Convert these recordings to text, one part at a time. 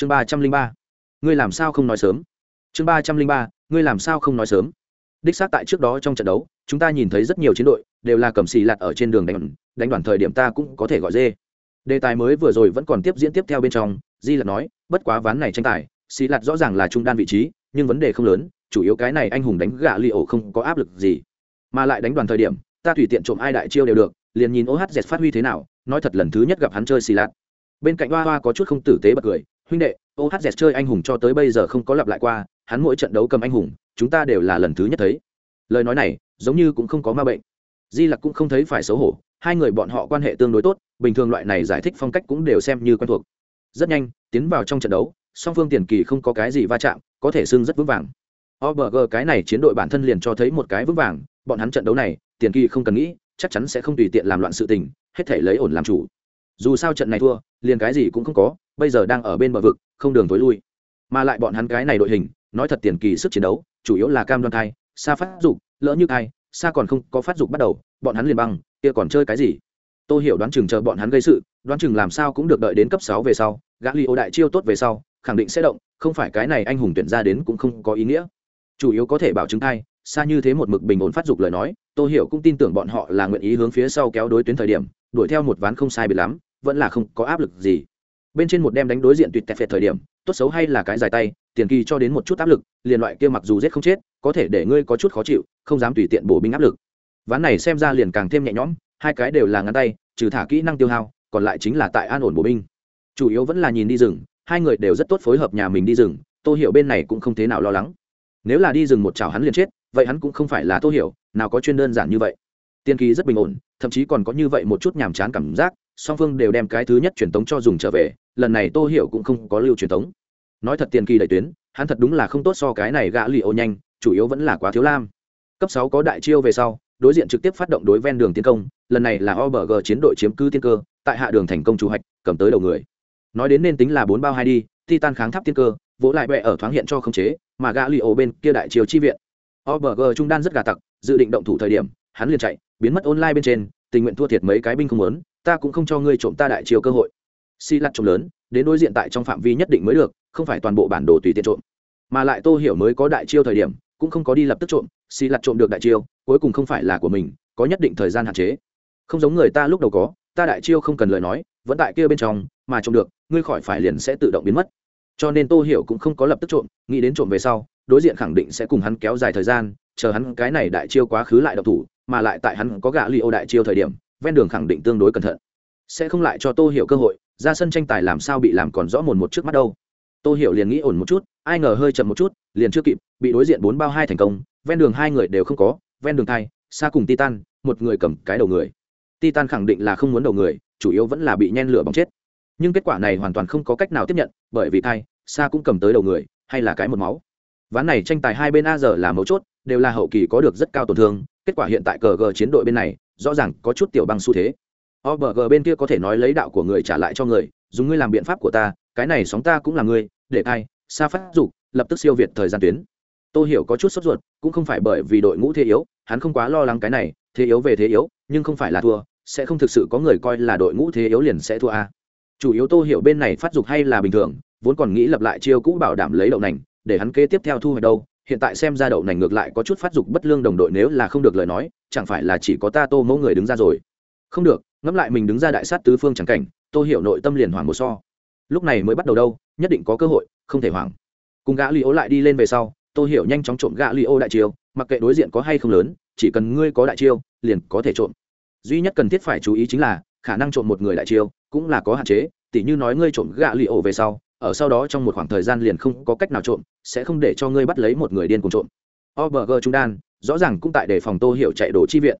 chương ba trăm linh ba. Ngươi làm sao không nói sớm? Chương ba trăm linh ba, ngươi làm sao không nói sớm? Đích xác tại trước đó trong trận đấu, chúng ta nhìn thấy rất nhiều chiến đội đều là cầm xì lạt ở trên đường đánh đánh đoàn thời điểm ta cũng có thể gọi dê. Đề tài mới vừa rồi vẫn còn tiếp diễn tiếp theo bên trong, di lạt nói, bất quá ván này tranh tài, xì lạt rõ ràng là trung đan vị trí, nhưng vấn đề không lớn, chủ yếu cái này anh hùng đánh gạ li ổ không có áp lực gì. Mà lại đánh đoàn thời điểm, ta tùy tiện trộm ai đại chiêu đều được, liền nhìn ohz phát huy thế nào, nói thật lần thứ nhất gặp hắn chơi xì lạt bên cạnh hoa hoa có chút không tử tế bật cười, huynh đệ ohz chơi anh hùng cho tới bây giờ không có lặp lại qua, hắn mỗi trận đấu cầm anh hùng, chúng ta đều là lần thứ nhất thấy. Lời nói này, giống như cũng không có ma bệnh. Di lặc cũng không thấy phải xấu hổ, hai người bọn họ quan hệ tương đối tốt, bình thường loại này giải thích phong cách cũng đều xem như quen thuộc. Rất nhanh, tiến vào trong trận đấu, song phương tiền kỳ không có cái gì va chạm, có thể xưng rất vững vàng. Obg cái này chiến đội bản thân liền cho thấy một cái vững vàng, bọn hắn trận đấu này, tiền kỳ không cần nghĩ, chắc chắn sẽ không tùy tiện làm loạn sự tình, hết thể lấy ổn làm chủ dù sao trận này thua, liền cái gì cũng không có, bây giờ đang ở bên bờ vực, không đường tối lui. Mà lại bọn hắn cái này đội hình, nói thật tiền kỳ sức chiến đấu, chủ yếu là cam đoan thai, xa phát dục, lỡ như thai, xa còn không có phát dục bắt đầu, bọn hắn liền băng, kia còn chơi cái gì? Tôi hiểu đoán chừng chờ bọn hắn gây sự, đoán chừng làm sao cũng được đợi đến cấp sáu về sau, gã li ô đại chiêu tốt về sau, khẳng định sẽ động, không phải cái này anh hùng tuyển ra đến cũng không có ý nghĩa. Chủ yếu có thể bảo chứng thai, xa như thế một mực bình ổn phát dục lời nói tôi hiểu cũng tin tưởng bọn họ là nguyện ý hướng phía sau kéo đối tuyến thời điểm đuổi theo một ván không sai biệt lắm, vẫn là không có áp lực gì. Bên trên một đem đánh đối diện tuyệt tẹt phệt thời điểm, tốt xấu hay là cái dài tay, tiền kỳ cho đến một chút áp lực, liền loại kia mặc dù giết không chết, có thể để ngươi có chút khó chịu, không dám tùy tiện bổ binh áp lực. Ván này xem ra liền càng thêm nhẹ nhõm, hai cái đều là ngắn tay, trừ thả kỹ năng tiêu hao, còn lại chính là tại an ổn bổ binh. Chủ yếu vẫn là nhìn đi rừng, hai người đều rất tốt phối hợp nhà mình đi rừng, tô hiểu bên này cũng không thế nào lo lắng. Nếu là đi rừng một chảo hắn liền chết, vậy hắn cũng không phải là tô hiểu, nào có chuyên đơn giản như vậy tiên kỳ rất bình ổn, thậm chí còn có như vậy một chút nhàm chán cảm giác, song phương đều đem cái thứ nhất truyền tống cho dùng trở về, lần này tô hiểu cũng không có lưu truyền tống. Nói thật tiền kỳ đầy tuyến, hắn thật đúng là không tốt so cái này gã lì ô nhanh, chủ yếu vẫn là quá thiếu lam. Cấp sáu có đại chiêu về sau, đối diện trực tiếp phát động đối ven đường tiến công, lần này là obg chiến đội chiếm cứ tiên cơ, tại hạ đường thành công chủ hạch, cầm tới đầu người. Nói đến nên tính là bốn bao hai đi, titan kháng tháp tiên cơ, vỗ lại bẹ ở thoáng hiện cho khống chế, mà gã lì ô bên kia đại chiêu chi viện. Obg trung đan rất gà tặc, dự định động thủ thời điểm, hắn liền chạy biến mất online bên trên, tình nguyện thua thiệt mấy cái binh không lớn ta cũng không cho ngươi trộm ta đại chiều cơ hội. Si lặt trộm lớn, đến đối diện tại trong phạm vi nhất định mới được, không phải toàn bộ bản đồ tùy tiện trộm. Mà lại tô hiểu mới có đại chiêu thời điểm, cũng không có đi lập tức trộm si lặt trộm được đại chiêu, cuối cùng không phải là của mình, có nhất định thời gian hạn chế. Không giống người ta lúc đầu có, ta đại chiêu không cần lời nói, vẫn tại kia bên trong, mà trộm được, ngươi khỏi phải liền sẽ tự động biến mất. Cho nên tô hiểu cũng không có lập tức trộm, nghĩ đến trộm về sau, đối diện khẳng định sẽ cùng hắn kéo dài thời gian, chờ hắn cái này đại chiêu quá khứ lại độc thủ mà lại tại hắn có gạ li ô đại chiêu thời điểm, ven đường khẳng định tương đối cẩn thận. Sẽ không lại cho tô hiểu cơ hội, ra sân tranh tài làm sao bị làm còn rõ mồn một trước mắt đâu. Tô hiểu liền nghĩ ổn một chút, ai ngờ hơi chậm một chút, liền chưa kịp, bị đối diện bốn bao hai thành công, ven đường hai người đều không có, ven đường thay xa cùng titan, một người cầm cái đầu người. Titan khẳng định là không muốn đầu người, chủ yếu vẫn là bị nhen lửa bóng chết. Nhưng kết quả này hoàn toàn không có cách nào tiếp nhận, bởi vì thay xa cũng cầm tới đầu người, hay là cái một máu. Ván này tranh tài hai bên a giờ là mấu chốt, đều là hậu kỳ có được rất cao tổn thương kết quả hiện tại cờ g chiến đội bên này, rõ ràng có chút tiểu băng xu thế obg bên kia có thể nói lấy đạo của người trả lại cho người, dùng ngươi làm biện pháp của ta, cái này sóng ta cũng là ngươi, để ai? xa phát dục, lập tức siêu việt thời gian tuyến tôi hiểu có chút sốt ruột, cũng không phải bởi vì đội ngũ thế yếu, hắn không quá lo lắng cái này, thế yếu về thế yếu, nhưng không phải là thua, sẽ không thực sự có người coi là đội ngũ thế yếu liền sẽ thua a chủ yếu tô hiểu bên này phát dục hay là bình thường, vốn còn nghĩ lập lại chiêu cũ bảo đảm lấy đậu nành, để hắn kế tiếp theo thu hoạch đâu hiện tại xem ra đậu nành ngược lại có chút phát dục bất lương đồng đội nếu là không được lời nói, chẳng phải là chỉ có ta tô mẫu người đứng ra rồi. Không được, ngẫm lại mình đứng ra đại sát tứ phương chẳng cảnh, tô hiểu nội tâm liền hoảng một so. Lúc này mới bắt đầu đâu, nhất định có cơ hội, không thể hoảng. Cùng gã li ô lại đi lên về sau, tô hiểu nhanh chóng trộm gã li ô đại chiêu, mặc kệ đối diện có hay không lớn, chỉ cần ngươi có đại chiêu, liền có thể trộm. Duy nhất cần thiết phải chú ý chính là, khả năng trộm một người đại chiêu cũng là có hạn chế, tỉ như nói ngươi trộm gạ li ổ về sau ở sau đó trong một khoảng thời gian liền không có cách nào trộm, sẽ không để cho ngươi bắt lấy một người điên cùng trộm. Obg trung đan, rõ ràng cũng tại để phòng tô hiểu chạy đổ chi viện.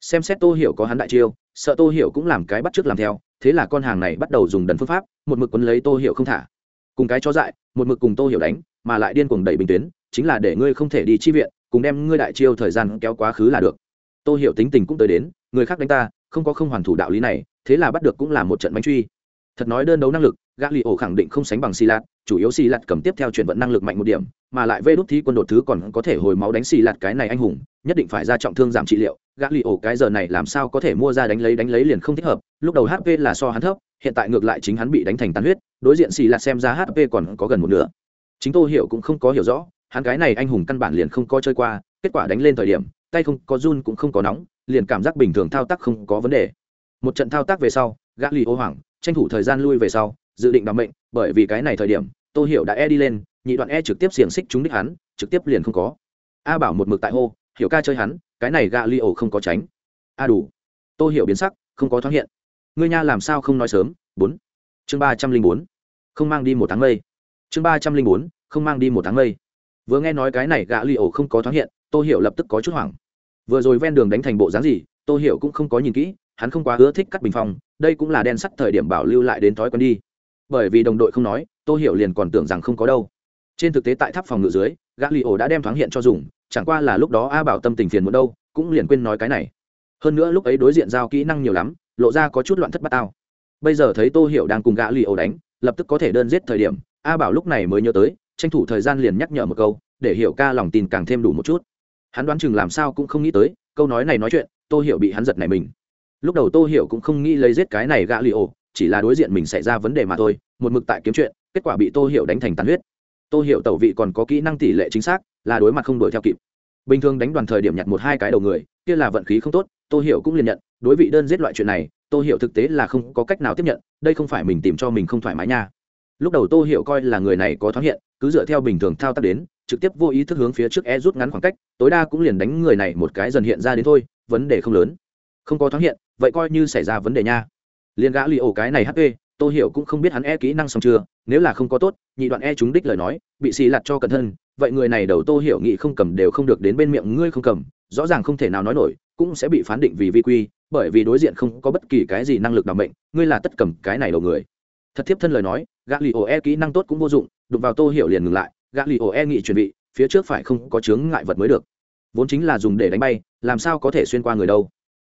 Xem xét tô hiểu có hắn đại chiêu, sợ tô hiểu cũng làm cái bắt trước làm theo, thế là con hàng này bắt đầu dùng đần phương pháp, một mực quấn lấy tô hiểu không thả. Cùng cái chó dại, một mực cùng tô hiểu đánh, mà lại điên cuồng đẩy bình tuyến, chính là để ngươi không thể đi chi viện, cùng đem ngươi đại chiêu thời gian kéo quá khứ là được. Tô hiểu tính tình cũng tới đến, người khác đánh ta, không có không hoàn thủ đạo lý này, thế là bắt được cũng là một trận bánh truy. Thật nói đơn đấu năng lực gã li ổ khẳng định không sánh bằng xì lạt chủ yếu xì lạt cầm tiếp theo chuyển vận năng lực mạnh một điểm, mà lại vê đốt thi quân đột thứ còn có thể hồi máu đánh xì lạt cái này anh hùng, nhất định phải ra trọng thương giảm trị liệu. Gã li ổ cái giờ này làm sao có thể mua ra đánh lấy đánh lấy liền không thích hợp, lúc đầu hp là so hắn thấp, hiện tại ngược lại chính hắn bị đánh thành tàn huyết, đối diện xì lạt xem ra hp còn có gần một nửa. Chính tô hiểu cũng không có hiểu rõ, hắn cái này anh hùng căn bản liền không có chơi qua, kết quả đánh lên thời điểm, tay không có run cũng không có nóng, liền cảm giác bình thường thao tác không có vấn đề. Một trận thao tác về sau gã lì ô hoảng, tranh thủ thời gian lui về sau dự định bằng mệnh, bởi vì cái này thời điểm, tô hiểu đã e đi lên, nhị đoạn e trực tiếp xiềng xích chúng đích hắn, trực tiếp liền không có. A bảo một mực tại hô, hiểu ca chơi hắn, cái này gã li ổ không có tránh. A đủ. Tô hiểu biến sắc, không có thoáng hiện. Ngươi nha làm sao không nói sớm? Bốn. Chương ba trăm linh bốn. Không mang đi một tháng mây. Chương ba trăm linh bốn, không mang đi một tháng mây. Vừa nghe nói cái này gã li ổ không có thoáng hiện, tô hiểu lập tức có chút hoảng. Vừa rồi ven đường đánh thành bộ dáng gì, tô hiểu cũng không có nhìn kỹ, hắn không quá ưa thích cắt bình phong, đây cũng là đen sắt thời điểm bảo lưu lại đến thói quen đi bởi vì đồng đội không nói, tô hiểu liền còn tưởng rằng không có đâu. Trên thực tế tại tháp phòng ngự dưới gã li ổ đã đem thoáng hiện cho dùng, chẳng qua là lúc đó a bảo tâm tình phiền muộn đâu, cũng liền quên nói cái này. Hơn nữa lúc ấy đối diện giao kỹ năng nhiều lắm, lộ ra có chút loạn thất bát tao bây giờ thấy tô hiểu đang cùng gã li ổ đánh, lập tức có thể đơn giết thời điểm, a bảo lúc này mới nhớ tới, tranh thủ thời gian liền nhắc nhở một câu, để hiểu ca lòng tin càng thêm đủ một chút. Hắn đoán chừng làm sao cũng không nghĩ tới, câu nói này nói chuyện, tô hiểu bị hắn giật này mình. Lúc đầu tô hiểu cũng không nghĩ lấy giết cái này gã li ổ chỉ là đối diện mình xảy ra vấn đề mà thôi, một mực tại kiếm chuyện, kết quả bị tô hiểu đánh thành tàn huyết. Tô hiểu tẩu vị còn có kỹ năng tỷ lệ chính xác, là đối mặt không đuổi theo kịp. Bình thường đánh đoàn thời điểm nhặt một hai cái đầu người, kia là vận khí không tốt, tô hiểu cũng liền nhận, đối vị đơn giết loại chuyện này, tô hiểu thực tế là không có cách nào tiếp nhận, đây không phải mình tìm cho mình không thoải mái nha. Lúc đầu tô hiểu coi là người này có thoáng hiện, cứ dựa theo bình thường thao tác đến, trực tiếp vô ý thức hướng phía trước e rút ngắn khoảng cách, tối đa cũng liền đánh người này một cái dần hiện ra đến thôi, vấn đề không lớn. Không có thoáng hiện, vậy coi như xảy ra vấn đề nha liền gã li ổ cái này hp tô hiểu cũng không biết hắn e kỹ năng xong chưa, nếu là không có tốt, nhị đoạn e chúng đích lời nói, bị xì lặt cho cẩn thân vậy người này đầu tô hiểu nghị không cầm đều không được đến bên miệng ngươi không cầm, rõ ràng không thể nào nói nổi, cũng sẽ bị phán định vì vi quy, bởi vì đối diện không có bất kỳ cái gì năng lực đặc mệnh, ngươi là tất cầm cái này đầu người. Thật thiếp thân lời nói, gã lì ổ e kỹ năng tốt cũng vô dụng, đụng vào tô hiểu liền ngừng lại, gã lì ổ e nghị chuẩn bị, phía trước phải không có chướng ngại vật mới được. Vốn chính là dùng để đánh bay, làm sao có thể xuyên qua người đâu.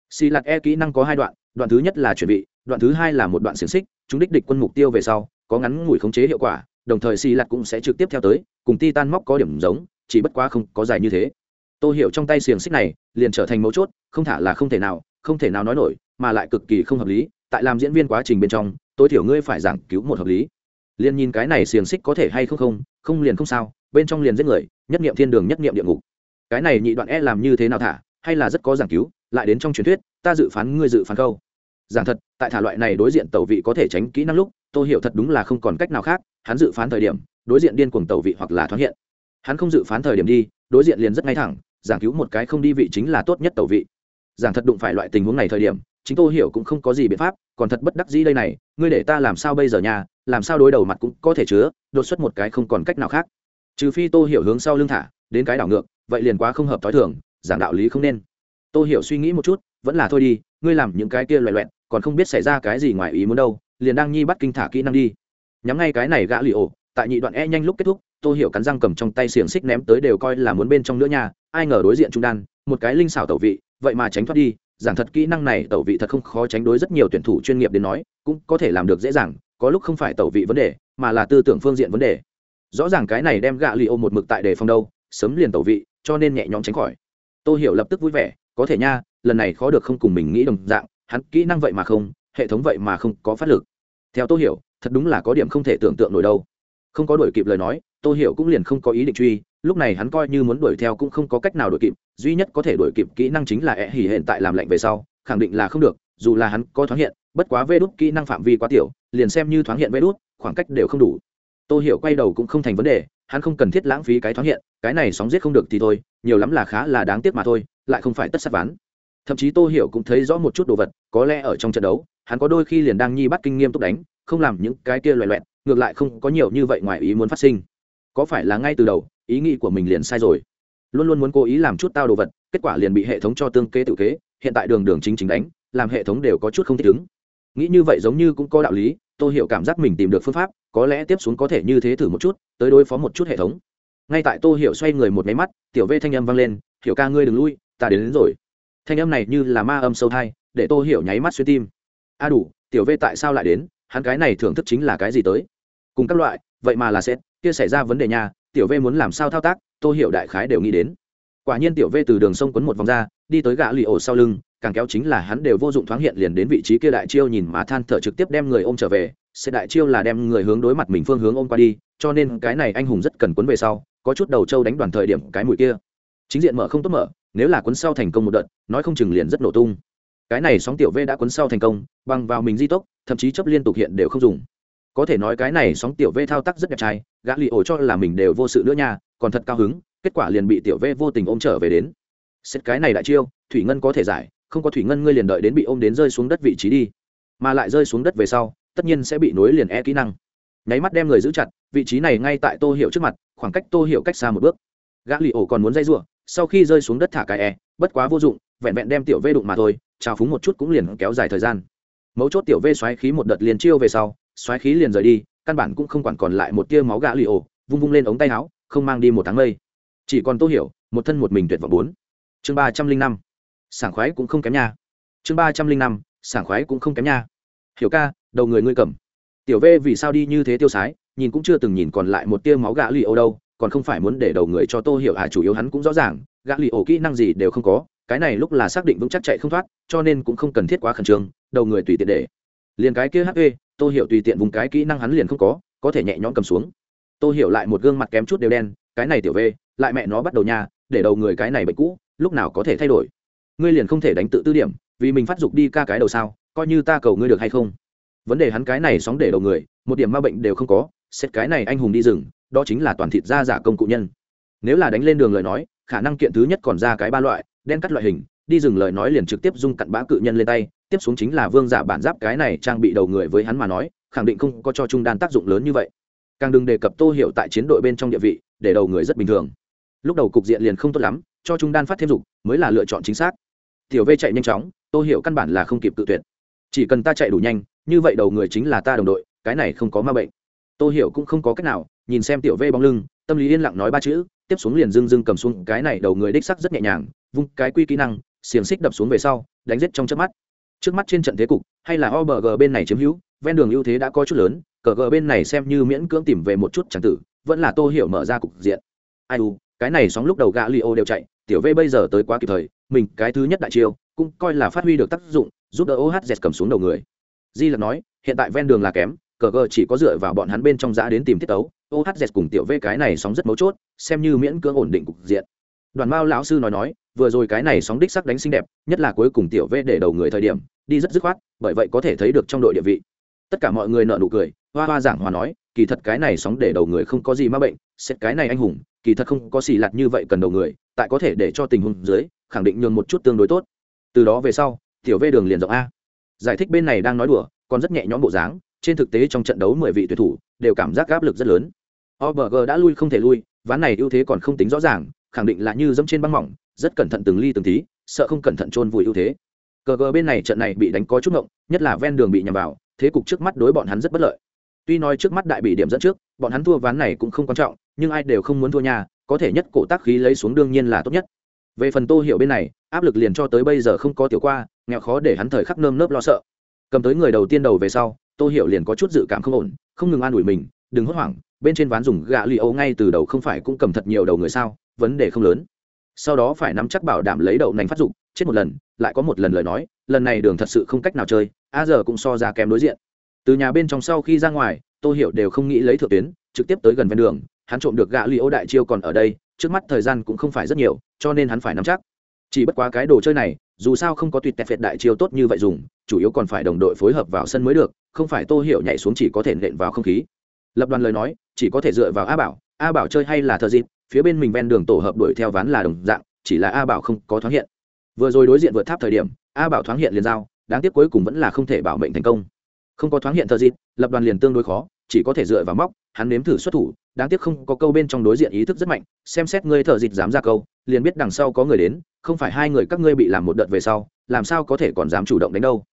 Xì lặt e kỹ năng có hai đoạn đoạn thứ nhất là chuẩn bị đoạn thứ hai là một đoạn xiềng xích, chúng đích địch quân mục tiêu về sau, có ngắn ngủi khống chế hiệu quả, đồng thời xì lặt cũng sẽ trực tiếp theo tới, cùng ti tan móc có điểm giống, chỉ bất quá không có dài như thế. Tô hiểu trong tay xiềng xích này, liền trở thành mấu chốt, không thả là không thể nào, không thể nào nói nổi, mà lại cực kỳ không hợp lý, tại làm diễn viên quá trình bên trong, tối thiểu ngươi phải giảng cứu một hợp lý. Liền nhìn cái này xiềng xích có thể hay không không không liền không sao, bên trong liền giết người, nhất nghiệm thiên đường, nhất nghiệm địa ngục. Cái này nhị đoạn e làm như thế nào thả, hay là rất có giảng cứu, lại đến trong truyền thuyết, ta dự phán ngươi dự phán câu giảng thật, tại thả loại này đối diện tẩu vị có thể tránh kỹ năng lúc tôi hiểu thật đúng là không còn cách nào khác, hắn dự phán thời điểm, đối diện điên cuồng tẩu vị hoặc là thoáng hiện. Hắn không dự phán thời điểm đi, đối diện liền rất ngay thẳng, giảng cứu một cái không đi vị chính là tốt nhất tẩu vị. Giảng thật đụng phải loại tình huống này thời điểm, chính tôi hiểu cũng không có gì biện pháp, còn thật bất đắc dĩ đây này, ngươi để ta làm sao bây giờ nhà làm sao đối đầu mặt cũng có thể chứa, đột xuất một cái không còn cách nào khác. Trừ phi tôi hiểu hướng sau lưng thả, đến cái đảo ngược, vậy liền quá không hợp t h o i thường, giảng đạo lý không nên. Tôi hiểu suy nghĩ một chút, vẫn là thôi đi, ngươi làm những cái kia loẹ loẹn còn không biết xảy ra cái gì ngoài ý muốn đâu, liền đang nhi bắt kinh thả kỹ năng đi. Nhắm ngay cái này gã lì ổ, tại nhị đoạn e nhanh lúc kết thúc tôi hiểu cắn răng cầm trong tay xiềng xích ném tới đều coi là muốn bên trong nữa nha, ai ngờ đối diện trung đan, một cái linh xảo tẩu vị, vậy mà tránh thoát đi, giảng thật kỹ năng này tẩu vị thật không khó tránh đối rất nhiều tuyển thủ chuyên nghiệp đến nói, cũng có thể làm được dễ dàng, có lúc không phải tẩu vị vấn đề, mà là tư tưởng phương diện vấn đề. Rõ ràng cái này đem gạ li ô một mực tại đề phòng đâu, sớm liền tẩu vị, cho nên nhẹ nhõm tránh khỏi. Tôi hiểu lập tức vui vẻ, có thể nha, lần này khó được không cùng mình nghĩ đồng dạng hắn kỹ năng vậy mà không, hệ thống vậy mà không có phát lực. Theo tôi hiểu, thật đúng là có điểm không thể tưởng tượng nổi đâu. Không có đuổi kịp lời nói tôi hiểu cũng liền không có ý định truy, lúc này hắn coi như muốn đuổi theo cũng không có cách nào đuổi kịp, duy nhất có thể đuổi kịp kỹ năng chính là ẹ hỉ hiện tại làm lạnh về sau, khẳng định là không được, dù là hắn có thoáng hiện, bất quá vê đốt kỹ năng phạm vi quá tiểu, liền xem như thoáng hiện vê đốt khoảng cách đều không đủ. Tôi hiểu quay đầu cũng không thành vấn đề, hắn không cần thiết lãng phí cái thoáng hiện, cái này sóng giết không được thì thôi, nhiều lắm là khá là đáng tiếc mà thôi, lại không phải tất sát ván thậm chí tô hiểu cũng thấy rõ một chút đồ vật có lẽ ở trong trận đấu hắn có đôi khi liền đang nhi bắt kinh nghiêm túc đánh không làm những cái kia loẹ loẹt ngược lại không có nhiều như vậy ngoài ý muốn phát sinh. Có phải là ngay từ đầu ý nghĩ của mình liền sai rồi? Luôn luôn muốn cố ý làm chút tao đồ vật kết quả liền bị hệ thống cho tương kế tự kế hiện tại đường đường chính chính đánh làm hệ thống đều có chút không thích ứng. Nghĩ như vậy giống như cũng có đạo lý tôi hiểu cảm giác mình tìm được phương pháp có lẽ tiếp xuống có thể như thế thử một chút tới đối phó một chút hệ thống. Ngay tại tôi hiểu xoay người một máy mắt tiểu vê thanh âm vang lên hiểu ca ngươi đừng lui ta đến, đến rồi thanh âm này như là ma âm sâu thai, để tô hiểu nháy mắt xuyên tim. A đủ, tiểu v tại sao lại đến? Hắn cái này thưởng thức chính là cái gì tới? Cùng các loại, vậy mà là sẽ kia xảy ra vấn đề nhà tiểu v muốn làm sao thao tác? Tô hiểu đại khái đều nghĩ đến. Quả nhiên tiểu v từ đường sông quấn một vòng ra, đi tới gã lì ổ sau lưng, càng kéo chính là hắn đều vô dụng thoáng hiện liền đến vị trí kia đại chiêu nhìn mà than thở trực tiếp đem người ôm trở về sẽ đại chiêu là đem người hướng đối mặt mình phương hướng ôm qua đi, cho nên cái này anh hùng rất cần quấn về sau, có chút đầu trâu đánh đoàn thời điểm cái mũi kia. Chính diện mở không tốt mở nếu là cuốn sau thành công một đợt, nói không chừng liền rất nổ tung. Cái này sóng tiểu v đã cuốn sau thành công, bằng vào mình di tốc, thậm chí chấp liên tục hiện đều không dùng. Có thể nói cái này sóng tiểu v thao tác rất đẹp trai, gã lì ổ cho là mình đều vô sự nữa nha, còn thật cao hứng, kết quả liền bị tiểu v vô tình ôm trở về đến. Xét cái này đại chiêu, thủy ngân có thể giải, không có thủy ngân ngươi liền đợi đến bị ôm đến rơi xuống đất vị trí đi. Mà lại rơi xuống đất về sau, tất nhiên sẽ bị nối liền e kỹ năng. Nháy mắt đem người giữ chặt, vị trí này ngay tại tô hiệu trước mặt, khoảng cách tô hiệu cách xa một bước. Gã lì ổ còn muốn dây giụa sau khi rơi xuống đất thả cái e bất quá vô dụng, vẹn vẹn đem tiểu v đụng mà thôi, trào phúng một chút cũng liền kéo dài thời gian. Mấu chốt tiểu v xoáy khí một đợt liền chiêu về sau, xoáy khí liền rời đi, căn bản cũng không quản còn lại một tia máu gã lì ổ, vung vung lên ống tay áo, không mang đi một tháng mây. Chỉ còn tô hiểu, một thân một mình tuyệt vọng bốn. Chương ba trăm linh năm, sảng khoái cũng không kém nha. Chương ba trăm linh năm, sảng khoái cũng không kém nha. Hiểu ca, đầu người ngươi cầm. Tiểu v vì sao đi như thế tiêu sái, nhìn cũng chưa từng nhìn còn lại một tia máu gã lì ổ đâu còn không phải muốn để đầu người cho tô hiểu à chủ yếu hắn cũng rõ ràng, gã lì ổ kỹ năng gì đều không có, cái này lúc là xác định vững chắc chạy không thoát, cho nên cũng không cần thiết quá khẩn trương, đầu người tùy tiện để. Liền cái kia hp tô hiểu tùy tiện vùng cái kỹ năng hắn liền không có có thể nhẹ nhõm cầm xuống. Tô hiểu lại một gương mặt kém chút đều đen, cái này tiểu v, lại mẹ nó bắt đầu nha, để đầu người cái này bệnh cũ, lúc nào có thể thay đổi? Ngươi liền không thể đánh tự tư điểm, vì mình phát dục đi ca cái đầu sao, coi như ta cầu ngươi được hay không? Vấn đề hắn cái này sóng để đầu người, một điểm ma bệnh đều không có, xét cái này anh hùng đi rừng đó chính là toàn thịt da giả công cụ nhân. Nếu là đánh lên đường lời nói, khả năng kiện thứ nhất còn ra cái ba loại, đen cắt loại hình, đi rừng lời nói liền trực tiếp dung cặn bã cự nhân lên tay, tiếp xuống chính là vương giả bản giáp cái này trang bị đầu người với hắn mà nói, khẳng định không có cho trung đan tác dụng lớn như vậy. Càng đừng đề cập tô hiệu tại chiến đội bên trong địa vị, để đầu người rất bình thường. Lúc đầu cục diện liền không tốt lắm, cho trung đan phát thêm dục, mới là lựa chọn chính xác. Tiểu v chạy nhanh chóng, tô hiệu căn bản là không kịp tự tuyệt. Chỉ cần ta chạy đủ nhanh, như vậy đầu người chính là ta đồng đội, cái này không có ma bệnh tô hiểu cũng không có cách nào, nhìn xem tiểu vê bóng lưng, tâm lý yên lặng nói ba chữ, tiếp xuống liền dưng dưng cầm xuống cái này đầu người đích sắc rất nhẹ nhàng, vung cái quy kỹ năng, xiềng xích đập xuống về sau, đánh giết trong trước mắt. Trước mắt trên trận thế cục, hay là obg bên này chiếm hữu, ven đường ưu thế đã có chút lớn, cờ g bên này xem như miễn cưỡng tìm về một chút tràng tử, vẫn là tô hiểu mở ra cục diện. Ai u, cái này sóng lúc đầu gã li ô đều chạy, tiểu v bây giờ tới quá kịp thời, mình cái thứ nhất đại chiêu, cũng coi là phát huy được tác dụng, giúp đỡ ohz cầm xuống đầu người. Di lặc nói, hiện tại ven đường là kém cờ gờ chỉ có dựa vào bọn hắn bên trong giã đến tìm tiết tấu. Ohz cùng tiểu v cái này sóng rất mấu chốt, xem như miễn cưỡng ổn định cục diện. Đoàn mao lão sư nói nói, vừa rồi cái này sóng đích sắc đánh xinh đẹp, nhất là cuối cùng tiểu v để đầu người thời điểm, đi rất dứt khoát, bởi vậy có thể thấy được trong đội địa vị. Tất cả mọi người nợ nụ cười, hoa hoa giảng hòa nói, kỳ thật cái này sóng để đầu người không có gì ma bệnh, xét cái này anh hùng, kỳ thật không có xì lạt như vậy cần đầu người, tại có thể để cho tình huống dưới, khẳng định nhường một chút tương đối tốt. Từ đó về sau, tiểu v đường liền rộng a. Giải thích bên này đang nói đùa, còn rất nhẹ nhõm bộ dáng trên thực tế trong trận đấu mười vị tuyển thủ đều cảm giác áp lực rất lớn. Obg đã lui không thể lui, ván này ưu thế còn không tính rõ ràng, khẳng định là như dẫm trên băng mỏng, rất cẩn thận từng ly từng tí, sợ không cẩn thận trôn vùi ưu thế. GG bên này trận này bị đánh có chút ngộng, nhất là ven đường bị nhằm vào, thế cục trước mắt đối bọn hắn rất bất lợi. Tuy nói trước mắt đại bị điểm dẫn trước, bọn hắn thua ván này cũng không quan trọng, nhưng ai đều không muốn thua nhà, có thể nhất cổ tác khí lấy xuống đương nhiên là tốt nhất. Về phần tô hiểu bên này, áp lực liền cho tới bây giờ không có tiểu qua, nghèo khó để hắn thời khắc nơm nớp lo sợ. Cầm tới người đầu tiên đầu về sau tô hiểu liền có chút dự cảm không ổn, không ngừng an ủi mình, đừng hốt hoảng, bên trên ván dùng gạ lì ấu ngay từ đầu không phải cũng cầm thật nhiều đầu người sao, vấn đề không lớn. Sau đó phải nắm chắc bảo đảm lấy đậu nành phát dụng chết một lần, lại có một lần lời nói, lần này đường thật sự không cách nào chơi, a giờ cũng so ra kém đối diện. Từ nhà bên trong sau khi ra ngoài, tô hiểu đều không nghĩ lấy thượng tuyến, trực tiếp tới gần ven đường, hắn trộm được gạ li ấu đại chiêu còn ở đây, trước mắt thời gian cũng không phải rất nhiều, cho nên hắn phải nắm chắc. Chỉ bất quá cái đồ chơi này dù sao không có tuyệt tẹt phệt đại chiêu tốt như vậy dùng, chủ yếu còn phải đồng đội phối hợp vào sân mới được, không phải tô hiểu nhảy xuống chỉ có thể nện vào không khí. Lập đoàn lời nói, chỉ có thể dựa vào a bảo a bảo chơi hay là thợ dịp, phía bên mình ven đường tổ hợp đuổi theo ván là đồng dạng, chỉ là a bảo không có thoáng hiện. Vừa rồi đối diện vượt tháp thời điểm, a bảo thoáng hiện liền giao, đáng tiếc cuối cùng vẫn là không thể bảo mệnh thành công. Không có thoáng hiện thợ dịp, lập đoàn liền tương đối khó, chỉ có thể dựa vào móc, hắn nếm thử xuất thủ đáng tiếc không có câu bên trong đối diện ý thức rất mạnh, xem xét ngươi thợ dịp dám ra câu, liền biết đằng sau có người đến, không phải hai người các ngươi bị làm một đợt về sau, làm sao có thể còn dám chủ động đánh đâu.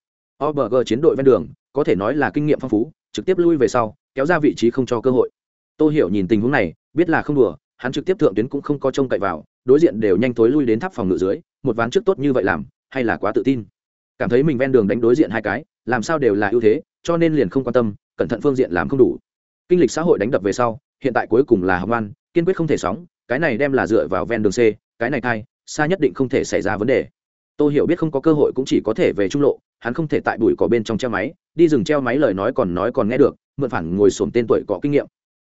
Obg chiến đội ven đường, có thể nói là kinh nghiệm phong phú, trực tiếp lui về sau, kéo ra vị trí không cho cơ hội. Tôi hiểu nhìn tình huống này, biết là không đùa, hắn trực tiếp thượng tuyến cũng không có trông cậy vào, đối diện đều nhanh tối lui đến tháp phòng ngự dưới, một ván trước tốt như vậy làm, hay là quá tự tin. Cảm thấy mình ven đường đánh đối diện hai cái, làm sao đều là ưu thế, cho nên liền không quan tâm, cẩn thận phương diện làm không đủ. Kinh lịch xã hội đánh đập về sau hiện tại cuối cùng là học ngoan, kiên quyết không thể sóng, cái này đem là dựa vào ven đường c, cái này thai, xa nhất định không thể xảy ra vấn đề. Tôi hiểu biết không có cơ hội cũng chỉ có thể về trung lộ, hắn không thể tại bụi cỏ bên trong treo máy, đi rừng treo máy lời nói còn nói còn nghe được, mượn phản ngồi xổm tên tuổi có kinh nghiệm.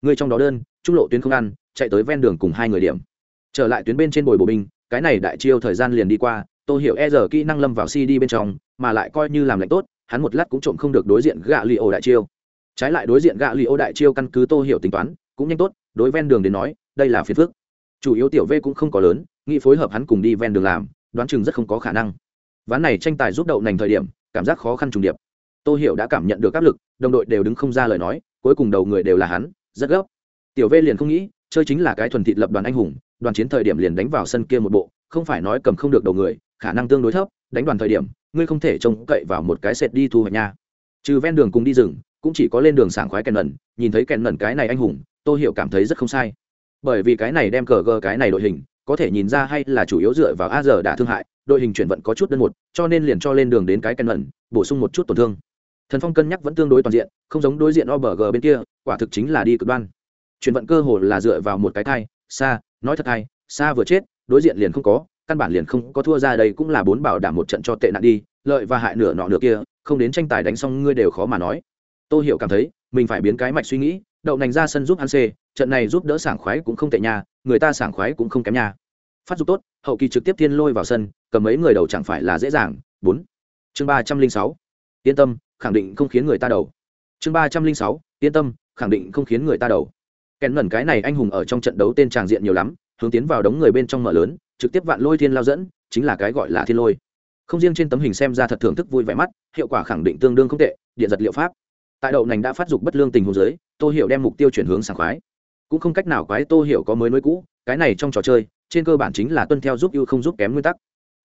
Người trong đó đơn, trung lộ tuyến không ăn, chạy tới ven đường cùng hai người điểm. Trở lại tuyến bên trên bồi bộ binh, cái này đại chiêu thời gian liền đi qua tôi hiểu e giờ kỹ năng lâm vào cd bên trong, mà lại coi như làm lạnh tốt, hắn một lát cũng trộm không được đối diện gạ li ô đại chiêu. Trái lại đối diện gạ li ô đại chiêu căn cứ tô hiểu tính toán cũng nhanh tốt, đối ven đường đến nói, đây là phiền phước chủ yếu tiểu v cũng không có lớn, nghĩ phối hợp hắn cùng đi ven đường làm, đoán chừng rất không có khả năng. Ván này tranh tài giúp đậu nành thời điểm, cảm giác khó khăn trùng điệp. Tô hiểu đã cảm nhận được áp lực, đồng đội đều đứng không ra lời nói, cuối cùng đầu người đều là hắn, rất gấp. Tiểu v liền không nghĩ, chơi chính là cái thuần thịt lập đoàn anh hùng, đoàn chiến thời điểm liền đánh vào sân kia một bộ, không phải nói cầm không được đầu người, khả năng tương đối thấp, đánh đoàn thời điểm, ngươi không thể trông cậy vào một cái sệt đi thu hoạch nha. Trừ ven đường cùng đi rừng, cũng chỉ có lên đường sảng khoái kèn nần nhìn thấy kèn nần cái này anh hùng Tôi hiểu cảm thấy rất không sai. Bởi vì cái này đem cờ gờ cái này đội hình, có thể nhìn ra hay là chủ yếu dựa vào a giờ đã thương hại, đội hình chuyển vận có chút đơn một, cho nên liền cho lên đường đến cái cân nần bổ sung một chút tổn thương. Thần phong cân nhắc vẫn tương đối toàn diện, không giống đối diện o bên kia, quả thực chính là đi cực đoan. Chuyển vận cơ hồ là dựa vào một cái thai, xa, nói thật hay, xa vừa chết, đối diện liền không có, căn bản liền không có thua ra đây cũng là bốn bảo đảm một trận cho tệ nạn đi, lợi và hại nửa nọ nửa kia, không đến tranh tài đánh xong ngươi đều khó mà nói. Tôi hiểu cảm thấy, mình phải biến cái mạch suy nghĩ đậu nành ra sân giúp hắn xê, trận này giúp đỡ sảng khoái cũng không tệ nha, người ta sảng khoái cũng không kém nha. Phát dục tốt, hậu kỳ trực tiếp thiên lôi vào sân, cầm mấy người đầu chẳng phải là dễ dàng. Bốn. Chương ba trăm linh sáu. Yên tâm, khẳng định không khiến người ta đầu. Chương ba trăm linh sáu, yên tâm, khẳng định không khiến người ta đầu. Kèn ngẩn cái này anh hùng ở trong trận đấu tên tràng diện nhiều lắm, hướng tiến vào đống người bên trong mở lớn, trực tiếp vạn lôi thiên lao dẫn, chính là cái gọi là thiên lôi. Không riêng trên tấm hình xem ra thật thưởng thức vui vẻ mắt, hiệu quả khẳng định tương đương không tệ, điện giật liệu pháp tại đậu nành đã phát dục bất lương tình huống giới tô hiểu đem mục tiêu chuyển hướng sảng khoái. Cũng không cách nào quái tô hiểu có mới mới cũ, cái này trong trò chơi, trên cơ bản chính là tuân theo giúp ưu không giúp kém nguyên tắc.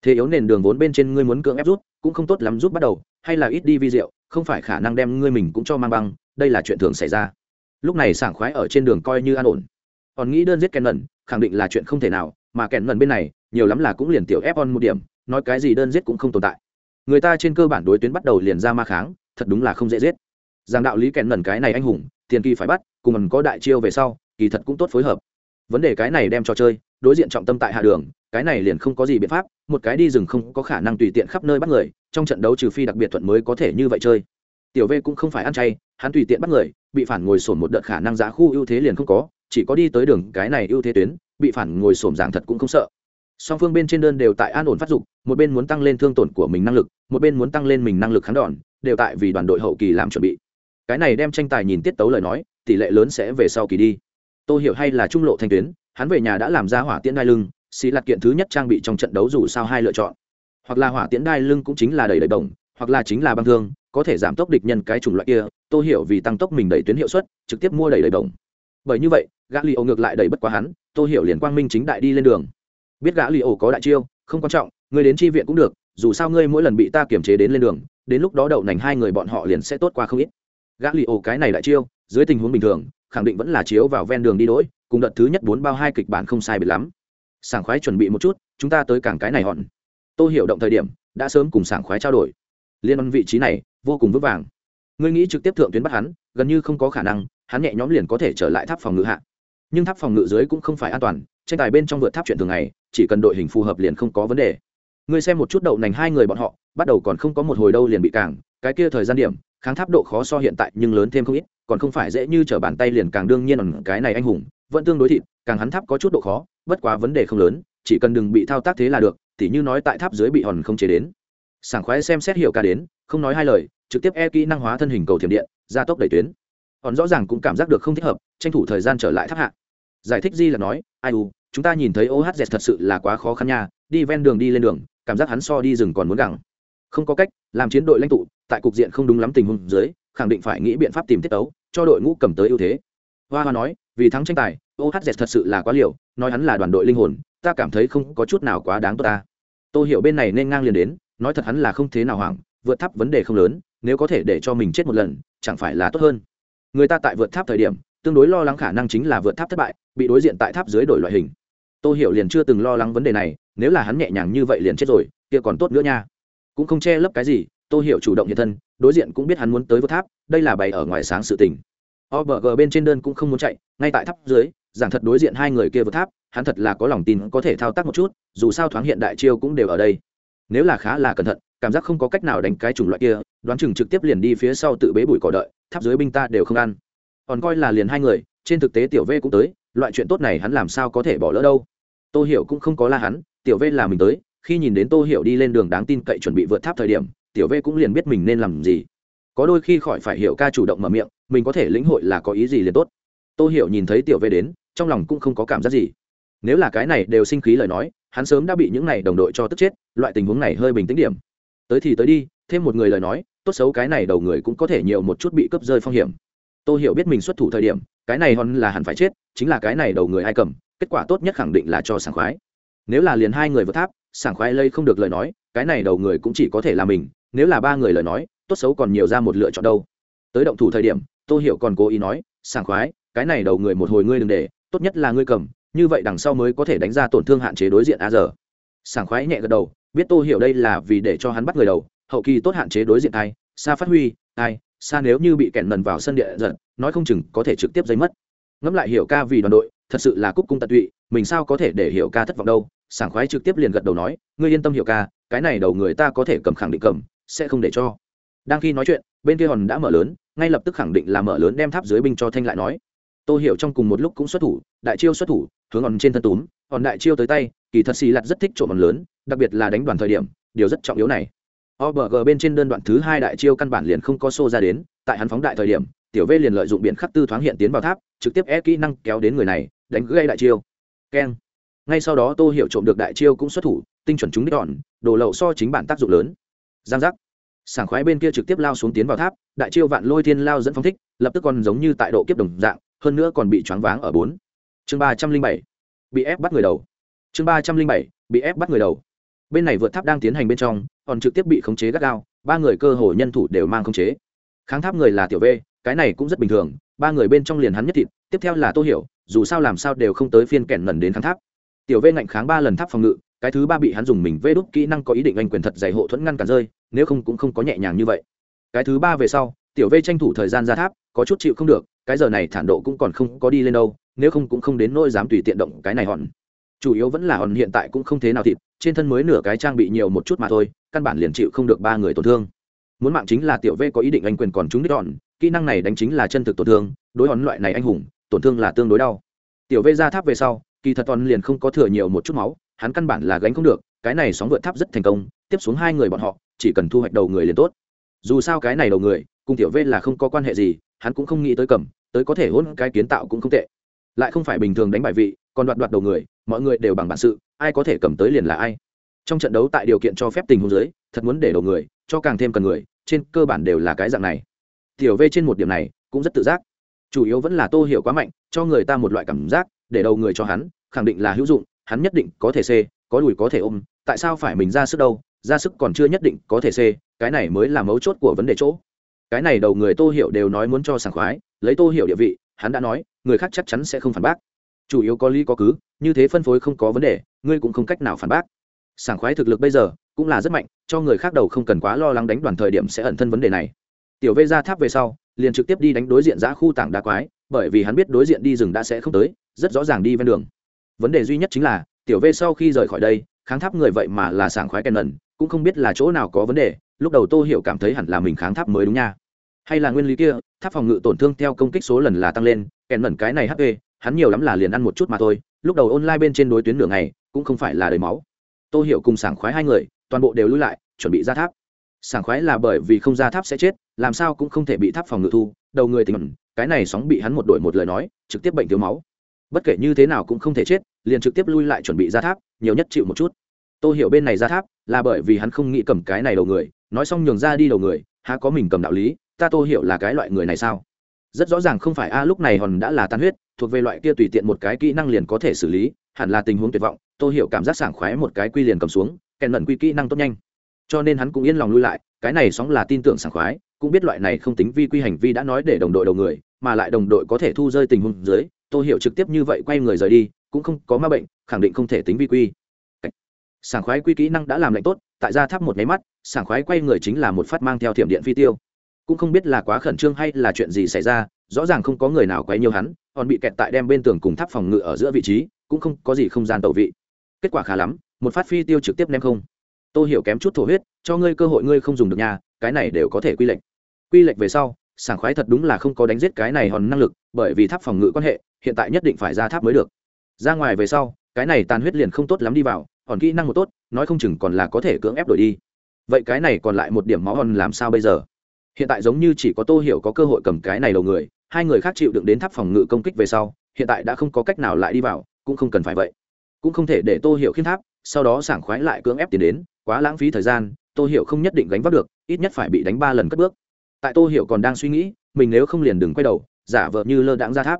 Thế yếu nền đường vốn bên trên ngươi muốn cưỡng ép rút, cũng không tốt lắm rút bắt đầu, hay là ít đi vi rượu không phải khả năng đem ngươi mình cũng cho mang băng, đây là chuyện thường xảy ra. Lúc này sảng khoái ở trên đường coi như an ổn. Còn nghĩ đơn giết kèn nần khẳng định là chuyện không thể nào, mà kèn nần bên này, nhiều lắm là cũng liền tiểu ép on một điểm, nói cái gì đơn giết cũng không tồn tại. Người ta trên cơ bản đối tuyến bắt đầu liền ra ma kháng, thật đúng là không dễ giết giang đạo lý kèn nần cái này anh hùng, tiền kỳ phải bắt, cùng mình có đại chiêu về sau, kỳ thật cũng tốt phối hợp. Vấn đề cái này đem cho chơi, đối diện trọng tâm tại hạ đường, cái này liền không có gì biện pháp, một cái đi rừng không có khả năng tùy tiện khắp nơi bắt người, trong trận đấu trừ phi đặc biệt thuận mới có thể như vậy chơi. Tiểu v cũng không phải ăn chay, hắn tùy tiện bắt người, bị phản ngồi sổn một đợt khả năng giá khu ưu thế liền không có, chỉ có đi tới đường cái này ưu thế tuyến, bị phản ngồi sổm giảng thật cũng không sợ. Song phương bên trên đơn đều tại an ổn phát dục, một bên muốn tăng lên thương tổn của mình năng lực, một bên muốn tăng lên mình năng lực kháng đòn, đều tại vì đoàn đội hậu kỳ làm chuẩn bị cái này đem tranh tài nhìn tiết tấu lời nói, tỷ lệ lớn sẽ về sau kỳ đi. Tôi hiểu hay là trung lộ thanh tuyến, hắn về nhà đã làm ra hỏa tiễn đai lưng xì lạt kiện thứ nhất trang bị trong trận đấu dù sao hai lựa chọn. Hoặc là hỏa tiễn đai lưng cũng chính là đầy đầy bổng, hoặc là chính là băng thương, có thể giảm tốc địch nhân cái chủng loại kia tôi hiểu vì tăng tốc mình đẩy tuyến hiệu suất, trực tiếp mua đầy đầy bổng. Bởi như vậy gã li ô ngược lại đẩy bất quá hắn tôi hiểu liền quang minh chính đại đi lên đường. Biết gã li ô có đại chiêu, không quan trọng, người đến chi viện cũng được, dù sao ngươi mỗi lần bị ta kiểm chế đến lên đường, đến lúc đó đậu nành hai người bọn họ liền sẽ tốt qua không ít gã li ô cái này lại chiêu, dưới tình huống bình thường, khẳng định vẫn là chiếu vào ven đường đi đỗi, cùng đợt thứ nhất bốn bao hai kịch bản không sai biệt lắm. Sảng khoái chuẩn bị một chút, chúng ta tới cảng cái này hòn. Tôi hiểu động thời điểm, đã sớm cùng sảng khoái trao đổi. Liên văn vị trí này, vô cùng vững vàng. Ngươi nghĩ trực tiếp thượng tuyến bắt hắn, gần như không có khả năng, hắn nhẹ nhóm liền có thể trở lại tháp phòng ngự hạ. Nhưng tháp phòng ngự dưới cũng không phải an toàn, tranh tài bên trong vượt tháp chuyện thường ngày, chỉ cần đội hình phù hợp liền không có vấn đề. Ngươi xem một chút đậu nành hai người bọn họ, bắt đầu còn không có một hồi đâu liền bị cảng, cái kia thời gian điểm kháng tháp độ khó so hiện tại nhưng lớn thêm không ít, còn không phải dễ như t bàn tay liền càng đương nhiên cái này anh hùng, vẫn tương đối thịt, càng hắn tháp có chút độ khó, bất quá vấn đề không lớn, chỉ cần đừng bị thao tác thế là được, tỉ như nói tại tháp dưới bị hòn không chế đến. Sảng khoái xem xét hiểu cả đến, không nói hai lời, trực tiếp e kỹ năng hóa thân hình cầu thiểm điện, gia tốc đẩy tuyến. Hòn rõ ràng cũng cảm giác được không thích hợp, tranh thủ thời gian trở lại tháp hạ. Giải thích di là nói, ai u, chúng ta nhìn thấy ohz thật sự là quá khó khăn nha, đi ven đường đi lên đường, cảm giác hắn so đi rừng còn muốn gẳng không có cách, làm chiến đội lãnh tụ tại cục diện không đúng lắm tình huống dưới, khẳng định phải nghĩ biện pháp tìm tiết tấu, cho đội ngũ cầm tới ưu thế. Hoa hoa nói, vì thắng tranh tài ohz thật sự là quá liều, nói hắn là đoàn đội linh hồn, ta cảm thấy không có chút nào quá đáng tốt ta. Tôi hiểu bên này nên ngang liền đến, nói thật hắn là không thế nào hoảng, vượt tháp vấn đề không lớn, nếu có thể để cho mình chết một lần, chẳng phải là tốt hơn. Người ta tại vượt tháp thời điểm, tương đối lo lắng khả năng chính là vượt tháp thất bại, bị đối diện tại tháp dưới đổi loại hình. Tôi hiểu liền chưa từng lo lắng vấn đề này, nếu là hắn nhẹ nhàng như vậy liền chết rồi, kia còn tốt nữa nha. Cũng không che lấp cái gì Tô hiểu chủ động hiện thân, đối diện cũng biết hắn muốn tới vượt tháp, đây là bày ở ngoài sáng sự tình. Obg bên trên đơn cũng không muốn chạy, ngay tại tháp dưới, giảng thật đối diện hai người kia vượt tháp, hắn thật là có lòng tin có thể thao tác một chút, dù sao thoáng hiện đại chiêu cũng đều ở đây. Nếu là khá là cẩn thận, cảm giác không có cách nào đánh cái chủng loại kia, đoán chừng trực tiếp liền đi phía sau tự bế bụi cỏ đợi, tháp dưới binh ta đều không ăn. Còn coi là liền hai người, trên thực tế tiểu v cũng tới, loại chuyện tốt này hắn làm sao có thể bỏ lỡ đâu. Tô hiểu cũng không có la hắn, tiểu v là mình tới, khi nhìn đến tô hiểu đi lên đường đáng tin cậy chuẩn bị vượt tháp thời điểm tiểu v cũng liền biết mình nên làm gì. Có đôi khi khỏi phải hiểu ca chủ động mở miệng, mình có thể lĩnh hội là có ý gì liền tốt. Tô hiểu nhìn thấy tiểu v đến, trong lòng cũng không có cảm giác gì. Nếu là cái này đều sinh khí lời nói, hắn sớm đã bị những này đồng đội cho tức chết, loại tình huống này hơi bình tĩnh điểm. Tới thì tới đi, thêm một người lời nói, tốt xấu cái này đầu người cũng có thể nhiều một chút bị cướp rơi phong hiểm. Tôi hiểu biết mình xuất thủ thời điểm, cái này hòn là hẳn phải chết, chính là cái này đầu người ai cầm, kết quả tốt nhất khẳng định là cho sảng khoái. Nếu là liền hai người vượt tháp, sảng khoái lây không được lời nói, cái này đầu người cũng chỉ có thể là mình nếu là ba người lời nói, tốt xấu còn nhiều ra một lựa chọn đâu. Tới động thủ thời điểm, tô hiểu còn cố ý nói, sảng khoái, cái này đầu người một hồi ngươi đừng để, tốt nhất là ngươi cầm, như vậy đằng sau mới có thể đánh ra tổn thương hạn chế đối diện a giờ sảng khoái nhẹ gật đầu, biết tô hiểu đây là vì để cho hắn bắt người đầu, hậu kỳ tốt hạn chế đối diện ai, xa phát huy, ai, xa nếu như bị kẹn lần vào sân địa giận, nói không chừng có thể trực tiếp giấy mất. Ngẫm lại hiểu ca vì đoàn đội, thật sự là cúc cung tận tụy, mình sao có thể để hiểu ca thất vọng đâu? Sảng khoái trực tiếp liền gật đầu nói, ngươi yên tâm hiểu ca, cái này đầu người ta có thể cầm khẳng định cầm sẽ không để cho đang khi nói chuyện bên kia hòn đã mở lớn ngay lập tức khẳng định là mở lớn đem tháp dưới binh cho thanh lại nói tô hiểu trong cùng một lúc cũng xuất thủ đại chiêu xuất thủ hướng hòn trên thân túm hòn đại chiêu tới tay kỳ thật xì lặt rất thích trộm hòn lớn đặc biệt là đánh đoàn thời điểm điều rất trọng yếu này OBG bên trên đơn đoạn thứ hai đại chiêu căn bản liền không có xô ra đến, tại hắn phóng đại thời điểm, tiểu V liền lợi dụng biển khắc tư thoáng hiện tiến vào tháp, trực tiếp é kỹ năng kéo đến người này, đánh gây đại chiêu. Keng. Ngay sau đó Tô Hiểu trộm được đại chiêu cũng xuất thủ, tinh chuẩn chúng đích đòn, đồ lậu so chính bản tác dụng lớn. Giang giác. Sảng khoái bên kia trực tiếp lao xuống tiến vào tháp, đại chiêu vạn lôi thiên lao dẫn phong thích, lập tức còn giống như tại độ kiếp đồng dạng, hơn nữa còn bị choáng váng ở bốn. Chương ba trăm linh bảy Bị ép bắt người đầu. Chương ba trăm linh bảy Bị ép bắt người đầu. Bên này vượt tháp đang tiến hành bên trong, còn trực tiếp bị khống chế gắt gao ba người cơ hồ nhân thủ đều mang khống chế kháng tháp người là tiểu v cái này cũng rất bình thường ba người bên trong liền hắn nhất thịt tiếp theo là tô hiểu dù sao làm sao đều không tới phiên kẹn lần đến kháng tháp tiểu v ngạnh kháng ba lần tháp phòng ngự cái thứ ba bị hắn dùng mình vê đúc kỹ năng có ý định anh quyền thật dày hộ thuẫn ngăn cản rơi, nếu không cũng không có nhẹ nhàng như vậy. Cái thứ ba về sau, tiểu vê tranh thủ thời gian ra tháp, có chút chịu không được, cái giờ này thản độ cũng còn không có đi lên đâu, nếu không cũng không đến nỗi dám tùy tiện động cái này hòn. Chủ yếu vẫn là hòn hiện tại cũng không thế nào thịt, trên thân mới nửa cái trang bị nhiều một chút mà thôi, căn bản liền chịu không được ba người tổn thương. Muốn mạng chính là tiểu v có ý định anh quyền còn chúng đích hòn, kỹ năng này đánh chính là chân thực tổn thương, đối hòn loại này anh hùng, tổn thương là tương đối đau. Tiểu v ra tháp về sau, kỳ thật toàn liền không có thừa nhiều một chút máu hắn căn bản là gánh không được, cái này sóng vượt tháp rất thành công, tiếp xuống hai người bọn họ, chỉ cần thu hoạch đầu người liền tốt. Dù sao cái này đầu người, cùng tiểu v là không có quan hệ gì, hắn cũng không nghĩ tới cầm, tới có thể hôn cái kiến tạo cũng không tệ. Lại không phải bình thường đánh bại vị, còn đoạt đoạt đầu người, mọi người đều bằng bản sự, ai có thể cầm tới liền là ai. Trong trận đấu tại điều kiện cho phép tình huống giới thật muốn để đầu người, cho càng thêm cần người, trên cơ bản đều là cái dạng này. Tiểu v trên một điểm này, cũng rất tự giác. Chủ yếu vẫn là tô hiểu quá mạnh, cho người ta một loại cảm giác, để đầu người cho hắn, khẳng định là hữu dụng hắn nhất định có thể c có đùi có thể ôm, tại sao phải mình ra sức đâu, ra sức còn chưa nhất định có thể c cái này mới là mấu chốt của vấn đề chỗ. Cái này đầu người tô hiểu đều nói muốn cho sảng khoái, lấy tô hiểu địa vị, hắn đã nói, người khác chắc chắn sẽ không phản bác. Chủ yếu có lý có cứ, như thế phân phối không có vấn đề, ngươi cũng không cách nào phản bác. Sảng khoái thực lực bây giờ cũng là rất mạnh, cho người khác đầu không cần quá lo lắng đánh đoàn thời điểm sẽ ẩn thân vấn đề này. Tiểu vê ra tháp về sau, liền trực tiếp đi đánh đối diện giã khu tảng đá quái, bởi vì hắn biết đối diện đi rừng đã sẽ không tới, rất rõ ràng đi ven đường vấn đề duy nhất chính là, tiểu vê sau khi rời khỏi đây, kháng tháp người vậy mà là sảng khoái kèn lần cũng không biết là chỗ nào có vấn đề, lúc đầu tô hiểu cảm thấy hẳn là mình kháng tháp mới đúng nha. Hay là nguyên lý kia, tháp phòng ngự tổn thương theo công kích số lần là tăng lên, kèn lần cái này hp hắn nhiều lắm là liền ăn một chút mà thôi, lúc đầu online bên trên đối tuyến nửa ngày, cũng không phải là đầy máu. Tô hiểu cùng sảng khoái hai người, toàn bộ đều lui lại, chuẩn bị ra tháp. Sảng khoái là bởi vì không ra tháp sẽ chết, làm sao cũng không thể bị tháp phòng ngự thu, đầu người tình cái này sóng bị hắn một đổi một lời nói, trực tiếp bệnh thiếu máu. Bất kể như thế nào cũng không thể chết liền trực tiếp lui lại chuẩn bị ra tháp, nhiều nhất chịu một chút. Tôi hiểu bên này ra tháp, là bởi vì hắn không nghĩ cầm cái này đầu người, nói xong nhường ra đi đầu người, há có mình cầm đạo lý, ta tôi hiểu là cái loại người này sao? Rất rõ ràng không phải, a, lúc này hòn đã là tan huyết, thuộc về loại kia tùy tiện một cái kỹ năng liền có thể xử lý, hẳn là tình huống tuyệt vọng tôi hiểu cảm giác sảng khoái một cái quy liền cầm xuống, kèn mẩn quy kỹ năng tốt nhanh. Cho nên hắn cũng yên lòng lui lại, cái này sóng là tin tưởng sảng khoái, cũng biết loại này không tính vi quy hành vi đã nói để đồng đội đầu người, mà lại đồng đội có thể thu rơi tình huống dưới tôi hiểu trực tiếp như vậy quay người rời đi cũng không có ma bệnh, khẳng định không thể tính vi quy. Sảng khoái quy kỹ năng đã làm lạnh tốt, tại gia tháp một máy mắt, sảng khoái quay người chính là một phát mang theo thiểm điện phi tiêu. Cũng không biết là quá khẩn trương hay là chuyện gì xảy ra, rõ ràng không có người nào quấy nhiều hắn, còn bị kẹt tại đem bên tường cùng tháp phòng ngự ở giữa vị trí, cũng không có gì không gian tẩu vị. Kết quả khá lắm, một phát phi tiêu trực tiếp ném không. Tôi hiểu kém chút thổ huyết, cho ngươi cơ hội ngươi không dùng được nhà cái này đều có thể quy lệnh. Quy lệnh về sau, sảng khoái thật đúng là không có đánh giết cái này hòn năng lực, bởi vì tháp phòng ngự quan hệ, hiện tại nhất định phải ra tháp mới được ra ngoài về sau, cái này tàn huyết liền không tốt lắm đi vào, hòn kỹ năng một tốt, nói không chừng còn là có thể cưỡng ép đổi đi. Vậy cái này còn lại một điểm máu hòn làm sao bây giờ? Hiện tại giống như chỉ có tô hiểu có cơ hội cầm cái này đầu người, hai người khác chịu đựng đến tháp phòng ngự công kích về sau, hiện tại đã không có cách nào lại đi vào, cũng không cần phải vậy. Cũng không thể để tô hiểu khiêm tháp, sau đó sảng khoái lại cưỡng ép tiền đến, quá lãng phí thời gian, tô hiểu không nhất định gánh vác được, ít nhất phải bị đánh ba lần cất bước. Tại tô hiểu còn đang suy nghĩ, mình nếu không liền đừng quay đầu, giả vờ như lơ đãng ra tháp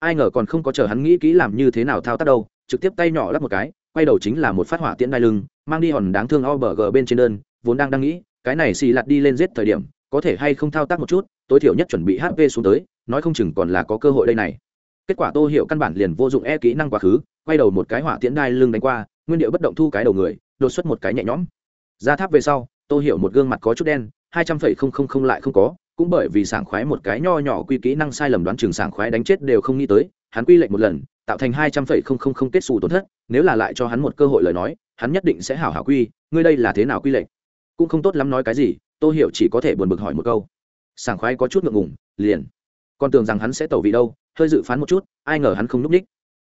ai ngờ còn không có chờ hắn nghĩ kỹ làm như thế nào thao tác đâu, trực tiếp tay nhỏ lắp một cái, quay đầu chính là một phát hỏa tiễn đai lưng, mang đi hòn đáng thương o bờ g bên trên đơn, vốn đang đang nghĩ, cái này xì lặt đi lên giết thời điểm, có thể hay không thao tác một chút, tối thiểu nhất chuẩn bị hp xuống tới, nói không chừng còn là có cơ hội đây này. Kết quả tô hiểu căn bản liền vô dụng e kỹ năng quá khứ, quay đầu một cái hỏa tiễn đai lưng đánh qua, nguyên điệu bất động thu cái đầu người, đột xuất một cái nhẹ nhõm. Ra tháp về sau, tô hiểu một gương mặt có chút đen, hai trăm phẩy không không không lại không có cũng bởi vì sảng khoái một cái nho nhỏ quy kỹ năng sai lầm đoán chừng sảng khoái đánh chết đều không nghĩ tới, hắn quy lệnh một lần, tạo thành hai trăm phẩy không không không kết xù tổn thất, nếu là lại cho hắn một cơ hội lời nói, hắn nhất định sẽ hảo hảo quy, ngươi đây là thế nào quy lệnh? Cũng không tốt lắm nói cái gì, tô hiểu chỉ có thể buồn bực hỏi một câu. Sảng khoái có chút ngượng ngùng, liền. Còn tưởng rằng hắn sẽ tẩu vị đâu, hơi dự phán một chút, ai ngờ hắn không núp ních.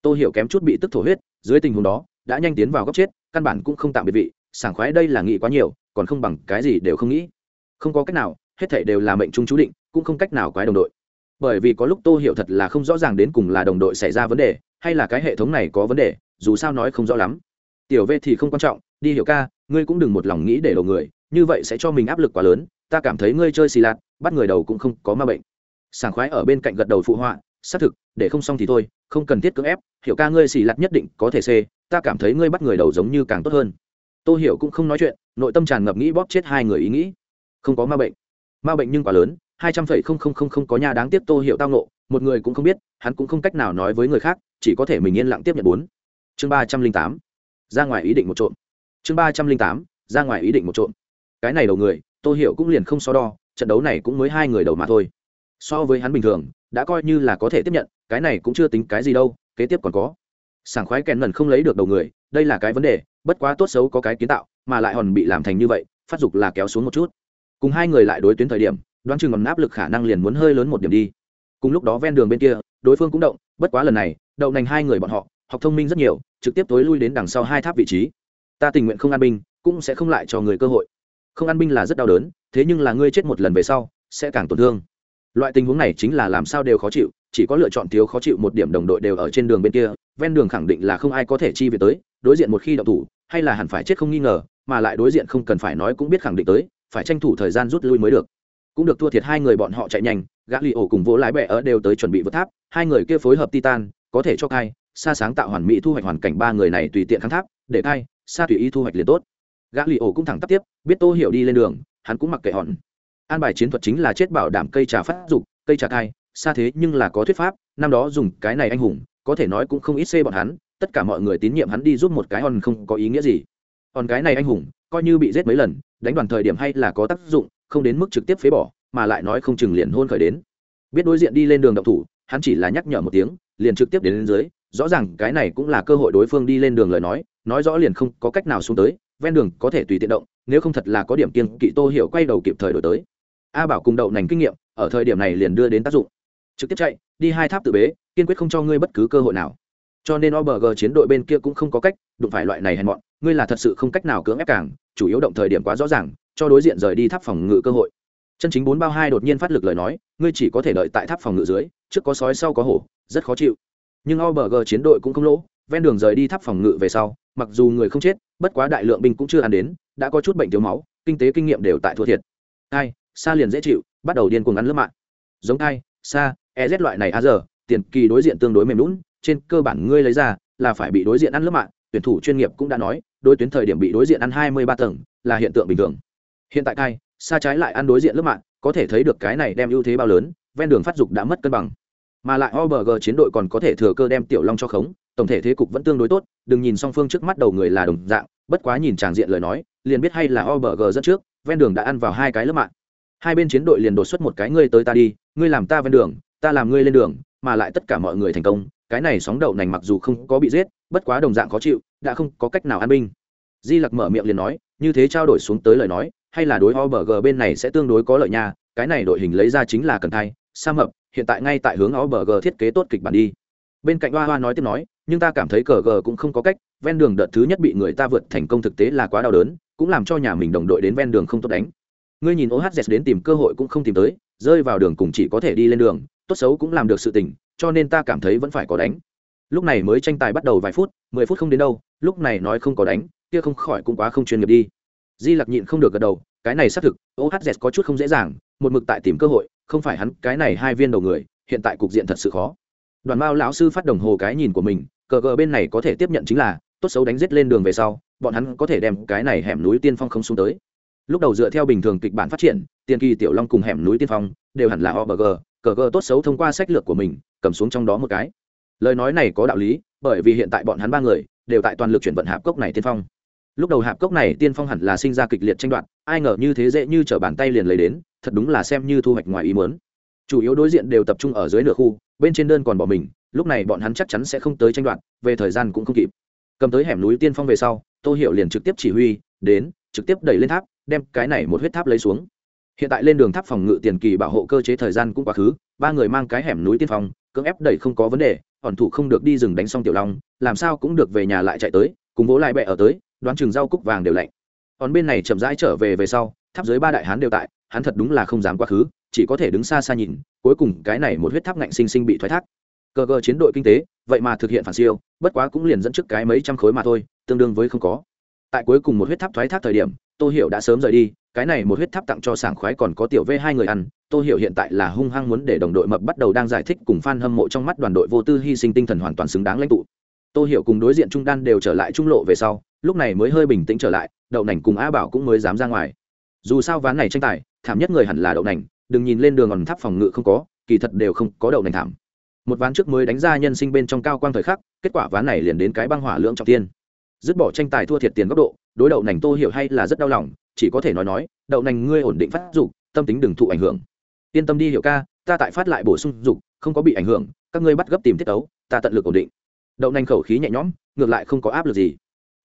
Tô hiểu kém chút bị tức thổ huyết, dưới tình huống đó, đã nhanh tiến vào góc chết, căn bản cũng không tạm biệt vị, sảng khoái đây là nghĩ quá nhiều, còn không bằng cái gì đều không nghĩ. Không có cách nào hết thảy đều là mệnh trung chú định, cũng không cách nào quái đồng đội. Bởi vì có lúc tô hiểu thật là không rõ ràng đến cùng là đồng đội xảy ra vấn đề, hay là cái hệ thống này có vấn đề, dù sao nói không rõ lắm. Tiểu v thì không quan trọng, đi hiểu ca, ngươi cũng đừng một lòng nghĩ để đầu người, như vậy sẽ cho mình áp lực quá lớn, ta cảm thấy ngươi chơi xì lạt, bắt người đầu cũng không có ma bệnh. Sảng khoái ở bên cạnh gật đầu phụ họa, xác thực, để không xong thì thôi, không cần thiết cưỡng ép, hiểu ca ngươi xì lạt nhất định có thể c ta cảm thấy ngươi bắt người đầu giống như càng tốt hơn. Tô hiểu cũng không nói chuyện, nội tâm tràn ngập nghĩ bóp chết hai người ý nghĩ. Không có ma bệnh ma bệnh nhưng quá lớn, hai trăm phẩy không không không không có nhà đáng tiếc tô hiệu tao nộ một người cũng không biết, hắn cũng không cách nào nói với người khác, chỉ có thể mình yên lặng tiếp nhận bốn. Chương ba trăm linh tám. Ra ngoài ý định một trộm. Chương ba trăm linh tám. Ra ngoài ý định một trộm. Cái này đầu người, tô hiệu cũng liền không so đo, trận đấu này cũng mới hai người đầu mà thôi. So với hắn bình thường, đã coi như là có thể tiếp nhận, cái này cũng chưa tính cái gì đâu, kế tiếp còn có. Sảng khoái kèn lần không lấy được đầu người, đây là cái vấn đề, bất quá tốt xấu có cái kiến tạo, mà lại hòn bị làm thành như vậy, phát dục là kéo xuống một chút cùng hai người lại đối tuyến thời điểm, đoán chừng còn áp lực khả năng liền muốn hơi lớn một điểm đi. Cùng lúc đó ven đường bên kia, đối phương cũng động, bất quá lần này, đậu nành hai người bọn họ, học thông minh rất nhiều, trực tiếp tối lui đến đằng sau hai tháp vị trí. Ta tình nguyện không an binh, cũng sẽ không lại cho người cơ hội. Không an binh là rất đau đớn, thế nhưng là ngươi chết một lần về sau, sẽ càng tổn thương. Loại tình huống này chính là làm sao đều khó chịu, chỉ có lựa chọn thiếu khó chịu một điểm đồng đội đều ở trên đường bên kia, ven đường khẳng định là không ai có thể chi về tới, đối diện một khi đậu thủ, hay là hẳn phải chết không nghi ngờ, mà lại đối diện không cần phải nói cũng biết khẳng định tới phải tranh thủ thời gian rút lui mới được. Cũng được thua thiệt hai người bọn họ chạy nhanh, gã li ổ cùng vỗ lái bẹ ở đều tới chuẩn bị vượt tháp, hai người kia phối hợp titan, có thể cho cai, xa sáng tạo hoàn mỹ thu hoạch hoàn cảnh ba người này tùy tiện kháng tháp, để cai, xa tùy ý thu hoạch liền tốt. Gã li ổ cũng thẳng tắp tiếp, biết tô hiểu đi lên đường, hắn cũng mặc kệ hòn. An bài chiến thuật chính là chết bảo đảm cây trà phát dục, cây trà cai, xa thế nhưng là có thuyết pháp, năm đó dùng cái này anh hùng, có thể nói cũng không ít xê bọn hắn, tất cả mọi người tín nhiệm hắn đi giúp một cái hòn không có ý nghĩa gì. Còn cái này anh hùng coi như bị giết mấy lần, đánh đoàn thời điểm hay là có tác dụng, không đến mức trực tiếp phế bỏ, mà lại nói không chừng liền hôn khởi đến. Biết đối diện đi lên đường động thủ, hắn chỉ là nhắc nhở một tiếng, liền trực tiếp đến lên dưới, rõ ràng cái này cũng là cơ hội đối phương đi lên đường lời nói nói rõ liền không có cách nào xuống tới, ven đường có thể tùy tiện động, nếu không thật là có điểm kiên kỵ tô hiểu quay đầu kịp thời đổi tới. A bảo cùng đậu nành kinh nghiệm, ở thời điểm này liền đưa đến tác dụng. Trực tiếp chạy, đi hai tháp tự bế, kiên quyết không cho ngươi bất cứ cơ hội nào cho nên obg chiến đội bên kia cũng không có cách đụng phải loại này hèn mọn. Ngươi là thật sự không cách nào cưỡng ép càng chủ yếu động thời điểm quá rõ ràng cho đối diện rời đi tháp phòng ngự cơ hội. Chân chính bốn bao hai đột nhiên phát lực lời nói ngươi chỉ có thể đợi tại tháp phòng ngự dưới trước có sói sau có hổ rất khó chịu. Nhưng obg chiến đội cũng không lỗ ven đường rời đi tháp phòng ngự về sau mặc dù người không chết bất quá đại lượng binh cũng chưa ăn đến đã có chút bệnh thiếu máu kinh tế kinh nghiệm đều tại thua thiệt. Hai xa liền dễ chịu bắt đầu điên cuồng ăn lớp mạng. Giống hai xa ez loại này a giờ tiền kỳ đối diện tương đối mềm nhũn, trên cơ bản ngươi lấy ra là phải bị đối diện ăn lớp mạng, tuyển thủ chuyên nghiệp cũng đã nói, đối tuyến thời điểm bị đối diện ăn hai mươi ba tầng là hiện tượng bình thường. Hiện tại cai xa trái lại ăn đối diện lớp mạng, có thể thấy được cái này đem ưu thế bao lớn, ven đường phát dục đã mất cân bằng. Mà lại obg chiến đội còn có thể thừa cơ đem tiểu long cho khống, tổng thể thế cục vẫn tương đối tốt, đừng nhìn song phương trước mắt đầu người là đồng dạng, bất quá nhìn tràng diện lời nói, liền biết hay là obg dẫn trước, ven đường đã ăn vào hai cái lớp mạng. Hai bên chiến đội liền đột xuất một cái, ngươi tới ta đi, ngươi làm ta ven đường, ta làm ngươi lên đường mà lại tất cả mọi người thành công, cái này sóng đậu nành mặc dù không có bị giết, bất quá đồng dạng khó chịu, đã không có cách nào an binh. Di lặc mở miệng liền nói, như thế trao đổi xuống tới lời nói, hay là đối obg bên này sẽ tương đối có lợi nha, cái này đội hình lấy ra chính là cần thay sa mập, hiện tại ngay tại hướng obg thiết kế tốt kịch bản đi. Bên cạnh hoa hoa nói tiếp nói, nhưng ta cảm thấy cờ gờ cũng không có cách, ven đường đợt thứ nhất bị người ta vượt thành công thực tế là quá đau đớn, cũng làm cho nhà mình đồng đội đến ven đường không tốt đánh. Ngươi nhìn ohz đến tìm cơ hội cũng không tìm tới, rơi vào đường cùng chỉ có thể đi lên đường tốt xấu cũng làm được sự tình, cho nên ta cảm thấy vẫn phải có đánh. Lúc này mới tranh tài bắt đầu vài phút, mười phút không đến đâu, lúc này nói không có đánh, kia không khỏi cũng quá không chuyên nghiệp đi. Di lặc nhịn không được gật đầu, cái này xác thực ohz có chút không dễ dàng, một mực tại tìm cơ hội, không phải hắn, cái này hai viên đầu người, hiện tại cục diện thật sự khó. Đoàn mao lão sư phát đồng hồ cái nhìn của mình, cờ cờ bên này có thể tiếp nhận chính là, tốt xấu đánh giết lên đường về sau, bọn hắn có thể đem cái này hẻm núi tiên phong không xuống tới. Lúc đầu dựa theo bình thường kịch bản phát triển, tiền kỳ, tiểu long cùng hẻm núi tiên phong, đều hẳn là obg cờ cờ tốt xấu thông qua sách lược của mình, cầm xuống trong đó một cái. Lời nói này có đạo lý, bởi vì hiện tại bọn hắn ba người đều tại toàn lực chuyển vận hạp cốc này tiên phong. Lúc đầu hạp cốc này tiên phong hẳn là sinh ra kịch liệt tranh đoạt, ai ngờ như thế dễ như t r ở bàn tay liền lấy đến, thật đúng là xem như thu hoạch ngoài ý mớn chủ yếu đối diện đều tập trung ở dưới nửa khu, bên trên đơn còn bỏ mình, lúc này bọn hắn chắc chắn sẽ không tới tranh đoạt, về thời gian cũng không kịp. Cầm tới hẻm núi tiên phong về sau, tô hiểu liền trực tiếp chỉ huy, đến, trực tiếp đẩy lên tháp, đem cái này một huyết tháp lấy xuống hiện tại lên đường tháp phòng ngự tiền kỳ bảo hộ cơ chế thời gian cũng quá khứ, ba người mang cái hẻm núi tiên phong, cưỡng ép đẩy không có vấn đề hòn thủ không được đi rừng đánh xong tiểu long, làm sao cũng được về nhà lại chạy tới, cùng vỗ lại bẹ ở tới, đoán chừng rau cúc vàng đều lạnh. Còn bên này chậm rãi trở về về sau, tháp dưới ba đại hán đều tại, hắn thật đúng là không dám quá khứ, chỉ có thể đứng xa xa nhìn, cuối cùng cái này một huyết tháp ngạnh sinh sinh bị thoái thác. Cơ cơ chiến đội kinh tế, vậy mà thực hiện phản siêu, bất quá cũng liền dẫn trước cái mấy trăm khối mà thôi, tương đương với không có. Tại cuối cùng một huyết tháp thoái thác thời điểm tô hiểu đã sớm rời đi, cái này một huyết tháp tặng cho sảng khoái còn có tiểu v hai người ăn, tô hiểu hiện tại là hung hăng muốn để đồng đội mập bắt đầu đang giải thích cùng f a n hâm mộ trong mắt đoàn đội vô tư hy sinh tinh thần hoàn toàn xứng đáng lãnh tụ. Tô hiểu cùng đối diện trung đan đều trở lại trung lộ về sau, lúc này mới hơi bình tĩnh trở lại, đậu nành cùng a bảo cũng mới dám ra ngoài. Dù sao ván này tranh tài, thảm nhất người hẳn là đậu nành, đừng nhìn lên đường ẩn tháp phòng ngự không có, kỳ thật đều không có đậu nành thảm. Một ván trước mới đánh ra nhân sinh bên trong cao quang thời khắc, kết quả ván này liền đến cái băng hỏa lưỡng trọng tiên. Dứt bỏ tranh tài thua thiệt tiền góc độ đối đậu nành tô hiểu hay là rất đau lòng, chỉ có thể nói nói, đậu nành ngươi ổn định phát dục, tâm tính đừng thụ ảnh hưởng. Yên tâm đi hiểu ca, ta tại phát lại bổ sung dục, không có bị ảnh hưởng, các ngươi bắt gấp tìm tiết tấu ta tận lực ổn định. Đậu nành khẩu khí nhẹ nhõm, ngược lại không có áp lực gì.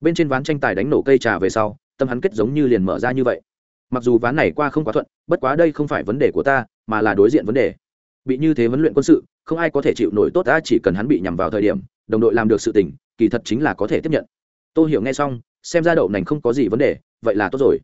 Bên trên ván tranh tài đánh nổ cây trà về sau, tâm hắn kết giống như liền mở ra như vậy. Mặc dù ván này qua không quá thuận, bất quá đây không phải vấn đề của ta, mà là đối diện vấn đề. Bị như thế huấn luyện quân sự, không ai có thể chịu nổi tốt, ta chỉ cần hắn bị nhằm vào thời điểm, đồng đội làm được sự tình, kỳ thật chính là có thể tiếp nhận tôi hiểu nghe xong, xem ra đậu nành không có gì vấn đề, vậy là tốt rồi.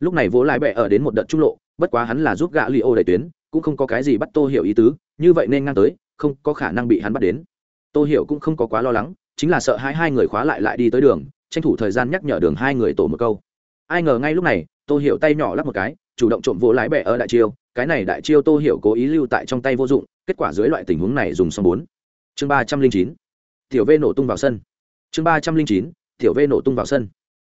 Lúc này vỗ lái bẹ ở đến một đợt trung lộ, bất quá hắn là giúp gã li ô đầy tuyến, cũng không có cái gì bắt tô hiểu ý tứ, như vậy nên ngang tới, không có khả năng bị hắn bắt đến. Tô hiểu cũng không có quá lo lắng, chính là sợ hai hai người khóa lại lại đi tới đường, tranh thủ thời gian nhắc nhở đường hai người tổ một câu. Ai ngờ ngay lúc này, tô hiểu tay nhỏ lắp một cái, chủ động trộm vỗ lái bẹ ở đại chiêu, cái này đại chiêu tô hiểu cố ý lưu tại trong tay vô dụng, kết quả dưới loại tình huống này dùng xong bốn. Chương ba trăm linh chín. Tiểu v nổ tung vào sân. Chương ba trăm linh chín tiểu v nổ tung vào sân.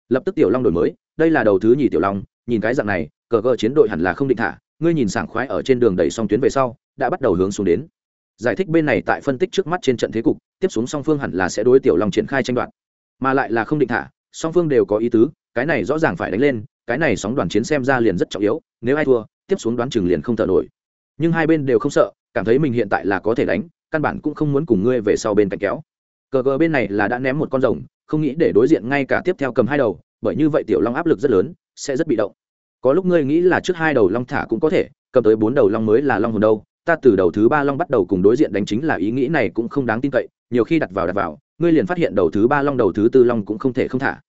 Lập tức tiểu long đổi mới, đây là đầu thứ nhì tiểu long, nhìn cái dạng này, cờ cờ chiến đội hẳn là không định thả, ngươi nhìn sảng khoái ở trên đường đẩy xong tuyến về sau, đã bắt đầu hướng xuống đến. Giải thích bên này tại phân tích trước mắt trên trận thế cục, tiếp xuống song phương hẳn là sẽ đối tiểu long triển khai tranh đoạt. Mà lại là không định thả, song phương đều có ý tứ, cái này rõ ràng phải đánh lên, cái này sóng đoàn chiến xem ra liền rất trọng yếu, nếu ai thua, tiếp xuống đoán chừng liền không thở nổi. Nhưng hai bên đều không sợ, cảm thấy mình hiện tại là có thể đánh, căn bản cũng không muốn cùng ngươi về sau bên cạnh kéo. Cờ cờ bên này là đã ném một con rồng không nghĩ để đối diện ngay cả tiếp theo cầm hai đầu, bởi như vậy tiểu long áp lực rất lớn, sẽ rất bị động. Có lúc ngươi nghĩ là trước hai đầu long thả cũng có thể, cầm tới bốn đầu long mới là long hồn đâu, ta từ đầu thứ ba long bắt đầu cùng đối diện đánh chính là ý nghĩ này cũng không đáng tin cậy, nhiều khi đặt vào đặt vào, ngươi liền phát hiện đầu thứ ba long đầu thứ tư long cũng không thể không thả.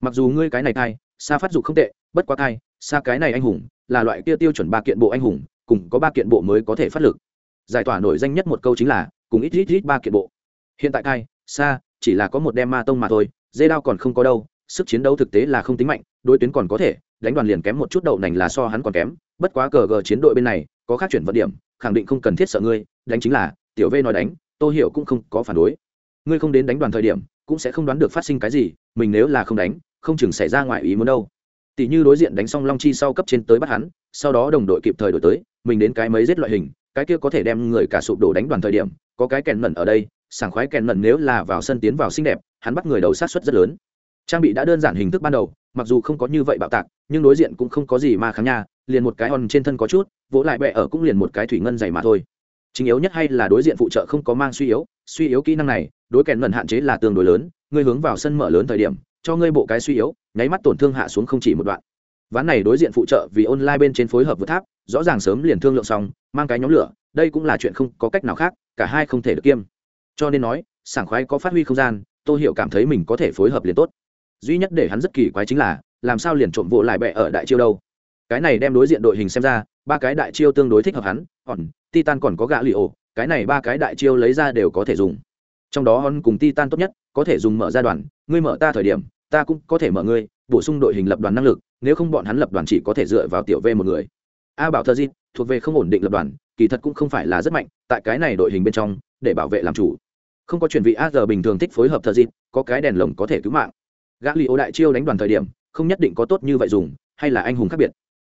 Mặc dù ngươi cái này thai, xa phát dục không tệ, bất quá thai, xa cái này anh hùng, là loại kia tiêu chuẩn ba kiện bộ anh hùng, cùng có ba kiện bộ mới có thể phát lực. Giải tỏa nổi danh nhất một câu chính là, cùng ít ít ít ba kiện bộ. Hiện tại thai, xa chỉ là có một đem ma tông mà thôi, dê đao còn không có đâu, sức chiến đấu thực tế là không tính mạnh, đối tuyến còn có thể, đánh đoàn liền kém một chút đậu nành là so hắn còn kém, bất quá cờ gờ chiến đội bên này, có khác chuyển vận điểm, khẳng định không cần thiết sợ ngươi, đánh chính là, tiểu v nói đánh, tô hiểu cũng không có phản đối. Ngươi không đến đánh đoàn thời điểm, cũng sẽ không đoán được phát sinh cái gì, mình nếu là không đánh, không chừng xảy ra ngoài ý muốn đâu. Tỷ như đối diện đánh xong long chi sau cấp trên tới bắt hắn, sau đó đồng đội kịp thời đổi tới, mình đến cái mấy giết loại hình, cái kia có thể đem người cả sụp đổ đánh đoàn thời điểm, có cái kèn mẩn ở đây sảng khoái kèn mẩn nếu là vào sân tiến vào xinh đẹp, hắn bắt người đầu sát suất rất lớn. Trang bị đã đơn giản hình thức ban đầu, mặc dù không có như vậy bạo tạc, nhưng đối diện cũng không có gì mà kháng nha, liền một cái hòn trên thân có chút, vỗ lại bẹ ở cũng liền một cái thủy ngân dày mà thôi. Chính yếu nhất hay là đối diện phụ trợ không có mang suy yếu suy yếu kỹ năng này, đối kèn mẩn hạn chế là tương đối lớn, ngươi hướng vào sân mở lớn thời điểm, cho ngươi bộ cái suy yếu, nháy mắt tổn thương hạ xuống không chỉ một đoạn. Ván này đối diện phụ trợ vì online bên trên phối hợp vượt tháp, rõ ràng sớm liền thương lượng xong, mang cái nhóm lửa, đây cũng là chuyện không có cách nào khác, cả hai không thể được kiêm cho nên nói, sảng khoái có phát huy không gian tôi hiểu cảm thấy mình có thể phối hợp liền tốt. Duy nhất để hắn rất kỳ quái chính là, làm sao liền trộm vụ lại bẹ ở đại chiêu đâu. Cái này đem đối diện đội hình xem ra, ba cái đại chiêu tương đối thích hợp hắn, còn, titan còn có gã lì ổ, cái này ba cái đại chiêu lấy ra đều có thể dùng. Trong đó hon cùng titan tốt nhất, có thể dùng mở ra đoàn, ngươi mở ta thời điểm, ta cũng có thể mở ngươi, bổ sung đội hình lập đoàn năng lực, nếu không bọn hắn lập đoàn chỉ có thể dựa vào tiểu v một người. A bảo thơ di, thuộc về không ổn định lập đoàn, kỳ thật cũng không phải là rất mạnh, tại cái này đội hình bên trong, để bảo vệ làm chủ không có chuyển vị a giờ bình thường thích phối hợp thợ dịp, có cái đèn lồng có thể cứu mạng. Gã li ô đại chiêu đánh đoàn thời điểm, không nhất định có tốt như vậy dùng, hay là anh hùng khác biệt.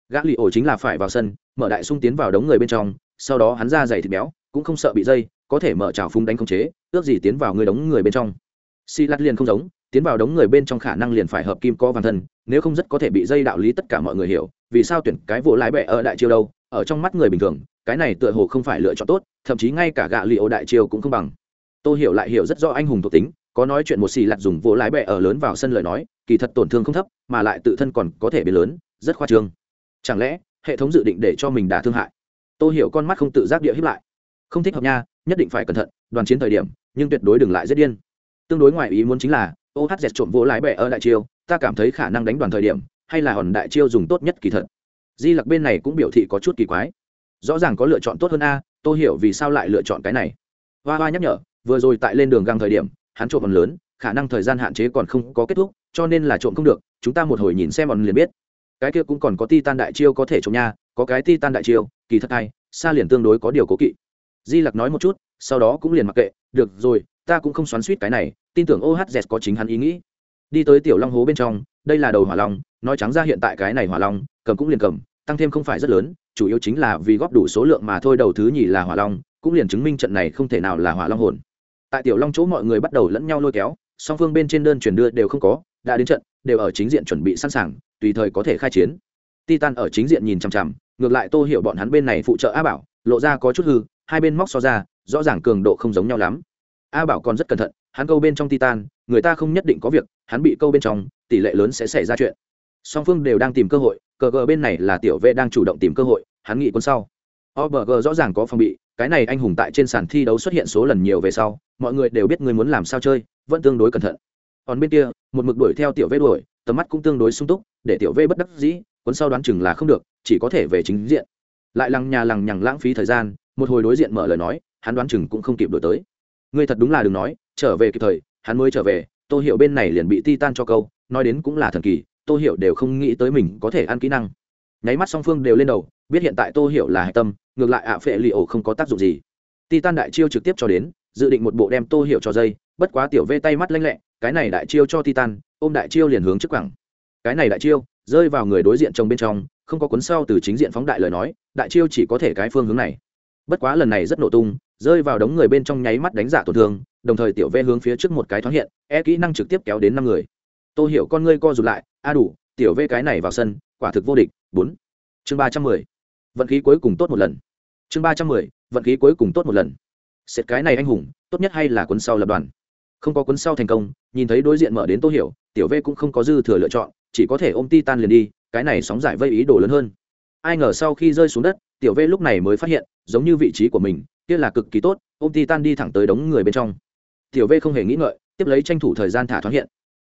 Gã li ổ chính là phải vào sân, mở đại sung tiến vào đống người bên trong, sau đó hắn ra giày thịt béo, cũng không sợ bị dây, có thể mở trào phung đánh không chế, ước gì tiến vào người đống người bên trong. Si lát liền không giống, tiến vào đống người bên trong khả năng liền phải hợp kim co vàng thân, nếu không rất có thể bị dây đạo lý tất cả mọi người hiểu, vì sao tuyển cái vụ lái bẹ ở đại chiêu đâu, ở trong mắt người bình thường, cái này tựa hồ không phải lựa chọn tốt, thậm chí ngay cả gạ li ô đại chiêu cũng không bằng tôi hiểu lại hiểu rất rõ anh hùng thuộc tính, có nói chuyện một xì lặt dùng vỗ lái bẹ ở lớn vào sân lời nói, kỳ thật tổn thương không thấp, mà lại tự thân còn có thể biến lớn, rất khoa trương. Chẳng lẽ, hệ thống dự định để cho mình đả thương hại? Tôi hiểu con mắt không tự giác địa hiếp lại. Không thích hợp nha, nhất định phải cẩn thận, đoàn chiến thời điểm, nhưng tuyệt đối đừng lại rất điên. Tương đối ngoài ý muốn chính là ô hát dẹt trộm vỗ lái bẹ ở đại chiêu, ta cảm thấy khả năng đánh đoàn thời điểm, hay là hòn đại chiêu dùng tốt nhất kỳ thật. Di lặc bên này cũng biểu thị có chút kỳ quái. Rõ ràng có lựa chọn tốt hơn a tôi hiểu vì sao lại lựa chọn cái này? Hoa hoa nhắc nhở vừa rồi tại lên đường găng thời điểm, hắn trộm còn lớn, khả năng thời gian hạn chế còn không có kết thúc, cho nên là trộm không được, chúng ta một hồi nhìn xem bọn liền biết. Cái kia cũng còn có ti tan đại chiêu có thể trộm nha, có cái ti tan đại chiêu, kỳ thật hay xa liền tương đối có điều cố kỵ. Di lặc nói một chút, sau đó cũng liền mặc kệ, được rồi, ta cũng không xoắn suýt cái này, tin tưởng ohz có chính hắn ý nghĩ. Đi tới tiểu long hố bên trong, đây là đầu hỏa long, nói trắng ra hiện tại cái này hỏa long, cầm cũng liền cầm, tăng thêm không phải rất lớn, chủ yếu chính là vì góp đủ số lượng mà thôi, đầu thứ nhì là hỏa long, cũng liền chứng minh trận này không thể nào là hỏa long hồn tại tiểu long chỗ mọi người bắt đầu lẫn nhau lôi kéo, song phương bên trên đơn chuyển đưa đều không có, đã đến trận, đều ở chính diện chuẩn bị sẵn sàng, tùy thời có thể khai chiến. Titan ở chính diện nhìn chằm chằm, ngược lại tô hiểu bọn hắn bên này phụ trợ a bảo, lộ ra có chút hư, hai bên móc so ra, rõ ràng cường độ không giống nhau lắm. A bảo còn rất cẩn thận, hắn câu bên trong titan, người ta không nhất định có việc, hắn bị câu bên trong, tỷ lệ lớn sẽ xảy ra chuyện. Song phương đều đang tìm cơ hội, cờ gờ bên này là tiểu vệ đang chủ động tìm cơ hội, hắn nghĩ quân sau. Obg rõ ràng có phòng bị, cái này anh hùng tại trên sàn thi đấu xuất hiện số lần nhiều về sau mọi người đều biết người muốn làm sao chơi, vẫn tương đối cẩn thận. Còn bên kia, một mực đuổi theo tiểu vệ đuổi, tầm mắt cũng tương đối sung túc, để tiểu vệ bất đắc dĩ, cuốn sau đoán chừng là không được, chỉ có thể về chính diện. Lại lằng nhà lằng nhằng lãng phí thời gian, một hồi đối diện mở lời nói, hắn đoán chừng cũng không kịp đổi tới. Ngươi thật đúng là đừng nói, trở về kịp thời, hắn mới trở về, tô hiểu bên này liền bị ti tan cho câu, nói đến cũng là thần kỳ, tô hiểu đều không nghĩ tới mình có thể ăn kỹ năng. Nháy mắt song phương đều lên đầu, biết hiện tại tô hiểu là hạch tâm, ngược lại ạ phệ li ổ không có tác dụng gì. Ti tan đại chiêu trực tiếp cho đến dự định một bộ đem tô hiểu cho dây, bất quá tiểu vê tay mắt lanh lẹ, cái này đại chiêu cho titan, ôm đại chiêu liền hướng trước quẳng cái này đại chiêu, rơi vào người đối diện trong bên trong, không có cuốn sau từ chính diện phóng đại lời nói, đại chiêu chỉ có thể cái phương hướng này. Bất quá lần này rất nổ tung, rơi vào đống người bên trong nháy mắt đánh giả tổn thương, đồng thời tiểu vê hướng phía trước một cái thoáng hiện e kỹ năng trực tiếp kéo đến năm người. Tôi hiểu con ngươi co rụt lại, a đủ, tiểu vê cái này vào sân, quả thực vô địch. Bốn. Chương ba trăm mười. Vận khí cuối cùng tốt một lần. Chương ba trăm mười, vận khí cuối cùng tốt một lần sệt cái này anh hùng, tốt nhất hay là cuốn sau lập đoàn. Không có cuốn sau thành công, nhìn thấy đối diện mở đến tô hiểu, tiểu v cũng không có dư thừa lựa chọn, chỉ có thể ôm ti tan liền đi, cái này sóng giải vây ý đồ lớn hơn. Ai ngờ sau khi rơi xuống đất, tiểu v lúc này mới phát hiện, giống như vị trí của mình, kia là cực kỳ tốt, ôm ti tan đi thẳng tới đống người bên trong. Tiểu v không hề nghĩ ngợi, tiếp lấy tranh thủ thời gian thả thoáng hiện.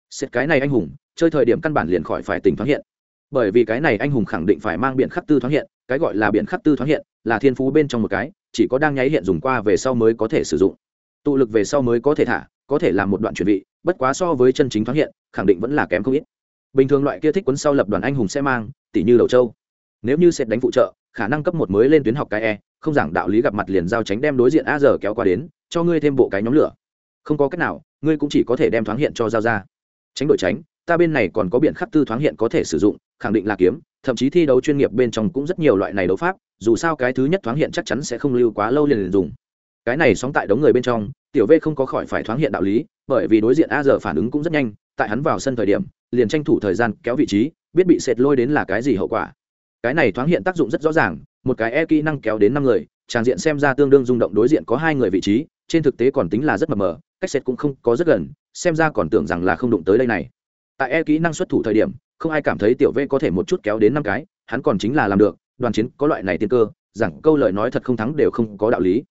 Xét cái này anh hùng, chơi thời điểm căn bản liền khỏi phải tỉnh thoáng hiện. Bởi vì cái này anh hùng khẳng định phải mang biện khắc tư thoáng hiện, cái gọi là biện khắc tư thoáng hiện, là thiên phú bên trong một cái chỉ có đang nháy hiện dùng qua về sau mới có thể sử dụng. Tụ lực về sau mới có thể thả, có thể làm một đoạn chuẩn bị bất quá so với chân chính thoáng hiện, khẳng định vẫn là kém không ít. Bình thường loại kia thích quấn sau lập đoàn anh hùng sẽ mang tỷ như đầu châu. Nếu như sẽ đánh phụ trợ, khả năng cấp một mới lên tuyến học cái e không giảng đạo lý gặp mặt liền giao tránh đem đối diện a giờ kéo qua đến, cho ngươi thêm bộ cái nhóm lửa. Không có cách nào, ngươi cũng chỉ có thể đem thoáng hiện cho giao ra tránh đổi tránh ta bên này còn có biện khắc tư thoáng hiện có thể sử dụng khẳng định là kiếm thậm chí thi đấu chuyên nghiệp bên trong cũng rất nhiều loại này đấu pháp dù sao cái thứ nhất thoáng hiện chắc chắn sẽ không lưu quá lâu liền, liền dùng. Cái này sóng tại đống người bên trong tiểu v không có khỏi phải thoáng hiện đạo lý bởi vì đối diện a giờ phản ứng cũng rất nhanh tại hắn vào sân thời điểm liền tranh thủ thời gian kéo vị trí biết bị sệt lôi đến là cái gì hậu quả. Cái này thoáng hiện tác dụng rất rõ ràng một cái e kỹ năng kéo đến năm người tràng diện xem ra tương đương rung động đối diện có hai người vị trí trên thực tế còn tính là rất mờ mờ cách sệt cũng không có rất gần xem ra còn tưởng rằng là không đụng tới đây này tại e kỹ năng xuất thủ thời điểm, không ai cảm thấy tiểu v có thể một chút kéo đến năm cái, hắn còn chính là làm được, đoàn chiến có loại này tiên cơ rằng câu lời nói thật không thắng đều không có đạo lý.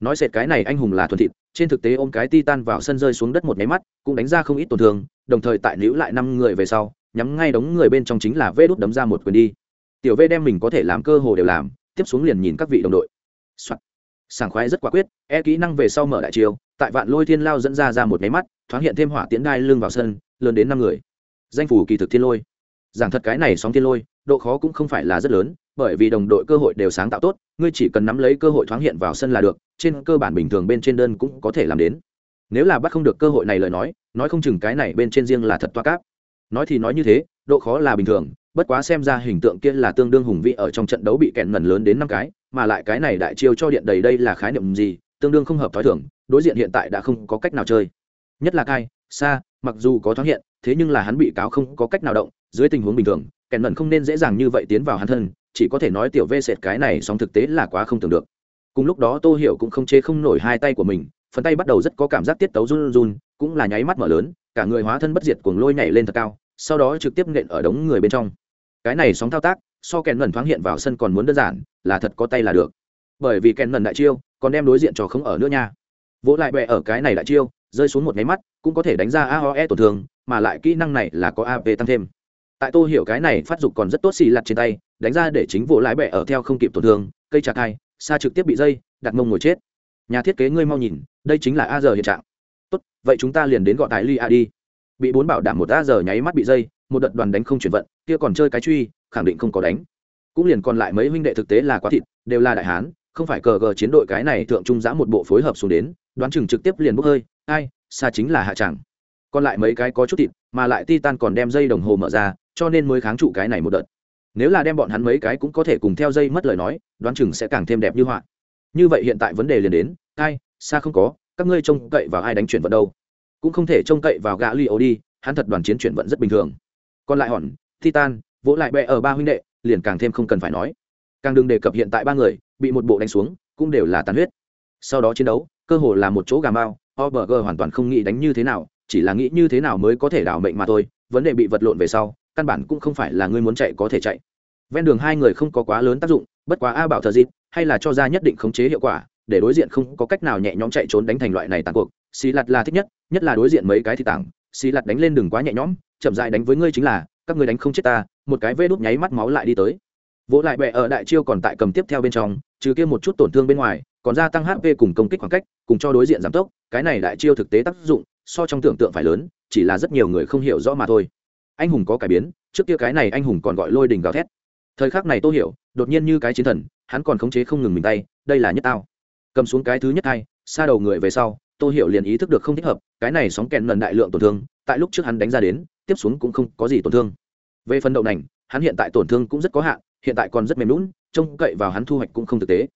Nói sệt cái này anh hùng là thuần thịt, trên thực tế ôm cái titan vào sân rơi xuống đất một nháy mắt, cũng đánh ra không ít tổn thương, đồng thời tại nữ lại năm người về sau, nhắm ngay đống người bên trong chính là vê đút đấm ra một quyền đi. Tiểu v đem mình có thể làm cơ hồ đều làm, tiếp xuống liền nhìn các vị đồng đội、Soạn. Sảng khoái rất quả quyết e kỹ năng về sau mở đại chiều tại vạn lôi thiên lao dẫn ra ra một nháy mắt, thoáng hiện thêm hỏa tiễn đai lưng vào sân, lớn đến năm người danh phủ kỳ thực thiên lôi. Giảng thật cái này sóng thiên lôi, độ khó cũng không phải là rất lớn, bởi vì đồng đội cơ hội đều sáng tạo tốt, ngươi chỉ cần nắm lấy cơ hội thoáng hiện vào sân là được, trên cơ bản bình thường bên trên đơn cũng có thể làm đến. Nếu là bắt không được cơ hội này lời nói nói không chừng cái này bên trên riêng là thật toa cáp. Nói thì nói như thế, độ khó là bình thường, bất quá xem ra hình tượng kia là tương đương hùng vị ở trong trận đấu bị kẹn ngần lớn đến năm cái, mà lại cái này đại chiêu cho điện đầy đây là khái niệm gì, tương đương không hợp thói thường, đối diện hiện tại đã không có cách nào chơi. Nhất là cai, xa, mặc dù có thoáng hiện thế nhưng là hắn bị cáo không có cách nào động, dưới tình huống bình thường kèn mẩn không nên dễ dàng như vậy tiến vào hắn thân, chỉ có thể nói tiểu vê sệt cái này song thực tế là quá không tưởng được. Cùng lúc đó tô hiểu cũng không chế không nổi hai tay của mình, phần tay bắt đầu rất có cảm giác tiết tấu run run, cũng là nháy mắt mở lớn, cả người hóa thân bất diệt cuồng lôi nhảy lên thật cao, sau đó trực tiếp nện ở đống người bên trong. Cái này sóng thao tác, so kèn mẩn thoáng hiện vào sân còn muốn đơn giản, là thật có tay là được. Bởi vì kèn mẩn đại chiêu, còn đem đối diện cho không ở nữa nha. Vỗ lại bẹ ở cái này đại chiêu, rơi xuống một nháy mắt, cũng có thể đánh ra aoe tổn thương mà lại kỹ năng này là có ap tăng thêm. Tại tô hiểu cái này phát dục còn rất tốt xì lặt trên tay, đánh ra để chính vụ lái bẹ ở theo không kịp tổn thương, cây chạc hai xa trực tiếp bị dây, đặt mông ngồi chết. Nhà thiết kế ngươi mau nhìn, đây chính là a giờ hiện trạng. Tốt, vậy chúng ta liền đến gọi tài ly a đi. Bị bốn bảo đảm một a giờ nháy mắt bị dây, một đợt đoàn đánh không chuyển vận, kia còn chơi cái truy, khẳng định không có đánh. Cũng liền còn lại mấy huynh đệ thực tế là quá thịt, đều là đại hán, không phải cờ gờ chiến đội cái này thượng trung giã một bộ phối hợp xuống đến, đoán chừng trực tiếp liền bốc hơi, ai xa chính là hạ chẳng còn lại mấy cái có chút thịt mà lại titan còn đem dây đồng hồ mở ra cho nên mới kháng trụ cái này một đợt. Nếu là đem bọn hắn mấy cái cũng có thể cùng theo dây mất lời nói đoán chừng sẽ càng thêm đẹp như họa. Như vậy hiện tại vấn đề liền đến ai xa không có các ngươi trông cậy vào ai đánh chuyển vận đâu? Cũng không thể trông cậy vào gã li ô đi hắn thật đoàn chiến chuyển vận rất bình thường. Còn lại hòn titan vỗ lại bẹ ở ba huynh đệ liền càng thêm không cần phải nói. Càng đừng đề cập hiện tại ba người bị một bộ đánh xuống cũng đều là tàn huyết. Sau đó chiến đấu cơ hồ là một chỗ gà mao OBG hoàn toàn không nghĩ đánh như thế nào, chỉ là nghĩ như thế nào mới có thể đảo mệnh mà thôi, vấn đề bị vật lộn về sau, căn bản cũng không phải là ngươi muốn chạy có thể chạy. Ven đường hai người không có quá lớn tác dụng, bất quá A bảo thờ dịp, hay là cho ra nhất định khống chế hiệu quả, để đối diện không có cách nào nhẹ nhõm chạy trốn đánh thành loại này tàn cuộc. Xí lạt là thích nhất, nhất là đối diện mấy cái thì tảng, xí lạt đánh lên đừng quá nhẹ nhõm, chậm rãi đánh với ngươi chính là, các ngươi đánh không chết ta, một cái vê đút nháy mắt máu lại đi tới. Vỗ lại bẹ ở đại chiêu còn tại cầm tiếp theo bên trong, trừ kia một chút tổn thương bên ngoài, còn gia tăng hp cùng công kích khoảng cách cùng cho đối diện giảm tốc cái này đại chiêu thực tế tác dụng so trong tưởng tượng phải lớn, chỉ là rất nhiều người không hiểu rõ mà thôi. Anh hùng có cải biến, trước kia cái này anh hùng còn gọi lôi đình gào thét. Thời khắc này tô hiểu, đột nhiên như cái chiến thần, hắn còn khống chế không ngừng mình tay, đây là nhất tao. Cầm xuống cái thứ nhất hai, xa đầu người về sau, tô hiểu liền ý thức được không thích hợp, cái này sóng kèn lần đại lượng tổn thương, tại lúc trước hắn đánh ra đến, tiếp xuống cũng không có gì tổn thương. Về phần đậu nành, hắn hiện tại tổn thương cũng rất có hạn, hiện tại còn rất mềm lún trông cậy vào hắn thu hoạch cũng không thực tế.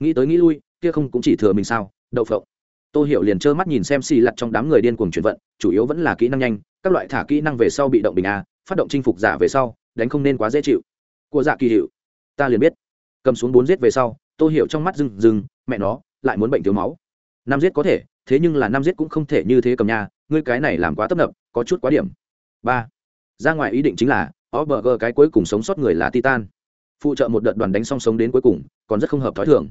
Nghĩ tới nghĩ lui, kia không cũng chỉ thừa mình sao, đậu phộng tô hiểu liền trơ mắt nhìn xem xì lặt trong đám người điên cuồng chuyển vận chủ yếu vẫn là kỹ năng nhanh các loại thả kỹ năng về sau bị động bình a phát động chinh phục giả về sau đánh không nên quá dễ chịu. Của dạ kỳ hiệu ta liền biết. Cầm xuống bốn giết về sau tô hiểu trong mắt rừng rừng mẹ nó lại muốn bệnh thiếu máu. Năm giết có thể thế nhưng là năm giết cũng không thể như thế cầm nhà ngươi cái này làm quá tấp nập có chút quá điểm. Ba ra ngoài ý định chính là OBG cái cuối cùng sống sót người là Titan. Phụ trợ một đợt đoàn đánh song sống đến cuối cùng, còn rất không hợp thói thường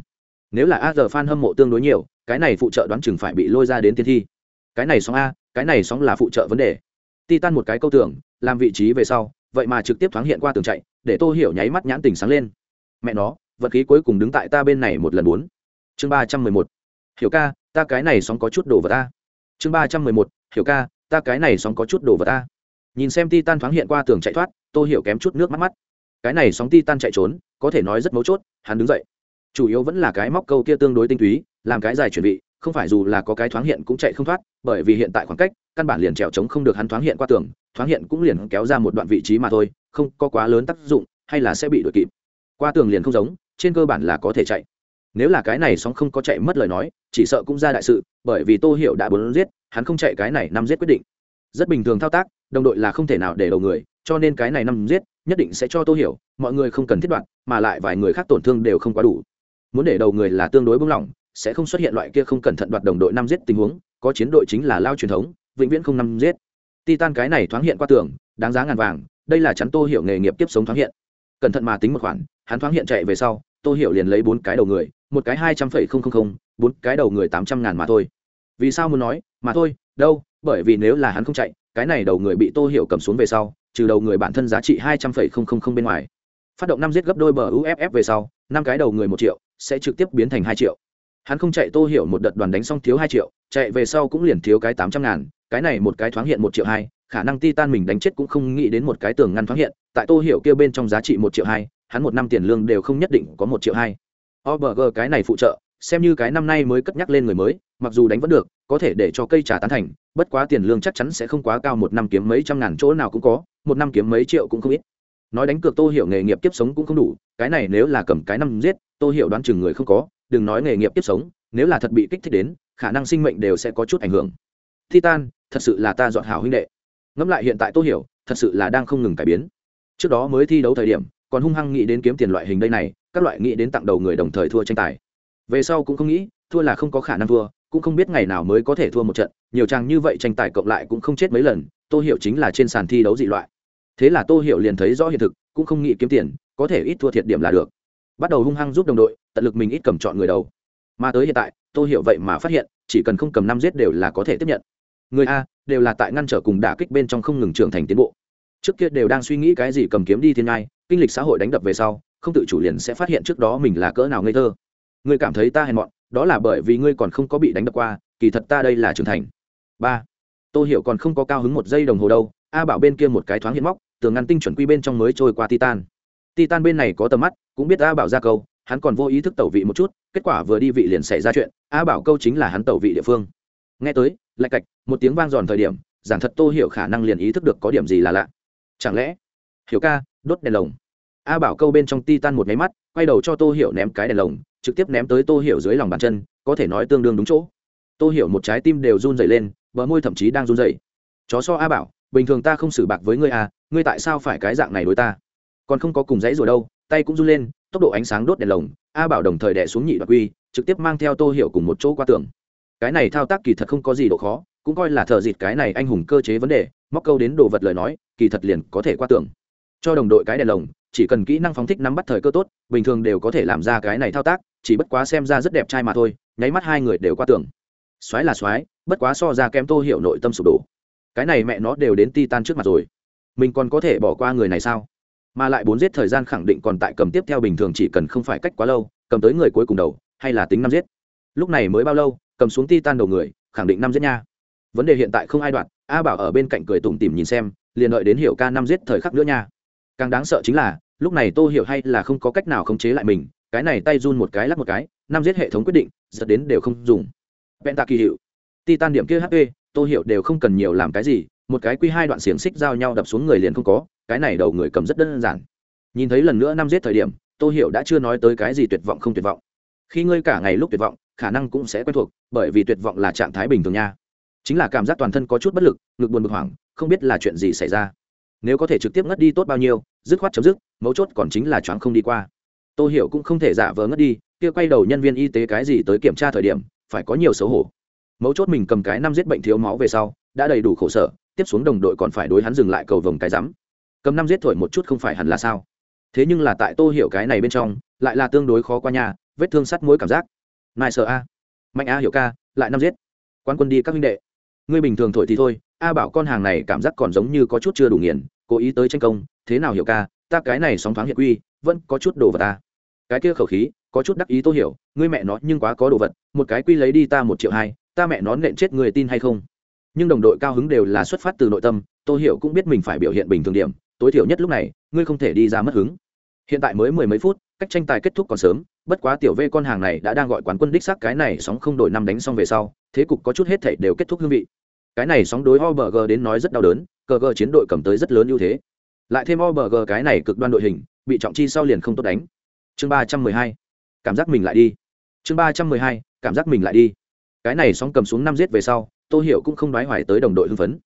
nếu là a giờ fan hâm mộ tương đối nhiều, cái này phụ trợ đoán chừng phải bị lôi ra đến tiên thi. Cái này sóng a, cái này sóng là phụ trợ vấn đề. Titan một cái câu tưởng, làm vị trí về sau, vậy mà trực tiếp thoáng hiện qua tường chạy, để tô hiểu nháy mắt nhãn tình sáng lên. Mẹ nó, vật khí cuối cùng đứng tại ta bên này một lần bốn. Chương ba trăm mười một. Hiểu ca, ta cái này sóng có chút đồ vật ta chương ba trăm mười một. Hiểu ca, ta cái này sóng có chút đồ vật ta nhìn xem Ti tan thoáng hiện qua tường chạy thoát, tô hiểu kém chút nước mắt mắt. Cái này sóng titan chạy trốn, có thể nói rất mấu chốt, hắn đứng dậy chủ yếu vẫn là cái móc câu kia tương đối tinh túy, làm cái dài chuẩn bị không phải dù là có cái thoáng hiện cũng chạy không thoát, bởi vì hiện tại khoảng cách, căn bản liền trèo trống không được hắn thoáng hiện qua tường, thoáng hiện cũng liền kéo ra một đoạn vị trí mà thôi, không có quá lớn tác dụng, hay là sẽ bị đuổi kịp. Qua tường liền không giống, trên cơ bản là có thể chạy. Nếu là cái này sóng không có chạy mất lời nói, chỉ sợ cũng ra đại sự, bởi vì tô hiểu đã bốn giết, hắn không chạy cái này năm giết quyết định. Rất bình thường thao tác, đồng đội là không thể nào để đầu người, cho nên cái này năm giết, nhất định sẽ cho tô hiểu, mọi người không cần thiết đoạn, mà lại vài người khác tổn thương đều không quá đủ muốn để đầu người là tương đối bung lỏng, sẽ không xuất hiện loại kia không cẩn thận đoạt đồng đội năm giết tình huống, có chiến đội chính là lao truyền thống, vĩnh viễn không năm giết. Titan cái này thoáng hiện qua tường, đáng giá ngàn vàng, đây là chắn tô hiểu nghề nghiệp tiếp sống thoáng hiện. Cẩn thận mà tính một khoản, hắn thoáng hiện chạy về sau, tô hiểu liền lấy bốn cái đầu người, một cái hai trăm phẩy không không không, bốn cái đầu người tám trăm ngàn mà thôi. Vì sao muốn nói, mà thôi, đâu, bởi vì nếu là hắn không chạy, cái này đầu người bị tô hiểu cầm xuống về sau, trừ đầu người bản thân giá trị hai trăm phẩy không không không bên ngoài. Phát động năm giết gấp đôi bờ uff về sau, năm cái đầu người một triệu sẽ trực tiếp biến thành hai triệu. Hắn không chạy tô hiểu một đợt đoàn đánh xong thiếu hai triệu, chạy về sau cũng liền thiếu cái tám trăm ngàn, cái này một cái thoáng hiện một triệu hai, khả năng titan mình đánh chết cũng không nghĩ đến một cái tường ngăn thoáng hiện, tại tô hiểu kia bên trong giá trị một triệu hai, hắn một năm tiền lương đều không nhất định có một triệu hai. Obg cái này phụ trợ, xem như cái năm nay mới cất nhắc lên người mới, mặc dù đánh vẫn được, có thể để cho cây trà tán thành, bất quá tiền lương chắc chắn sẽ không quá cao, một năm kiếm mấy trăm ngàn chỗ nào cũng có, một năm kiếm mấy triệu cũng không ít nói đánh cược tô hiểu nghề nghiệp tiếp sống cũng không đủ, cái này nếu là cầm cái năm giết, tô hiểu đoán chừng người không có, đừng nói nghề nghiệp tiếp sống, nếu là thật bị kích thích đến, khả năng sinh mệnh đều sẽ có chút ảnh hưởng. Titan, thật sự là ta dọn hảo huynh đệ. Ngẫm lại hiện tại tô hiểu, thật sự là đang không ngừng cải biến. Trước đó mới thi đấu thời điểm, còn hung hăng nghĩ đến kiếm tiền loại hình đây này, các loại nghĩ đến tặng đầu người đồng thời thua tranh tài. Về sau cũng không nghĩ, thua là không có khả năng thua, cũng không biết ngày nào mới có thể thua một trận, nhiều trang như vậy tranh tài cộng lại cũng không chết mấy lần, tô hiểu chính là trên sàn thi đấu dị loại thế là tô hiểu liền thấy rõ hiện thực, cũng không nghĩ kiếm tiền, có thể ít thua thiệt điểm là được. Bắt đầu hung hăng giúp đồng đội, tận lực mình ít cầm chọn người đầu. Mà tới hiện tại, tô hiểu vậy mà phát hiện, chỉ cần không cầm năm giết đều là có thể tiếp nhận. Người a, đều là tại ngăn trở cùng đả kích bên trong không ngừng trưởng thành tiến bộ. Trước kia đều đang suy nghĩ cái gì cầm kiếm đi thiên ngai kinh lịch xã hội đánh đập về sau, không tự chủ liền sẽ phát hiện trước đó mình là cỡ nào ngây thơ. Ngươi cảm thấy ta hèn mọn, đó là bởi vì ngươi còn không có bị đánh đập qua, kỳ thật ta đây là trưởng thành. Ba tôi hiểu còn không có cao hứng một giây đồng hồ đâu a bảo bên kia một cái thoáng hiện móc, tường ngăn tinh chuẩn quy bên trong mới trôi qua titan. Titan bên này có tầm mắt, cũng biết a bảo ra câu, hắn còn vô ý thức tẩu vị một chút, kết quả vừa đi vị liền xảy ra chuyện, a bảo câu chính là hắn tẩu vị địa phương. Nghe tới, lạch cạch, một tiếng vang giòn thời điểm, giảng thật tô hiểu khả năng liền ý thức được có điểm gì là lạ. Chẳng lẽ, hiểu ca, đốt đèn lồng. A bảo câu bên trong ti tan một máy mắt, quay đầu cho tô hiểu ném cái đèn lồng, trực tiếp ném tới tô hiểu dưới lòng bàn chân, có thể nói tương đương đúng chỗ. Tô hiểu một trái tim đều run dày lên, bờ môi thậm chí đang run dày chó so a bảo bình thường ta không xử bạc với ngươi à ngươi tại sao phải cái dạng này đối ta? Còn không có cùng dãy rồi đâu, tay cũng run lên, tốc độ ánh sáng đốt đèn lồng, a bảo đồng thời đẻ xuống nhị đoạt quy, trực tiếp mang theo tô hiểu cùng một chỗ qua tường. Cái này thao tác kỳ thật không có gì độ khó, cũng coi là thợ dịt cái này anh hùng cơ chế vấn đề, móc câu đến đồ vật lời nói, kỳ thật liền có thể qua tường. Cho đồng đội cái đèn lồng, chỉ cần kỹ năng phóng thích nắm bắt thời cơ tốt, bình thường đều có thể làm ra cái này thao tác, chỉ bất quá xem ra rất đẹp trai mà thôi, nháy mắt hai người đều qua tường. Xoáy là xoáy bất quá so ra kém tô hiểu nội tâm sụp đổ cái này mẹ nó đều đến titan trước mặt rồi. Mình còn có thể bỏ qua người này sao? Mà lại bốn giết thời gian khẳng định còn tại cầm tiếp theo bình thường chỉ cần không phải cách quá lâu, cầm tới người cuối cùng đầu, hay là tính năm giết. Lúc này mới bao lâu, cầm xuống ti tan đầu người, khẳng định năm giết nha. Vấn đề hiện tại không ai đoạt a bảo ở bên cạnh cười tủm tỉm nhìn xem, liền đợi đến hiểu ca năm giết thời khắc nữa nha. Càng đáng sợ chính là, lúc này tô hiểu hay là không có cách nào khống chế lại mình, cái này tay run một cái lắc một cái, năm giết hệ thống quyết định, giật đến đều không dùng. Vẹn tạ kỳ hiệu. Titan điểm kia hp tô hiểu đều không cần nhiều làm cái gì, một cái quy hai đoạn xiềng xích giao nhau đập xuống người liền không có, cái này đầu người cầm rất đơn giản. Nhìn thấy lần nữa năm giết thời điểm, tô hiểu đã chưa nói tới cái gì tuyệt vọng không tuyệt vọng. Khi ngươi cả ngày lúc tuyệt vọng, khả năng cũng sẽ quen thuộc, bởi vì tuyệt vọng là trạng thái bình thường nha. Chính là cảm giác toàn thân có chút bất lực, ngực buồn bực hoảng, không biết là chuyện gì xảy ra. Nếu có thể trực tiếp ngất đi tốt bao nhiêu, dứt khoát chấm dứt, mấu chốt còn chính là choáng không đi qua. Tô hiểu cũng không thể giả vờ ngất đi, kia quay đầu nhân viên y tế cái gì tới kiểm tra thời điểm, phải có nhiều xấu hổ mấu chốt mình cầm cái năm giết bệnh thiếu máu về sau, đã đầy đủ khổ sở, tiếp xuống đồng đội còn phải đối hắn dừng lại cầu vồng cái rắm. Cầm năm giết thổi một chút không phải hẳn là sao? Thế nhưng là tại tô hiểu cái này bên trong, lại là tương đối khó qua nhà, vết thương sắt mối cảm giác. Nài sợ a. Mạnh a hiểu ca, lại năm giết. Quan quân đi các huynh đệ. Ngươi bình thường thổi thì thôi, a bảo con hàng này cảm giác còn giống như có chút chưa đủ nghiền, cố ý tới tranh công. Thế nào hiểu ca, ta cái này sóng thoáng hiệp quy vẫn có chút đồ vật ta cái kia khẩu khí, có chút đắc ý tô hiểu, ngươi mẹ nó nhưng quá có đồ vật, một cái quy lấy đi ta một triệu hai ta mẹ nó nện chết người tin hay không? Nhưng đồng đội cao hứng đều là xuất phát từ nội tâm tôi hiểu cũng biết mình phải biểu hiện bình thường điểm, tối thiểu nhất lúc này, ngươi không thể đi ra mất hứng. Hiện tại mới mười mấy phút, cách tranh tài kết thúc còn sớm, bất quá tiểu v con hàng này đã đang gọi quán quân đích xác cái này sóng không đổi năm đánh xong về sau, thế cục có chút hết thảy đều kết thúc hương vị. Cái này sóng đối obg đến nói rất đau đớn cờ g chiến đội cầm tới rất lớn ưu thế. Lại thêm obg cái này cực đoan đội hình, bị trọng chi sau liền không tốt đánh. Chương ba trăm mười hai, cảm giác mình lại đi. Chương ba trăm mười hai, cảm giác mình lại đi cái này sóng cầm xuống năm giết về sau, tô hiểu cũng không đoái hoài tới đồng đội hưng phấn.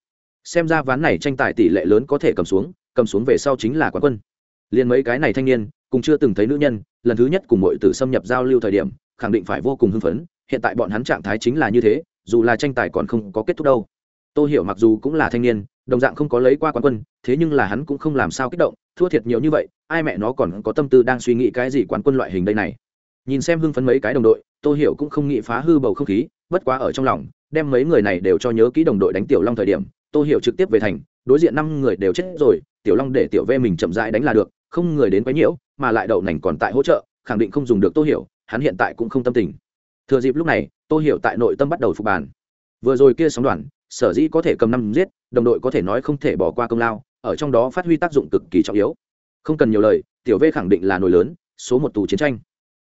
Xem ra ván này tranh tài tỷ lệ lớn có thể cầm xuống cầm xuống về sau chính là quán quân. Liền mấy cái này thanh niên, cùng chưa từng thấy nữ nhân, lần thứ nhất cùng mọi tử xâm nhập giao lưu thời điểm, khẳng định phải vô cùng hưng phấn, hiện tại bọn hắn trạng thái chính là như thế, dù là tranh tài còn không có kết thúc đâu. Tô hiểu mặc dù cũng là thanh niên, đồng dạng không có lấy qua quán quân, thế nhưng là hắn cũng không làm sao kích động, thua thiệt nhiều như vậy, ai mẹ nó còn có tâm tư đang suy nghĩ cái gì quán quân loại hình đây này. Nhìn xem hưng phấn mấy cái đồng đội tô hiểu cũng không nghĩ phá hư bầu không khí, bất quá ở trong lòng, đem mấy người này đều cho nhớ kỹ đồng đội đánh tiểu long thời điểm, tô hiểu trực tiếp về thành, đối diện năm người đều chết rồi, tiểu long để tiểu ve mình chậm rãi đánh là được, không người đến quấy nhiễu, mà lại đậu nành còn tại hỗ trợ, khẳng định không dùng được tô hiểu, hắn hiện tại cũng không tâm tình. Thừa dịp lúc này, tô hiểu tại nội tâm bắt đầu phục bàn. Vừa rồi kia sóng đoàn, sở dĩ có thể cầm năm giết, đồng đội có thể nói không thể bỏ qua công lao, ở trong đó phát huy tác dụng cực kỳ trọng yếu. Không cần nhiều lời, tiểu v khẳng định là nổi lớn, số một tù chiến tranh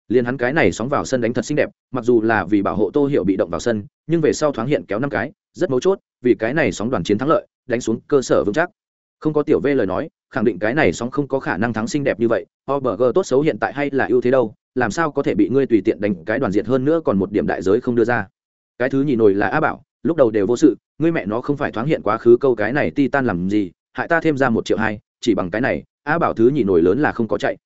liền hắn cái này sóng vào sân đánh thật xinh đẹp, mặc dù là vì bảo hộ tô hiểu bị động vào sân, nhưng về sau thoáng hiện kéo năm cái, rất mấu chốt, vì cái này sóng đoàn chiến thắng lợi, đánh xuống cơ sở vững chắc. Không có tiểu v lời nói, khẳng định cái này sóng không có khả năng thắng xinh đẹp như vậy obg tốt xấu hiện tại hay là ưu thế đâu, làm sao có thể bị ngươi tùy tiện đánh cái đoàn diệt hơn nữa còn một điểm đại giới không đưa ra. Cái thứ nhì nổi là a bảo, lúc đầu đều vô sự, ngươi mẹ nó không phải thoáng hiện quá khứ câu cái này ti tan làm gì, hại ta thêm ra một triệu hai, chỉ bằng cái này, a bảo thứ nhì nổi lớn là không có chạy.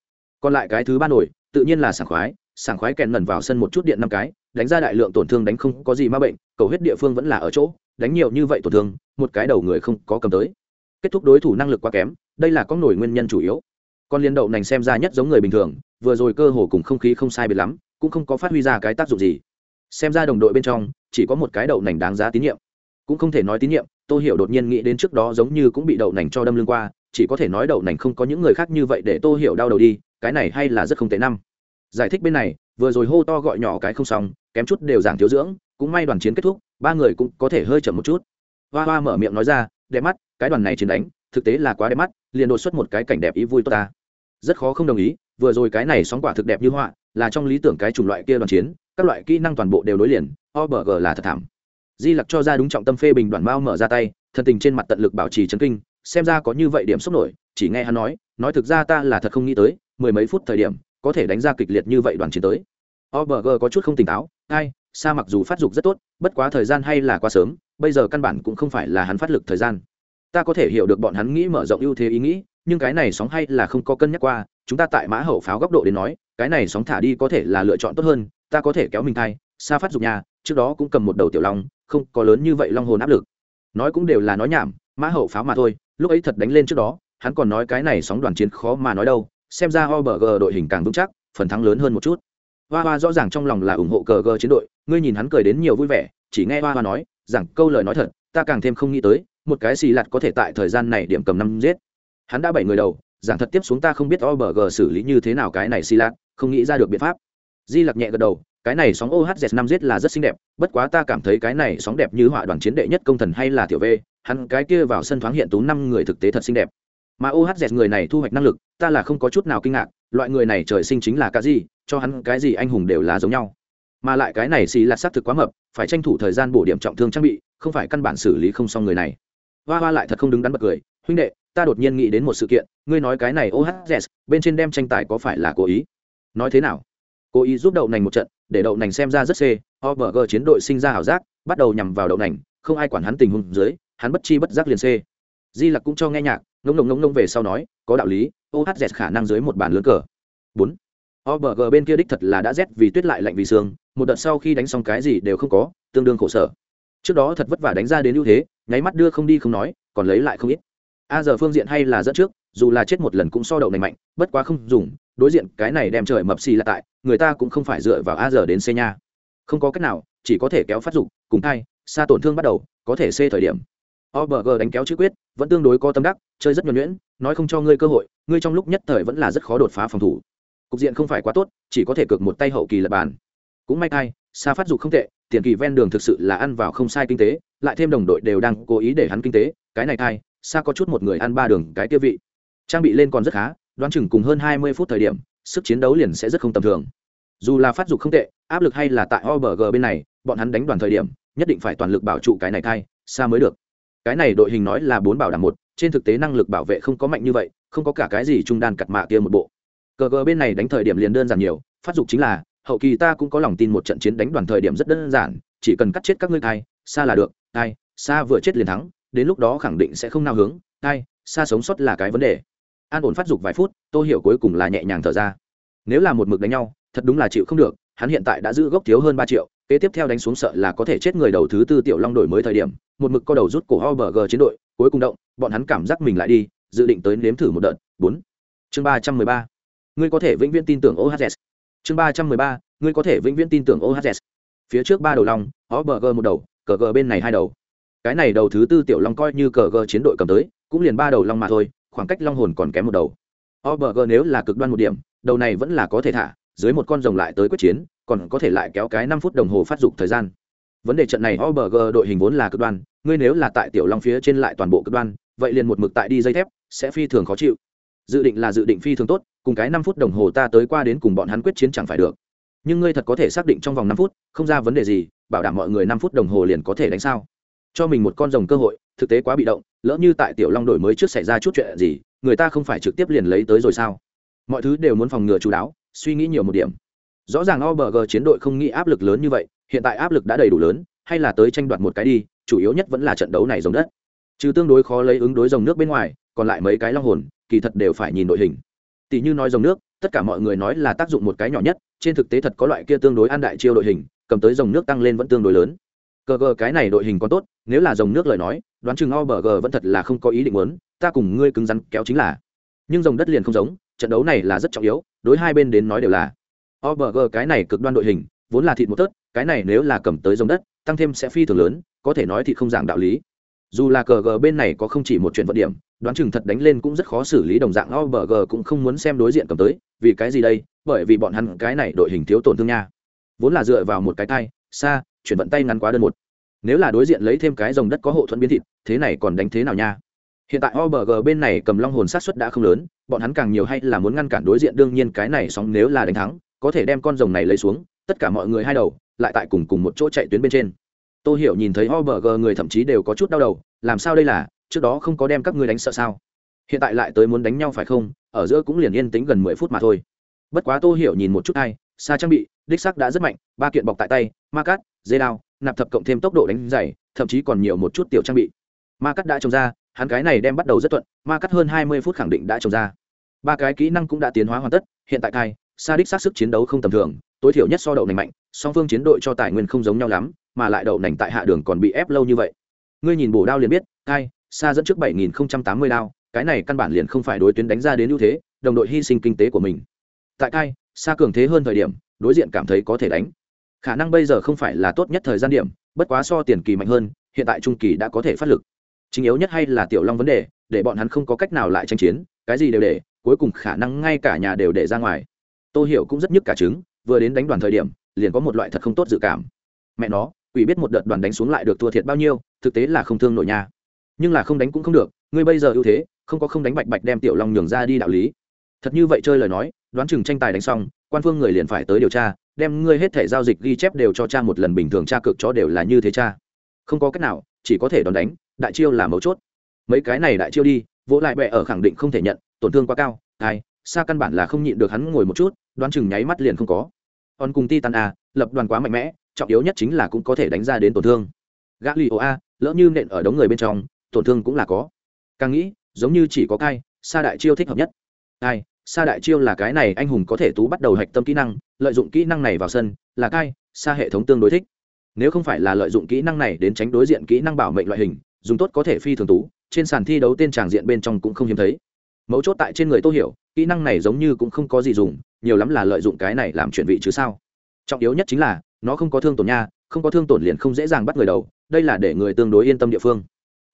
Còn lại cái thứ ba nổi tự nhiên là sảng khoái sảng khoái kèn lần vào sân một chút điện năm cái, đánh ra đại lượng tổn thương đánh không có gì ma bệnh, cầu huyết địa phương vẫn là ở chỗ, đánh nhiều như vậy tổn thương, một cái đầu người không có cầm tới. Kết thúc đối thủ năng lực quá kém, đây là có nổi nguyên nhân chủ yếu. Con liên đậu nành xem ra nhất giống người bình thường, vừa rồi cơ hồ cùng không khí không sai biệt lắm, cũng không có phát huy ra cái tác dụng gì. Xem ra đồng đội bên trong, chỉ có một cái đậu nành đáng giá tín nhiệm. Cũng không thể nói tín nhiệm tôi hiểu đột nhiên nghĩ đến trước đó giống như cũng bị đậu nành cho đâm lưng qua, chỉ có thể nói đậu nành không có những người khác như vậy để tôi hiểu đau đầu đi, cái này hay là rất không tệ năm giải thích bên này, vừa rồi hô to gọi nhỏ cái không xong, kém chút đều giảm thiếu dưỡng, cũng may đoàn chiến kết thúc, ba người cũng có thể hơi chậm một chút. Hoa hoa mở miệng nói ra, đẹp mắt, cái đoàn này chiến đánh, thực tế là quá đẹp mắt, liền đột xuất một cái cảnh đẹp ý vui tốt ta. Rất khó không đồng ý, vừa rồi cái này sóng quả thực đẹp như họa, là trong lý tưởng cái chủng loại kia đoàn chiến, các loại kỹ năng toàn bộ đều nối liền obg là thật thảm. Di lặc cho ra đúng trọng tâm phê bình đoàn mao mở ra tay, thân tình trên mặt tận lực bảo trì chấn kinh, xem ra có như vậy điểm sốc nổi, chỉ nghe hắn nói nói thực ra ta là thật không nghĩ tới, mười mấy phút thời điểm có thể đánh ra kịch liệt như vậy đoàn chiến tới obg có chút không tỉnh táo, ai, sa mặc dù phát dục rất tốt, bất quá thời gian hay là quá sớm, bây giờ căn bản cũng không phải là hắn phát lực thời gian ta có thể hiểu được bọn hắn nghĩ mở rộng ưu thế ý nghĩ, nhưng cái này sóng hay là không có cân nhắc qua, chúng ta tại mã hậu pháo góc độ đến nói, cái này sóng thả đi có thể là lựa chọn tốt hơn, ta có thể kéo mình thay. Sa phát dục nhà, trước đó cũng cầm một đầu tiểu long, không có lớn như vậy long hồn áp lực nói cũng đều là nói nhảm, mã hậu pháo mà thôi, lúc ấy thật đánh lên trước đó, hắn còn nói cái này sóng đoàn chiến khó mà nói đâu xem ra OBG đội hình càng vững chắc, phần thắng lớn hơn một chút. Hoa hoa rõ ràng trong lòng là ủng hộ cờ gờ chiến đội, ngươi nhìn hắn cười đến nhiều vui vẻ, chỉ nghe hoa hoa nói, rằng câu lời nói thật, ta càng thêm không nghĩ tới, một cái xì lạt có thể tại thời gian này điểm cầm năm giết. Hắn đã bảy người đầu giảng thật tiếp xuống ta không biết obg xử lý như thế nào cái này xì lạt, không nghĩ ra được biện pháp. Di lặc nhẹ gật đầu, cái này sóng ohz năm giết là rất xinh đẹp, bất quá ta cảm thấy cái này sóng đẹp như họa đoàn chiến đệ nhất công thần hay là tiểu v, hắn cái kia vào sân thoáng hiện tú năm người thực tế thật xinh đẹp mà ohz người này thu hoạch năng lực, ta là không có chút nào kinh ngạc, loại người này trời sinh chính là cái gì cho hắn cái gì anh hùng đều là giống nhau. Mà lại cái này xì là xác thực quá mập, phải tranh thủ thời gian bổ điểm trọng thương trang bị, không phải căn bản xử lý không xong người này. Hoa hoa lại thật không đứng đắn bật cười, huynh đệ, ta đột nhiên nghĩ đến một sự kiện, ngươi nói cái này ohz bên trên đem tranh tài có phải là cố ý? Nói thế nào? Cố ý giúp đậu nành một trận, để đậu nành xem ra rất c ovg chiến đội sinh ra ảo giác, bắt đầu nhằm vào đậu nành, không ai quản hắn tình huống dưới, hắn bất chi bất giác liền xê. Di lặc cũng cho nghe nhạc ngông ngông ngông ngông về sau nói, có đạo lý ohz khả năng dưới một bàn lớn cờ. Bốn. Obg bên kia đích thật là đã rét vì tuyết lại lạnh vì sương, một đợt sau khi đánh xong cái gì đều không có, tương đương khổ sở. Trước đó thật vất vả đánh ra đến ưu thế, nháy mắt đưa không đi không nói, còn lấy lại không ít. A giờ phương diện hay là dẫn trước, dù là chết một lần cũng so đậu này mạnh, bất quá không dùng, đối diện cái này đem trời mập xì là tại, người ta cũng không phải dựa vào a giờ đến xe nha. Không có cách nào, chỉ có thể kéo phát dục, cùng thai xa tổn thương bắt đầu, có thể xê thời điểm obg đánh kéo chữ quyết vẫn tương đối có tâm đắc chơi rất nhuần nhuyễn nói không cho ngươi cơ hội ngươi trong lúc nhất thời vẫn là rất khó đột phá phòng thủ. Cục diện không phải quá tốt chỉ có thể cược một tay hậu kỳ lập bàn. Cũng may thay, xa phát dục không tệ tiền kỳ ven đường thực sự là ăn vào không sai kinh tế lại thêm đồng đội đều đang cố ý để hắn kinh tế cái này thay, xa có chút một người ăn ba đường cái tiêu vị. Trang bị lên còn rất khá đoán chừng cùng hơn hai mươi phút thời điểm sức chiến đấu liền sẽ rất không tầm thường. Dù là phát dục không tệ áp lực hay là tại obg bên này bọn hắn đánh đoàn thời điểm nhất định phải toàn lực bảo trụ cái này thay, xa mới được cái này đội hình nói là bốn bảo đảm một, trên thực tế năng lực bảo vệ không có mạnh như vậy, không có cả cái gì trung đan cặt mạ kia một bộ. Cờ gờ bên này đánh thời điểm liền đơn giản nhiều, phát dục chính là, hậu kỳ ta cũng có lòng tin một trận chiến đánh đoàn thời điểm rất đơn giản, chỉ cần cắt chết các ngươi thai, xa là được, thai, xa vừa chết liền thắng, đến lúc đó khẳng định sẽ không nào hướng, thai, xa sống sót là cái vấn đề. An ổn phát dục vài phút tôi hiểu cuối cùng là nhẹ nhàng thở ra. Nếu là một mực đánh nhau, thật đúng là chịu không được, hắn hiện tại đã giữ gốc thiếu hơn ba triệu, kế tiếp theo đánh xuống sợ là có thể chết người đầu thứ tư tiểu long đổi mới thời điểm một mực co đầu rút cổ obg chiến đội, cuối cùng động, bọn hắn cảm giác mình lại đi, dự định tới nếm thử một đợt. Bốn. Chương ba trăm mười ba. Ngươi có thể vĩnh viễn tin tưởng ohz chương ba trăm mười ba. Ngươi có thể vĩnh viễn tin tưởng ohz phía trước ba đầu long obg một đầu, cờ gờ bên này hai đầu. Cái này đầu thứ tư tiểu long coi như cờ gờ chiến đội cầm tới, cũng liền ba đầu long mà thôi, khoảng cách long hồn còn kém một đầu. Obg nếu là cực đoan một điểm, đầu này vẫn là có thể thả, dưới một con rồng lại tới quyết chiến, còn có thể lại kéo cái năm phút đồng hồ phát dục thời gian vấn đề trận này obg đội hình vốn là cực đoan, ngươi nếu là tại tiểu long phía trên lại toàn bộ cực đoan, vậy liền một mực tại đi dây thép, sẽ phi thường khó chịu. Dự định là dự định phi thường tốt, cùng cái năm phút đồng hồ ta tới qua đến cùng bọn hắn quyết chiến chẳng phải được. Nhưng ngươi thật có thể xác định trong vòng năm phút, không ra vấn đề gì, bảo đảm mọi người năm phút đồng hồ liền có thể đánh sao? Cho mình một con rồng cơ hội, thực tế quá bị động, lỡ như tại tiểu long đổi mới trước xảy ra chút chuyện gì, người ta không phải trực tiếp liền lấy tới rồi sao? Mọi thứ đều muốn phòng ngừa chú đáo, suy nghĩ nhiều một điểm. Rõ ràng obg chiến đội không nghĩ áp lực lớn như vậy hiện tại áp lực đã đầy đủ lớn, hay là tới tranh đoạt một cái đi, chủ yếu nhất vẫn là trận đấu này dòng đất. Trừ tương đối khó lấy ứng đối dòng nước bên ngoài, còn lại mấy cái long hồn, kỳ thật đều phải nhìn đội hình. Tỷ như nói dòng nước, tất cả mọi người nói là tác dụng một cái nhỏ nhất, trên thực tế thật có loại kia tương đối an đại chiêu đội hình, cầm tới dòng nước tăng lên vẫn tương đối lớn. Cờ gờ cái này đội hình còn tốt, nếu là dòng nước lời nói, đoán chừng o bờ gờ vẫn thật là không có ý định muốn, ta cùng ngươi cứng rắn kéo chính là. Nhưng dòng đất liền không giống, trận đấu này là rất trọng yếu, đối hai bên đến nói đều là. O bờ gờ cái này cực đoan đội hình, vốn là thịt một tớt cái này nếu là cầm tới giống đất, tăng thêm sẽ phi thường lớn, có thể nói thì không giảng đạo lý. Dù là cờ g bên này có không chỉ một chuyện vận điểm, đoán chừng thật đánh lên cũng rất khó xử lý đồng dạng, o, bờ g cũng không muốn xem đối diện cầm tới, vì cái gì đây? Bởi vì bọn hắn cái này đội hình thiếu tổn thương nha. Vốn là dựa vào một cái tay, xa, chuyển vận tay ngắn quá đơn một. Nếu là đối diện lấy thêm cái dòng đất có hộ thuẫn biến thịt, thế này còn đánh thế nào nha? Hiện tại o b g bên này cầm long hồn sát xuất đã không lớn, bọn hắn càng nhiều hay là muốn ngăn cản đối diện, đương nhiên cái này sóng nếu là đánh thắng, có thể đem con rồng này lấy xuống, tất cả mọi người hai đầu lại tại cùng cùng một chỗ chạy tuyến bên trên. Tôi hiểu nhìn thấy obg người thậm chí đều có chút đau đầu, làm sao đây là, trước đó không có đem các ngươi đánh sợ sao? Hiện tại lại tới muốn đánh nhau phải không? Ở giữa cũng liền yên tĩnh gần mười phút mà thôi. Bất quá tô hiểu nhìn một chút hay xa trang bị, đích sắc đã rất mạnh, ba kiện bọc tại tay, ma cát dây đao, nạp thập cộng thêm tốc độ đánh dày thậm chí còn nhiều một chút tiểu trang bị. Ma cắt đã trồng ra, hắn cái này đem bắt đầu rất thuận, ma cắt hơn hai mươi phút khẳng định đã trồng ra. Ba cái kỹ năng cũng đã tiến hóa hoàn tất, hiện tại cai sa đích sát sức chiến đấu không tầm thường, tối thiểu nhất so đậu nành mạnh, song phương chiến đội cho tài nguyên không giống nhau lắm, mà lại đậu nành tại hạ đường còn bị ép lâu như vậy. Ngươi nhìn bổ đao liền biết cai sa dẫn trước bảy nghìn tám mươi đao, cái này căn bản liền không phải đối tuyến đánh ra đến ưu thế, đồng đội hy sinh kinh tế của mình. Tại cai, sa cường thế hơn thời điểm, đối diện cảm thấy có thể đánh. Khả năng bây giờ không phải là tốt nhất thời gian điểm, bất quá so tiền kỳ mạnh hơn, hiện tại trung kỳ đã có thể phát lực. Chính yếu nhất hay là tiểu long vấn đề, để bọn hắn không có cách nào lại tranh chiến, cái gì đều để, cuối cùng khả năng ngay cả nhà đều để ra ngoài tôi hiểu cũng rất nhức cả trứng, vừa đến đánh đoàn thời điểm, liền có một loại thật không tốt dự cảm. Mẹ nó, quỷ biết một đợt đoàn đánh xuống lại được thua thiệt bao nhiêu, thực tế là không thương nổi nhà nhưng là không đánh cũng không được, ngươi bây giờ ưu thế, không có không đánh bạch bạch đem tiểu long nhường ra đi đạo lý. Thật như vậy chơi lời nói, đoán chừng tranh tài đánh xong, quan phương người liền phải tới điều tra, đem ngươi hết thẻ giao dịch ghi chép đều cho cha một lần bình thường cha cực cho đều là như thế cha. Không có cách nào, chỉ có thể đòn đánh, đại chiêu là mấu chốt. Mấy cái này đại chiêu đi, vỗ lại bẹ ở khẳng định không thể nhận, tổn thương quá cao, ai xa căn bản là không nhịn được hắn ngồi một chút, đoán chừng nháy mắt liền không có. Còn cùng titan a, lập đoàn quá mạnh mẽ, trọng yếu nhất chính là cũng có thể đánh ra đến tổn thương. Gã lì ô a, lỡ như nện ở đống người bên trong, tổn thương cũng là có. Càng nghĩ, giống như chỉ có cai xa đại chiêu thích hợp nhất. Ai, sa đại chiêu là cái này anh hùng có thể tú bắt đầu hạch tâm kỹ năng, lợi dụng kỹ năng này vào sân, là cai sa hệ thống tương đối thích. Nếu không phải là lợi dụng kỹ năng này đến tránh đối diện kỹ năng bảo mệnh loại hình, dùng tốt có thể phi thường tú, trên sàn thi đấu tên tràng diện bên trong cũng không hiếm thấy mấu chốt tại trên người tô hiểu, kỹ năng này giống như cũng không có gì dùng, nhiều lắm là lợi dụng cái này làm chuyển vị chứ sao. Trọng yếu nhất chính là, nó không có thương tổn nha, không có thương tổn liền không dễ dàng bắt người đầu, đây là để người tương đối yên tâm địa phương.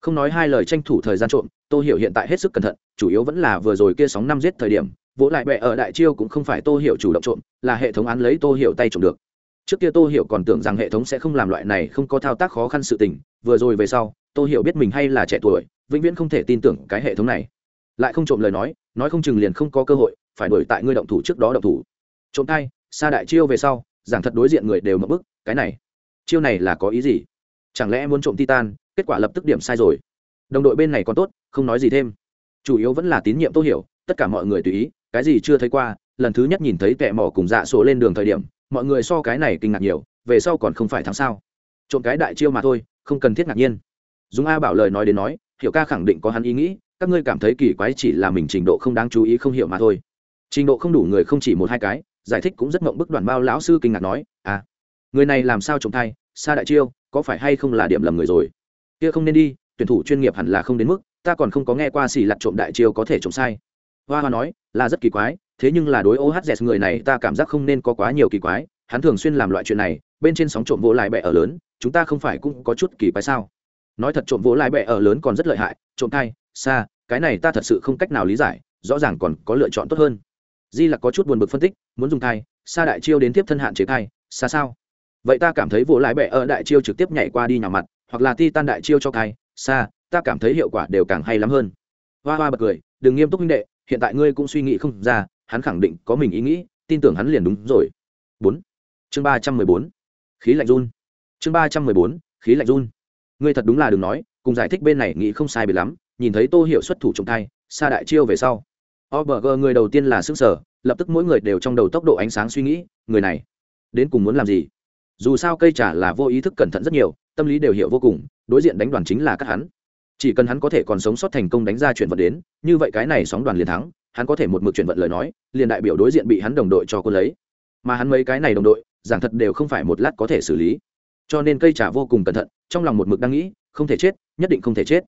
Không nói hai lời tranh thủ thời gian trộm, tô hiểu hiện tại hết sức cẩn thận, chủ yếu vẫn là vừa rồi kia sóng năm giết thời điểm, vỗ lại bẹ ở đại chiêu cũng không phải tô hiểu chủ động trộm, là hệ thống án lấy tô hiểu tay trộm được. Trước kia tô hiểu còn tưởng rằng hệ thống sẽ không làm loại này không có thao tác khó khăn sự tình, vừa rồi về sau, tô hiểu biết mình hay là trẻ tuổi, vĩnh viễn không thể tin tưởng cái hệ thống này lại không trộm lời nói nói không chừng liền không có cơ hội, phải đổi tại ngươi động thủ trước đó động thủ. Trộm tay xa đại chiêu về sau, giảng thật đối diện người đều mập bức, cái này, chiêu này là có ý gì? Chẳng lẽ muốn trộm titan, kết quả lập tức điểm sai rồi. Đồng đội bên này còn tốt, không nói gì thêm. Chủ yếu vẫn là tín nhiệm tốt hiểu, tất cả mọi người tùy ý, cái gì chưa thấy qua, lần thứ nhất nhìn thấy tệ mỏ cùng dạ sổ lên đường thời điểm, mọi người so cái này kinh ngạc nhiều, về sau còn không phải thắng sao. Trộm cái đại chiêu mà thôi, không cần thiết ngạc nhiên. Dùng a bảo lời nói đến nói, hiểu ca khẳng định có hắn ý nghĩ các ngươi cảm thấy kỳ quái chỉ là mình trình độ không đáng chú ý không hiểu mà thôi. Trình độ không đủ người không chỉ một hai cái, giải thích cũng rất mộng bức đoàn bao lão sư kinh ngạc nói à người này làm sao trộm thai xa đại chiêu, có phải hay không là điểm lầm người rồi? Kia không nên đi, tuyển thủ chuyên nghiệp hẳn là không đến mức, ta còn không có nghe qua xì lặt trộm đại chiêu có thể trộm sai. Hoa hoa nói, là rất kỳ quái, thế nhưng là đối ohz người này ta cảm giác không nên có quá nhiều kỳ quái, hắn thường xuyên làm loại chuyện này, bên trên sóng trộm vỗ lại bẹ ở lớn, chúng ta không phải cũng có chút kỳ quái sao? Nói thật trộm vỗ lại bẹ ở lớn còn rất lợi hại, trộm thai xa cái này ta thật sự không cách nào lý giải, rõ ràng còn có lựa chọn tốt hơn. Di là có chút buồn bực phân tích, muốn dùng thai xa đại chiêu đến tiếp thân hạn chế thai, xa sao? Vậy ta cảm thấy vỗ lại bẹ ở đại chiêu trực tiếp nhảy qua đi nhà mặt, hoặc là ti tan đại chiêu cho thai, xa, ta cảm thấy hiệu quả đều càng hay lắm hơn. Hoa hoa bật cười, đừng nghiêm túc huynh đệ, hiện tại ngươi cũng suy nghĩ không ra, hắn khẳng định có mình ý nghĩ, tin tưởng hắn liền đúng rồi. Bốn. Chương ba trăm mười bốn. Khí lạnh run. Chương ba trăm mười bốn, khí lạnh run. Ngươi thật đúng là đừng nói, cùng giải thích bên này nghĩ không sai biệt lắm nhìn thấy tô hiệu xuất thủ trọng thai xa đại chiêu về sau. Obg người đầu tiên là xương sở lập tức mỗi người đều trong đầu tốc độ ánh sáng suy nghĩ, người này đến cùng muốn làm gì? Dù sao cây trả là vô ý thức cẩn thận rất nhiều, tâm lý đều hiểu vô cùng, đối diện đánh đoàn chính là các hắn. Chỉ cần hắn có thể còn sống sót thành công đánh ra chuyển vận đến, như vậy cái này sóng đoàn liền thắng, hắn có thể một mực chuyển vận lời nói, liền đại biểu đối diện bị hắn đồng đội cho cô lấy. Mà hắn mấy cái này đồng đội, giảng thật đều không phải một lát có thể xử lý. Cho nên cây trả vô cùng cẩn thận, trong lòng một mực đang nghĩ, không thể chết, nhất định không thể chết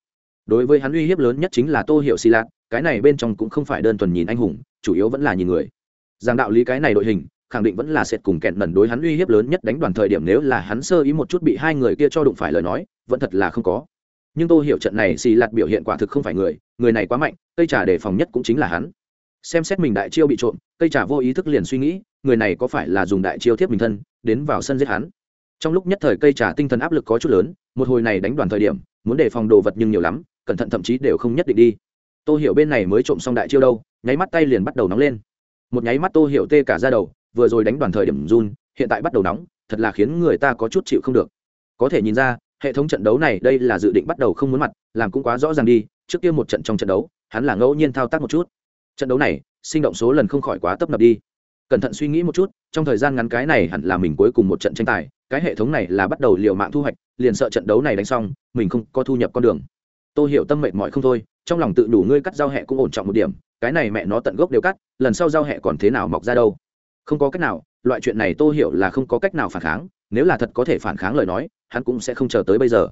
đối với hắn uy hiếp lớn nhất chính là tô hiệu xì lạc cái này bên trong cũng không phải đơn thuần nhìn anh hùng, chủ yếu vẫn là nhìn người. Rằng đạo lý cái này đội hình, khẳng định vẫn là sệt cùng kẹn mẩn đối hắn uy hiếp lớn nhất đánh đoàn thời điểm nếu là hắn sơ ý một chút bị hai người kia cho đụng phải lời nói, vẫn thật là không có. Nhưng tôi hiểu trận này xì lạt biểu hiện quả thực không phải người người này quá mạnh, cây trà đề phòng nhất cũng chính là hắn. Xem xét mình đại chiêu bị trộm, cây trà vô ý thức liền suy nghĩ, người này có phải là dùng đại chiêu thiếp mình thân, đến vào sân giết hắn. Trong lúc nhất thời cây trà tinh thần áp lực có chút lớn, một hồi này đánh đoàn thời điểm, muốn đề phòng đồ vật nhưng nhiều lắm cẩn thận thậm chí đều không nhất định đi. Tô hiểu bên này mới trộm xong đại chiêu đâu, nháy mắt tay liền bắt đầu nóng lên. Một nháy mắt tô hiểu tê cả ra đầu, vừa rồi đánh đoàn thời điểm run, hiện tại bắt đầu nóng, thật là khiến người ta có chút chịu không được. Có thể nhìn ra, hệ thống trận đấu này đây là dự định bắt đầu không muốn mặt, làm cũng quá rõ ràng đi, trước kia một trận trong trận đấu, hắn là ngẫu nhiên thao tác một chút. Trận đấu này, sinh động số lần không khỏi quá tấp nập đi. Cẩn thận suy nghĩ một chút, trong thời gian ngắn cái này hẳn là mình cuối cùng một trận tranh tài, cái hệ thống này là bắt đầu liều mạng thu hoạch, liền sợ trận đấu này đánh xong, mình không có thu nhập con đường tôi hiểu tâm mệnh mọi không thôi, trong lòng tự đủ ngươi cắt giao hẹ cũng ổn trọng một điểm, cái này mẹ nó tận gốc đều cắt, lần sau giao hẹ còn thế nào mọc ra đâu. Không có cách nào, loại chuyện này tôi hiểu là không có cách nào phản kháng, nếu là thật có thể phản kháng lời nói, hắn cũng sẽ không chờ tới bây giờ.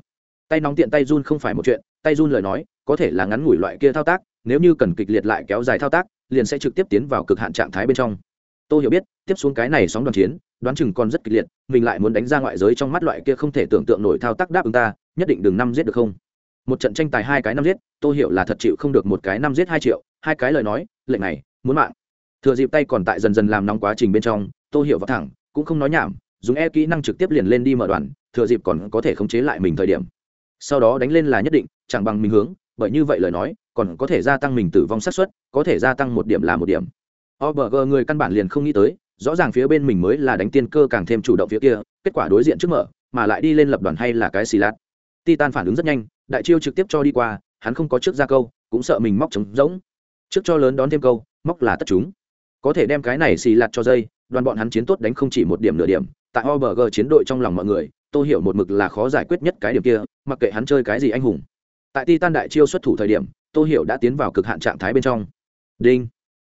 Tay nóng tiện tay run không phải một chuyện, tay run lời nói, có thể là ngắn ngủi loại kia thao tác, nếu như cần kịch liệt lại kéo dài thao tác, liền sẽ trực tiếp tiến vào cực hạn trạng thái bên trong. Tôi hiểu biết, tiếp xuống cái này sóng đoàn chiến, đoán chừng còn rất kịch liệt, mình lại muốn đánh ra ngoại giới trong mắt loại kia không thể tưởng tượng nổi thao tác đáp ứng ta, nhất định đừng năm giết được không? Một trận tranh tài hai cái năm giết tôi hiểu là thật chịu không được một cái năm giết hai triệu, hai cái lời nói, lệnh này, muốn mạng. Thừa dịp tay còn tại dần dần làm nóng quá trình bên trong tôi hiểu vào thẳng, cũng không nói nhảm, dùng e kỹ năng trực tiếp liền lên đi mở đoàn, thừa dịp còn có thể khống chế lại mình thời điểm. Sau đó đánh lên là nhất định, chẳng bằng mình hướng, bởi như vậy lời nói, còn có thể gia tăng mình tử vong xác suất, có thể gia tăng một điểm là một điểm. Obg người căn bản liền không nghĩ tới, rõ ràng phía bên mình mới là đánh tiên cơ càng thêm chủ động phía kia, kết quả đối diện trước mở, mà lại đi lên lập đoàn hay là cái xì lát titan phản ứng rất nhanh, đại chiêu trực tiếp cho đi qua, hắn không có trước ra câu, cũng sợ mình móc trống rỗng. Trước cho lớn đón thêm câu, móc là tất chúng. Có thể đem cái này xì lạt cho dây, đoàn bọn hắn chiến tốt đánh không chỉ một điểm nửa điểm. Tại obg chiến đội trong lòng mọi người tôi hiểu một mực là khó giải quyết nhất cái điểm kia, mặc kệ hắn chơi cái gì anh hùng. Tại titan đại chiêu xuất thủ thời điểm tôi hiểu đã tiến vào cực hạn trạng thái bên trong. Đinh.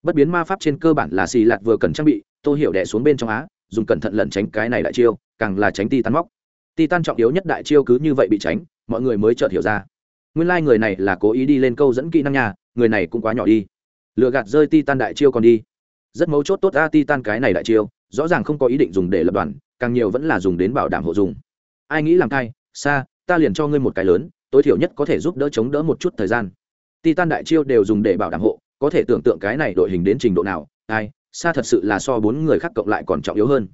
Bất biến ma pháp trên cơ bản là xì lạt vừa cần trang bị tôi hiểu đẻ xuống bên trong á, dùng cẩn thận lẩn tránh cái này đại chiêu, càng là tránh titan móc titan trọng yếu nhất đại chiêu cứ như vậy bị tránh, mọi người mới chợt hiểu ra. Nguyên lai、like、người này là cố ý đi lên câu dẫn kỹ năng nhà người này cũng quá nhỏ đi. Lựa gạt rơi titan đại chiêu còn đi. Rất mấu chốt tốt a titan cái này đại chiêu, rõ ràng không có ý định dùng để lập đoàn, càng nhiều vẫn là dùng đến bảo đảm hộ dùng. Ai nghĩ làm thay xa ta liền cho ngươi một cái lớn, tối thiểu nhất có thể giúp đỡ chống đỡ một chút thời gian. Titan đại chiêu đều dùng để bảo đảm hộ, có thể tưởng tượng cái này đội hình đến trình độ nào, ai xa thật sự là so bốn người khác cộng lại còn trọng yếu hơn.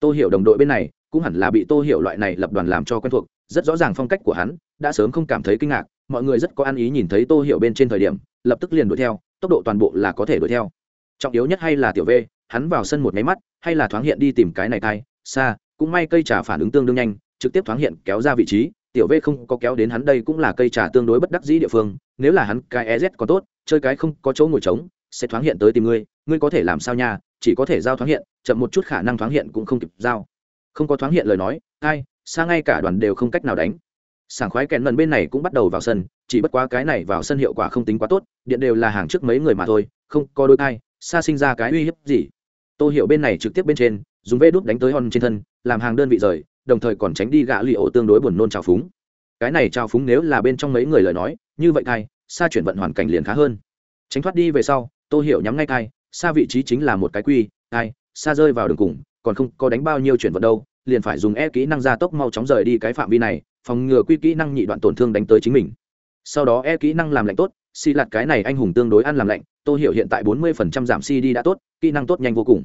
Tôi hiểu đồng đội bên này cũng hẳn là bị tô hiểu loại này lập đoàn làm cho quen thuộc, rất rõ ràng phong cách của hắn, đã sớm không cảm thấy kinh ngạc, mọi người rất có ăn ý nhìn thấy tô hiểu bên trên thời điểm, lập tức liền đuổi theo, tốc độ toàn bộ là có thể đuổi theo. Trọng yếu nhất hay là tiểu v, hắn vào sân một máy mắt, hay là thoáng hiện đi tìm cái này thai xa cũng may cây trà phản ứng tương đương nhanh, trực tiếp thoáng hiện kéo ra vị trí, tiểu v không có kéo đến hắn đây cũng là cây trà tương đối bất đắc dĩ địa phương, nếu là hắn cái ez có tốt, chơi cái không có chỗ ngồi trống, sẽ thoáng hiện tới tìm ngươi ngươi có thể làm sao nha, chỉ có thể giao thoáng hiện, chậm một chút khả năng thoáng hiện cũng không kịp giao không có thoáng hiện lời nói ai xa ngay cả đoàn đều không cách nào đánh. Sảng khoái kèn lần bên này cũng bắt đầu vào sân chỉ bất quá cái này vào sân hiệu quả không tính quá tốt điện đều là hàng trước mấy người mà thôi không có đôi ai xa sinh ra cái uy hiếp gì. Tôi hiểu bên này trực tiếp bên trên dùng vê đút đánh tới hòn trên thân làm hàng đơn vị rời đồng thời còn tránh đi gã lụy ổ tương đối buồn nôn trào phúng. Cái này trào phúng nếu là bên trong mấy người lời nói như vậy thay, xa chuyển vận hoàn cảnh liền khá hơn. Tránh thoát đi về sau tôi hiểu nhắm ngay cai xa vị trí chính là một cái quy cai xa rơi vào đường cùng còn không có đánh bao nhiêu chuyển vận đâu, liền phải dùng e kỹ năng gia tốc mau chóng rời đi cái phạm vi này, phòng ngừa quy kỹ năng nhị đoạn tổn thương đánh tới chính mình. Sau đó e kỹ năng làm lạnh tốt, xì lạt cái này anh hùng tương đối ăn làm lạnh tôi hiểu hiện tại bốn mươi phần trăm giảm cd đã tốt, kỹ năng tốt nhanh vô cùng.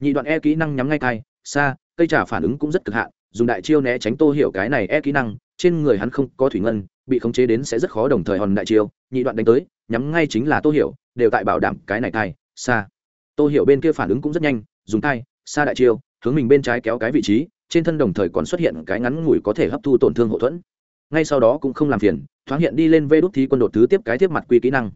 Nhị đoạn e kỹ năng nhắm ngay cai xa, cây trả phản ứng cũng rất cực hạn, dùng đại chiêu né tránh tô hiểu cái này e kỹ năng, trên người hắn không có thủy ngân, bị khống chế đến sẽ rất khó đồng thời hòn đại chiêu, nhị đoạn đánh tới, nhắm ngay chính là tô hiểu, đều tại bảo đảm cái này cai xa. Tô hiểu bên kia phản ứng cũng rất nhanh, dùng cai xa đại chiêu, hướng mình bên trái kéo cái vị trí, trên thân đồng thời còn xuất hiện cái ngắn ngủi có thể hấp thu tổn thương hậu thuẫn. Ngay sau đó cũng không làm phiền, thoáng hiện đi lên vê đốt thí quân đột thứ tiếp cái tiếp mặt quy kỹ năng.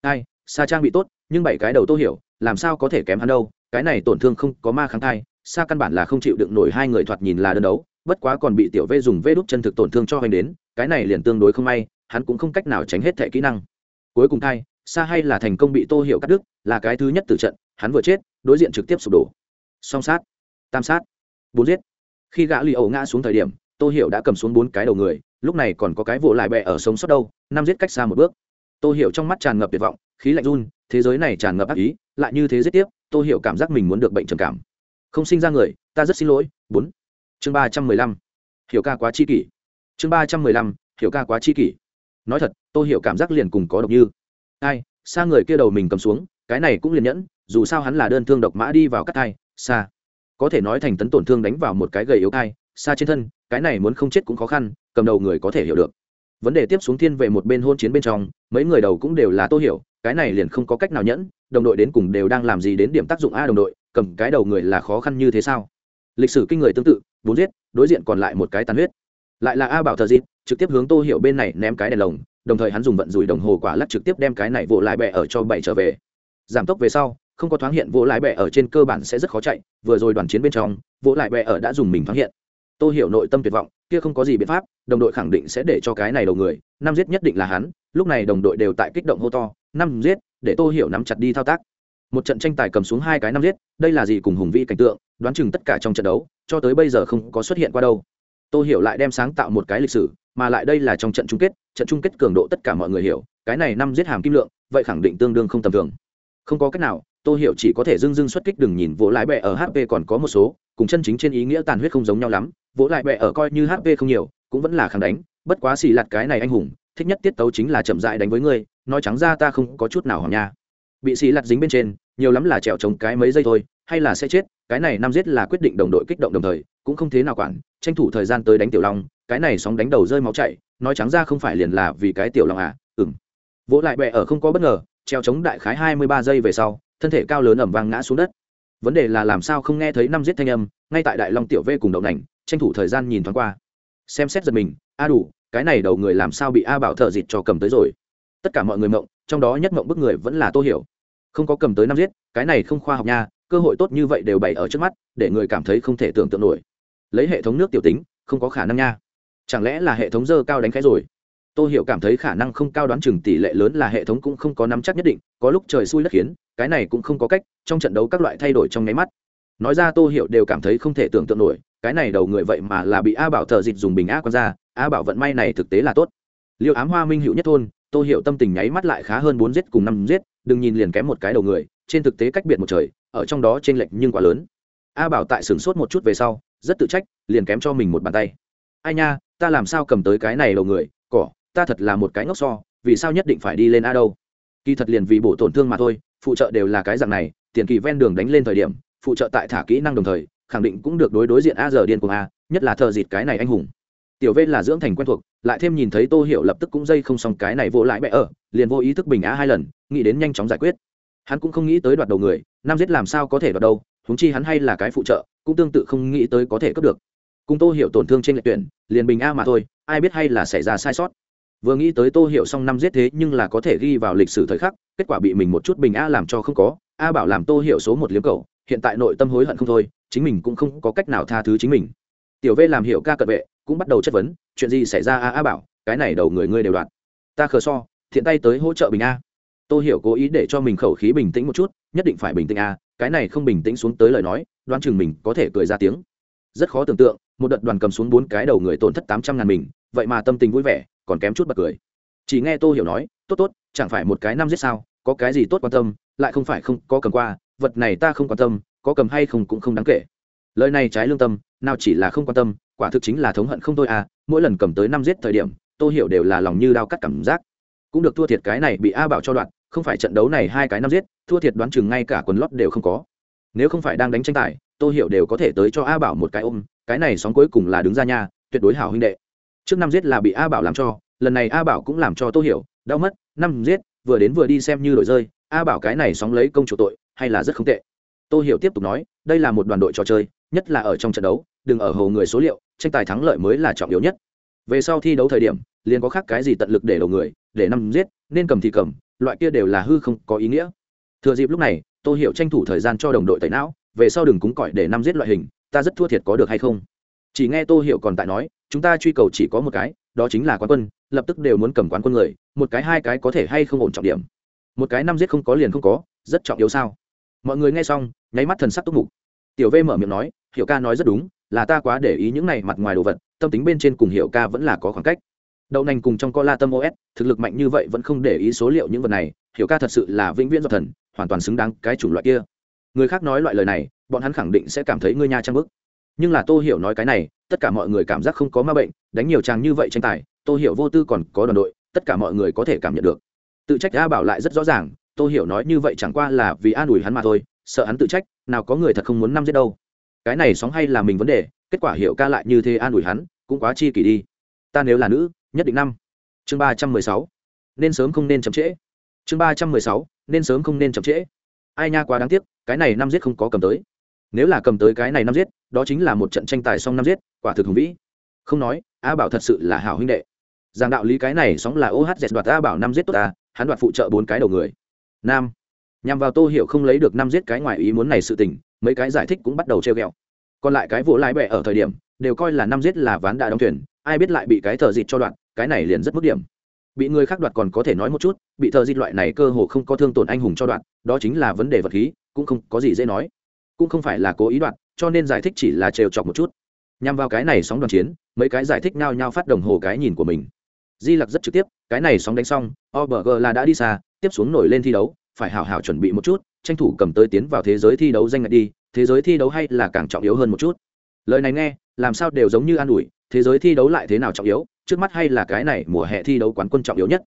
Ai xa trang bị tốt, nhưng bảy cái đầu tô hiểu, làm sao có thể kém hắn đâu, cái này tổn thương không có ma kháng thai xa căn bản là không chịu đựng nổi hai người thoạt nhìn là đơn đấu, bất quá còn bị tiểu vê dùng vê đốt chân thực tổn thương cho hoành đến, cái này liền tương đối không may, hắn cũng không cách nào tránh hết thẻ kỹ năng. Cuối cùng thai xa hay là thành công bị tô hiểu cắt đứt, là cái thứ nhất từ trận, hắn vừa chết, đối diện trực tiếp sụp đổ song sát, tam sát, bốn giết. Khi gã lì ẩu ngã xuống thời điểm, tô hiểu đã cầm xuống bốn cái đầu người, lúc này còn có cái vụ lại bẹ ở sống sót đâu, năm giết cách xa một bước. Tô hiểu trong mắt tràn ngập tuyệt vọng, khí lạnh run, thế giới này tràn ngập ác ý, lại như thế giết tiếp, tô hiểu cảm giác mình muốn được bệnh trầm cảm. Không sinh ra người, ta rất xin lỗi, bốn. Chương ba trăm mười lăm. Hiểu ca quá chi kỷ. Chương ba trăm mười lăm, hiểu ca quá chi kỷ. Nói thật, tô hiểu cảm giác liền cùng có độc như. Ai, xa người kia đầu mình cầm xuống, cái này cũng liền nhẫn, dù sao hắn là đơn thương độc mã đi vào cắt thai xa có thể nói thành tấn tổn thương đánh vào một cái gầy yếu thai xa trên thân, cái này muốn không chết cũng khó khăn, cầm đầu người có thể hiểu được. Vấn đề tiếp xuống thiên về một bên hôn chiến bên trong, mấy người đầu cũng đều là tô hiểu, cái này liền không có cách nào nhẫn, đồng đội đến cùng đều đang làm gì đến điểm tác dụng a đồng đội, cầm cái đầu người là khó khăn như thế sao? Lịch sử kinh người tương tự, bốn giết, đối diện còn lại một cái tàn huyết. Lại là a bảo thờ dịp, trực tiếp hướng tô hiểu bên này ném cái đèn lồng, đồng thời hắn dùng vận rủi đồng hồ quả lắc trực tiếp đem cái này vỗ lại bẹ ở cho bảy trở về. Giảm tốc về sau không có thoáng hiện vỗ lại bẹ ở trên cơ bản sẽ rất khó chạy, vừa rồi đoàn chiến bên trong, vỗ lại bẹ ở đã dùng mình thoáng hiện. Tôi hiểu nội tâm tuyệt vọng, kia không có gì biện pháp, đồng đội khẳng định sẽ để cho cái này đầu người, năm giết nhất định là hắn, lúc này đồng đội đều tại kích động hô to, năm giết, để tôi hiểu nắm chặt đi thao tác. Một trận tranh tài cầm xuống hai cái năm giết, đây là gì cùng hùng vĩ cảnh tượng, đoán chừng tất cả trong trận đấu, cho tới bây giờ không có xuất hiện qua đâu. Tôi hiểu lại đem sáng tạo một cái lịch sử, mà lại đây là trong trận chung kết, trận chung kết cường độ tất cả mọi người hiểu, cái này năm giết hàm kim lượng, vậy khẳng định tương đương không tầm thường. Không có cách nào tôi hiểu chỉ có thể dưng dưng xuất kích đừng nhìn vỗ lại bẹ ở hp còn có một số, cùng chân chính trên ý nghĩa tàn huyết không giống nhau lắm, vỗ lại bẹ ở coi như hp không nhiều, cũng vẫn là kháng đánh, bất quá xì lạt cái này anh hùng, thích nhất tiết tấu chính là chậm dại đánh với ngươi, nói trắng ra ta không có chút nào hỏng nha. Bị xì lạt dính bên trên, nhiều lắm là trèo chống cái mấy giây thôi, hay là sẽ chết, cái này năm giết là quyết định đồng đội kích động đồng thời, cũng không thế nào quản, tranh thủ thời gian tới đánh tiểu long, cái này sóng đánh đầu rơi máu chảy, nói trắng ra không phải liền là vì cái tiểu long à ừng vỗ lại bẹ ở không có bất ngờ treo chống đại khái hai mươi ba giây về sau thân thể cao lớn ẩm vang ngã xuống đất. Vấn đề là làm sao không nghe thấy năm giết thanh âm, ngay tại đại long tiểu v cùng đậu nành tranh thủ thời gian nhìn thoáng qua. Xem xét giật mình, a đủ, cái này đầu người làm sao bị a bảo thợ dịt cho cầm tới rồi? Tất cả mọi người mộng, trong đó nhất mộng bức người vẫn là tô hiểu. Không có cầm tới năm giết, cái này không khoa học nha, cơ hội tốt như vậy đều bày ở trước mắt, để người cảm thấy không thể tưởng tượng nổi. Lấy hệ thống nước tiểu tính, không có khả năng nha. Chẳng lẽ là hệ thống dơ cao đánh khẽ rồi? Tô hiểu cảm thấy khả năng không cao đoán chừng tỷ lệ lớn là hệ thống cũng không có nắm chắc nhất định, có lúc trời xui đất khiến, cái này cũng không có cách, trong trận đấu các loại thay đổi trong nháy mắt. Nói ra tô hiểu đều cảm thấy không thể tưởng tượng nổi, cái này đầu người vậy mà là bị a bảo thợ dịch dùng bình a quan ra, a bảo vận may này thực tế là tốt. Liêu ám hoa minh hữu nhất thôn, tô hiểu tâm tình nháy mắt lại khá hơn bốn giết cùng năm giết, đừng nhìn liền kém một cái đầu người, trên thực tế cách biệt một trời, ở trong đó trên lệch nhưng quá lớn. A bảo tại sửng sốt một chút về sau, rất tự trách, liền kém cho mình một bàn tay. Ai nha, ta làm sao cầm tới cái này đầu người, cỏ ta thật là một cái ngốc so, vì sao nhất định phải đi lên a đâu? Kỳ thật liền vì bổ tổn thương mà thôi, phụ trợ đều là cái dạng này, tiền kỳ ven đường đánh lên thời điểm, phụ trợ tại thả kỹ năng đồng thời, khẳng định cũng được đối đối diện a giờ điên cuồng a, nhất là thợ dịt cái này anh hùng. Tiểu v là dưỡng thành quen thuộc, lại thêm nhìn thấy tô hiểu lập tức cũng dây không xong cái này vô lại bẹ ở, liền vô ý thức bình a hai lần, nghĩ đến nhanh chóng giải quyết. Hắn cũng không nghĩ tới đoạt đầu người, nam giết làm sao có thể đoạt đâu húng chi hắn hay là cái phụ trợ, cũng tương tự không nghĩ tới có thể cướp được. Cùng tô hiểu tổn thương trên lệ tuyển, liền bình a mà thôi, ai biết hay là xảy ra sai sót vừa nghĩ tới tô hiểu xong năm giết thế nhưng là có thể ghi vào lịch sử thời khắc, kết quả bị mình một chút bình a làm cho không có, a bảo làm tô hiểu số một liếm cầu hiện tại nội tâm hối hận không thôi, chính mình cũng không có cách nào tha thứ chính mình. Tiểu v làm hiểu ca cận vệ, cũng bắt đầu chất vấn, chuyện gì xảy ra a a bảo, cái này đầu người ngươi đều đoạt. Ta khờ so, thiện tay tới hỗ trợ bình a. Tô hiểu cố ý để cho mình khẩu khí bình tĩnh một chút, nhất định phải bình tĩnh a, cái này không bình tĩnh xuống tới lời nói, đoán chừng mình có thể cười ra tiếng. Rất khó tưởng tượng, một đợt đoàn cầm xuống bốn cái đầu người tổn thất tám trăm ngàn mình, vậy mà tâm tình vui vẻ còn kém chút bật cười. Chỉ nghe tô hiểu nói, tốt tốt, chẳng phải một cái năm giết sao, có cái gì tốt quan tâm, lại không phải không có cầm qua, vật này ta không quan tâm, có cầm hay không cũng không đáng kể. Lời này trái lương tâm, nào chỉ là không quan tâm, quả thực chính là thống hận không thôi à mỗi lần cầm tới năm giết thời điểm, tô hiểu đều là lòng như đau cắt cảm giác. Cũng được thua thiệt cái này bị a bảo cho đoạn, không phải trận đấu này hai cái năm giết, thua thiệt đoán chừng ngay cả quần lót đều không có. Nếu không phải đang đánh tranh tài, tô hiểu đều có thể tới cho a bảo một cái ôm, cái này sóng cuối cùng là đứng ra nha, tuyệt đối hảo huynh đệ trước năm giết là bị a bảo làm cho, lần này a bảo cũng làm cho tô hiểu, đau mất, năm giết, vừa đến vừa đi xem như đổi rơi, a bảo cái này sóng lấy công chủ tội, hay là rất không tệ. Tô hiểu tiếp tục nói, đây là một đoàn đội trò chơi, nhất là ở trong trận đấu, đừng ở hồ người số liệu, tranh tài thắng lợi mới là trọng yếu nhất. Về sau thi đấu thời điểm, liền có khác cái gì tận lực để đầu người, để năm giết, nên cầm thì cầm, loại kia đều là hư không có ý nghĩa. Thừa dịp lúc này, tô hiểu tranh thủ thời gian cho đồng đội tẩy não, về sau đừng cúng cỏi để năm giết loại hình, ta rất thua thiệt có được hay không? Chỉ nghe tô hiểu còn tại nói chúng ta truy cầu chỉ có một cái, đó chính là quán quân, lập tức đều muốn cầm quán quân người, một cái hai cái có thể hay không ổn trọng điểm. Một cái năm giết không có liền không có, rất trọng yếu sao? Mọi người nghe xong, nháy mắt thần sắc túc mục. Tiểu v mở miệng nói, hiểu ca nói rất đúng, là ta quá để ý những này mặt ngoài đồ vật, tâm tính bên trên cùng hiểu ca vẫn là có khoảng cách. Đậu nành cùng trong co la tâm os thực lực mạnh như vậy vẫn không để ý số liệu những vật này, hiểu ca thật sự là vĩnh viễn do thần, hoàn toàn xứng đáng cái chủng loại kia. Người khác nói loại lời này, bọn hắn khẳng định sẽ cảm thấy ngươi nha trang bức. Nhưng là tô hiểu nói cái này tất cả mọi người cảm giác không có ma bệnh, đánh nhiều chàng như vậy tranh tài, tô hiểu vô tư còn có đoàn đội, tất cả mọi người có thể cảm nhận được. Tự trách a bảo lại rất rõ ràng, tô hiểu nói như vậy chẳng qua là vì an ủi hắn mà thôi, sợ hắn tự trách, nào có người thật không muốn năm giết đâu. Cái này sóng hay là mình vấn đề, kết quả hiểu ca lại như thế an ủi hắn, cũng quá chi kỷ đi. Ta nếu là nữ, nhất định năm. Chương ba trăm mười sáu. Nên sớm không nên chậm trễ. Chương ba trăm mười sáu. Nên sớm không nên chậm trễ. Ai nha, quá đáng tiếc, cái này năm giết không có cầm tới. Nếu là cầm tới cái này năm giết đó chính là một trận tranh tài song năm giết, quả thực hùng vĩ. Không nói, a bảo thật sự là hảo huynh đệ. Giảng đạo lý cái này sóng là ohz đoạt a bảo năm giết tốt ta hắn đoạt phụ trợ bốn cái đầu người. Nam. Nhằm vào tô hiểu không lấy được năm giết cái ngoài ý muốn này sự tình, mấy cái giải thích cũng bắt đầu treo ghẹo. Còn lại cái vỗ lái bẹ ở thời điểm, đều coi là năm giết là ván đã đóng thuyền, ai biết lại bị cái thợ dịt cho đoạn cái này liền rất mất điểm. Bị người khác đoạt còn có thể nói một chút, bị thợ dịt loại này cơ hồ không có thương tổn anh hùng cho đoạn đó chính là vấn đề vật khí, cũng không có gì dễ nói. Cũng không phải là cố ý đoạt cho nên giải thích chỉ là trêu chọc một chút. Nhằm vào cái này sóng đoàn chiến, mấy cái giải thích nao nhau phát đồng hồ cái nhìn của mình. Di lặc rất trực tiếp, cái này sóng đánh xong obg là đã đi xa, tiếp xuống nổi lên thi đấu, phải hảo hảo chuẩn bị một chút, tranh thủ cầm tới tiến vào thế giới thi đấu danh ngạch đi, thế giới thi đấu hay là càng trọng yếu hơn một chút. Lời này nghe, làm sao đều giống như an ủi, thế giới thi đấu lại thế nào trọng yếu, trước mắt hay là cái này mùa hè thi đấu quán quân trọng yếu nhất.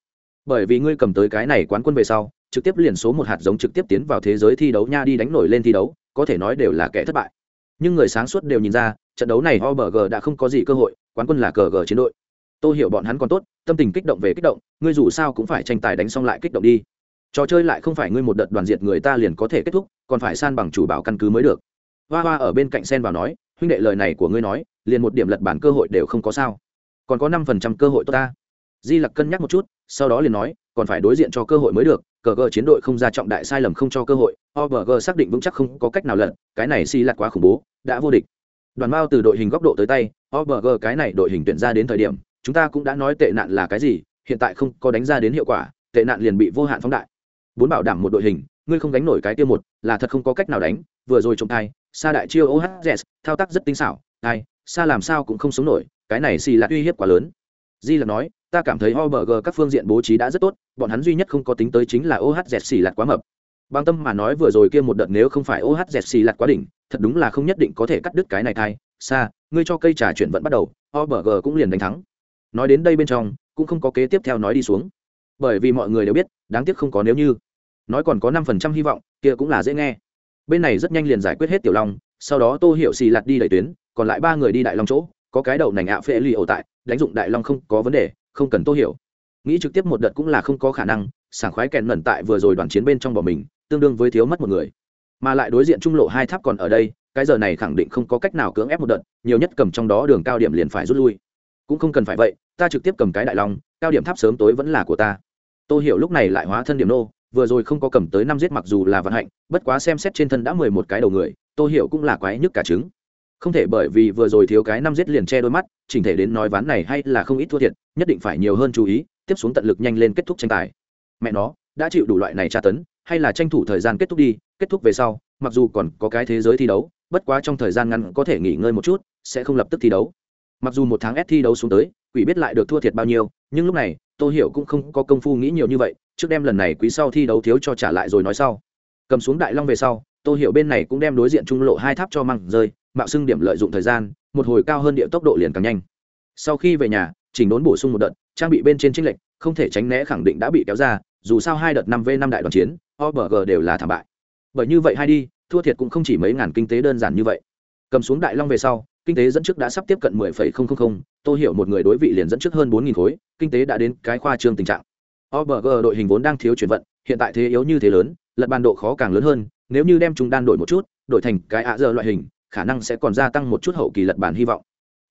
Bởi vì ngươi cầm tới cái này quán quân về sau, trực tiếp liền số một hạt giống trực tiếp tiến vào thế giới thi đấu nha đi đánh nổi lên thi đấu, có thể nói đều là kẻ thất bại nhưng người sáng suốt đều nhìn ra, trận đấu này obg đã không có gì cơ hội, quán quân là cờ g chiến đội. Tôi hiểu bọn hắn còn tốt, tâm tình kích động về kích động, ngươi dù sao cũng phải tranh tài đánh xong lại kích động đi. Trò chơi lại không phải ngươi một đợt đoàn diệt người ta liền có thể kết thúc, còn phải san bằng chủ bảo căn cứ mới được. Hoa hoa ở bên cạnh sen vào nói, huynh đệ lời này của ngươi nói, liền một điểm lật bản cơ hội đều không có sao. Còn có năm phần trăm cơ hội tốt ta. Di lặc cân nhắc một chút, sau đó liền nói, còn phải đối diện cho cơ hội mới được cờ gờ chiến đội không ra trọng đại sai lầm không cho cơ hội obg xác định vững chắc không có cách nào lận cái này si lặt quá khủng bố, đã vô địch. Đoàn bao từ đội hình góc độ tới tay obg cái này đội hình tuyển ra đến thời điểm, chúng ta cũng đã nói tệ nạn là cái gì, hiện tại không có đánh ra đến hiệu quả, tệ nạn liền bị vô hạn phóng đại. Bốn bảo đảm một đội hình, ngươi không đánh nổi cái tiêu một, là thật không có cách nào đánh, vừa rồi trông thai, sa đại chiêu ohz thao tác rất tinh xảo, ai, sa làm sao cũng không sống nổi, cái này xì là uy hiếp quá lớn. Di là nói ta cảm thấy obg các phương diện bố trí đã rất tốt, bọn hắn duy nhất không có tính tới chính là ohz xì lạt quá mập. Bang tâm mà nói vừa rồi kia một đợt nếu không phải ohz xì lạt quá đỉnh, thật đúng là không nhất định có thể cắt đứt cái này thai. Xa ngươi cho cây trà chuyển vẫn bắt đầu obg cũng liền đánh thắng. Nói đến đây bên trong, cũng không có kế tiếp theo nói đi xuống. Bởi vì mọi người đều biết, đáng tiếc không có nếu như. Nói còn có năm phần trăm hy vọng, kia cũng là dễ nghe. Bên này rất nhanh liền giải quyết hết tiểu long, sau đó tô hiểu xì lạt đi đẩy tuyến, còn lại ba người đi đại long chỗ, có cái đầu nành ạ phê ly ổ tại, đánh dụng đại long không có vấn đề không cần tô hiểu. Nghĩ trực tiếp một đợt cũng là không có khả năng, sảng khoái kèn mẩn tại vừa rồi đoàn chiến bên trong bỏ mình, tương đương với thiếu mất một người. Mà lại đối diện trung lộ hai tháp còn ở đây, cái giờ này khẳng định không có cách nào cưỡng ép một đợt, nhiều nhất cầm trong đó đường cao điểm liền phải rút lui. Cũng không cần phải vậy, ta trực tiếp cầm cái đại long, cao điểm tháp sớm tối vẫn là của ta. Tô hiểu lúc này lại hóa thân điểm nô, vừa rồi không có cầm tới năm giết mặc dù là vận hạnh, bất quá xem xét trên thân đã mười một cái đầu người, tô hiểu cũng là quái nhức cả trứng không thể bởi vì vừa rồi thiếu cái năm giết liền che đôi mắt, chỉnh thể đến nói ván này hay là không ít thua thiệt, nhất định phải nhiều hơn chú ý, tiếp xuống tận lực nhanh lên kết thúc tranh tài. Mẹ nó, đã chịu đủ loại này tra tấn, hay là tranh thủ thời gian kết thúc đi, kết thúc về sau, mặc dù còn có cái thế giới thi đấu, bất quá trong thời gian ngắn có thể nghỉ ngơi một chút, sẽ không lập tức thi đấu. Mặc dù một tháng ép thi đấu xuống tới, quỷ biết lại được thua thiệt bao nhiêu, nhưng lúc này, tô hiểu cũng không có công phu nghĩ nhiều như vậy, trước đem lần này quý sau thi đấu thiếu cho trả lại rồi nói sau. Cầm xuống đại long về sau, tô hiểu bên này cũng đem đối diện trung lộ hai tháp cho măng rơi mạo xưng điểm lợi dụng thời gian một hồi cao hơn địa tốc độ liền càng nhanh. Sau khi về nhà chỉnh đốn bổ sung một đợt trang bị bên trên trinh lệnh không thể tránh né khẳng định đã bị kéo ra dù sao hai đợt năm v năm đại đoàn chiến obg đều là thảm bại. Bởi như vậy hai đi thua thiệt cũng không chỉ mấy ngàn kinh tế đơn giản như vậy. Cầm xuống đại long về sau kinh tế dẫn trước đã sắp tiếp cận 10,000, tôi hiểu một người đối vị liền dẫn trước hơn 4.000 khối, kinh tế đã đến cái khoa trương tình trạng. OBG đội hình vốn đang thiếu chuyển vận, hiện tại thế yếu như thế lớn, lật bàn độ khó càng lớn hơn, nếu như đem chúng đan đổi một chút, đổi thành cái ạ giờ loại hình, khả năng sẽ còn gia tăng một chút hậu kỳ lật bàn hy vọng.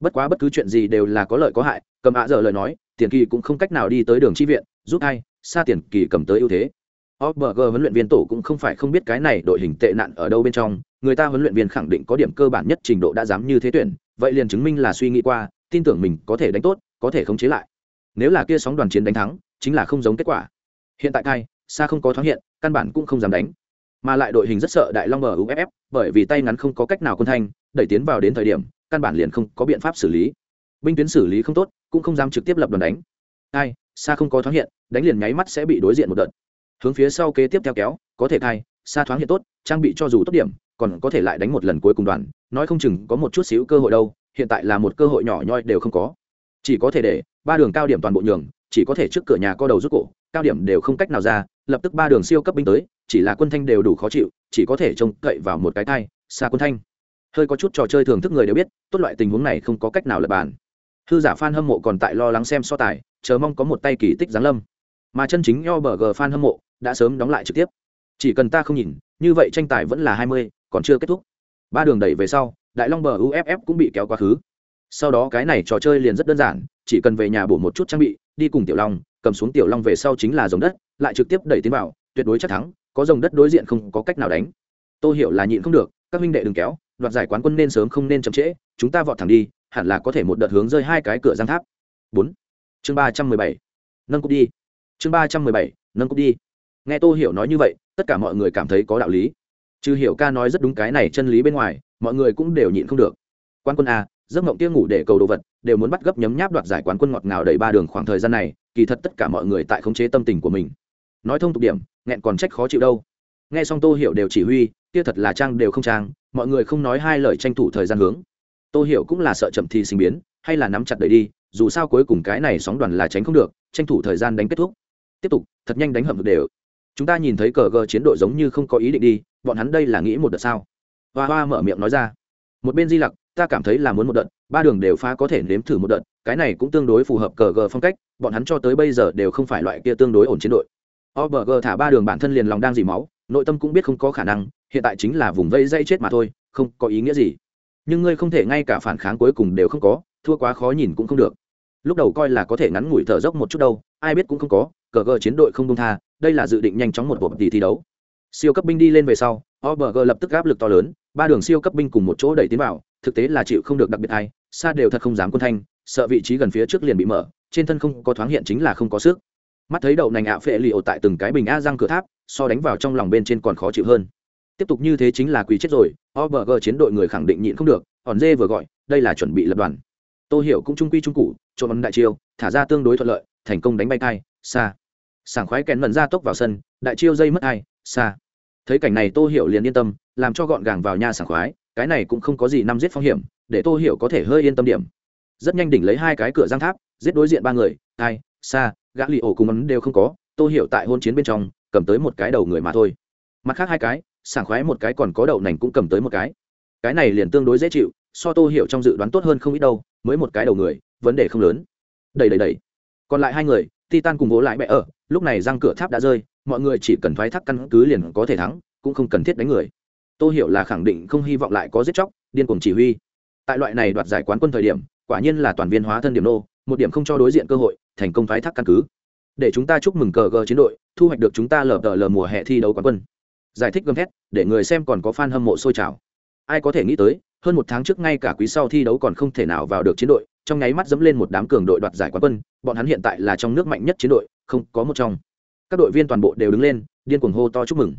Bất quá bất cứ chuyện gì đều là có lợi có hại, cầm ạ giờ lời nói, tiền kỳ cũng không cách nào đi tới đường tri viện, giúp ai, xa tiền kỳ cầm tới ưu thế. OBG huấn luyện viên tổ cũng không phải không biết cái này đội hình tệ nạn ở đâu bên trong, người ta huấn luyện viên khẳng định có điểm cơ bản nhất trình độ đã dám như thế tuyển, vậy liền chứng minh là suy nghĩ qua, tin tưởng mình có thể đánh tốt, có thể khống chế lại. Nếu là kia sóng đoàn chiến đánh thắng, chính là không giống kết quả. Hiện tại cai, xa không có thoáng hiện, căn bản cũng không dám đánh. Mà lại đội hình rất sợ Đại Long bờ UFF, bởi vì tay ngắn không có cách nào quân thanh, đẩy tiến vào đến thời điểm, căn bản liền không có biện pháp xử lý. Binh tuyến xử lý không tốt, cũng không dám trực tiếp lập đoàn đánh. Ai, xa không có thoáng hiện, đánh liền nháy mắt sẽ bị đối diện một đợt hướng phía sau kế tiếp theo kéo có thể thay xa thoáng hiện tốt trang bị cho dù tốt điểm còn có thể lại đánh một lần cuối cùng đoàn nói không chừng có một chút xíu cơ hội đâu hiện tại là một cơ hội nhỏ nhoi đều không có chỉ có thể để ba đường cao điểm toàn bộ nhường chỉ có thể trước cửa nhà co đầu rút cổ cao điểm đều không cách nào ra lập tức ba đường siêu cấp binh tới chỉ là quân thanh đều đủ khó chịu, chỉ có thể trông cậy vào một cái thai xa quân thanh. Hơi có chút trò chơi thường thức người đều biết, tốt loại tình huống này không có cách nào lập bàn. Hư giả f hâm mộ còn tại lo lắng xem so tài, chờ mong có một tay kỳ tích giáng lâm. Mà chân chính nho bờ g fan hâm mộ đã sớm đóng lại trực tiếp. Chỉ cần ta không nhìn, như vậy tranh tài vẫn là hai mươi, còn chưa kết thúc. Ba đường đẩy về sau, đại long bờ uff cũng bị kéo quá khứ. Sau đó cái này trò chơi liền rất đơn giản, chỉ cần về nhà bổ một chút trang bị, đi cùng tiểu long, cầm xuống tiểu long về sau chính là giống đất, lại trực tiếp đẩy tiến vào, tuyệt đối chắc thắng có dòng đất đối diện không có cách nào đánh. Tôi hiểu là nhịn không được, các huynh đệ đừng kéo, đoạt giải quán quân nên sớm không nên chậm trễ, chúng ta vọt thẳng đi, hẳn là có thể một đợt hướng rơi hai cái cửa giang tháp. Bốn. Chương ba trăm mười bảy. Nâng cúp đi. Chương ba trăm mười bảy, nâng cúp đi. Nghe tô hiểu nói như vậy, tất cả mọi người cảm thấy có đạo lý. Trừ hiểu ca nói rất đúng cái này chân lý bên ngoài, mọi người cũng đều nhịn không được. Quan quân a, giấc mộng kia ngủ để cầu đồ vật, đều muốn bắt gấp nhấm nháp đoạt giải quán quân ngọt ngào đầy ba đường khoảng thời gian này, kỳ thật tất cả mọi người tại khống chế tâm tình của mình. Nói thông tục điểm nghẹn còn trách khó chịu đâu. Nghe xong tô hiểu đều chỉ huy, kia thật là trang đều không trang, mọi người không nói hai lời tranh thủ thời gian hướng. Tô hiểu cũng là sợ chậm thì sinh biến, hay là nắm chặt đẩy đi, dù sao cuối cùng cái này sóng đoàn là tránh không được, tranh thủ thời gian đánh kết thúc. Tiếp tục, thật nhanh đánh hầm được đều. Chúng ta nhìn thấy cờ gờ chiến đội giống như không có ý định đi, bọn hắn đây là nghĩ một đợt sao? Hoa hoa mở miệng nói ra. Một bên di lặc, ta cảm thấy là muốn một đợt, ba đường đều phá có thể nếm thử một đợt, cái này cũng tương đối phù hợp cờ gờ phong cách, bọn hắn cho tới bây giờ đều không phải loại kia tương đối ổn chiến đội obg thả ba đường bản thân liền lòng đang dỉ máu, nội tâm cũng biết không có khả năng, hiện tại chính là vùng vây dây chết mà thôi, không có ý nghĩa gì. Nhưng ngươi không thể ngay cả phản kháng cuối cùng đều không có, thua quá khó nhìn cũng không được. Lúc đầu coi là có thể ngắn ngủi thở dốc một chút đâu, ai biết cũng không có, cờ gờ chiến đội không buông tha, đây là dự định nhanh chóng một cuộc tỷ thi đấu. Siêu cấp binh đi lên về sau obg lập tức áp lực to lớn, ba đường siêu cấp binh cùng một chỗ đẩy tiến vào, thực tế là chịu không được đặc biệt ai xa đều thật không dám quân thanh, sợ vị trí gần phía trước liền bị mở, trên thân không có thoáng hiện chính là không có sức mắt thấy đậu nành ạ phệ lì ổ tại từng cái bình a răng cửa tháp, so đánh vào trong lòng bên trên còn khó chịu hơn. Tiếp tục như thế chính là quỳ chết rồi obg chiến đội người khẳng định nhịn không được, hòn dê vừa gọi, đây là chuẩn bị lập đoàn. Tô hiểu cũng trung quy trung cụ, trộn ấn đại chiêu, thả ra tương đối thuận lợi, thành công đánh bay thai, xa. Sảng khoái kèn mần ra tốc vào sân, đại chiêu dây mất ai xa. Thấy cảnh này tô hiểu liền yên tâm, làm cho gọn gàng vào nhà sảng khoái, cái này cũng không có gì năm giết phong hiểm, để tô hiểu có thể hơi yên tâm điểm. Rất nhanh đỉnh lấy hai cái cửa giang tháp, giết đối diện ba người ai xa gã lì ổ cùng ấn đều không có, tô hiểu tại hôn chiến bên trong, cầm tới một cái đầu người mà thôi. Mặt khác hai cái, sảng khoái một cái còn có đậu nành cũng cầm tới một cái. Cái này liền tương đối dễ chịu, so tô hiểu trong dự đoán tốt hơn không ít đâu, mới một cái đầu người, vấn đề không lớn. Đầy đầy đầy còn lại hai người, titan cùng vỗ lại bẹ ở, lúc này răng cửa tháp đã rơi, mọi người chỉ cần thoái thác căn cứ liền có thể thắng, cũng không cần thiết đánh người. Tô hiểu là khẳng định không hy vọng lại có giết chóc, điên cuồng chỉ huy. Tại loại này đoạt giải quán quân thời điểm, quả nhiên là toàn viên hóa thân điểm nô, một điểm không cho đối diện cơ hội thành công thoái thác căn cứ. Để chúng ta chúc mừng cờ gờ chiến đội, thu hoạch được chúng ta lờ tờ lờ mùa hè thi đấu quán quân. Giải thích gầm thét, để người xem còn có fan hâm mộ sôi trào. Ai có thể nghĩ tới, hơn một tháng trước ngay cả quý sau thi đấu còn không thể nào vào được chiến đội, trong nháy mắt dẫm lên một đám cường đội đoạt giải quán quân, bọn hắn hiện tại là trong nước mạnh nhất chiến đội, không có một trong. Các đội viên toàn bộ đều đứng lên, điên cuồng hô to chúc mừng.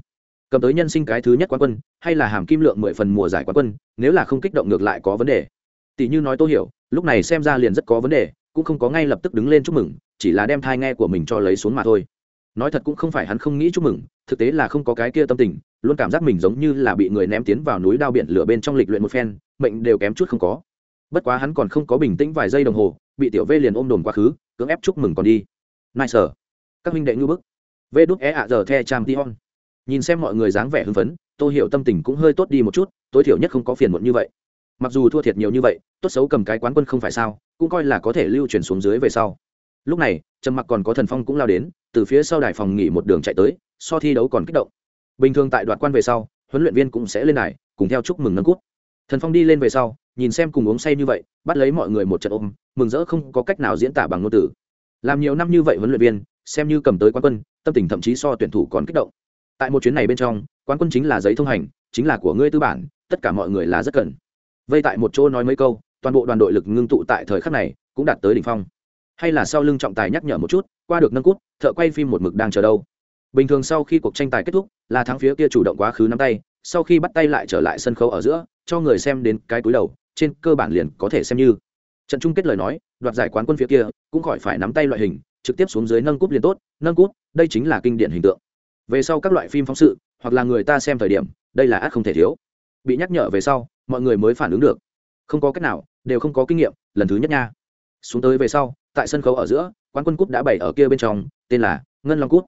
Cầm tới nhân sinh cái thứ nhất quán quân, hay là hàm kim lượng mười phần mùa giải quán quân, nếu là không kích động ngược lại có vấn đề. Tỷ như nói tô hiểu, lúc này xem ra liền rất có vấn đề cũng không có ngay lập tức đứng lên chúc mừng, chỉ là đem thai nghe của mình cho lấy xuống mà thôi. Nói thật cũng không phải hắn không nghĩ chúc mừng, thực tế là không có cái kia tâm tình, luôn cảm giác mình giống như là bị người ném tiến vào núi đao biển lửa bên trong lịch luyện một phen, mệnh đều kém chút không có. Bất quá hắn còn không có bình tĩnh vài giây đồng hồ, bị tiểu vê liền ôm đồn quá khứ, cưỡng ép chúc mừng còn đi. Nai sở các huynh đệ ngư bức. Vê đúc e ạ giờ the trang tion nhìn xem mọi người dáng vẻ hưng phấn tôi hiểu tâm tình cũng hơi tốt đi một chút, tối thiểu nhất không có phiền muộn như vậy mặc dù thua thiệt nhiều như vậy, tốt xấu cầm cái quán quân không phải sao, cũng coi là có thể lưu chuyển xuống dưới về sau. Lúc này, trầm mặc còn có thần phong cũng lao đến, từ phía sau đài phòng nghỉ một đường chạy tới, so thi đấu còn kích động. Bình thường tại đoạt quan về sau, huấn luyện viên cũng sẽ lên đài, cùng theo chúc mừng nâng cút. Thần phong đi lên về sau, nhìn xem cùng uống say như vậy, bắt lấy mọi người một trận ôm, mừng rỡ không có cách nào diễn tả bằng ngôn từ. Làm nhiều năm như vậy huấn luyện viên, xem như cầm tới quán quân, tâm tình thậm chí so tuyển thủ còn kích động. Tại một chuyến này bên trong, quán quân chính là giấy thông hành, chính là của ngươi tư bản, tất cả mọi người là rất cần vây tại một chỗ nói mấy câu, toàn bộ đoàn đội lực ngưng tụ tại thời khắc này cũng đạt tới đỉnh phong. Hay là sau lưng trọng tài nhắc nhở một chút, qua được nâng cút, thợ quay phim một mực đang chờ đâu. Bình thường sau khi cuộc tranh tài kết thúc, là thắng phía kia chủ động quá khứ nắm tay, sau khi bắt tay lại trở lại sân khấu ở giữa, cho người xem đến cái túi đầu, trên cơ bản liền có thể xem như. Trận chung kết lời nói, đoạt giải quán quân phía kia, cũng khỏi phải nắm tay loại hình, trực tiếp xuống dưới nâng cúp liền tốt, nâng cúp, đây chính là kinh điển hình tượng. Về sau các loại phim phóng sự, hoặc là người ta xem thời điểm, đây là ác không thể thiếu bị nhắc nhở về sau, mọi người mới phản ứng được. Không có cách nào, đều không có kinh nghiệm, lần thứ nhất nha. Xuống tới về sau, tại sân khấu ở giữa, quán quân cúp đã bày ở kia bên trong, tên là ngân long cúp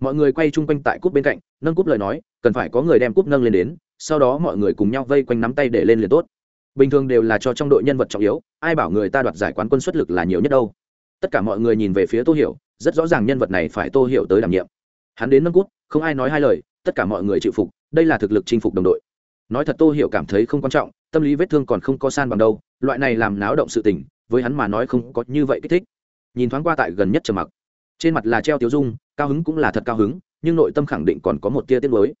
mọi người quay chung quanh tại cúp bên cạnh, nâng cúp lời nói, cần phải có người đem cúp nâng lên đến, sau đó mọi người cùng nhau vây quanh nắm tay để lên liền tốt. Bình thường đều là cho trong đội nhân vật trọng yếu, ai bảo người ta đoạt giải quán quân xuất lực là nhiều nhất đâu. Tất cả mọi người nhìn về phía tô hiểu, rất rõ ràng nhân vật này phải tô hiểu tới đảm nhiệm. Hắn đến nâng cút, không ai nói hai lời, tất cả mọi người chịu phục, đây là thực lực chinh phục đồng đội nói thật tô hiểu cảm thấy không quan trọng, tâm lý vết thương còn không có san bằng đâu, loại này làm náo động sự tình, với hắn mà nói không có như vậy kích thích. Nhìn thoáng qua tại gần nhất trầm mặc. Trên mặt là treo tiêu dung, cao hứng cũng là thật cao hứng, nhưng nội tâm khẳng định còn có một tia tiết mới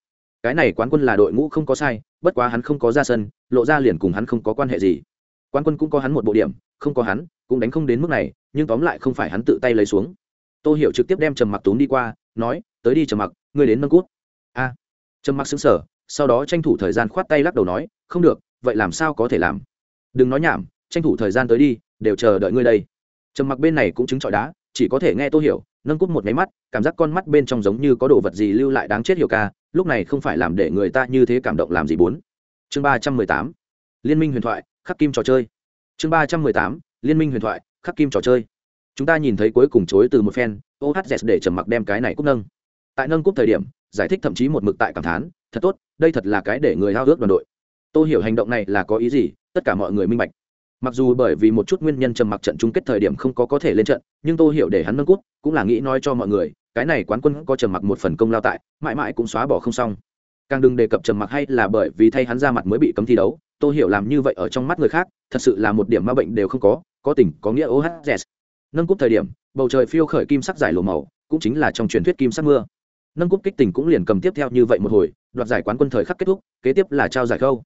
cái này quán quân là đội ngũ không có sai, bất quá hắn không có ra sân, lộ ra liền cùng hắn không có quan hệ gì. Quán quân cũng có hắn một bộ điểm, không có hắn, cũng đánh không đến mức này, nhưng tóm lại không phải hắn tự tay lấy xuống. Tô hiểu trực tiếp đem trầm mặc túm đi qua, nói, tới đi trầm mặc, ngươi đến nâng cút. A. Trầm mặc xứng sở sau đó tranh thủ thời gian khoát tay lắc đầu nói, không được, vậy làm sao có thể làm? Đừng nói nhảm, tranh thủ thời gian tới đi, đều chờ đợi ngươi đây. Trầm mặc bên này cũng chứng chọi đá, chỉ có thể nghe tô hiểu, nâng cút một máy mắt, cảm giác con mắt bên trong giống như có đồ vật gì lưu lại đáng chết hiểu ca, lúc này không phải làm để người ta như thế cảm động làm gì bốn. Chương ba trăm mười tám, liên minh huyền thoại, khắc kim trò chơi. Chương ba trăm mười tám, liên minh huyền thoại, khắc kim trò chơi. Chúng ta nhìn thấy cuối cùng chối từ một phen ohz để trầm mặc đem cái này cúp nâng. Tại nâng cúp thời điểm, giải thích thậm chí một mực tại cảm thán thật tốt, đây thật là cái để người hao ước đoàn đội. Tôi hiểu hành động này là có ý gì? Tất cả mọi người minh bạch. Mặc dù bởi vì một chút nguyên nhân trầm mặc trận chung kết thời điểm không có có thể lên trận, nhưng tôi hiểu để hắn nâng cút, cũng là nghĩ nói cho mọi người, cái này quán quân có trầm mặc một phần công lao tại, mãi mãi cũng xóa bỏ không xong. Càng đừng đề cập trầm mặc hay là bởi vì thay hắn ra mặt mới bị cấm thi đấu tôi hiểu làm như vậy ở trong mắt người khác, thật sự là một điểm ma bệnh đều không có có tình, có nghĩa ohz nâng cúp thời điểm, bầu trời phiêu khởi kim sắc giải lồ màu, cũng chính là trong truyền thuyết kim sắc mưa nâng cúp kích tình cũng liền cầm tiếp theo như vậy một hồi, đoạt giải quán quân thời khắc kết thúc, kế tiếp là trao giải khâu.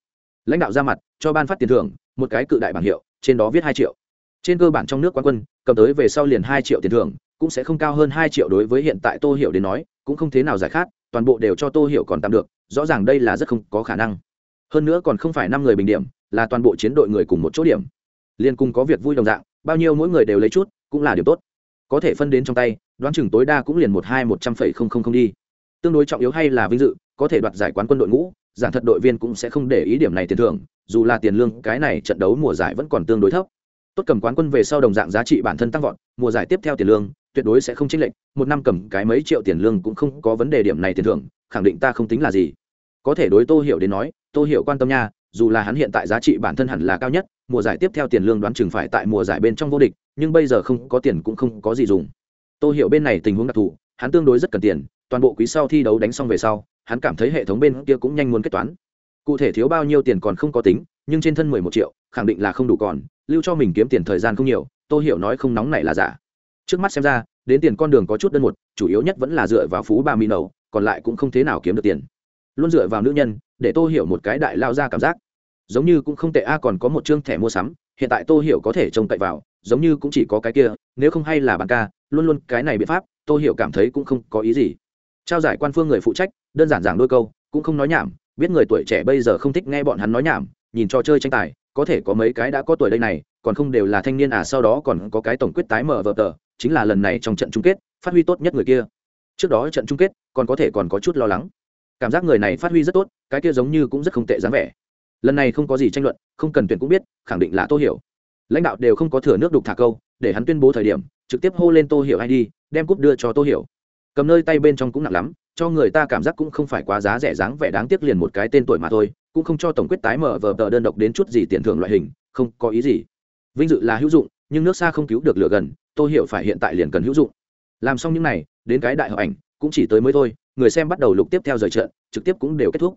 Lãnh đạo ra mặt, cho ban phát tiền thưởng, một cái cự đại bảng hiệu, trên đó viết hai triệu. Trên cơ bản trong nước quán quân, cầm tới về sau liền hai triệu tiền thưởng, cũng sẽ không cao hơn hai triệu đối với hiện tại tô hiểu đến nói, cũng không thế nào giải khát, toàn bộ đều cho tô hiểu còn tạm được, rõ ràng đây là rất không có khả năng. Hơn nữa còn không phải năm người bình điểm, là toàn bộ chiến đội người cùng một chỗ điểm. Liên cùng có việc vui đồng dạng, bao nhiêu mỗi người đều lấy chút, cũng là điều tốt có thể phân đến trong tay, đoán chừng tối đa cũng liền một hai một trăm phẩy không không không đi. Tương đối trọng yếu hay là vinh dự, có thể đoạt giải quán quân đội ngũ, giảng thật đội viên cũng sẽ không để ý điểm này tiền thưởng, dù là tiền lương, cái này trận đấu mùa giải vẫn còn tương đối thấp. Tốt cầm quán quân về sau đồng dạng giá trị bản thân tăng vọt, mùa giải tiếp theo tiền lương, tuyệt đối sẽ không chênh lệch, một năm cầm cái mấy triệu tiền lương cũng không có vấn đề điểm này tiền thưởng, khẳng định ta không tính là gì. Có thể đối tô hiểu đến nói, tô hiểu quan tâm nha, dù là hắn hiện tại giá trị bản thân hẳn là cao nhất, mùa giải tiếp theo tiền lương đoán chừng phải tại mùa giải bên trong vô địch nhưng bây giờ không có tiền cũng không có gì dùng. Tôi hiểu bên này tình huống đặc thù, hắn tương đối rất cần tiền, toàn bộ quý sau thi đấu đánh xong về sau, hắn cảm thấy hệ thống bên kia cũng nhanh muốn kết toán. Cụ thể thiếu bao nhiêu tiền còn không có tính, nhưng trên thân mười một triệu, khẳng định là không đủ còn, lưu cho mình kiếm tiền thời gian không nhiều Tôi hiểu nói không nóng này là giả. Trước mắt xem ra, đến tiền con đường có chút đơn một, chủ yếu nhất vẫn là dựa vào phú ba mỹ nầu còn lại cũng không thế nào kiếm được tiền. Luôn dựa vào nữ nhân, để tôi hiểu một cái đại lao ra cảm giác. Giống như cũng không tệ a, còn có một chương thẻ mua sắm, hiện tại tôi hiểu có thể trông cậy vào giống như cũng chỉ có cái kia, nếu không hay là bạn ca, luôn luôn cái này biện pháp, tô hiểu cảm thấy cũng không có ý gì. Trao giải quan phương người phụ trách, đơn giản giảng đôi câu, cũng không nói nhảm, biết người tuổi trẻ bây giờ không thích nghe bọn hắn nói nhảm, nhìn cho chơi tranh tài, có thể có mấy cái đã có tuổi đây này, còn không đều là thanh niên à sau đó còn có cái tổng quyết tái mở vở tờ, chính là lần này trong trận chung kết, phát huy tốt nhất người kia. Trước đó trận chung kết, còn có thể còn có chút lo lắng. Cảm giác người này phát huy rất tốt, cái kia giống như cũng rất không tệ dáng vẻ. Lần này không có gì tranh luận, không cần tuyển cũng biết, khẳng định là tô hiểu lãnh đạo đều không có thừa nước đục thả câu, để hắn tuyên bố thời điểm, trực tiếp hô lên tô hiểu id đem cúp đưa cho tô hiểu. Cầm nơi tay bên trong cũng nặng lắm, cho người ta cảm giác cũng không phải quá giá rẻ dáng vẻ đáng tiếc liền một cái tên tuổi mà thôi, cũng không cho tổng quyết tái mở vờ tờ đơn độc đến chút gì tiền thưởng loại hình, không có ý gì. Vinh dự là hữu dụng, nhưng nước xa không cứu được lửa gần, tô hiểu phải hiện tại liền cần hữu dụng. Làm xong những này, đến cái đại hợp ảnh, cũng chỉ tới mới thôi, người xem bắt đầu lục tiếp theo rời trận, trực tiếp cũng đều kết thúc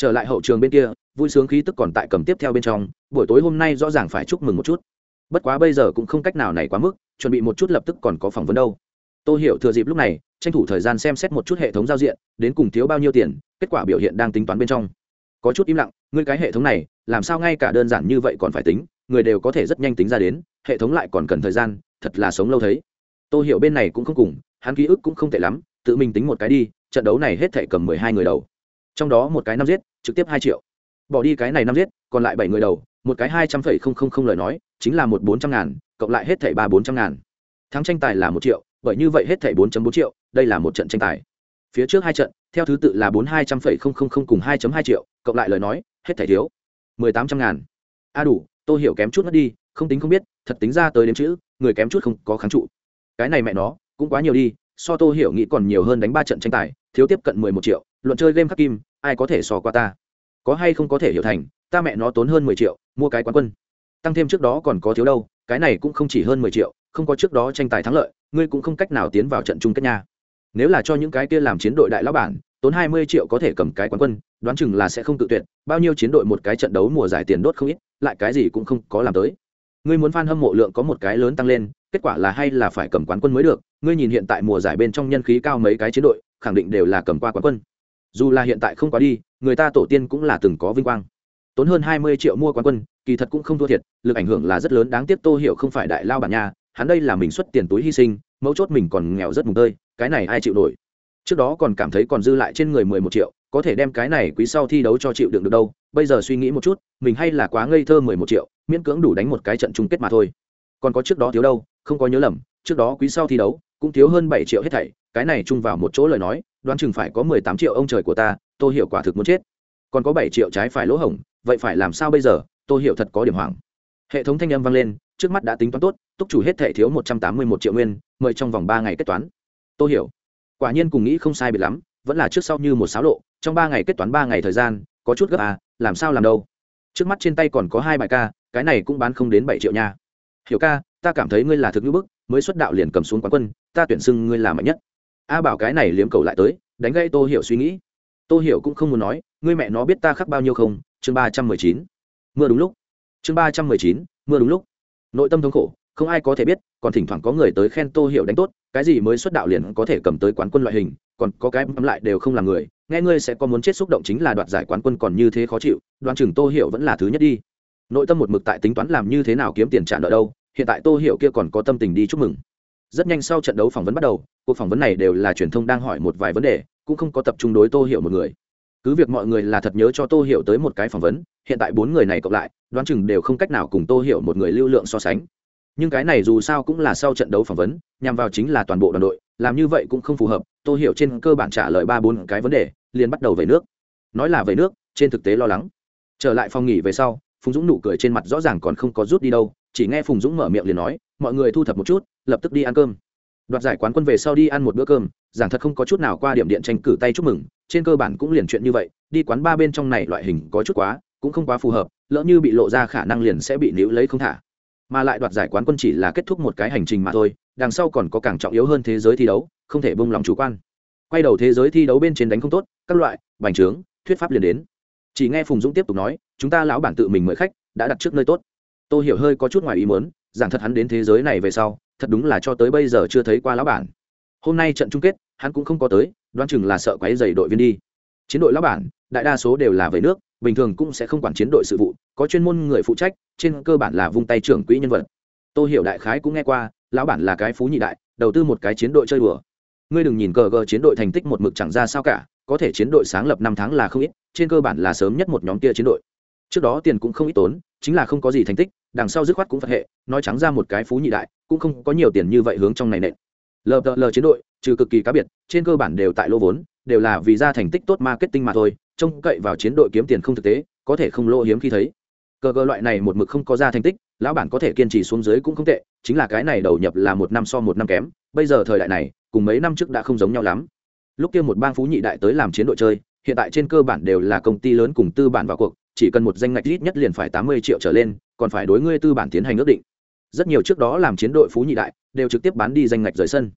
trở lại hậu trường bên kia, vui sướng khí tức còn tại cầm tiếp theo bên trong, buổi tối hôm nay rõ ràng phải chúc mừng một chút. Bất quá bây giờ cũng không cách nào này quá mức, chuẩn bị một chút lập tức còn có phỏng vấn đâu. Tôi hiểu thừa dịp lúc này, tranh thủ thời gian xem xét một chút hệ thống giao diện, đến cùng thiếu bao nhiêu tiền, kết quả biểu hiện đang tính toán bên trong. Có chút im lặng, ngươi cái hệ thống này, làm sao ngay cả đơn giản như vậy còn phải tính, người đều có thể rất nhanh tính ra đến, hệ thống lại còn cần thời gian, thật là sống lâu thấy. Tôi hiểu bên này cũng không cùng, hắn ký ức cũng không tệ lắm, tự mình tính một cái đi, trận đấu này hết thể cầm mười hai người đầu. Trong đó một cái năm giết trực tiếp hai triệu. Bỏ đi cái này năm giết, còn lại bảy người đầu, một cái hai trăm phẩy không không không lời nói, chính là một bốn trăm ngàn, cộng lại hết thảy ba bốn trăm ngàn. Thắng tranh tài là một triệu, bởi như vậy hết thảy bốn bốn triệu, đây là một trận tranh tài. Phía trước hai trận, theo thứ tự là bốn hai trăm phẩy không không không cùng hai hai triệu, cộng lại lời nói, hết thảy thiếu. Mười tám trăm ngàn. A đủ, tôi hiểu kém chút mất đi, không tính không biết, thật tính ra tới đếm chữ, người kém chút không có kháng trụ. Cái này mẹ nó, cũng quá nhiều đi, so tô hiểu nghĩ còn nhiều hơn đánh ba trận tranh tài, thiếu tiếp cận mười một triệu, luận chơi game khắc kim ai có thể so qua ta? Có hay không có thể hiểu thành, ta mẹ nó tốn hơn mười triệu, mua cái quán quân. Tăng thêm trước đó còn có thiếu đâu, cái này cũng không chỉ hơn mười triệu, không có trước đó tranh tài thắng lợi, ngươi cũng không cách nào tiến vào trận chung kết nha. Nếu là cho những cái kia làm chiến đội đại lão bản, tốn hai mươi triệu có thể cầm cái quán quân, đoán chừng là sẽ không tự tuyệt, bao nhiêu chiến đội một cái trận đấu mùa giải tiền đốt không ít, lại cái gì cũng không có làm tới. Ngươi muốn fan hâm mộ lượng có một cái lớn tăng lên, kết quả là hay là phải cầm quán quân mới được, ngươi nhìn hiện tại mùa giải bên trong nhân khí cao mấy cái chiến đội, khẳng định đều là cầm qua quán quân dù là hiện tại không quá đi, người ta tổ tiên cũng là từng có vinh quang. Tốn hơn hai mươi triệu mua quán quân, kỳ thật cũng không thua thiệt, lực ảnh hưởng là rất lớn, đáng tiếc tô hiểu không phải đại lao bản nha hắn đây là mình xuất tiền túi hy sinh, mấu chốt mình còn nghèo rất mùng tơi, cái này ai chịu nổi? Trước đó còn cảm thấy còn dư lại trên người mười một triệu, có thể đem cái này quý sau thi đấu cho chịu đựng được đâu, bây giờ suy nghĩ một chút, mình hay là quá ngây thơ mười một triệu, miễn cưỡng đủ đánh một cái trận chung kết mà thôi. Còn có trước đó thiếu đâu, không có nhớ lầm, trước đó quý sau thi đấu, cũng thiếu hơn bảy triệu hết thảy, cái này chung vào một chỗ lời nói đoán chừng phải có mười tám triệu ông trời của ta, tô hiểu quả thực muốn chết. Còn có bảy triệu trái phải lỗ hổng, vậy phải làm sao bây giờ? Tô hiểu thật có điểm hoảng. Hệ thống thanh âm vang lên, trước mắt đã tính toán tốt, túc chủ hết thể thiếu một trăm tám mươi một triệu nguyên, mời trong vòng ba ngày kết toán. Tô hiểu, quả nhiên cùng nghĩ không sai biệt lắm, vẫn là trước sau như một sáo lộ, trong ba ngày kết toán ba ngày thời gian, có chút gấp à làm sao làm đâu? Trước mắt trên tay còn có hai bài ca, cái này cũng bán không đến bảy triệu nha. Hiểu ca, ta cảm thấy ngươi là thực ngữ bức, mới xuất đạo liền cầm xuống quán quân, ta tuyển xưng ngươi là mạnh nhất a bảo cái này liếm cầu lại tới, đánh gây tô hiểu suy nghĩ. Tô hiểu cũng không muốn nói, ngươi mẹ nó biết ta khắc bao nhiêu không? Chương ba trăm mười chín. Mưa đúng lúc. Chương ba trăm mười chín, mưa đúng lúc. Nội tâm thống khổ, không ai có thể biết, còn thỉnh thoảng có người tới khen tô hiểu đánh tốt, cái gì mới xuất đạo liền có thể cầm tới quán quân loại hình, còn có cái bấm lại đều không là người, nghe ngươi sẽ có muốn chết xúc động chính là đoạt giải quán quân còn như thế khó chịu, đoan chừng tô hiểu vẫn là thứ nhất đi. Nội tâm một mực tại tính toán làm như thế nào kiếm tiền trả nợ đâu, hiện tại tô hiểu kia còn có tâm tình đi chúc mừng rất nhanh sau trận đấu phỏng vấn bắt đầu, cuộc phỏng vấn này đều là truyền thông đang hỏi một vài vấn đề, cũng không có tập trung đối tô hiểu một người. Cứ việc mọi người là thật nhớ cho tô hiểu tới một cái phỏng vấn, hiện tại bốn người này cộng lại, đoán chừng đều không cách nào cùng tô hiểu một người lưu lượng so sánh. Nhưng cái này dù sao cũng là sau trận đấu phỏng vấn, nhằm vào chính là toàn bộ đoàn đội, làm như vậy cũng không phù hợp, tô hiểu trên cơ bản trả lời ba bốn cái vấn đề, liền bắt đầu về nước. Nói là về nước, trên thực tế lo lắng. Trở lại phòng nghỉ về sau, phùng dũng nụ cười trên mặt rõ ràng còn không có rút đi đâu, chỉ nghe phùng dũng mở miệng liền nói, mọi người thu thập một chút lập tức đi ăn cơm. Đoạt giải quán quân về sau đi ăn một bữa cơm, giảng thật không có chút nào qua điểm điện tranh cử tay chúc mừng, trên cơ bản cũng liền chuyện như vậy, đi quán ba bên trong này loại hình có chút quá, cũng không quá phù hợp, lỡ như bị lộ ra khả năng liền sẽ bị níu lấy không thả. Mà lại đoạt giải quán quân chỉ là kết thúc một cái hành trình mà thôi, đằng sau còn có càng trọng yếu hơn thế giới thi đấu, không thể bông lòng chủ quan. Quay đầu thế giới thi đấu bên trên đánh không tốt, các loại, bành trướng, thuyết pháp liền đến. Chỉ nghe phùng dũng tiếp tục nói, chúng ta lão bản tự mình mời khách, đã đặt trước nơi tốt. Tôi hiểu hơi có chút ngoài ý muốn, giảng thật hắn đến thế giới này về sau thật đúng là cho tới bây giờ chưa thấy qua lão bản. Hôm nay trận chung kết, hắn cũng không có tới, đoán chừng là sợ quấy dày đội viên đi. Chiến đội lão bản, đại đa số đều là về nước, bình thường cũng sẽ không quản chiến đội sự vụ, có chuyên môn người phụ trách, trên cơ bản là vung tay trưởng quỹ nhân vật. Tôi hiểu đại khái cũng nghe qua, lão bản là cái phú nhị đại, đầu tư một cái chiến đội chơi đùa. Ngươi đừng nhìn cờ gờ chiến đội thành tích một mực chẳng ra sao cả, có thể chiến đội sáng lập năm tháng là không ít, trên cơ bản là sớm nhất một nhóm kia chiến đội. Trước đó tiền cũng không ít tốn, chính là không có gì thành tích, đằng sau dứt khoát cũng phật hệ, nói trắng ra một cái phú nhị đại cũng không có nhiều tiền như vậy hướng trong này nện. Lờ lờ chiến đội, trừ cực kỳ cá biệt, trên cơ bản đều tại lô vốn, đều là vì ra thành tích tốt marketing mà thôi, trông cậy vào chiến đội kiếm tiền không thực tế, có thể không lô hiếm khi thấy. Cờ cờ loại này một mực không có ra thành tích, lão bản có thể kiên trì xuống dưới cũng không tệ, chính là cái này đầu nhập là một năm so một năm kém, bây giờ thời đại này, cùng mấy năm trước đã không giống nhau lắm. Lúc kia một bang phú nhị đại tới làm chiến đội chơi, hiện tại trên cơ bản đều là công ty lớn cùng tư bản vào cuộc, chỉ cần một danh ngạch ít nhất liền phải tám mươi triệu trở lên, còn phải đối ngươi tư bản tiến hành ước định rất nhiều trước đó làm chiến đội phú nhị đại đều trực tiếp bán đi danh ngạch rời sân.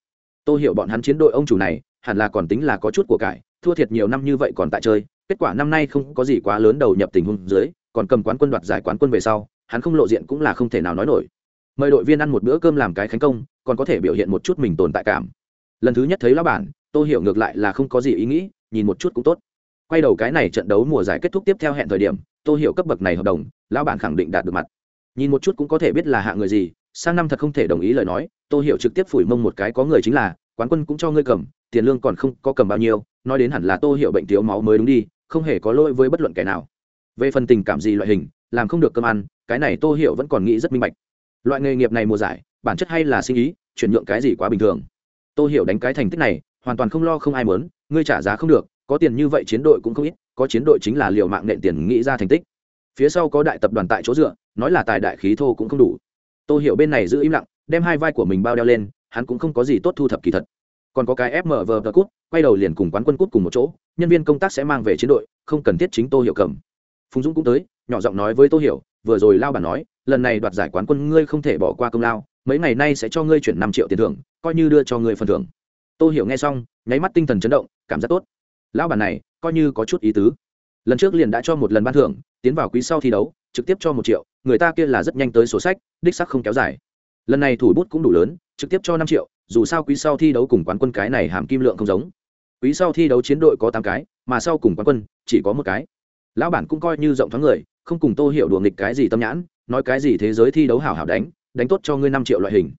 Tôi hiểu bọn hắn chiến đội ông chủ này, hẳn là còn tính là có chút của cải, thua thiệt nhiều năm như vậy còn tại chơi, kết quả năm nay không có gì quá lớn đầu nhập tình huống dưới, còn cầm quán quân đoạt giải quán quân về sau, hắn không lộ diện cũng là không thể nào nói nổi. Mời đội viên ăn một bữa cơm làm cái khánh công, còn có thể biểu hiện một chút mình tồn tại cảm. Lần thứ nhất thấy lão bản, tôi hiểu ngược lại là không có gì ý nghĩ, nhìn một chút cũng tốt. Quay đầu cái này trận đấu mùa giải kết thúc tiếp theo hẹn thời điểm, tôi hiểu cấp bậc này hợp đồng, lão bản khẳng định đạt được mặt nhìn một chút cũng có thể biết là hạ người gì, sang năm thật không thể đồng ý lời nói tôi hiểu trực tiếp phủi mông một cái có người chính là, quán quân cũng cho ngươi cầm, tiền lương còn không có cầm bao nhiêu, nói đến hẳn là tôi hiểu bệnh thiếu máu mới đúng đi, không hề có lỗi với bất luận kẻ nào. Về phần tình cảm gì loại hình, làm không được cơm ăn, cái này tô hiểu vẫn còn nghĩ rất minh bạch. Loại nghề nghiệp này mùa giải, bản chất hay là sinh ý, chuyển nhượng cái gì quá bình thường. Tô hiểu đánh cái thành tích này, hoàn toàn không lo không ai mớn ngươi trả giá không được, có tiền như vậy chiến đội cũng không ít, có chiến đội chính là liều mạng nện tiền nghĩ ra thành tích phía sau có đại tập đoàn tại chỗ dựa, nói là tài đại khí thô cũng không đủ. Tôi hiểu bên này giữ im lặng, đem hai vai của mình bao đeo lên, hắn cũng không có gì tốt thu thập kỳ thật. Còn có cái fmv và cút, quay đầu liền cùng quán quân cút cùng một chỗ, nhân viên công tác sẽ mang về chiến đội, không cần thiết chính tô hiểu cầm. Phùng dũng cũng tới, nhỏ giọng nói với tô hiểu, vừa rồi lao bản nói, lần này đoạt giải quán quân ngươi không thể bỏ qua công lao, mấy ngày nay sẽ cho ngươi chuyển năm triệu tiền thưởng, coi như đưa cho ngươi phần thưởng. Tô hiểu nghe xong, nháy mắt tinh thần chấn động, cảm giác tốt. Lão bản này, coi như có chút ý tứ lần trước liền đã cho một lần ban thưởng, tiến vào quý sau thi đấu, trực tiếp cho một triệu, người ta kia là rất nhanh tới sổ sách, đích sắc không kéo dài. Lần này thủ bút cũng đủ lớn, trực tiếp cho năm triệu, dù sao quý sau thi đấu cùng quán quân cái này hàm kim lượng không giống. Quý sau thi đấu chiến đội có tám cái, mà sau cùng quán quân, chỉ có một cái. Lão bản cũng coi như rộng thoáng người, không cùng tô hiểu đùa nghịch cái gì tâm nhãn, nói cái gì thế giới thi đấu hảo hảo đánh đánh tốt cho ngươi năm triệu loại hình.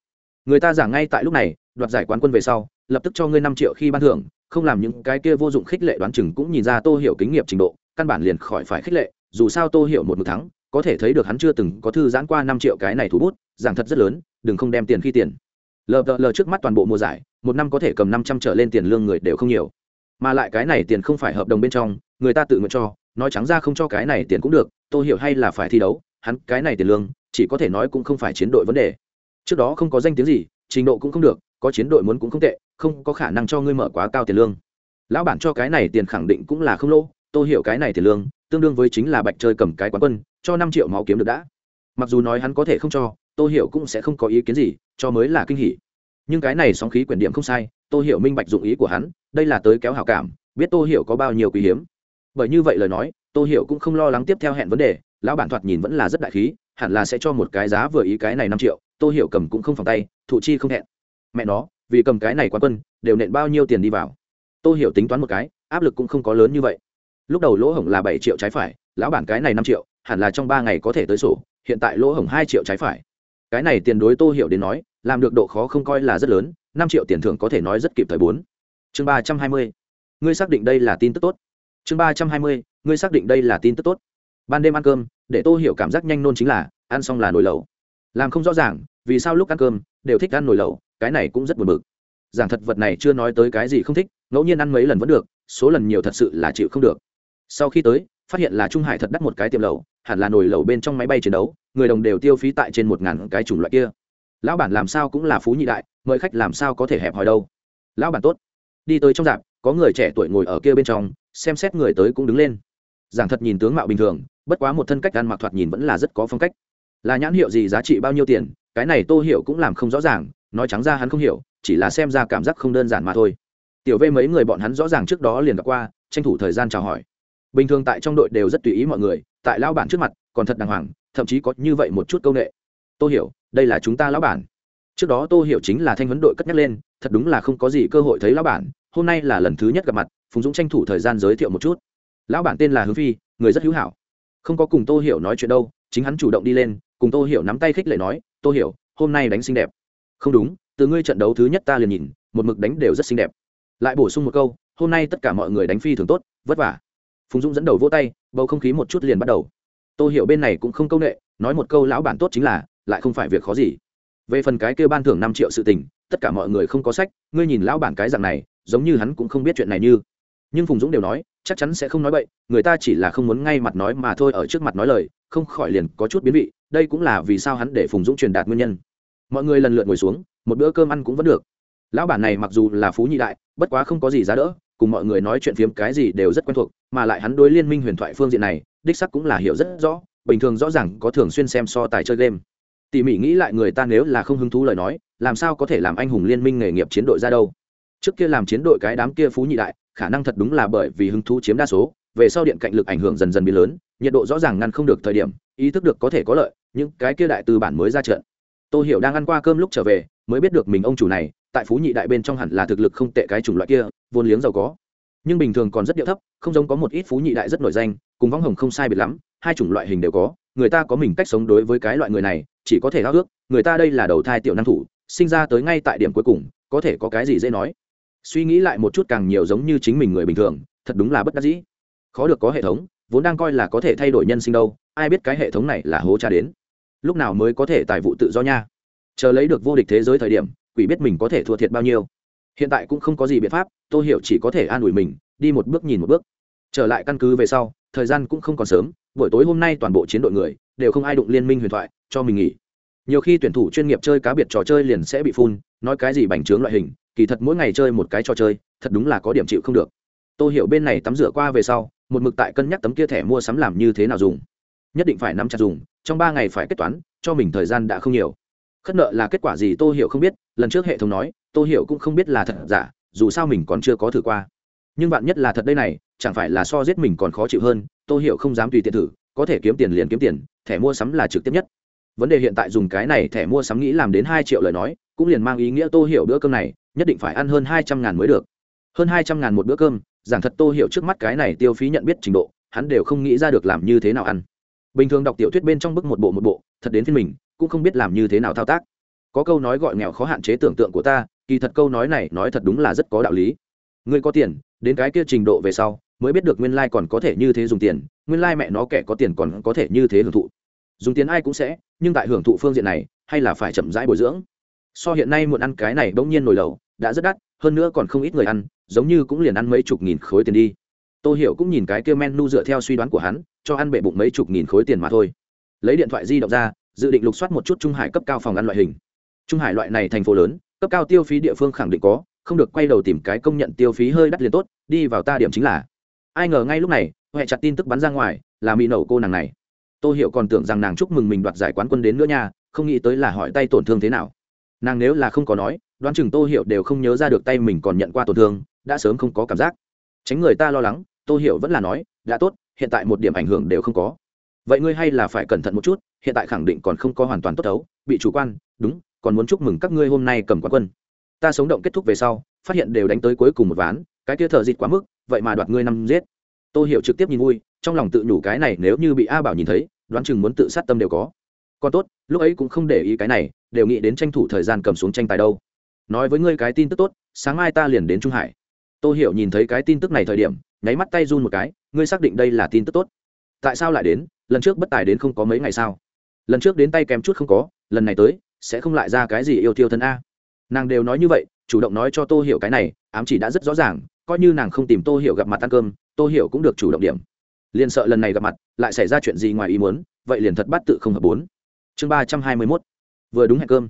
Người ta giảng ngay tại lúc này, đoạt giải quán quân về sau, lập tức cho ngươi năm triệu khi ban thưởng, không làm những cái kia vô dụng khích lệ đoán chừng cũng nhìn ra tô hiểu kinh nghiệm trình độ căn bản liền khỏi phải khích lệ, dù sao tô hiểu một mực thắng, có thể thấy được hắn chưa từng có thư giãn qua năm triệu cái này thủ bút, giảng thật rất lớn, đừng không đem tiền khi tiền. Lờ lờ trước mắt toàn bộ mùa giải, một năm có thể cầm năm trăm trở lên tiền lương người đều không nhiều. Mà lại cái này tiền không phải hợp đồng bên trong, người ta tự nguyện cho, nói trắng ra không cho cái này tiền cũng được tôi hiểu hay là phải thi đấu, hắn cái này tiền lương, chỉ có thể nói cũng không phải chiến đội vấn đề. Trước đó không có danh tiếng gì, trình độ cũng không được, có chiến đội muốn cũng không tệ, không có khả năng cho ngươi mở quá cao tiền lương. Lão bản cho cái này tiền khẳng định cũng là không lỗ tôi hiểu cái này tiền lương, tương đương với chính là bạch chơi cầm cái quán quân, cho năm triệu máu kiếm được đã. Mặc dù nói hắn có thể không cho tôi hiểu cũng sẽ không có ý kiến gì, cho mới là kinh hỉ. Nhưng cái này sóng khí quyển điểm không sai tôi hiểu minh bạch dụng ý của hắn, đây là tới kéo hảo cảm, biết tôi hiểu có bao nhiêu quý hiếm. Bởi như vậy lời nói tôi hiểu cũng không lo lắng tiếp theo hẹn vấn đề, lão bản thoạt nhìn vẫn là rất đại khí, hẳn là sẽ cho một cái giá vừa ý cái này năm triệu tôi hiểu cầm cũng không phòng tay, thụ chi không hẹn mẹ nó, vì cầm cái này quán quân, đều nện bao nhiêu tiền đi vào. Tôi hiểu tính toán một cái, áp lực cũng không có lớn như vậy lúc đầu lỗ hổng là bảy triệu trái phải, lão bản cái này năm triệu, hẳn là trong ba ngày có thể tới sổ, hiện tại lỗ hổng hai triệu trái phải. Cái này tiền đối tô hiểu đến nói, làm được độ khó không coi là rất lớn, năm triệu tiền thưởng có thể nói rất kịp thời bốn. Chương ba trăm hai mươi. Ngươi xác định đây là tin tức tốt. Chương ba trăm hai mươi, ngươi xác định đây là tin tức tốt. Ban đêm ăn cơm, để tô hiểu cảm giác nhanh nôn chính là, ăn xong là nồi lẩu. Làm không rõ ràng, vì sao lúc ăn cơm, đều thích ăn nồi lẩu, cái này cũng rất buồn bực. Giảng thật vật này chưa nói tới cái gì không thích, ngẫu nhiên ăn mấy lần vẫn được, số lần nhiều thật sự là chịu không được sau khi tới, phát hiện là trung hải thật đắt một cái tiệm lẩu, hẳn là nồi lẩu bên trong máy bay chiến đấu, người đồng đều tiêu phí tại trên một ngàn cái chủng loại kia. Lão bản làm sao cũng là phú nhị đại, mời khách làm sao có thể hẹp hòi đâu. Lão bản tốt. Đi tới trong dạp, có người trẻ tuổi ngồi ở kia bên trong, xem xét người tới cũng đứng lên. Giảng thật nhìn tướng mạo bình thường, bất quá một thân cách ăn mặc thoạt nhìn vẫn là rất có phong cách. Là nhãn hiệu gì, giá trị bao nhiêu tiền, cái này tô hiểu cũng làm không rõ ràng, nói trắng ra hắn không hiểu, chỉ là xem ra cảm giác không đơn giản mà thôi. Tiểu vê mấy người bọn hắn rõ ràng trước đó liền gặp qua, tranh thủ thời gian chào hỏi bình thường tại trong đội đều rất tùy ý mọi người, tại lão bản trước mặt còn thật đàng hoàng, thậm chí có như vậy một chút c â u n ệ hiểu, đây là chúng ta lão bản. Trước đó tô hiểu chính là thanh vấn đội cất nhắc lên, thật đúng là không có gì cơ hội thấy lão bản, hôm nay là lần thứ nhất gặp mặt, phùng dũng tranh thủ thời gian giới thiệu một chút. Lão bản tên là hướng phi, người rất hữu hảo. Không có cùng tô hiểu nói chuyện đâu, chính hắn chủ động đi lên, cùng tô hiểu nắm tay khích lệ nói, tô hiểu, hôm nay đánh xinh đẹp. Không đúng, từ ngươi trận đấu thứ nhất ta liền nhìn, một mực đánh đều rất xinh đẹp. Lại bổ sung một câu, hôm nay tất cả mọi người đánh phi thường tốt, vất vả phùng dũng dẫn đầu vỗ tay, bầu không khí một chút liền bắt đầu. Tôi hiểu bên này cũng không công nghệ nói một câu lão bản tốt chính là, lại không phải việc khó gì. Về phần cái kêu ban thưởng năm triệu sự tình, tất cả mọi người không có sách, ngươi nhìn lão bản cái dạng này, giống như hắn cũng không biết chuyện này như. Nhưng phùng dũng đều nói, chắc chắn sẽ không nói bậy, người ta chỉ là không muốn ngay mặt nói mà thôi, ở trước mặt nói lời, không khỏi liền có chút biến vị, đây cũng là vì sao hắn để phùng dũng truyền đạt nguyên nhân. Mọi người lần lượt ngồi xuống, một bữa cơm ăn cũng vẫn được. Lão bản này mặc dù là phú nhị đại, bất quá không có gì giá đỡ cùng mọi người nói chuyện phiếm cái gì đều rất quen thuộc, mà lại hắn đối liên minh huyền thoại phương diện này, đích sắc cũng là hiểu rất rõ, bình thường rõ ràng có thường xuyên xem so tài chơi game. Tỉ mỉ nghĩ lại người ta nếu là không hứng thú lời nói, làm sao có thể làm anh hùng liên minh nghề nghiệp chiến đội ra đâu? Trước kia làm chiến đội cái đám kia phú nhị đại, khả năng thật đúng là bởi vì hứng thú chiếm đa số, về sau điện cạnh lực ảnh hưởng dần dần biến lớn, nhiệt độ rõ ràng ngăn không được thời điểm, ý thức được có thể có lợi, những cái kia đại tư bản mới ra trận. Tôi hiểu đang ăn qua cơm lúc trở về, mới biết được mình ông chủ này, tại phú nhị đại bên trong hẳn là thực lực không tệ cái chủng loại kia vốn liếng giàu có. Nhưng bình thường còn rất điệu thấp, không giống có một ít phú nhị đại rất nổi danh, cùng võng hồng không sai biệt lắm, hai chủng loại hình đều có, người ta có mình cách sống đối với cái loại người này, chỉ có thể háo ước, người ta đây là đầu thai tiểu năng thủ, sinh ra tới ngay tại điểm cuối cùng, có thể có cái gì dễ nói. Suy nghĩ lại một chút càng nhiều giống như chính mình người bình thường, thật đúng là bất đắc dĩ. Khó được có hệ thống, vốn đang coi là có thể thay đổi nhân sinh đâu, ai biết cái hệ thống này là hố cha đến. Lúc nào mới có thể tài vụ tự do nha? Chờ lấy được vô địch thế giới thời điểm, quỷ biết mình có thể thua thiệt bao nhiêu hiện tại cũng không có gì biện pháp tôi hiểu chỉ có thể an ủi mình, đi một bước nhìn một bước. Trở lại căn cứ về sau, thời gian cũng không còn sớm, buổi tối hôm nay toàn bộ chiến đội người, đều không ai đụng liên minh huyền thoại, cho mình nghỉ. Nhiều khi tuyển thủ chuyên nghiệp chơi cá biệt trò chơi liền sẽ bị phun, nói cái gì bành trướng loại hình, kỳ thật mỗi ngày chơi một cái trò chơi, thật đúng là có điểm chịu không được. Tôi hiểu bên này tắm rửa qua về sau, một mực tại cân nhắc tấm kia thẻ mua sắm làm như thế nào dùng. Nhất định phải nắm chặt dùng, trong ba ngày phải kết toán, cho mình thời gian đã không nhiều. Khất nợ là kết quả gì tôi hiểu không biết lần trước hệ thống nói, tô hiểu cũng không biết là thật giả, dù sao mình còn chưa có thử qua. Nhưng bạn nhất là thật đây này, chẳng phải là so giết mình còn khó chịu hơn, tô hiểu không dám tùy tiện thử, có thể kiếm tiền liền kiếm tiền, thẻ mua sắm là trực tiếp nhất. Vấn đề hiện tại dùng cái này thẻ mua sắm nghĩ làm đến hai triệu lời nói, cũng liền mang ý nghĩa tô hiểu bữa cơm này, nhất định phải ăn hơn hai trăm ngàn mới được. Hơn hai trăm ngàn một bữa cơm, giảng thật tô hiểu trước mắt cái này tiêu phí nhận biết trình độ, hắn đều không nghĩ ra được làm như thế nào ăn. Bình thường đọc tiểu thuyết bên trong bức một bộ một bộ, thật đến phiên mình, cũng không biết làm như thế nào thao tác có câu nói gọi nghèo khó hạn chế tưởng tượng của ta, kỳ thật câu nói này nói thật đúng là rất có đạo lý. Người có tiền, đến cái kia trình độ về sau, mới biết được nguyên lai còn có thể như thế dùng tiền, nguyên lai mẹ nó kẻ có tiền còn có thể như thế hưởng thụ. Dùng tiền ai cũng sẽ, nhưng tại hưởng thụ phương diện này, hay là phải chậm rãi bồi dưỡng. So hiện nay muộn ăn cái này bỗng nhiên nổi lầu đã rất đắt, hơn nữa còn không ít người ăn, giống như cũng liền ăn mấy chục nghìn khối tiền đi. Tô hiểu cũng nhìn cái kia menu dựa theo suy đoán của hắn, cho ăn bệ bụng mấy chục nghìn khối tiền mà thôi. Lấy điện thoại di động ra, dự định lục soát một chút trung hải cấp cao phòng ăn loại hình trung hải loại này thành phố lớn, cấp cao tiêu phí địa phương khẳng định có, không được quay đầu tìm cái công nhận tiêu phí hơi đắt liền tốt, đi vào ta điểm chính là. Ai ngờ ngay lúc này, huệ chặt tin tức bắn ra ngoài, là mỹ nổ cô nàng này. Tô hiểu còn tưởng rằng nàng chúc mừng mình đoạt giải quán quân đến nữa nha, không nghĩ tới là hỏi tay tổn thương thế nào. Nàng nếu là không có nói, đoán chừng tô hiểu đều không nhớ ra được tay mình còn nhận qua tổn thương, đã sớm không có cảm giác. Tránh người ta lo lắng, tô hiểu vẫn là nói, đã tốt, hiện tại một điểm ảnh hưởng đều không có. Vậy ngươi hay là phải cẩn thận một chút, hiện tại khẳng định còn không có hoàn toàn tốt đấu, bị chủ quan, đúng còn muốn chúc mừng các ngươi hôm nay cầm quán quân. Ta sống động kết thúc về sau, phát hiện đều đánh tới cuối cùng một ván, cái kia thợ dịt quá mức, vậy mà đoạt ngươi năm giết. Tô hiểu trực tiếp nhìn vui, trong lòng tự nhủ cái này nếu như bị a bảo nhìn thấy, đoán chừng muốn tự sát tâm đều có. Còn tốt, lúc ấy cũng không để ý cái này, đều nghĩ đến tranh thủ thời gian cầm xuống tranh tài đâu. Nói với ngươi cái tin tức tốt, sáng mai ta liền đến trung hải. Tô hiểu nhìn thấy cái tin tức này thời điểm, nháy mắt tay run một cái, ngươi xác định đây là tin tức tốt. Tại sao lại đến? Lần trước bất tài đến không có mấy ngày sao? Lần trước đến tay kém chút không có, lần này tới sẽ không lại ra cái gì yêu tiêu thân a. Nàng đều nói như vậy, chủ động nói cho tô hiểu cái này, ám chỉ đã rất rõ ràng, coi như nàng không tìm tô hiểu gặp mặt ăn cơm, tô hiểu cũng được chủ động điểm. Liền sợ lần này gặp mặt, lại xảy ra chuyện gì ngoài ý muốn, vậy liền thật bắt tự không hợp bốn. Chương ba trăm hai mươi mốt. Vừa đúng hẹn cơm.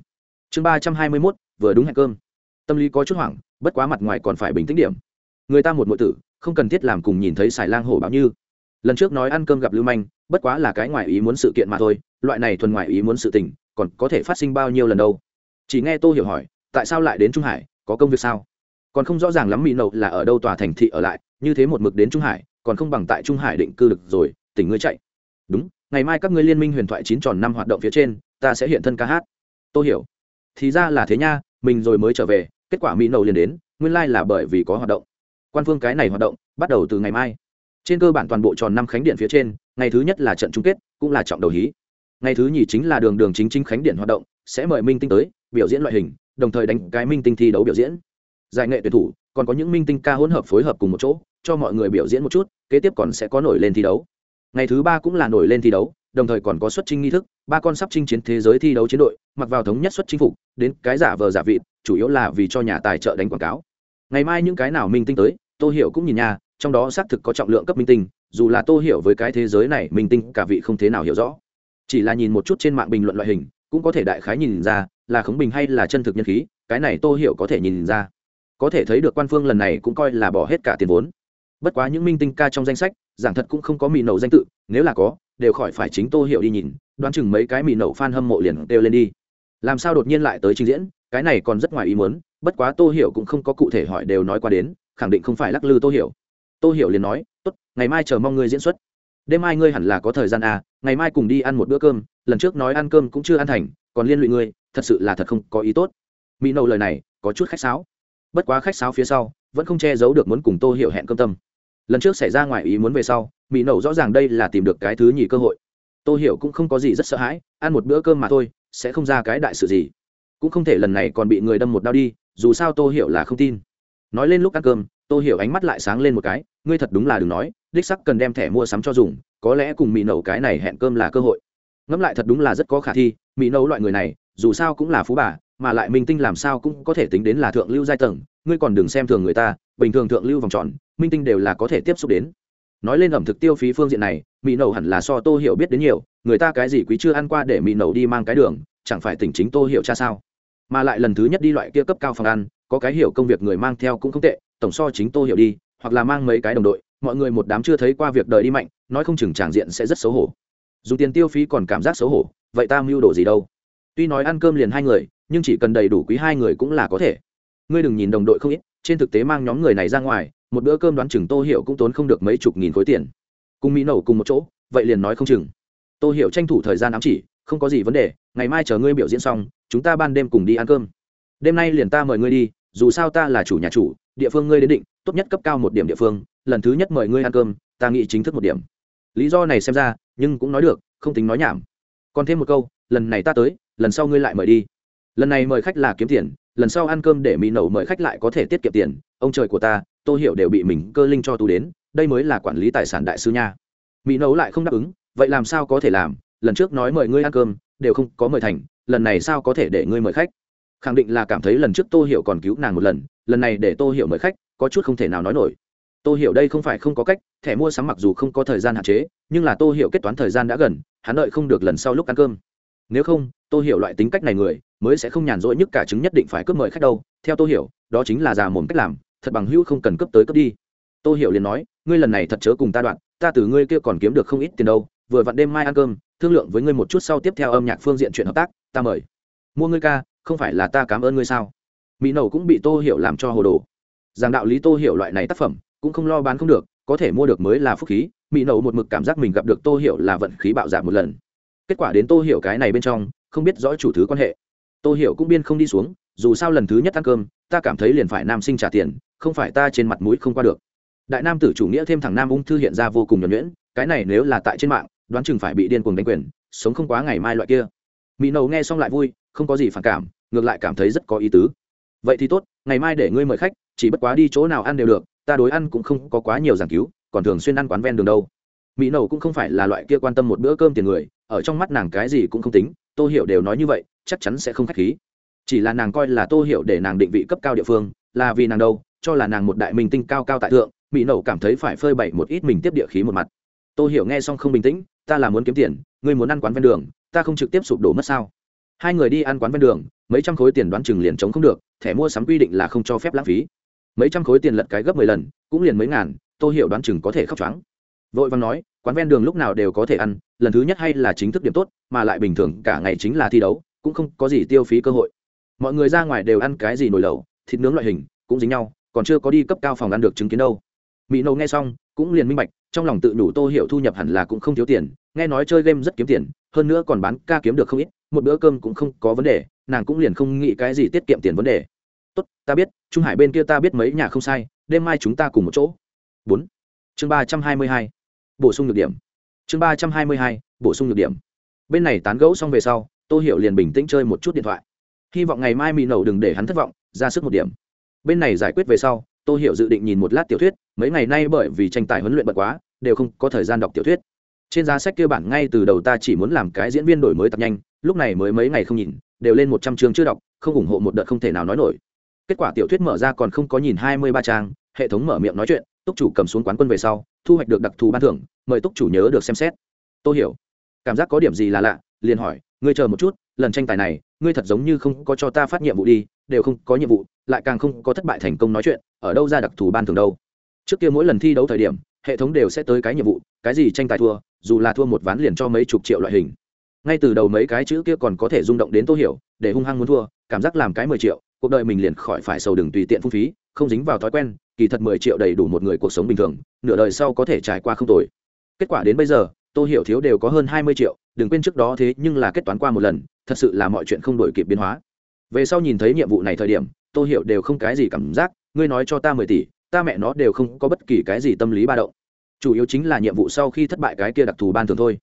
Chương ba trăm hai mươi mốt, vừa đúng hẹn cơm. Tâm lý có chút hoảng, bất quá mặt ngoài còn phải bình tĩnh điểm. Người ta một m tử, không cần thiết làm cùng nhìn thấy xài lang hổ báo như. Lần trước nói ăn cơm gặp lưu manh, bất quá là cái ngoài ý muốn sự kiện mà thôi, loại này thuần ngoài ý muốn sự tình còn có thể phát sinh bao nhiêu lần đâu? Chỉ nghe tô hiểu hỏi, tại sao lại đến trung hải, có công việc sao? Còn không rõ ràng lắm mỹ nậu là ở đâu tòa thành thị ở lại, như thế một mực đến trung hải, còn không bằng tại trung hải định cư được rồi, tỉnh ngươi chạy. Đúng, ngày mai các ngươi liên minh huyền thoại chín tròn năm hoạt động phía trên, ta sẽ hiện thân ca hát. Tôi hiểu, thì ra là thế nha, mình rồi mới trở về, kết quả mỹ nậu liền đến, nguyên lai、like、là bởi vì có hoạt động. Quan phương cái này hoạt động, bắt đầu từ ngày mai. Trên cơ bản toàn bộ tròn năm khánh điện phía trên, ngày thứ nhất là trận chung kết, cũng là trọng đầu hí ngày thứ nhì chính là đường đường chính chính khánh điện hoạt động, sẽ mời minh tinh tới, biểu diễn loại hình, đồng thời đánh cái minh tinh thi đấu biểu diễn. Giải nghệ tuyển thủ, còn có những minh tinh ca hỗn hợp phối hợp cùng một chỗ, cho mọi người biểu diễn một chút, kế tiếp còn sẽ có nổi lên thi đấu. Ngày thứ ba cũng là nổi lên thi đấu, đồng thời còn có xuất trinh nghi thức, ba con sắp chinh chiến thế giới thi đấu chiến đội, mặc vào thống nhất xuất chinh phục, đến cái giả vờ giả vịt, chủ yếu là vì cho nhà tài trợ đánh quảng cáo. Ngày mai những cái nào minh tinh tới tôi hiểu cũng nhìn nha, trong đó xác thực có trọng lượng cấp minh tinh, dù là tôi hiểu với cái thế giới này, minh tinh cả vị không thế nào hiểu rõ chỉ là nhìn một chút trên mạng bình luận loại hình, cũng có thể đại khái nhìn ra là khống bình hay là chân thực nhân khí, cái này tô hiểu có thể nhìn ra. Có thể thấy được quan phương lần này cũng coi là bỏ hết cả tiền vốn. Bất quá những minh tinh ca trong danh sách, giảng thật cũng không có mì nậu danh tự, nếu là có, đều khỏi phải chính tô hiểu đi nhìn, đoán chừng mấy cái mì nậu f a n hâm mộ liền đều lên đi. Làm sao đột nhiên lại tới trình diễn, cái này còn rất ngoài ý muốn, bất quá tô hiểu cũng không có cụ thể hỏi đều nói qua đến, khẳng định không phải lắc lư tô hiểu. Tô hiểu liền nói, tốt, ngày mai chờ mong ngươi diễn xuất đêm mai ngươi hẳn là có thời gian à ngày mai cùng đi ăn một bữa cơm, lần trước nói ăn cơm cũng chưa ăn thành, còn liên lụy ngươi, thật sự là thật không có ý tốt. Mỹ nâu lời này, có chút khách sáo. Bất quá khách sáo phía sau, vẫn không che giấu được muốn cùng tô hiểu hẹn cơm tâm. Lần trước xảy ra ngoài ý muốn về sau mỹ nậu rõ ràng đây là tìm được cái thứ nhì cơ hội. Tô hiểu cũng không có gì rất sợ hãi, ăn một bữa cơm mà thôi, sẽ không ra cái đại sự gì. Cũng không thể lần này còn bị người đâm một đau đi, dù sao tô hiểu là không tin. Nói lên lúc ăn cơm, tô hiểu ánh mắt lại sáng lên một cái, ngươi thật đúng là đừng nói đích sắc cần đem thẻ mua sắm cho dùng, có lẽ cùng mỹ nậu cái này hẹn cơm là cơ hội. Ngẫm lại thật đúng là rất có khả thi mỹ nậu loại người này, dù sao cũng là phú bà, mà lại minh tinh làm sao cũng có thể tính đến là thượng lưu giai tầng, ngươi còn đừng xem thường người ta, bình thường thượng lưu vòng tròn, minh tinh đều là có thể tiếp xúc đến. Nói lên ẩm thực tiêu phí phương diện này mỹ nậu hẳn là so tô hiểu biết đến nhiều, người ta cái gì quý chưa ăn qua để mỹ nậu đi mang cái đường, chẳng phải tỉnh chính tô hiểu cha sao? Mà lại lần thứ nhất đi loại kia cấp cao phòng ăn, có cái hiểu công việc người mang theo cũng không tệ, tổng so chính tô hiểu đi, hoặc là mang mấy cái đồng đội mọi người một đám chưa thấy qua việc đời đi mạnh, nói không chừng tràng diện sẽ rất xấu hổ. Dùng tiền tiêu phí còn cảm giác xấu hổ, vậy ta mưu đồ gì đâu? Tuy nói ăn cơm liền hai người, nhưng chỉ cần đầy đủ quý hai người cũng là có thể. Ngươi đừng nhìn đồng đội không ít, trên thực tế mang nhóm người này ra ngoài, một bữa cơm đoán chừng tô hiểu cũng tốn không được mấy chục nghìn khối tiền. Cùng mỹ nổ cùng một chỗ, vậy liền nói không chừng. Tô hiểu tranh thủ thời gian ám chỉ, không có gì vấn đề, ngày mai chờ ngươi biểu diễn xong, chúng ta ban đêm cùng đi ăn cơm. Đêm nay liền ta mời ngươi đi, dù sao ta là chủ nhà chủ địa phương ngươi đến định, tốt nhất cấp cao một điểm địa phương, lần thứ nhất mời ngươi ăn cơm, ta nghĩ chính thức một điểm. Lý do này xem ra, nhưng cũng nói được, không tính nói nhảm. Còn thêm một câu, lần này ta tới, lần sau ngươi lại mời đi. Lần này mời khách là kiếm tiền, lần sau ăn cơm để mỹ nậu mời khách lại có thể tiết kiệm tiền, ông trời của ta, tô hiểu đều bị mình cơ linh cho tu đến, đây mới là quản lý tài sản đại sư nha. Mỹ nấu lại không đáp ứng, vậy làm sao có thể làm, lần trước nói mời ngươi ăn cơm, đều không có mời thành, lần này sao có thể để ngươi mời khách? Khẳng định là cảm thấy lần trước tô hiểu còn cứu nàng một lần lần này để tô hiểu mời khách, có chút không thể nào nói nổi. Tô hiểu đây không phải không có cách, thẻ mua sắm mặc dù không có thời gian hạn chế, nhưng là tô hiểu kết toán thời gian đã gần, hắn đợi không được lần sau lúc ăn cơm. Nếu không, tô hiểu loại tính cách này người, mới sẽ không nhàn rỗi nhất cả chứng nhất định phải cướp mời khách đâu. Theo tô hiểu, đó chính là già mồm cách làm, thật bằng hữu không cần cấp tới cấp đi. Tô hiểu liền nói, ngươi lần này thật chớ cùng ta đoạn, ta từ ngươi kia còn kiếm được không ít tiền đâu, vừa vặn đêm mai ăn cơm, thương lượng với ngươi một chút sau tiếp theo âm nhạc phương diện chuyện hợp tác, ta mời. Mua ngươi ca, không phải là ta cảm ơn ngươi sao? Mỹ nầu cũng bị tô hiểu làm cho hồ đồ. Rằng đạo lý tô hiểu loại này tác phẩm, cũng không lo bán không được, có thể mua được mới là phúc khí. Mỹ nầu một mực cảm giác mình gặp được tô hiểu là vận khí bạo giảm một lần. Kết quả đến tô hiểu cái này bên trong, không biết rõ chủ thứ quan hệ. Tô hiểu cũng biên không đi xuống, dù sao lần thứ nhất ăn cơm, ta cảm thấy liền phải nam sinh trả tiền, không phải ta trên mặt mũi không qua được. Đại nam tử chủ nghĩa thêm thằng nam ung thư hiện ra vô cùng nhuẩn nhuyễn, cái này nếu là tại trên mạng, đoán chừng phải bị điên cuồng đánh quyền, sống không quá ngày mai loại kia. Mỹ nầu nghe xong lại vui, không có gì phản cảm, ngược lại cảm thấy rất có ý tứ vậy thì tốt, ngày mai để ngươi mời khách, chỉ bất quá đi chỗ nào ăn đều được, ta đối ăn cũng không có quá nhiều giảng cứu, còn thường xuyên ăn quán ven đường đâu. Mỹ nầu cũng không phải là loại kia quan tâm một bữa cơm tiền người, ở trong mắt nàng cái gì cũng không tính, tô hiểu đều nói như vậy, chắc chắn sẽ không khách khí. Chỉ là nàng coi là tô hiểu để nàng định vị cấp cao địa phương, là vì nàng đâu, cho là nàng một đại minh tinh cao cao tại thượng, mỹ nầu cảm thấy phải phơi bày một ít mình tiếp địa khí một mặt. Tô hiểu nghe xong không bình tĩnh, ta là muốn kiếm tiền, ngươi muốn ăn quán ven đường, ta không trực tiếp sụp đổ mất sao? Hai người đi ăn quán ven đường, mấy trăm khối tiền đoán chừng liền chống không được, thẻ mua sắm quy định là không cho phép lãng phí. Mấy trăm khối tiền lật cái gấp mười lần, cũng liền mấy ngàn, tô hiểu đoán chừng có thể khóc trắng. vội vàng nói, quán ven đường lúc nào đều có thể ăn, lần thứ nhất hay là chính thức điểm tốt, mà lại bình thường cả ngày chính là thi đấu, cũng không có gì tiêu phí cơ hội. Mọi người ra ngoài đều ăn cái gì nổi lẩu, thịt nướng loại hình, cũng dính nhau, còn chưa có đi cấp cao phòng ăn được chứng kiến đâu. Mỹ nâu nghe xong, cũng liền minh bạch, trong lòng tự đủ tô hiểu thu nhập hẳn là cũng không thiếu tiền, nghe nói chơi game rất kiếm tiền, hơn nữa còn bán ca kiếm được không ít một bữa cơm cũng không có vấn đề, nàng cũng liền không nghĩ cái gì tiết kiệm tiền vấn đề. Tốt, ta biết, trung hải bên kia ta biết mấy nhà không sai, đêm mai chúng ta cùng một chỗ. Bốn. Chương ba trăm hai mươi hai. Bổ sung nhược điểm. Chương ba trăm hai mươi hai, bổ sung nhược điểm. Bên này tán gẫu xong về sau tôi hiểu liền bình tĩnh chơi một chút điện thoại. Hy vọng ngày mai mỹ nầu đừng để hắn thất vọng, ra sức một điểm. Bên này giải quyết về sau tôi hiểu dự định nhìn một lát tiểu thuyết, mấy ngày nay bởi vì tranh tài huấn luyện bật quá, đều không có thời gian đọc tiểu thuyết trên giá sách kia bản ngay từ đầu ta chỉ muốn làm cái diễn viên đổi mới tập nhanh, lúc này mới mấy ngày không nhìn, đều lên một trăm chương chưa đọc, không ủng hộ một đợt không thể nào nói nổi. Kết quả tiểu thuyết mở ra còn không có nhìn hai mươi ba trang, hệ thống mở miệng nói chuyện, túc chủ cầm xuống quán quân về sau, thu hoạch được đặc thù ban thưởng, mời túc chủ nhớ được xem xét. Tôi hiểu, cảm giác có điểm gì là lạ, liền hỏi, ngươi chờ một chút, lần tranh tài này, ngươi thật giống như không có cho ta phát nhiệm vụ đi, đều không có nhiệm vụ, lại càng không có thất bại thành công nói chuyện, ở đâu ra đặc thù ban thường đâu? Trước kia mỗi lần thi đấu thời điểm hệ thống đều sẽ tới cái nhiệm vụ, cái gì tranh tài thua, dù là thua một ván liền cho mấy chục triệu loại hình. Ngay từ đầu mấy cái chữ kia còn có thể rung động đến tô hiểu, để hung hăng muốn thua, cảm giác làm cái mười triệu, cuộc đời mình liền khỏi phải sầu đừng tùy tiện phung phí, không dính vào thói quen, kỳ thật mười triệu đầy đủ một người cuộc sống bình thường, nửa đời sau có thể trải qua không tồi. Kết quả đến bây giờ, tô hiểu thiếu đều có hơn hai mươi triệu, đừng quên trước đó thế nhưng là kết toán qua một lần, thật sự là mọi chuyện không đổi kịp biến hóa. Về sau nhìn thấy nhiệm vụ này thời điểm, tô hiểu đều không cái gì cảm giác, ngươi nói cho ta mười tỷ ta mẹ nó đều không có bất kỳ cái gì tâm lý ba động. Chủ yếu chính là nhiệm vụ sau khi thất bại cái kia đặc thù ban thường thôi.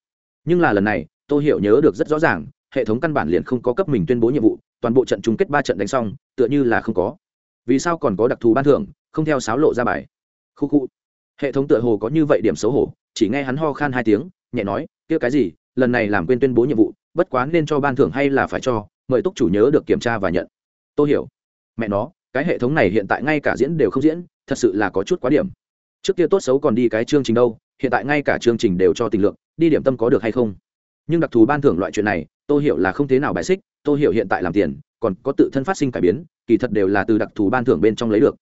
Nhưng là lần này, tôi hiểu nhớ được rất rõ ràng, hệ thống căn bản liền không có cấp mình tuyên bố nhiệm vụ, toàn bộ trận chung kết ba trận đánh xong, tựa như là không có. Vì sao còn có đặc thù ban thưởng, không theo sáo lộ ra bài? Khu khu. Hệ thống tựa hồ có như vậy điểm xấu hổ, chỉ nghe hắn ho khan hai tiếng, nhẹ nói, kia cái gì, lần này làm quên tuyên bố nhiệm vụ, bất quá nên cho ban thưởng hay là phải cho, mời túc chủ nhớ được kiểm tra và nhận. Tôi hiểu. Mẹ nó, cái hệ thống này hiện tại ngay cả diễn đều không diễn thật sự là có chút quá điểm. Trước kia tốt xấu còn đi cái chương trình đâu, hiện tại ngay cả chương trình đều cho tình lượng đi điểm tâm có được hay không? Nhưng đặc thù ban thưởng loại chuyện này tôi hiểu là không thế nào bài xích tôi hiểu hiện tại làm tiền, còn có tự thân phát sinh cải biến, kỳ thật đều là từ đặc thù ban thưởng bên trong lấy được.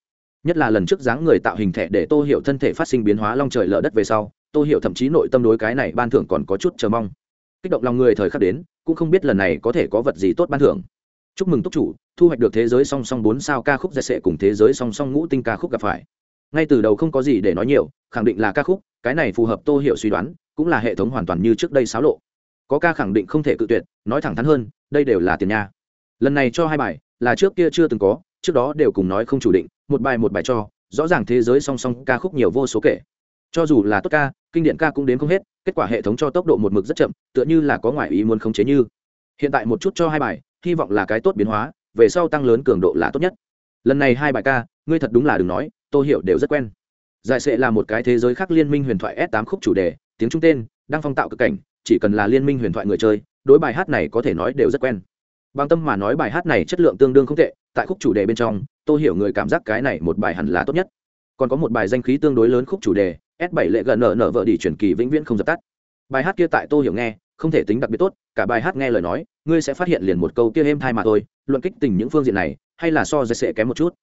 Nhất là lần trước dáng người tạo hình thẻ để tôi hiểu thân thể phát sinh biến hóa long trời lở đất về sau tôi hiểu thậm chí nội tâm đối cái này ban thưởng còn có chút chờ mong. Kích động lòng người thời khắc đến, cũng không biết lần này có thể có vật gì tốt ban thưởng chúc mừng túc chủ, thu hoạch được thế giới song song bốn sao ca khúc dạy sệ cùng thế giới song song ngũ tinh ca khúc gặp phải. Ngay từ đầu không có gì để nói nhiều, khẳng định là ca khúc, cái này phù hợp tô hiệu suy đoán, cũng là hệ thống hoàn toàn như trước đây xáo lộ. Có ca khẳng định không thể cự tuyệt, nói thẳng thắn hơn, đây đều là tiền nha. Lần này cho hai bài, là trước kia chưa từng có, trước đó đều cùng nói không chủ định, một bài một bài cho, rõ ràng thế giới song song ca khúc nhiều vô số kể. Cho dù là tốt ca, kinh điển ca cũng đến không hết, kết quả hệ thống cho tốc độ một mực rất chậm, tựa như là có ngoại ý muốn khống chế như. Hiện tại một chút cho hai bài hy vọng là cái tốt biến hóa, về sau tăng lớn cường độ là tốt nhất. Lần này hai bài ca, ngươi thật đúng là đừng nói tôi hiểu đều rất quen. Giải sẽ là một cái thế giới khác liên minh huyền thoại s 8 khúc chủ đề, tiếng trung tên, đang phong tạo cực cảnh, chỉ cần là liên minh huyền thoại người chơi, đối bài hát này có thể nói đều rất quen. Bằng tâm mà nói bài hát này chất lượng tương đương không tệ, tại khúc chủ đề bên trong tôi hiểu người cảm giác cái này một bài hẳn là tốt nhất. Còn có một bài danh khí tương đối lớn khúc chủ đề, s 7 lệ gần nở nở vợ đi chuyển kỳ vĩnh viễn không dập tắt bài hát kia tại tôi hiểu nghe, không thể tính đặc biệt tốt, cả bài hát nghe lời nói, ngươi sẽ phát hiện liền một câu kia êm thai mà thôi, luận kích tình những phương diện này, hay là so dây sẽ kém một chút.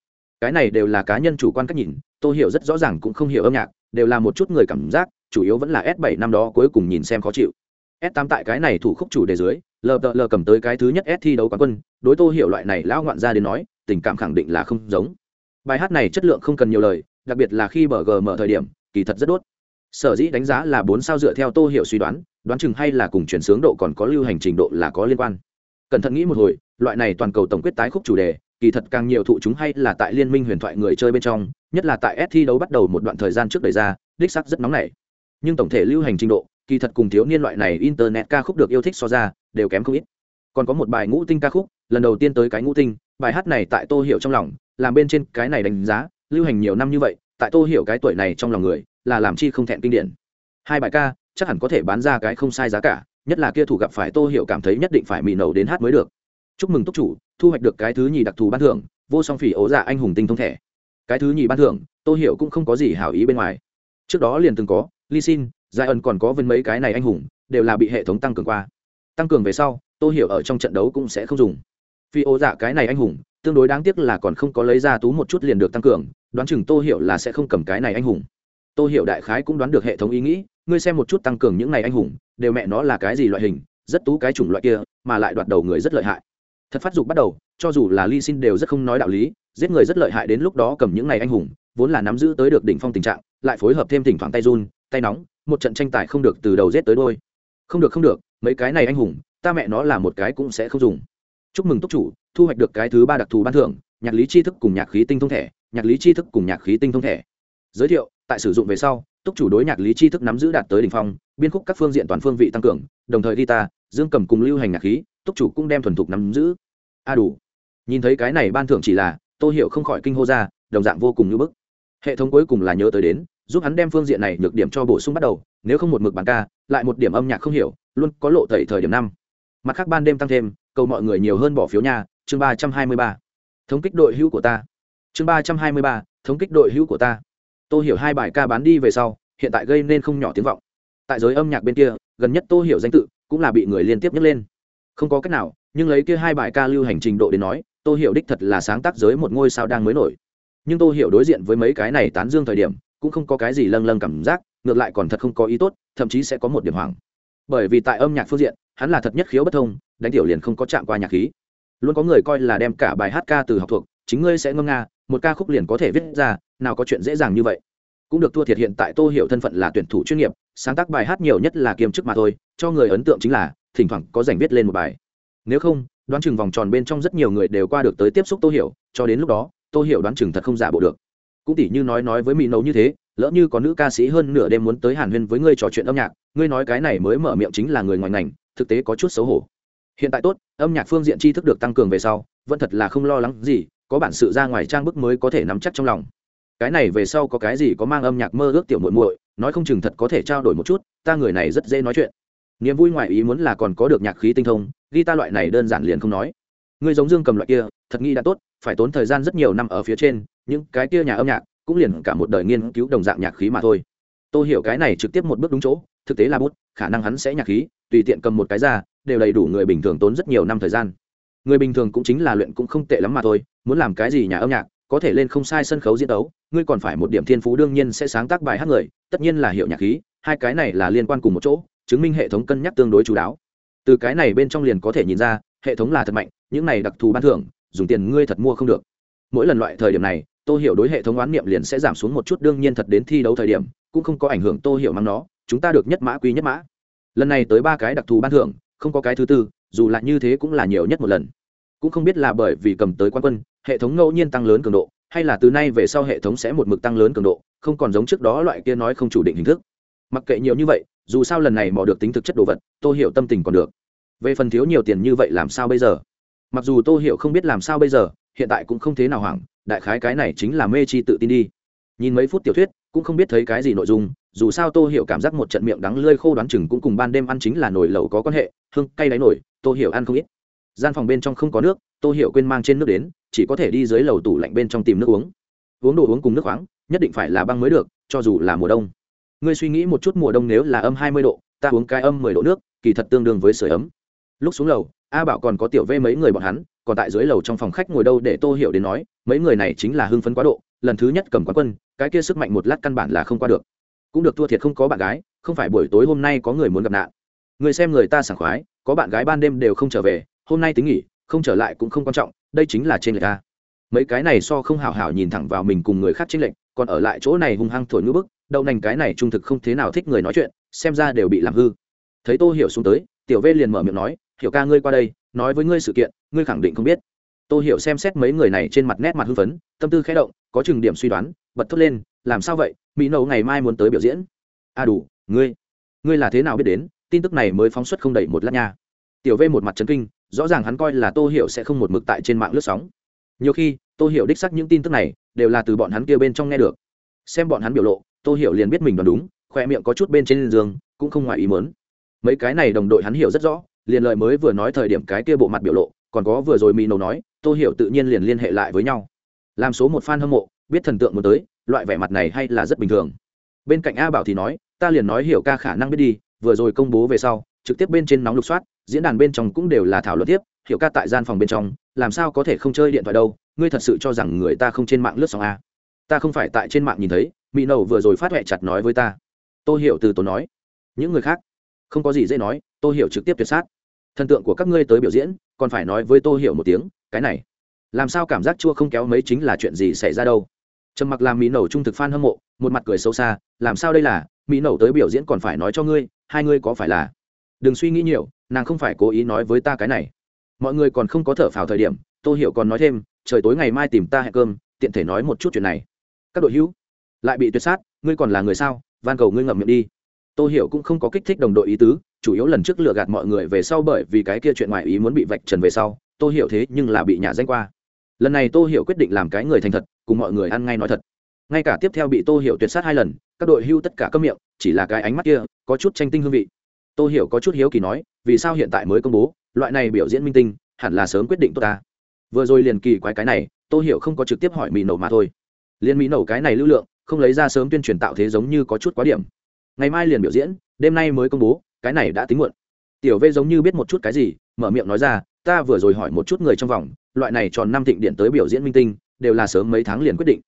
Cái này đều là cá nhân chủ quan cách nhìn tôi hiểu rất rõ ràng cũng không hiểu âm nhạc, đều là một chút người cảm giác, chủ yếu vẫn là s 7 năm đó cuối cùng nhìn xem khó chịu. S 8 tại cái này thủ khúc chủ đề dưới lờ đợ lờ cầm tới cái thứ nhất s thi đấu quán quân, đối tô hiểu loại này lão ngoạn ra đến nói, tình cảm khẳng định là không giống. Bài hát này chất lượng không cần nhiều lời, đặc biệt là khi bờ g mở thời điểm, kỳ thật rất đốt sở dĩ đánh giá là bốn sao dựa theo tô hiểu suy đoán đoán chừng hay là cùng chuyển sướng độ còn có lưu hành trình độ là có liên quan. Cẩn thận nghĩ một hồi, loại này toàn cầu tổng quyết tái khúc chủ đề, kỳ thật càng nhiều thụ chúng hay là tại liên minh huyền thoại người chơi bên trong, nhất là tại s thi đấu bắt đầu một đoạn thời gian trước đẩy ra, đích sắc rất nóng nảy. Nhưng tổng thể lưu hành trình độ, kỳ thật cùng thiếu niên loại này internet ca khúc được yêu thích so ra, đều kém không ít. Còn có một bài ngũ tinh ca khúc, lần đầu tiên tới cái ngũ tinh, bài hát này tại tô hiểu trong lòng, làm bên trên cái này đánh giá, lưu hành nhiều năm như vậy, tại tô hiểu cái tuổi này trong lòng người là làm chi không thẹn kinh điển. Hai bài ca, chắc hẳn có thể bán ra cái không sai giá cả, nhất là kia thủ gặp phải tô hiểu cảm thấy nhất định phải mì nầu đến hát mới được. Chúc mừng túc chủ, thu hoạch được cái thứ nhì đặc thù ban thưởng, vô song phỉ ố dạ anh hùng tinh thông thẻ cái thứ nhì ban thưởng, tô hiểu cũng không có gì hảo ý bên ngoài. Trước đó liền từng có ly xin giải ân còn có vân mấy cái này anh hùng, đều là bị hệ thống tăng cường qua. Tăng cường về sau, tô hiểu ở trong trận đấu cũng sẽ không dùng. Phi ô dạ cái này anh hùng, tương đối đáng tiếc là còn không có lấy ra tú một chút liền được tăng cường, đoán chừng tô hiểu là sẽ không cầm cái này anh hùng. Tôi hiểu đại khái cũng đoán được hệ thống ý nghĩ, ngươi xem một chút tăng cường những này anh hùng, đều mẹ nó là cái gì loại hình, rất tú cái chủng loại kia, mà lại đoạt đầu người rất lợi hại. Thật phát dục bắt đầu, cho dù là ly xin đều rất không nói đạo lý, giết người rất lợi hại đến lúc đó cầm những này anh hùng, vốn là nắm giữ tới được đỉnh phong tình trạng, lại phối hợp thêm thỉnh thoảng tay run, tay nóng, một trận tranh tài không được từ đầu rết tới đôi. Không được không được, mấy cái này anh hùng, ta mẹ nó là một cái cũng sẽ không dùng. Chúc mừng túc chủ, thu hoạch được cái thứ ba đặc thù ban thưởng, nhạc lý tri thức cùng nhạc khí tinh thông thẻ nhạc lý tri thức cùng nhạc khí tinh thông thẻ giới thiệu tại sử dụng về sau, túc chủ đối nhạc lý tri thức nắm giữ đạt tới đ ỉ n h phong, biên khúc các phương diện toàn phương vị tăng cường, đồng thời guitar, dương cầm cùng lưu hành nhạc khí, túc chủ cũng đem thuần thục nắm giữ. A đủ. Nhìn thấy cái này ban thưởng chỉ là, tô hiểu không khỏi kinh hô ra, đồng dạng vô cùng như bức. Hệ thống cuối cùng là nhớ tới đến, giúp hắn đem phương diện này nhược điểm cho bổ sung bắt đầu, nếu không một mực bàn ca, lại một điểm âm nhạc không hiểu, luôn có lộ tẩy thời điểm năm. Mặt khác ban đêm tăng thêm, cầu mọi người nhiều hơn bỏ phiếu nha, chương ba trăm hai mươi ba. Thống kích đội hữu của ta. Chương ba trăm hai mươi ba, thống kích đội hữu của ta tôi hiểu hai bài ca bán đi về sau, hiện tại gây nên không nhỏ tiếng vọng. Tại giới âm nhạc bên kia, gần nhất tôi hiểu danh tự cũng là bị người liên tiếp nhắc lên. Không có cách nào, nhưng lấy kia hai bài ca lưu hành trình độ đến nói tôi hiểu đích thật là sáng tác giới một ngôi sao đang mới nổi. Nhưng tôi hiểu đối diện với mấy cái này tán dương thời điểm, cũng không có cái gì lâng lâng cảm giác, ngược lại còn thật không có ý tốt, thậm chí sẽ có một điểm hoảng. Bởi vì tại âm nhạc phương diện, hắn là thật nhất khiếu bất thông, đánh tiểu liền không có chạm qua nhạc khí. Luôn có người coi là đem cả bài hát ca từ học thuộc, chính ngươi sẽ ngâm nga một ca khúc liền có thể viết ra, nào có chuyện dễ dàng như vậy. Cũng được thua thiệt hiện tại tô hiểu thân phận là tuyển thủ chuyên nghiệp, sáng tác bài hát nhiều nhất là kiêm chức mà thôi, cho người ấn tượng chính là, thỉnh thoảng có dành viết lên một bài. Nếu không, đoán chừng vòng tròn bên trong rất nhiều người đều qua được tới tiếp xúc tô hiểu, cho đến lúc đó, tô hiểu đoán chừng thật không giả bộ được. Cũng tỉ như nói nói với mỹ nấu như thế, lỡ như có nữ ca sĩ hơn nửa đêm muốn tới hàn huyên với ngươi trò chuyện âm nhạc, ngươi nói cái này mới mở miệng chính là người ngoài ngành, thực tế có chút xấu hổ. Hiện tại tốt, âm nhạc phương diện tri thức được tăng cường về sau, vẫn thật là không lo lắng gì có bản sự ra ngoài trang bức mới có thể nắm chắc trong lòng. Cái này về sau có cái gì có mang âm nhạc mơ ước tiểu muội muội, nói không chừng thật có thể trao đổi một chút, ta người này rất dễ nói chuyện. Niềm vui ngoài ý muốn là còn có được nhạc khí tinh thông ghi ta loại này đơn giản liền không nói. Ngươi giống dương cầm loại kia, thật nghĩ đã tốt, phải tốn thời gian rất nhiều năm ở phía trên, những cái kia nhà âm nhạc cũng liền cả một đời nghiên cứu đồng dạng nhạc khí mà thôi. Tôi hiểu cái này trực tiếp một bước đúng chỗ, thực tế là bút, khả năng hắn sẽ nhạc khí, tùy tiện cầm một cái ra, đều đầy đủ người bình thường tốn rất nhiều năm thời gian người bình thường cũng chính là luyện cũng không tệ lắm mà thôi, muốn làm cái gì nhà âm nhạc, có thể lên không sai sân khấu diễn đấu, ngươi còn phải một điểm thiên phú đương nhiên sẽ sáng tác bài hát người, tất nhiên là hiệu nhạc khí, hai cái này là liên quan cùng một chỗ, chứng minh hệ thống cân nhắc tương đối chú đáo. Từ cái này bên trong liền có thể nhìn ra, hệ thống là thật mạnh, những này đặc thù ban thưởng, dùng tiền ngươi thật mua không được. Mỗi lần loại thời điểm này, tô hiểu đối hệ thống oán niệm liền sẽ giảm xuống một chút, đương nhiên thật đến thi đấu thời điểm, cũng không có ảnh hưởng tô hiểu mang nó, chúng ta được nhất mã quy nhất mã. Lần này tới ba cái đặc thù ban thưởng, không có cái thứ tư, dù là như thế cũng là nhiều nhất một lần cũng không biết là bởi vì cầm tới quan quân, hệ thống ngẫu nhiên tăng lớn cường độ, hay là từ nay về sau hệ thống sẽ một mực tăng lớn cường độ, không còn giống trước đó loại kia nói không chủ định hình thức. Mặc kệ nhiều như vậy, dù sao lần này mò được tính thực chất đồ vật tôi hiểu tâm tình còn được. Về phần thiếu nhiều tiền như vậy làm sao bây giờ? Mặc dù tô hiểu không biết làm sao bây giờ, hiện tại cũng không thế nào hoảng, đại khái cái này chính là mê chi tự tin đi. Nhìn mấy phút tiểu thuyết, cũng không biết thấy cái gì nội dung, dù sao tô hiểu cảm giác một trận miệng đắng lơi khô đoán chừng cũng cùng ban đêm ăn chính là nồi lẩu có quan hệ, hương cay đáy nổi, tô hiểu ăn không ít gian phòng bên trong không có nước, tô hiểu quên mang trên nước đến, chỉ có thể đi dưới lầu tủ lạnh bên trong tìm nước uống. Uống đồ uống cùng nước khoáng, nhất định phải là băng mới được, cho dù là mùa đông. Ngươi suy nghĩ một chút mùa đông nếu là âm hai mươi độ, ta uống cái âm mười độ nước, kỳ thật tương đương với sưởi ấm. Lúc xuống lầu, a bảo còn có tiểu vê mấy người bọn hắn, còn tại dưới lầu trong phòng khách ngồi đâu để tô hiểu đến nói, mấy người này chính là hưng phấn quá độ, lần thứ nhất cầm quán quân, cái kia sức mạnh một lát căn bản là không qua được. Cũng được thua thiệt không có bạn gái, không phải buổi tối hôm nay có người muốn gặp nạn. Người xem người ta sảng khoái, có bạn gái ban đêm đều không trở về hôm nay tính nghỉ, không trở lại cũng không quan trọng, đây chính là trên lệch ta mấy cái này so không hảo hảo nhìn thẳng vào mình cùng người khác trên lệnh còn ở lại chỗ này hung hăng thổi ngữ bức, đậu nành cái này trung thực không thế nào thích người nói chuyện, xem ra đều bị làm hư. Thấy tô hiểu xuống tới, tiểu vê liền mở miệng nói, hiểu ca ngươi qua đây, nói với ngươi sự kiện, ngươi khẳng định không biết. Tô hiểu xem xét mấy người này trên mặt nét mặt hưng phấn, tâm tư khẽ động, có chừng điểm suy đoán, bật thốt lên, làm sao vậy? Mỹ nâu ngày mai muốn tới biểu diễn. A à đủ, ngươi ngươi là thế nào biết đến? Tin tức này mới phóng xuất không đầy một lát nha. Tiểu vê một mặt chấn kinh rõ ràng hắn coi là tô hiểu sẽ không một mực tại trên mạng lướt sóng. Nhiều khi, tô hiểu đích sắc những tin tức này đều là từ bọn hắn kia bên trong nghe được. Xem bọn hắn biểu lộ, tô hiểu liền biết mình đoán đúng, khoe miệng có chút bên trên giường, cũng không ngoài ý muốn. Mấy cái này đồng đội hắn hiểu rất rõ, liền lời mới vừa nói thời điểm cái kia bộ mặt biểu lộ, còn có vừa rồi mỹ nấu nói, tô hiểu tự nhiên liền liên hệ lại với nhau. Làm số một fan hâm mộ, biết thần tượng muốn tới, loại vẻ mặt này hay là rất bình thường. Bên cạnh a bảo thì nói, ta liền nói hiểu ca khả năng biết đi, vừa rồi công bố về sau, trực tiếp bên trên nóng lục soát diễn đàn bên trong cũng đều là thảo luận tiếp, hiểu ca tại gian phòng bên trong, làm sao có thể không chơi điện thoại đâu? Ngươi thật sự cho rằng người ta không trên mạng lướt sóng a ta không phải tại trên mạng nhìn thấy, mỹ nầu vừa rồi phát huệ chặt nói với ta. Tôi hiểu từ tốn nói. Những người khác? Không có gì dễ nói tôi hiểu trực tiếp tuyệt sát. Thần tượng của các ngươi tới biểu diễn, còn phải nói với tôi hiểu một tiếng, cái này, làm sao cảm giác chua không kéo mấy chính là chuyện gì xảy ra đâu? Trầm mặc làm mỹ nầu trung thực f a n hâm mộ, một mặt cười sâu xa, làm sao đây là, mỹ nầu tới biểu diễn còn phải nói cho ngươi, hai ngươi có phải là đừng suy nghĩ nhiều, nàng không phải cố ý nói với ta cái này. Mọi người còn không có thở phào thời điểm tôi hiểu còn nói thêm, trời tối ngày mai tìm ta hẹn cơm, tiện thể nói một chút chuyện này. Các đội hữu, lại bị tuyệt sát, ngươi còn là người sao? Van cầu ngươi ngậm miệng đi. Tôi hiểu cũng không có kích thích đồng đội ý tứ, chủ yếu lần trước lừa gạt mọi người về sau bởi vì cái kia chuyện ngoài ý muốn bị vạch trần về sau tôi hiểu thế nhưng là bị nhà danh qua. Lần này tôi hiểu quyết định làm cái người thành thật, cùng mọi người ăn ngay nói thật. Ngay cả tiếp theo bị tô hiểu tuyệt sát hai lần, các đội hưu tất cả câm miệng, chỉ là cái ánh mắt kia, có chút tranh tinh hương vị tô hiểu có chút hiếu kỳ nói, vì sao hiện tại mới công bố, loại này biểu diễn minh tinh, hẳn là sớm quyết định tốt ta. Vừa rồi liền kỳ quái cái này, tô hiểu không có trực tiếp hỏi mỹ nổ mà thôi. Liền mỹ nổ cái này lưu lượng, không lấy ra sớm tuyên truyền tạo thế giống như có chút quá điểm. Ngày mai liền biểu diễn, đêm nay mới công bố, cái này đã tính muộn. Tiểu v giống như biết một chút cái gì, mở miệng nói ra, ta vừa rồi hỏi một chút người trong vòng, loại này tròn năm thịnh điện tới biểu diễn minh tinh, đều là sớm mấy tháng liền quyết định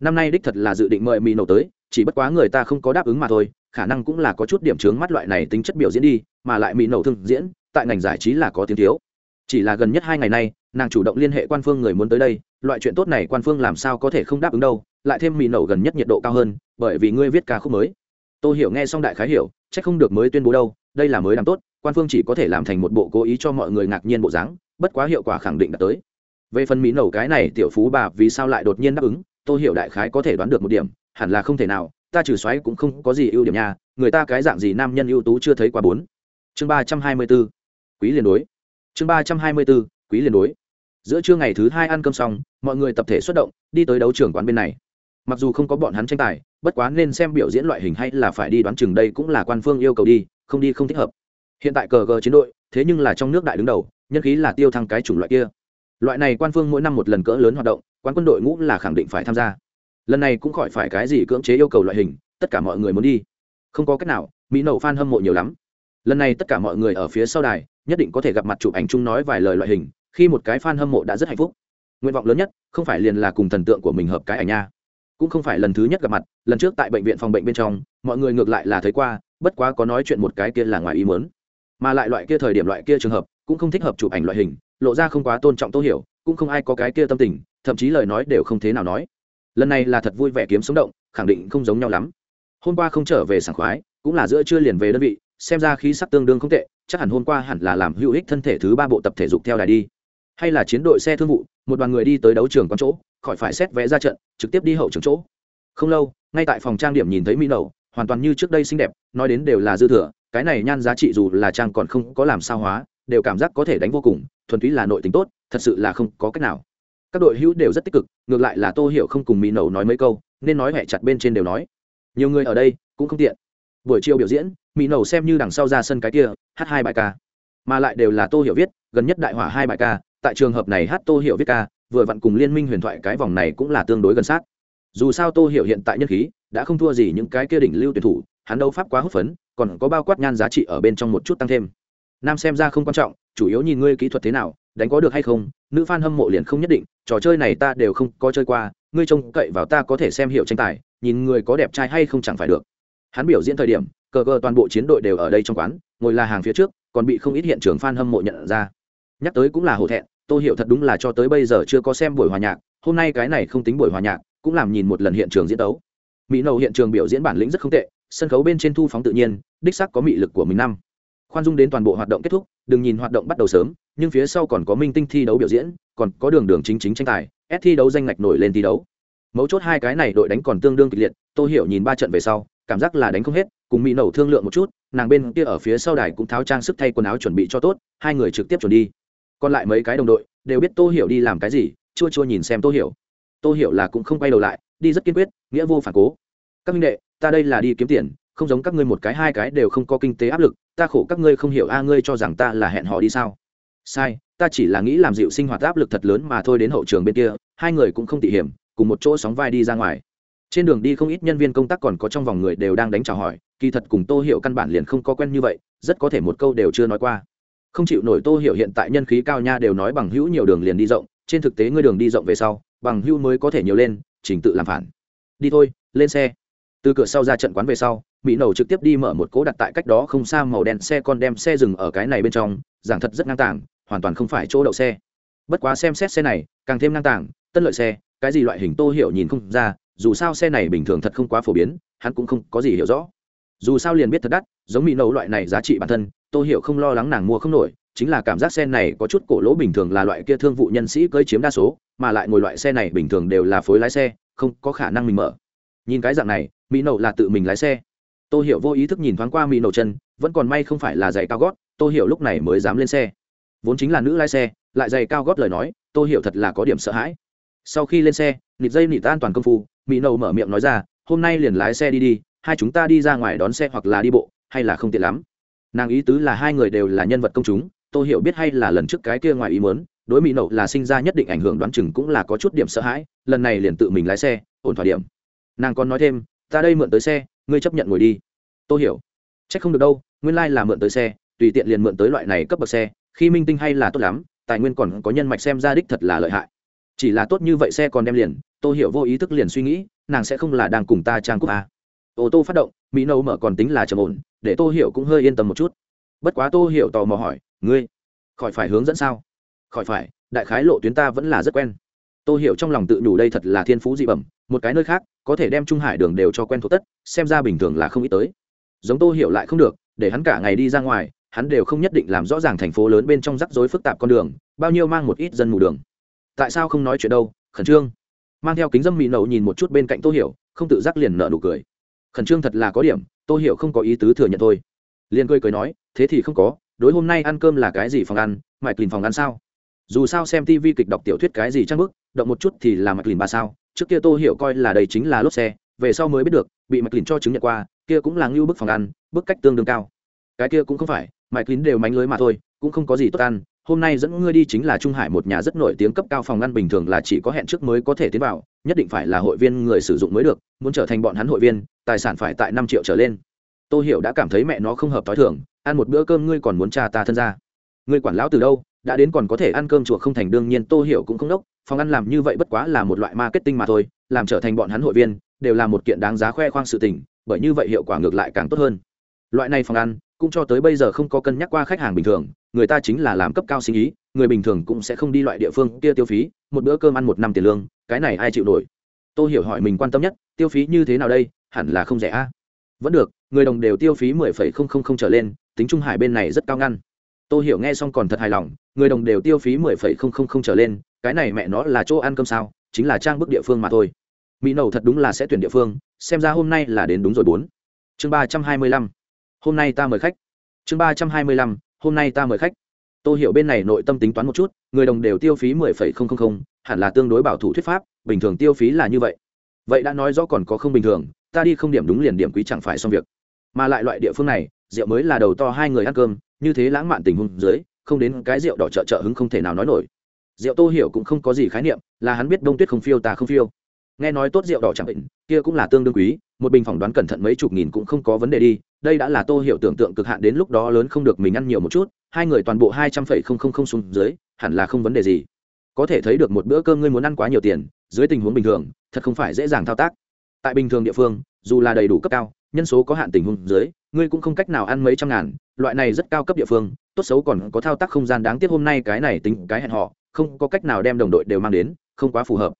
năm nay đích thật là dự định mời mỹ nổ tới, chỉ bất quá người ta không có đáp ứng mà thôi, khả năng cũng là có chút điểm chướng mắt loại này tính chất biểu diễn đi, mà lại mỹ nổ thương diễn, tại ngành giải trí là có tiếng thiếu. Chỉ là gần nhất hai ngày nay, nàng chủ động liên hệ quan phương người muốn tới đây, loại chuyện tốt này quan phương làm sao có thể không đáp ứng đâu, lại thêm mỹ nổ gần nhất nhiệt độ cao hơn, bởi vì ngươi viết ca khúc mới. Tôi hiểu nghe xong đại khái hiểu c h ắ c không được mới tuyên bố đâu, đây là mới làm tốt, quan phương chỉ có thể làm thành một bộ cố ý cho mọi người ngạc nhiên bộ dáng, bất quá hiệu quả khẳng định đã tới. Về phần mỹ nổ cái này tiểu phú bà vì sao lại đột nhiên đáp ứng tôi hiểu đại khái có thể đoán được một điểm, hẳn là không thể nào, ta trừ xoáy cũng không có gì ưu điểm nha, người ta cái dạng gì nam nhân ưu tú chưa thấy qua bốn. Chương ba trăm hai mươi b ố quý liền đối. Chương ba trăm hai mươi b ố quý liền đối. Giữa trưa ngày thứ hai ăn cơm xong, mọi người tập thể xuất động, đi tới đấu trường quán bên này. Mặc dù không có bọn hắn tranh tài, bất quá nên xem biểu diễn loại hình hay là phải đi đoán chừng đây cũng là quan phương yêu cầu đi, không đi không thích hợp. Hiện tại cờ gờ chiến đội, thế nhưng là trong nước đại đứng đầu, nhân khí là tiêu thăng cái chủng loại kia loại này quan phương mỗi năm một lần cỡ lớn hoạt động quan quân đội ngũ là khẳng định phải tham gia. Lần này cũng khỏi phải cái gì cưỡng chế yêu cầu loại hình, tất cả mọi người muốn đi. Không có cách nào, mỹ nậu f hâm mộ nhiều lắm. Lần này tất cả mọi người ở phía sau đài, nhất định có thể gặp mặt chụp ảnh chung nói vài lời loại hình, khi một cái f a n hâm mộ đã rất hạnh phúc. Nguyện vọng lớn nhất, không phải liền là cùng thần tượng của mình hợp cái ảnh nha. Cũng không phải lần thứ nhất gặp mặt, lần trước tại bệnh viện phòng bệnh bên trong, mọi người ngược lại là thấy qua, bất quá có nói chuyện một cái kia là ngoài ý mớn mà lại loại kia thời điểm loại kia trường hợp, cũng không thích hợp chụp ảnh loại hình lộ ra không quá tôn trọng tô hiểu, cũng không ai có cái kia tâm tình, thậm chí lời nói đều không thế nào nói. Lần này là thật vui vẻ kiếm sống động, khẳng định không giống nhau lắm. Hôm qua không trở về sảng khoái, cũng là giữa trưa liền về đơn vị, xem ra khí sắc tương đương không tệ, chắc hẳn hôm qua hẳn là làm hữu ích thân thể thứ ba bộ tập thể dục theo đài đi. Hay là chiến đội xe thương vụ, một đoàn người đi tới đấu trường quán chỗ, khỏi phải xét vé ra trận, trực tiếp đi hậu trường chỗ. Không lâu, ngay tại phòng trang điểm nhìn thấy mỹ đầu hoàn toàn như trước đây xinh đẹp, nói đến đều là dư thừa, cái này nhan giá trị dù là trang còn không có làm sao hóa đều cảm giác có thể đánh vô cùng, thuần túy là nội tính tốt, thật sự là không có cách nào. Các đội hữu đều rất tích cực, ngược lại là tô hiểu không cùng mỹ Nầu nói mấy câu, nên nói hẹ chặt bên trên đều nói. Nhiều người ở đây, cũng không tiện. Buổi chiều biểu diễn mỹ Nầu xem như đằng sau ra sân cái kia, hát hai bài ca. Mà lại đều là tô hiểu viết, gần nhất đại hỏa hai bài ca, tại trường hợp này hát tô hiểu viết ca, vừa vặn cùng liên minh huyền thoại cái vòng này cũng là tương đối gần sát. Dù sao tô hiểu hiện tại nhân khí, đã không thua gì những cái kia đỉnh lưu tuyển thủ, hắn đấu pháp quá hấp phấn, còn có bao quát nhan giá trị ở bên trong một chút tăng thêm nam xem ra không quan trọng, chủ yếu nhìn ngươi kỹ thuật thế nào, đánh có được hay không, nữ fan hâm mộ liền không nhất định, trò chơi này ta đều không có chơi qua, ngươi trông cậy vào ta có thể xem hiệu tranh tài, nhìn người có đẹp trai hay không chẳng phải được. Hắn biểu diễn thời điểm, cờ cờ toàn bộ chiến đội đều ở đây trong quán, ngồi là hàng phía trước, còn bị không ít hiện trường fan hâm mộ nhận ra. Nhắc tới cũng là hổ thẹn tôi hiểu thật đúng là cho tới bây giờ chưa có xem buổi hòa nhạc, hôm nay cái này không tính buổi hòa nhạc, cũng làm nhìn một lần hiện trường diễn đấu mỹ nầu hiện trường biểu diễn bản lĩnh rất không tệ, sân khấu bên trên thu phóng tự nhiên, đích sắc có mị lực của mình năm khoan dung đến toàn bộ hoạt động kết thúc, đừng nhìn hoạt động bắt đầu sớm, nhưng phía sau còn có minh tinh thi đấu biểu diễn, còn có đường đường chính chính tranh tài ép thi đấu danh ngạch nổi lên thi đấu. Mấu chốt hai cái này đội đánh còn tương đương kịch liệt tôi hiểu nhìn ba trận về sau, cảm giác là đánh không hết, cùng mỹ nẩu thương lượng một chút, nàng bên kia ở phía sau đài cũng tháo trang sức thay quần áo chuẩn bị cho tốt, hai người trực tiếp chuẩn đi. Còn lại mấy cái đồng đội, đều biết tô hiểu đi làm cái gì, chua chua nhìn xem tô hiểu. Tô hiểu là cũng không quay đầu lại, đi rất kiên quyết, nghĩa vô phản cố. Các minh đệ, ta đây là đi kiếm tiền, không giống các ngươi một cái hai cái đều không có kinh tế áp lực ta khổ các ngươi không hiểu a, ngươi cho rằng ta là hẹn họ đi sao? Sai, ta chỉ là nghĩ làm dịu sinh hoạt áp lực thật lớn mà thôi đến hậu trường bên kia, hai người cũng không tỉ hiểm, cùng một chỗ sóng vai đi ra ngoài. Trên đường đi không ít nhân viên công tác còn có trong vòng người đều đang đánh chào hỏi, kỳ thật cùng tô hiểu căn bản liền không có quen như vậy, rất có thể một câu đều chưa nói qua. Không chịu nổi tô hiểu hiện tại nhân khí cao nha đều nói bằng hữu nhiều đường liền đi rộng, trên thực tế ngươi đường đi rộng về sau, bằng hữu mới có thể nhiều lên, trình tự làm phản. Đi thôi, lên xe. Từ cửa sau ra trận quán về sau mỹ nầu trực tiếp đi mở một cố đặt tại cách đó không xa màu đen xe con đem xe dừng ở cái này bên trong, giảng thật rất ngang tảng hoàn toàn không phải chỗ đậu xe. Bất quá xem xét xe này, càng thêm ngang tảng tân lợi xe, cái gì loại hình tô hiểu nhìn không ra, dù sao xe này bình thường thật không quá phổ biến, hắn cũng không có gì hiểu rõ. Dù sao liền biết thật đắt, giống mỹ nầu loại này giá trị bản thân, tô hiểu không lo lắng nàng mua không nổi, chính là cảm giác xe này có chút cổ lỗ bình thường là loại kia thương vụ nhân sĩ cưới chiếm đa số, mà lại ngồi loại xe này bình thường đều là phối lái xe, không có khả năng mình mở. Nhìn cái dạng này, mỹ nậu là tự mình lái xe tôi hiểu vô ý thức nhìn thoáng qua mỹ nổ chân, vẫn còn may không phải là giày cao gót tôi hiểu lúc này mới dám lên xe. Vốn chính là nữ lái xe, lại giày cao gót lời nói tôi hiểu thật là có điểm sợ hãi. Sau khi lên xe, nịt dây nịt an toàn công phu mỹ nổ mở miệng nói ra, hôm nay liền lái xe đi đi, hai chúng ta đi ra ngoài đón xe hoặc là đi bộ, hay là không tiện lắm. Nàng ý tứ là hai người đều là nhân vật công chúng tôi hiểu biết hay là lần trước cái kia ngoài ý muốn, đối mỹ nậu là sinh ra nhất định ảnh hưởng đoán chừng cũng là có chút điểm sợ hãi, lần này liền tự mình lái xe, ổn thỏa điểm. Nàng còn nói thêm, ta đây mượn tới xe ngươi chấp nhận ngồi đi. Tôi hiểu. C h ắ c không được đâu, nguyên lai、like、là mượn tới xe, tùy tiện liền mượn tới loại này cấp bậc xe, khi minh tinh hay là tốt lắm, tài nguyên còn có nhân mạch xem ra đích thật là lợi hại. Chỉ là tốt như vậy xe còn đem liền tôi hiểu vô ý thức liền suy nghĩ, nàng sẽ không là đang cùng ta trang cúp à. ô tô phát động, mỹ nâu mở còn tính là trầm ổn, để tôi hiểu cũng hơi yên tâm một chút. Bất quá tôi hiểu tò mò hỏi, ngươi, khỏi phải hướng dẫn sao? Khỏi phải, đại khái lộ tuyến ta vẫn là rất quen tôi hiểu trong lòng tự nhủ đây thật là thiên phú dị bẩm, một cái nơi khác, có thể đem trung hải đường đều cho quen thuộc tất, xem ra bình thường là không ít tới. Giống tôi hiểu lại không được, để hắn cả ngày đi ra ngoài, hắn đều không nhất định làm rõ ràng thành phố lớn bên trong rắc rối phức tạp con đường, bao nhiêu mang một ít dân mù đường. Tại sao không nói chuyện đâu, khẩn trương? Mang theo kính dâm mị nậu nhìn một chút bên cạnh tô hiểu, không tự giác liền nợ nụ cười. Khẩn trương thật là có điểm, tô hiểu không có ý tứ thừa nhận thôi. Liền cười cười nói, thế thì không có, đối hôm nay ăn cơm là cái gì phòng ăn mạch tìm phòng ăn sao? Dù sao xem tv kịch đọc tiểu thuyết cái gì trang bức động một chút thì là mạch lìn ba sao. Trước kia tô hiểu coi là đây chính là lốp xe, về sau mới biết được, bị mạch lìn cho chứng nhận qua, kia cũng là ngưu bức phòng ăn, bức cách tương đương cao. Cái kia cũng không phải, mạch lìn đều mánh lưới mà thôi, cũng không có gì tốt ăn. Hôm nay dẫn ngươi đi chính là trung hải một nhà rất nổi tiếng cấp cao phòng ăn bình thường là chỉ có hẹn trước mới có thể tiến vào, nhất định phải là hội viên người sử dụng mới được, muốn trở thành bọn hắn hội viên, tài sản phải tại năm triệu trở lên. Tôi hiểu đã cảm thấy mẹ nó không hợp t h o i thường, ăn một bữa cơm ngươi còn muốn cha ta thân ra. Ngươi quản lão từ đâu, đã đến còn có thể ăn cơm chuộc không thành, đương nhiên tôi hiểu cũng không đốc phòng ăn làm như vậy bất quá là một loại marketing mà thôi, làm trở thành bọn hắn hội viên, đều là một kiện đáng giá khoe khoang sự tình, bởi như vậy hiệu quả ngược lại càng tốt hơn. Loại này phòng ăn, cũng cho tới bây giờ không có cân nhắc qua khách hàng bình thường, người ta chính là làm cấp cao sinh ý, người bình thường cũng sẽ không đi loại địa phương kia tiêu phí, một bữa cơm ăn một năm tiền lương, cái này ai chịu nổi? Tôi hiểu hỏi mình quan tâm nhất, tiêu phí như thế nào đây, hẳn là không rẻ a. Vẫn được, người đồng đều tiêu phí mười phẩy không không không trở lên, tính trung hải bên này rất cao ngăn. Tôi hiểu nghe xong còn thật hài lòng, người đồng đều tiêu phí mười phẩy không không không trở lên cái này mẹ nó là chỗ ăn cơm sao, chính là trang bức địa phương mà thôi. Mỹ nầu thật đúng là sẽ tuyển địa phương, xem ra hôm nay là đến đúng rồi bốn. Chương ba trăm hai mươi lăm. Hôm nay ta mời khách. Chương ba trăm hai mươi lăm, hôm nay ta mời khách. Tôi hiểu bên này nội tâm tính toán một chút, người đồng đều tiêu phí mười phẩy không không không, hẳn là tương đối bảo thủ thuyết pháp, bình thường tiêu phí là như vậy. Vậy đã nói rõ còn có không bình thường, ta đi không điểm đúng liền điểm quý chẳng phải xong việc. Mà lại loại địa phương này, rượu mới là đầu to hai người ăn cơm, như thế lãng mạn tình huống dưới, không đến cái rượu đỏ trợ trợ hứng không thể nào nói nổi rượu tô hiểu cũng không có gì khái niệm là hắn biết đông tuyết không phiêu ta không phiêu. Nghe nói tốt rượu đỏ chẳng bệnh, kia cũng là tương đương quý một bình phỏng đoán cẩn thận mấy chục nghìn cũng không có vấn đề đi đây đã là tô hiểu tưởng tượng cực hạn đến lúc đó lớn không được mình ăn nhiều một chút hai người toàn bộ hai trăm phẩy không không không xuống dưới hẳn là không vấn đề gì. Có thể thấy được một bữa cơm ngươi muốn ăn quá nhiều tiền dưới tình huống bình thường thật không phải dễ dàng thao tác. Tại bình thường địa phương dù là đầy đủ cấp cao nhân số có hạn tình huống dưới ngươi cũng không cách nào ăn mấy trăm ngàn loại này rất cao cấp địa phương tốt xấu còn có thao tác không gian đáng tiếc hôm nay cái này tính cái hẹn họ không có cách nào đem đồng đội đều mang đến, không quá phù hợp.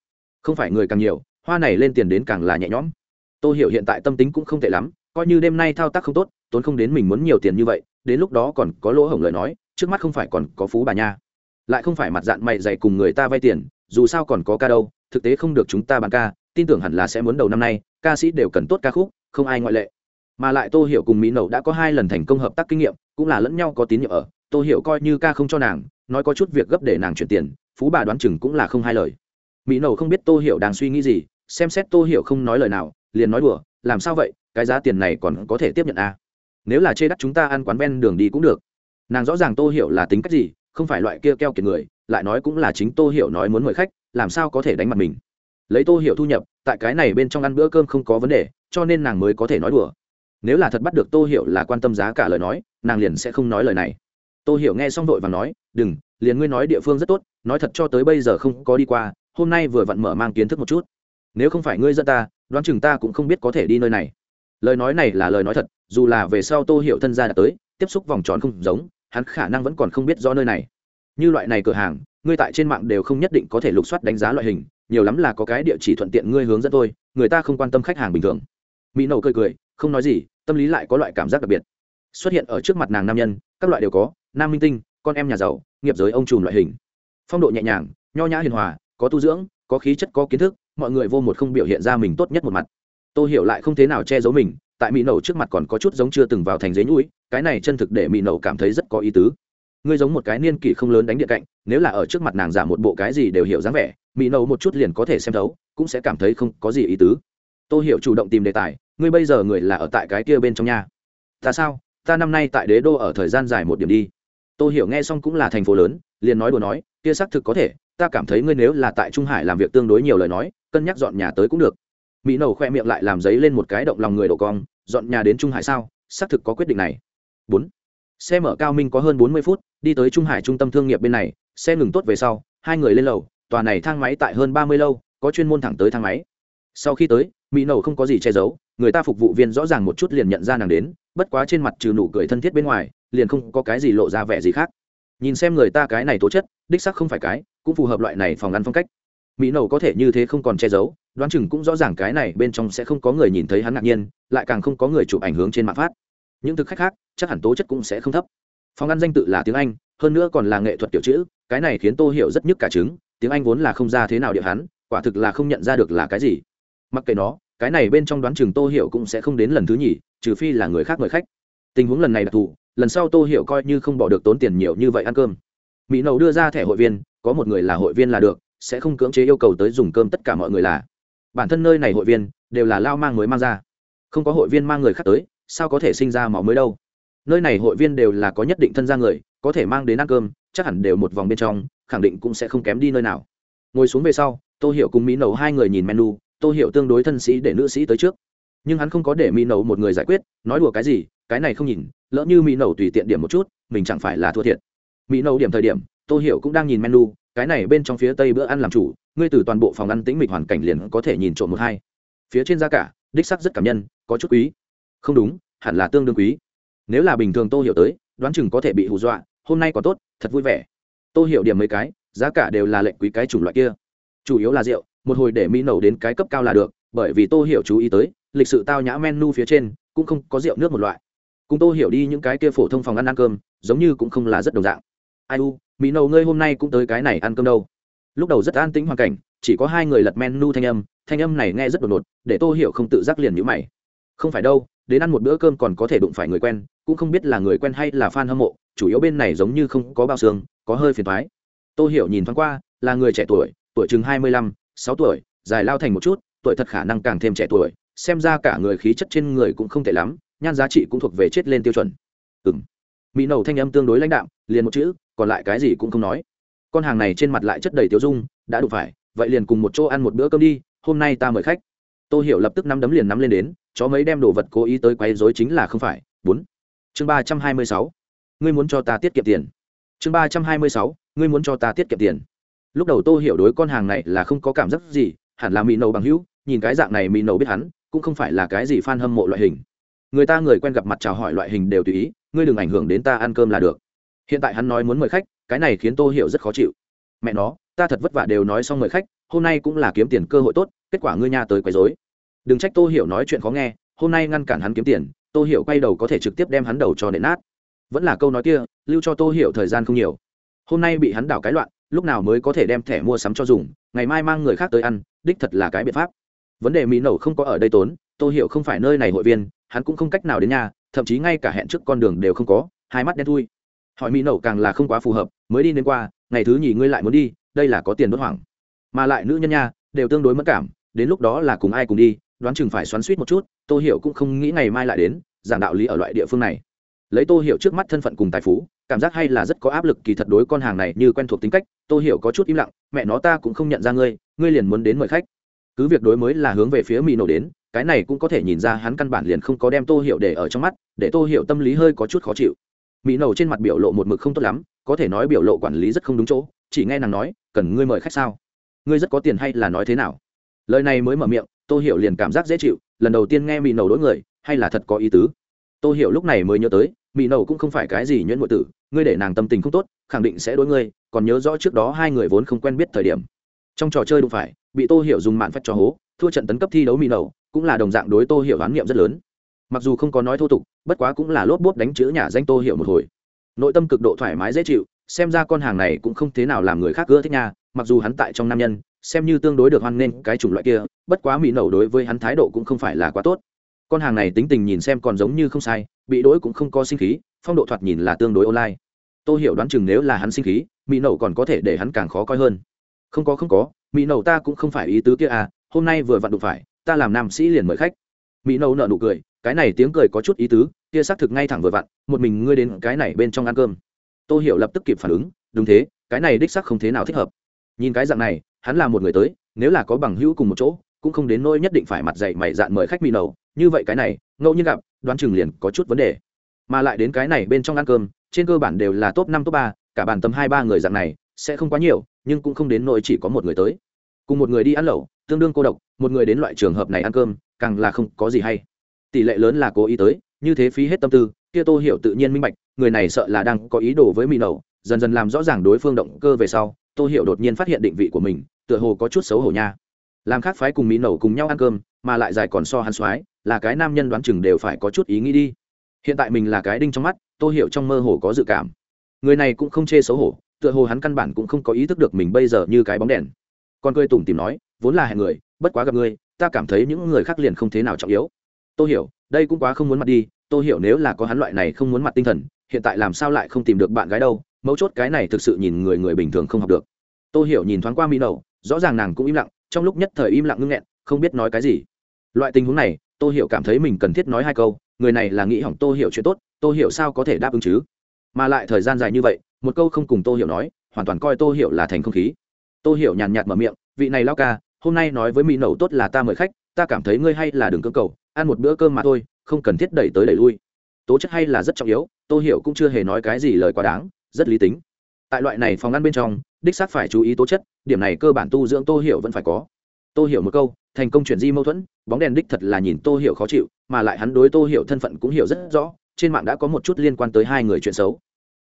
Không phải người càng nhiều, hoa này lên tiền đến càng là nhẹ nhõm. Tôi hiểu hiện tại tâm tính cũng không tệ lắm, coi như đêm nay thao tác không tốt, tốn không đến mình muốn nhiều tiền như vậy, đến lúc đó còn có lỗ hổng lời nói, trước mắt không phải còn có phú bà nha. Lại không phải mặt dạng mày dày cùng người ta vay tiền, dù sao còn có ca đâu, thực tế không được chúng ta bán ca, tin tưởng hẳn là sẽ muốn đầu năm nay, ca sĩ đều cần tốt ca khúc, không ai ngoại lệ. Mà lại tô hiểu cùng mỹ nậu đã có hai lần thành công hợp tác kinh nghiệm, cũng là lẫn nhau có tín nhiệm ở, tô hiểu coi như ca không cho nàng nói có chút việc gấp để nàng chuyển tiền, phú bà đoán chừng cũng là không hai lời. Mỹ nầu không biết tô hiểu đang suy nghĩ gì, xem xét tô hiểu không nói lời nào, liền nói đùa, làm sao vậy, cái giá tiền này còn có thể tiếp nhận à? nếu là chê đắt chúng ta ăn quán ven đường đi cũng được. Nàng rõ ràng tô hiểu là tính cách gì, không phải loại kia keo kiệt người, lại nói cũng là chính tô hiểu nói muốn mời khách, làm sao có thể đánh mặt mình? Lấy tô hiểu thu nhập, tại cái này bên trong ăn bữa cơm không có vấn đề, cho nên nàng mới có thể nói đùa. Nếu là thật bắt được tô hiểu là quan tâm giá cả lời nói, nàng liền sẽ không nói lời này tô hiểu nghe xong vội và nói, đừng, liền ngươi nói địa phương rất tốt, nói thật cho tới bây giờ không có đi qua, hôm nay vừa vặn mở mang kiến thức một chút. Nếu không phải ngươi dẫn ta, đoán chừng ta cũng không biết có thể đi nơi này. Lời nói này là lời nói thật, dù là về sau tô hiểu thân gia đã tới, tiếp xúc vòng tròn không giống, hắn khả năng vẫn còn không biết rõ nơi này. Như loại này cửa hàng, ngươi tại trên mạng đều không nhất định có thể lục soát đánh giá loại hình, nhiều lắm là có cái địa chỉ thuận tiện ngươi hướng dẫn tôi người ta không quan tâm khách hàng bình thường. Mỹ nậu cười cười, không nói gì, tâm lý lại có loại cảm giác đặc biệt. Xuất hiện ở trước mặt nàng nam nhân, các loại đều có nam minh tinh, con em nhà giàu, nghiệp giới ông trùm loại hình. Phong độ nhẹ nhàng, nho nhã hiền hòa, có tu dưỡng, có khí chất, có kiến thức, mọi người vô một không biểu hiện ra mình tốt nhất một mặt. Tôi hiểu lại không thế nào che giấu mình, tại mỹ nậu trước mặt còn có chút giống chưa từng vào thành giấy nhũi, cái này chân thực để mỹ nậu cảm thấy rất có ý tứ. Ngươi giống một cái niên kỷ không lớn đánh điện cạnh, nếu là ở trước mặt nàng giả một bộ cái gì đều hiểu dáng vẻ, mỹ nậu một chút liền có thể xem thấu, cũng sẽ cảm thấy không có gì ý tứ. Tôi hiểu chủ động tìm đề tài, ngươi bây giờ người là ở tại cái kia bên trong nhà ta sao? Ta năm nay tại đế đô ở thời gian dài một điểm đi tôi hiểu nghe xong cũng là thành phố lớn, liền nói đùa nói, kia xác thực có thể, ta cảm thấy ngươi nếu là tại trung hải làm việc tương đối nhiều lời nói, cân nhắc dọn nhà tới cũng được. Mỹ nầu khoe miệng lại làm giấy lên một cái động lòng người đổ cong, dọn nhà đến trung hải sao? Xác thực có quyết định này. Bốn. Xe mở cao minh có hơn bốn mươi phút, đi tới trung hải trung tâm thương nghiệp bên này, xe ngừng tốt về sau, hai người lên lầu, tòa này thang máy tại hơn ba mươi lâu, có chuyên môn thẳng tới thang máy. Sau khi tới, mỹ nầu không có gì che giấu, người ta phục vụ viên rõ ràng một chút liền nhận ra nàng đến bất quá trên mặt trừ nụ cười thân thiết bên ngoài, liền không có cái gì lộ ra vẻ gì khác. Nhìn xem người ta cái này tố chất, đích sắc không phải cái, cũng phù hợp loại này phòng ăn phong cách. Mỹ nầu có thể như thế không còn che giấu, đoán chừng cũng rõ ràng cái này bên trong sẽ không có người nhìn thấy hắn ngạc nhiên, lại càng không có người chụp ảnh hướng trên mạng phát. Những thực khách khác, chắc hẳn tố chất cũng sẽ không thấp. Phòng ăn danh tự là tiếng anh, hơn nữa còn là nghệ thuật kiểu chữ, cái này khiến tô hiểu rất nhức cả trứng, tiếng anh vốn là không ra thế nào địa hắn, quả thực là không nhận ra được là cái gì. Mặc kệ nó cái này bên trong đoán chừng tô hiểu cũng sẽ không đến lần thứ nhì, trừ phi là người khác mời khách. Tình huống lần này đặc thù, lần sau tô hiểu coi như không bỏ được tốn tiền nhiều như vậy ăn cơm. Mỹ nầu đưa ra thẻ hội viên, có một người là hội viên là được, sẽ không cưỡng chế yêu cầu tới dùng cơm tất cả mọi người là. Bản thân nơi này hội viên, đều là lao mang mới mang ra. Không có hội viên mang người khác tới, sao có thể sinh ra máu mới đâu? Nơi này hội viên đều là có nhất định thân gia người, có thể mang đến ăn cơm, chắc hẳn đều một vòng bên trong, khẳng định cũng sẽ không kém đi nơi nào. Ngồi xuống về sau, tô hiểu cùng mỹ nầu hai người nhìn menu tô hiểu tương đối thân sĩ để nữ sĩ tới trước. Nhưng hắn không có để mỹ nầu một người giải quyết, nói đùa cái gì, cái này không nhìn, lỡ như mỹ nầu tùy tiện điểm một chút, mình chẳng phải là thua thiệt. Mỹ nầu điểm thời điểm, tô hiểu cũng đang nhìn menu, cái này bên trong phía tây bữa ăn làm chủ, ngươi từ toàn bộ phòng ăn tĩnh mịch hoàn cảnh liền có thể nhìn trộm một hai. Phía trên giá cả, đích sắc rất cảm nhân, có chút quý. Không đúng, hẳn là tương đương quý. Nếu là bình thường tô hiểu tới, đoán chừng có thể bị hù dọa, hôm nay có tốt, thật vui vẻ. Tô hiểu điểm mấy cái, giá cả đều là lệnh quý cái chủng loại kia. Chủ yếu là rượu một hồi để mỹ nầu đến cái cấp cao là được, bởi vì tô hiểu chú ý tới, lịch sự tao nhã menu phía trên cũng không có rượu nước một loại. Cùng tô hiểu đi những cái kia phổ thông phòng ăn ăn cơm, giống như cũng không là rất đồng dạng. Ai u, mỹ nầu ngươi hôm nay cũng tới cái này ăn cơm đâu. Lúc đầu rất an tĩnh hoàn cảnh, chỉ có hai người lật menu thanh âm thanh âm này nghe rất đột ngột, để tô hiểu không tự giác liền nhữ mày. Không phải đâu, đến ăn một bữa cơm còn có thể đụng phải người quen, cũng không biết là người quen hay là fan hâm mộ, chủ yếu bên này giống như không có bao xương, có hơi phiền thoái tô hiểu nhìn thoáng qua, là người trẻ tuổi tuổi chừng hai mươi lăm sáu tuổi, dài lao thành một chút, tuổi thật khả năng càng thêm trẻ tuổi, xem ra cả người khí chất trên người cũng không tệ lắm, nhan giá trị cũng thuộc về chết lên tiêu chuẩn. Ừng mỹ nầu thanh âm tương đối lãnh đạm, liền một chữ, còn lại cái gì cũng không nói. Con hàng này trên mặt lại chất đầy tiêu dung, đã đủ phải, vậy liền cùng một chỗ ăn một bữa cơm đi, hôm nay ta mời khách. Tôi hiểu lập tức nắm đấm liền nắm lên đến, chó mấy đem đồ vật cố ý tới quấy rối chính là không phải. Bốn. Chương ba trăm hai mươi sáu. Ngươi muốn cho ta tiết kiệm tiền. Chương ba trăm hai mươi sáu. Ngươi muốn cho ta tiết kiệm tiền lúc đầu tô hiểu đối con hàng này là không có cảm giác gì, hẳn là mỹ nầu bằng hữu, nhìn cái dạng này mỹ nầu biết hắn, cũng không phải là cái gì f a n hâm mộ loại hình. Người ta người quen gặp mặt chào hỏi loại hình đều tùy ý, ngươi đừng ảnh hưởng đến ta ăn cơm là được. Hiện tại hắn nói muốn mời khách, cái này khiến tô hiểu rất khó chịu. Mẹ nó, ta thật vất vả đều nói xong mời khách, hôm nay cũng là kiếm tiền cơ hội tốt, kết quả ngươi nha tới quấy rối. Đừng trách tô hiểu nói chuyện khó nghe, hôm nay ngăn cản hắn kiếm tiền, tô hiểu quay đầu có thể trực tiếp đem hắn đầu cho nện nát. Vẫn là câu nói kia, lưu cho tô hiểu thời gian không nhiều. Hôm nay bị hắn đảo cái loạn lúc nào mới có thể đem thẻ mua sắm cho dùng, ngày mai mang người khác tới ăn, đích thật là cái biện pháp. Vấn đề mỹ nổ không có ở đây tốn, tô hiểu không phải nơi này hội viên, hắn cũng không cách nào đến nhà, thậm chí ngay cả hẹn trước con đường đều không có, hai mắt đen thui. Hỏi mỹ nổ càng là không quá phù hợp, mới đi đến qua, ngày thứ nhì ngươi lại muốn đi, đây là có tiền đốt hoảng. Mà lại nữ nhân nha, đều tương đối mất cảm, đến lúc đó là cùng ai cùng đi, đoán chừng phải xoắn suýt một chút, tô hiểu cũng không nghĩ ngày mai lại đến, giảng đạo lý ở loại địa phương này. Lấy tô hiểu trước mắt thân phận cùng tài phú, cảm giác hay là rất có áp lực, kỳ thật đối con hàng này như quen thuộc tính cách Tôi hiểu có chút im lặng, mẹ nó ta cũng không nhận ra ngươi ngươi liền muốn đến mời khách. Cứ việc đối mới là hướng về phía mỹ nổ đến, cái này cũng có thể nhìn ra hắn căn bản liền không có đem tô hiểu để ở trong mắt, để tô hiểu tâm lý hơi có chút khó chịu. Mỹ nổ trên mặt biểu lộ một mực không tốt lắm, có thể nói biểu lộ quản lý rất không đúng chỗ, chỉ nghe nàng nói, cần ngươi mời khách sao? Ngươi rất có tiền hay là nói thế nào? Lời này mới mở miệng, tô hiểu liền cảm giác dễ chịu, lần đầu tiên nghe mỹ nổ đối người, hay là thật có ý tứ? Tô hiểu lúc này mới nhớ tới mỹ nổ cũng không phải cái gì nhuyễn ngụy tử, ngươi để nàng tâm tình không tốt, khẳng định sẽ đối ngươi còn nhớ rõ trước đó hai người vốn không quen biết thời điểm. Trong trò chơi đụng phải, bị tô hiểu dùng mạn phách cho hố, thua trận tấn cấp thi đấu mỹ nầu, cũng là đồng dạng đối tô hiểu oán niệm rất lớn. Mặc dù không có nói thô tục, bất quá cũng là lốp bốp đánh chữ nhà danh tô hiểu một hồi. Nội tâm cực độ thoải mái dễ chịu, xem ra con hàng này cũng không thế nào làm người khác gỡ thích nha, mặc dù hắn tại trong nam nhân, xem như tương đối được hoan nghênh cái chủng loại kia, bất quá mỹ nầu đối với hắn thái độ cũng không phải là quá tốt. Con hàng này tính tình nhìn xem còn giống như không sai, bị đỗi cũng không có sinh khí, phong độ thoạt nhìn là tương đối online tôi hiểu đoán chừng nếu là hắn sinh khí, mỹ nẩu còn có thể để hắn càng khó coi hơn. Không có không có, mỹ nậu ta cũng không phải ý tứ kia à hôm nay vừa vặn đụng phải, ta làm nam sĩ liền mời khách. Mỹ nậu nợ nụ cười, cái này tiếng cười có chút ý tứ, kia xác thực ngay thẳng vừa vặn, một mình ngươi đến cái này bên trong ăn cơm. Tôi hiểu lập tức kịp phản ứng, đúng thế, cái này đích xác không thế nào thích hợp. Nhìn cái dạng này, hắn là một người tới, nếu là có bằng hữu cùng một chỗ, cũng không đến nỗi nhất định phải mặt dạy mày dạn mời khách mỹ nầu như vậy cái này, ngẫu nhiên gặp, đoán chừng liền có chút vấn đề. Mà lại đến cái này bên trong ăn cơm trên cơ bản đều là top năm top ba cả bàn tầm hai ba người dạng này sẽ không quá nhiều nhưng cũng không đến nỗi chỉ có một người tới. Cùng một người đi ăn lẩu tương đương cô độc một người đến loại trường hợp này ăn cơm càng là không có gì hay. Tỷ lệ lớn là cố ý tới như thế phí hết tâm tư kia tô hiểu tự nhiên minh bạch người này sợ là đang có ý đồ với mỹ nẩu, dần dần làm rõ ràng đối phương động cơ về sau tô hiểu đột nhiên phát hiện định vị của mình tựa hồ có chút xấu hổ nha. Làm khác phái cùng mỹ nẩu cùng nhau ăn cơm mà lại dài còn so hắn soái là cái nam nhân đoán chừng đều phải có chút ý nghĩ đi. Hiện tại mình là cái đinh trong mắt Tôi hiểu trong mơ hồ có dự cảm. Người này cũng không chê xấu hổ, tựa hồ hắn căn bản cũng không có ý thức được mình bây giờ như cái bóng đèn. Con cười tủm tìm nói, vốn là hẹn người, bất quá gặp ngươi ta cảm thấy những người khác liền không thế nào trọng yếu. Tôi hiểu, đây cũng quá không muốn mặt đi tôi hiểu nếu là có hắn loại này không muốn mặt tinh thần, hiện tại làm sao lại không tìm được bạn gái đâu, mấu chốt cái này thực sự nhìn người người bình thường không học được. Tôi hiểu nhìn thoáng qua mỹ đầu rõ ràng nàng cũng im lặng, trong lúc nhất thời im lặng ngưng nghẹn, không biết nói cái gì. Loại tình huống này tôi hiểu cảm thấy mình cần thiết nói hai câu, người này là nghĩ hỏng tôi hiểu chuyện tốt tôi hiểu sao có thể đáp ứng chứ? Mà lại thời gian dài như vậy, một câu không cùng tôi hiểu nói, hoàn toàn coi tôi hiểu là thành không khí. Tôi hiểu nhàn nhạt mở miệng, vị này lao ca, hôm nay nói với mỹ nậu tốt là ta mời khách, ta cảm thấy ngươi hay là đừng cơ cầu, ăn một bữa cơm mà thôi, không cần thiết đẩy tới đẩy lui. Tố chất hay là rất trọng yếu tôi hiểu cũng chưa hề nói cái gì lời quá đáng, rất lý tính. Tại loại này phòng ăn bên trong, đích xác phải chú ý tố chất, điểm này cơ bản tu dưỡng tô hiểu vẫn phải có. Tô hiểu một câu, thành công chuyển di mâu thuẫn, bóng đèn đích thật là nhìn tô hiểu khó chịu, mà lại hắn đối tô hiểu thân phận cũng hiểu rất rõ trên mạng đã có một chút liên quan tới hai người chuyện xấu.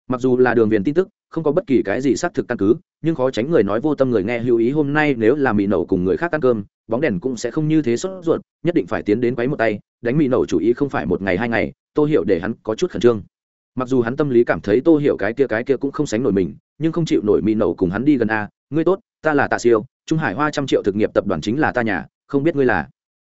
Mặc dù là đường viền tin tức, không có bất kỳ cái gì xác thực căn cứ, nhưng khó tránh người nói vô tâm người nghe hữu ý hôm nay nếu là mì nổ cùng người khác ăn cơm, bóng đèn cũng sẽ không như thế sốt ruột, nhất định phải tiến đến quấy một tay, đánh mì nổ chủ ý không phải một ngày hai ngày, tô hiểu để hắn có chút khẩn trương. Mặc dù hắn tâm lý cảm thấy tô hiểu cái kia cái kia cũng không sánh nổi mình, nhưng không chịu nổi mì nổ cùng hắn đi gần a, ngươi tốt, ta là tạ siêu, trung hải hoa trăm triệu thực nghiệp tập đoàn chính là ta nhà, không biết ngươi là.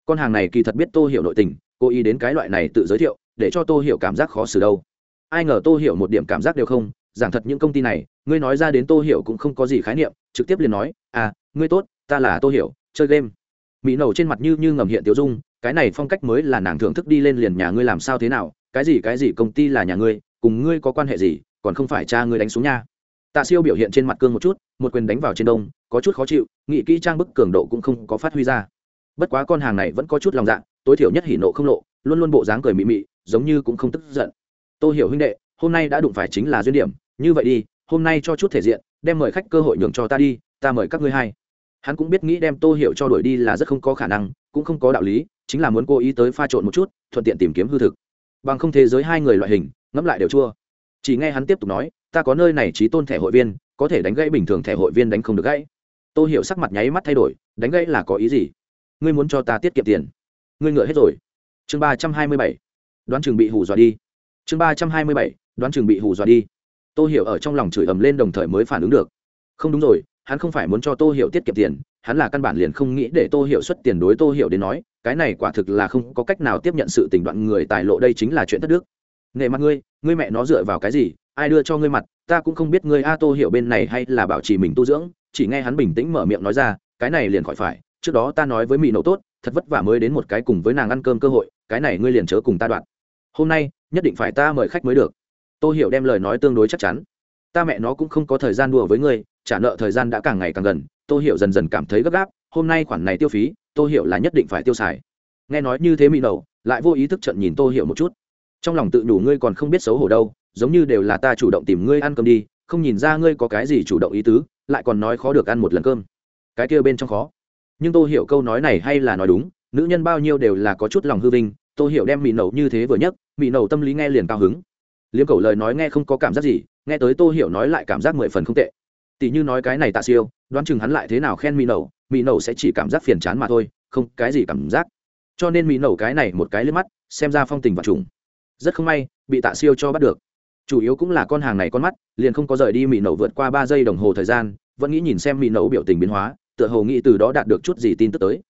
Con hàng này kỳ thật biết tô hiểu nội tình cô ý đến cái loại này tự giới thiệu để cho tô hiểu cảm giác khó xử đâu. Ai ngờ tô hiểu một điểm cảm giác đều không, giảng thật những công ty này, ngươi nói ra đến tô hiểu cũng không có gì khái niệm, trực tiếp liền nói à ngươi tốt, ta là tô hiểu, chơi game. Mỹ nầu trên mặt như như ngầm hiện tiểu dung, cái này phong cách mới là nàng thưởng thức đi lên liền nhà ngươi làm sao thế nào, cái gì cái gì công ty là nhà ngươi, cùng ngươi có quan hệ gì, còn không phải cha ngươi đánh xuống nha. Tạ siêu biểu hiện trên mặt cương một chút, một quyền đánh vào trên đông, có chút khó chịu nghị kỹ trang bức cường độ cũng không có phát huy ra. Bất quá con hàng này vẫn có chút lòng dạ tối thiểu nhất hỉ nộ không lộ luôn luôn bộ dáng cười mị mị, giống như cũng không tức giận. Tôi hiểu huynh đệ, hôm nay đã đụng phải chính là duyên điểm. Như vậy đi, hôm nay cho chút thể diện, đem mời khách cơ hội nhường cho ta đi, ta mời các ngươi hai. Hắn cũng biết nghĩ đem tô hiểu cho đuổi đi là rất không có khả năng, cũng không có đạo lý, chính là muốn cố ý tới pha trộn một chút, thuận tiện tìm kiếm hư thực. Bằng không thế giới hai người loại hình, ngẫm lại đều chua. Chỉ nghe hắn tiếp tục nói, ta có nơi này trí tôn thẻ hội viên, có thể đánh gãy bình thường thẻ hội viên đánh không được gãy. Tô hiểu sắc mặt nháy mắt thay đổi, đánh gãy là có ý gì? Ngươi muốn cho ta tiết kiệm tiền. Ngươi ngựa hết rồi chương ba trăm hai mươi bảy, đoán chừng bị hù dọa đi. Chương ba trăm hai mươi bảy, đoán chừng bị hù dọa đi. Tô hiểu ở trong lòng chửi ầm lên đồng thời mới phản ứng được. Không đúng rồi, hắn không phải muốn cho tô hiểu tiết kiệm tiền, hắn là căn bản liền không nghĩ để tô hiểu xuất tiền đối tô hiểu đến nói, cái này quả thực là không có cách nào tiếp nhận sự tình đoạn người tài lộ đây chính là chuyện thất đức. Nghệ mặt ngươi ngươi mẹ nó dựa vào cái gì, ai đưa cho ngươi mặt, ta cũng không biết ngươi a tô hiểu bên này hay là bảo trì mình tu dưỡng, chỉ nghe hắn bình tĩnh mở miệng nói ra, cái này liền khỏi phải, trước đó ta nói với mỹ nổ tốt thật vất vả mới đến một cái cùng với nàng ăn cơm cơ hội cái này ngươi liền chớ cùng ta đoạn. Hôm nay nhất định phải ta mời khách mới được. Tôi hiểu đem lời nói tương đối chắc chắn. Ta mẹ nó cũng không có thời gian đùa với ngươi trả nợ thời gian đã càng ngày càng gần tôi hiểu dần dần cảm thấy gấp gáp hôm nay khoản này tiêu phí tôi hiểu là nhất định phải tiêu xài. Nghe nói như thế mỹ đầu, lại vô ý thức trận nhìn tôi hiểu một chút. Trong lòng tự đủ ngươi còn không biết xấu hổ đâu giống như đều là ta chủ động tìm ngươi ăn cơm đi không nhìn ra ngươi có cái gì chủ động ý tứ lại còn nói khó được ăn một lần cơm. Cái kia bên trong khó nhưng tôi hiểu câu nói này hay là nói đúng, nữ nhân bao nhiêu đều là có chút lòng hư vinh tôi hiểu đem mì nậu như thế vừa nhất mì nậu tâm lý nghe liền cao hứng. Liếm cầu lời nói nghe không có cảm giác gì, nghe tới tô hiểu nói lại cảm giác mười phần không tệ. Tỷ như nói cái này tạ siêu, đoán chừng hắn lại thế nào khen mì nậu mì nậu sẽ chỉ cảm giác phiền chán mà thôi, không, cái gì cảm giác. Cho nên mì nậu cái này một cái lên mắt, xem ra phong tình và trùng. Rất không may, bị tạ siêu cho bắt được. Chủ yếu cũng là con hàng này con mắt, liền không có rời đi mì nậu vượt qua ba giây đồng hồ thời gian, vẫn nghĩ nhìn xem mì nậu biểu tình biến hóa tựa hồ nghĩ từ đó đạt được chút gì tin tức tới.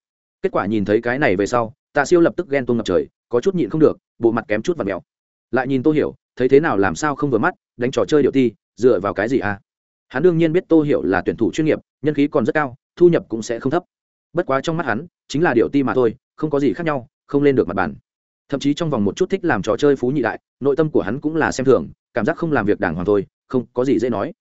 Kết quả nhìn thấy cái này về sau, tạ siêu lập tức ghen tuông ngập trời, có chút nhịn không được, bộ mặt kém chút và mèo. Lại nhìn tô hiểu, thấy thế nào làm sao không vừa mắt, đánh trò chơi điệu ti dựa vào cái gì à? Hắn đương nhiên biết tô hiểu là tuyển thủ chuyên nghiệp, nhân khí còn rất cao, thu nhập cũng sẽ không thấp. Bất quá trong mắt hắn, chính là điệu ti mà thôi, không có gì khác nhau, không lên được mặt bàn. Thậm chí trong vòng một chút thích làm trò chơi phú nhị đại, nội tâm của hắn cũng là xem thường, cảm giác không làm việc đàng hoàng thôi, không có gì dễ nói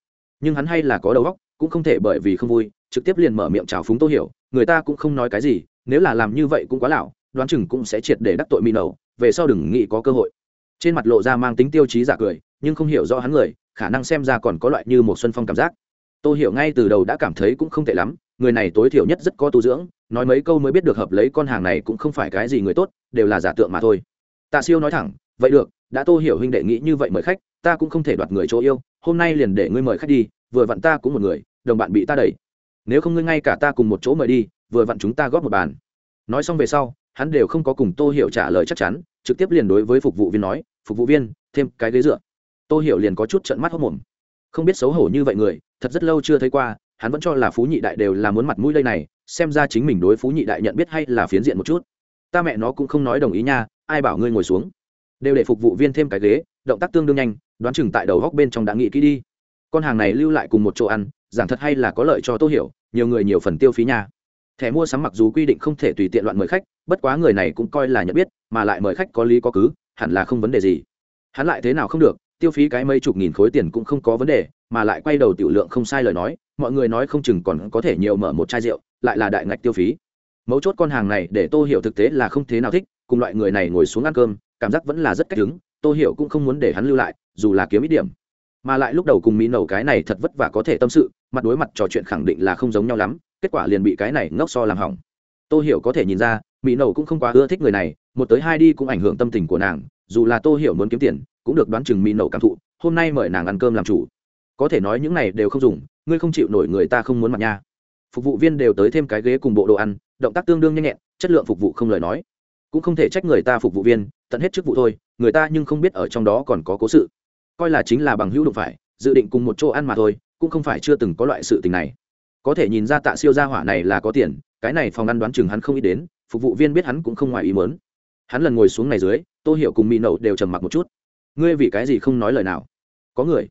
nhưng hắn hay là có đầu óc, cũng không thể bởi vì không vui, trực tiếp liền mở miệng chào phúng tô hiểu, người ta cũng không nói cái gì, nếu là làm như vậy cũng quá lão đoán chừng cũng sẽ triệt để đắc tội mỹ nầu về sau đừng nghĩ có cơ hội. Trên mặt lộ ra mang tính tiêu chí giả cười, nhưng không hiểu rõ hắn người, khả năng xem ra còn có loại như một xuân phong cảm giác. Tô hiểu ngay từ đầu đã cảm thấy cũng không tệ lắm, người này tối thiểu nhất rất có tu dưỡng, nói mấy câu mới biết được hợp lấy con hàng này cũng không phải cái gì người tốt, đều là giả tượng mà thôi. Tạ siêu nói thẳng, vậy được đã tô hiểu huynh đệ nghĩ như vậy mời khách, ta cũng không thể đoạt người chỗ yêu, hôm nay liền để ngươi mời khách đi, vừa vặn ta cũng một người, đồng bạn bị ta đẩy. Nếu không ngươi ngay cả ta cùng một chỗ mời đi, vừa vặn chúng ta góp một bàn. Nói xong về sau, hắn đều không có cùng tô hiểu trả lời chắc chắn, trực tiếp liền đối với phục vụ viên nói, phục vụ viên, thêm cái ghế dựa. Tô hiểu liền có chút trận mắt hốc mồm không biết xấu hổ như vậy người, thật rất lâu chưa thấy qua, hắn vẫn cho là phú nhị đại đều là muốn mặt mũi đây này, xem ra chính mình đối phú nhị đại nhận biết hay là phiến diện một chút. Ta mẹ nó cũng không nói đồng ý nha, ai bảo ngươi ngồi xuống đều để phục vụ viên thêm cái ghế, động tác tương đương nhanh, đoán chừng tại đầu góc bên trong đã nghĩ kỹ đi. Con hàng này lưu lại cùng một chỗ ăn, giảng thật hay là có lợi cho tô hiểu, nhiều người nhiều phần tiêu phí nha. Thẻ mua sắm mặc dù quy định không thể tùy tiện loạn mời khách, bất quá người này cũng coi là nhận biết, mà lại mời khách có lý có cứ, hẳn là không vấn đề gì. Hắn lại thế nào không được, tiêu phí cái mấy chục nghìn khối tiền cũng không có vấn đề, mà lại quay đầu tiểu lượng không sai lời nói, mọi người nói không chừng còn có thể nhiều mở một chai rượu, lại là đại ngạch tiêu phí. Mấu chốt con hàng này để tô hiểu thực tế là không thế nào thích, cùng loại người này ngồi xuống ăn cơm cảm giác vẫn là rất cách đứng, tô hiểu cũng không muốn để hắn lưu lại, dù là kiếm ít điểm. Mà lại lúc đầu cùng mỹ nầu cái này thật vất vả có thể tâm sự, mặt đối mặt trò chuyện khẳng định là không giống nhau lắm, kết quả liền bị cái này ngốc so làm hỏng. Tô hiểu có thể nhìn ra mỹ nầu cũng không quá ưa thích người này, một tới hai đi cũng ảnh hưởng tâm tình của nàng, dù là tô hiểu muốn kiếm tiền, cũng được đoán chừng mỹ nầu cảm thụ, hôm nay mời nàng ăn cơm làm chủ. Có thể nói những này đều không dùng, ngươi không chịu nổi người ta không muốn mặt nha. Phục vụ viên đều tới thêm cái ghế cùng bộ đồ ăn, động tác tương đương nhanh nhẹn, chất lượng phục vụ không lời nói. Cũng không thể trách người ta phục vụ viên tận hết chức vụ thôi, người ta nhưng không biết ở trong đó còn có cố sự. Coi là chính là bằng hữu đụng phải, dự định cùng một chỗ ăn mà thôi, cũng không phải chưa từng có loại sự tình này. Có thể nhìn ra tạ siêu gia hỏa này là có tiền, cái này phòng ăn đoán chừng hắn không ít đến, phục vụ viên biết hắn cũng không ngoài ý mớn hắn lần ngồi xuống này dưới, tô hiểu cùng mỹ nậu đều trầm mặc một chút. Ngươi vì cái gì không nói lời nào? Có người.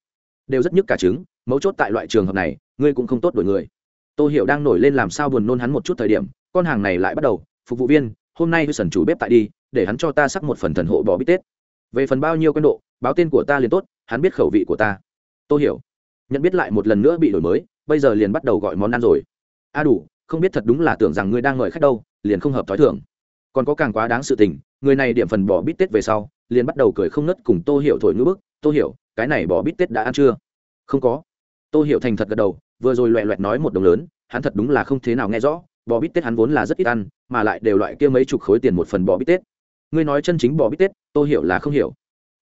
Đều rất nhức cả trứng, mấu chốt tại loại trường hợp này, ngươi cũng không tốt đổi người. Tô hiểu đang nổi lên làm sao buồn nôn hắn một chút thời điểm, con hàng này lại bắt đầu, phục vụ viên, hôm nay sần chủ bếp tại đi để hắn cho ta sắc một phần thần hộ bò bít tết. Về phần bao nhiêu quen độ, báo tên của ta liền tốt, hắn biết khẩu vị của ta. Tôi hiểu. Nhận biết lại một lần nữa bị đổi mới, bây giờ liền bắt đầu gọi món ăn rồi. A à đủ, không biết thật đúng là tưởng rằng ngươi đang mời khách đâu, liền không hợp t h ó i thưởng còn có càng quá đáng sự tình, người này điểm phần bỏ bít tết về sau, liền bắt đầu cười không nứt cùng tô hiểu thổi ngữ bức. Tô hiểu, cái này bỏ bít tết đã ăn chưa? Không có. Tô hiểu thành thật gật đầu, vừa rồi loẹ loẹt nói một đồng lớn, hắn thật đúng là không thế nào nghe rõ, bò bít tết hắn vốn là rất ít ăn, mà lại đều loại kia mấy chục khối tiền một phần bò bít tết ngươi nói chân chính bò bít tết, tô hiểu là không hiểu.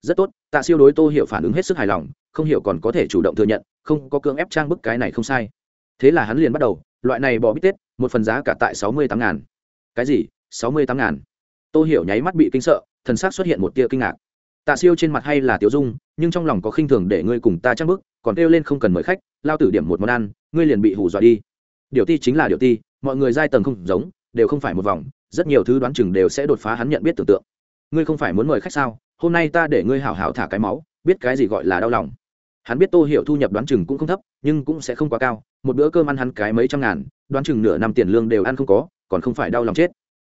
Rất tốt, tạ siêu đối tô hiểu phản ứng hết sức hài lòng, không hiểu còn có thể chủ động thừa nhận, không có cưỡng ép trang bức cái này không sai. Thế là hắn liền bắt đầu, loại này bò bít tết, một phần giá cả tại sáu mươi tám ngàn. Cái gì? sáu mươi tám ngàn. Tô hiểu nháy mắt bị kinh sợ, thần s xuất hiện một tia kinh ngạc. Tạ siêu trên mặt hay là tiểu dung, nhưng trong lòng có khinh thường để ngươi cùng ta trang bức, còn kêu lên không cần mời khách, lao tử điểm một món ăn, ngươi liền bị hù dọa đi. Điều ti chính là điều ti, mọi người giai tầng không giống, đều không phải một vòng rất nhiều thứ đoán chừng đều sẽ đột phá hắn nhận biết tưởng tượng. Ngươi không phải muốn mời khách sao? Hôm nay ta để ngươi hảo hảo thả cái máu, biết cái gì gọi là đau lòng. Hắn biết tô hiểu thu nhập đoán chừng cũng không thấp, nhưng cũng sẽ không quá cao. Một bữa cơm ăn hắn cái mấy trăm ngàn, đoán chừng nửa năm tiền lương đều ăn không có, còn không phải đau lòng chết.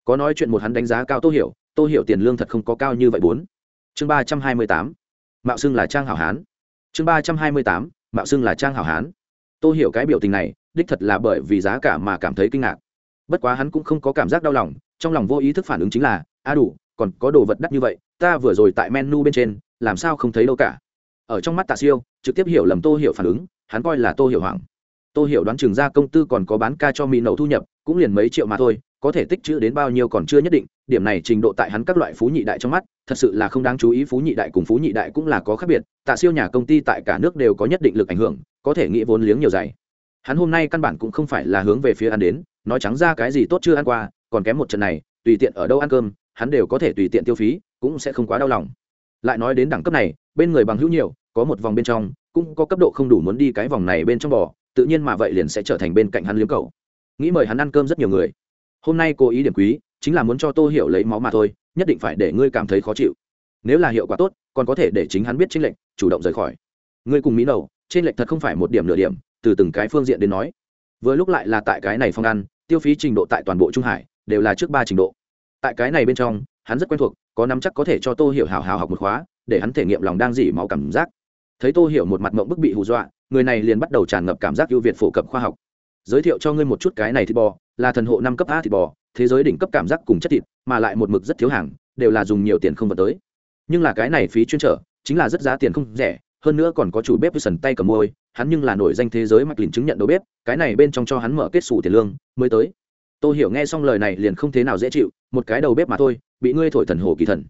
Có nói chuyện một hắn đánh giá cao tô hiểu tô hiểu tiền lương thật không có cao như vậy bốn. Chương ba trăm hai mươi tám. Mạo xưng là trang hảo hán. Chương ba trăm hai mươi tám. Mạo xưng là trang hảo hán. Tô hiểu cái biểu tình này, đích thật là bởi vì giá cả mà cảm thấy kinh ngạc. Bất quá hắn cũng không có cảm giác đau lòng trong lòng vô ý thức phản ứng chính là, a đủ, còn có đồ vật đắt như vậy, ta vừa rồi tại menu bên trên, làm sao không thấy đâu cả? Ở trong mắt tạ siêu, trực tiếp hiểu lầm tô hiểu phản ứng, hắn coi là tô hiểu hoảng. Tô hiểu đoán chừng ra công tư còn có bán ca cho mì nậu thu nhập, cũng liền mấy triệu mà thôi, có thể tích chữ đến bao nhiêu còn chưa nhất định, điểm này trình độ tại hắn các loại phú nhị đại trong mắt, thật sự là không đáng chú ý phú nhị đại cùng phú nhị đại cũng là có khác biệt, tạ siêu nhà công ty tại cả nước đều có nhất định lực ảnh hưởng, có thể nghĩ vốn liếng nhiều dày hắn hôm nay căn bản cũng không phải là hướng về phía ăn đến, nói trắng ra cái gì tốt chưa ăn qua còn kém một trận này tùy tiện ở đâu ăn cơm hắn đều có thể tùy tiện tiêu phí cũng sẽ không quá đau lòng. Lại nói đến đẳng cấp này bên người bằng hữu nhiều có một vòng bên trong cũng có cấp độ không đủ muốn đi cái vòng này bên trong bò tự nhiên mà vậy liền sẽ trở thành bên cạnh hắn liếm cầu nghĩ mời hắn ăn cơm rất nhiều người. Hôm nay cố ý điểm quý chính là muốn cho tô hiểu lấy máu mà thôi nhất định phải để ngươi cảm thấy khó chịu. Nếu là hiệu quả tốt còn có thể để chính hắn biết tranh lệnh chủ động rời khỏi. Ngươi cùng mỹ đầu, trên lệnh thật không phải một điểm nửa điểm từ từng cái phương diện đến nói. Vừa lúc lại là tại cái này phong ăn tiêu phí trình độ tại toàn bộ trung hải đều là trước ba trình độ. Tại cái này bên trong, hắn rất quen thuộc, có nắm chắc có thể cho tô hiểu hào hào học một khóa, để hắn thể nghiệm lòng đang dỉ máu cảm giác. Thấy tô hiểu một mặt mộng bức bị hù dọa, người này liền bắt đầu tràn ngập cảm giác ưu việt phổ cập khoa học. Giới thiệu cho ngươi một chút cái này thịt bò, là thần hộ năm cấp a thịt bò, thế giới đỉnh cấp cảm giác cùng chất thịt, mà lại một mực rất thiếu hàng, đều là dùng nhiều tiền không vật tới. Nhưng là cái này phí chuyên trở, chính là rất giá tiền không rẻ, hơn nữa còn có chủ bếp sần tay cầm môi, hắn nhưng là nổi danh thế giới mạch lìn chứng nhận đầu bếp, cái này bên trong cho hắn mở kết xù tiền lương, mới tới tôi hiểu nghe xong lời này liền không thế nào dễ chịu, một cái đầu bếp mà thôi, bị ngươi thổi thần hồ kỳ thần.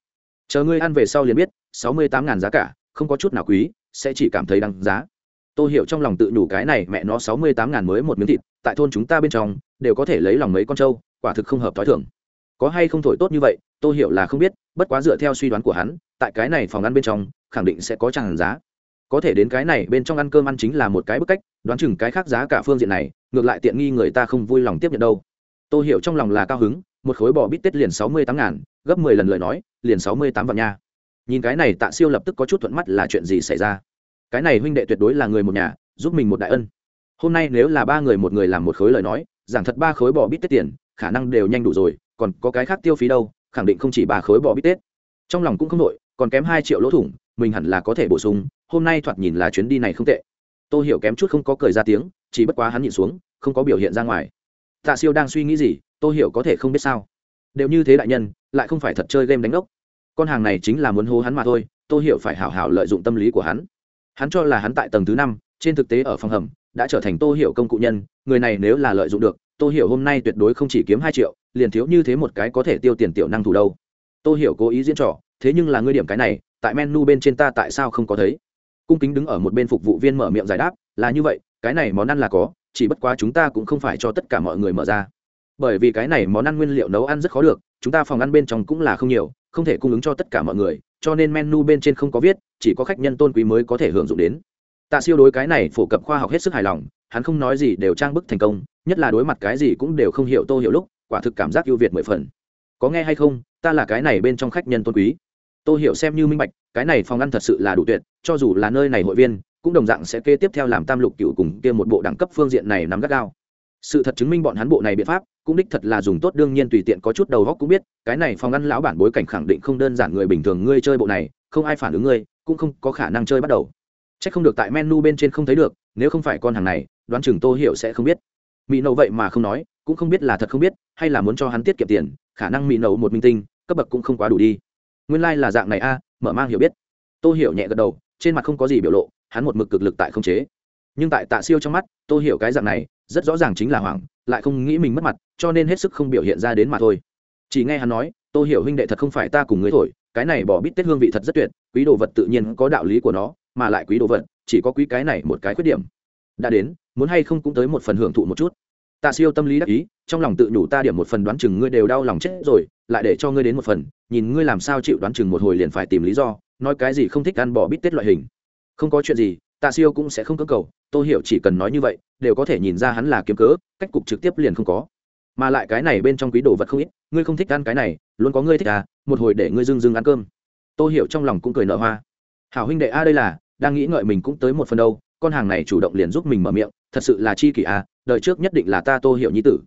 Chờ ngươi ăn về sau liền biết, sáu mươi tám ngàn giá cả, không có chút nào quý, sẽ chỉ cảm thấy đăng giá. Tôi hiểu trong lòng tự nhủ cái này mẹ nó sáu mươi tám ngàn mới một miếng thịt, tại thôn chúng ta bên trong, đều có thể lấy lòng mấy con trâu, quả thực không hợp t h o i thưởng có hay không thổi tốt như vậy tôi hiểu là không biết, bất quá dựa theo suy đoán của hắn, tại cái này phòng ăn bên trong, khẳng định sẽ có tràn giá. Có thể đến cái này bên trong ăn cơm ăn chính là một cái bức cách, đoán chừng cái khác giá cả phương diện này, ngược lại tiện nghi người ta không vui lòng tiếp nhận đâu tôi hiểu trong lòng là cao hứng, một khối bò bít tết liền sáu mươi tám ngàn, gấp mười lần lời nói, liền sáu mươi tám vạn nha. Nhìn cái này, tạ siêu lập tức có chút thuận mắt là chuyện gì xảy ra. Cái này huynh đệ tuyệt đối là người một nhà, giúp mình một đại ân. Hôm nay nếu là ba người một người làm một khối lời nói, giảng thật ba khối bò bít tết tiền, khả năng đều nhanh đủ rồi, còn có cái khác tiêu phí đâu, khẳng định không chỉ ba khối bò bít tết. Trong lòng cũng không đội còn kém hai triệu lỗ thủng, mình hẳn là có thể bổ sung, hôm nay thoạt nhìn là chuyến đi này không tệ. Tôi hiểu kém chút không có cười ra tiếng, chỉ bất quá hắn nhìn xuống, không có biểu hiện ra ngoài tạ siêu đang suy nghĩ gì, tôi hiểu có thể không biết sao. Đều như thế đại nhân, lại không phải thật chơi game đánh ốc. Con hàng này chính là muốn hố hắn mà thôi, tôi hiểu phải hảo hảo lợi dụng tâm lý của hắn. Hắn cho là hắn tại tầng thứ năm, trên thực tế ở phòng hầm, đã trở thành tô hiểu công cụ nhân, người này nếu là lợi dụng được tô hiểu hôm nay tuyệt đối không chỉ kiếm hai triệu, liền thiếu như thế một cái có thể tiêu tiền tiểu năng thủ đâu. Tô hiểu cố ý diễn trò, thế nhưng là ngươi điểm cái này, tại menu bên trên ta tại sao không có thấy? Cung kính đứng ở một bên phục vụ viên mở miệng giải đáp, là như vậy, cái này món ăn là có chỉ bất quá chúng ta cũng không phải cho tất cả mọi người mở ra. Bởi vì cái này món ăn nguyên liệu nấu ăn rất khó được, chúng ta phòng ăn bên trong cũng là không nhiều, không thể cung ứng cho tất cả mọi người, cho nên menu bên trên không có viết, chỉ có khách nhân tôn quý mới có thể hưởng dụng đến. Tạ siêu đối cái này phổ cập khoa học hết sức hài lòng, hắn không nói gì đều trang bức thành công, nhất là đối mặt cái gì cũng đều không hiểu tô hiểu lúc, quả thực cảm giác ưu việt mười phần. Có nghe hay không, ta là cái này bên trong khách nhân tôn quý. Tô hiểu xem như minh bạch, cái này phòng ăn thật sự là đủ tuyệt, cho dù là nơi này hội viên cũng đồng dạng sẽ kê tiếp theo làm tam lục cựu cùng kia một bộ đẳng cấp phương diện này nắm gắt gao. Sự thật chứng minh bọn hắn bộ này biện pháp, cũng đích thật là dùng tốt, đương nhiên tùy tiện có chút đầu góc cũng biết, cái này phòng ngăn lão bản bối cảnh khẳng định không đơn giản người bình thường ngươi chơi bộ này, không ai phản ứng ngươi, cũng không có khả năng chơi bắt đầu. C h ắ c không được tại menu bên trên không thấy được, nếu không phải con hàng này, đoán chừng tô hiểu sẽ không biết. Mỹ nậu vậy mà không nói, cũng không biết là thật không biết, hay là muốn cho hắn tiết kiệm tiền, khả năng mỹ nậu một minh tinh, cấp bậc cũng không quá đủ đi. Nguyên lai、like、là dạng này a, mở mang hiểu biết. Tô hiểu nhẹ gật đầu, trên mặt không có gì biểu lộ hắn một mực cực lực tại không chế. Nhưng tại tạ siêu trong mắt tô hiểu cái dạng này, rất rõ ràng chính là hoảng, lại không nghĩ mình mất mặt, cho nên hết sức không biểu hiện ra đến mà thôi. Chỉ nghe hắn nói, tô hiểu huynh đệ thật không phải ta cùng ngươi thổi, cái này bỏ bít tết hương vị thật rất tuyệt, quý đồ vật tự nhiên có đạo lý của nó, mà lại quý đồ vật, chỉ có quý cái này một cái khuyết điểm. Đã đến, muốn hay không cũng tới một phần hưởng thụ một chút. Tạ siêu tâm lý đắc ý, trong lòng tự nhủ ta điểm một phần đoán chừng ngươi đều đau lòng chết rồi, lại để cho ngươi đến một phần, nhìn ngươi làm sao chịu đoán chừng một hồi liền phải tìm lý do, nói cái gì không thích ăn bỏ bít tết loại hình không có chuyện gì, tạ siêu cũng sẽ không cơ cầu tôi hiểu chỉ cần nói như vậy, đều có thể nhìn ra hắn là kiếm cớ, cách cục trực tiếp liền không có. Mà lại cái này bên trong quý đồ vật không ít, ngươi không thích ăn cái này, luôn có ngươi thích à một hồi để ngươi dưng dưng ăn cơm. Tôi hiểu trong lòng cũng cười nở hoa. Hảo huynh đệ a, đây là, đang nghĩ ngợi mình cũng tới một phần đâu, con hàng này chủ động liền giúp mình mở miệng, thật sự là chi kỷ à đợi trước nhất định là ta tô hiểu nhi tử.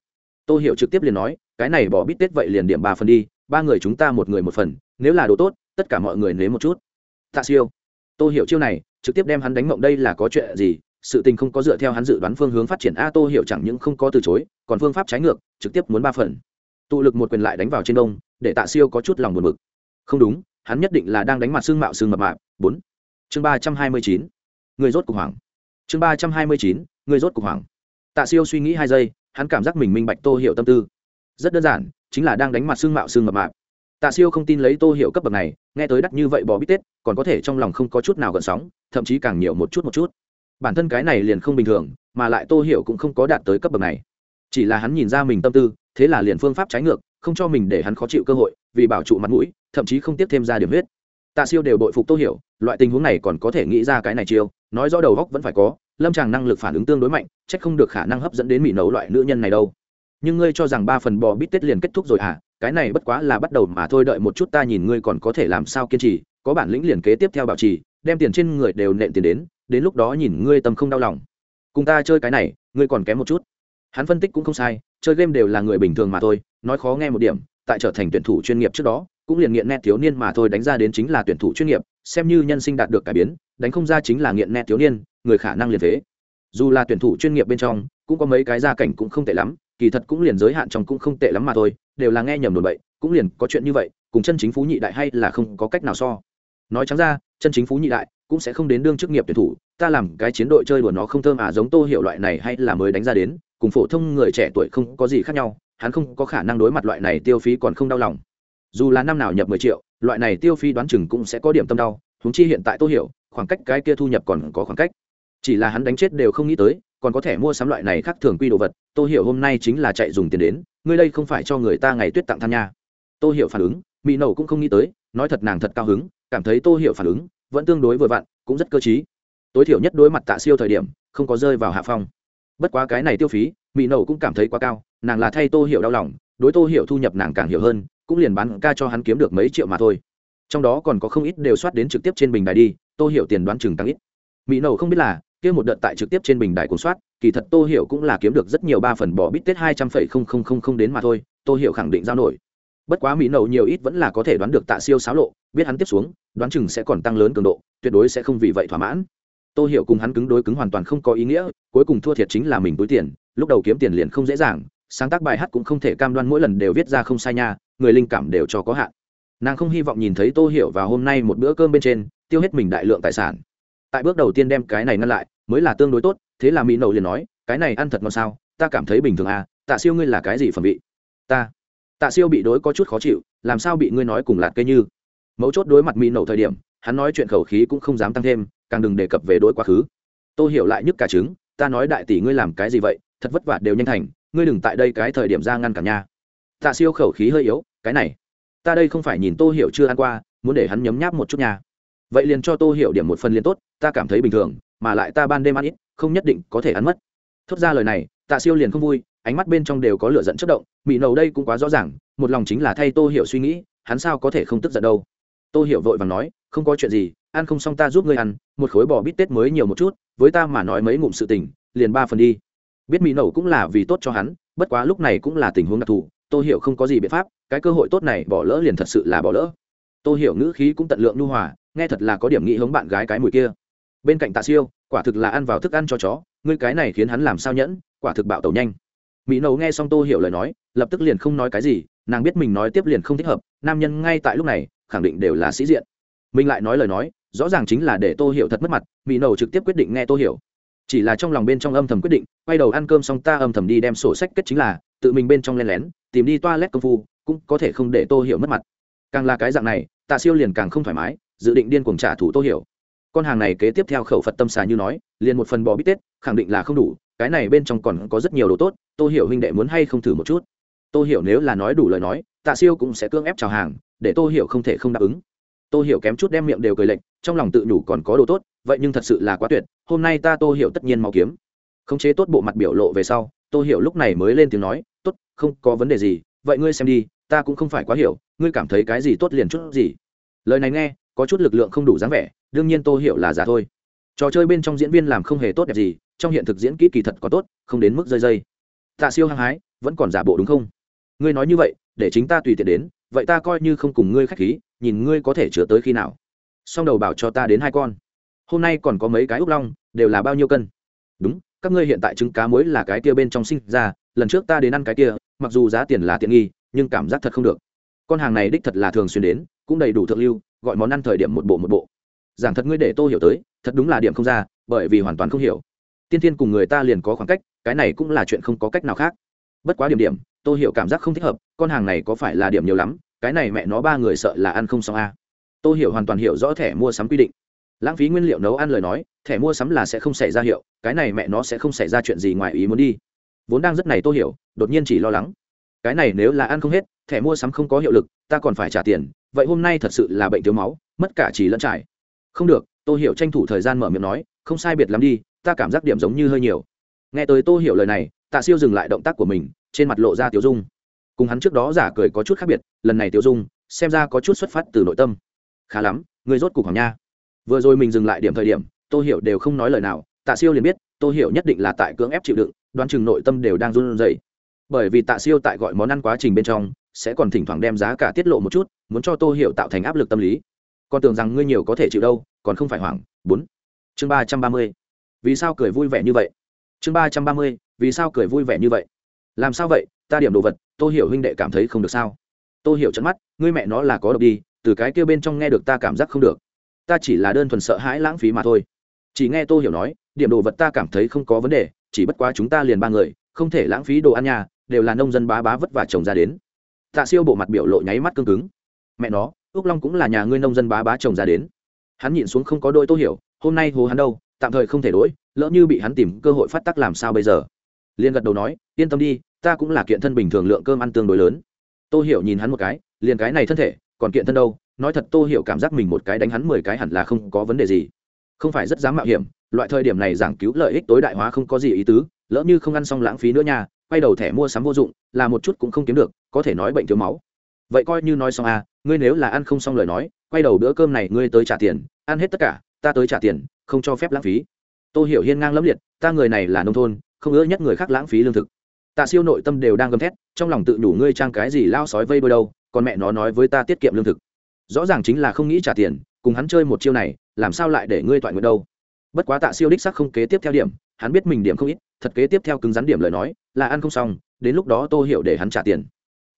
Tô hiểu trực tiếp liền nói, cái này bỏ bít tết vậy liền điểm ba phần đi, ba người chúng ta một người một phần, nếu là đồ tốt, tất cả mọi người nếm một chút. Tạ siêu. Tô hiểu chiêu này trực tiếp đem hắn đánh mộng đây là có chuyện gì, sự tình không có dựa theo hắn dự đoán phương hướng phát triển, a tô hiểu chẳng những không có từ chối, còn phương pháp trái ngược, trực tiếp muốn ba phần. Tụ lực một quyền lại đánh vào trên đông, để tạ siêu có chút lòng buồn bực. Không đúng, hắn nhất định là đang đánh mặt xương mạo xương mập mạp. Bốn. Chương ba trăm hai mươi chín. Người rốt cục hoàng chương ba trăm hai mươi chín, người rốt cục hoàng tạ siêu suy nghĩ hai giây, hắn cảm giác mình minh bạch tô hiểu tâm tư. Rất đơn giản, chính là đang đánh mặt xương mạo xương mập mạp tạ siêu không tin lấy tô hiểu cấp bậc này, nghe tới đắt như vậy bỏ bít tết, còn có thể trong lòng không có chút nào gợn sóng, thậm chí càng nhiều một chút một chút. Bản thân cái này liền không bình thường, mà lại tô hiểu cũng không có đạt tới cấp bậc này. Chỉ là hắn nhìn ra mình tâm tư, thế là liền phương pháp trái ngược, không cho mình để hắn khó chịu cơ hội, vì bảo trụ mặt mũi, thậm chí không tiếp thêm ra điểm huyết. Tạ siêu đều bội phục tô hiểu, loại tình huống này còn có thể nghĩ ra cái này chiêu, nói rõ đầu góc vẫn phải có, lâm tràng năng lực phản ứng tương đối mạnh, chắc không được khả năng hấp dẫn đến mỹ nấu loại nữ nhân này đâu. Nhưng ngươi cho rằng ba phần bò bít tết liền kết thúc rồi à? Cái này bất quá là bắt đầu mà thôi, đợi một chút ta nhìn ngươi còn có thể làm sao kiên trì, có bản lĩnh liền kế tiếp theo bảo trì, đem tiền trên người đều nện tiền đến đến lúc đó nhìn ngươi tâm không đau lòng. Cùng ta chơi cái này, ngươi còn kém một chút. Hắn phân tích cũng không sai, chơi game đều là người bình thường mà thôi, nói khó nghe một điểm, tại trở thành tuyển thủ chuyên nghiệp trước đó, cũng liền nghiện nét thiếu niên mà thôi, đánh ra đến chính là tuyển thủ chuyên nghiệp, xem như nhân sinh đạt được cải biến, đánh không ra chính là nghiện nét thiếu niên, người khả năng liền thế. Dù là tuyển thủ chuyên nghiệp bên trong, cũng có mấy cái gia cảnh cũng không tệ lắm, kỳ thật cũng liền giới hạn trong cũng không tệ lắm mà thôi đều là nghe nhầm đồn bậy, cũng liền có chuyện như vậy, cùng chân chính phú nhị đại hay là không có cách nào so. Nói trắng ra, chân chính phú nhị đại cũng sẽ không đến đương chức nghiệp tuyển thủ, ta làm cái chiến đội chơi đùa nó không thơm à giống tô hiểu loại này hay là mới đánh ra đến, cùng phổ thông người trẻ tuổi không có gì khác nhau, hắn không có khả năng đối mặt loại này tiêu phí còn không đau lòng. Dù là năm nào nhập mười triệu, loại này tiêu phí đoán chừng cũng sẽ có điểm tâm đau, huống chi hiện tại tô hiểu, khoảng cách cái kia thu nhập còn có khoảng cách. Chỉ là hắn đánh chết đều không nghĩ tới còn có thể mua sắm loại này khác thường quy đồ vật tôi hiểu hôm nay chính là chạy dùng tiền đến, ngươi đây không phải cho người ta ngày tuyết tặng tham nha. Tôi hiểu phản ứng, mỹ nậu cũng không nghĩ tới, nói thật nàng thật cao hứng, cảm thấy tôi hiểu phản ứng, vẫn tương đối vừa vặn, cũng rất cơ t tối thiểu nhất đối mặt tạ siêu thời điểm, không có rơi vào hạ phong. Bất quá cái này tiêu phí, mỹ nậu cũng cảm thấy quá cao, nàng là thay tô hiểu đau lòng, đối tô hiểu thu nhập nàng càng hiểu hơn, cũng liền bán ca cho hắn kiếm được mấy triệu mà thôi. Trong đó còn có không ít đều soát đến trực tiếp trên bình đài đi, tô hiểu tiền đoán chừng tăng ít. Mỹ nậu không biết là kia một đợt tại trực tiếp trên bình đài cuốn soát, kỳ thật tô hiểu cũng là kiếm được rất nhiều ba phần bỏ bít tết hai trăm phẩy không không không không đến mà thôi, tô hiểu khẳng định giao nổi. Bất quá mỹ nậu nhiều ít vẫn là có thể đoán được tạ siêu xáo lộ, biết hắn tiếp xuống, đoán chừng sẽ còn tăng lớn cường độ, tuyệt đối sẽ không vì vậy thỏa mãn. Tô hiểu cùng hắn cứng đối cứng hoàn toàn không có ý nghĩa, cuối cùng thua thiệt chính là mình túi tiền, lúc đầu kiếm tiền liền không dễ dàng, sáng tác bài hát cũng không thể cam đoan mỗi lần đều viết ra không sai nha, người linh cảm đều cho có hạn. Nàng không hy vọng nhìn thấy tô hiểu vào hôm nay một bữa cơm bên trên, tiêu hết mình đại lượng tài sản tại bước đầu tiên đem cái này ngăn lại, mới là tương đối tốt, thế là mỹ nậu liền nói, cái này ăn thật ngon sao? Ta cảm thấy bình thường à tạ siêu ngươi là cái gì phẩm vị? Ta. Tạ siêu bị đối có chút khó chịu, làm sao bị ngươi nói cùng lạt cây như? Mấu chốt đối mặt mỹ nậu thời điểm, hắn nói chuyện khẩu khí cũng không dám tăng thêm, càng đừng đề cập về đối quá khứ. Tôi hiểu lại nhức cả trứng, ta nói đại tỷ ngươi làm cái gì vậy, thật vất vả đều nhanh thành, ngươi đừng tại đây cái thời điểm ra ngăn cả nha tạ siêu khẩu khí hơi yếu, cái này, ta đây không phải nhìn tô hiểu chưa ăn qua, muốn để hắn nhấm nháp một chút nhà vậy liền cho tô hiểu điểm một phần liền tốt, ta cảm thấy bình thường, mà lại ta ban đêm ăn ít, không nhất định có thể ăn mất. Thốt ra lời này, tạ siêu liền không vui, ánh mắt bên trong đều có lửa giận chất động mỹ nầu đây cũng quá rõ ràng, một lòng chính là thay tô hiểu suy nghĩ, hắn sao có thể không tức giận đâu. Tô hiểu vội và nói, không có chuyện gì, ăn không xong ta giúp ngươi ăn, một khối bò bít tết mới nhiều một chút, với ta mà nói mấy ngụm sự tình, liền ba phần đi. Biết mỹ nầu cũng là vì tốt cho hắn, bất quá lúc này cũng là tình huống đặc thù, tô hiểu không có gì biện pháp, cái cơ hội tốt này bỏ lỡ liền thật sự là bỏ lỡ. Tô hiểu ngữ khí cũng tận lượng nhu hòa nghe thật là có điểm nghĩ hướng bạn gái cái mùi kia. Bên cạnh tạ siêu, quả thực là ăn vào thức ăn cho chó, ngươi cái này khiến hắn làm sao nhẫn, quả thực bạo tẩu nhanh. Mỹ nầu nghe xong tô hiểu lời nói, lập tức liền không nói cái gì, nàng biết mình nói tiếp liền không thích hợp, nam nhân ngay tại lúc này, khẳng định đều là sĩ diện. Mình lại nói lời nói, rõ ràng chính là để tô hiểu thật mất mặt, mỹ nầu trực tiếp quyết định nghe tô hiểu. Chỉ là trong lòng bên trong âm thầm quyết định, quay đầu ăn cơm xong ta âm thầm đi đem sổ sách kết chính là, tự mình bên trong len lén, tìm đi toa lét công phu, cũng có thể không để tô hiểu mất mặt. Càng là cái dạng này, tạ siêu liền càng không thoải mái dự định điên cuồng trả thù tô hiểu. Con hàng này kế tiếp theo khẩu phật tâm xà như nói, liền một phần bò bít tết, khẳng định là không đủ, cái này bên trong còn có rất nhiều đồ tốt, tô hiểu huynh đệ muốn hay không thử một chút. Tô hiểu nếu là nói đủ lời nói, tạ siêu cũng sẽ cưỡng ép chào hàng, để tô hiểu không thể không đáp ứng. Tô hiểu kém chút đem miệng đều cười lệnh trong lòng tự nhủ còn có đồ tốt, vậy nhưng thật sự là quá tuyệt, hôm nay ta tô hiểu tất nhiên mau kiếm. Khống chế tốt bộ mặt biểu lộ về sau, tô hiểu lúc này mới lên tiếng nói, tốt, không có vấn đề gì, vậy ngươi xem đi, ta cũng không phải quá hiểu, ngươi cảm thấy cái gì tốt liền chút gì. Lời này nghe có chút lực lượng không đủ dáng vẻ, đương nhiên tô hiểu là giả thôi. Trò chơi bên trong diễn viên làm không hề tốt đẹp gì, trong hiện thực diễn kỹ kỳ thật có tốt, không đến mức rơi dây. Tạ siêu hăng hái, vẫn còn giả bộ đúng không? Ngươi nói như vậy, để chính ta tùy tiện đến, vậy ta coi như không cùng ngươi khách khí, nhìn ngươi có thể chứa tới khi nào. Xong đầu bảo cho ta đến hai con. Hôm nay còn có mấy cái úc long, đều là bao nhiêu cân? Đúng, các ngươi hiện tại trứng cá muối là cái kia bên trong sinh ra, lần trước ta đến ăn cái kia, mặc dù giá tiền là tiện nghi, nhưng cảm giác thật không được. Con hàng này đích thật là thường xuyên đến, cũng đầy đủ thượng lưu gọi món ăn thời điểm một bộ một bộ. Giảng thật ngươi để tô hiểu tới, thật đúng là điểm không ra, bởi vì hoàn toàn không hiểu. Tiên tiên cùng người ta liền có khoảng cách, cái này cũng là chuyện không có cách nào khác. Bất quá điểm điểm, tô hiểu cảm giác không thích hợp, con hàng này có phải là điểm nhiều lắm, cái này mẹ nó ba người sợ là ăn không xong a à. tô hiểu hoàn toàn hiểu rõ thẻ mua sắm quy định. Lãng phí nguyên liệu nấu ăn lời nói, thẻ mua sắm là sẽ không xảy ra hiệu, cái này mẹ nó sẽ không xảy ra chuyện gì ngoài ý muốn đi. Vốn đang rất này tô hiểu, đột nhiên chỉ lo lắng. Cái này nếu là ăn không hết, thẻ mua sắm không có hiệu lực, ta còn phải trả tiền vậy hôm nay thật sự là bệnh thiếu máu, mất cả chỉ lẫn trải. Không được, tô hiểu tranh thủ thời gian mở miệng nói, không sai biệt lắm đi, ta cảm giác điểm giống như hơi nhiều. Nghe tới tô hiểu lời này, tạ siêu dừng lại động tác của mình, trên mặt lộ ra tiểu dung. Cùng hắn trước đó giả cười có chút khác biệt, lần này tiểu dung, xem ra có chút xuất phát từ nội tâm. Khá lắm người rốt cục hoàng nha. Vừa rồi mình dừng lại điểm thời điểm, tô hiểu đều không nói lời nào, tạ siêu liền biết, tô hiểu nhất định là tại cưỡng ép chịu đựng, đoán chừng nội tâm đều đang run rẩy bởi vì tạ siêu tại gọi món ăn quá trình bên trong, sẽ còn thỉnh thoảng đem giá cả tiết lộ một chút, muốn cho tô hiểu tạo thành áp lực tâm lý. Con tưởng rằng ngươi nhiều có thể chịu đâu, còn không phải hoảng. Bốn. Chương ba trăm ba mươi. Vì sao cười vui vẻ như vậy? Chương ba trăm ba mươi, vì sao cười vui vẻ như vậy? Làm sao vậy? Ta điểm đồ vật, tô hiểu huynh đệ cảm thấy không được sao? Tô hiểu trận mắt, ngươi mẹ nó là có độc đi, từ cái kêu bên trong nghe được ta cảm giác không được. Ta chỉ là đơn thuần sợ hãi lãng phí mà thôi. Chỉ nghe tô hiểu nói, điểm đồ vật ta cảm thấy không có vấn đề, chỉ bất quá chúng ta liền ba người, không thể lãng phí đồ ăn nhà đều là nông dân bá bá vất vả trồng ra đến. Tạ siêu bộ mặt biểu lộ nháy mắt cương cứng. Mẹ nó ước long cũng là nhà ngươi nông dân bá bá trồng ra đến. Hắn nhìn xuống không có đôi tô hiểu, hôm nay hồ hắn đâu, tạm thời không thể đỗi lỡ như bị hắn tìm cơ hội phát tắc làm sao bây giờ. Liền gật đầu nói, yên tâm đi, ta cũng là kiện thân bình thường lượng cơm ăn tương đối lớn. Tô hiểu nhìn hắn một cái, liền cái này thân thể, còn kiện thân đâu, nói thật tô hiểu cảm giác mình một cái đánh hắn mười cái hẳn là không có vấn đề gì. Không phải rất dám mạo hiểm, loại thời điểm này giảng cứu lợi ích tối đại hóa không có gì ý tứ, lỡ như không ăn xong lãng phí nữa nha quay đầu thẻ mua sắm vô dụng, là một chút cũng không kiếm được, có thể nói bệnh thiếu máu. Vậy coi như nói xong à ngươi nếu là ăn không xong lời nói, quay đầu bữa cơm này ngươi tới trả tiền, ăn hết tất cả, ta tới trả tiền, không cho phép lãng phí. Tôi hiểu hiên ngang lẫm liệt, ta người này là nông thôn, không ưa nhất người khác lãng phí lương thực. Tạ siêu nội tâm đều đang gầm thét, trong lòng tự nhủ ngươi trang cái gì lao sói vây đôi đâu, còn mẹ nó nói với ta tiết kiệm lương thực. Rõ ràng chính là không nghĩ trả tiền, cùng hắn chơi một chiêu này, làm sao lại để ngươi toại nguyện đâu. Bất quá tạ siêu đích sắc không kế tiếp theo điểm, hắn biết mình điểm không ít, thật kế tiếp theo cứng rắn điểm lời nói là ăn không xong, đến lúc đó tô hiểu để hắn trả tiền.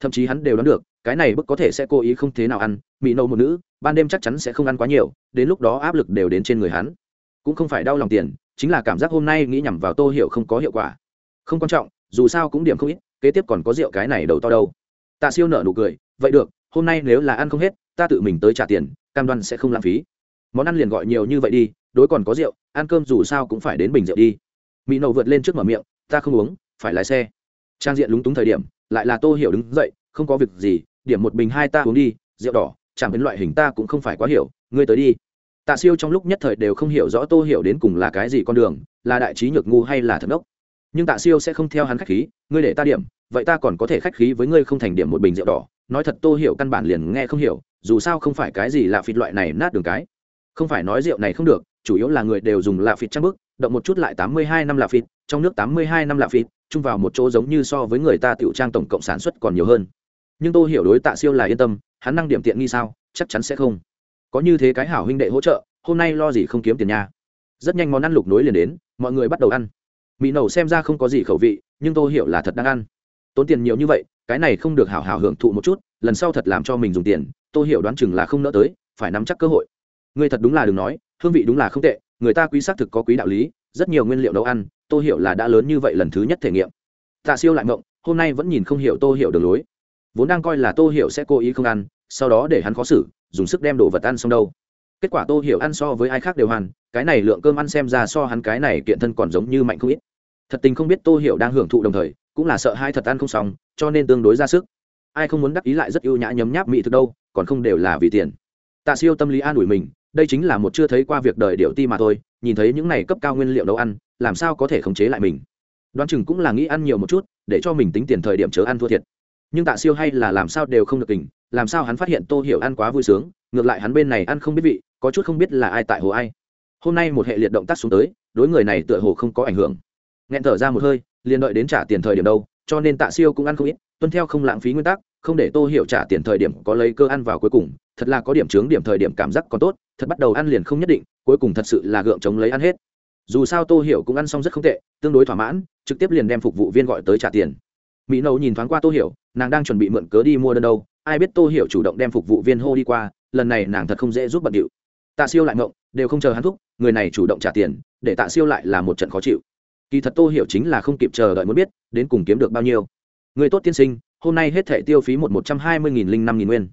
Thậm chí hắn đều đoán được, cái này bức có thể sẽ cố ý không thế nào ăn mỹ nâu một nữ, ban đêm chắc chắn sẽ không ăn quá nhiều, đến lúc đó áp lực đều đến trên người hắn. Cũng không phải đau lòng tiền, chính là cảm giác hôm nay nghĩ nhằm vào tô hiểu không có hiệu quả. Không quan trọng, dù sao cũng điểm không ít, kế tiếp còn có rượu cái này đầu to đâu. Tạ siêu nở nụ cười, vậy được, hôm nay nếu là ăn không hết, ta tự mình tới trả tiền, cam đoan sẽ không lãng phí. Món ăn liền gọi nhiều như vậy đi, đối còn có rượu, ăn cơm dù sao cũng phải đến bình rượu đi. Mỹ nâu vượt lên trước mở miệng, ta không uống phải lái xe. Trang diện lúng túng thời điểm, lại là tô hiểu đứng dậy, không có việc gì, điểm một bình hai ta uống đi, rượu đỏ, chẳng đến loại hình ta cũng không phải quá hiểu, ngươi tới đi. Tạ siêu trong lúc nhất thời đều không hiểu rõ tô hiểu đến cùng là cái gì con đường, là đại trí nhược ngu hay là thần ốc nhưng tạ siêu sẽ không theo hắn khách khí, ngươi để ta điểm, vậy ta còn có thể khách khí với ngươi không thành điểm một bình rượu đỏ. Nói thật tô hiểu căn bản liền nghe không hiểu, dù sao không phải cái gì là phịt loại này nát đường cái. Không phải nói rượu này không được, chủ yếu là người đều dùng lạ phịt trang bức, động một chút lại tám mươi hai năm lạ phịt, trong nước tám mươi hai năm lạ phịt chung vào một chỗ giống như so với người ta tiểu trang tổng cộng sản xuất còn nhiều hơn. Nhưng tôi hiểu đối tạ siêu là yên tâm, hắn năng điểm tiện nghi sao, chắc chắn sẽ không. Có như thế cái hảo huynh đệ hỗ trợ, hôm nay lo gì không kiếm tiền nha. Rất nhanh món ăn lục nối liền đến, mọi người bắt đầu ăn. Mỹ nầu xem ra không có gì khẩu vị, nhưng tôi hiểu là thật đang ăn. Tốn tiền nhiều như vậy, cái này không được hảo hảo hưởng thụ một chút, lần sau thật làm cho mình dùng tiền tôi hiểu đoán chừng là không nỡ tới, phải nắm chắc cơ hội. Người thật đúng là đừng nói, hương vị đúng là không tệ, người ta quý xác thực có quý đạo lý rất nhiều nguyên liệu nấu ăn, tô hiểu là đã lớn như vậy lần thứ nhất thể nghiệm. Tạ siêu lại mộng hôm nay vẫn nhìn không hiểu tô hiểu đường lối. Vốn đang coi là tô hiểu sẽ cố ý không ăn, sau đó để hắn khó xử, dùng sức đem đồ vật ăn xong đâu. Kết quả tô hiểu ăn so với ai khác đều hoàn, cái này lượng cơm ăn xem ra so hắn cái này kiện thân còn giống như mạnh không ít. Thật tình không biết tô hiểu đang hưởng thụ đồng thời, cũng là sợ hai thật ăn không xong, cho nên tương đối ra sức. Ai không muốn đắc ý lại rất ưu nhã nhấm nháp mỹ thực đâu, còn không đều là vì tiền. Tạ siêu tâm lý an ủi mình đây chính là một chưa thấy qua việc đời điệu ti mà thôi, nhìn thấy những này cấp cao nguyên liệu nấu ăn, làm sao có thể khống chế lại mình? Đoán chừng cũng là nghĩ ăn nhiều một chút, để cho mình tính tiền thời điểm chớ ăn thua thiệt. Nhưng tạ siêu hay là làm sao đều không được tình làm sao hắn phát hiện tô hiểu ăn quá vui sướng, ngược lại hắn bên này ăn không biết vị, có chút không biết là ai tại hồ ai. Hôm nay một hệ liệt động tác xuống tới, đối người này tựa hồ không có ảnh hưởng. Nghẹn thở ra một hơi, liền đợi đến trả tiền thời điểm đâu, cho nên tạ siêu cũng ăn không ít, tuân theo không lãng phí nguyên tắc, không để tô hiểu trả tiền thời điểm có lấy cơ ăn vào cuối cùng thật là có điểm chướng điểm thời điểm cảm giác còn tốt, thật bắt đầu ăn liền không nhất định, cuối cùng thật sự là gượng chống lấy ăn hết. Dù sao tô hiểu cũng ăn xong rất không tệ, tương đối thỏa mãn, trực tiếp liền đem phục vụ viên gọi tới trả tiền. Mỹ nâu nhìn thoáng qua tô hiểu, nàng đang chuẩn bị mượn cớ đi mua đơn đâu, ai biết tô hiểu chủ động đem phục vụ viên hô đi qua, lần này nàng thật không dễ giúp bận điệu. Tạ siêu lại ngộng, đều không chờ hắn thúc, người này chủ động trả tiền, để tạ siêu lại là một trận khó chịu. Kỳ thật tô hiểu chính là không kịp chờ đợi muốn biết, đến cùng kiếm được bao nhiêu. Người tốt tiên sinh, hôm nay hết thể tiêu phí một một trăm hai mươi nghìn linh năm nghìn nguyên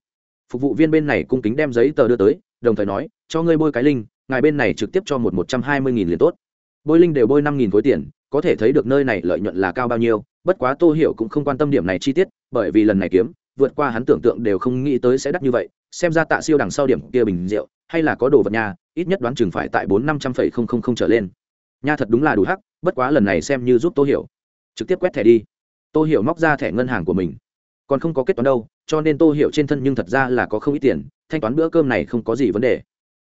phục vụ viên bên này cung kính đem giấy tờ đưa tới, đồng thời nói, cho ngươi bôi cái linh, ngài bên này trực tiếp cho một một trăm hai mươi nghìn liền tốt. Bôi linh đều bôi năm nghìn khối tiền, có thể thấy được nơi này lợi nhuận là cao bao nhiêu, bất quá tô hiểu cũng không quan tâm điểm này chi tiết, bởi vì lần này kiếm, vượt qua hắn tưởng tượng đều không nghĩ tới sẽ đắt như vậy, xem ra tạ siêu đằng sau điểm kia bình rượu, hay là có đồ vật nhà, ít nhất đoán chừng phải tại bốn năm trăm phẩy không không không trở lên. Nha thật đúng là đủ hắc, bất quá lần này xem như giúp tô hiểu. Trực tiếp quét thẻ đi. Tô hiểu móc ra thẻ ngân hàng của mình còn không có kết toán đâu, cho nên tô hiểu trên thân nhưng thật ra là có không ít tiền, thanh toán bữa cơm này không có gì vấn đề.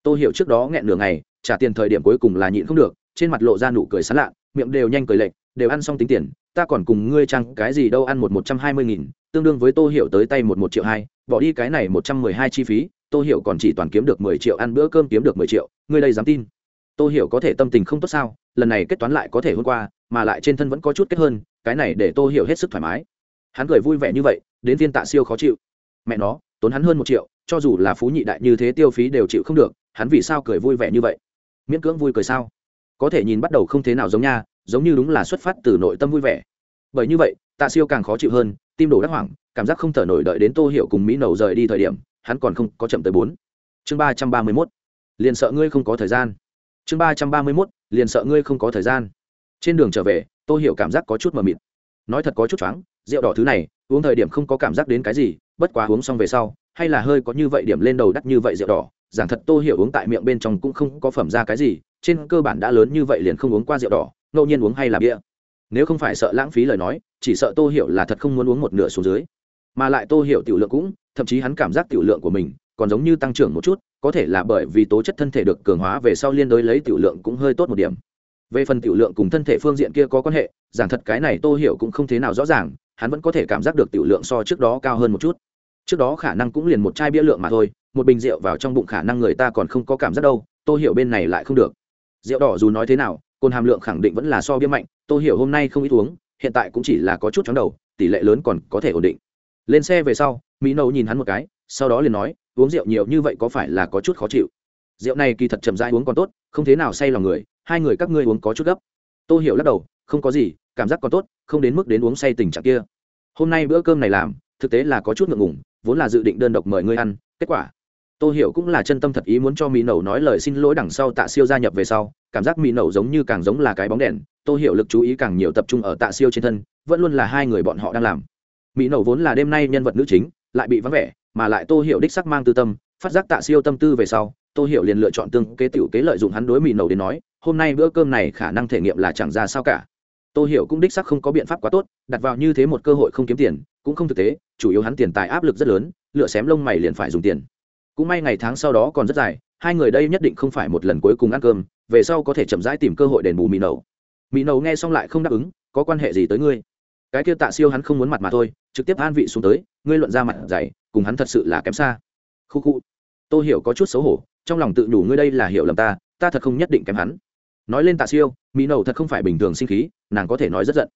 Tô hiểu trước đó nghẹn nửa ngày, trả tiền thời điểm cuối cùng là nhịn không được, trên mặt lộ ra nụ cười sán lạ, miệng đều nhanh cười lệch, đều ăn xong tính tiền, ta còn cùng ngươi chăng cái gì đâu ăn một một trăm hai mươi nghìn, tương đương với tô hiểu tới tay một một triệu hai, bỏ đi cái này một trăm mười hai chi phí, tô hiểu còn chỉ toàn kiếm được mười triệu, ăn bữa cơm kiếm được mười triệu, ngươi đây dám tin? Tô hiểu có thể tâm tình không tốt sao, lần này kết toán lại có thể hôm qua, mà lại trên thân vẫn có chút kết hơn, cái này để tô hiểu hết sức thoải mái. Hắn cười vui vẻ như vậy đến viên tạ siêu khó chịu. Mẹ nó, tốn hắn hơn một triệu, cho dù là phú nhị đại như thế tiêu phí đều chịu không được, hắn vì sao cười vui vẻ như vậy? Miễn cưỡng vui cười sao? Có thể nhìn bắt đầu không thế nào giống nha, giống như đúng là xuất phát từ nội tâm vui vẻ. Bởi như vậy, tạ siêu càng khó chịu hơn, tim đổ đắc hoảng, cảm giác không thở nổi đợi đến tô hiểu cùng mỹ nầu rời đi thời điểm, hắn còn không có chậm tới bốn. Chương ba trăm ba mươi mốt. Liền sợ ngươi không có thời gian. Chương ba trăm ba mươi mốt, liền sợ ngươi không có thời gian. Trên đường trở về, tô hiểu cảm giác có chút mờ mịt. Nói thật có chút choáng rượu đỏ thứ này, uống thời điểm không có cảm giác đến cái gì, bất quá uống xong về sau, hay là hơi có như vậy điểm lên đầu đắt như vậy rượu đỏ, giảng thật tô hiểu uống tại miệng bên trong cũng không có phẩm ra cái gì, trên cơ bản đã lớn như vậy liền không uống qua rượu đỏ, ngẫu nhiên uống hay là bia. Nếu không phải sợ lãng phí lời nói, chỉ sợ tô hiểu là thật không muốn uống một nửa xuống dưới. Mà lại tô hiểu tiểu lượng cũng, thậm chí hắn cảm giác tiểu lượng của mình còn giống như tăng trưởng một chút, có thể là bởi vì tố chất thân thể được cường hóa về sau liên đối lấy tiểu lượng cũng hơi tốt một điểm. Về phần tiểu lượng cùng thân thể phương diện kia có quan hệ, giảng thật cái này tô hiểu cũng không thế nào rõ ràng hắn vẫn có thể cảm giác được tiểu lượng so trước đó cao hơn một chút. Trước đó khả năng cũng liền một chai bia lượng mà thôi, một bình rượu vào trong bụng khả năng người ta còn không có cảm giác đâu, tô hiểu bên này lại không được. Rượu đỏ dù nói thế nào, cồn hàm lượng khẳng định vẫn là so bia mạnh, tô hiểu hôm nay không ít uống, hiện tại cũng chỉ là có chút chóng đầu, tỷ lệ lớn còn có thể ổn định. Lên xe về sau, mỹ nâu nhìn hắn một cái, sau đó liền nói, uống rượu nhiều như vậy có phải là có chút khó chịu? Rượu này kỳ thật chậm rãi uống còn tốt, không thế nào say lòng người, hai người các ngươi uống có chút gấp. Tô hiểu lắc đầu, không có gì cảm giác còn tốt, không đến mức đến uống say tình trạng kia. Hôm nay bữa cơm này làm, thực tế là có chút ngượng ngùng, vốn là dự định đơn độc mời ngươi ăn, kết quả, tô hiểu cũng là chân tâm thật ý muốn cho mỹ nẩu nói lời xin lỗi đằng sau tạ siêu gia nhập về sau, cảm giác mỹ nẩu giống như càng giống là cái bóng đèn, tô hiểu lực chú ý càng nhiều tập trung ở tạ siêu trên thân, vẫn luôn là hai người bọn họ đang làm. Mỹ nẩu vốn là đêm nay nhân vật nữ chính, lại bị vắng vẻ, mà lại tô hiểu đích sắc mang tư tâm, phát giác tạ siêu tâm tư về sau, tô hiểu liền lựa chọn tương kế tiểu kế lợi dụng hắn đối mỹ nẩu đến nói, hôm nay bữa cơm này khả năng thể nghiệm là chẳng ra sao cả tô hiểu cũng đích sắc không có biện pháp quá tốt, đặt vào như thế một cơ hội không kiếm tiền, cũng không thực tế, chủ yếu hắn tiền tài áp lực rất lớn, lựa xém lông mày liền phải dùng tiền. Cũng may ngày tháng sau đó còn rất dài, hai người đây nhất định không phải một lần cuối cùng ăn cơm, về sau có thể chậm rãi tìm cơ hội đền bù mỹ nầu. Mỹ nầu nghe xong lại không đáp ứng, có quan hệ gì tới ngươi? Cái kia tạ siêu hắn không muốn mặt mà thôi, trực tiếp an vị xuống tới, ngươi luận ra mặt dày, cùng hắn thật sự là kém xa. Khu khu. Tôi hiểu có chút xấu hổ, trong lòng tự đủ ngươi đây là hiểu lầm ta ta thật không nhất định kém hắn nói lên tạ siêu, mỹ nầu thật không phải bình thường sinh khí, nàng có thể nói rất giận.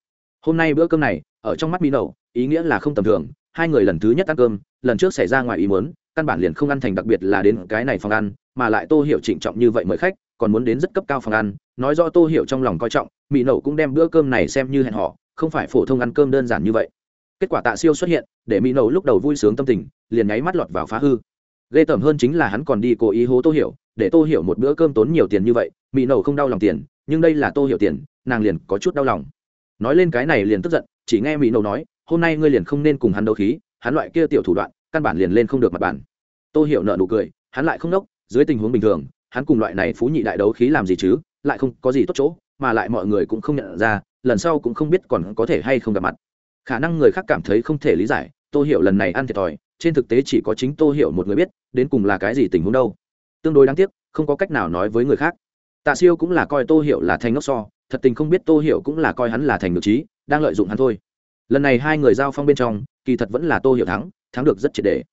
Hôm nay bữa cơm này, ở trong mắt mỹ nầu ý nghĩa là không tầm thường. Hai người lần thứ nhất ăn cơm, lần trước xảy ra ngoài ý muốn, căn bản liền không ăn thành đặc biệt là đến cái này phòng ăn, mà lại tô hiểu trịnh trọng như vậy mời khách, còn muốn đến rất cấp cao phòng ăn. Nói rõ tô hiểu trong lòng coi trọng, mỹ nậu cũng đem bữa cơm này xem như hẹn họ không phải phổ thông ăn cơm đơn giản như vậy. Kết quả tạ siêu xuất hiện, để mỹ nậu lúc đầu vui sướng tâm tình, liền nháy mắt lọt vào phá hư. Ghê tởm hơn chính là hắn còn đi cố ý hố tô hiểu để tô hiểu một bữa cơm tốn nhiều tiền như vậy, mỹ nầu không đau lòng tiền, nhưng đây là tô hiểu tiền, nàng liền có chút đau lòng. Nói lên cái này liền tức giận, chỉ nghe mỹ nầu nói, hôm nay ngươi liền không nên cùng hắn đấu khí, hắn loại kia tiểu thủ đoạn, căn bản liền lên không được mặt bản tô hiểu nợ nụ cười, hắn lại không đốc, dưới tình huống bình thường, hắn cùng loại này phú nhị đại đấu khí làm gì chứ, lại không có gì tốt chỗ, mà lại mọi người cũng không nhận ra, lần sau cũng không biết còn có thể hay không gặp mặt. Khả năng người khác cảm thấy không thể lý giải, tô hiểu lần này ăn thiệt thòi, trên thực tế chỉ có chính tô hiểu một người biết, đến cùng là cái gì tình huống đâu tương đối đáng tiếc, không có cách nào nói với người khác. Tạ siêu cũng là coi tô hiểu là thành ngốc so, thật tình không biết tô hiểu cũng là coi hắn là thành ngược trí, đang lợi dụng hắn thôi. Lần này hai người giao phong bên trong, kỳ thật vẫn là tô hiểu thắng thắng được rất triệt đề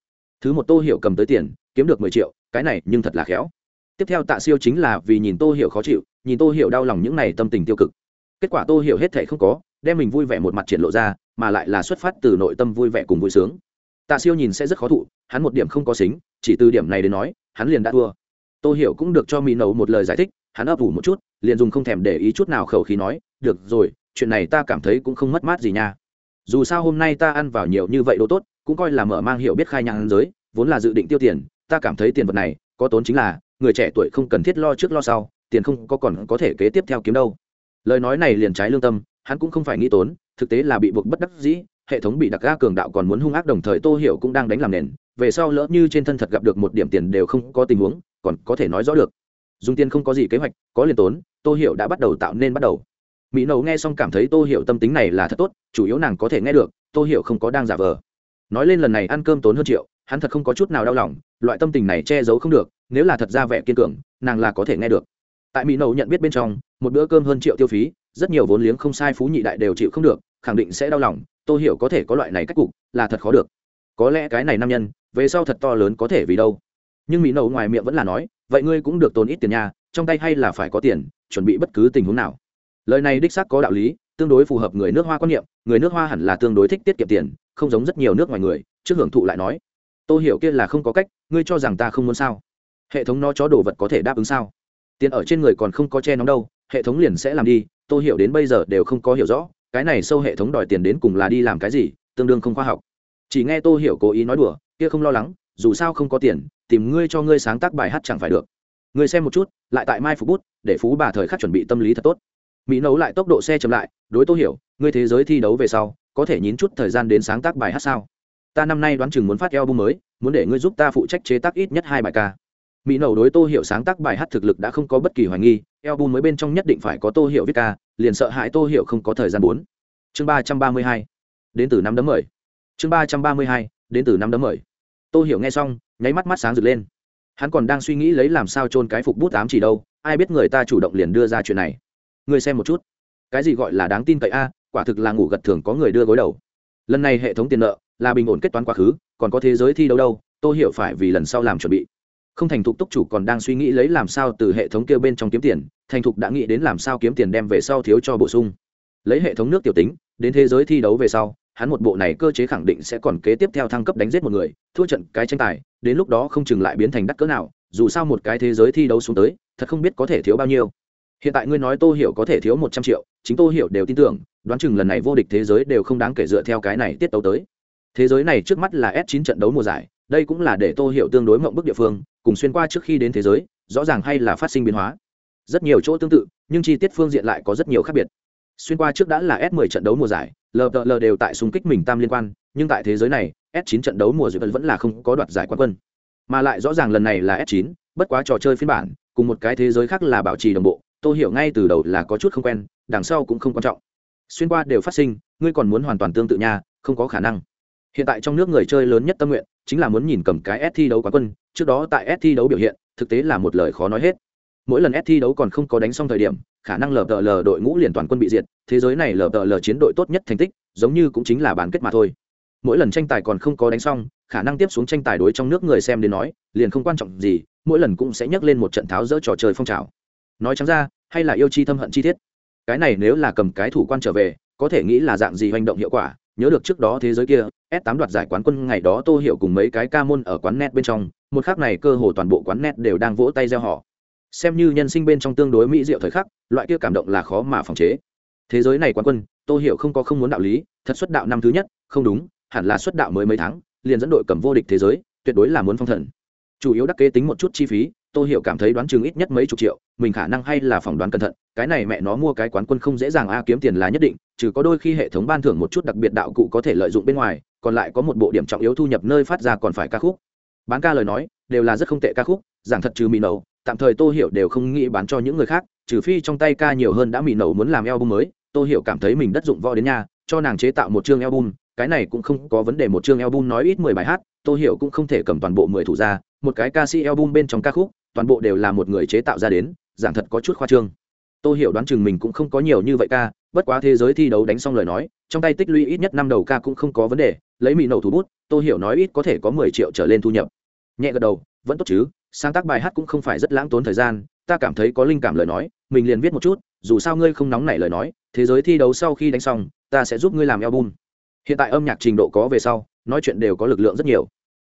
thứ một tô hiểu cầm tới tiền, kiếm được mười triệu, cái này nhưng thật là khéo. Tiếp theo tạ siêu chính là vì nhìn tô hiểu khó chịu, nhìn tô hiểu đau lòng những này tâm tình tiêu cực. Kết quả tô hiểu hết thể không có, đem mình vui vẻ một mặt triển lộ ra, mà lại là xuất phát từ nội tâm vui vẻ cùng vui sướng. Tạ siêu nhìn sẽ rất khó thụ, hắn một điểm không có xính, chỉ từ điểm này đến nói, hắn liền đã thua tôi hiểu cũng được cho mỹ nấu một lời giải thích, hắn ấp ủ một chút, liền dùng không thèm để ý chút nào khẩu khí nói, được rồi, chuyện này ta cảm thấy cũng không mất mát gì nha. Dù sao hôm nay ta ăn vào nhiều như vậy đồ tốt, cũng coi là mở mang hiểu biết khai nhang giới, vốn là dự định tiêu tiền, ta cảm thấy tiền vật này, có tốn chính là, người trẻ tuổi không cần thiết lo trước lo sau, tiền không có còn có thể kế tiếp theo kiếm đâu. Lời nói này liền trái lương tâm, hắn cũng không phải nghĩ tốn, thực tế là bị buộc bất đắc dĩ, hệ thống bị đặc ga cường đạo còn muốn hung ác đồng thời tô hiểu cũng đang đánh làm nền về sau lỡ như trên thân thật gặp được một điểm tiền đều không có tình huống, còn có thể nói rõ được. Dùng tiền không có gì kế hoạch, có liền tốn, tô hiểu đã bắt đầu tạo nên bắt đầu. Mỹ nầu nghe xong cảm thấy tô hiểu tâm tính này là thật tốt, chủ yếu nàng có thể nghe được, tô hiểu không có đang giả vờ. Nói lên lần này ăn cơm tốn hơn triệu, hắn thật không có chút nào đau lòng, loại tâm tình này che giấu không được, nếu là thật ra vẻ kiên cường, nàng là có thể nghe được. Tại mỹ nầu nhận biết bên trong, một bữa cơm hơn triệu tiêu phí, rất nhiều vốn liếng không sai phú nhị đại đều chịu không được, khẳng định sẽ đau lòng, Tô hiểu có thể có loại này cách cục, là thật khó được. Có lẽ cái này nam nhân về sau thật to lớn có thể vì đâu. Nhưng mỹ nậu ngoài miệng vẫn là nói, vậy ngươi cũng được tốn ít tiền nhà trong tay hay là phải có tiền, chuẩn bị bất cứ tình huống nào. Lời này đích xác có đạo lý, tương đối phù hợp người nước hoa quan niệm, người nước hoa hẳn là tương đối thích tiết kiệm tiền, không giống rất nhiều nước ngoài người, trước hưởng thụ lại nói tôi hiểu kia là không có cách, ngươi cho rằng ta không muốn sao? Hệ thống nó chó đồ vật có thể đáp ứng sao? Tiền ở trên người còn không có che nóng đâu, hệ thống liền sẽ làm đi tôi hiểu đến bây giờ đều không có hiểu rõ, cái này sâu hệ thống đòi tiền đến cùng là đi làm cái gì, tương đương không khoa học. Chỉ nghe tôi hiểu cố ý nói đùa kia không lo lắng, dù sao không có tiền, tìm ngươi cho ngươi sáng tác bài hát chẳng phải được. Ngươi xem một chút, lại tại mai phục bút, để phú bà thời khắc chuẩn bị tâm lý thật tốt. Mỹ nấu lại tốc độ xe chậm lại, đối tô hiểu, ngươi thế giới thi đấu về sau, có thể nhín chút thời gian đến sáng tác bài hát sao? Ta năm nay đoán chừng muốn phát album mới, muốn để ngươi giúp ta phụ trách chế tác ít nhất hai bài ca. Mỹ nầu đối tô hiểu sáng tác bài hát thực lực đã không có bất kỳ hoài nghi, album mới bên trong nhất định phải có tô hiểu viết ca, liền sợ hãi tô hiểu không có thời gian bốn. Chương ba trăm ba mươi hai, đến từ năm đấm mười. chương ba trăm ba mươi hai, đến từ năm đấm mười. Tôi hiểu nghe xong, nháy mắt mắt sáng rực lên. Hắn còn đang suy nghĩ lấy làm sao chôn cái phục bút ám chỉ đâu, ai biết người ta chủ động liền đưa ra chuyện này. Người xem một chút. Cái gì gọi là đáng tin cậy a, quả thực là ngủ gật thường có người đưa gối đầu. Lần này hệ thống tiền nợ là bình ổn kết toán quá khứ, còn có thế giới thi đấu đâu Tôi hiểu phải vì lần sau làm chuẩn bị. Không thành thục túc chủ còn đang suy nghĩ lấy làm sao từ hệ thống kêu bên trong kiếm tiền, thành thục đã nghĩ đến làm sao kiếm tiền đem về sau thiếu cho bổ sung. Lấy hệ thống nước tiểu tính, đến thế giới thi đấu về sau hắn một bộ này cơ chế khẳng định sẽ còn kế tiếp theo thăng cấp đánh giết một người, thua trận cái tranh tài, đến lúc đó không chừng lại biến thành đắt cỡ nào, dù sao một cái thế giới thi đấu xuống tới, thật không biết có thể thiếu bao nhiêu. Hiện tại ngươi nói tô hiểu có thể thiếu một trăm triệu, chính tô hiểu đều tin tưởng, đoán chừng lần này vô địch thế giới đều không đáng kể dựa theo cái này tiết tấu tới. Thế giới này trước mắt là s 9 trận đấu mùa giải, đây cũng là để tô hiểu tương đối mộng bức địa phương, cùng xuyên qua trước khi đến thế giới, rõ ràng hay là phát sinh biến hóa. Rất nhiều chỗ tương tự, nhưng chi tiết phương diện lại có rất nhiều khác biệt xuyên qua trước đã là s 10 trận đấu mùa giải lpl đều tại xung kích mình tam liên quan, nhưng tại thế giới này, s 9 trận đấu mùa giải vẫn là không có đoạt giải quán quân. Mà lại rõ ràng lần này là s 9 bất quá trò chơi phiên bản, cùng một cái thế giới khác là bảo trì đồng bộ tôi hiểu ngay từ đầu là có chút không quen, đằng sau cũng không quan trọng. Xuyên qua đều phát sinh, ngươi còn muốn hoàn toàn tương tự nha, không có khả năng. Hiện tại trong nước người chơi lớn nhất tâm nguyện, chính là muốn nhìn cầm cái s thi đấu quán quân, trước đó tại s thi đấu biểu hiện, thực tế là một lời khó nói hết mỗi lần s thi đấu còn không có đánh xong thời điểm, khả năng lờ tờ lờ đội ngũ liền toàn quân bị diệt, thế giới này lờ tờ lờ chiến đội tốt nhất thành tích, giống như cũng chính là bán kết mà thôi. Mỗi lần tranh tài còn không có đánh xong, khả năng tiếp xuống tranh tài đối trong nước người xem đến nói, liền không quan trọng gì, mỗi lần cũng sẽ nhắc lên một trận tháo dỡ trò chơi phong trào. Nói trắng ra, hay là yêu chi thâm hận chi tiết? Cái này nếu là cầm cái thủ quan trở về, có thể nghĩ là dạng gì hành động hiệu quả, nhớ được trước đó thế giới kia, s 8 đoạt giải quán quân ngày đó tô hiểu cùng mấy cái ca môn ở quán net bên trong, một khắc này cơ hồ toàn bộ quán net đều đang vỗ tay reo hò xem như nhân sinh bên trong tương đối mỹ diệu thời khắc, loại kia cảm động là khó mà phòng chế. Thế giới này quán quân, tô hiểu không có không muốn đạo lý, thật xuất đạo năm thứ nhất, không đúng, hẳn là xuất đạo mới mấy tháng, liền dẫn đội cầm vô địch thế giới, tuyệt đối là muốn phong thần. Chủ yếu đắc kế tính một chút chi phí tôi hiểu cảm thấy đoán chừng ít nhất mấy chục triệu, mình khả năng hay là phỏng đoán cẩn thận, cái này mẹ nó mua cái quán quân không dễ dàng a, kiếm tiền là nhất định, trừ có đôi khi hệ thống ban thưởng một chút đặc biệt đạo cụ có thể lợi dụng bên ngoài, còn lại có một bộ điểm trọng yếu thu nhập nơi phát ra còn phải ca khúc. Bán ca lời nói, đều là rất không tệ ca khúc, giảng thật trừ mì nấu tạm thời tô hiểu đều không nghĩ bán cho những người khác, trừ phi trong tay ca nhiều hơn đã mì nấu muốn làm album mới, tô hiểu cảm thấy mình đất dụng võ đến nhà, cho nàng chế tạo một chương album, cái này cũng không có vấn đề một chương album nói ít mười bài hát, tô hiểu cũng không thể cầm toàn bộ mười thủ ra, một cái ca sĩ album bên trong ca khúc, toàn bộ đều là một người chế tạo ra đến, giảng thật có chút khoa trương. Tô hiểu đoán chừng mình cũng không có nhiều như vậy ca, bất quá thế giới thi đấu đánh xong lời nói, trong tay tích lũy ít nhất năm đầu ca cũng không có vấn đề, lấy mỹ nậu thủ bút, Tô hiểu nói ít có thể có mười triệu trở lên thu nhập. Nhẹ gật đầu, vẫn tốt chứ sáng tác bài hát cũng không phải rất lãng tốn thời gian, ta cảm thấy có linh cảm lời nói, mình liền viết một chút, dù sao ngươi không nóng nảy lời nói, thế giới thi đấu sau khi đánh xong, ta sẽ giúp ngươi làm album. Hiện tại âm nhạc trình độ có về sau, nói chuyện đều có lực lượng rất nhiều.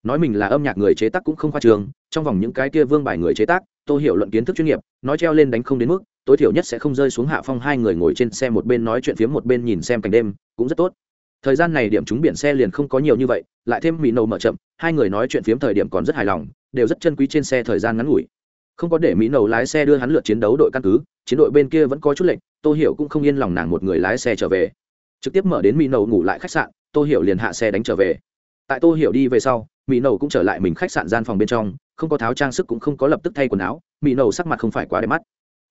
Nói mình là âm nhạc người chế tác cũng không khoa trường, trong vòng những cái kia vương bài người chế tác, tôi hiểu luận kiến thức chuyên nghiệp, nói treo lên đánh không đến mức, tối thiểu nhất sẽ không rơi xuống hạ phong hai người ngồi trên xe một bên nói chuyện phía một bên nhìn xem cảnh đêm, cũng rất tốt. Thời gian này điểm trúng biển xe liền không có nhiều như vậy, lại thêm mỹ nâu mở chậm, hai người nói chuyện phiếm thời điểm còn rất hài lòng đều rất chân quý trên xe thời gian ngắn ngủi. Không có để mỹ nầu lái xe đưa hắn lượt chiến đấu đội căn cứ, chiến đội bên kia vẫn có chút lệnh tôi hiểu cũng không yên lòng nàng một người lái xe trở về. Trực tiếp mở đến mỹ nầu ngủ lại khách sạn tôi hiểu liền hạ xe đánh trở về. Tại tôi hiểu đi về sau, mỹ nầu cũng trở lại mình khách sạn gian phòng bên trong, không có tháo trang sức cũng không có lập tức thay quần áo, mỹ nầu sắc mặt không phải quá đẹp mắt.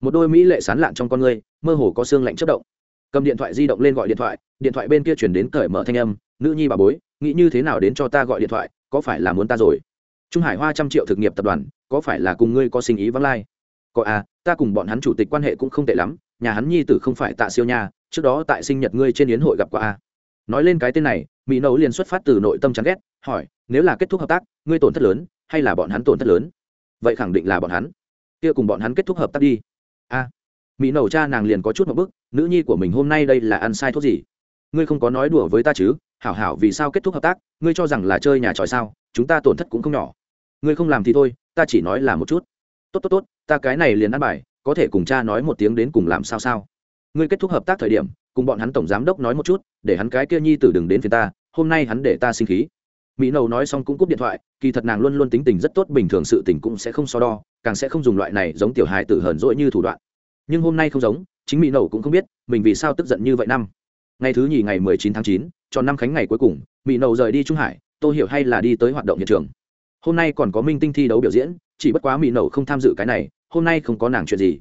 Một đôi mỹ lệ sán lạn trong con ngươi mơ hồ có xương lạnh chất động. Cầm điện thoại di động lên gọi điện thoại điện thoại bên kia chuyển đến cởi mở thanh âm, nữ nhi bà bối, nghĩ như thế nào đến cho ta gọi điện thoại, có phải là muốn ta rồi? Trung hải hoa trăm triệu thực nghiệp tập đoàn, có phải là cùng ngươi có sinh ý vắng lai? Có à ta cùng bọn hắn chủ tịch quan hệ cũng không tệ lắm, nhà hắn nhi tử không phải tạ siêu nha, trước đó tại sinh nhật ngươi trên yến hội gặp qua a nói lên cái tên này, mỹ nấu liền xuất phát từ nội tâm chán ghét, hỏi, nếu là kết thúc hợp tác, ngươi tổn thất lớn, hay là bọn hắn tổn thất lớn? Vậy khẳng định là bọn hắn. Kia cùng bọn hắn kết thúc hợp tác đi. A mỹ nấu cha nàng liền có chút một bức, nữ nhi của mình hôm nay đây là ăn sai thuốc gì? Ngươi không có nói đùa với ta chứ? Hảo hảo vì sao kết thúc hợp tác, ngươi cho rằng là chơi nhà tròi sao? Chúng ta tổn thất cũng không nhỏ. Ngươi không làm thì thôi, ta chỉ nói là một chút. Tốt tốt tốt, ta cái này liền ăn bài, có thể cùng cha nói một tiếng đến cùng làm sao sao. Ngươi kết thúc hợp tác thời điểm, cùng bọn hắn tổng giám đốc nói một chút, để hắn cái kia nhi tử đừng đến phía ta, hôm nay hắn để ta sinh khí. Mỹ nầu nói xong cũng cúp điện thoại, kỳ thật nàng luôn luôn tính tình rất tốt, bình thường sự tình cũng sẽ không so đo, càng sẽ không dùng loại này giống tiểu hài tử hờn dỗi như thủ đoạn. Nhưng hôm nay không giống, chính mỹ nầu cũng không biết, mình vì sao tức giận như vậy năm. Ngày thứ nhì ngày mười chín tháng chín cho năm khánh ngày cuối cùng, mỹ nầu rời đi trung hải tôi hiểu hay là đi tới hoạt động hiện trường. Hôm nay còn có minh tinh thi đấu biểu diễn, chỉ bất quá mỹ nậu không tham dự cái này, hôm nay không có nàng chuyện gì.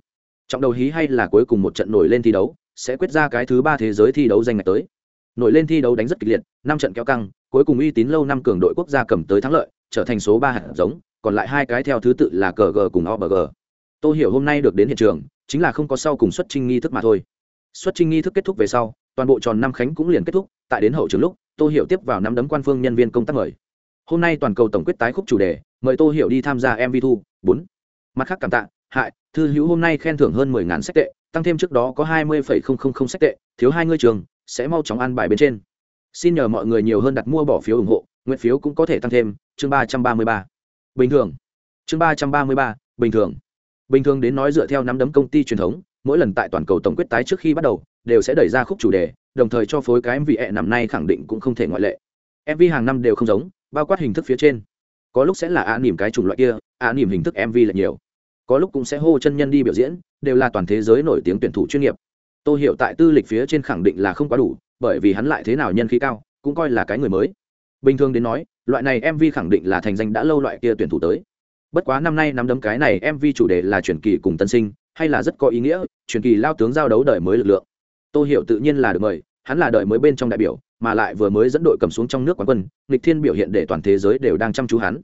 Trọng đầu hí hay là cuối cùng một trận nổi lên thi đấu, sẽ quyết ra cái thứ ba thế giới thi đấu danh ngạch tới. Nổi lên thi đấu đánh rất kịch liệt, năm trận kéo căng, cuối cùng uy tín lâu năm cường đội quốc gia cầm tới thắng lợi, trở thành số ba hạt giống, còn lại hai cái theo thứ tự là cờ g cùng O B G. tôi hiểu hôm nay được đến hiện trường, chính là không có sau cùng xuất trình nghi thức mà thôi. Xuất trình nghi thức kết thúc về sau, toàn bộ tròn năm khánh cũng liền kết thúc, tại đến hậu trường lúc Tô hiểu tiếp vào nắm đấm quan phương nhân viên công tác mời. Hôm nay toàn cầu tổng quyết tái khúc chủ đề, mời Tô hiểu đi tham gia mv thu, bốn. Mặt khác cảm tạ, hại, thư hữu hôm nay khen thưởng hơn mười ngàn sách tệ, tăng thêm trước đó có hai mươi phẩy không không không sách tệ, thiếu hai ngươi trường, sẽ mau chóng ăn bài bên trên. Xin nhờ mọi người nhiều hơn đặt mua bỏ phiếu ủng hộ, nguyện phiếu cũng có thể tăng thêm, chương ba trăm ba mươi ba. Bình thường. Chương ba trăm ba mươi ba, bình thường. Bình thường đến nói dựa theo nắm đấm công ty truyền thống, mỗi lần tại toàn cầu tổng quyết tái trước khi bắt đầu, đều sẽ đẩy ra khúc chủ đề đồng thời cho phối cái mv ẹ năm nay khẳng định cũng không thể ngoại lệ. Mv hàng năm đều không giống, bao quát hình thức phía trên. Có lúc sẽ là ạ nỉm cái chủng loại kia, ạ nỉm hình thức mv là nhiều. Có lúc cũng sẽ hô chân nhân đi biểu diễn, đều là toàn thế giới nổi tiếng tuyển thủ chuyên nghiệp. Tôi hiểu tại tư lịch phía trên khẳng định là không quá đủ, bởi vì hắn lại thế nào nhân khí cao, cũng coi là cái người mới. Bình thường đến nói, loại này mv khẳng định là thành danh đã lâu loại kia tuyển thủ tới. Bất quá năm nay nắm đấm cái này mv chủ đề là truyền kỳ cùng tân sinh, hay là rất có ý nghĩa, truyền kỳ lao tướng giao đấu đời mới lực lượng tô hiểu tự nhiên là được mời, hắn là đời mới bên trong đại biểu, mà lại vừa mới dẫn đội cầm xuống trong nước quán quân lịch thiên biểu hiện để toàn thế giới đều đang chăm chú hắn.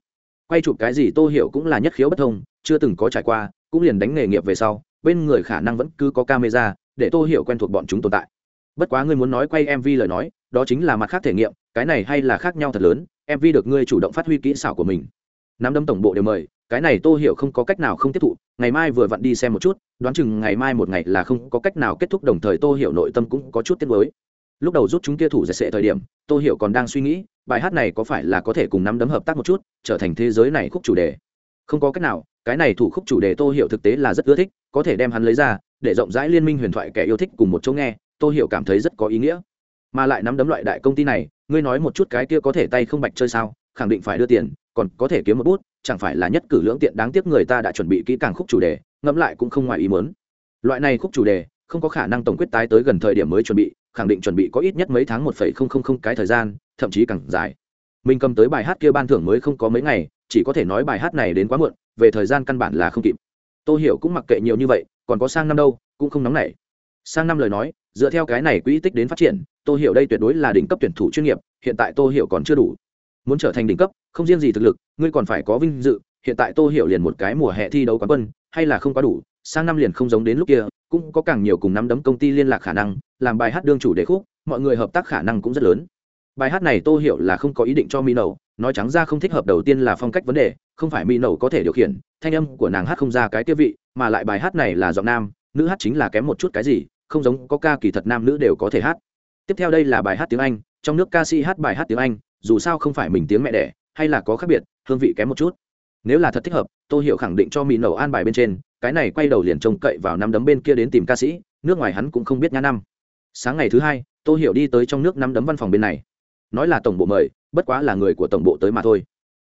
Quay chụp cái gì tô hiểu cũng là nhất khiếu bất thông, chưa từng có trải qua, cũng liền đánh nghề nghiệp về sau, bên người khả năng vẫn cứ có camera, để tô hiểu quen thuộc bọn chúng tồn tại. Bất quá ngươi muốn nói quay mv lời nói, đó chính là mặt khác thể nghiệm, cái này hay là khác nhau thật lớn mv được ngươi chủ động phát huy kỹ xảo của mình. Nắm đấm tổng bộ đều mời cái này tô hiểu không có cách nào không tiếp thụ, ngày mai vừa vặn đi xem một chút, đoán chừng ngày mai một ngày là không có cách nào kết thúc, đồng thời tô hiểu nội tâm cũng có chút tiếc mới lúc đầu rút chúng kia thủ giải sệ thời điểm, tô hiểu còn đang suy nghĩ, bài hát này có phải là có thể cùng nắm đấm hợp tác một chút, trở thành thế giới này khúc chủ đề? Không có cách nào, cái này thủ khúc chủ đề tô hiểu thực tế là rất ưa thích, có thể đem hắn lấy ra, để rộng rãi liên minh huyền thoại kẻ yêu thích cùng một chỗ nghe, tô hiểu cảm thấy rất có ý nghĩa. Mà lại nắm đấm loại đại công ty này, ngươi nói một chút cái kia có thể tay không bạch chơi sao, khẳng định phải đưa tiền còn có thể kiếm một bút, chẳng phải là nhất cử lưỡng tiện đáng tiếc người ta đã chuẩn bị kỹ càng khúc chủ đề, ngẫm lại cũng không ngoài ý muốn. Loại này khúc chủ đề, không có khả năng tổng quyết tái tới gần thời điểm mới chuẩn bị, khẳng định chuẩn bị có ít nhất mấy tháng một phẩy không không không cái thời gian, thậm chí càng dài. Mình cầm tới bài hát kia ban thưởng mới không có mấy ngày, chỉ có thể nói bài hát này đến quá muộn, về thời gian căn bản là không kịp. Tôi hiểu cũng mặc kệ nhiều như vậy, còn có sang năm đâu, cũng không nóng nảy. Sang năm lời nói, dựa theo cái này quỹ tích đến phát triển tôi hiểu đây tuyệt đối là đỉnh cấp tuyển thủ chuyên nghiệp, hiện tại tôi hiểu còn chưa đủ muốn trở thành đỉnh cấp, không riêng gì thực lực, ngươi còn phải có vinh dự. Hiện tại tô hiểu liền một cái mùa hè thi đấu quán quân, hay là không quá đủ, sang năm liền không giống đến lúc kia, cũng có càng nhiều cùng nắm đấm công ty liên lạc khả năng, làm bài hát đương chủ đề khúc, mọi người hợp tác khả năng cũng rất lớn. Bài hát này tô hiểu là không có ý định cho mỹ nầu nói trắng ra không thích hợp đầu tiên là phong cách vấn đề, không phải mỹ nầu có thể điều khiển, thanh âm của nàng hát không ra cái tiêu vị, mà lại bài hát này là giọng nam, nữ hát chính là kém một chút cái gì, không giống có ca kỳ thật nam nữ đều có thể hát. Tiếp theo đây là bài hát tiếng anh, trong nước ca sĩ hát bài hát tiếng anh dù sao không phải mình tiếng mẹ đẻ, hay là có khác biệt, hương vị kém một chút. Nếu là thật thích hợp, tô hiểu khẳng định cho mỹ nầu an bài bên trên, cái này quay đầu liền trông cậy vào năm đấm bên kia đến tìm ca sĩ, nước ngoài hắn cũng không biết nhã năm. Sáng ngày thứ hai, tô hiểu đi tới trong nước năm đấm văn phòng bên này. Nói là tổng bộ mời, bất quá là người của tổng bộ tới mà thôi.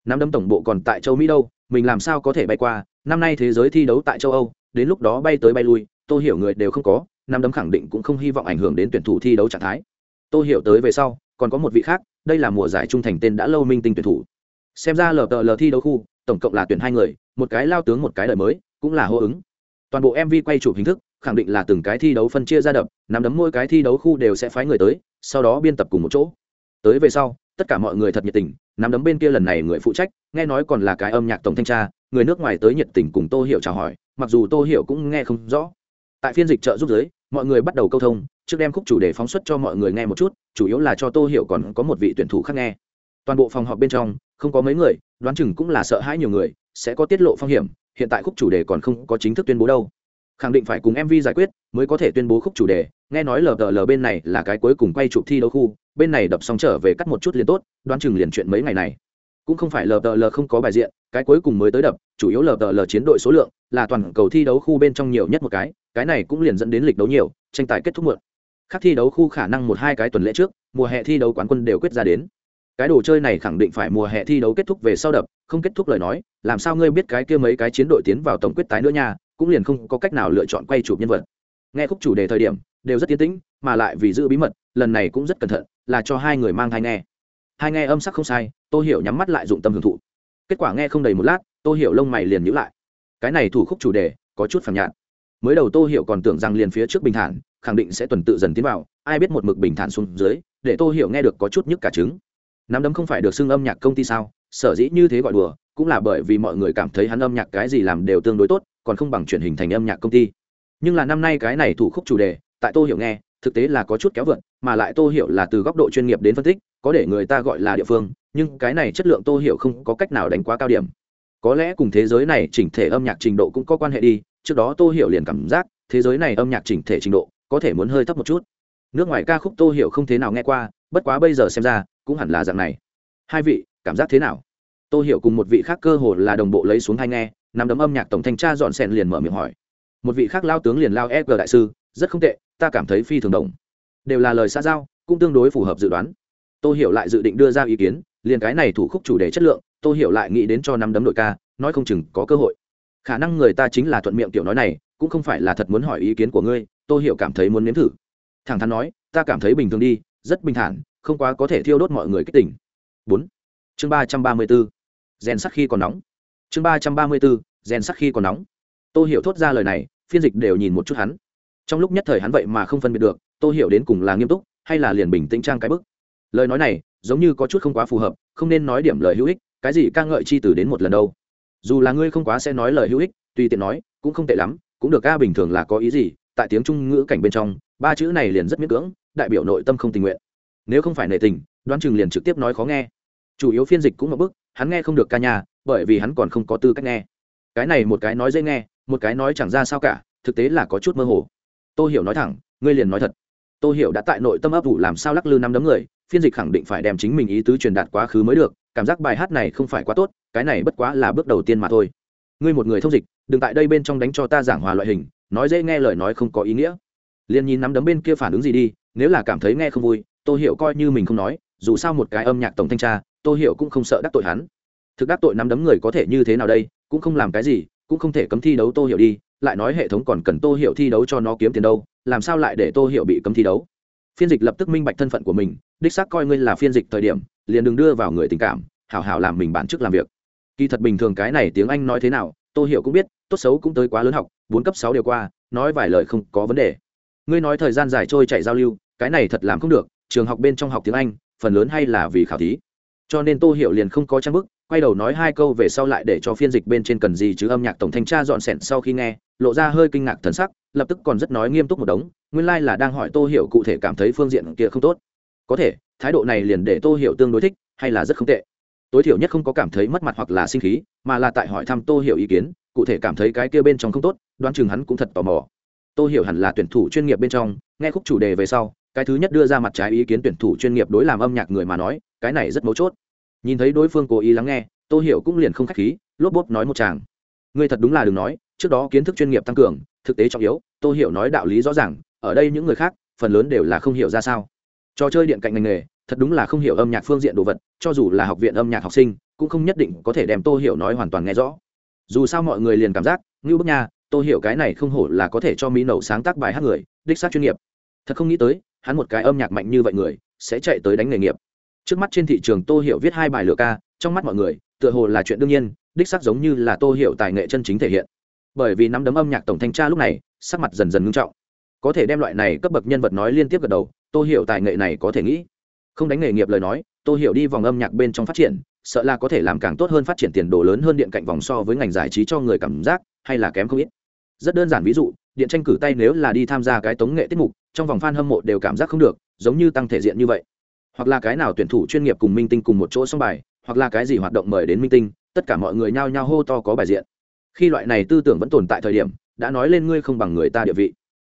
Năm đấm tổng bộ còn tại châu mỹ đâu, mình làm sao có thể bay qua, năm nay thế giới thi đấu tại châu âu, đến lúc đó bay tới bay lui, tô hiểu người đều không có năm đấm khẳng định cũng không hy vọng ảnh hưởng đến tuyển thủ thi đấu trạng thái. Tô hiểu tới về sau, còn có một vị khác đây là mùa giải trung thành tên đã lâu minh tinh tuyển thủ. Xem ra lờ tờ lờ thi đấu khu, tổng cộng là tuyển hai người, một cái lao tướng một cái đời mới, cũng là hô ứng. Toàn bộ mv quay chụp hình thức, khẳng định là từng cái thi đấu phân chia ra đập, nắm đấm mỗi cái thi đấu khu đều sẽ phái người tới, sau đó biên tập cùng một chỗ. Tới về sau, tất cả mọi người thật nhiệt tình, nắm đấm bên kia lần này người phụ trách, nghe nói còn là cái âm nhạc tổng thanh tra, người nước ngoài tới nhiệt tình cùng tô hiểu chào hỏi, mặc dù tô hiểu cũng nghe không rõ. Tại phiên dịch trợ giúp giới mọi người bắt đầu câu thông, trước đem khúc chủ đề phóng xuất cho mọi người nghe một chút, chủ yếu là cho tô hiểu còn có một vị tuyển thủ khác nghe. Toàn bộ phòng họp bên trong, không có mấy người, đoán chừng cũng là sợ hãi nhiều người, sẽ có tiết lộ phong hiểm, hiện tại khúc chủ đề còn không có chính thức tuyên bố đâu. Khẳng định phải cùng mv giải quyết, mới có thể tuyên bố khúc chủ đề, nghe nói lờ lờ bên này là cái cuối cùng quay chụp thi đấu khu, bên này đập xong trở về cắt một chút liền tốt, đoán chừng liền chuyện mấy ngày này. Cũng không phải lờ lờ không có bài diện, cái cuối cùng mới tới đập, chủ yếu lờ lờ chiến đội số lượng, là toàn cầu thi đấu khu bên trong nhiều nhất một cái cái này cũng liền dẫn đến lịch đấu nhiều, tranh tài kết thúc muộn. Khác thi đấu khu khả năng một hai cái tuần lễ trước, mùa hè thi đấu quán quân đều quyết ra đến. Cái đồ chơi này khẳng định phải mùa hè thi đấu kết thúc về sau đập, không kết thúc lời nói, làm sao ngươi biết cái kia mấy cái chiến đội tiến vào tổng quyết tái nữa nha, cũng liền không có cách nào lựa chọn quay chụp nhân vật. Nghe khúc chủ đề thời điểm, đều rất tiến tĩnh, mà lại vì giữ bí mật, lần này cũng rất cẩn thận, là cho hai người mang hai nghe. Hai nghe âm sắc không sai tôi hiểu nhắm mắt lại dụng tâm hưởng thụ. Kết quả nghe không đầy một lát tôi hiểu lông mày liền nhữ lại. Cái này thủ khúc chủ đề, có chút phản nhạt mới đầu tô hiểu còn tưởng rằng liền phía trước bình thản, khẳng định sẽ tuần tự dần tiến vào, ai biết một mực bình thản xuống dưới, để tô hiểu nghe được có chút nhức cả trứng. Nắm đấm không phải được xưng âm nhạc công ty sao, sở dĩ như thế gọi đùa, cũng là bởi vì mọi người cảm thấy hắn âm nhạc cái gì làm đều tương đối tốt, còn không bằng chuyển hình thành âm nhạc công ty. Nhưng là năm nay cái này thủ khúc chủ đề, tại tô hiểu nghe, thực tế là có chút kéo vượt, mà lại tô hiểu là từ góc độ chuyên nghiệp đến phân tích, có để người ta gọi là địa phương, nhưng cái này chất lượng tô hiểu không có cách nào đánh quá cao điểm. Có lẽ cùng thế giới này chỉnh thể âm nhạc trình độ cũng có quan hệ đi trước đó tô hiểu liền cảm giác, thế giới này âm nhạc chỉnh thể trình độ, có thể muốn hơi thấp một chút. Nước ngoài ca khúc tô hiểu không thế nào nghe qua, bất quá bây giờ xem ra, cũng hẳn là dạng này. Hai vị, cảm giác thế nào? Tô hiểu cùng một vị khác cơ hồ là đồng bộ lấy xuống hay nghe nằm đấm âm nhạc tổng thanh tra dọn sẹn liền mở miệng hỏi. Một vị khác lao tướng liền lao ép đại sư, rất không tệ, ta cảm thấy phi thường đồng đều là lời xa giao, cũng tương đối phù hợp dự đoán. Tô hiểu lại dự định đưa ra ý kiến, liền cái này thủ khúc chủ đề chất lượng, tô hiểu lại nghĩ đến cho năm đấm đội ca, nói không chừng có cơ hội khả năng người ta chính là thuận miệng tiểu nói này, cũng không phải là thật muốn hỏi ý kiến của ngươi Tôi hiểu cảm thấy muốn nếm thử. Thẳng thắn nói, ta cảm thấy bình thường đi, rất bình thản, không quá có thể thiêu đốt mọi người kích tỉnh bốn. Chương ba trăm ba mươi bốn. Rèn sắc khi còn nóng. Chương ba trăm ba mươi bốn, rèn sắc khi còn nóng. Tôi hiểu thốt ra lời này, phiên dịch đều nhìn một chút hắn. Trong lúc nhất thời hắn vậy mà không phân biệt được tôi hiểu đến cùng là nghiêm túc, hay là liền bình tĩnh trang cái bức. Lời nói này, giống như có chút không quá phù hợp, không nên nói điểm lời hữu ích, cái gì ca ngợi chi từ đến một lần đâu dù là ngươi không quá sẽ nói lời hữu ích, tùy tiện nói, cũng không tệ lắm, cũng được ca bình thường là có ý gì, tại tiếng trung ngữ cảnh bên trong, ba chữ này liền rất miễn cưỡng, đại biểu nội tâm không tình nguyện. Nếu không phải nệ tình, đoán chừng liền trực tiếp nói khó nghe. Chủ yếu phiên dịch cũng một bức hắn nghe không được ca nhà bởi vì hắn còn không có tư cách nghe. Cái này một cái nói dễ nghe, một cái nói chẳng ra sao cả, thực tế là có chút mơ hồ. Tôi hiểu nói thẳng, ngươi liền nói thật. Tôi hiểu đã tại nội tâm ấp ủ làm sao lắc lư năm đấm người phiên dịch khẳng định phải đem chính mình ý tứ truyền đạt quá khứ mới được, cảm giác bài hát này không phải quá tốt, cái này bất quá là bước đầu tiên mà thôi. Ngươi một người thông dịch, đừng tại đây bên trong đánh cho ta giảng hòa loại hình, nói dễ nghe lời nói không có ý nghĩa. Liền nhìn nắm đấm bên kia phản ứng gì đi, nếu là cảm thấy nghe không vui tôi hiểu coi như mình không nói, dù sao một cái âm nhạc tổng thanh tra tôi hiểu cũng không sợ đắc tội hắn. Thực đắc tội nắm đấm người có thể như thế nào đây, cũng không làm cái gì, cũng không thể cấm thi đấu tôi hiểu đi, lại nói hệ thống còn cần tôi hiểu thi đấu cho nó kiếm tiền đâu, làm sao lại để tôi hiểu bị cấm thi đấu? Phiên dịch lập tức minh bạch thân phận của mình đích xác coi ngươi là phiên dịch thời điểm, liền đừng đưa vào người tình cảm, hảo hảo làm mình bản chức làm việc. Kỳ thật bình thường cái này tiếng anh nói thế nào, tô hiểu cũng biết, tốt xấu cũng tới quá lớn học, bốn cấp sáu đều qua, nói vài lời không có vấn đề. Ngươi nói thời gian dài trôi chạy giao lưu, cái này thật làm không được, trường học bên trong học tiếng anh, phần lớn hay là vì khảo thí. Cho nên tô hiểu liền không có trang bức, quay đầu nói hai câu về sau lại để cho phiên dịch bên trên cần gì chứ âm nhạc tổng thanh tra dọn sẹn sau khi nghe, lộ ra hơi kinh ngạc thần sắc, lập tức còn rất nói nghiêm túc một đống, nguyên lai、like、là đang hỏi tô hiểu cụ thể cảm thấy phương diện kia không tốt có thể, thái độ này liền để tô hiểu tương đối thích, hay là rất không tệ. Tối thiểu nhất không có cảm thấy mất mặt hoặc là sinh khí, mà là tại hỏi thăm tô hiểu ý kiến, cụ thể cảm thấy cái kia bên trong không tốt, đoán chừng hắn cũng thật tò mò. Tô hiểu hẳn là tuyển thủ chuyên nghiệp bên trong, nghe khúc chủ đề về sau, cái thứ nhất đưa ra mặt trái ý kiến tuyển thủ chuyên nghiệp đối làm âm nhạc người mà nói, cái này rất mấu chốt. Nhìn thấy đối phương cố ý lắng nghe, tô hiểu cũng liền không khách khí, lốp bốp nói một chàng người thật đúng là đừng nói, trước đó kiến thức chuyên nghiệp tăng cường, thực tế trọng yếu, tô hiểu nói đạo lý rõ ràng, ở đây những người khác, phần lớn đều là không hiểu ra sao trò chơi điện cạnh ngành nghề, thật đúng là không hiểu âm nhạc phương diện đồ vật, cho dù là học viện âm nhạc học sinh, cũng không nhất định có thể đem tô hiểu nói hoàn toàn nghe rõ. Dù sao mọi người liền cảm giác, ngưu bức nha, tô hiểu cái này không hổ là có thể cho mỹ nậu sáng tác bài hát người, đích xác chuyên nghiệp. Thật không nghĩ tới, hắn một cái âm nhạc mạnh như vậy người, sẽ chạy tới đánh nghề nghiệp. Trước mắt trên thị trường tô hiểu viết hai bài lửa ca, trong mắt mọi người, tựa hồ là chuyện đương nhiên, đích xác giống như là tô hiểu tài nghệ chân chính thể hiện. Bởi vì nắm đấm âm nhạc tổng thanh tra lúc này, sắc mặt dần dần ngưng trọng. Có thể đem loại này cấp bậc nhân vật nói liên tiếp gật đầu Tôi hiểu tài nghệ này có thể nghĩ. Không đánh nghề nghiệp lời nói tôi hiểu đi vòng âm nhạc bên trong phát triển, sợ là có thể làm càng tốt hơn phát triển tiền đồ lớn hơn điện cạnh vòng so với ngành giải trí cho người cảm giác, hay là kém không ít. Rất đơn giản ví dụ, điện tranh cử tay nếu là đi tham gia cái tống nghệ tiết mục, trong vòng fan hâm mộ đều cảm giác không được, giống như tăng thể diện như vậy. Hoặc là cái nào tuyển thủ chuyên nghiệp cùng minh tinh cùng một chỗ xong bài, hoặc là cái gì hoạt động mời đến minh tinh, tất cả mọi người nhao nhao hô to có bài diện. Khi loại này tư tưởng vẫn tồn tại thời điểm, đã nói lên ngươi không bằng người ta địa vị.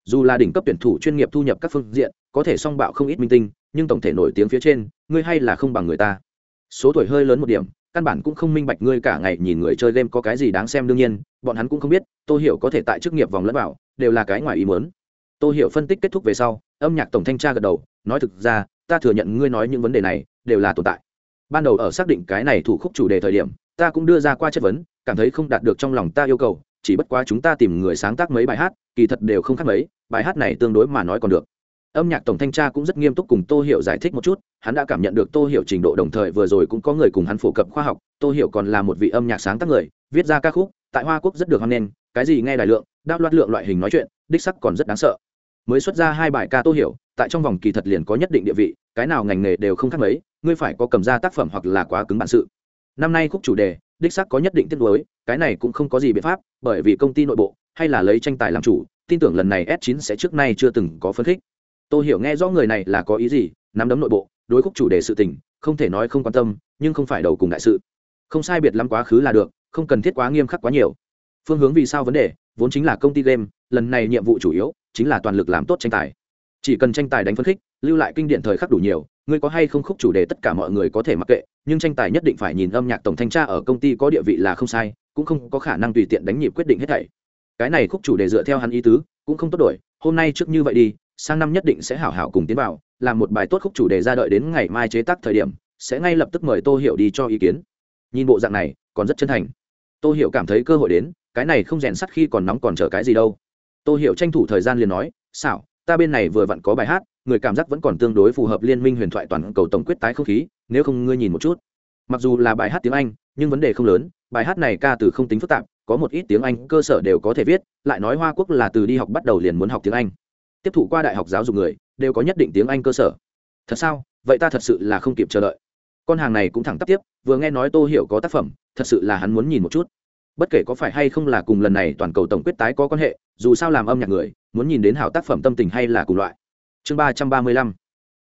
Dù là đỉnh cấp tuyển thủ chuyên nghiệp thu nhập các phương diện có thể song bạo không ít minh tinh, nhưng tổng thể nổi tiếng phía trên, ngươi hay là không bằng người ta. Số tuổi hơi lớn một điểm, căn bản cũng không minh bạch ngươi cả ngày nhìn người chơi game có cái gì đáng xem đương nhiên, bọn hắn cũng không biết tôi hiểu có thể tại chức nghiệp vòng lẫn vào, đều là cái ngoài ý muốn. Tôi hiểu phân tích kết thúc về sau, âm nhạc tổng thanh tra gật đầu, nói thực ra, ta thừa nhận ngươi nói những vấn đề này, đều là tồn tại. Ban đầu ở xác định cái này thủ khúc chủ đề thời điểm, ta cũng đưa ra qua chất vấn, cảm thấy không đạt được trong lòng ta yêu cầu, chỉ bất quá chúng ta tìm người sáng tác mấy bài hát, kỳ thật đều không khác mấy, bài hát này tương đối mà nói còn được âm nhạc tổng thanh tra cũng rất nghiêm túc cùng tô hiểu giải thích một chút, hắn đã cảm nhận được tô hiểu trình độ đồng thời vừa rồi cũng có người cùng hắn phổ cập khoa học, tô hiểu còn là một vị âm nhạc sáng tác người, viết ra ca khúc, tại hoa quốc rất được hoan nghênh, cái gì nghe đại lượng, đáp loạt lượng loại hình nói chuyện, đích sắc còn rất đáng sợ. Mới xuất ra hai bài ca tô hiểu, tại trong vòng kỳ thật liền có nhất định địa vị, cái nào ngành nghề đều không khác mấy, ngươi phải có cầm ra tác phẩm hoặc là quá cứng bản sự. Năm nay khúc chủ đề, đích sắc có nhất định tiết đối cái này cũng không có gì biện pháp, bởi vì công ty nội bộ, hay là lấy tranh tài làm chủ, tin tưởng lần này s 9 sẽ trước nay chưa từng có phân khích tôi hiểu nghe rõ người này là có ý gì, nắm đấm nội bộ, đối khúc chủ đề sự tình, không thể nói không quan tâm, nhưng không phải đầu cùng đại sự. Không sai biệt lắm quá khứ là được, không cần thiết quá nghiêm khắc quá nhiều. Phương hướng vì sao vấn đề, vốn chính là công ty game, lần này nhiệm vụ chủ yếu, chính là toàn lực làm tốt tranh tài. Chỉ cần tranh tài đánh phân khích, lưu lại kinh điển thời khắc đủ nhiều, ngươi có hay không khúc chủ đề tất cả mọi người có thể mặc kệ, nhưng tranh tài nhất định phải nhìn âm nhạc tổng thanh tra ở công ty có địa vị là không sai, cũng không có khả năng tùy tiện đánh nhịp quyết định hết thảy. Cái này khúc chủ đề dựa theo hắn ý tứ, cũng không tốt đổi, hôm nay trước như vậy đi sang năm nhất định sẽ hảo hảo cùng tiến vào, làm một bài tốt khúc chủ đề ra đợi đến ngày mai chế tác thời điểm, sẽ ngay lập tức mời tô hiểu đi cho ý kiến. Nhìn bộ dạng này, còn rất chân thành. Tô hiểu cảm thấy cơ hội đến, cái này không rèn sắt khi còn nóng còn chờ cái gì đâu. Tô hiểu tranh thủ thời gian liền nói, xảo, ta bên này vừa vặn có bài hát, người cảm giác vẫn còn tương đối phù hợp liên minh huyền thoại toàn cầu tổng quyết tái không khí, nếu không ngươi nhìn một chút. Mặc dù là bài hát tiếng anh, nhưng vấn đề không lớn, bài hát này ca từ không tính phức tạp, có một ít tiếng anh cơ sở đều có thể viết, lại nói hoa quốc là từ đi học bắt đầu liền muốn học tiếng anh tiếp thụ qua đại học giáo dục người, đều có nhất định tiếng anh cơ sở. Thật sao? Vậy ta thật sự là không kịp chờ đợi. Con hàng này cũng thẳng tắp tiếp, vừa nghe nói tô hiểu có tác phẩm, thật sự là hắn muốn nhìn một chút. Bất kể có phải hay không là cùng lần này toàn cầu tổng quyết tái có quan hệ, dù sao làm âm nhạc người, muốn nhìn đến hảo tác phẩm tâm tình hay là cùng loại. Chương ba trăm ba mươi lăm,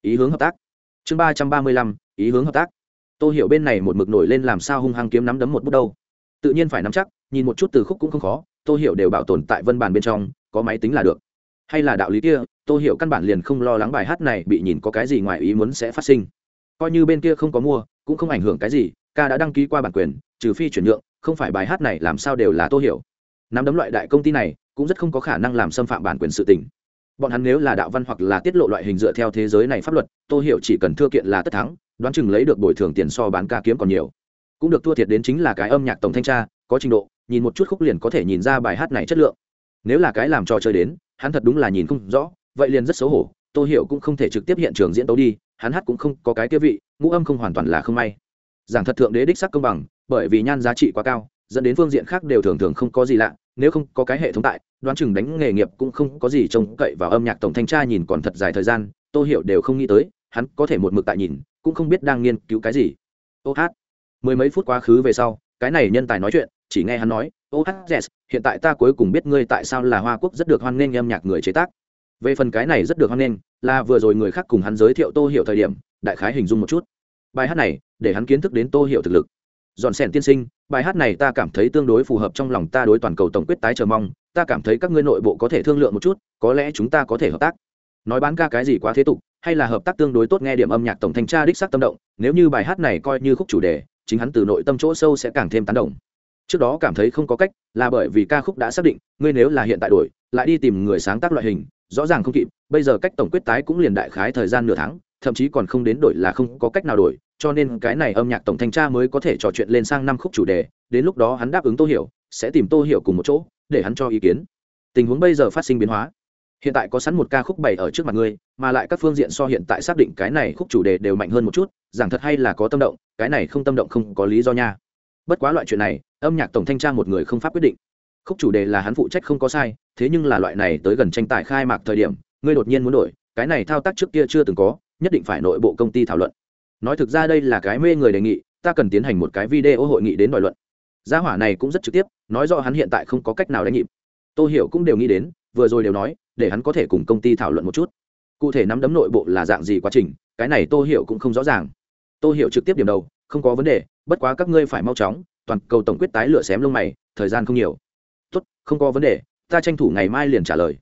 ý hướng hợp tác. Chương ba trăm ba mươi lăm, ý hướng hợp tác. Tô hiểu bên này một mực nổi lên làm sao hung hăng kiếm nắm đấm một bút đâu. Tự nhiên phải nắm chắc, nhìn một chút từ khúc cũng không khó, tô hiểu đều bảo tồn tại vân bàn bên trong, có máy tính là được hay là đạo lý kia, tô hiểu căn bản liền không lo lắng bài hát này bị nhìn có cái gì ngoài ý muốn sẽ phát sinh. Coi như bên kia không có mua, cũng không ảnh hưởng cái gì, ca đã đăng ký qua bản quyền, trừ phi chuyển nhượng, không phải bài hát này làm sao đều là tô hiểu. Nắm đấm loại đại công ty này, cũng rất không có khả năng làm xâm phạm bản quyền sự tình. Bọn hắn nếu là đạo văn hoặc là tiết lộ loại hình dựa theo thế giới này pháp luật, tô hiểu chỉ cần thưa kiện là tất thắng, đoán chừng lấy được bồi thường tiền so bán ca kiếm còn nhiều. Cũng được thua thiệt đến chính là cái âm nhạc tổng thanh tra, có trình độ, nhìn một chút khúc liền có thể nhìn ra bài hát này chất lượng. Nếu là cái làm trò chơi đến hắn thật đúng là nhìn không rõ, vậy liền rất xấu hổ, tô hiểu cũng không thể trực tiếp hiện trường diễn tấu đi, hắn hát cũng không có cái kia vị, ngũ âm không hoàn toàn là không may. Giảng thật thượng đế đích sắc công bằng, bởi vì nhan giá trị quá cao, dẫn đến phương diện khác đều thường thường không có gì lạ, nếu không có cái hệ thống tại, đoán chừng đánh nghề nghiệp cũng không có gì trông cậy vào âm nhạc tổng thanh tra nhìn còn thật dài thời gian, tô hiểu đều không nghĩ tới, hắn có thể một mực tại nhìn, cũng không biết đang nghiên cứu cái gì. Ô hát, mười mấy phút quá khứ về sau, cái này nhân tài nói chuyện, chỉ nghe hắn nói ohz hiện tại ta cuối cùng biết ngươi tại sao là hoa quốc rất được hoan nghênh âm nhạc người chế tác. Về phần cái này rất được hoan nghênh, là vừa rồi người khác cùng hắn giới thiệu tô hiểu thời điểm, đại khái hình dung một chút. Bài hát này, để hắn kiến thức đến tô hiểu thực lực. Dọn sẻn tiên sinh, bài hát này ta cảm thấy tương đối phù hợp trong lòng ta đối toàn cầu tổng quyết tái chờ mong, ta cảm thấy các ngươi nội bộ có thể thương lượng một chút, có lẽ chúng ta có thể hợp tác. Nói bán ca cái gì quá thế tục, hay là hợp tác tương đối tốt nghe điểm âm nhạc tổng thanh tra đích sắc tâm động, nếu như bài hát này coi như khúc chủ đề, chính hắn từ nội tâm chỗ sâu sẽ càng thêm tán đồng trước đó cảm thấy không có cách, là bởi vì ca khúc đã xác định, ngươi nếu là hiện tại đổi, lại đi tìm người sáng tác loại hình, rõ ràng không kịp, bây giờ cách tổng quyết tái cũng liền đại khái thời gian nửa tháng, thậm chí còn không đến đổi là không có cách nào đổi, cho nên cái này âm nhạc tổng thanh tra mới có thể trò chuyện lên sang năm khúc chủ đề, đến lúc đó hắn đáp ứng tô hiểu, sẽ tìm tô hiểu cùng một chỗ, để hắn cho ý kiến. Tình huống bây giờ phát sinh biến hóa. Hiện tại có sẵn một ca khúc bày ở trước mặt ngươi, mà lại các phương diện so hiện tại xác định cái này khúc chủ đề đều mạnh hơn một chút, giảng thật hay là có tâm động, cái này không tâm động không có lý do nha bất quá loại chuyện này, âm nhạc tổng thanh tra một người không pháp quyết định. Khúc chủ đề là hắn phụ trách không có sai, thế nhưng là loại này tới gần tranh tài khai mạc thời điểm, ngươi đột nhiên muốn đổi, cái này thao tác trước kia chưa từng có, nhất định phải nội bộ công ty thảo luận. Nói thực ra đây là cái mê người đề nghị, ta cần tiến hành một cái video hội nghị đến đòi luận. Gia hỏa này cũng rất trực tiếp, nói rõ hắn hiện tại không có cách nào đánh nhịp. Tôi hiểu cũng đều nghĩ đến, vừa rồi đều nói, để hắn có thể cùng công ty thảo luận một chút. Cụ thể nắm đấm nội bộ là dạng gì quá trình, cái này tô hiểu cũng không rõ ràng. Tô hiểu trực tiếp điểm đầu không có vấn đề, bất quá các ngươi phải mau chóng, toàn cầu tổng quyết tái lửa xém lông mày, thời gian không nhiều. Tốt, không có vấn đề, ta tranh thủ ngày mai liền trả lời.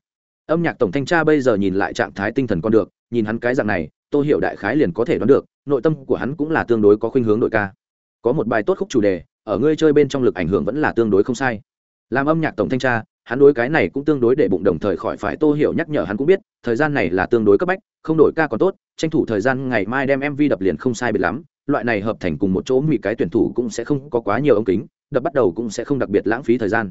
Âm nhạc tổng thanh tra bây giờ nhìn lại trạng thái tinh thần con được, nhìn hắn cái dạng này, tô hiểu đại khái liền có thể đoán được, nội tâm của hắn cũng là tương đối có khuynh hướng nội ca. Có một bài tốt khúc chủ đề, ở ngươi chơi bên trong lực ảnh hưởng vẫn là tương đối không sai. Làm âm nhạc tổng thanh tra, hắn đối cái này cũng tương đối để bụng đồng thời khỏi phải tô hiểu nhắc nhở hắn cũng biết, thời gian này là tương đối cấp bách, không đổi ca còn tốt, tranh thủ thời gian ngày mai đem mv đập liền không sai biệt lắm loại này hợp thành cùng một chỗ mị cái tuyển thủ cũng sẽ không có quá nhiều ống kính, đập bắt đầu cũng sẽ không đặc biệt lãng phí thời gian.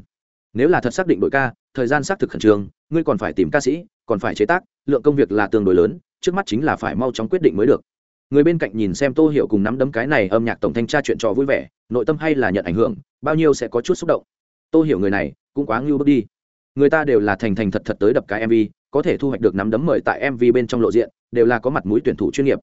Nếu là thật xác định đội ca, thời gian xác thực khẩn trương, ngươi còn phải tìm ca sĩ, còn phải chế tác, lượng công việc là tương đối lớn, trước mắt chính là phải mau chóng quyết định mới được. Người bên cạnh nhìn xem tô hiểu cùng nắm đấm cái này âm nhạc tổng thanh tra chuyện trò vui vẻ, nội tâm hay là nhận ảnh hưởng, bao nhiêu sẽ có chút xúc động. Tô hiểu người này, cũng quá ngưu bước đi. Người ta đều là thành thành thật thật tới đập cái mv có thể thu hoạch được nắm đấm mời tại mv bên trong lộ diện, đều là có mặt mũi tuyển thủ chuyên nghiệp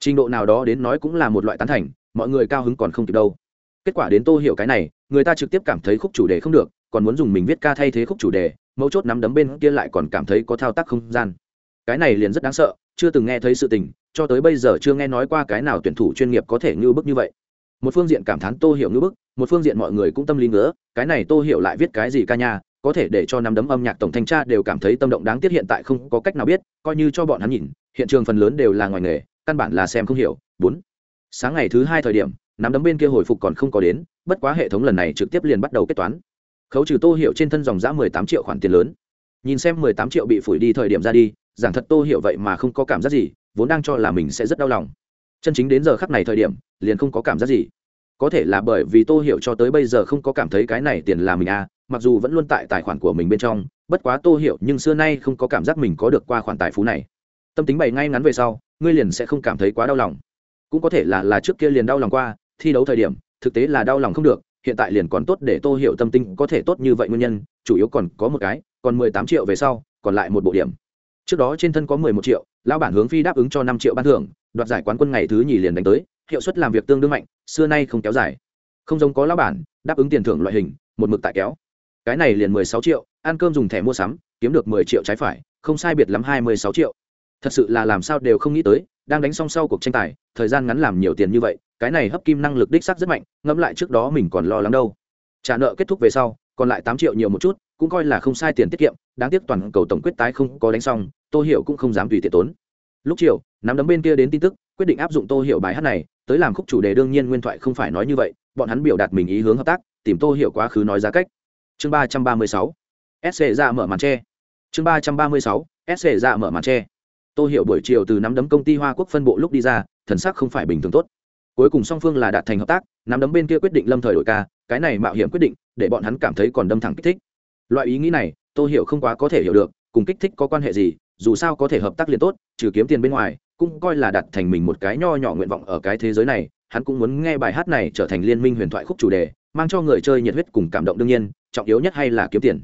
trình độ nào đó đến nói cũng là một loại tán thành, mọi người cao hứng còn không kịp đâu. Kết quả đến tô hiểu cái này, người ta trực tiếp cảm thấy khúc chủ đề không được, còn muốn dùng mình viết ca thay thế khúc chủ đề, mấu chốt nắm đấm bên kia lại còn cảm thấy có thao tác không gian. Cái này liền rất đáng sợ, chưa từng nghe thấy sự tình, cho tới bây giờ chưa nghe nói qua cái nào tuyển thủ chuyên nghiệp có thể ngưu bức như vậy. Một phương diện cảm thán tô hiểu ngưu bức, một phương diện mọi người cũng tâm lý ngứa, cái này tô hiểu lại viết cái gì ca nha, có thể để cho nắm đấm âm nhạc tổng thanh tra đều cảm thấy tâm động đáng tiếc hiện tại không có cách nào biết, coi như cho bọn hắn nhìn, hiện trường phần lớn đều là ngoài nghề căn bản là xem không hiểu. Bốn, sáng ngày thứ hai thời điểm, nắm đấm bên kia hồi phục còn không có đến, bất quá hệ thống lần này trực tiếp liền bắt đầu kết toán. Khấu trừ tô hiệu trên thân dòng giã mười tám triệu khoản tiền lớn. Nhìn xem mười tám triệu bị phủi đi thời điểm ra đi, giảng thật tô hiệu vậy mà không có cảm giác gì, vốn đang cho là mình sẽ rất đau lòng. Chân chính đến giờ khắc này thời điểm, liền không có cảm giác gì. Có thể là bởi vì tô hiểu cho tới bây giờ không có cảm thấy cái này tiền là mình à mặc dù vẫn luôn tại tài khoản của mình bên trong, bất quá tô hiểu nhưng xưa nay không có cảm giác mình có được qua khoản tài phú này tâm tính bày ngay ngắn về sau, ngươi liền sẽ không cảm thấy quá đau lòng. Cũng có thể là là trước kia liền đau lòng qua, thi đấu thời điểm, thực tế là đau lòng không được, hiện tại liền còn tốt để tô hiểu tâm tính có thể tốt như vậy nguyên nhân, chủ yếu còn có một cái, còn mười tám triệu về sau, còn lại một bộ điểm. Trước đó trên thân có mười một triệu, lão bản hướng phi đáp ứng cho năm triệu ban thưởng, đoạt giải quán quân ngày thứ nhì liền đánh tới, hiệu suất làm việc tương đương mạnh, xưa nay không kéo dài. Không giống có lão bản, đáp ứng tiền thưởng loại hình, một mực tại kéo. Cái này liền mười sáu triệu, ăn cơm dùng thẻ mua sắm, kiếm được mười triệu trái phải, không sai biệt lắm hai mươi sáu triệu thật sự là làm sao đều không nghĩ tới, đang đánh song sau cuộc tranh tài, thời gian ngắn làm nhiều tiền như vậy, cái này hấp kim năng lực đích xác rất mạnh, ngẫm lại trước đó mình còn lo lắng đâu. Trả nợ kết thúc về sau, còn lại tám triệu nhiều một chút, cũng coi là không sai tiền tiết kiệm, đáng tiếc toàn cầu tổng quyết tái không có đánh xong, tô hiểu cũng không dám tùy tiện tốn. Lúc chiều, nắm đấm bên kia đến tin tức, quyết định áp dụng tô hiểu bài hát này, tới làm khúc chủ đề đương nhiên nguyên thoại không phải nói như vậy, bọn hắn biểu đạt mình ý hướng hợp tác, tìm tô hiểu quá khứ nói giá cách. Chương ba trăm ba mươi sáu sc ra mở màn tre. Chương ba trăm ba mươi sáu sc ra mở màn tre tô hiểu buổi chiều từ nắm đấm công ty hoa quốc phân bộ lúc đi ra, thần sắc không phải bình thường tốt. Cuối cùng song phương là đạt thành hợp tác, nắm đấm bên kia quyết định lâm thời đổi ca, cái này mạo hiểm quyết định, để bọn hắn cảm thấy còn đâm thẳng kích thích. Loại ý nghĩ này, tô hiểu không quá có thể hiểu được, cùng kích thích có quan hệ gì, dù sao có thể hợp tác liền tốt, trừ kiếm tiền bên ngoài, cũng coi là đặt thành mình một cái nho nhỏ nguyện vọng ở cái thế giới này. Hắn cũng muốn nghe bài hát này trở thành liên minh huyền thoại khúc chủ đề, mang cho người chơi nhiệt huyết cùng cảm động đương nhiên, trọng yếu nhất hay là kiếm tiền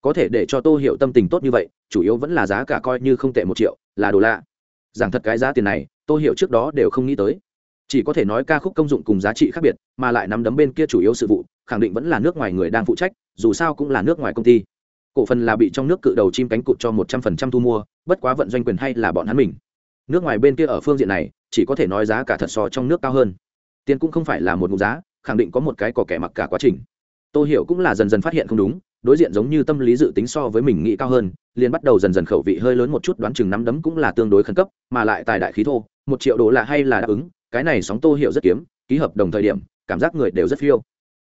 có thể để cho tô hiểu tâm tình tốt như vậy, chủ yếu vẫn là giá cả coi như không tệ một triệu, là đồ lạ. Giảng thật cái giá tiền này, tô hiểu trước đó đều không nghĩ tới. Chỉ có thể nói ca khúc công dụng cùng giá trị khác biệt, mà lại nắm đấm bên kia chủ yếu sự vụ, khẳng định vẫn là nước ngoài người đang phụ trách, dù sao cũng là nước ngoài công ty. Cổ phần là bị trong nước cự đầu chim cánh cụt cho một trăm phần trăm thu mua, bất quá vận doanh quyền hay là bọn hắn mình. Nước ngoài bên kia ở phương diện này, chỉ có thể nói giá cả thật so trong nước cao hơn. Tiền cũng không phải là một mục giá, khẳng định có một cái có kẻ mặc cả quá trình. Tôi hiểu cũng là dần dần phát hiện không đúng đối diện giống như tâm lý dự tính so với mình nghĩ cao hơn, liền bắt đầu dần dần khẩu vị hơi lớn một chút đoán chừng nắm đấm cũng là tương đối khẩn cấp, mà lại tài đại khí thô, một triệu đô la hay là đáp ứng, cái này sóng tô hiểu rất kiếm, ký hợp đồng thời điểm, cảm giác người đều rất phiêu.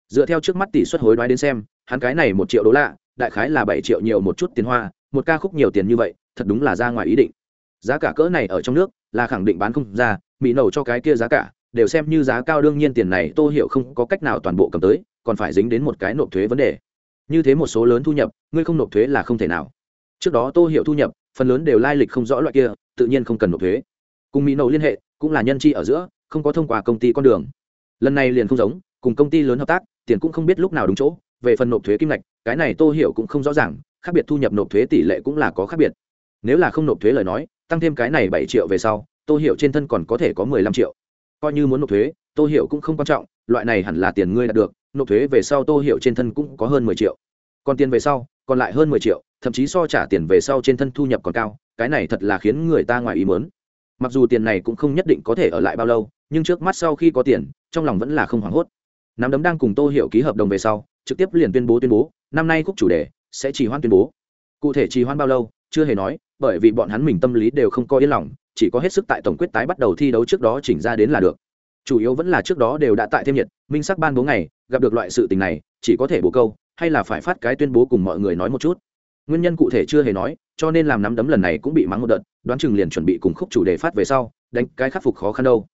Dựa theo trước mắt tỷ suất hối đoái đến xem, hắn cái này một triệu đô la, đại khái là bảy triệu nhiều một chút tiền hoa, một ca khúc nhiều tiền như vậy, thật đúng là ra ngoài ý định. Giá cả cỡ này ở trong nước, là khẳng định bán không ra, mỹ nầu cho cái kia giá cả, đều xem như giá cao đương nhiên tiền này tô hiểu không có cách nào toàn bộ cầm tới, còn phải dính đến một cái nộp thuế vấn đề như thế một số lớn thu nhập, ngươi không nộp thuế là không thể nào. Trước đó tô hiểu thu nhập, phần lớn đều lai lịch không rõ loại kia, tự nhiên không cần nộp thuế. Cùng mỹ nậu liên hệ, cũng là nhân chi ở giữa, không có thông qua công ty con đường. Lần này liền không giống, cùng công ty lớn hợp tác, tiền cũng không biết lúc nào đúng chỗ, về phần nộp thuế kim ngạch, cái này tô hiểu cũng không rõ ràng, khác biệt thu nhập nộp thuế tỷ lệ cũng là có khác biệt. Nếu là không nộp thuế lời nói, tăng thêm cái này bảy triệu về sau, tô hiểu trên thân còn có thể có mười lăm triệu. Coi như muốn nộp thuế, tô hiểu cũng không quan trọng, loại này hẳn là tiền ngươi đạt được nộp thuế về sau tô hiểu trên thân cũng có hơn mười triệu. Còn tiền về sau, còn lại hơn mười triệu, thậm chí so trả tiền về sau trên thân thu nhập còn cao, cái này thật là khiến người ta ngoài ý mớn mặc dù tiền này cũng không nhất định có thể ở lại bao lâu, nhưng trước mắt sau khi có tiền, trong lòng vẫn là không hoảng hốt. Nắm đấm đang cùng tô hiểu ký hợp đồng về sau, trực tiếp liền tuyên bố tuyên bố, năm nay khúc chủ đề sẽ trì hoãn tuyên bố. Cụ thể trì hoãn bao lâu, chưa hề nói, bởi vì bọn hắn mình tâm lý đều không có yên lòng, chỉ có hết sức tại tổng quyết tái bắt đầu thi đấu trước đó chỉnh ra đến là được. Chủ yếu vẫn là trước đó đều đã tại thêm nhiệt, minh sắc ban bố ngày gặp được loại sự tình này, chỉ có thể bố câu, hay là phải phát cái tuyên bố cùng mọi người nói một chút. Nguyên nhân cụ thể chưa hề nói, cho nên làm nắm đấm lần này cũng bị mắng một đợt, đoán chừng liền chuẩn bị cùng khúc chủ đề phát về sau, đánh cái khắc phục khó khăn đâu.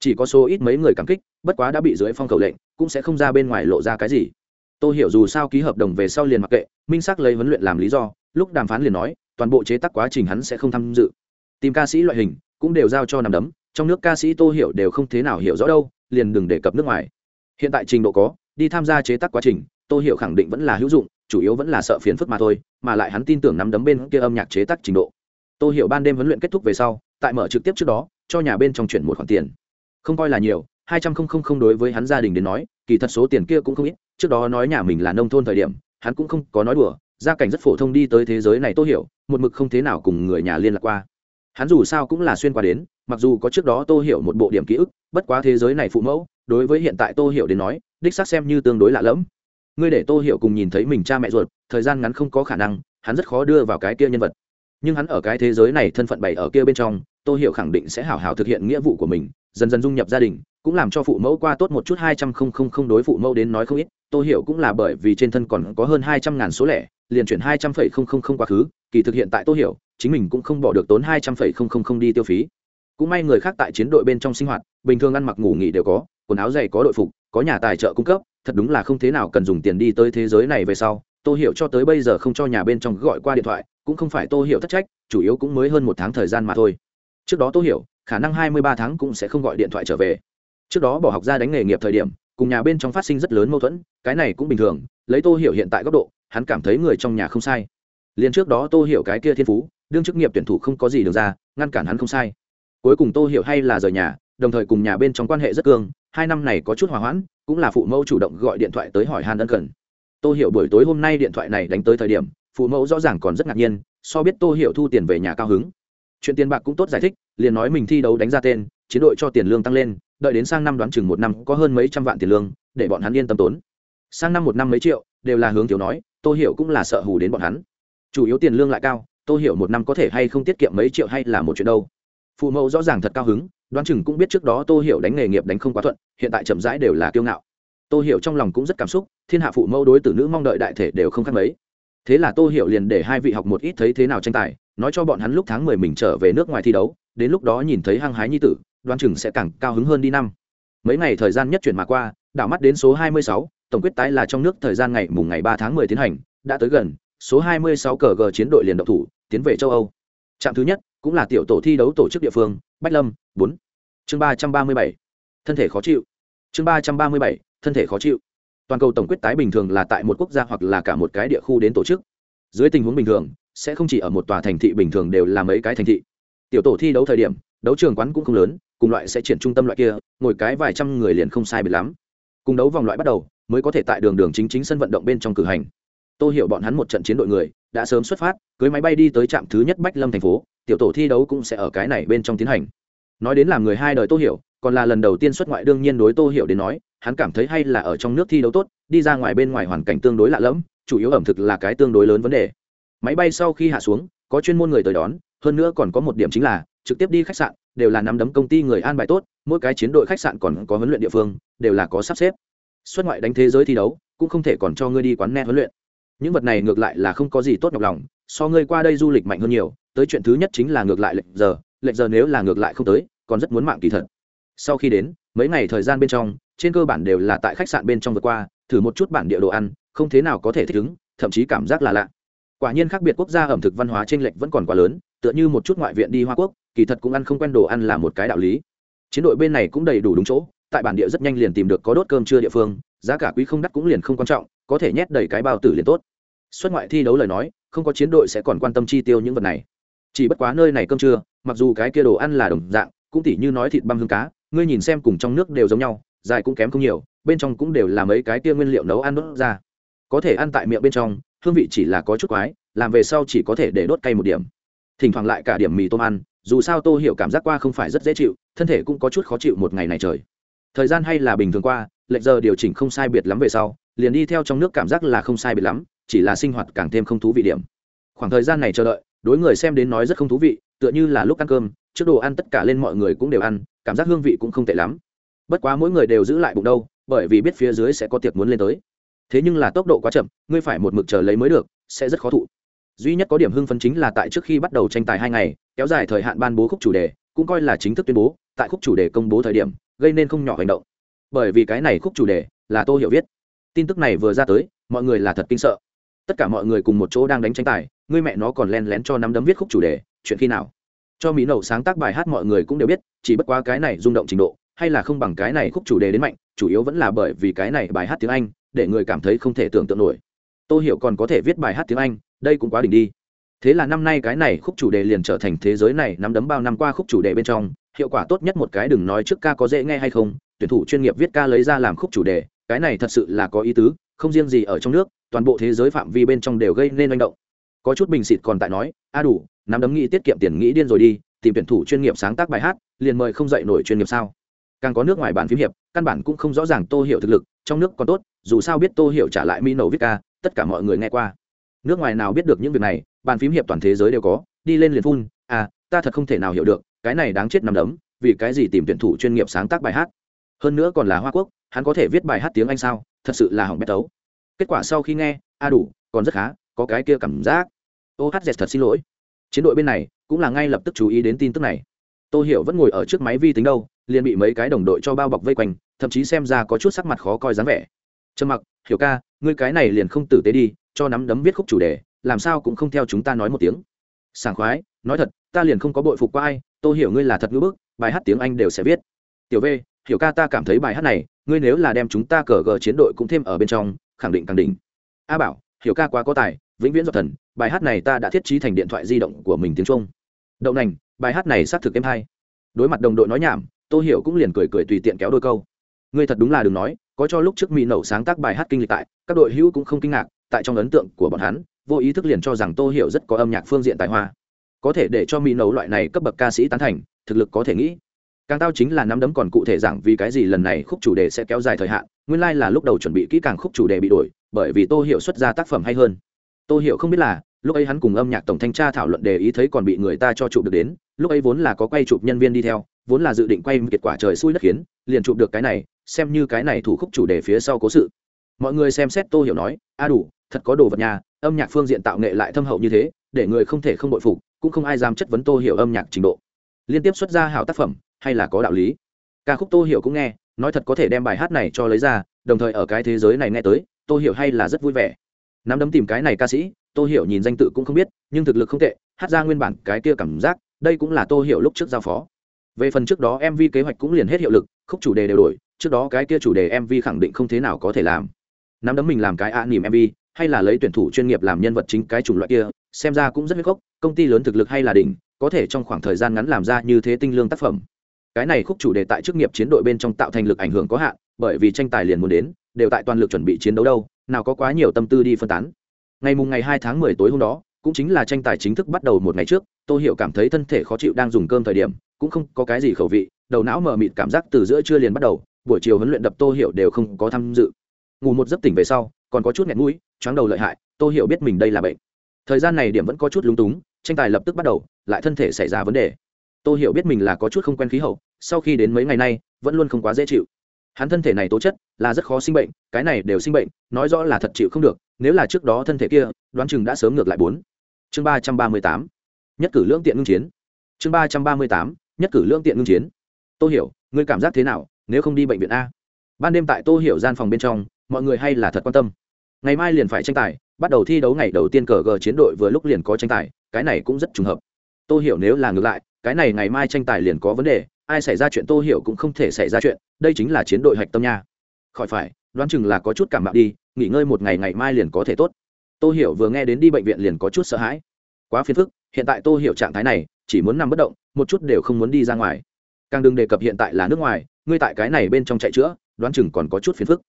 Chỉ có số ít mấy người cảm kích, bất quá đã bị dưới phong cầu lệnh, cũng sẽ không ra bên ngoài lộ ra cái gì. Tôi hiểu dù sao ký hợp đồng về sau liền mặc kệ, minh sắc lấy huấn luyện làm lý do, lúc đàm phán liền nói, toàn bộ chế tác quá trình hắn sẽ không tham dự. Tìm ca sĩ loại hình, cũng đều giao cho nằm đấm, trong nước ca sĩ tô hiểu đều không thế nào hiểu rõ đâu, liền đừng đề cập nước ngoài. Hiện tại trình độ có đi tham gia chế tác quá trình, tô hiểu khẳng định vẫn là hữu dụng, chủ yếu vẫn là sợ phiền phức mà thôi, mà lại hắn tin tưởng nắm đấm bên kia âm nhạc chế tác trình độ. Tô hiểu ban đêm huấn luyện kết thúc về sau, tại mở trực tiếp trước đó, cho nhà bên trong chuyển một khoản tiền. Không coi là nhiều, hai trăm không không đối với hắn gia đình đến nói, kỳ thật số tiền kia cũng không ít, trước đó nói nhà mình là nông thôn thời điểm, hắn cũng không có nói đùa, gia cảnh rất phổ thông đi tới thế giới này tô hiểu, một mực không thế nào cùng người nhà liên lạc qua. Hắn dù sao cũng là xuyên qua đến, mặc dù có trước đó tô hiểu một bộ điểm ký ức, bất quá thế giới này phụ mẫu đối với hiện tại tô hiểu đến nói, đích xác xem như tương đối lạ lẫm. Ngươi để tô hiểu cùng nhìn thấy mình cha mẹ ruột, thời gian ngắn không có khả năng, hắn rất khó đưa vào cái kia nhân vật. Nhưng hắn ở cái thế giới này thân phận bày ở kia bên trong, tô hiểu khẳng định sẽ hảo hảo thực hiện nghĩa vụ của mình, dần dần dung nhập gia đình, cũng làm cho phụ mẫu qua tốt một chút hai trăm không không không đối phụ mẫu đến nói không ít. Tô hiểu cũng là bởi vì trên thân còn có hơn hai trăm ngàn số lẻ, liền chuyển hai trăm phẩy không không không quá khứ, kỳ thực hiện tại tô hiểu, chính mình cũng không bỏ được tốn hai trăm phẩy không không không đi tiêu phí. Cũng may người khác tại chiến đội bên trong sinh hoạt, bình thường ăn mặc ngủ nghỉ đều có quần áo dày có đội phục, có nhà tài trợ cung cấp, thật đúng là không thế nào cần dùng tiền đi tới thế giới này về sau. Tôi hiểu cho tới bây giờ không cho nhà bên trong gọi qua điện thoại, cũng không phải tôi hiểu thất trách, chủ yếu cũng mới hơn một tháng thời gian mà thôi. Trước đó tôi hiểu, khả năng hai mươi ba tháng cũng sẽ không gọi điện thoại trở về. Trước đó bỏ học ra đánh nghề nghiệp thời điểm, cùng nhà bên trong phát sinh rất lớn mâu thuẫn, cái này cũng bình thường, lấy tôi hiểu hiện tại góc độ, hắn cảm thấy người trong nhà không sai. Liền trước đó tôi hiểu cái kia thiên phú, đương chức nghiệp tuyển thủ không có gì được ra, ngăn cản hắn không sai. Cuối cùng tôi hiểu hay là rời nhà, đồng thời cùng nhà bên trong quan hệ rất cương hai năm này có chút hòa hoãn, cũng là phụ mẫu chủ động gọi điện thoại tới hỏi han ân cần. Tô hiểu buổi tối hôm nay điện thoại này đánh tới thời điểm, phụ mẫu rõ ràng còn rất ngạc nhiên, so biết tô hiểu thu tiền về nhà cao hứng. Chuyện tiền bạc cũng tốt giải thích, liền nói mình thi đấu đánh ra tên, chiến đội cho tiền lương tăng lên, đợi đến sang năm đoán chừng một năm có hơn mấy trăm vạn tiền lương, để bọn hắn yên tâm tốn. Sang năm một năm mấy triệu, đều là hướng thiếu nói, tô hiểu cũng là sợ hù đến bọn hắn. Chủ yếu tiền lương lại cao, tô hiểu một năm có thể hay không tiết kiệm mấy triệu hay là một chuyện đâu. Phụ mẫu rõ ràng thật cao hứng đoán chừng cũng biết trước đó tô hiểu đánh nghề nghiệp đánh không quá thuận, hiện tại chậm rãi đều là kiêu ngạo. Tô hiểu trong lòng cũng rất cảm xúc, thiên hạ phụ mẫu đối tử nữ mong đợi đại thể đều không khác mấy. Thế là tô hiểu liền để hai vị học một ít thấy thế nào tranh tài, nói cho bọn hắn lúc tháng mười mình trở về nước ngoài thi đấu, đến lúc đó nhìn thấy hăng hái nhi tử, đoán chừng sẽ càng cao hứng hơn đi năm. Mấy ngày thời gian nhất chuyển mà qua, đảo mắt đến số hai mươi sáu, tổng quyết tái là trong nước thời gian ngày mùng ngày ba tháng mười tiến hành, đã tới gần, số hai mươi sáu cờ g chiến đội liền độc thủ, tiến về châu âu. Trạm thứ nhất, cũng là tiểu tổ thi đấu tổ chức địa phương, bách lâm bốn. Chương ba trăm ba mươi bảy. Thân thể khó chịu. Chương ba trăm ba mươi bảy, thân thể khó chịu. Toàn cầu tổng quyết tái bình thường là tại một quốc gia hoặc là cả một cái địa khu đến tổ chức. Dưới tình huống bình thường, sẽ không chỉ ở một tòa thành thị bình thường đều là mấy cái thành thị. Tiểu tổ thi đấu thời điểm, đấu trường quán cũng không lớn, cùng loại sẽ triển trung tâm loại kia, ngồi cái vài trăm người liền không sai biệt lắm. Cùng đấu vòng loại bắt đầu, mới có thể tại đường đường chính chính sân vận động bên trong cử hành. Tôi hiểu bọn hắn một trận chiến đội người, đã sớm xuất phát, cưới máy bay đi tới trạm thứ nhất bách lâm thành phố, tiểu tổ thi đấu cũng sẽ ở cái này bên trong tiến hành nói đến làm người hai đời tô hiểu, còn là lần đầu tiên xuất ngoại đương nhiên đối tô hiểu đến nói, hắn cảm thấy hay là ở trong nước thi đấu tốt, đi ra ngoài bên ngoài hoàn cảnh tương đối lạ lẫm, chủ yếu ẩm thực là cái tương đối lớn vấn đề. Máy bay sau khi hạ xuống, có chuyên môn người tới đón, hơn nữa còn có một điểm chính là, trực tiếp đi khách sạn, đều là nắm đấm công ty người an bài tốt, mỗi cái chiến đội khách sạn còn có huấn luyện địa phương, đều là có sắp xếp. Xuất ngoại đánh thế giới thi đấu, cũng không thể còn cho ngươi đi quán net huấn luyện. Những vật này ngược lại là không có gì tốt nhọc lòng, so ngươi qua đây du lịch mạnh hơn nhiều, tới chuyện thứ nhất chính là ngược lại lệnh giờ lệnh giờ nếu là ngược lại không tới, còn rất muốn mạng kỳ thật. Sau khi đến, mấy ngày thời gian bên trong, trên cơ bản đều là tại khách sạn bên trong vượt qua, thử một chút bản địa đồ ăn, không thế nào có thể thích ứng, thậm chí cảm giác là lạ. Quả nhiên khác biệt quốc gia ẩm thực văn hóa trên lệch vẫn còn quá lớn, tựa như một chút ngoại viện đi hoa quốc, kỳ thật cũng ăn không quen đồ ăn là một cái đạo lý. Chiến đội bên này cũng đầy đủ đúng chỗ, tại bản địa rất nhanh liền tìm được có đốt cơm trưa địa phương, giá cả quý không đắt cũng liền không quan trọng, có thể nhét đầy cái bao tử liền tốt. Xuất ngoại thi đấu lời nói, không có chiến đội sẽ còn quan tâm chi tiêu những vật này chỉ bất quá nơi này cơm trưa, mặc dù cái kia đồ ăn là đồng dạng, cũng tỉ như nói thịt băm hương cá, ngươi nhìn xem cùng trong nước đều giống nhau, dài cũng kém không nhiều, bên trong cũng đều là mấy cái kia nguyên liệu nấu ăn đốt ra. Có thể ăn tại miệng bên trong, hương vị chỉ là có chút quái, làm về sau chỉ có thể để đốt cay một điểm. Thỉnh thoảng lại cả điểm mì tôm ăn, dù sao tô hiểu cảm giác qua không phải rất dễ chịu, thân thể cũng có chút khó chịu một ngày này trời. Thời gian hay là bình thường qua lệnh giờ điều chỉnh không sai biệt lắm về sau, liền đi theo trong nước cảm giác là không sai biệt lắm, chỉ là sinh hoạt càng thêm không thú vị điểm. Khoảng thời gian này chờ đợi đối người xem đến nói rất không thú vị, tựa như là lúc ăn cơm, trước đồ ăn tất cả lên mọi người cũng đều ăn, cảm giác hương vị cũng không tệ lắm. Bất quá mỗi người đều giữ lại bụng đâu, bởi vì biết phía dưới sẽ có tiệc muốn lên tới. Thế nhưng là tốc độ quá chậm, ngươi phải một mực chờ lấy mới được, sẽ rất khó thụ. Duy nhất có điểm hưng phấn chính là tại trước khi bắt đầu tranh tài hai ngày, kéo dài thời hạn ban bố khúc chủ đề, cũng coi là chính thức tuyên bố, tại khúc chủ đề công bố thời điểm, gây nên không nhỏ hành động. Bởi vì cái này khúc chủ đề là tô hiểu viết. Tin tức này vừa ra tới, mọi người là thật kinh sợ. Tất cả mọi người cùng một chỗ đang đánh tranh tài ngươi mẹ nó còn len lén cho nắm đấm viết khúc chủ đề, chuyện khi nào? Cho mỹ nậu sáng tác bài hát mọi người cũng đều biết, chỉ bất quá cái này rung động trình độ, hay là không bằng cái này khúc chủ đề đến mạnh, chủ yếu vẫn là bởi vì cái này bài hát tiếng anh, để người cảm thấy không thể tưởng tượng nổi. Tôi hiểu còn có thể viết bài hát tiếng anh, đây cũng quá đỉnh đi. Thế là năm nay cái này khúc chủ đề liền trở thành thế giới này nắm đấm bao năm qua khúc chủ đề bên trong, hiệu quả tốt nhất một cái đừng nói trước ca có dễ nghe hay không, tuyển thủ chuyên nghiệp viết ca lấy ra làm khúc chủ đề, cái này thật sự là có ý tứ, không riêng gì ở trong nước, toàn bộ thế giới phạm vi bên trong đều gây nên manh động có chút bình xịt còn tại nói, a đủ, nắm đấm nghĩ tiết kiệm tiền nghĩ điên rồi đi, tìm tuyển thủ chuyên nghiệp sáng tác bài hát, liền mời không dạy nổi chuyên nghiệp sao? Càng có nước ngoài bản phím hiệp, căn bản cũng không rõ ràng tô hiểu thực lực, trong nước còn tốt, dù sao biết tô hiểu trả lại mi nổ viết ca tất cả mọi người nghe qua. Nước ngoài nào biết được những việc này bàn phím hiệp toàn thế giới đều có, đi lên liền phun à ta thật không thể nào hiểu được, cái này đáng chết nằm đấm, vì cái gì tìm tuyển thủ chuyên nghiệp sáng tác bài hát? Hơn nữa còn là hoa quốc, hắn có thể viết bài hát tiếng anh sao? Thật sự là hỏng bét tấu. Kết quả sau khi nghe, a đủ, còn rất khá có cái kia cảm giác. Ô hát dẹt thật xin lỗi. Chiến đội bên này cũng là ngay lập tức chú ý đến tin tức này. Tô hiểu vẫn ngồi ở trước máy vi tính đâu, liền bị mấy cái đồng đội cho bao bọc vây quanh, thậm chí xem ra có chút sắc mặt khó coi dáng vẻ. Trầm mặc, hiểu ca, ngươi cái này liền không tử tế đi, cho nắm đấm viết khúc chủ đề, làm sao cũng không theo chúng ta nói một tiếng. Sảng khoái, nói thật, ta liền không có bội phục qua ai tôi hiểu ngươi là thật ngữ bức, bài hát tiếng anh đều sẽ viết. Tiểu v, hiểu ca ta cảm thấy bài hát này, ngươi nếu là đem chúng ta cờ gờ chiến đội cũng thêm ở bên trong, khẳng định khẳng định a bảo, hiểu ca quá có tài vĩnh viễn do thần, bài hát này ta đã thiết trí thành điện thoại di động của mình tiếng trung. Đậu nành, bài hát này xác thực em hay. Đối mặt đồng đội nói nhảm, tô hiểu cũng liền cười cười tùy tiện kéo đôi câu. Ngươi thật đúng là đừng nói, có cho lúc trước mỹ nậu sáng tác bài hát kinh lịch tại, các đội hữu cũng không kinh ngạc, tại trong ấn tượng của bọn hắn, vô ý thức liền cho rằng tô hiểu rất có âm nhạc phương diện tài hoa. Có thể để cho mỹ nấu loại này cấp bậc ca sĩ tán thành, thực lực có thể nghĩ. Càng tao chính là nắm đấm còn cụ thể rằng vì cái gì lần này khúc chủ đề sẽ kéo dài thời hạn, nguyên lai、like、là lúc đầu chuẩn bị kỹ càng khúc chủ đề bị đổi, bởi vì tô hiểu xuất ra tác phẩm hay hơn. Tôi hiểu không biết là, lúc ấy hắn cùng âm nhạc tổng thanh tra thảo luận đề ý thấy còn bị người ta cho chụp được đến, lúc ấy vốn là có quay chụp nhân viên đi theo, vốn là dự định quay kết quả trời xui đất khiến, liền chụp được cái này, xem như cái này thủ khúc chủ đề phía sau cố sự. Mọi người xem xét tô hiểu nói, a đủ, thật có đồ vật nhà âm nhạc phương diện tạo nghệ lại thâm hậu như thế, để người không thể không bội phục, cũng không ai dám chất vấn tô hiểu âm nhạc trình độ. Liên tiếp xuất ra hảo tác phẩm, hay là có đạo lý? Ca khúc tô hiểu cũng nghe, nói thật có thể đem bài hát này cho lấy ra, đồng thời ở cái thế giới này nghe tới, tô hiểu hay là rất vui vẻ nắm đấm tìm cái này ca sĩ, tô hiểu nhìn danh tự cũng không biết, nhưng thực lực không tệ, hát ra nguyên bản cái kia cảm giác, đây cũng là tô hiểu lúc trước giao phó. Về phần trước đó mv kế hoạch cũng liền hết hiệu lực, khúc chủ đề đều đổi, trước đó cái kia chủ đề mv khẳng định không thế nào có thể làm. Nắm đấm mình làm cái ạ à nỉm mv hay là lấy tuyển thủ chuyên nghiệp làm nhân vật chính cái chủng loại kia, xem ra cũng rất huyết gốc, công ty lớn thực lực hay là đỉnh, có thể trong khoảng thời gian ngắn làm ra như thế tinh lương tác phẩm. Cái này khúc chủ đề tại chức nghiệp chiến đội bên trong tạo thành lực ảnh hưởng có hạn, bởi vì tranh tài liền muốn đến, đều tại toàn lực chuẩn bị chiến đấu đâu nào có quá nhiều tâm tư đi phân tán. Ngày mùng ngày hai tháng mười tối hôm đó, cũng chính là tranh tài chính thức bắt đầu một ngày trước, tô hiểu cảm thấy thân thể khó chịu đang dùng cơm thời điểm, cũng không có cái gì khẩu vị, đầu não mờ mịt cảm giác từ giữa trưa liền bắt đầu, buổi chiều huấn luyện đập tô hiểu đều không có tham dự. Ngủ một giấc tỉnh về sau, còn có chút nghẹn mũi, choáng đầu lợi hại, tô hiểu biết mình đây là bệnh. Thời gian này điểm vẫn có chút lúng túng, tranh tài lập tức bắt đầu, lại thân thể xảy ra vấn đề. Tô hiểu biết mình là có chút không quen khí hậu, sau khi đến mấy ngày nay, vẫn luôn không quá dễ chịu hắn thân thể này tố chất là rất khó sinh bệnh, cái này đều sinh bệnh, nói rõ là thật chịu không được, nếu là trước đó thân thể kia, đoán chừng đã sớm ngược lại bốn. Chương ba trăm ba mươi tám, nhất cử lưỡng tiện ngưng chiến. Chương ba trăm ba mươi tám, nhất cử lưỡng tiện ngưng chiến. Tô hiểu, ngươi cảm giác thế nào, nếu không đi bệnh viện a? Ban đêm tại tô hiểu gian phòng bên trong, mọi người hay là thật quan tâm. Ngày mai liền phải tranh tài, bắt đầu thi đấu ngày đầu tiên cờ gờ chiến đội vừa lúc liền có tranh tài, cái này cũng rất trùng hợp. Tô hiểu nếu là ngược lại, cái này ngày mai tranh tài liền có vấn đề ai xảy ra chuyện tô hiểu cũng không thể xảy ra chuyện, đây chính là chiến đội hạch tâm nha. Khỏi phải, đoán chừng là có chút cảm mạo đi, nghỉ ngơi một ngày ngày mai liền có thể tốt. Tô hiểu vừa nghe đến đi bệnh viện liền có chút sợ hãi. Quá phiền phức, hiện tại tô hiểu trạng thái này, chỉ muốn nằm bất động, một chút đều không muốn đi ra ngoài. Càng đừng đề cập hiện tại là nước ngoài, ngươi tại cái này bên trong chạy chữa, đoán chừng còn có chút phiền phức.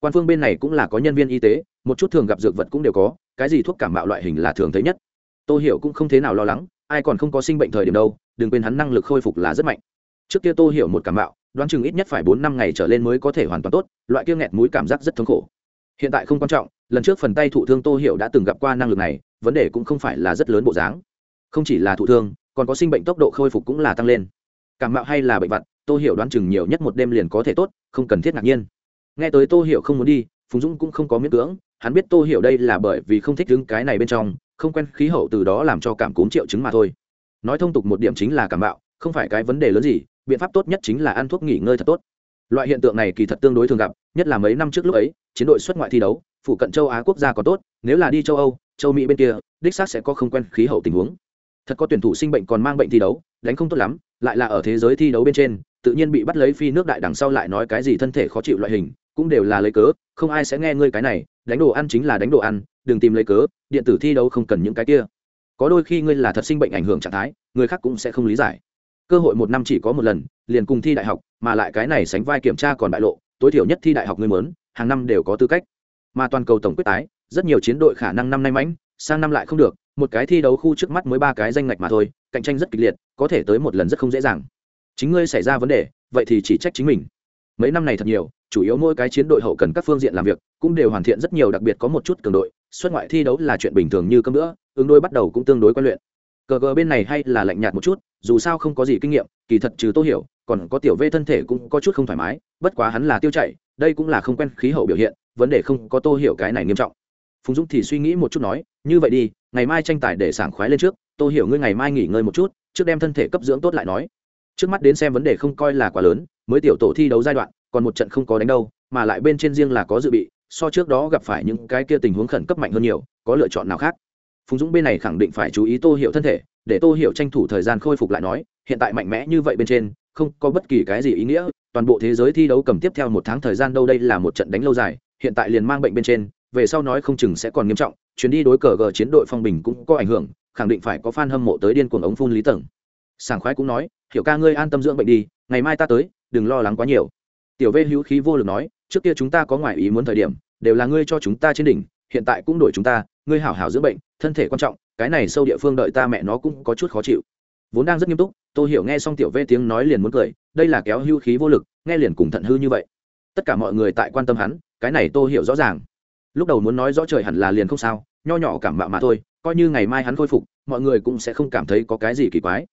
Quan phương bên này cũng là có nhân viên y tế, một chút thường gặp dược vật cũng đều có, cái gì thuốc cảm mạo loại hình là thường thấy nhất. Tô hiểu cũng không thế nào lo lắng, ai còn không có sinh bệnh thời điểm đâu, đừng quên hắn năng lực khôi phục là rất mạnh trước kia tô hiểu một cảm mạo, đoán chừng ít nhất phải bốn năm ngày trở lên mới có thể hoàn toàn tốt, loại kia nghẹt mũi cảm giác rất thống khổ. Hiện tại không quan trọng, lần trước phần tay thụ thương tô hiểu đã từng gặp qua năng lực này, vấn đề cũng không phải là rất lớn bộ dáng. Không chỉ là thụ thương, còn có sinh bệnh tốc độ khôi phục cũng là tăng lên. Cảm mạo hay là bệnh vặt, tô hiểu đoán chừng nhiều nhất một đêm liền có thể tốt, không cần thiết ngạc nhiên. Nghe tới tô hiểu không muốn đi, phùng dũng cũng không có miễn cưỡng, hắn biết tô hiểu đây là bởi vì không thích đứng cái này bên trong, không quen khí hậu từ đó làm cho cảm cúm triệu chứng mà thôi. Nói thông tục một điểm chính là cảm mạo, không phải cái vấn đề lớn gì biện pháp tốt nhất chính là ăn thuốc nghỉ ngơi thật tốt. Loại hiện tượng này kỳ thật tương đối thường gặp, nhất là mấy năm trước lúc ấy, chiến đội xuất ngoại thi đấu, phụ cận châu á quốc gia có tốt, nếu là đi châu âu, châu mỹ bên kia, đích xác sẽ có không quen khí hậu tình huống. Thật có tuyển thủ sinh bệnh còn mang bệnh thi đấu, đánh không tốt lắm, lại là ở thế giới thi đấu bên trên, tự nhiên bị bắt lấy phi nước đại đằng sau lại nói cái gì thân thể khó chịu loại hình, cũng đều là lấy cớ, không ai sẽ nghe ngươi cái này, đánh đồ ăn chính là đánh đồ ăn, đừng tìm lấy cớ, điện tử thi đấu không cần những cái kia. Có đôi khi ngươi là thật sinh bệnh ảnh hưởng trạng thái, người khác cũng sẽ không lý giải cơ hội một năm chỉ có một lần, liền cùng thi đại học, mà lại cái này sánh vai kiểm tra còn bại lộ, tối thiểu nhất thi đại học ngươi mớn hàng năm đều có tư cách. Mà toàn cầu tổng quyết tái, rất nhiều chiến đội khả năng năm nay mãnh, sang năm lại không được, một cái thi đấu khu trước mắt mới ba cái danh ngạch mà thôi, cạnh tranh rất kịch liệt, có thể tới một lần rất không dễ dàng. Chính ngươi xảy ra vấn đề, vậy thì chỉ trách chính mình. Mấy năm này thật nhiều, chủ yếu mỗi cái chiến đội hậu cần các phương diện làm việc, cũng đều hoàn thiện rất nhiều, đặc biệt có một chút cường đội, xuất ngoại thi đấu là chuyện bình thường như cơm nữa ứng đôi bắt đầu cũng tương đối quan luyện cờ gờ bên này hay là lạnh nhạt một chút, dù sao không có gì kinh nghiệm, kỳ thật trừ tô hiểu, còn có tiểu vê thân thể cũng có chút không thoải mái, bất quá hắn là tiêu chảy đây cũng là không quen khí hậu biểu hiện, vấn đề không có tô hiểu cái này nghiêm trọng. Phùng dũng thì suy nghĩ một chút nói, như vậy đi, ngày mai tranh tài để sảng khoái lên trước, tô hiểu ngươi ngày mai nghỉ ngơi một chút, trước đem thân thể cấp dưỡng tốt lại nói. Trước mắt đến xem vấn đề không coi là quá lớn, mới tiểu tổ thi đấu giai đoạn, còn một trận không có đánh đâu, mà lại bên trên riêng là có dự bị, so trước đó gặp phải những cái kia tình huống khẩn cấp mạnh hơn nhiều, có lựa chọn nào khác? Phùng dũng bên này khẳng định phải chú ý tô hiệu thân thể, để tô hiệu tranh thủ thời gian khôi phục lại nói, hiện tại mạnh mẽ như vậy bên trên, không có bất kỳ cái gì ý nghĩa, toàn bộ thế giới thi đấu cầm tiếp theo một tháng thời gian đâu đây là một trận đánh lâu dài, hiện tại liền mang bệnh bên trên, về sau nói không chừng sẽ còn nghiêm trọng, chuyến đi đối cờ gờ chiến đội phong bình cũng có ảnh hưởng, khẳng định phải có fan hâm mộ tới điên cuồng ống phun lý tầng. Sảng khoái cũng nói, hiểu ca ngươi an tâm dưỡng bệnh đi, ngày mai ta tới, đừng lo lắng quá nhiều. Tiểu vê hữu khí vô lực nói, trước kia chúng ta có ngoại ý muốn thời điểm, đều là ngươi cho chúng ta trên đỉnh, hiện tại cũng đổi chúng ta, ngươi hảo hảo dưỡng bệnh thân thể quan trọng, cái này sâu địa phương đợi ta mẹ nó cũng có chút khó chịu. Vốn đang rất nghiêm túc tôi hiểu nghe xong tiểu vê tiếng nói liền muốn cười, đây là kéo hưu khí vô lực, nghe liền cùng thận hư như vậy. Tất cả mọi người tại quan tâm hắn, cái này tôi hiểu rõ ràng. Lúc đầu muốn nói rõ trời hẳn là liền không sao, nho nhỏ cảm mạo mà thôi, coi như ngày mai hắn khôi phục, mọi người cũng sẽ không cảm thấy có cái gì kỳ quái.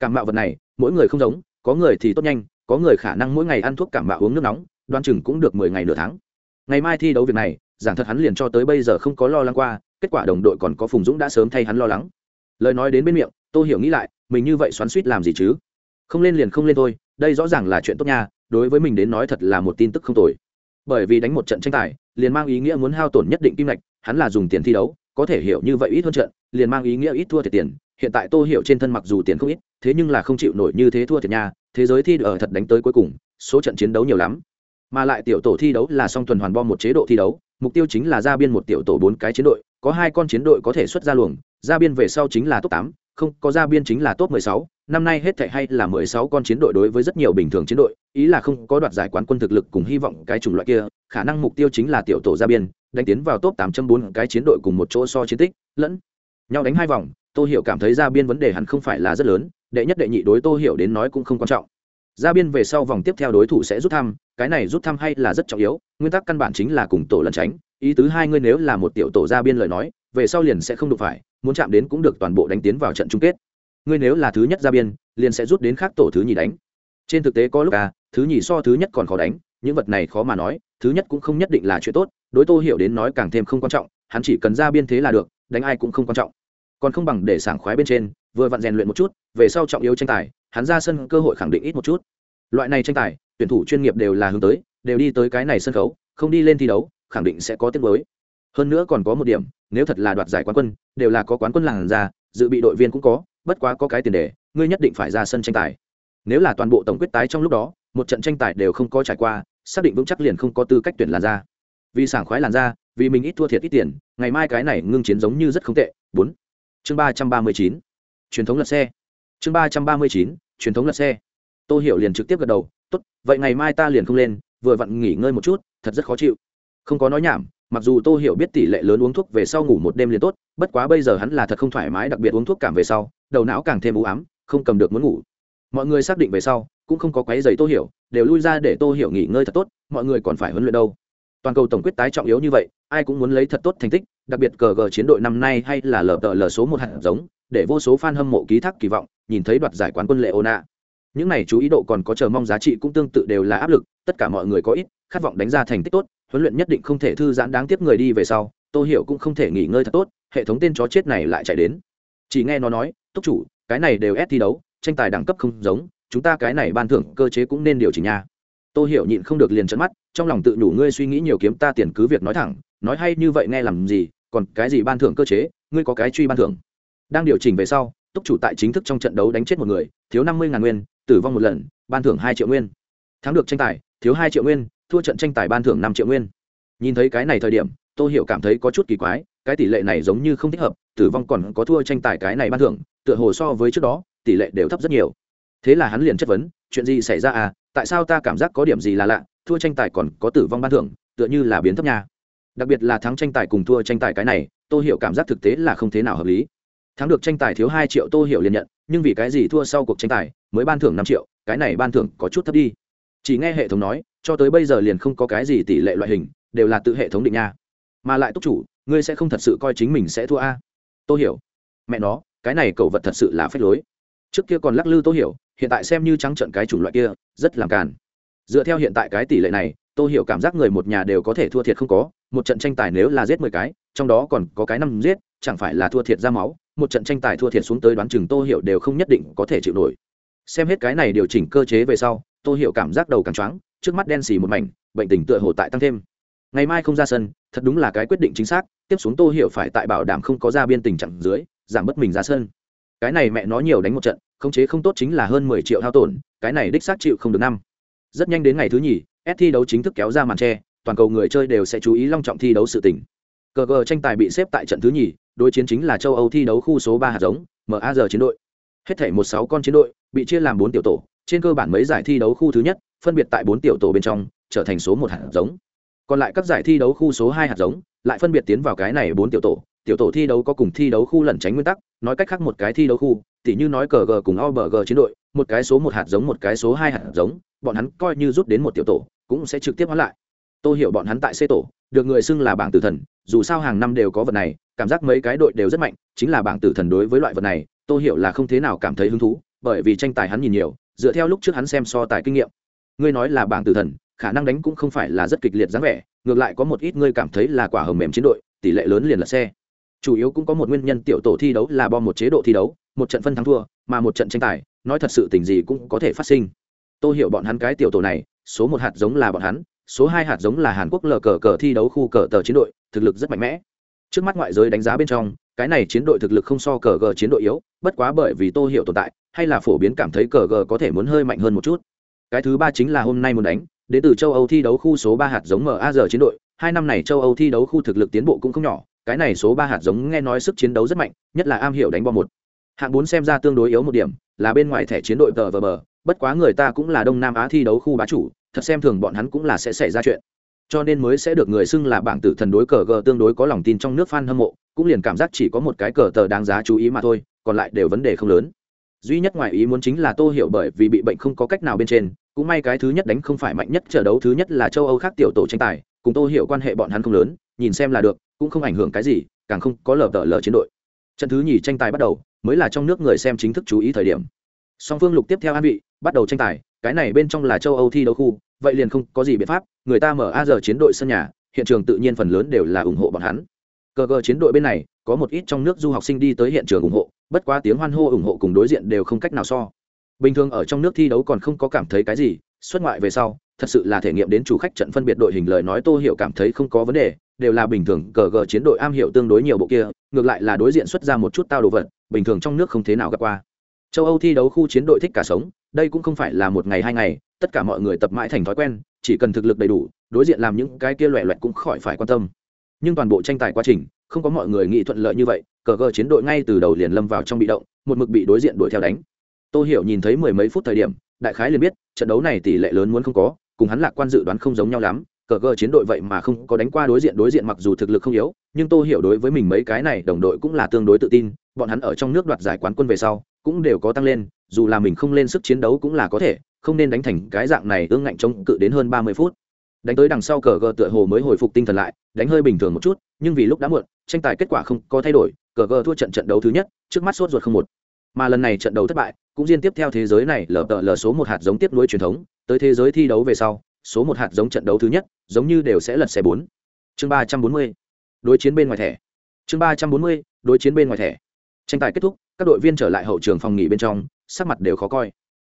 Cảm mạo vật này, mỗi người không giống, có người thì tốt nhanh, có người khả năng mỗi ngày ăn thuốc cảm mạo uống nước nóng, đoan chừng cũng được mười ngày nửa tháng. Ngày mai thi đấu việc này, giảng thật hắn liền cho tới bây giờ không có lo lắng qua kết quả đồng đội còn có phùng dũng đã sớm thay hắn lo lắng. Lời nói đến bên miệng tôi hiểu nghĩ lại, mình như vậy xoắn suýt làm gì chứ? Không lên liền không lên thôi, đây rõ ràng là chuyện tốt nha, đối với mình đến nói thật là một tin tức không tồi. Bởi vì đánh một trận tranh tài, liền mang ý nghĩa muốn hao tổn nhất định kim ngạch, hắn là dùng tiền thi đấu, có thể hiểu như vậy ít hơn trận, liền mang ý nghĩa ít thua thiệt tiền. Hiện tại tô hiểu trên thân mặc dù tiền không ít, thế nhưng là không chịu nổi như thế thua thiệt nha, thế giới thi ở thật đánh tới cuối cùng, số trận chiến đấu nhiều lắm. Mà lại tiểu tổ thi đấu là song tuần hoàn bom một chế độ thi đấu, mục tiêu chính là ra biên một tiểu tổ bốn cái chiến đội có hai con chiến đội có thể xuất ra luồng, ra biên về sau chính là top tám, không, có ra biên chính là top mười sáu. Năm nay hết thảy hay là mười sáu con chiến đội đối với rất nhiều bình thường chiến đội, ý là không có đoạt giải quán quân thực lực cùng hy vọng cái chủng loại kia, khả năng mục tiêu chính là tiểu tổ ra biên, đánh tiến vào top tám trăm bốn cái chiến đội cùng một chỗ so chiến tích, lẫn nhau đánh hai vòng, tô hiểu cảm thấy ra biên vấn đề hẳn không phải là rất lớn, đệ nhất đệ nhị đối tô hiểu đến nói cũng không quan trọng. Ra biên về sau vòng tiếp theo đối thủ sẽ rút thăm, cái này rút thăm hay là rất trọng yếu, nguyên tắc căn bản chính là cùng tổ lẩn tránh ý tứ hai ngươi nếu là một tiểu tổ ra biên lời nói, về sau liền sẽ không đụng phải, muốn chạm đến cũng được toàn bộ đánh tiến vào trận chung kết. Ngươi nếu là thứ nhất ra biên, liền sẽ rút đến khác tổ thứ nhì đánh. Trên thực tế có lúc à thứ nhì so thứ nhất còn khó đánh, những vật này khó mà nói, thứ nhất cũng không nhất định là chuyện tốt, đối tô hiểu đến nói càng thêm không quan trọng, hắn chỉ cần ra biên thế là được, đánh ai cũng không quan trọng. Còn không bằng để sảng khoái bên trên, vừa vặn rèn luyện một chút, về sau trọng yếu tranh tài, hắn ra sân cơ hội khẳng định ít một chút. Loại này tranh tài, tuyển thủ chuyên nghiệp đều là hướng tới, đều đi tới cái này sân khấu, không đi lên thi đấu khẳng định sẽ có tiết mới. Hơn nữa còn có một điểm, nếu thật là đoạt giải quán quân, đều là có quán quân làng ra, dự bị đội viên cũng có, bất quá có cái tiền đề, ngươi nhất định phải ra sân tranh tài. Nếu là toàn bộ tổng quyết tái trong lúc đó, một trận tranh tài đều không có trải qua, xác định vững chắc liền không có tư cách tuyển làn ra. Vì sảng khoái làn ra, vì mình ít thua thiệt ít tiền, ngày mai cái này ngưng chiến giống như rất không tệ. Bốn. Chương ba trăm ba mươi chín. Truyền thống lật xe. Chương ba trăm ba mươi chín, truyền thống lật xe. Tôi hiểu liền trực tiếp gật đầu, tốt, vậy ngày mai ta liền không lên, vừa vặn nghỉ ngơi một chút, thật rất khó chịu không có nói nhảm, mặc dù tô hiểu biết tỷ lệ lớn uống thuốc về sau ngủ một đêm liền tốt, bất quá bây giờ hắn là thật không thoải mái đặc biệt uống thuốc cảm về sau, đầu não càng thêm u ám, không cầm được muốn ngủ. Mọi người xác định về sau, cũng không có quấy giày tô hiểu, đều lui ra để tô hiểu nghỉ ngơi thật tốt, mọi người còn phải huấn luyện đâu. Toàn cầu tổng quyết tái trọng yếu như vậy, ai cũng muốn lấy thật tốt thành tích, đặc biệt cờ gờ chiến đội năm nay hay là lờ tờ lờ số một hạt giống, để vô số fan hâm mộ ký thác kỳ vọng, nhìn thấy đoạt giải quán quân lệ ona những này chú ý độ còn có chờ mong giá trị cũng tương tự đều là áp lực, tất cả mọi người có ít, khát vọng đánh ra thành tích tốt huấn luyện nhất định không thể thư giãn đáng tiếc người đi về sau, tô hiểu cũng không thể nghỉ ngơi thật tốt, hệ thống tên chó chết này lại chạy đến. Chỉ nghe nó nói, túc chủ, cái này đều ép thi đấu, tranh tài đẳng cấp không giống, chúng ta cái này ban thưởng cơ chế cũng nên điều chỉnh nha. Tô hiểu nhịn không được liền trận mắt, trong lòng tự đủ ngươi suy nghĩ nhiều kiếm ta tiền cứ việc nói thẳng, nói hay như vậy nghe làm gì, còn cái gì ban thưởng cơ chế, ngươi có cái truy ban thưởng. Đang điều chỉnh về sau, túc chủ tại chính thức trong trận đấu đánh chết một người, thiếu năm mươi ngàn nguyên, tử vong một lần, ban thưởng hai triệu nguyên. Thắng được tranh tài, thiếu hai triệu nguyên thua trận tranh tài ban thưởng năm triệu nguyên. Nhìn thấy cái này thời điểm tôi hiểu cảm thấy có chút kỳ quái, cái tỷ lệ này giống như không thích hợp, tử vong còn có thua tranh tài cái này ban thưởng, tựa hồ so với trước đó, tỷ lệ đều thấp rất nhiều. Thế là hắn liền chất vấn, chuyện gì xảy ra à tại sao ta cảm giác có điểm gì là lạ, thua tranh tài còn có tử vong ban thưởng, tựa như là biến thấp nha. Đặc biệt là thắng tranh tài cùng thua tranh tài cái này tôi hiểu cảm giác thực tế là không thế nào hợp lý. Thắng được tranh tài thiếu hai triệu tô hiểu liền nhận, nhưng vì cái gì thua sau cuộc tranh tài, mới ban thưởng năm triệu, cái này ban thưởng có chút thấp đi chỉ nghe hệ thống nói, cho tới bây giờ liền không có cái gì tỷ lệ loại hình, đều là tự hệ thống định nha. Mà lại túc chủ, ngươi sẽ không thật sự coi chính mình sẽ thua a. Tôi hiểu. Mẹ nó, cái này cậu vật thật sự là phép lối. Trước kia còn lắc lư tôi hiểu, hiện tại xem như trắng trận cái chủng loại kia, rất làm càn. Dựa theo hiện tại cái tỷ lệ này tôi hiểu cảm giác người một nhà đều có thể thua thiệt không có, một trận tranh tài nếu là giết mười cái, trong đó còn có cái năm giết, chẳng phải là thua thiệt ra máu, một trận tranh tài thua thiệt xuống tới đoán chừng tô hiểu đều không nhất định có thể chịu nổi xem hết cái này điều chỉnh cơ chế về sau, tô hiểu cảm giác đầu càng choáng, trước mắt đen xì một mảnh, bệnh tình tựa hồ tại tăng thêm. Ngày mai không ra sân, thật đúng là cái quyết định chính xác, tiếp xuống tô hiểu phải tại bảo đảm không có ra biên tình trạng dưới, giảm bớt mình ra sân. Cái này mẹ nói nhiều đánh một trận, khống chế không tốt chính là hơn mười triệu hao tổn, cái này đích xác chịu không được năm. Rất nhanh đến ngày thứ nhì, s thi đấu chính thức kéo ra màn tre, toàn cầu người chơi đều sẽ chú ý long trọng thi đấu sự tỉnh cờ cờ tranh tài bị xếp tại trận thứ nhì, đối chiến chính là châu âu thi đấu khu số ba hạt giống maz chiến đội. Hết thể một sáu con chiến đội bị chia làm bốn tiểu tổ, trên cơ bản mấy giải thi đấu khu thứ nhất, phân biệt tại bốn tiểu tổ bên trong, trở thành số một hạt giống. Còn lại các giải thi đấu khu số hai hạt giống, lại phân biệt tiến vào cái này bốn tiểu tổ. Tiểu tổ thi đấu có cùng thi đấu khu lẩn tránh nguyên tắc, nói cách khác một cái thi đấu khu, tỉ như nói cờ g cùng o bờ g chiến đội, một cái số một hạt giống, một cái số hai hạt giống, bọn hắn coi như rút đến một tiểu tổ, cũng sẽ trực tiếp hóa lại. Tôi hiểu bọn hắn tại c tổ, được người xưng là bảng tử thần, dù sao hàng năm đều có vật này, cảm giác mấy cái đội đều rất mạnh, chính là bảng tử thần đối với loại vật này tôi hiểu là không thế nào cảm thấy hứng thú bởi vì tranh tài hắn nhìn nhiều, dựa theo lúc trước hắn xem so tài kinh nghiệm. Ngươi nói là bảng tử thần, khả năng đánh cũng không phải là rất kịch liệt dáng vẻ, ngược lại có một ít ngươi cảm thấy là quả hầm mềm chiến đội, tỷ lệ lớn liền là xe. Chủ yếu cũng có một nguyên nhân tiểu tổ thi đấu là bom một chế độ thi đấu, một trận phân thắng thua, mà một trận tranh tài, nói thật sự tình gì cũng có thể phát sinh. Tôi hiểu bọn hắn cái tiểu tổ này, số một hạt giống là bọn hắn, số hai hạt giống là hàn quốc lờ cờ cờ thi đấu khu cờ tờ chiến đội, thực lực rất mạnh mẽ trước mắt ngoại giới đánh giá bên trong, cái này chiến đội thực lực không so cờ g chiến đội yếu, bất quá bởi vì tô hiểu tồn tại, hay là phổ biến cảm thấy cờ g có thể muốn hơi mạnh hơn một chút. Cái thứ ba chính là hôm nay muốn đánh, đến từ châu âu thi đấu khu số ba hạt giống maz chiến đội, hai năm này châu âu thi đấu khu thực lực tiến bộ cũng không nhỏ, cái này số ba hạt giống nghe nói sức chiến đấu rất mạnh, nhất là am hiểu đánh bom một. Hạng bốn xem ra tương đối yếu một điểm, là bên ngoài thẻ chiến đội tờ vờ bờ, bất quá người ta cũng là đông nam á thi đấu khu bá chủ, thật xem thường bọn hắn cũng là sẽ xảy ra chuyện cho nên mới sẽ được người xưng là bảng tử thần đối cờ gờ tương đối có lòng tin trong nước fan hâm mộ, cũng liền cảm giác chỉ có một cái cờ tờ đáng giá chú ý mà thôi, còn lại đều vấn đề không lớn. Duy nhất ngoài ý muốn chính là tô hiểu bởi vì bị bệnh không có cách nào bên trên, cũng may cái thứ nhất đánh không phải mạnh nhất trận đấu, thứ nhất là châu âu khác tiểu tổ tranh tài, cùng tô hiểu quan hệ bọn hắn không lớn, nhìn xem là được, cũng không ảnh hưởng cái gì, càng không có lờ tờ lờ chiến đội. Trận thứ nhì tranh tài bắt đầu, mới là trong nước người xem chính thức chú ý thời điểm. Song phương lục tiếp theo an vị, bắt đầu tranh tài, cái này bên trong là châu âu thi đấu khu vậy liền không có gì biện pháp, người ta mở a giờ chiến đội sân nhà, hiện trường tự nhiên phần lớn đều là ủng hộ bọn hắn. Cờ cờ chiến đội bên này, có một ít trong nước du học sinh đi tới hiện trường ủng hộ, bất quá tiếng hoan hô ủng hộ cùng đối diện đều không cách nào so. Bình thường ở trong nước thi đấu còn không có cảm thấy cái gì, xuất ngoại về sau, thật sự là thể nghiệm đến chủ khách trận phân biệt đội hình lời nói tô hiểu cảm thấy không có vấn đề, đều là bình thường cờ gờ chiến đội am hiểu tương đối nhiều bộ kia, ngược lại là đối diện xuất ra một chút tao đồ vật, bình thường trong nước không thế nào gặp qua. Châu âu thi đấu khu chiến đội thích cả sống đây cũng không phải là một ngày hai ngày, tất cả mọi người tập mãi thành thói quen, chỉ cần thực lực đầy đủ, đối diện làm những cái kia loẹ loẹt cũng khỏi phải quan tâm. Nhưng toàn bộ tranh tài quá trình, không có mọi người nghĩ thuận lợi như vậy, cờ gờ chiến đội ngay từ đầu liền lâm vào trong bị động, một mực bị đối diện đuổi theo đánh. Tô hiểu nhìn thấy mười mấy phút thời điểm, đại khái liền biết, trận đấu này tỷ lệ lớn muốn không có, cùng hắn lạc quan dự đoán không giống nhau lắm cờ gờ chiến đội vậy mà không có đánh qua đối diện đối diện mặc dù thực lực không yếu, nhưng tô hiểu đối với mình mấy cái này đồng đội cũng là tương đối tự tin, bọn hắn ở trong nước đoạt giải quán quân về sau cũng đều có tăng lên, dù là mình không lên sức chiến đấu cũng là có thể, không nên đánh thành cái dạng này ương ngạnh chống cự đến hơn ba mươi phút. Đánh tới đằng sau cờ gờ tựa hồ mới hồi phục tinh thần lại, đánh hơi bình thường một chút, nhưng vì lúc đã muộn, tranh tài kết quả không có thay đổi, cờ gờ thua trận trận đấu thứ nhất, trước mắt sốt ruột không một. Mà lần này trận đấu thất bại, cũng liên tiếp theo thế giới này, lờ tờ lờ số một hạt giống tiếp nối truyền thống, tới thế giới thi đấu về sau số một hạt giống trận đấu thứ nhất, giống như đều sẽ lật xe bốn. Chương ba trăm bốn mươi, đối chiến bên ngoài thẻ. Chương ba trăm bốn mươi, đối chiến bên ngoài thẻ. Tranh tài kết thúc, các đội viên trở lại hậu trường phòng nghỉ bên trong, sắc mặt đều khó coi.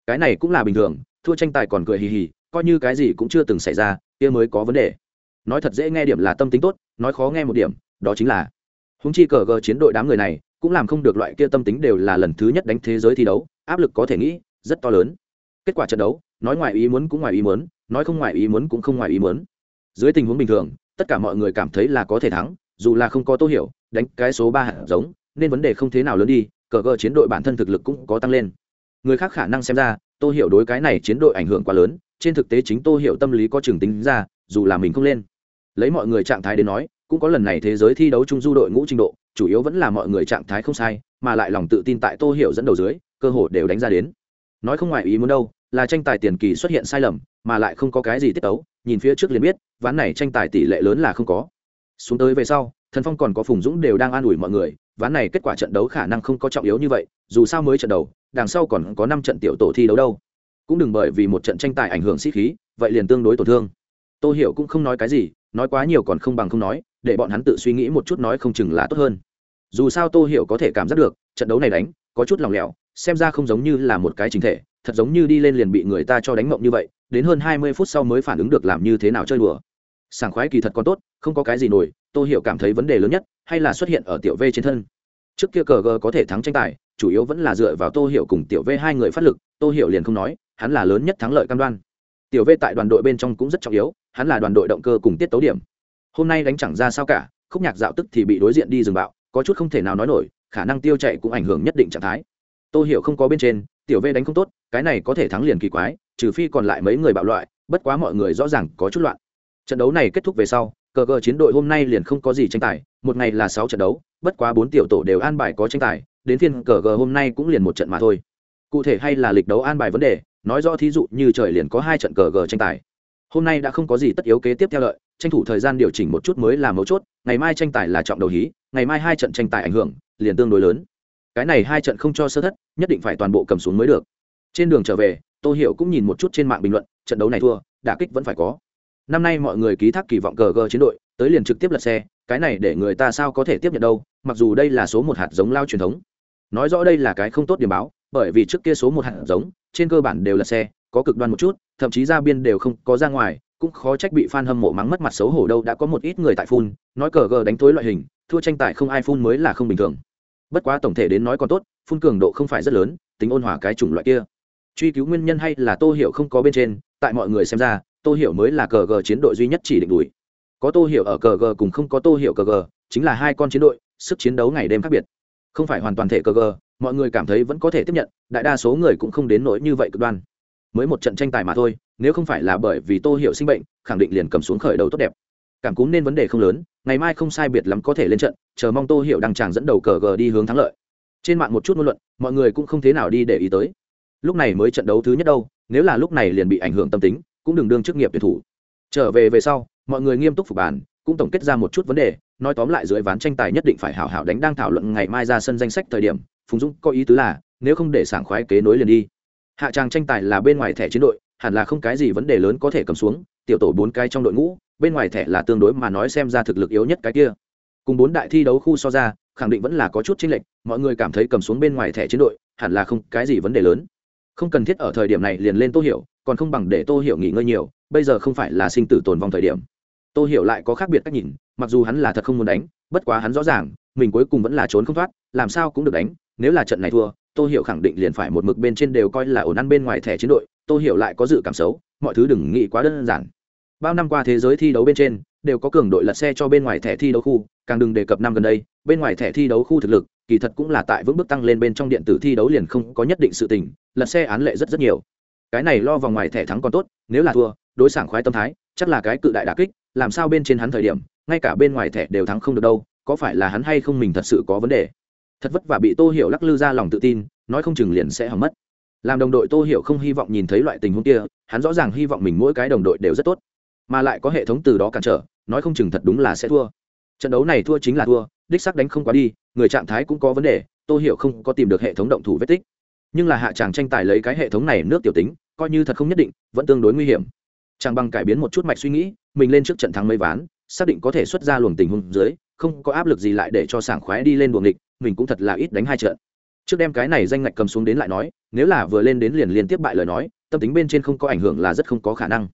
Cái này cũng là bình thường, thua tranh tài còn cười hì hì, coi như cái gì cũng chưa từng xảy ra, kia mới có vấn đề. Nói thật dễ nghe điểm là tâm tính tốt, nói khó nghe một điểm, đó chính là húng chi cờ gờ chiến đội đám người này, cũng làm không được loại kia tâm tính đều là lần thứ nhất đánh thế giới thi đấu, áp lực có thể nghĩ, rất to lớn. Kết quả trận đấu, nói ngoài ý muốn cũng ngoài ý muốn nói không ngoài ý muốn cũng không ngoài ý muốn. Dưới tình huống bình thường, tất cả mọi người cảm thấy là có thể thắng, dù là không có tô hiểu, đánh cái số ba hạt giống, nên vấn đề không thế nào lớn đi, cờ gờ chiến đội bản thân thực lực cũng có tăng lên. Người khác khả năng xem ra, tô hiểu đối cái này chiến đội ảnh hưởng quá lớn, trên thực tế chính tô hiểu tâm lý có trường tính ra, dù là mình không lên. Lấy mọi người trạng thái đến nói, cũng có lần này thế giới thi đấu trung du đội ngũ trình độ, chủ yếu vẫn là mọi người trạng thái không sai, mà lại lòng tự tin tại tô hiểu dẫn đầu dưới, cơ hội đều đánh ra đến. Nói không ngoài ý muốn đâu là tranh tài tiền kỳ xuất hiện sai lầm, mà lại không có cái gì tiết tấu, nhìn phía trước liền biết, ván này tranh tài tỷ lệ lớn là không có. Xuống tới về sau, thần phong còn có phùng dũng đều đang an ủi mọi người, ván này kết quả trận đấu khả năng không có trọng yếu như vậy, dù sao mới trận đầu, đằng sau còn có năm trận tiểu tổ thi đấu đâu. Cũng đừng bởi vì một trận tranh tài ảnh hưởng sĩ khí, vậy liền tương đối tổn thương. Tôi hiểu cũng không nói cái gì, nói quá nhiều còn không bằng không nói, để bọn hắn tự suy nghĩ một chút nói không chừng là tốt hơn. Dù sao tôi hiểu có thể cảm giác được, trận đấu này đánh, có chút lòng lẻo, xem ra không giống như là một cái chính thể thật giống như đi lên liền bị người ta cho đánh mộng như vậy, đến hơn hai mươi phút sau mới phản ứng được làm như thế nào chơi đùa. Sảng khoái kỳ thật còn tốt, không có cái gì nổi, tôi hiểu cảm thấy vấn đề lớn nhất, hay là xuất hiện ở tiểu v trên thân. Trước kia cờ g có thể thắng tranh tài, chủ yếu vẫn là dựa vào tô hiểu cùng tiểu v hai người phát lực tô hiểu liền không nói, hắn là lớn nhất thắng lợi cam đoan. Tiểu v tại đoàn đội bên trong cũng rất trọng yếu, hắn là đoàn đội động cơ cùng tiết tấu điểm. Hôm nay đánh chẳng ra sao cả, khúc nhạc dạo tức thì bị đối diện đi dừng bạo, có chút không thể nào nói nổi, khả năng tiêu chạy cũng ảnh hưởng nhất định trạng thái. Tô hiểu không có bên trên tiểu v đánh không tốt, cái này có thể thắng liền kỳ quái, trừ phi còn lại mấy người bạo loại, bất quá mọi người rõ ràng có chút loạn. Trận đấu này kết thúc về sau, cờ cờ chiến đội hôm nay liền không có gì tranh tài, một ngày là sáu trận đấu, bất quá bốn tiểu tổ đều an bài có tranh tài, đến phiên cờ cờ hôm nay cũng liền một trận mà thôi. Cụ thể hay là lịch đấu an bài vấn đề, nói rõ thí dụ như trời liền có hai trận cờ cờ tranh tài. Hôm nay đã không có gì tất yếu kế tiếp theo lợi, tranh thủ thời gian điều chỉnh một chút mới là mấu chốt, ngày mai tranh tài là trọng đầu hí, ngày mai hai trận tranh tài ảnh hưởng, liền tương đối lớn cái này hai trận không cho sơ thất, nhất định phải toàn bộ cầm xuống mới được. Trên đường trở về, tô hiểu cũng nhìn một chút trên mạng bình luận, trận đấu này thua, đả kích vẫn phải có. Năm nay mọi người ký thác kỳ vọng cờ gờ chiến đội, tới liền trực tiếp lật xe, cái này để người ta sao có thể tiếp nhận đâu, mặc dù đây là số một hạt giống lao truyền thống. Nói rõ đây là cái không tốt điểm báo, bởi vì trước kia số một hạt giống, trên cơ bản đều là xe, có cực đoan một chút, thậm chí ra biên đều không có ra ngoài, cũng khó trách bị fan hâm mộ mắng mất mặt xấu hổ đâu, đã có một ít người tại phun, nói cờ gờ đánh tối loại hình, thua tranh tài không ai phun mới là không bình thường bất quá tổng thể đến nói còn tốt, phun cường độ không phải rất lớn, tính ôn hòa cái chủng loại kia. Truy cứu nguyên nhân hay là tô hiểu không có bên trên, tại mọi người xem ra, tô hiểu mới là cờ gờ chiến đội duy nhất chỉ định đuổi. Có tô hiểu ở cờ gờ cùng không có tô hiểu cờ gờ, chính là hai con chiến đội, sức chiến đấu ngày đêm khác biệt. Không phải hoàn toàn thể cờ gờ, mọi người cảm thấy vẫn có thể tiếp nhận, đại đa số người cũng không đến nỗi như vậy cực đoan. Mới một trận tranh tài mà thôi, nếu không phải là bởi vì tô hiểu sinh bệnh, khẳng định liền cầm xuống khởi đầu tốt đẹp. Cảm cúm nên vấn đề không lớn ngày mai không sai biệt lắm có thể lên trận, chờ mong tô hiểu đăng tràng dẫn đầu cờ gờ đi hướng thắng lợi. Trên mạng một chút ngôn luận, mọi người cũng không thế nào đi để ý tới. Lúc này mới trận đấu thứ nhất đâu, nếu là lúc này liền bị ảnh hưởng tâm tính, cũng đừng đương chức nghiệp tuyển thủ. Trở về về sau, mọi người nghiêm túc phục bàn cũng tổng kết ra một chút vấn đề, nói tóm lại dưới ván tranh tài nhất định phải hảo hảo đánh đang thảo luận ngày mai ra sân danh sách thời điểm, phùng dũng có ý tứ là, nếu không để sảng khoái kế nối liền đi. Hạ tràng tranh tài là bên ngoài thẻ chiến đội, hẳn là không cái gì vấn đề lớn có thể cầm xuống, tiểu tổ bốn cái trong đội ngũ bên ngoài thẻ là tương đối mà nói xem ra thực lực yếu nhất cái kia. Cùng bốn đại thi đấu khu so ra, khẳng định vẫn là có chút chênh lệch, mọi người cảm thấy cầm xuống bên ngoài thẻ chiến đội, hẳn là không cái gì vấn đề lớn. Không cần thiết ở thời điểm này liền lên tô hiểu, còn không bằng để tô hiểu nghỉ ngơi nhiều, bây giờ không phải là sinh tử tồn vong thời điểm. Tô hiểu lại có khác biệt cách nhìn, mặc dù hắn là thật không muốn đánh, bất quá hắn rõ ràng, mình cuối cùng vẫn là trốn không thoát, làm sao cũng được đánh, nếu là trận này thua, tô hiểu khẳng định liền phải một mực bên trên đều coi là ổn ăn bên ngoài thẻ chiến đội, tô hiểu lại có dự cảm xấu, mọi thứ đừng nghĩ quá đơn giản bao năm qua thế giới thi đấu bên trên, đều có cường đội lật xe cho bên ngoài thẻ thi đấu khu, càng đừng đề cập năm gần đây, bên ngoài thẻ thi đấu khu thực lực, kỳ thật cũng là tại vững bước tăng lên bên trong điện tử thi đấu liền không có nhất định sự tình, lật xe án lệ rất rất nhiều. Cái này lo vòng ngoài thẻ thắng còn tốt, nếu là thua, đối sảng khoái tâm thái, chắc là cái cự đại đà kích, làm sao bên trên hắn thời điểm, ngay cả bên ngoài thẻ đều thắng không được đâu, có phải là hắn hay không mình thật sự có vấn đề? Thật vất vả bị tô hiểu lắc lư ra lòng tự tin, nói không chừng liền sẽ hỏng mất. Làm đồng đội tô hiểu không hy vọng nhìn thấy loại tình huống kia, hắn rõ ràng hy vọng mình mỗi cái đồng đội đều rất tốt mà lại có hệ thống từ đó cản trở, nói không chừng thật đúng là sẽ thua. Trận đấu này thua chính là thua, đích sắc đánh không quá đi, người trạng thái cũng có vấn đề tôi hiểu không có tìm được hệ thống động thủ vết tích. Nhưng là hạ chàng tranh tài lấy cái hệ thống này nước tiểu tính, coi như thật không nhất định, vẫn tương đối nguy hiểm. Chàng bằng cải biến một chút mạch suy nghĩ, mình lên trước trận thắng mấy ván, xác định có thể xuất ra luồng tình huống dưới, không có áp lực gì lại để cho sảng khoái đi lên buồng địch mình cũng thật là ít đánh hai trận. Trước đem cái này danh ngạch cầm xuống đến lại nói, nếu là vừa lên đến liền liên tiếp bại lời nói, tâm tính bên trên không có ảnh hưởng là rất không có khả năng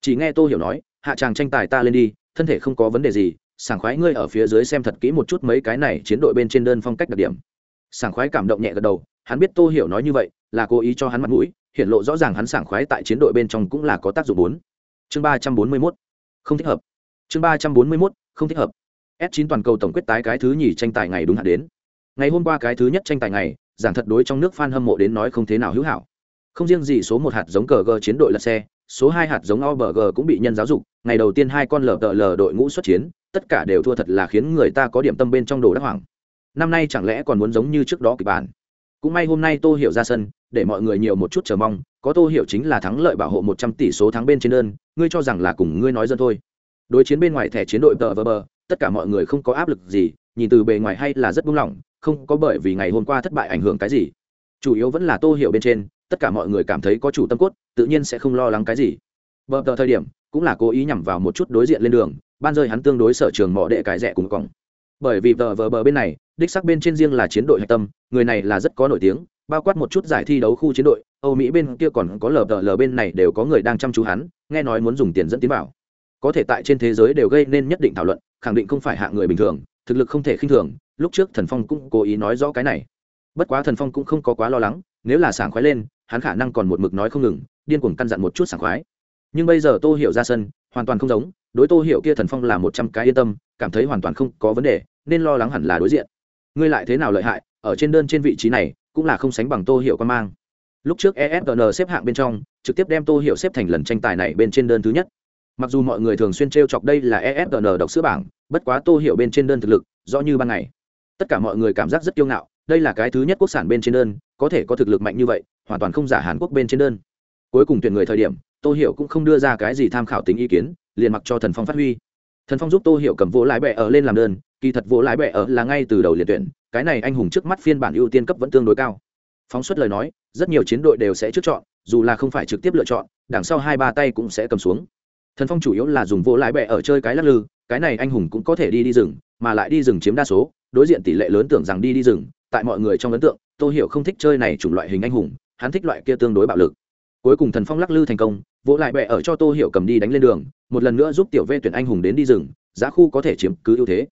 chỉ nghe tô hiểu nói, hạ chàng tranh tài ta lên đi, thân thể không có vấn đề gì, sảng khoái ngươi ở phía dưới xem thật kỹ một chút mấy cái này chiến đội bên trên đơn phong cách đặc điểm. Sảng khoái cảm động nhẹ gật đầu, hắn biết tô hiểu nói như vậy, là cố ý cho hắn mặt mũi hiện lộ rõ ràng hắn sảng khoái tại chiến đội bên trong cũng là có tác dụng bốn. Chương ba trăm bốn mươi mốt. Không thích hợp. Chương ba trăm bốn mươi mốt, không thích hợp. S chín toàn cầu tổng quyết tái cái thứ nhì tranh tài ngày đúng hạn đến. Ngày hôm qua cái thứ nhất tranh tài ngày, giảng thật đối trong nước fan hâm mộ đến nói không thế nào hữu hảo. Không riêng gì số một hạt giống cờ gờ chiến đội lật xe số hai hạt giống OBG cũng bị nhân giáo dục, ngày đầu tiên hai con lở tợ lờ đội ngũ xuất chiến, tất cả đều thua thật là khiến người ta có điểm tâm bên trong đồ đắc hoàng. Năm nay chẳng lẽ còn muốn giống như trước đó kịch bản. Cũng may hôm nay Tô Hiểu ra sân, để mọi người nhiều một chút chờ mong, có Tô Hiểu chính là thắng lợi bảo hộ một trăm tỷ số thắng bên trên đơn, ngươi cho rằng là cùng ngươi nói dân thôi. Đối chiến bên ngoài thẻ chiến đội tợ vờ bờ, tất cả mọi người không có áp lực gì, nhìn từ bề ngoài hay là rất buông lỏng, không có bởi vì ngày hôm qua thất bại ảnh hưởng cái gì. Chủ yếu vẫn là Tô Hiểu bên trên, tất cả mọi người cảm thấy có chủ tâm cốt, tự nhiên sẽ không lo lắng cái gì. Bờ tờ thời điểm cũng là cố ý nhằm vào một chút đối diện lên đường ban rơi hắn tương đối sở trường mỏ đệ cái rẻ cùng còng bởi vì tờ vờ bờ bên này đích sắc bên trên riêng là chiến đội hạch tâm người này là rất có nổi tiếng bao quát một chút giải thi đấu khu chiến đội âu mỹ bên kia còn có lờ tờ lờ bên này đều có người đang chăm chú hắn nghe nói muốn dùng tiền dẫn tiến vào. Có thể tại trên thế giới đều gây nên nhất định thảo luận khẳng định không phải hạ người bình thường thực lực không thể khinh thường lúc trước thần phong cũng cố ý nói rõ cái này. Bất quá thần phong cũng không có quá lo lắng nếu là sảng khoái lên, hắn khả năng còn một mực nói không ngừng, điên cuồng căn dặn một chút sảng khoái. Nhưng bây giờ tô hiểu ra sân, hoàn toàn không giống, đối tô hiểu kia thần phong là một trăm cái yên tâm, cảm thấy hoàn toàn không có vấn đề, nên lo lắng hẳn là đối diện. Ngươi lại thế nào lợi hại, ở trên đơn trên vị trí này, cũng là không sánh bằng tô hiểu quan mang. Lúc trước esgn xếp hạng bên trong, trực tiếp đem tô hiểu xếp thành lần tranh tài này bên trên đơn thứ nhất. Mặc dù mọi người thường xuyên t chọc đây là esgn đọc sữa bảng, bất quá tô hiểu bên trên đơn thực lực, rõ như ban ngày. Tất cả mọi người cảm giác rất kiêu ngạo đây là cái thứ nhất quốc sản bên trên đơn, có thể có thực lực mạnh như vậy, hoàn toàn không giả hàn quốc bên trên đơn. Cuối cùng tuyển người thời điểm, tô hiểu cũng không đưa ra cái gì tham khảo tính ý kiến, liền mặc cho thần phong phát huy. Thần phong giúp tô hiểu cầm vỗ lái bẹ ở lên làm đơn, kỳ thật vỗ lái bẹ ở là ngay từ đầu liền tuyển, cái này anh hùng trước mắt phiên bản ưu tiên cấp vẫn tương đối cao. Phóng xuất lời nói, rất nhiều chiến đội đều sẽ trước chọn, dù là không phải trực tiếp lựa chọn, đằng sau hai ba tay cũng sẽ cầm xuống. Thần phong chủ yếu là dùng vỗ lái bẹ ở chơi cái lắc lư, cái này anh hùng cũng có thể đi đi rừng, mà lại đi rừng chiếm đa số, đối diện tỷ lệ lớn tưởng rằng đi đi rừng tại mọi người trong ấn tượng, tô hiểu không thích chơi này chủng loại hình anh hùng, hắn thích loại kia tương đối bạo lực. Cuối cùng thần phong lắc lư thành công, vỗ lại bẹ ở cho tô hiểu cầm đi đánh lên đường, một lần nữa giúp tiểu vê tuyển anh hùng đến đi rừng, giá khu có thể chiếm cứ ưu thế.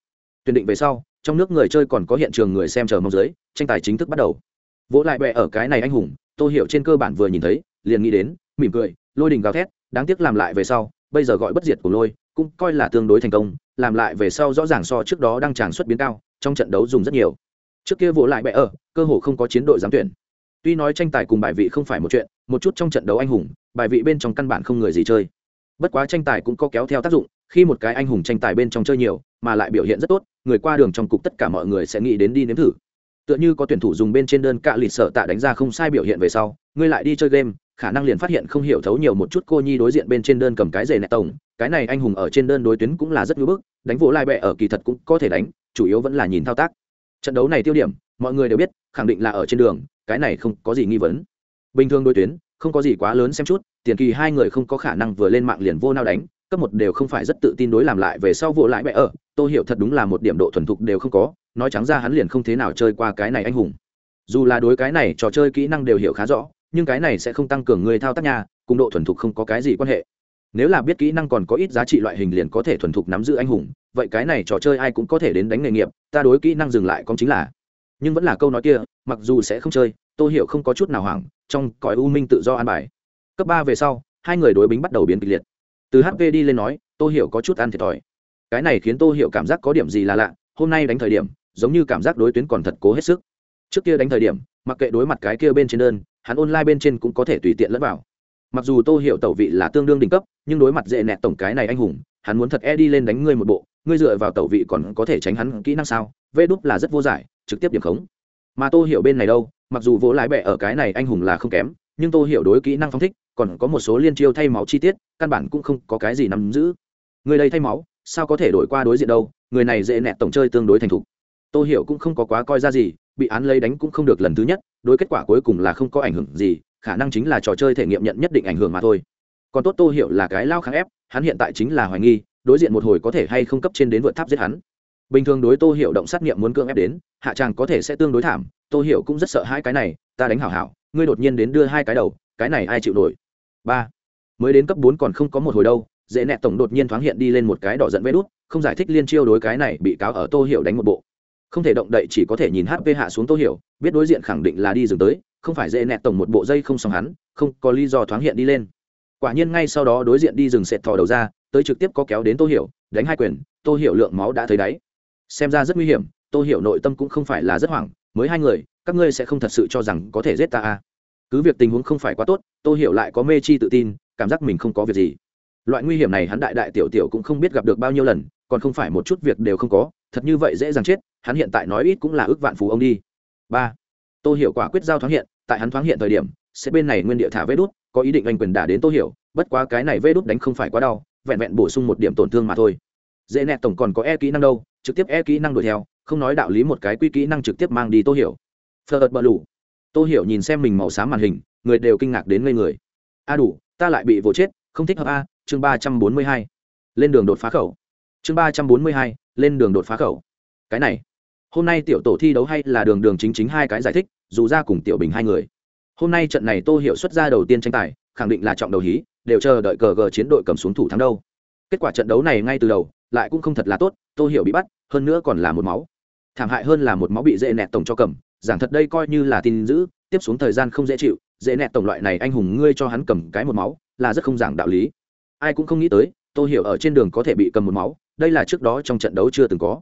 Tuyển định về sau, trong nước người chơi còn có hiện trường người xem chờ mong dưới, tranh tài chính thức bắt đầu. Vỗ lại bẹ ở cái này anh hùng, tô hiểu trên cơ bản vừa nhìn thấy, liền nghĩ đến, mỉm cười, lôi đình gào thét, đáng tiếc làm lại về sau, bây giờ gọi bất diệt của lôi, cũng coi là tương đối thành công, làm lại về sau rõ ràng so trước đó đang tràn xuất biến cao, trong trận đấu dùng rất nhiều trước kia vỗ lại bệ ở, cơ hồ không có chiến đội giám tuyển. Tuy nói tranh tài cùng bài vị không phải một chuyện, một chút trong trận đấu anh hùng, bài vị bên trong căn bản không người gì chơi. Bất quá tranh tài cũng có kéo theo tác dụng, khi một cái anh hùng tranh tài bên trong chơi nhiều, mà lại biểu hiện rất tốt, người qua đường trong cục tất cả mọi người sẽ nghĩ đến đi nếm thử. Tựa như có tuyển thủ dùng bên trên đơn cạ lịt sợ tạ đánh ra không sai biểu hiện về sau, ngươi lại đi chơi game, khả năng liền phát hiện không hiểu thấu nhiều một chút cô nhi đối diện bên trên đơn cầm cái giày nẹt tổng, cái này anh hùng ở trên đơn đối tuyến cũng là rất ngưỡng bức, đánh vỗ lai bẹ ở kỳ thật cũng có thể đánh, chủ yếu vẫn là nhìn thao tác trận đấu này tiêu điểm, mọi người đều biết, khẳng định là ở trên đường, cái này không có gì nghi vấn. Bình thường đối tuyến, không có gì quá lớn xem chút, tiền kỳ hai người không có khả năng vừa lên mạng liền vô nao đánh, cấp một đều không phải rất tự tin đối làm lại về sau vô lại bẽ ở tôi hiểu thật đúng là một điểm độ thuần thục đều không có, nói trắng ra hắn liền không thế nào chơi qua cái này anh hùng. Dù là đối cái này trò chơi kỹ năng đều hiểu khá rõ, nhưng cái này sẽ không tăng cường người thao tác nhà, cùng độ thuần thục không có cái gì quan hệ nếu là biết kỹ năng còn có ít giá trị loại hình liền có thể thuần thục nắm giữ anh hùng, vậy cái này trò chơi ai cũng có thể đến đánh nghề nghiệp, ta đối kỹ năng dừng lại cũng chính là. Nhưng vẫn là câu nói kia, mặc dù sẽ không chơi, tô hiểu không có chút nào hoảng, trong cõi u minh tự do an bài. Cấp ba về sau, hai người đối bính bắt đầu biến kịch liệt. Từ hp đi lên nói, tô hiểu có chút ăn thiệt thòi. Cái này khiến tô hiểu cảm giác có điểm gì là lạ, hôm nay đánh thời điểm, giống như cảm giác đối tuyến còn thật cố hết sức. Trước kia đánh thời điểm, mặc kệ đối mặt cái kia bên trên đơn, hắn online bên trên cũng có thể tùy tiện lẫn vào mặc dù tô hiểu tẩu vị là tương đương đỉnh cấp, nhưng đối mặt dễ nẹt tổng cái này anh hùng, hắn muốn thật e đi lên đánh ngươi một bộ, ngươi dựa vào tẩu vị còn có thể tránh hắn kỹ năng sao? Vê đúp là rất vô giải, trực tiếp điểm khống. Mà tô hiểu bên này đâu? Mặc dù vỗ lái bẹ ở cái này anh hùng là không kém, nhưng tô hiểu đối kỹ năng phong thích, còn có một số liên chiêu thay máu chi tiết, căn bản cũng không có cái gì nắm giữ. Người đây thay máu, sao có thể đổi qua đối diện đâu? Người này dễ nẹt tổng chơi tương đối thành thục. Tô hiểu cũng không có quá coi ra gì, bị án lấy đánh cũng không được lần thứ nhất, đối kết quả cuối cùng là không có ảnh hưởng gì khả năng chính là trò chơi thể nghiệm nhận nhất định ảnh hưởng mà thôi. Còn tốt tô hiểu là cái lao kháng ép, hắn hiện tại chính là hoài nghi, đối diện một hồi có thể hay không cấp trên đến vượt tháp giết hắn. Bình thường đối tô hiểu động sát nghiệm muốn cưỡng ép đến, hạ tràng có thể sẽ tương đối thảm, tô hiểu cũng rất sợ hai cái này, ta đánh hảo hảo, ngươi đột nhiên đến đưa hai cái đầu, cái này ai chịu nổi? Ba. Mới đến cấp bốn còn không có một hồi đâu, dễ nẹ tổng đột nhiên thoáng hiện đi lên một cái đỏ giận vé đút, không giải thích liên chiêu đối cái này bị cáo ở tô hiểu đánh một bộ không thể động đậy chỉ có thể nhìn hp hạ xuống tô hiểu, biết đối diện khẳng định là đi dừng tới, không phải dễ nẹt tổng một bộ dây không xong hắn, không có lý do thoáng hiện đi lên. Quả nhiên ngay sau đó đối diện đi dừng sệt thò đầu ra, tới trực tiếp có kéo đến tô hiểu, đánh hai quyền, tô hiểu lượng máu đã thấy đáy. Xem ra rất nguy hiểm, tô hiểu nội tâm cũng không phải là rất hoảng, mới hai người, các ngươi sẽ không thật sự cho rằng có thể giết ta à. cứ việc tình huống không phải quá tốt, tô hiểu lại có mê chi tự tin, cảm giác mình không có việc gì. Loại nguy hiểm này hắn đại đại tiểu tiểu cũng không biết gặp được bao nhiêu lần, còn không phải một chút việc đều không có thật như vậy dễ dàng chết, hắn hiện tại nói ít cũng là ước vạn phú ông đi. Ba, tô hiểu quả quyết giao thoáng hiện, tại hắn thoáng hiện thời điểm, sẽ bên này nguyên địa thả vê đút, có ý định anh quyền đả đến tô hiểu, bất quá cái này vê đút đánh không phải quá đau, vẹn vẹn bổ sung một điểm tổn thương mà thôi. Dễ nẹt tổng còn có e kỹ năng đâu, trực tiếp e kỹ năng đuổi theo, không nói đạo lý một cái quy kỹ năng trực tiếp mang đi tô hiểu. Phật ợt bờ lủ tô hiểu nhìn xem mình màu xám màn hình, người đều kinh ngạc đến ngây người. A đủ, ta lại bị vỗ chết, không thích hợp a, chương ba trăm bốn mươi hai. Lên đường đột phá khẩu. Chương ba trăm bốn mươi hai lên đường đột phá khẩu. Cái này, hôm nay tiểu tổ thi đấu hay là đường đường chính chính hai cái giải thích, dù ra cùng tiểu bình hai người. Hôm nay trận này tô hiểu xuất ra đầu tiên tranh tài, khẳng định là trọng đầu hí, đều chờ đợi cờ gờ chiến đội cầm xuống thủ thắng đâu. Kết quả trận đấu này ngay từ đầu, lại cũng không thật là tốt, tô hiểu bị bắt, hơn nữa còn là một máu. Thảm hại hơn là một máu bị dễ nẹt tổng cho cầm, giảng thật đây coi như là tin giữ tiếp xuống thời gian không dễ chịu, dễ nẹt tổng loại này anh hùng ngươi cho hắn cầm cái một máu, là rất không giảng đạo lý. Ai cũng không nghĩ tới Tôi hiểu ở trên đường có thể bị cầm một máu, đây là trước đó trong trận đấu chưa từng có.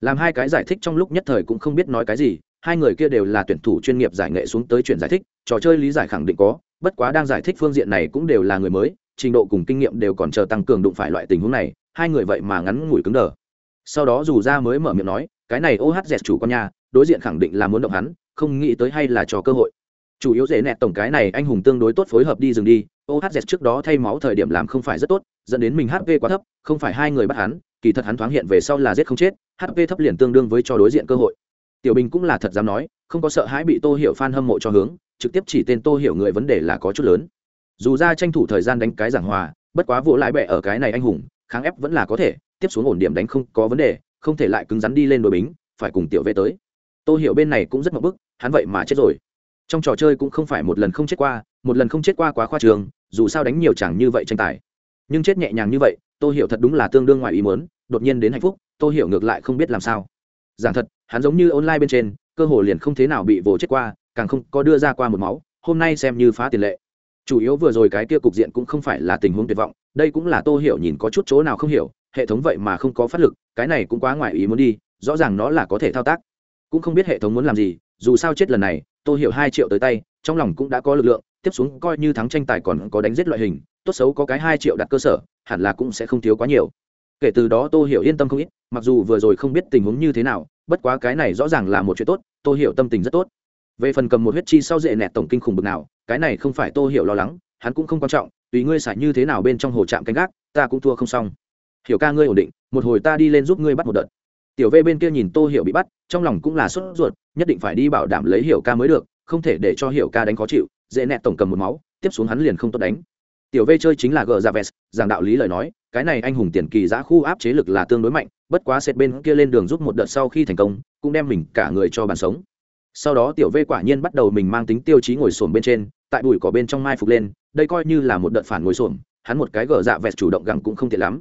Làm hai cái giải thích trong lúc nhất thời cũng không biết nói cái gì, hai người kia đều là tuyển thủ chuyên nghiệp giải nghệ xuống tới chuyển giải thích, trò chơi lý giải khẳng định có, bất quá đang giải thích phương diện này cũng đều là người mới, trình độ cùng kinh nghiệm đều còn chờ tăng cường đụng phải loại tình huống này, hai người vậy mà ngắn ngủi cứng đờ. Sau đó dù ra mới mở miệng nói, cái này ohz chủ con nhà, đối diện khẳng định là muốn động hắn, không nghĩ tới hay là cho cơ hội. Chủ yếu dễ nẹt tổng cái này anh hùng tương đối tốt phối hợp đi dừng đi ohz trước đó thay máu thời điểm làm không phải rất tốt, dẫn đến mình hp quá thấp, không phải hai người bắt hắn, kỳ thật hắn thoáng hiện về sau là giết không chết hp thấp liền tương đương với cho đối diện cơ hội. Tiểu bình cũng là thật dám nói, không có sợ hãi bị tô hiểu f hâm mộ cho hướng, trực tiếp chỉ tên tô hiểu người vấn đề là có chút lớn. Dù ra tranh thủ thời gian đánh cái giảng hòa, bất quá vỗ lại bẹ ở cái này anh hùng, kháng ép vẫn là có thể, tiếp xuống ổn điểm đánh không có vấn đề, không thể lại cứng rắn đi lên đội bính, phải cùng tiểu vệ tới. Tô hiểu bên này cũng rất mập bức, hắn vậy mà chết rồi. Trong trò chơi cũng không phải một lần không chết qua, một lần không chết qua quá khoa trường dù sao đánh nhiều chẳng như vậy tranh tài. Nhưng chết nhẹ nhàng như vậy, tô hiểu thật đúng là tương đương ngoài ý muốn, đột nhiên đến hạnh phúc, tô hiểu ngược lại không biết làm sao. Giảng thật, hắn giống như online bên trên, cơ hồ liền không thế nào bị vồ chết qua, càng không có đưa ra qua một máu, hôm nay xem như phá tiền lệ. Chủ yếu vừa rồi cái kia cục diện cũng không phải là tình huống tuyệt vọng, đây cũng là tô hiểu nhìn có chút chỗ nào không hiểu, hệ thống vậy mà không có phát lực, cái này cũng quá ngoài ý muốn đi, rõ ràng nó là có thể thao tác. Cũng không biết hệ thống muốn làm gì, dù sao chết lần này, tô hiểu hai triệu tới tay, trong lòng cũng đã có lực lượng tiếp xuống coi như thắng tranh tài còn có đánh giết loại hình, tốt xấu có cái hai triệu đặt cơ sở, hẳn là cũng sẽ không thiếu quá nhiều. Kể từ đó tô hiểu yên tâm không ít, mặc dù vừa rồi không biết tình huống như thế nào, bất quá cái này rõ ràng là một chuyện tốt, tô hiểu tâm tình rất tốt. Về phần cầm một huyết chi sau dễ nẹt tổng kinh khủng bực nào, cái này không phải tô hiểu lo lắng, hắn cũng không quan trọng, tùy ngươi xài như thế nào bên trong hồ trạm canh gác, ta cũng thua không xong. Hiểu ca ngươi ổn định, một hồi ta đi lên giúp ngươi bắt một đợt. Tiểu v bên kia nhìn tô hiểu bị bắt, trong lòng cũng là sốt ruột, nhất định phải đi bảo đảm lấy hiểu ca mới được, không thể để cho hiểu ca đánh khó chịu dễ nẹt tổng cầm một máu, tiếp xuống hắn liền không tốt đánh. Tiểu v chơi chính là gờ ra dạ vest giảng đạo lý lời nói, cái này anh hùng tiền kỳ giã khu áp chế lực là tương đối mạnh, bất quá sệt bên kia lên đường giúp một đợt sau khi thành công, cũng đem mình cả người cho bàn sống. Sau đó tiểu v quả nhiên bắt đầu mình mang tính tiêu chí ngồi sổm bên trên, tại bụi cỏ bên trong mai phục lên, đây coi như là một đợt phản ngồi sổm hắn một cái gờ dạ vẹt chủ động gẳng cũng không tiện lắm.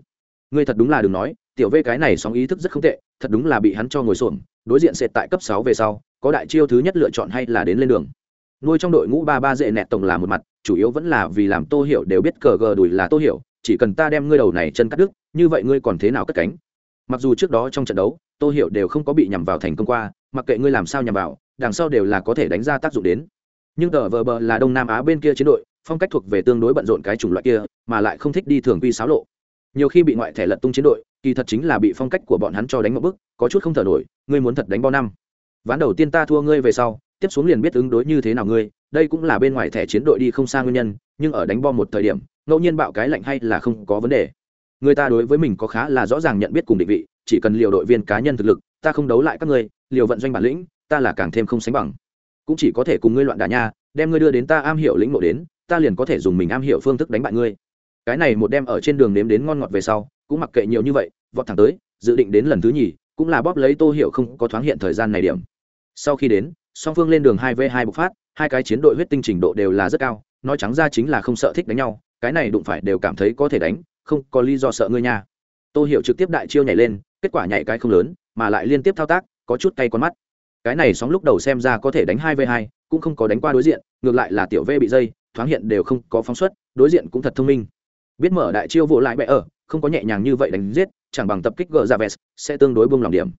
Ngươi thật đúng là đừng nói, tiểu v cái này sóng ý thức rất không tệ, thật đúng là bị hắn cho ngồi sổm đối diện sệt tại cấp sáu về sau, có đại chiêu thứ nhất lựa chọn hay là đến lên đường nuôi trong đội ngũ ba ba dễ nẹt tổng là một mặt, chủ yếu vẫn là vì làm tô hiểu đều biết cờ gờ đùi là tô hiểu, chỉ cần ta đem ngươi đầu này chân cắt đứt, như vậy ngươi còn thế nào cất cánh? Mặc dù trước đó trong trận đấu, tô hiểu đều không có bị nhằm vào thành công qua, mặc kệ ngươi làm sao nhằm vào, đằng sau đều là có thể đánh ra tác dụng đến. Nhưng tờ vờ bờ là đông nam á bên kia chiến đội, phong cách thuộc về tương đối bận rộn cái chủng loại kia, mà lại không thích đi thường quy xáo lộ. Nhiều khi bị ngoại thẻ lật tung chiến đội, kỳ thật chính là bị phong cách của bọn hắn cho đánh một bức có chút không thở nổi, ngươi muốn thật đánh bao năm. Ván đầu tiên ta thua ngươi về sau tiếp xuống liền biết ứng đối như thế nào ngươi, đây cũng là bên ngoài thẻ chiến đội đi không xa nguyên nhân, nhưng ở đánh bom một thời điểm, ngẫu nhiên bạo cái lạnh hay là không có vấn đề. Người ta đối với mình có khá là rõ ràng nhận biết cùng định vị, chỉ cần liều đội viên cá nhân thực lực, ta không đấu lại các ngươi, liều vận doanh bản lĩnh, ta là càng thêm không sánh bằng. Cũng chỉ có thể cùng ngươi loạn đà nha, đem ngươi đưa đến ta am hiểu lĩnh mộ đến, ta liền có thể dùng mình am hiểu phương thức đánh bại ngươi. Cái này một đem ở trên đường nếm đến ngon ngọt về sau, cũng mặc kệ nhiều như vậy, vọt thẳng tới, dự định đến lần thứ nhì, cũng là bóp lấy tô hiểu không có thoáng hiện thời gian này điểm. Sau khi đến song phương lên đường hai v hai bộc phát, hai cái chiến đội huyết tinh trình độ đều là rất cao, nói trắng ra chính là không sợ thích đánh nhau, cái này đụng phải đều cảm thấy có thể đánh, không có lý do sợ ngươi nha. Tô hiểu trực tiếp đại chiêu nhảy lên, kết quả nhảy cái không lớn, mà lại liên tiếp thao tác, có chút cay con mắt. Cái này sóng lúc đầu xem ra có thể đánh hai v hai, cũng không có đánh qua đối diện, ngược lại là tiểu v bị dây, thoáng hiện đều không có phóng xuất, đối diện cũng thật thông minh. Biết mở đại chiêu vỗ lại bẽ ở, không có nhẹ nhàng như vậy đánh giết, chẳng bằng tập kích gờ ra vest sẽ tương đối bông lòng điểm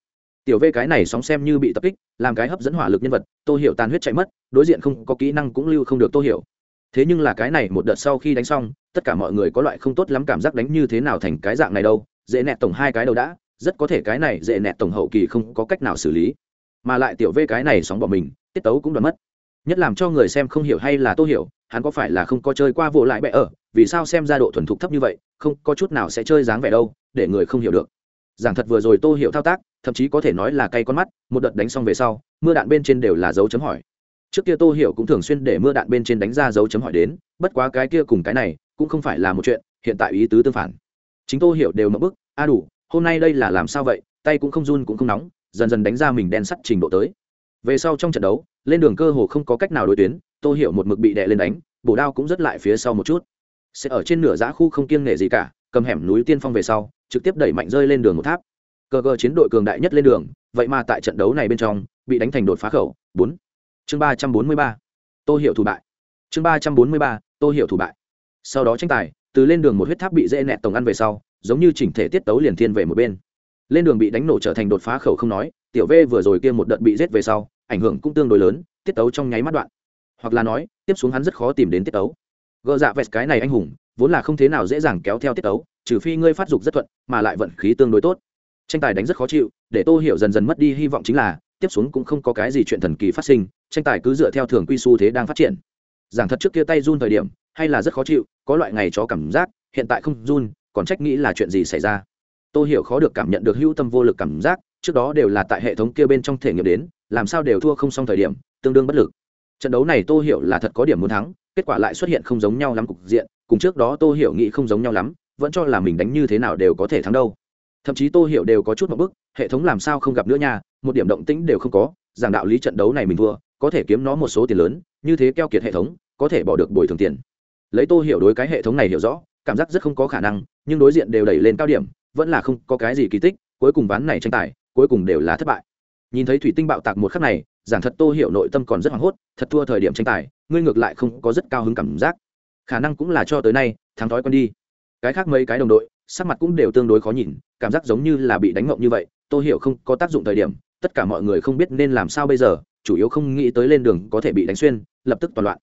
tiểu v cái này sóng xem như bị tập kích, làm cái hấp dẫn hỏa lực nhân vật, tô hiểu tàn huyết chạy mất, đối diện không có kỹ năng cũng lưu không được tô hiểu. Thế nhưng là cái này một đợt sau khi đánh xong, tất cả mọi người có loại không tốt lắm cảm giác đánh như thế nào thành cái dạng này đâu, dễ nẹt tổng hai cái đầu đã, rất có thể cái này dễ nẹt tổng hậu kỳ không có cách nào xử lý. Mà lại tiểu v cái này sóng bỏ mình, tiết tấu cũng đoán mất. Nhất làm cho người xem không hiểu hay là tô hiểu, hắn có phải là không có chơi qua vô lại bẹ ở, vì sao xem ra độ thuần thục thấp như vậy, không có chút nào sẽ chơi dáng vẻ đâu, để người không hiểu được. Giảng thật vừa rồi tô hiểu thao tác thậm chí có thể nói là cay con mắt, một đợt đánh xong về sau, mưa đạn bên trên đều là dấu chấm hỏi. Trước kia tô hiểu cũng thường xuyên để mưa đạn bên trên đánh ra dấu chấm hỏi đến, bất quá cái kia cùng cái này, cũng không phải là một chuyện, hiện tại ý tứ tương phản. Chính tô hiểu đều mập bức, a đủ, hôm nay đây là làm sao vậy, tay cũng không run cũng không nóng, dần dần đánh ra mình đen sắt trình độ tới. Về sau trong trận đấu, lên đường cơ hồ không có cách nào đối tuyến, tô hiểu một mực bị đè lên đánh, bổ đao cũng rất lại phía sau một chút. Sẽ ở trên nửa giã khu không kiêng nể gì cả, cầm hẻm núi tiên phong về sau, trực tiếp đẩy mạnh rơi lên đường một tháp cờ cờ chiến đội cường đại nhất lên đường, vậy mà tại trận đấu này bên trong, bị đánh thành đột phá khẩu, bốn. Chương ba trăm bốn mươi ba. Tô hiểu thủ bại. Chương ba trăm bốn mươi ba, tô hiểu thủ bại. Sau đó tranh tài, từ lên đường một huyết tháp bị dễ nẹt tổng ăn về sau, giống như chỉnh thể tiết tấu liền thiên về một bên. Lên đường bị đánh nổ trở thành đột phá khẩu không nói, tiểu v vừa rồi kia một đợt bị giết về sau, ảnh hưởng cũng tương đối lớn, tiết tấu trong nháy mắt đoạn. Hoặc là nói, tiếp xuống hắn rất khó tìm đến tiết tấu. Gỡ dạ vẹt cái này anh hùng, vốn là không thế nào dễ dàng kéo theo tiết tấu, trừ phi ngươi phát dục rất thuận, mà lại vận khí tương đối tốt tranh tài đánh rất khó chịu, để tô hiểu dần dần mất đi hy vọng chính là, tiếp xuống cũng không có cái gì chuyện thần kỳ phát sinh, tranh tài cứ dựa theo thường quy xu thế đang phát triển. Giảng thật trước kia tay run thời điểm, hay là rất khó chịu, có loại ngày chó cảm giác, hiện tại không run, còn trách nghĩ là chuyện gì xảy ra. Tôi hiểu khó được cảm nhận được hữu tâm vô lực cảm giác, trước đó đều là tại hệ thống kia bên trong thể nghiệm đến, làm sao đều thua không xong thời điểm, tương đương bất lực. Trận đấu này tô hiểu là thật có điểm muốn thắng, kết quả lại xuất hiện không giống nhau lắm cục diện, cùng trước đó tô hiểu nghĩ không giống nhau lắm, vẫn cho là mình đánh như thế nào đều có thể thắng đâu thậm chí tô hiểu đều có chút một bức, hệ thống làm sao không gặp nữa nha, một điểm động tĩnh đều không có, giảng đạo lý trận đấu này mình thua, có thể kiếm nó một số tiền lớn, như thế keo kiệt hệ thống, có thể bỏ được bồi thường tiền. Lấy tô hiểu đối cái hệ thống này hiểu rõ, cảm giác rất không có khả năng, nhưng đối diện đều đẩy lên cao điểm, vẫn là không có cái gì kỳ tích, cuối cùng ván này tranh tài, cuối cùng đều là thất bại. Nhìn thấy thủy tinh bạo tạc một khắc này, giảng thật tô hiểu nội tâm còn rất hoảng hốt, thật thua thời điểm tranh tài, ngươi ngược lại không có rất cao hứng cảm giác. Khả năng cũng là cho tới nay, thắng thói quen đi. Cái khác mấy cái đồng đội sắc mặt cũng đều tương đối khó nhìn, cảm giác giống như là bị đánh ngộng như vậy tôi hiểu không có tác dụng thời điểm, tất cả mọi người không biết nên làm sao bây giờ, chủ yếu không nghĩ tới lên đường có thể bị đánh xuyên, lập tức toàn loạn.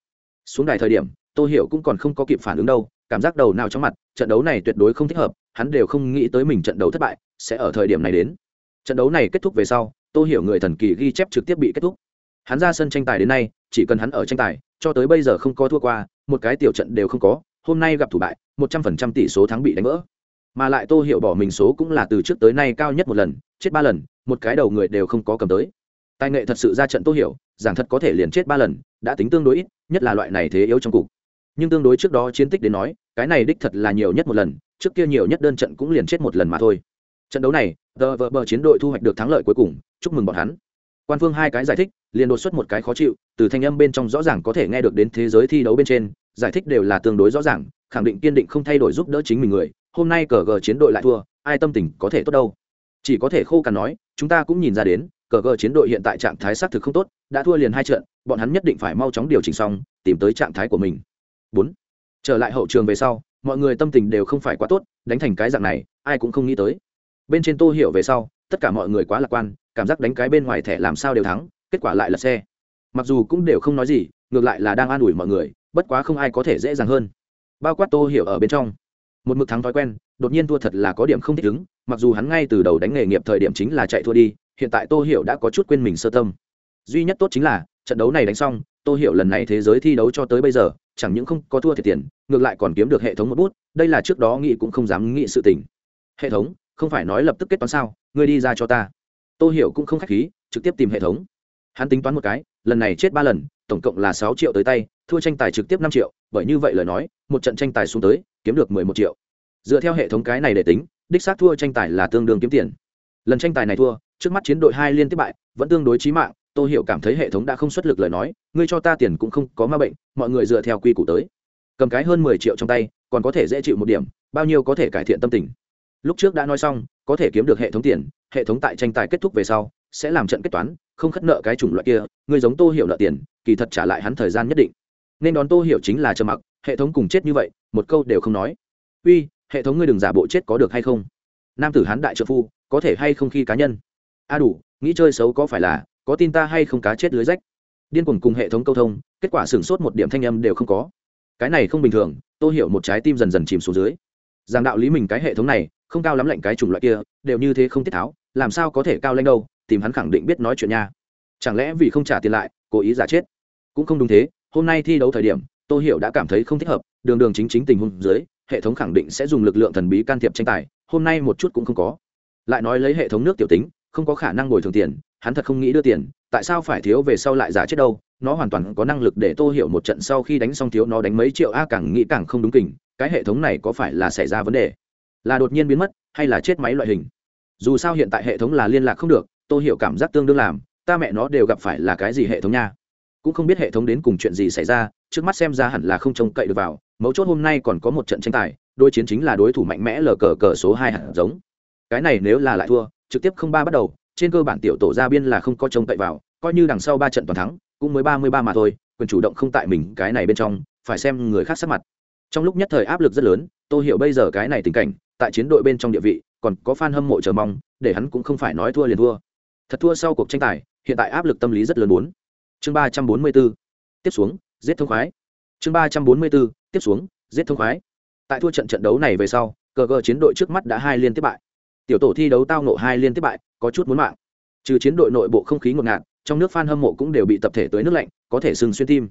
Xuống đài thời điểm tôi hiểu cũng còn không có kịp phản ứng đâu, cảm giác đầu nào trong mặt, trận đấu này tuyệt đối không thích hợp, hắn đều không nghĩ tới mình trận đấu thất bại sẽ ở thời điểm này đến. Trận đấu này kết thúc về sau tôi hiểu người thần kỳ ghi chép trực tiếp bị kết thúc. Hắn ra sân tranh tài đến nay, chỉ cần hắn ở tranh tài, cho tới bây giờ không có thua qua, một cái tiểu trận đều không có, hôm nay gặp thủ bại, một trăm phần trăm tỷ số thắng bị đánh vỡ mà lại tô hiểu bỏ mình số cũng là từ trước tới nay cao nhất một lần, chết ba lần, một cái đầu người đều không có cầm tới. Tài nghệ thật sự ra trận tô hiểu, giảng thật có thể liền chết ba lần, đã tính tương đối ít, nhất là loại này thế yếu trong cục. Nhưng tương đối trước đó chiến tích đến nói, cái này đích thật là nhiều nhất một lần, trước kia nhiều nhất đơn trận cũng liền chết một lần mà thôi. Trận đấu này, tờ vợ bờ chiến đội thu hoạch được thắng lợi cuối cùng, chúc mừng bọn hắn. Quan phương hai cái giải thích, liền đột xuất một cái khó chịu, từ thanh âm bên trong rõ ràng có thể nghe được đến thế giới thi đấu bên trên, giải thích đều là tương đối rõ ràng, khẳng định kiên định không thay đổi giúp đỡ chính mình người hôm nay cờ gờ chiến đội lại thua, ai tâm tình có thể tốt đâu? Chỉ có thể khô cằn nói, chúng ta cũng nhìn ra đến, cờ gờ chiến đội hiện tại trạng thái xác thực không tốt, đã thua liền hai trận, bọn hắn nhất định phải mau chóng điều chỉnh xong, tìm tới trạng thái của mình. Bốn, trở lại hậu trường về sau, mọi người tâm tình đều không phải quá tốt, đánh thành cái dạng này, ai cũng không nghĩ tới. Bên trên tô hiểu về sau, tất cả mọi người quá lạc quan, cảm giác đánh cái bên ngoài thẻ làm sao đều thắng, kết quả lại là xe. Mặc dù cũng đều không nói gì, ngược lại là đang an ủi mọi người, bất quá không ai có thể dễ dàng hơn. Bao quát tô hiểu ở bên trong một mực thắng thói quen, đột nhiên thua thật là có điểm không thích ứng, mặc dù hắn ngay từ đầu đánh nghề nghiệp thời điểm chính là chạy thua đi, hiện tại tô hiểu đã có chút quên mình sơ tâm. Duy nhất tốt chính là, trận đấu này đánh xong, tô hiểu lần này thế giới thi đấu cho tới bây giờ, chẳng những không có thua thiệt tiền, ngược lại còn kiếm được hệ thống một bút, đây là trước đó nghĩ cũng không dám nghĩ sự tình. Hệ thống, không phải nói lập tức kết toán sao, ngươi đi ra cho ta. Tô hiểu cũng không khách khí, trực tiếp tìm hệ thống. Hắn tính toán một cái, lần này chết ba lần, tổng cộng là sáu triệu tới tay, thua tranh tài trực tiếp năm triệu, bởi như vậy lời nói, một trận tranh tài xuống tới kiếm được mười một triệu. Dựa theo hệ thống cái này để tính, đích xác thua tranh tài là tương đương kiếm tiền. Lần tranh tài này thua, trước mắt chiến đội hai liên tiếp bại, vẫn tương đối chí mạng, tô hiểu cảm thấy hệ thống đã không xuất lực lời nói, ngươi cho ta tiền cũng không có ma bệnh, mọi người dựa theo quy củ tới. Cầm cái hơn mười triệu trong tay, còn có thể dễ chịu một điểm, bao nhiêu có thể cải thiện tâm tình. Lúc trước đã nói xong, có thể kiếm được hệ thống tiền, hệ thống tại tranh tài kết thúc về sau, sẽ làm trận kết toán, không khất nợ cái chủng loại kia người giống tô hiểu nợ tiền, kỳ thật trả lại hắn thời gian nhất định. Nên đón tô hiểu chính là trầm mặc hệ thống cùng chết như vậy, một câu đều không nói. Uy, hệ thống ngươi đừng giả bộ chết có được hay không? Nam tử hán đại trợ phu, có thể hay không khi cá nhân? A đủ, nghĩ chơi xấu có phải là, có tin ta hay không cá chết lưới rách? Điên cuồng cùng hệ thống câu thông, kết quả sửng sốt một điểm thanh âm đều không có. Cái này không bình thường, tôi hiểu một trái tim dần dần chìm xuống dưới. Giảng đạo lý mình cái hệ thống này, không cao lắm lạnh cái chủng loại kia, đều như thế không tiết tháo, làm sao có thể cao lên đâu, tìm hắn khẳng định biết nói chuyện nha. Chẳng lẽ vì không trả tiền lại, cố ý giả chết? Cũng không đúng thế, hôm nay thi đấu thời điểm tôi hiểu đã cảm thấy không thích hợp, đường đường chính chính tình huống dưới, hệ thống khẳng định sẽ dùng lực lượng thần bí can thiệp tranh tài, hôm nay một chút cũng không có. Lại nói lấy hệ thống nước tiểu tính, không có khả năng bồi thường tiền, hắn thật không nghĩ đưa tiền, tại sao phải thiếu về sau lại giả chết đâu, nó hoàn toàn có năng lực để tô hiểu một trận sau khi đánh xong thiếu nó đánh mấy triệu a, càng nghĩ càng không đúng kình, cái hệ thống này có phải là xảy ra vấn đề, là đột nhiên biến mất, hay là chết máy loại hình? Dù sao hiện tại hệ thống là liên lạc không được, tô hiểu cảm giác tương đương làm, ta mẹ nó đều gặp phải là cái gì hệ thống nha cũng không biết hệ thống đến cùng chuyện gì xảy ra, trước mắt xem ra hẳn là không trông cậy được vào, mấu chốt hôm nay còn có một trận tranh tài đôi chiến chính là đối thủ mạnh mẽ lờ cờ cờ số hai hạt giống. Cái này nếu là lại thua, trực tiếp không ba bắt đầu, trên cơ bản tiểu tổ ra biên là không có trông cậy vào, coi như đằng sau ba trận toàn thắng, cũng mới ba mươi ba mà thôi, quyền chủ động không tại mình, cái này bên trong, phải xem người khác sắc mặt. Trong lúc nhất thời áp lực rất lớn tôi hiểu bây giờ cái này tình cảnh, tại chiến đội bên trong địa vị, còn có fan hâm mộ chờ mong, để hắn cũng không phải nói thua liền thua. Thật thua sau cuộc tranh tài, hiện tại áp lực tâm lý rất lớn bốn chương ba trăm bốn mươi 344 tiếp xuống, giết thông khoái. Chương ba trăm bốn mươi 344 tiếp xuống, giết thông khoái. Tại thua trận trận đấu này về sau cờ cờ chiến đội trước mắt đã hai liên tiếp bại. Tiểu tổ thi đấu tao nộ hai liên tiếp bại, có chút muốn mạng. Trừ chiến đội nội bộ không khí ngột ngạt, trong nước fan hâm mộ cũng đều bị tập thể tới nước lạnh, có thể sưng xuyên tim.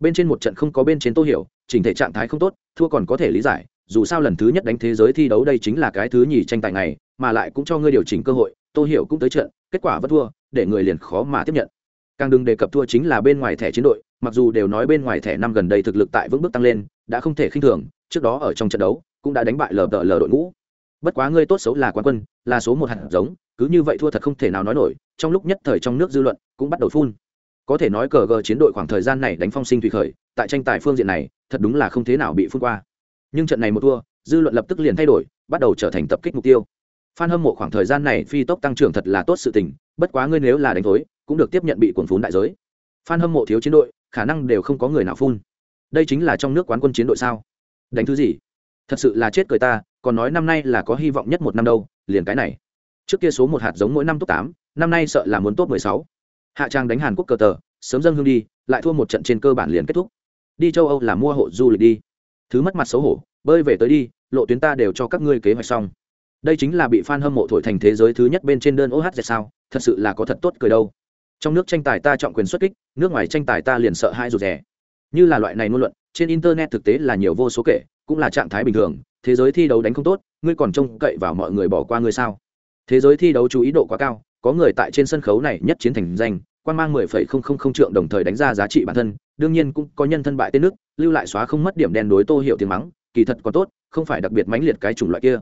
Bên trên một trận không có bên trên tô hiểu, chỉnh thể trạng thái không tốt, thua còn có thể lý giải, dù sao lần thứ nhất đánh thế giới thi đấu đây chính là cái thứ nhì tranh tài này mà lại cũng cho ngươi điều chỉnh cơ hội, tô hiểu cũng tới trận, kết quả vẫn thua, để người liền khó mà tiếp nhận càng đừng đề cập thua chính là bên ngoài thẻ chiến đội, mặc dù đều nói bên ngoài thẻ năm gần đây thực lực tại vững bước tăng lên, đã không thể khinh thường, trước đó ở trong trận đấu, cũng đã đánh bại lờ đợ lờ đội ngũ. Bất quá ngươi tốt xấu là quán quân, là số một hạt giống, cứ như vậy thua thật không thể nào nói nổi, trong lúc nhất thời trong nước dư luận cũng bắt đầu phun. Có thể nói cờ gờ chiến đội khoảng thời gian này đánh phong sinh thủy khởi, tại tranh tài phương diện này, thật đúng là không thế nào bị phun qua. Nhưng trận này một thua, dư luận lập tức liền thay đổi, bắt đầu trở thành tập kích mục tiêu. Phan hâm mộ khoảng thời gian này phi tốc tăng trưởng thật là tốt sự tình, bất quá ngươi nếu là đánh thối cũng được tiếp nhận bị cuồng phún đại giới. Phan hâm mộ thiếu chiến đội, khả năng đều không có người nào phun. Đây chính là trong nước quán quân chiến đội sao? Đánh thứ gì? Thật sự là chết cười ta, còn nói năm nay là có hy vọng nhất một năm đâu, liền cái này. Trước kia số một hạt giống mỗi năm top tám, năm nay sợ là muốn top mười sáu. Hạ trang đánh hàn quốc cờ tờ, sớm dâng hương đi, lại thua một trận trên cơ bản liền kết thúc. Đi châu âu là mua hộ du lịch đi. Thứ mất mặt xấu hổ, bơi về tới đi, lộ tuyến ta đều cho các ngươi kế hoạch xong. Đây chính là bị f a n hâm mộ thổi thành thế giới thứ nhất bên trên đơn ohz sao? Thật sự là có thật tốt cười đâu trong nước tranh tài ta trọng quyền xuất kích, nước ngoài tranh tài ta liền sợ hai rụt rè. Như là loại này ngôn luận, trên internet thực tế là nhiều vô số kể, cũng là trạng thái bình thường, thế giới thi đấu đánh không tốt, ngươi còn trông cậy vào mọi người bỏ qua ngươi sao? Thế giới thi đấu chú ý độ quá cao, có người tại trên sân khấu này nhất chiến thành danh, quan mang mười phẩy không không không trượng đồng thời đánh ra giá trị bản thân, đương nhiên cũng có nhân thân bại tên nước, lưu lại xóa không mất điểm đen đối tô hiểu tiếng mắng, kỳ thật còn tốt, không phải đặc biệt mãnh liệt cái chủng loại kia.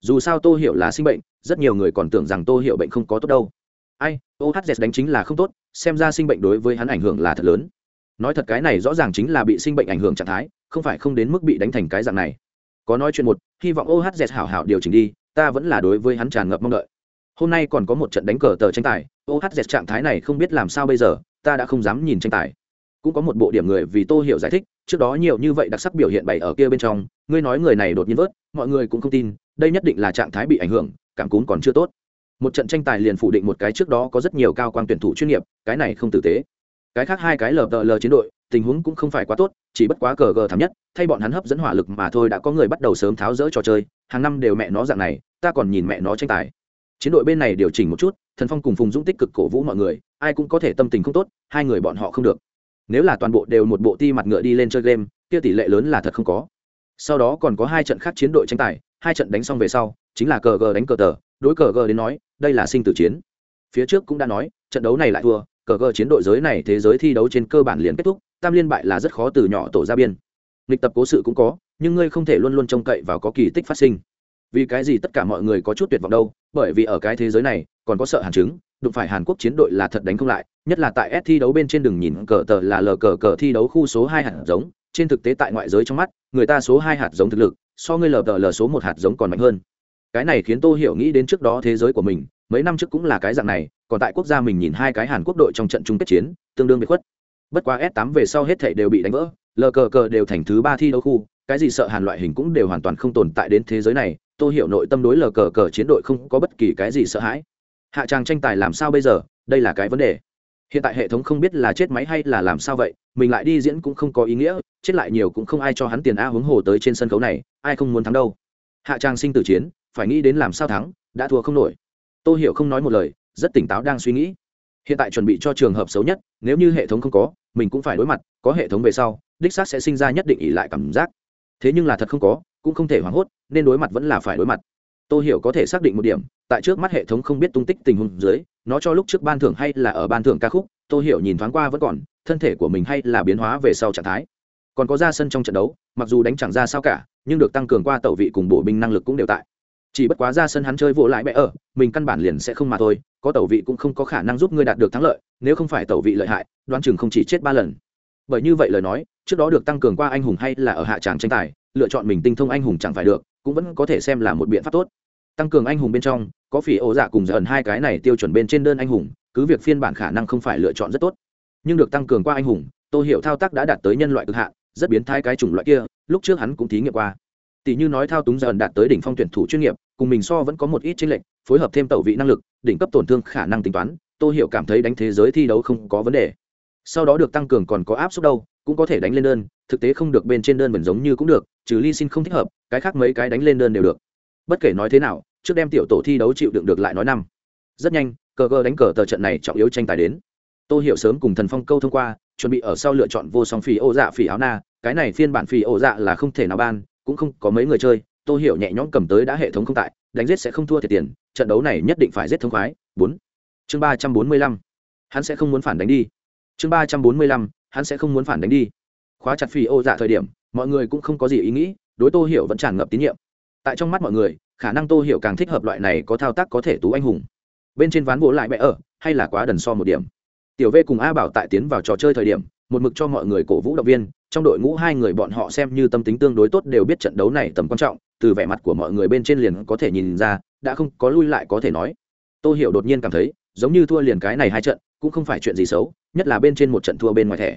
Dù sao tô hiểu là sinh bệnh, rất nhiều người còn tưởng rằng tô hiểu bệnh không có tốt đâu ai ohz đánh chính là không tốt, xem ra sinh bệnh đối với hắn ảnh hưởng là thật lớn. Nói thật cái này rõ ràng chính là bị sinh bệnh ảnh hưởng trạng thái, không phải không đến mức bị đánh thành cái dạng này. Có nói chuyện một, hy vọng ohz hảo hảo điều chỉnh đi, ta vẫn là đối với hắn tràn ngập mong đợi. Hôm nay còn có một trận đánh cờ tờ tranh tài ohz trạng thái này không biết làm sao bây giờ, ta đã không dám nhìn tranh tài. Cũng có một bộ điểm người vì tô hiểu giải thích, trước đó nhiều như vậy đặc sắc biểu hiện bày ở kia bên trong, ngươi nói người này đột nhiên vớt, mọi người cũng không tin, đây nhất định là trạng thái bị ảnh hưởng, cảm cúm còn chưa tốt một trận tranh tài liền phủ định một cái trước đó có rất nhiều cao quan tuyển thủ chuyên nghiệp, cái này không tử tế. Cái khác hai cái lờ tờ lờ chiến đội, tình huống cũng không phải quá tốt, chỉ bất quá cờ gờ thảm nhất, thay bọn hắn hấp dẫn hỏa lực mà thôi đã có người bắt đầu sớm tháo rỡ trò chơi, hàng năm đều mẹ nó dạng này, ta còn nhìn mẹ nó tranh tài. Chiến đội bên này điều chỉnh một chút, thần phong cùng phùng dũng tích cực cổ vũ mọi người, ai cũng có thể tâm tình không tốt, hai người bọn họ không được. Nếu là toàn bộ đều một bộ ti mặt ngựa đi lên chơi game, kia tỷ lệ lớn là thật không có. Sau đó còn có hai trận khác chiến đội tranh tài, hai trận đánh xong về sau, chính là cờ gờ đánh cờ tờ đối cờ gờ đến nói, đây là sinh tử chiến. Phía trước cũng đã nói, trận đấu này lại thua, cờ gờ chiến đội giới này thế giới thi đấu trên cơ bản liền kết thúc, tam liên bại là rất khó từ nhỏ tổ ra biên. Lịch tập cố sự cũng có, nhưng ngươi không thể luôn luôn trông cậy vào có kỳ tích phát sinh. Vì cái gì tất cả mọi người có chút tuyệt vọng đâu, bởi vì ở cái thế giới này, còn có sợ hàn chứng, đụng phải hàn quốc chiến đội là thật đánh không lại, nhất là tại s thi đấu bên trên đường nhìn cờ tờ là lờ cờ cờ thi đấu khu số hai hạt giống, trên thực tế tại ngoại giới trong mắt, người ta số hai hạt giống thực lực, so ngươi lờ tờ lờ số một hạt giống còn mạnh hơn cái này khiến tô hiểu nghĩ đến trước đó thế giới của mình, mấy năm trước cũng là cái dạng này, còn tại quốc gia mình nhìn hai cái hàn quốc đội trong trận chung kết chiến, tương đương bị khuất. Bất quá s 8 về sau hết thảy đều bị đánh vỡ lờ cờ cờ đều thành thứ ba thi đấu khu, cái gì sợ hàn loại hình cũng đều hoàn toàn không tồn tại đến thế giới này, tô hiểu nội tâm đối lờ cờ cờ chiến đội không có bất kỳ cái gì sợ hãi. Hạ tràng tranh tài làm sao bây giờ, đây là cái vấn đề. Hiện tại hệ thống không biết là chết máy hay là làm sao vậy, mình lại đi diễn cũng không có ý nghĩa, chết lại nhiều cũng không ai cho hắn tiền a hướng hồ tới trên sân khấu này, ai không muốn thắng đâu. Hạ trang sinh tử chiến phải nghĩ đến làm sao thắng, đã thua không nổi. Tôi hiểu không nói một lời, rất tỉnh táo đang suy nghĩ. Hiện tại chuẩn bị cho trường hợp xấu nhất, nếu như hệ thống không có, mình cũng phải đối mặt, có hệ thống về sau, đích xác sẽ sinh ra nhất định ỉ lại cảm giác. Thế nhưng là thật không có, cũng không thể hoảng hốt, nên đối mặt vẫn là phải đối mặt. Tôi hiểu có thể xác định một điểm, tại trước mắt hệ thống không biết tung tích tình huống dưới, nó cho lúc trước ban thưởng hay là ở ban thưởng ca khúc tôi hiểu nhìn thoáng qua vẫn còn, thân thể của mình hay là biến hóa về sau trạng thái. Còn có ra sân trong trận đấu, mặc dù đánh chẳng ra sao cả, nhưng được tăng cường qua tẩu vị cùng bộ binh năng lực cũng đều tại chỉ bất quá ra sân hắn chơi vỗ lại bẽ ở, mình căn bản liền sẽ không mà thôi, có tẩu vị cũng không có khả năng giúp ngươi đạt được thắng lợi, nếu không phải tẩu vị lợi hại, đoán chừng không chỉ chết ba lần. Bởi như vậy lời nói, trước đó được tăng cường qua anh hùng hay là ở hạ tràng tranh tài, lựa chọn mình tinh thông anh hùng chẳng phải được, cũng vẫn có thể xem là một biện pháp tốt. Tăng cường anh hùng bên trong, có phỉ ô dạ cùng dần hai cái này tiêu chuẩn bên trên đơn anh hùng, cứ việc phiên bản khả năng không phải lựa chọn rất tốt, nhưng được tăng cường qua anh hùng, tô hiểu thao tác đã đạt tới nhân loại cực hạn, rất biến thái cái chủng loại kia, lúc trước hắn cũng thí nghiệm qua tỷ như nói thao túng dần đạt tới đỉnh phong tuyển thủ chuyên nghiệp, cùng mình so vẫn có một ít chênh lệch, phối hợp thêm tẩu vị năng lực, đỉnh cấp tổn thương khả năng tính toán, tô hiểu cảm thấy đánh thế giới thi đấu không có vấn đề. Sau đó được tăng cường còn có áp suất đâu, cũng có thể đánh lên đơn, thực tế không được bên trên đơn vẫn giống như cũng được, trừ ly xin không thích hợp, cái khác mấy cái đánh lên đơn đều được. Bất kể nói thế nào, trước đem tiểu tổ thi đấu chịu đựng được lại nói năm. Rất nhanh, cờ gờ đánh cờ tờ trận này trọng yếu tranh tài đến. Tôi hiểu sớm cùng thần phong câu thông qua, chuẩn bị ở sau lựa chọn vô song phì ô dạ phì áo na, cái này phiên bản phì ô dạ là không thể nào ban cũng không có mấy người chơi tôi hiểu nhẹ nhõm cầm tới đã hệ thống không tại, đánh giết sẽ không thua thiệt tiền, trận đấu này nhất định phải giết thống khoái. Bốn. Chương ba trăm bốn mươi lăm. Hắn sẽ không muốn phản đánh đi. Chương ba trăm bốn mươi lăm, hắn sẽ không muốn phản đánh đi. Khóa chặt phi ô dạ thời điểm, mọi người cũng không có gì ý nghĩ, đối tô hiểu vẫn tràn ngập tín nhiệm. Tại trong mắt mọi người, khả năng tô hiểu càng thích hợp loại này có thao tác có thể tú anh hùng. Bên trên ván vỗ lại mẹ ở, hay là quá đần so một điểm. Tiểu v cùng a bảo tại tiến vào trò chơi thời điểm, một mực cho mọi người cổ vũ động viên trong đội ngũ hai người bọn họ xem như tâm tính tương đối tốt đều biết trận đấu này tầm quan trọng, từ vẻ mặt của mọi người bên trên liền có thể nhìn ra, đã không có lui lại có thể nói. Tô hiểu đột nhiên cảm thấy, giống như thua liền cái này hai trận, cũng không phải chuyện gì xấu, nhất là bên trên một trận thua bên ngoài thẻ.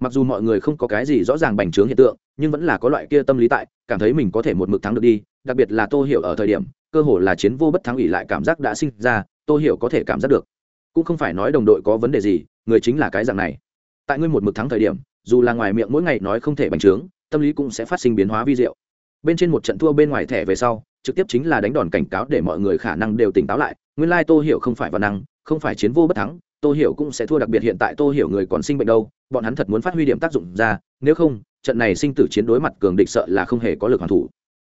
Mặc dù mọi người không có cái gì rõ ràng bành trướng hiện tượng, nhưng vẫn là có loại kia tâm lý tại, cảm thấy mình có thể một mực thắng được đi, đặc biệt là tô hiểu ở thời điểm, cơ hội là chiến vô bất thắng ủy lại cảm giác đã sinh ra, tô hiểu có thể cảm giác được. Cũng không phải nói đồng đội có vấn đề gì, người chính là cái dạng này. Tại ngươi một mực thắng thời điểm dù là ngoài miệng mỗi ngày nói không thể bành trướng, tâm lý cũng sẽ phát sinh biến hóa vi diệu. Bên trên một trận thua bên ngoài thẻ về sau, trực tiếp chính là đánh đòn cảnh cáo để mọi người khả năng đều tỉnh táo lại. Nguyên lai tô hiểu không phải văn năng, không phải chiến vô bất thắng, tô hiểu cũng sẽ thua đặc biệt hiện tại tô hiểu người còn sinh bệnh đâu, bọn hắn thật muốn phát huy điểm tác dụng ra, nếu không, trận này sinh tử chiến đối mặt cường địch sợ là không hề có lực hoàn thủ.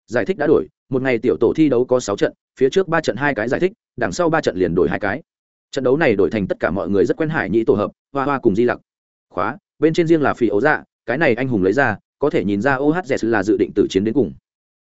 Giải thích đã đổi, một ngày tiểu tổ thi đấu có sáu trận, phía trước ba trận hai cái giải thích, đằng sau ba trận liền đổi hai cái. Trận đấu này đổi thành tất cả mọi người rất quen hải nhĩ tổ hợp, hoa hoa cùng di lặc. Khóa bên trên riêng là phi ấu dạ cái này anh hùng lấy ra, có thể nhìn ra ohz là dự định tử chiến đến cùng.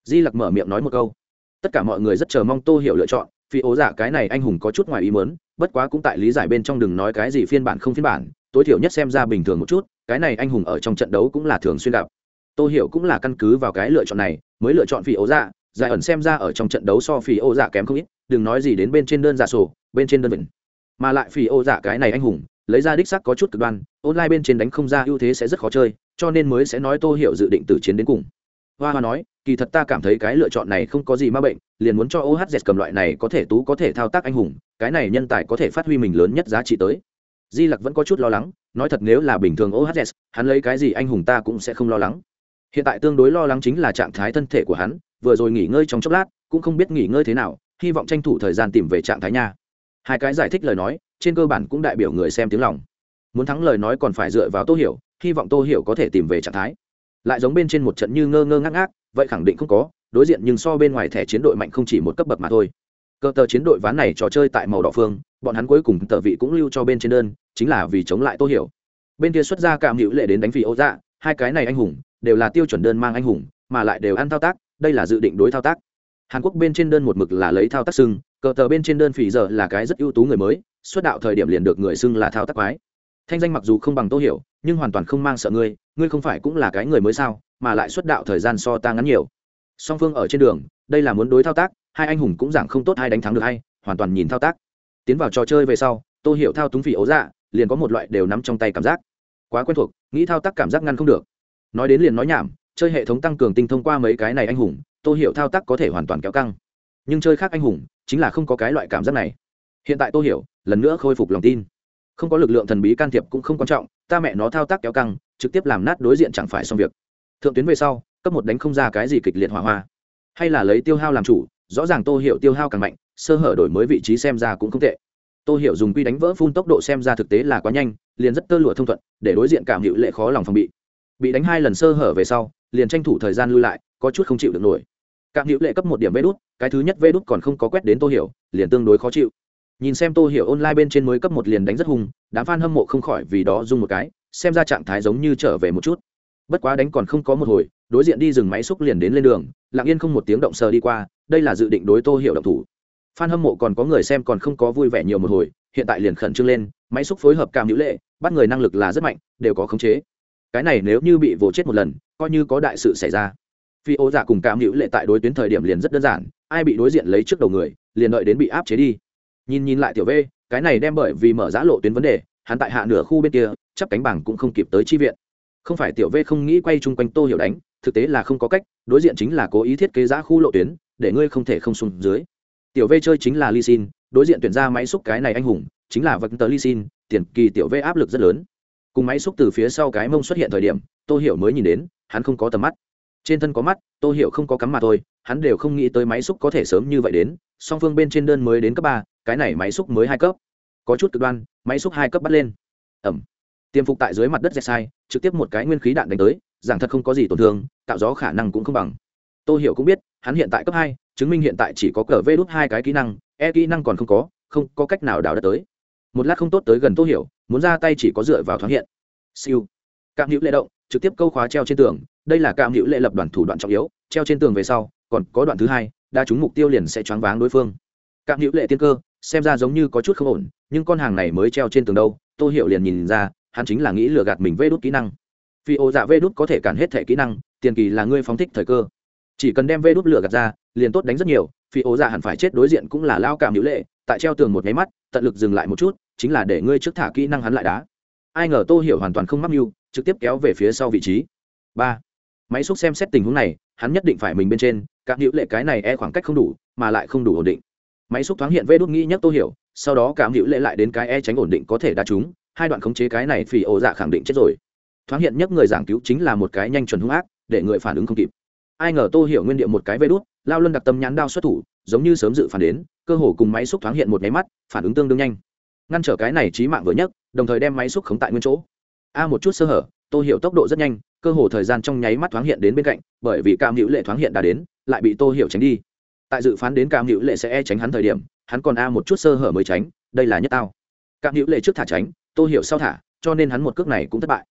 Di lặc mở miệng nói một câu. Tất cả mọi người rất chờ mong tô hiểu lựa chọn phi ấu dạ cái này anh hùng có chút ngoài ý mớn bất quá cũng tại lý giải bên trong đừng nói cái gì phiên bản không phiên bản, tối thiểu nhất xem ra bình thường một chút, cái này anh hùng ở trong trận đấu cũng là thường xuyên gặp. Tô hiểu cũng là căn cứ vào cái lựa chọn này, mới lựa chọn phi ấu dạ giải ẩn xem ra ở trong trận đấu so phi ấu dạ kém không ít, đừng nói gì đến bên trên đơn giả sổ, bên trên đơn vịnh. Mà lại phi ấu dạ cái này anh hùng lấy ra đích sắc có chút cực đoan, online bên trên đánh không ra ưu thế sẽ rất khó chơi, cho nên mới sẽ nói tô hiểu dự định từ chiến đến cùng. Hoa hoa nói, kỳ thật ta cảm thấy cái lựa chọn này không có gì ma bệnh, liền muốn cho ohz cầm loại này có thể tú, có thể thao tác anh hùng, cái này nhân tài có thể phát huy mình lớn nhất giá trị tới. Di lặc vẫn có chút lo lắng, nói thật nếu là bình thường ohz hắn lấy cái gì anh hùng ta cũng sẽ không lo lắng. Hiện tại tương đối lo lắng chính là trạng thái thân thể của hắn, vừa rồi nghỉ ngơi trong chốc lát, cũng không biết nghỉ ngơi thế nào, hy vọng tranh thủ thời gian tìm về trạng thái nha hai cái giải thích lời nói, trên cơ bản cũng đại biểu người xem tiếng lòng. Muốn thắng lời nói còn phải dựa vào tô hiểu, hy vọng tô hiểu có thể tìm về trạng thái. Lại giống bên trên một trận như ngơ ngơ ngác ngác, vậy khẳng định không có, đối diện nhưng so bên ngoài thẻ chiến đội mạnh không chỉ một cấp bậc mà thôi. Cơ tờ chiến đội ván này trò chơi tại màu đỏ phương, bọn hắn cuối cùng tờ vị cũng lưu cho bên trên đơn, chính là vì chống lại tô hiểu. Bên kia xuất ra cảm hữu lệ đến đánh phỉ ô dạ hai cái này anh hùng, đều là tiêu chuẩn đơn mang anh hùng, mà lại đều ăn thao tác, đây là dự định đối thao tác. Hàn quốc bên trên đơn một mực là lấy thao tác sưng cờ tờ bên trên đơn phỉ giờ là cái rất ưu tú người mới, xuất đạo thời điểm liền được người xưng là thao tác quái. Thanh danh mặc dù không bằng tô hiểu, nhưng hoàn toàn không mang sợ ngươi ngươi không phải cũng là cái người mới sao, mà lại xuất đạo thời gian so ta ngắn nhiều. Song phương ở trên đường, đây là muốn đối thao tác, hai anh hùng cũng giảng không tốt hay đánh thắng được hay, hoàn toàn nhìn thao tác. Tiến vào trò chơi về sau, tô hiểu thao túng phỉ ấu dạ liền có một loại đều nắm trong tay cảm giác. Quá quen thuộc, nghĩ thao tác cảm giác ngăn không được. Nói đến liền nói nhảm, chơi hệ thống tăng cường tinh thông qua mấy cái này anh hùng, tô hiểu thao tác có thể hoàn toàn kéo căng. Nhưng chơi khác anh hùng chính là không có cái loại cảm giác này. Hiện tại tô hiểu, lần nữa khôi phục lòng tin. Không có lực lượng thần bí can thiệp cũng không quan trọng, ta mẹ nó thao tác kéo căng, trực tiếp làm nát đối diện chẳng phải xong việc. Thượng tuyến về sau, cấp một đánh không ra cái gì kịch liệt hỏa hoa. Hay là lấy tiêu hao làm chủ, rõ ràng tô hiểu tiêu hao càng mạnh, sơ hở đổi mới vị trí xem ra cũng không tệ. Tô hiểu dùng quy đánh vỡ phun tốc độ xem ra thực tế là quá nhanh, liền rất tơ lụa thông thuận, để đối diện cảm hữu lệ khó lòng phòng bị. Bị đánh hai lần sơ hở về sau, liền tranh thủ thời gian lui lại, có chút không chịu được nổi cạm hữu lệ cấp một điểm vê đút cái thứ nhất vê đút còn không có quét đến tô hiểu, liền tương đối khó chịu. Nhìn xem tô hiểu online bên trên mới cấp một liền đánh rất hung, đám f a n hâm mộ không khỏi vì đó rung một cái, xem ra trạng thái giống như trở về một chút. Bất quá đánh còn không có một hồi, đối diện đi dừng máy xúc liền đến lên đường, lặng yên không một tiếng động sờ đi qua, đây là dự định đối tô hiểu động thủ. F a n hâm mộ còn có người xem còn không có vui vẻ nhiều một hồi, hiện tại liền khẩn trương lên, máy xúc phối hợp cảm hữu lệ, bắt người năng lực là rất mạnh, đều có khống chế. Cái này nếu như bị vồ chết một lần, coi như có đại sự xảy ra phi ô giả cùng cảm hữu lệ tại đối tuyến thời điểm liền rất đơn giản, ai bị đối diện lấy trước đầu người, liền đợi đến bị áp chế đi. Nhìn nhìn lại tiểu v, cái này đem bởi vì mở giã lộ tuyến vấn đề, hắn tại hạ nửa khu bên kia, chắp cánh bảng cũng không kịp tới chi viện. Không phải tiểu v không nghĩ quay chung quanh tô hiểu đánh, thực tế là không có cách, đối diện chính là cố ý thiết kế giã khu lộ tuyến, để ngươi không thể không xuống dưới. Tiểu v chơi chính là ly xin đối diện tuyển ra máy xúc cái này anh hùng, chính là vật tờ ly xin tiền kỳ tiểu v áp lực rất lớn. Cùng máy xúc từ phía sau cái mông xuất hiện thời điểm, tô hiểu mới nhìn đến, hắn không có tầm mắt trên thân có mắt, tô hiểu không có cắm mà thôi, hắn đều không nghĩ tới máy xúc có thể sớm như vậy đến, song phương bên trên đơn mới đến cấp ba, cái này máy xúc mới hai cấp. Có chút cực đoan, máy xúc hai cấp bắt lên. Ẩm. Tiêm phục tại dưới mặt đất dẹt sai, trực tiếp một cái nguyên khí đạn đánh tới, giảng thật không có gì tổn thương, tạo gió khả năng cũng không bằng. Tôi hiểu cũng biết, hắn hiện tại cấp hai, chứng minh hiện tại chỉ có cờ vê đốt hai cái kỹ năng e kỹ năng còn không có không có cách nào đào đất tới. Một lát không tốt tới gần tô hiểu, muốn ra tay chỉ có dựa vào thoáng hiện. Siêu. Cạm hữu lệ động, trực tiếp câu khóa treo trên tường đây là cạm hữu lệ lập đoàn thủ đoạn trọng yếu, treo trên tường về sau, còn có đoạn thứ hai, đa trúng mục tiêu liền sẽ choáng váng đối phương. Cạm hữu lệ tiên cơ, xem ra giống như có chút không ổn, nhưng con hàng này mới treo trên tường đâu, tô hiểu liền nhìn ra, hắn chính là nghĩ lừa gạt mình vê đốt kỹ năng. Vì ô dạ vê đốt có thể cản hết thẻ kỹ năng, tiền kỳ là ngươi phóng thích thời cơ. Chỉ cần đem vê đốt lừa gạt ra, liền tốt đánh rất nhiều, phi ô dạ hẳn phải chết đối diện cũng là lao cảm hữu lệ, tại treo tường một nháy mắt, tận lực dừng lại một chút, chính là để ngươi trước thả kỹ năng hắn lại đá. Ai ngờ tô hiểu hoàn toàn không mắc mưu, trực tiếp kéo về phía sau vị trí. Ba máy xúc xem xét tình huống này, hắn nhất định phải mình bên trên các hữu lệ cái này e khoảng cách không đủ, mà lại không đủ ổn định. Máy xúc thoáng hiện vê đốt nghĩ nhất tô hiểu, sau đó cảm hữu lệ lại đến cái e tránh ổn định có thể đa chúng hai đoạn khống chế cái này phỉ ổ dạ khẳng định chết rồi. Thoáng hiện nhất người giảng cứu chính là một cái nhanh chuẩn hung ác, để người phản ứng không kịp. Ai ngờ tô hiểu nguyên điệu một cái vê đốt lao luân đặc tâm nhãn đao xuất thủ, giống như sớm dự phản đến, cơ hồ cùng máy xúc thoáng hiện một máy mắt, phản ứng tương đương nhanh. Ngăn trở cái này trí mạng vừa nhất đồng thời đem máy xúc khống tại nguyên chỗ. A một chút sơ hở tô hiểu tốc độ rất nhanh, cơ hồ thời gian trong nháy mắt thoáng hiện đến bên cạnh, bởi vì cam hữu lệ thoáng hiện đã đến, lại bị tô hiểu tránh đi. Tại dự phán đến cam hữu lệ sẽ e tránh hắn thời điểm, hắn còn a một chút sơ hở mới tránh, đây là nhất tao. Cam hữu lệ trước thả tránh, tô hiểu sau thả, cho nên hắn một cước này cũng thất bại.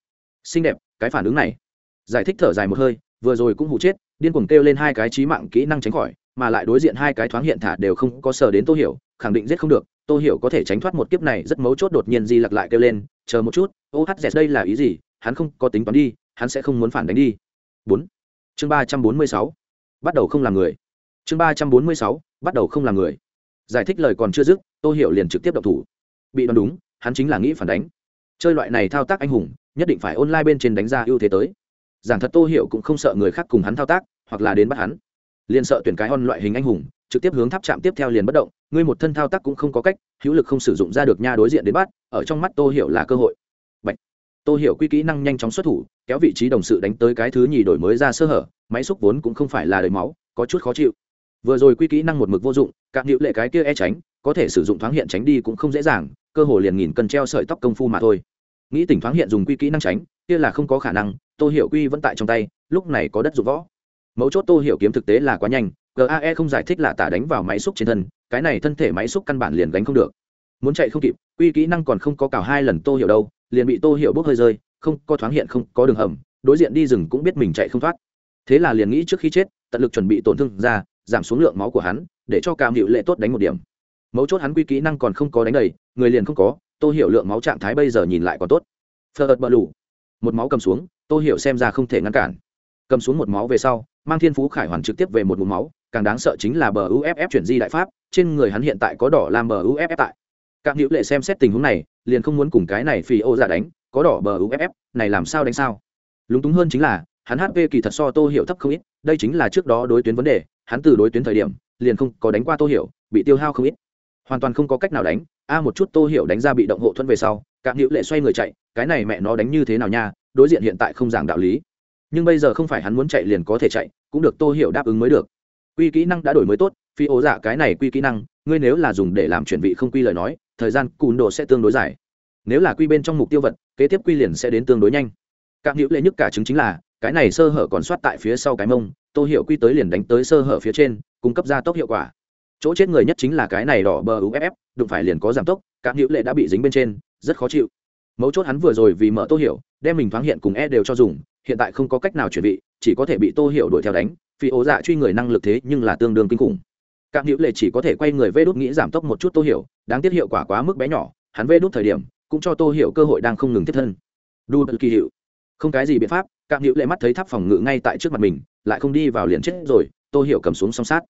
Xinh đẹp, cái phản ứng này. Giải thích thở dài một hơi, vừa rồi cũng hụ chết, điên cuồng kêu lên hai cái trí mạng kỹ năng tránh khỏi, mà lại đối diện hai cái thoáng hiện thả đều không có sờ đến tô hiểu, khẳng định giết không được. Tô hiểu có thể tránh thoát một kiếp này, rất mấu chốt đột nhiên di lặc lại kêu lên, chờ một chút, ô hát dẹt đây là ý gì? Hắn không có tính toán đi, hắn sẽ không muốn phản đánh đi. Bốn. Chương ba trăm bốn mươi sáu. Bắt đầu không làm người. Chương ba trăm bốn mươi sáu. Bắt đầu không làm người. Giải thích lời còn chưa dứt, tô hiểu liền trực tiếp động thủ. Bị đoán đúng, hắn chính là nghĩ phản đánh. Chơi loại này thao tác anh hùng, nhất định phải online bên trên đánh ra ưu thế tới. Giảng thật tô hiểu cũng không sợ người khác cùng hắn thao tác, hoặc là đến bắt hắn. Liền sợ tuyển cái on loại hình anh hùng, trực tiếp hướng tháp chạm tiếp theo liền bất động, ngươi một thân thao tác cũng không có cách, hữu lực không sử dụng ra được nha đối diện đến bắt, ở trong mắt tô hiểu là cơ hội. Bạch tô hiểu quy kỹ năng nhanh chóng xuất thủ, kéo vị trí đồng sự đánh tới cái thứ nhì đổi mới ra sơ hở, máy xúc vốn cũng không phải là đời máu, có chút khó chịu. Vừa rồi quy kỹ năng một mực vô dụng, các điệu lệ cái kia e tránh, có thể sử dụng thoáng hiện tránh đi cũng không dễ dàng, cơ hồ liền nghìn cân treo sợi tóc công phu mà thôi. Nghĩ tỉnh thoáng hiện dùng quy kỹ năng tránh, kia là không có khả năng, tô hiểu quy vẫn tại trong tay, lúc này có đất dụng võ. Mấu chốt tô hiểu kiếm thực tế là quá nhanh gae không giải thích là tả đánh vào máy xúc trên thân, cái này thân thể máy xúc căn bản liền đánh không được. Muốn chạy không kịp, quy kỹ năng còn không có cào hai lần tô hiểu đâu liền bị tô hiểu bốc hơi rơi, không có thoáng hiện không có đường hầm, đối diện đi rừng cũng biết mình chạy không thoát. Thế là liền nghĩ trước khi chết, tận lực chuẩn bị tổn thương ra, giảm xuống lượng máu của hắn, để cho cam hiệu lệ tốt đánh một điểm. Mấu chốt hắn quy kỹ năng còn không có đánh đầy, người liền không có, tô hiểu lượng máu trạng thái bây giờ nhìn lại còn tốt. Phờ ợt bờ lủ một máu cầm xuống, tô hiểu xem ra không thể ngăn cản. Cầm xuống một máu về sau, mang thiên phú khải hoàn trực tiếp về một mũ máu, càng đáng sợ chính là bờ uff chuyển di đại pháp, trên người hắn hiện tại có đỏ làm bờ uff tại. Các hữu lệ xem xét tình huống này liền không muốn cùng cái này phi ô giả đánh, có đỏ bờ uff này làm sao đánh sao? Lúng túng hơn chính là, hắn hp kỳ thật so tô hiểu thấp không ít, đây chính là trước đó đối tuyến vấn đề, hắn từ đối tuyến thời điểm, liền không có đánh qua tô hiểu, bị tiêu hao không ít. Hoàn toàn không có cách nào đánh, a một chút tô hiểu đánh ra bị động hộ thuẫn về sau cạm hữu lệ xoay người chạy, cái này mẹ nó đánh như thế nào nha, đối diện hiện tại không giảng đạo lý. Nhưng bây giờ không phải hắn muốn chạy liền có thể chạy, cũng được tô hiểu đáp ứng mới được. Quy kỹ năng đã đổi mới tốt, phi ố dạ cái này quy kỹ năng, ngươi nếu là dùng để làm chuyển vị không quy lời nói thời gian cùn độ sẽ tương đối dài. Nếu là quy bên trong mục tiêu vật, kế tiếp quy liền sẽ đến tương đối nhanh. Các hữu lệ nhất cả chứng chính là, cái này sơ hở còn soát tại phía sau cái mông, tô hiểu quy tới liền đánh tới sơ hở phía trên, cung cấp gia tốc hiệu quả. Chỗ chết người nhất chính là cái này đỏ bờ uff đụng phải liền có giảm tốc các hữu lệ đã bị dính bên trên, rất khó chịu. Mấu chốt hắn vừa rồi vì mở tô hiểu, đem mình thoáng hiện cùng e đều cho dùng, hiện tại không có cách nào chuẩn bị chỉ có thể bị tô hiểu đuổi theo đánh vì ố dạ truy người năng lực thế nhưng là tương đương kinh khủng các hữu lệ chỉ có thể quay người vê đốt nghĩ giảm tốc một chút tô hiểu, đáng tiếc hiệu quả quá mức bé nhỏ, hắn vê đốt thời điểm cũng cho tô hiểu cơ hội đang không ngừng tiếp thân. Đu kỳ hiệu không cái gì biện pháp các hữu lệ mắt thấy tháp phòng ngự ngay tại trước mặt mình, lại không đi vào liền chết rồi, tô hiểu cầm xuống song sát.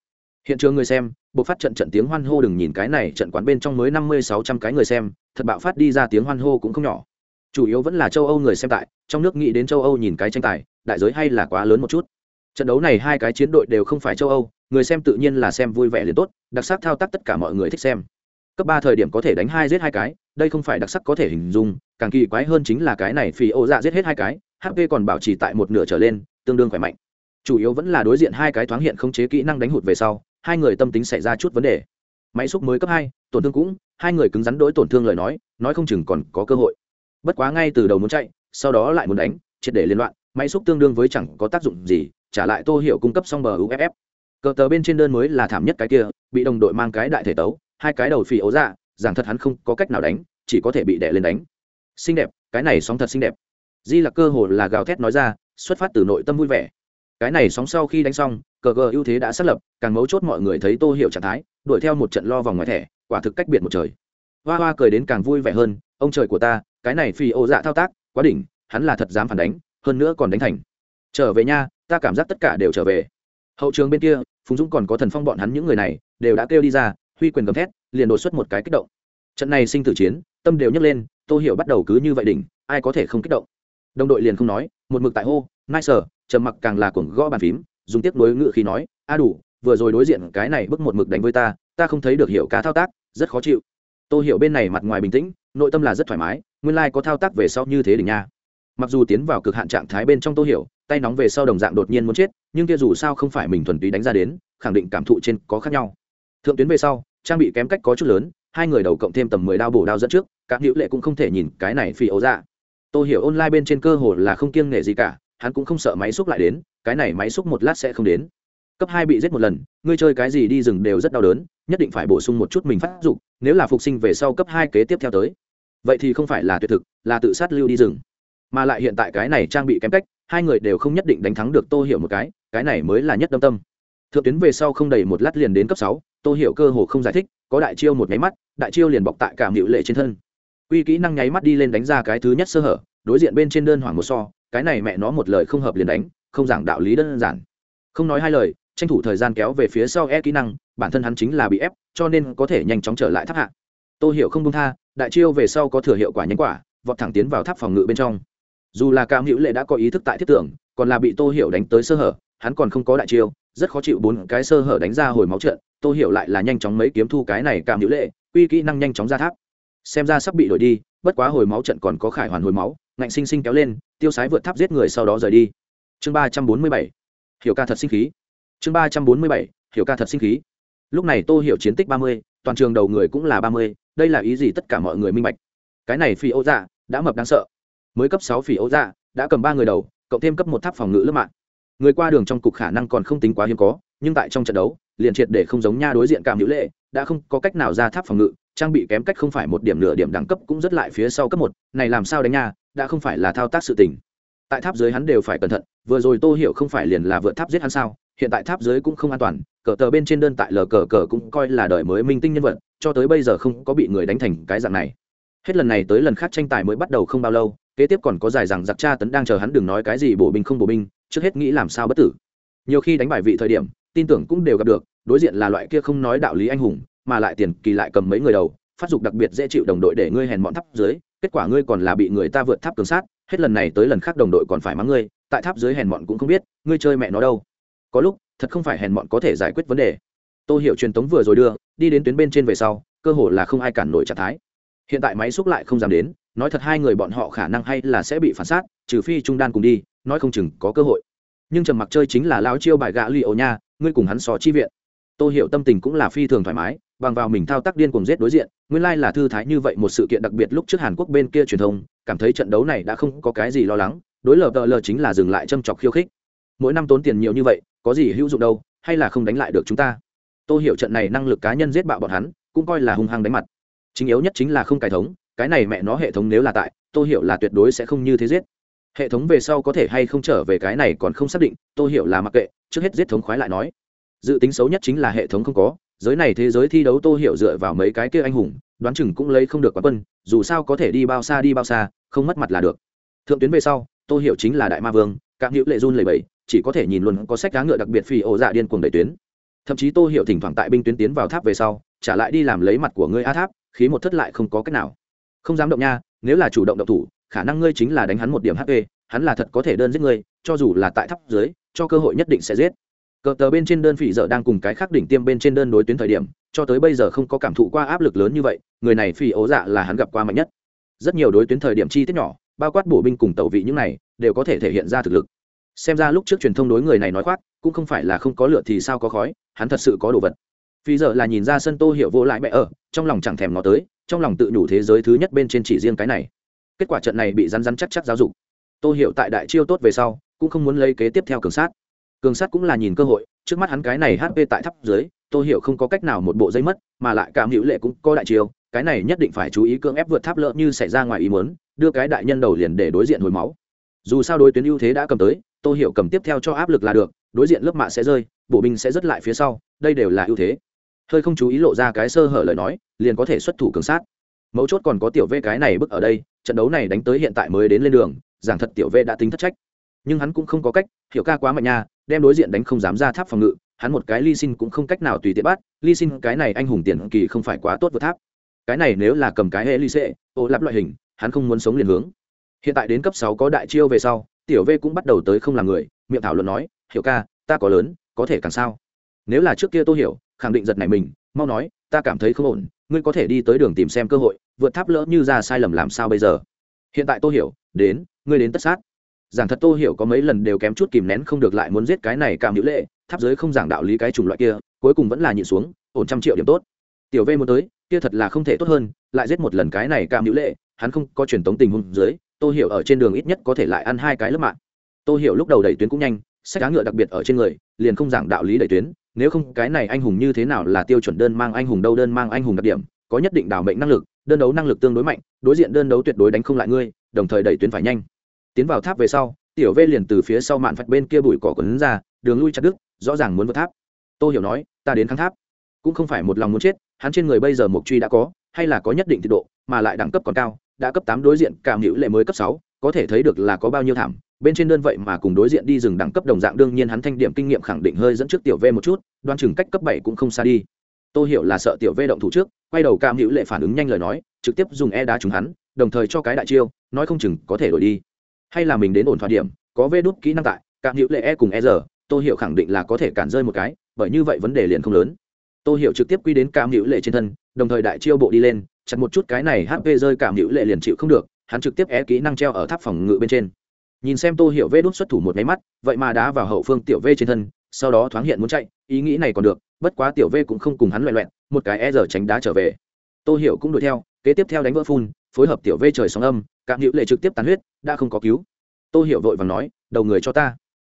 Hiện trường người xem buộc phát trận trận tiếng hoan hô đừng nhìn cái này, trận quán bên trong mới năm mươi sáu trăm cái người xem, thật bạo phát đi ra tiếng hoan hô cũng không nhỏ. Chủ yếu vẫn là châu âu người xem tại, trong nước nghĩ đến châu âu nhìn cái tranh tài, đại giới hay là quá lớn một chút. Trận đấu này hai cái chiến đội đều không phải châu âu người xem tự nhiên là xem vui vẻ liền tốt, đặc sắc thao tác tất cả mọi người thích xem. Cấp ba thời điểm có thể đánh hai giết hai cái, đây không phải đặc sắc có thể hình dung, càng kỳ quái hơn chính là cái này phì ô dạ giết hết hai cái hp còn bảo trì tại một nửa trở lên, tương đương khỏe mạnh. Chủ yếu vẫn là đối diện hai cái thoáng hiện không chế kỹ năng đánh hụt về sau, hai người tâm tính xảy ra chút vấn đề. Máy xúc mới cấp hai, tổn thương cũng, hai người cứng rắn đối tổn thương lời nói nói không chừng còn có cơ hội. Bất quá ngay từ đầu muốn chạy, sau đó lại muốn đánh, triệt để liên loạn, máy xúc tương đương với chẳng có tác dụng gì, trả lại tô hiệu cung cấp xong bờ uff cờ tờ bên trên đơn mới là thảm nhất cái kia, bị đồng đội mang cái đại thể tấu, hai cái đầu phì ấu dạ, ra giảng thật hắn không có cách nào đánh, chỉ có thể bị đẻ lên đánh. Xinh đẹp, cái này sóng thật xinh đẹp. Di là cơ hồ là gào thét nói ra, xuất phát từ nội tâm vui vẻ. Cái này sóng sau khi đánh xong, cờ gờ ưu thế đã xác lập, càng mấu chốt mọi người thấy tô hiểu trạng thái, đuổi theo một trận lo vòng ngoài thẻ, quả thực cách biệt một trời. Hoa hoa cười đến càng vui vẻ hơn, ông trời của ta, cái này phi ô dạ thao tác, quá đỉnh, hắn là thật dám phản đánh, hơn nữa còn đánh thành. Trở về nha, ta cảm giác tất cả đều trở về hậu trường bên kia, phùng dũng còn có thần phong bọn hắn những người này, đều đã kêu đi ra, huy quyền gầm thét, liền đột xuất một cái kích động. Trận này sinh tử chiến, tâm đều nhấc lên, tô hiểu bắt đầu cứ như vậy đỉnh, ai có thể không kích động? Đồng đội liền không nói, một mực tại hô, nai sở, trầm mặc càng là cuồng gõ bàn phím, dùng tiếc nối ngự khi nói, a đủ, vừa rồi đối diện cái này bước một mực đánh với ta ta không thấy được hiểu cá thao tác, rất khó chịu. Tô hiểu bên này mặt ngoài bình tĩnh, nội tâm là rất thoải mái, nguyên lai、like、có thao tác về sau như thế đỉnh nha. Mặc dù tiến vào cực hạn trạng thái bên trong tô hiểu, tay nóng về sau đồng dạng đột nhiên muốn chết nhưng kia dù sao không phải mình thuần túy đánh ra đến, khẳng định cảm thụ trên có khác nhau. Thượng tuyến về sau, trang bị kém cách có chút lớn, hai người đầu cộng thêm tầm mười đao bổ đao dẫn trước, các hữu lệ cũng không thể nhìn cái này phi ấu ra. Tôi hiểu online bên trên cơ hồ là không kiêng nể gì cả, hắn cũng không sợ máy xúc lại đến, cái này máy xúc một lát sẽ không đến. Cấp hai bị giết một lần, ngươi chơi cái gì đi rừng đều rất đau đớn, nhất định phải bổ sung một chút mình phát dụng nếu là phục sinh về sau cấp hai kế tiếp theo tới. Vậy thì không phải là tuyệt thực, là tự sát lưu đi rừng. Mà lại hiện tại cái này trang bị kém cách, hai người đều không nhất định đánh thắng được tô hiểu một cái cái này mới là nhất đâm tâm. Thượng tuyến về sau không đầy một lát liền đến cấp sáu, tô hiểu cơ hồ không giải thích, có đại chiêu một nháy mắt, đại chiêu liền bọc tại cảm hiệu lệ trên thân. Quy kỹ năng nháy mắt đi lên đánh ra cái thứ nhất sơ hở, đối diện bên trên đơn hoảng một so, cái này mẹ nó một lời không hợp liền đánh, không giảng đạo lý đơn giản. Không nói hai lời, tranh thủ thời gian kéo về phía sau e kỹ năng, bản thân hắn chính là bị ép, cho nên có thể nhanh chóng trở lại tháp hạ. Tô hiểu không công tha, đại chiêu về sau có thừa hiệu quả nhánh quả, vọt thẳng tiến vào tháp phòng ngự bên trong. Dù là cảm hữu lệ đã có ý thức tại thiết tưởng, còn là bị tô hiểu đánh tới sơ hở hắn còn không có đại chiêu, rất khó chịu bốn cái sơ hở đánh ra hồi máu trận tôi hiểu lại là nhanh chóng mấy kiếm thu cái này cảm hữu lệ quy kỹ năng nhanh chóng ra tháp. Xem ra sắp bị đổi đi, bất quá hồi máu trận còn có khải hoàn hồi máu, ngạnh sinh sinh kéo lên, tiêu sái vượt tháp giết người sau đó rời đi. Chương ba trăm bốn mươi bảy, hiểu ca thật sinh khí. Chương ba trăm bốn mươi bảy, hiểu ca thật sinh khí. Lúc này tô hiểu chiến tích ba mươi, toàn trường đầu người cũng là ba mươi, đây là ý gì tất cả mọi người minh bạch. Cái này phi ô dạ đã mập đáng sợ. Mới cấp sáu phi ô dạ đã cầm ba người đầu, cộng thêm cấp một tháp phòng ngự lớp mạng người qua đường trong cục khả năng còn không tính quá hiếm có, nhưng tại trong trận đấu, liền triệt để không giống nha đối diện cảm hữu lệ, đã không có cách nào ra tháp phòng ngự, trang bị kém cách không phải một điểm nửa điểm đẳng cấp cũng rất lại phía sau cấp một, này làm sao đánh nha, đã không phải là thao tác sự tình. Tại tháp dưới hắn đều phải cẩn thận, vừa rồi tô hiểu không phải liền là vượt tháp giết hắn sao, hiện tại tháp dưới cũng không an toàn, cờ tờ bên trên đơn tại lờ cờ cờ cũng coi là đời mới minh tinh nhân vật, cho tới bây giờ không có bị người đánh thành cái dạng này. Hết lần này tới lần khác tranh tài mới bắt đầu không bao lâu, kế tiếp còn có dài rằng giặc cha tấn đang chờ hắn đừng nói cái gì bổ binh không bổ binh trước hết nghĩ làm sao bất tử. Nhiều khi đánh bài vị thời điểm, tin tưởng cũng đều gặp được, đối diện là loại kia không nói đạo lý anh hùng, mà lại tiền kỳ lại cầm mấy người đầu, phát dục đặc biệt dễ chịu đồng đội để ngươi hèn bọn tháp dưới, kết quả ngươi còn là bị người ta vượt tháp cường sát, hết lần này tới lần khác đồng đội còn phải mắng ngươi, tại tháp dưới hèn bọn cũng không biết, ngươi chơi mẹ nó đâu. Có lúc, thật không phải hèn bọn có thể giải quyết vấn đề. Tô hiểu truyền tống vừa rồi đưa, đi đến tuyến bên trên về sau, cơ hồ là không ai cản nổi trạng thái. Hiện tại máy xúc lại không dám đến, nói thật hai người bọn họ khả năng hay là sẽ bị phản sát, trừ phi trung đan cùng đi nói không chừng có cơ hội. Nhưng trầm mặc chơi chính là lao chiêu bài gã li ổ nha, ngươi cùng hắn sò chi viện. Tô hiểu tâm tình cũng là phi thường thoải mái, bằng vào mình thao tác điên cùng giết đối diện, nguyên lai là thư thái như vậy một sự kiện đặc biệt lúc trước hàn quốc bên kia truyền thông, cảm thấy trận đấu này đã không có cái gì lo lắng, đối lờ tờ lờ chính là dừng lại châm chọc khiêu khích. Mỗi năm tốn tiền nhiều như vậy, có gì hữu dụng đâu, hay là không đánh lại được chúng ta? Tô hiểu trận này năng lực cá nhân giết bạo bọn hắn, cũng coi là hung hăng đánh mặt. Chính yếu nhất chính là không cải thống, cái này mẹ nó hệ thống nếu là tại, tô hiểu là tuyệt đối sẽ không như thế giết hệ thống về sau có thể hay không trở về cái này còn không xác định tôi hiểu là mặc kệ trước hết giết thống khoái lại nói. Dự tính xấu nhất chính là hệ thống không có giới này thế giới thi đấu tô hiểu dựa vào mấy cái kia anh hùng đoán chừng cũng lấy không được quá quân dù sao có thể đi bao xa đi bao xa không mất mặt là được. Thượng tuyến về sau tô hiểu chính là đại ma vương các hữu lệ run lầy bảy, chỉ có thể nhìn luôn có sách cá ngựa đặc biệt phi ổ dạ điên cuồng đẩy tuyến. Thậm chí tô hiểu thỉnh thoảng tại binh tuyến tiến vào tháp về sau trả lại đi làm lấy mặt của ngươi a tháp khí một thất lại không có cách nào. Không dám động nha nếu là chủ động động thủ khả năng ngươi chính là đánh hắn một điểm hp hắn là thật có thể đơn giết ngươi, cho dù là tại tháp dưới, cho cơ hội nhất định sẽ giết. Cờ tờ bên trên đơn phỉ dở đang cùng cái khác đỉnh tiêm bên trên đơn đối tuyến thời điểm, cho tới bây giờ không có cảm thụ qua áp lực lớn như vậy, người này phỉ ố dạ là hắn gặp qua mạnh nhất. Rất nhiều đối tuyến thời điểm chi tiết nhỏ, bao quát bổ binh cùng tẩu vị những này, đều có thể thể hiện ra thực lực. Xem ra lúc trước truyền thông đối người này nói khoác, cũng không phải là không có lựa thì sao có khói, hắn thật sự có đồ vật. Phi giờ là nhìn ra sân tô hiểu vô lại mẹ ở, trong lòng chẳng thèm nó tới, trong lòng tự nhủ thế giới thứ nhất bên trên chỉ riêng cái này kết quả trận này bị rắn rắn chắc chắc giáo dục. Tôi hiệu tại đại chiêu tốt về sau, cũng không muốn lấy kế tiếp theo cường sát. Cường sát cũng là nhìn cơ hội, trước mắt hắn cái này hp tại thấp dưới tôi hiểu không có cách nào một bộ dây mất, mà lại cảm hữu lệ cũng có đại chiêu, cái này nhất định phải chú ý cưỡng ép vượt tháp lỡ như xảy ra ngoài ý muốn, đưa cái đại nhân đầu liền để đối diện hồi máu. Dù sao đối tuyến ưu thế đã cầm tới tôi hiểu cầm tiếp theo cho áp lực là được, đối diện lớp mạ sẽ rơi, bộ binh sẽ rất lại phía sau, đây đều là ưu thế. Hơi không chú ý lộ ra cái sơ hở lời nói, liền có thể xuất thủ cường sát mấu chốt còn có tiểu v cái này bức ở đây, trận đấu này đánh tới hiện tại mới đến lên đường, giảng thật tiểu v đã tính thất trách. Nhưng hắn cũng không có cách hiểu ca quá mạnh nha, đem đối diện đánh không dám ra tháp phòng ngự, hắn một cái ly xin cũng không cách nào tùy tiện bắt ly xin cái này anh hùng tiền kỳ không phải quá tốt vượt tháp. Cái này nếu là cầm cái hệ ly xệ ô lắp loại hình, hắn không muốn sống liền hướng. Hiện tại đến cấp sáu có đại chiêu về sau, tiểu v cũng bắt đầu tới không làm người, miệng thảo luận nói hiểu ca, ta có lớn, có thể càng sao? Nếu là trước kia tôi hiểu, khẳng định giật này mình, mau nói ta cảm thấy không ổn, ngươi có thể đi tới đường tìm xem cơ hội, vượt tháp lỡ như ra sai lầm làm sao bây giờ? Hiện tại tôi hiểu, đến, ngươi đến tất sát. Giảng thật tô hiểu có mấy lần đều kém chút kìm nén không được lại muốn giết cái này cảm hữu lệ, tháp giới không giảng đạo lý cái chủng loại kia, cuối cùng vẫn là nhịn xuống, ổn trăm triệu điểm tốt. Tiểu v muốn tới, kia thật là không thể tốt hơn, lại giết một lần cái này cảm hữu lệ, hắn không có truyền thống tình huống dưới, tô hiểu ở trên đường ít nhất có thể lại ăn hai cái lớp mạng. Tô hiểu lúc đầu đẩy tuyến cũng nhanh, sách cá ngựa đặc biệt ở trên người, liền không giảng đạo lý đẩy tuyến nếu không, cái này anh hùng như thế nào là tiêu chuẩn đơn mang anh hùng đâu, đơn mang anh hùng đặc điểm, có nhất định đảo mệnh năng lực, đơn đấu năng lực tương đối mạnh, đối diện đơn đấu tuyệt đối đánh không lại ngươi, đồng thời đẩy tuyến phải nhanh. Tiến vào tháp về sau, tiểu v liền từ phía sau mạn phạch bên kia bụi cỏ quấn ra, đường lui chặt đứt, rõ ràng muốn vượt tháp. Tô hiểu nói, ta đến kháng tháp. Cũng không phải một lòng muốn chết, hắn trên người bây giờ mộc truy đã có, hay là có nhất định tiết độ, mà lại đẳng cấp còn cao, đã cấp tám đối diện cảm hữu lệ mới cấp sáu, có thể thấy được là có bao nhiêu thảm bên trên đơn vậy mà cùng đối diện đi rừng đẳng cấp đồng dạng, đương nhiên hắn thanh điểm kinh nghiệm khẳng định hơi dẫn trước tiểu v một chút đoan chừng cách cấp bảy cũng không xa đi. Tôi hiểu là sợ tiểu v động thủ trước, quay đầu cam hữu lệ phản ứng nhanh lời nói, trực tiếp dùng e đá trúng hắn, đồng thời cho cái đại chiêu, nói không chừng có thể đổi đi. Hay là mình đến ổn thỏa điểm, có vê đút kỹ năng tại, cam hữu lệ e cùng e giờ tôi hiểu khẳng định là có thể cản rơi một cái, bởi như vậy vấn đề liền không lớn. Tôi hiểu trực tiếp quy đến cam hữu lệ trên thân, đồng thời đại chiêu bộ đi lên, chặt một chút cái này hp rơi cảm hữu lệ liền chịu không được, hắn trực tiếp é kỹ năng treo ở tháp phòng ngự bên trên nhìn xem tô hiểu vê đốt xuất thủ một máy mắt, vậy mà đá vào hậu phương tiểu v trên thân, sau đó thoáng hiện muốn chạy, ý nghĩ này còn được, bất quá tiểu v cũng không cùng hắn loẹ loẹn một cái e giờ tránh đá trở về. Tô hiểu cũng đuổi theo, kế tiếp theo đánh vỡ phun, phối hợp tiểu v trời sóng âm, cạm hữu lệ trực tiếp tàn huyết, đã không có cứu. Tô hiểu vội và nói, đầu người cho ta.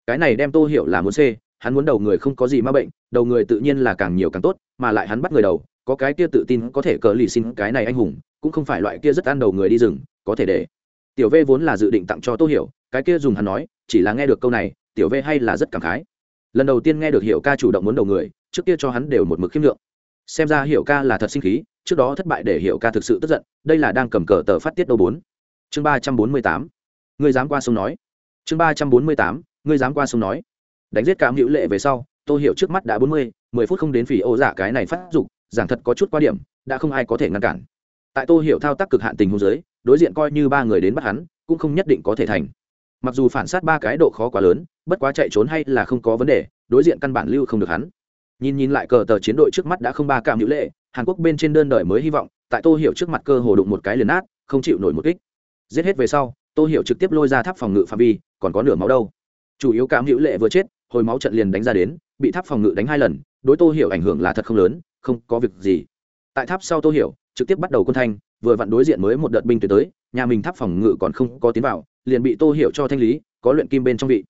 Cái này đem tô hiểu là muốn c hắn muốn đầu người không có gì ma bệnh, đầu người tự nhiên là càng nhiều càng tốt, mà lại hắn bắt người đầu, có cái kia tự tin có thể cờ lì xin cái này anh hùng, cũng không phải loại kia rất ăn đầu người đi rừng, có thể để. Tiểu v vốn là dự định tặng cho tô hiểu cái kia dùng hắn nói, chỉ là nghe được câu này, tiểu v hay là rất cảm khái. Lần đầu tiên nghe được hiểu ca chủ động muốn đầu người, trước kia cho hắn đều một mực khiêm lượng xem ra hiểu ca là thật sinh khí, trước đó thất bại để hiểu ca thực sự tức giận, đây là đang cầm cờ tờ phát tiết đâu bốn. Chương ba trăm bốn mươi tám. Người dám qua sông nói. Chương ba trăm bốn mươi tám. Người dám qua sông nói. Đánh giết cảm hữu lệ về sau tôi hiểu trước mắt đã bốn mươi, mười phút không đến phỉ ô giả cái này phát dục, giảng thật có chút qua điểm, đã không ai có thể ngăn cản. Tại tôi hiểu thao tác cực hạn tình huống giới đối diện coi như ba người đến bắt hắn, cũng không nhất định có thể thành mặc dù phản sát ba cái độ khó quá lớn, bất quá chạy trốn hay là không có vấn đề, đối diện căn bản lưu không được hắn. Nhìn nhìn lại cờ tờ chiến đội trước mắt đã không ba cảm hữu lệ, hàn quốc bên trên đơn đời mới hy vọng, tại tô hiểu trước mặt cơ hồ đụng một cái liền nát, không chịu nổi một kích. Giết hết về sau, tô hiểu trực tiếp lôi ra tháp phòng ngự phạm vi, còn có nửa máu đâu. Chủ yếu cảm hữu lệ vừa chết, hồi máu trận liền đánh ra đến, bị tháp phòng ngự đánh hai lần, đối tô hiểu ảnh hưởng là thật không lớn, không có việc gì. Tại tháp sau tô hiểu, trực tiếp bắt đầu quân thanh, vừa vặn đối diện mới một đợt binh tuyệt tới, nhà mình tháp phòng ngự còn không có tiến vào liền bị tô hiểu cho thanh lý, có luyện kim bên trong vị.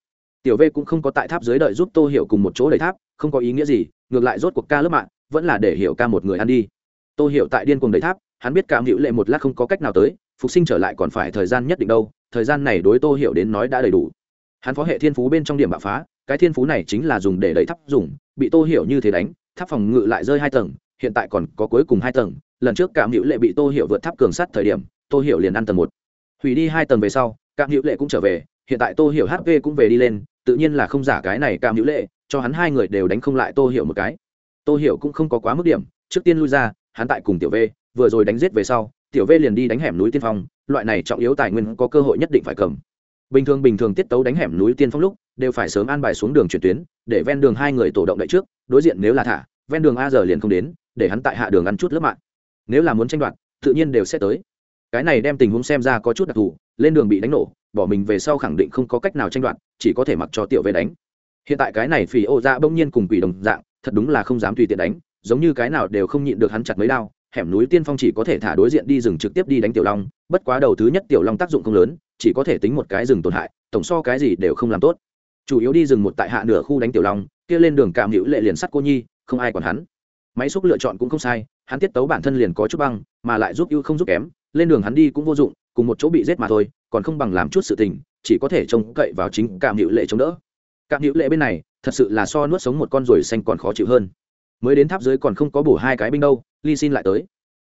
Tiểu v cũng không có tại tháp dưới đợi giúp tô hiểu cùng một chỗ đầy tháp, không có ý nghĩa gì, ngược lại rốt cuộc ca lớp mạng, vẫn là để hiểu ca một người ăn đi. Tô hiểu tại điên cuồng đầy tháp, hắn biết cảm hữu lệ một lát không có cách nào tới, phục sinh trở lại còn phải thời gian nhất định đâu, thời gian này đối tô hiểu đến nói đã đầy đủ. Hắn phó hệ thiên phú bên trong điểm bạo phá, cái thiên phú này chính là dùng để đẩy tháp dùng, bị tô hiểu như thế đánh, tháp phòng ngự lại rơi hai tầng, hiện tại còn có cuối cùng hai tầng, lần trước cảm hữu lệ bị tô hiểu vượt tháp cường sắt thời điểm, tô hiểu liền ăn tầng một. Hủy đi hai tầng về sau cam hữu lệ cũng trở về, hiện tại tô hiểu hp cũng về đi lên, tự nhiên là không giả cái này cam hữu lệ, cho hắn hai người đều đánh không lại tô hiểu một cái. Tô hiểu cũng không có quá mức điểm, trước tiên lui ra, hắn tại cùng tiểu v, vừa rồi đánh giết về sau, tiểu v liền đi đánh hẻm núi tiên phong, loại này trọng yếu tài nguyên có cơ hội nhất định phải cầm. Bình thường bình thường tiết tấu đánh hẻm núi tiên phong lúc, đều phải sớm an bài xuống đường chuyển tuyến, để ven đường hai người tổ động đậy trước, đối diện nếu là thả, ven đường a giờ liền không đến, để hắn tại hạ đường ăn chút lớp mạng. Nếu là muốn tranh đoạt, tự nhiên đều sẽ tới. Cái này đem tình huống xem ra có chút đặc thù lên đường bị đánh nổ, bỏ mình về sau khẳng định không có cách nào tranh đoạt, chỉ có thể mặc cho tiểu vệ đánh. Hiện tại cái này phì ô ra bỗng nhiên cùng quỷ đồng dạng, thật đúng là không dám tùy tiện đánh, giống như cái nào đều không nhịn được hắn chặt mấy đao, hẻm núi tiên phong chỉ có thể thả đối diện đi rừng trực tiếp đi đánh tiểu long, bất quá đầu thứ nhất tiểu long tác dụng không lớn, chỉ có thể tính một cái rừng tổn hại, tổng so cái gì đều không làm tốt. Chủ yếu đi rừng một tại hạ nửa khu đánh tiểu long, kia lên đường cảm hữu lệ liền sắt cô nhi, không ai còn hắn. Máy xúc lựa chọn cũng không sai, hắn tiết tấu bản thân liền có chút băng, mà lại giúp ưu không giúp kém, lên đường hắn đi cũng vô dụng cùng một chỗ bị giết mà thôi, còn không bằng làm chút sự tình, chỉ có thể trông cậy vào chính cảm hữu lệ chống đỡ. Cảm hữu lệ bên này, thật sự là so nuốt sống một con ruồi xanh còn khó chịu hơn. Mới đến tháp dưới còn không có bổ hai cái binh đâu, ly xin lại tới.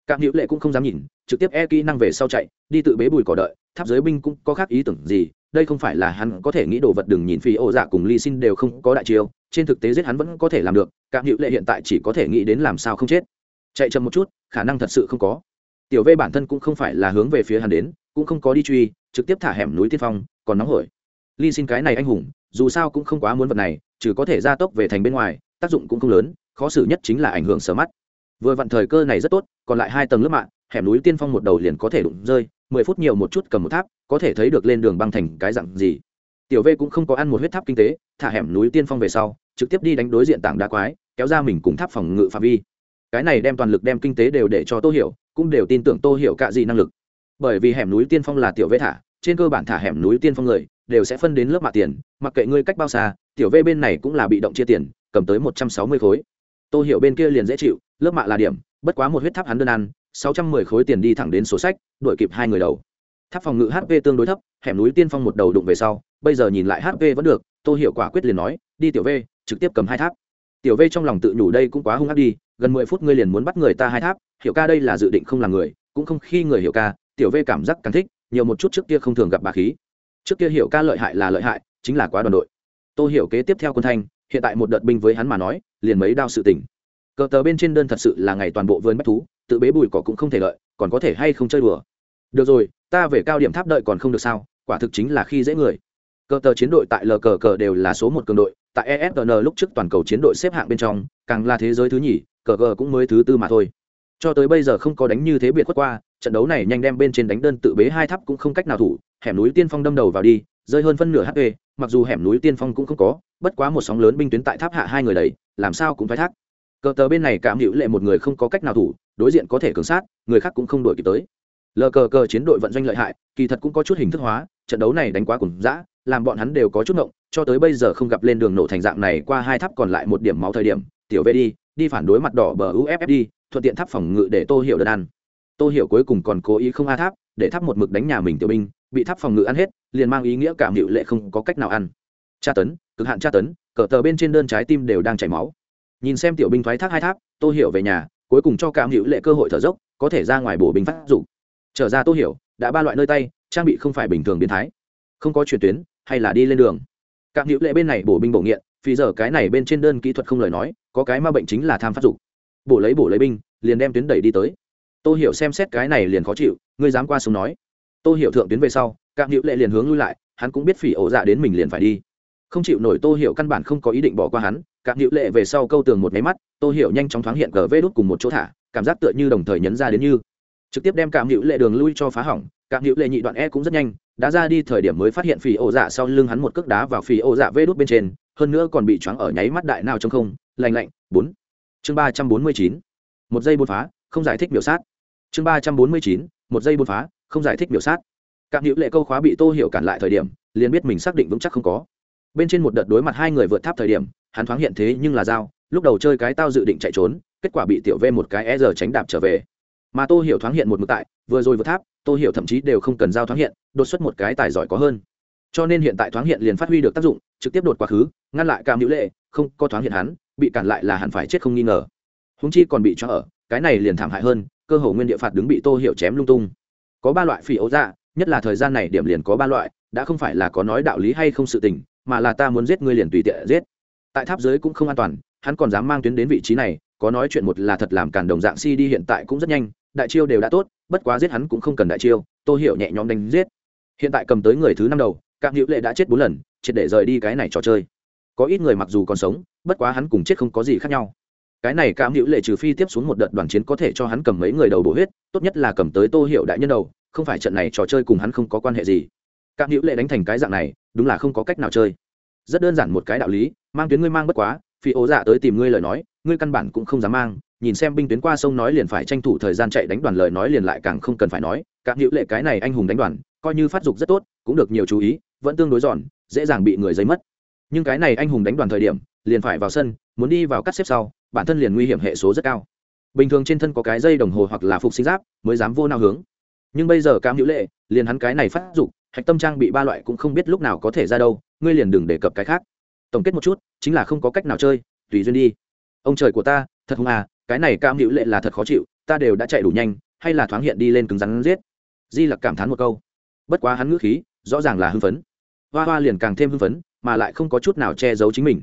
Cảm hữu lệ cũng không dám nhìn, trực tiếp e kỹ năng về sau chạy, đi tự bế bùi cỏ đợi, tháp dưới binh cũng có khác ý tưởng gì, đây không phải là hắn có thể nghĩ đồ vật đừng nhìn phi ô dạ cùng ly xin đều không có đại chiêu, trên thực tế giết hắn vẫn có thể làm được cảm hữu lệ hiện tại chỉ có thể nghĩ đến làm sao không chết. Chạy chậm một chút, khả năng thật sự không có. Tiểu v bản thân cũng không phải là hướng về phía hắn đến cũng không có đi truy, trực tiếp thả hẻm núi tiên phong, còn nóng hổi. Ly xin cái này anh hùng, dù sao cũng không quá muốn vật này, trừ có thể gia tốc về thành bên ngoài, tác dụng cũng không lớn, khó xử nhất chính là ảnh hưởng sở mắt. Vừa vặn thời cơ này rất tốt, còn lại hai tầng lớp mạng, hẻm núi tiên phong một đầu liền có thể đụng rơi, mười phút nhiều một chút cầm một tháp, có thể thấy được lên đường băng thành cái dặn gì. Tiểu v cũng không có ăn một huyết tháp kinh tế, thả hẻm núi tiên phong về sau, trực tiếp đi đánh đối diện tảng đá quái, kéo ra mình cùng tháp phòng ngự phạm vi. Cái này đem toàn lực đem kinh tế đều để cho tô hiểu, cũng đều tin tưởng tô hiểu cả gì năng lực bởi vì hẻm núi tiên phong là tiểu vê thả, trên cơ bản thả hẻm núi tiên phong người đều sẽ phân đến lớp mạ tiền, mặc kệ ngươi cách bao xa, tiểu v bên này cũng là bị động chia tiền, cầm tới một trăm sáu mươi khối. Tô hiểu bên kia liền dễ chịu, lớp mạ là điểm, bất quá một huyết tháp hắn đơn ăn, sáu trăm mười khối tiền đi thẳng đến sổ sách, đuổi kịp hai người đầu. Tháp phòng ngự hp tương đối thấp, hẻm núi tiên phong một đầu đụng về sau, bây giờ nhìn lại hp vẫn được, tô hiểu quả quyết liền nói, đi tiểu v trực tiếp cầm hai tháp. Tiểu v trong lòng tự nhủ đây cũng quá hung ác đi, gần mười phút ngươi liền muốn bắt người ta hai tháp, hiểu ca đây là dự định không là người, cũng không khi người hiểu ca tiểu v cảm giác càng thích, nhiều một chút trước kia không thường gặp bà khí. Trước kia hiểu ca lợi hại là lợi hại, chính là quá đoàn đội. Tôi hiểu kế tiếp theo quân thanh, hiện tại một đợt binh với hắn mà nói, liền mấy đao sự tình. Cờ tờ bên trên đơn thật sự là ngày toàn bộ vườn bách thú, tự bế bùi cỏ cũng không thể lợi, còn có thể hay không chơi đùa. Được rồi, ta về cao điểm tháp đợi còn không được sao, quả thực chính là khi dễ người. Cờ tờ chiến đội tại lờ cờ cờ đều là số một cường đội, tại esn lúc trước toàn cầu chiến đội xếp hạng bên trong, càng là thế giới thứ nhì, cờ cờ cũng mới thứ tư mà thôi. Cho tới bây giờ không có đánh như thế biệt khuất qua trận đấu này nhanh đem bên trên đánh đơn tự bế hai tháp cũng không cách nào thủ, hẻm núi tiên phong đâm đầu vào đi, rơi hơn phân nửa hp mặc dù hẻm núi tiên phong cũng không có, bất quá một sóng lớn binh tuyến tại tháp hạ hai người đầy, làm sao cũng phải thác. Cờ tờ bên này cảm hữu lệ một người không có cách nào thủ, đối diện có thể cường sát, người khác cũng không đổi kịp tới. Lờ cờ cờ chiến đội vận doanh lợi hại, kỳ thật cũng có chút hình thức hóa, trận đấu này đánh quá cùng dã, làm bọn hắn đều có chút ngộng, cho tới bây giờ không gặp lên đường nổ thành dạng này qua hai tháp còn lại một điểm máu thời điểm, tiểu về đi đi phản đối mặt đỏ bờ uffd thuận tiện tháp phòng ngự để tô hiểu đơn ăn tô hiểu cuối cùng còn cố ý không a tháp, để tháp một mực đánh nhà mình tiểu binh, bị tháp phòng ngự ăn hết, liền mang ý nghĩa cảm hiệu lệ không có cách nào ăn. Tra tấn, cực hạn tra tấn, cờ tờ bên trên đơn trái tim đều đang chảy máu. Nhìn xem tiểu binh thoái thác hai tháp, tô hiểu về nhà, cuối cùng cho cảm hiệu lệ cơ hội thở dốc, có thể ra ngoài bổ binh phát dụng. Trở ra tô hiểu, đã ba loại nơi tay, trang bị không phải bình thường biến thái. Không có chuyển tuyến, hay là đi lên đường. Cảm hiệu lệ bên này bổ binh bổ nghiện vì giờ cái này bên trên đơn kỹ thuật không lời nói, có cái ma bệnh chính là tham phát dụng. Bổ lấy bổ lấy binh, liền đem tuyến đẩy đi tới tôi hiểu xem xét cái này liền khó chịu, ngươi dám qua súng nói. Tôi hiểu thượng tuyến về sau, Cạm hữu lệ liền hướng lui lại, hắn cũng biết phỉ ổ dạ đến mình liền phải đi. Không chịu nổi tô hiểu căn bản không có ý định bỏ qua hắn, Cạm hữu lệ về sau câu tường một máy mắt, tô hiểu nhanh chóng thoáng hiện cờ vê đốt cùng một chỗ thả, cảm giác tựa như đồng thời nhấn ra đến như. Trực tiếp đem cảm hữu lệ đường lui cho phá hỏng cảm hữu lệ nhị đoạn e cũng rất nhanh, đã ra đi thời điểm mới phát hiện phỉ ổ dạ sau lưng hắn một cước đá vào phỉ ổ dạ vê đốt bên trên, hơn nữa còn bị choáng ở nháy mắt đại nào trong không lành lạnh, bốn. Chương ba trăm bốn mươi chín. Một giây bột phá, không giải thích biểu sát chương ba trăm bốn mươi chín, một giây buôn phá, không giải thích biểu sát. Cạm hữu lệ câu khóa bị tô hiểu cản lại thời điểm, liền biết mình xác định vững chắc không có. Bên trên một đợt đối mặt hai người vượt tháp thời điểm, hắn thoáng hiện thế nhưng là dao lúc đầu chơi cái tao dự định chạy trốn, kết quả bị tiểu v một cái e giờ tránh đạp trở về. Mà tô hiểu thoáng hiện một mực tại, vừa rồi vượt tháp, tô hiểu thậm chí đều không cần giao thoáng hiện, đột xuất một cái tài giỏi có hơn. Cho nên hiện tại thoáng hiện liền phát huy được tác dụng, trực tiếp đột quá khứ, ngăn lại cam hữu lệ, không, có thoáng hiện hắn, bị cản lại là hẳn phải chết không nghi ngờ. Húng chi còn bị cho ở, cái này liền thảm hại hơn cơ hồ nguyên địa phạt đứng bị tô hiểu chém lung tung. Có ba loại phỉ ấu dạ nhất là thời gian này điểm liền có ba loại, đã không phải là có nói đạo lý hay không sự tình, mà là ta muốn giết ngươi liền tùy tiện giết. Tại tháp dưới cũng không an toàn, hắn còn dám mang tuyến đến vị trí này, có nói chuyện một là thật làm cản đồng dạng si đi hiện tại cũng rất nhanh, đại chiêu đều đã tốt, bất quá giết hắn cũng không cần đại chiêu, tô hiểu nhẹ nhõm đánh giết. Hiện tại cầm tới người thứ năm đầu, cạm hữu lệ đã chết bốn lần, triệt để rời đi cái này trò chơi. Có ít người mặc dù còn sống, bất quá hắn cùng chết không có gì khác nhau cái này cảm hữu lệ trừ phi tiếp xuống một đợt đoàn chiến có thể cho hắn cầm mấy người đầu bổ huyết, tốt nhất là cầm tới tô hiệu đại nhân đầu, không phải trận này trò chơi cùng hắn không có quan hệ gì. Cảm hữu lệ đánh thành cái dạng này, đúng là không có cách nào chơi. Rất đơn giản một cái đạo lý, mang tuyến ngươi mang bất quá, phi ố dạ tới tìm ngươi lời nói, ngươi căn bản cũng không dám mang, nhìn xem binh tuyến qua sông nói liền phải tranh thủ thời gian chạy đánh đoàn lời nói liền lại càng không cần phải nói. Cạm hữu lệ cái này anh hùng đánh đoàn, coi như phát dục rất tốt, cũng được nhiều chú ý, vẫn tương đối giòn, dễ dàng bị người giấy mất. Nhưng cái này anh hùng đánh đoàn thời điểm, liền phải vào sân, muốn đi vào cắt xếp sau bản thân liền nguy hiểm hệ số rất cao. Bình thường trên thân có cái dây đồng hồ hoặc là phục sinh giáp mới dám vô nào hướng. Nhưng bây giờ cam hữu lệ liền hắn cái này phát dục, hạch tâm trang bị ba loại cũng không biết lúc nào có thể ra đâu, ngươi liền đừng đề cập cái khác. Tổng kết một chút, chính là không có cách nào chơi, tùy duyên đi. Ông trời của ta, thật hung à cái này cam hữu lệ là thật khó chịu, ta đều đã chạy đủ nhanh, hay là thoáng hiện đi lên cứng rắn giết. Di lặc cảm thán một câu. Bất quá hắn ngữ khí, rõ ràng là hưng phấn. Hoa hoa liền càng thêm hưng phấn, mà lại không có chút nào che giấu chính mình.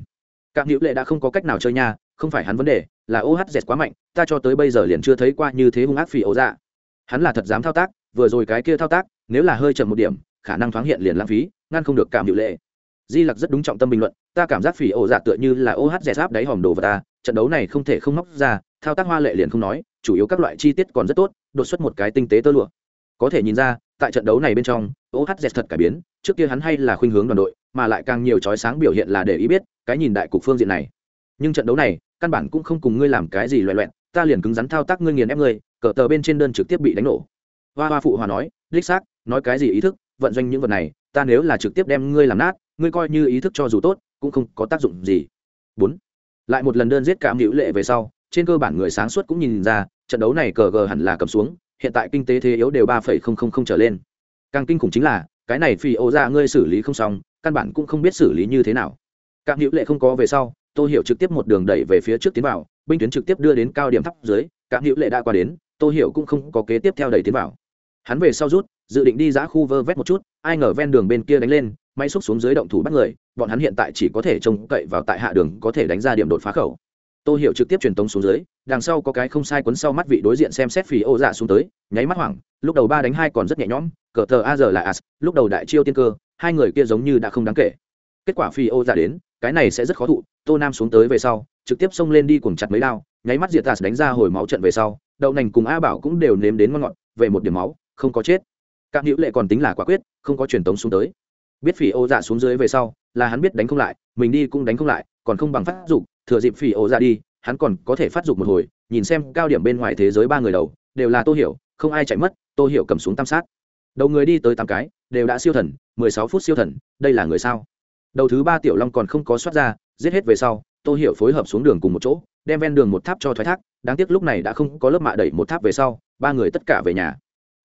Cam hữu lệ đã không có cách nào chơi nha không phải hắn vấn đề, là ohz quá mạnh, ta cho tới bây giờ liền chưa thấy qua như thế hung ác phỉ ấu dạ. Hắn là thật dám thao tác, vừa rồi cái kia thao tác, nếu là hơi chậm một điểm, khả năng thoáng hiện liền lãng phí, ngăn không được cảm hiệu lệ. Di lặc rất đúng trọng tâm bình luận, ta cảm giác phỉ ổ dạ tựa như là ohz áp đáy hòm đồ vào ta, trận đấu này không thể không móc ra, thao tác hoa lệ liền không nói, chủ yếu các loại chi tiết còn rất tốt, đột xuất một cái tinh tế tơ lụa. Có thể nhìn ra, tại trận đấu này bên trong ohz thật cải biến, trước kia hắn hay là khuynh hướng đoàn đội, mà lại càng nhiều chói sáng biểu hiện là để ý biết, cái nhìn đại cục phương diện này nhưng trận đấu này, căn bản cũng không cùng ngươi làm cái gì loẹ loẹn ta liền cứng rắn thao tác ngươi nghiền ép ngươi, cờ tờ bên trên đơn trực tiếp bị đánh nổ. Hoa hoa phụ hòa nói, đích xác, nói cái gì ý thức, vận doanh những vật này, ta nếu là trực tiếp đem ngươi làm nát, ngươi coi như ý thức cho dù tốt, cũng không có tác dụng gì. Bốn, lại một lần đơn giết cảm hữu lệ về sau, trên cơ bản người sáng suốt cũng nhìn ra, trận đấu này cờ gờ hẳn là cầm xuống, hiện tại kinh tế thế yếu đều ba phẩy không không không trở lên. Càng kinh khủng chính là, cái này phi ô ra ngươi xử lý không xong, căn bản cũng không biết xử lý như thế nào. Cảm hữu lệ không có về sau tô hiểu trực tiếp một đường đẩy về phía trước tiến vào, binh tuyến trực tiếp đưa đến cao điểm thấp dưới cảm hữu lệ đã qua đến, tô hiểu cũng không có kế tiếp theo đẩy tiến vào. Hắn về sau rút, dự định đi giã khu vơ vét một chút, ai ngờ ven đường bên kia đánh lên, máy xúc xuống dưới động thủ bắt người, bọn hắn hiện tại chỉ có thể trông cậy vào tại hạ đường có thể đánh ra điểm đột phá khẩu. Tô hiểu trực tiếp truyền tống xuống dưới, đằng sau có cái không sai quấn sau mắt vị đối diện xem xét phì ô dạ xuống tới, nháy mắt hoảng, lúc đầu ba đánh hai còn rất nhẹ nhõm, cờ tờ a giờ là as, lúc đầu đại chiêu tiên cơ, hai người kia giống như đã không đáng kể. Kết quả phi ô dạ đến cái này sẽ rất khó thụ, tô nam xuống tới về sau, trực tiếp xông lên đi cùng chặt mấy đao, nháy mắt diệt tạt đánh ra hồi máu trận về sau, đậu nành cùng a bảo cũng đều nếm đến ngon ngọt, về một điểm máu, không có chết. Các hữu lệ còn tính là quả quyết, không có truyền tống xuống tới. Biết phỉ ô dạ xuống dưới về sau, là hắn biết đánh không lại, mình đi cũng đánh không lại, còn không bằng phát dục, thừa dịp phỉ ô dạ đi, hắn còn có thể phát dục một hồi, nhìn xem cao điểm bên ngoài thế giới ba người đầu, đều là tô hiểu, không ai chạy mất, tô hiểu cầm xuống tam sát. Đầu người đi tới tám cái, đều đã siêu thần, mười sáu phút siêu thần, đây là người sao? Đầu thứ ba tiểu long còn không có xuất ra, giết hết về sau, tô hiểu phối hợp xuống đường cùng một chỗ, đem ven đường một tháp cho thoái thác, đáng tiếc lúc này đã không có lớp mạ đẩy một tháp về sau, ba người tất cả về nhà.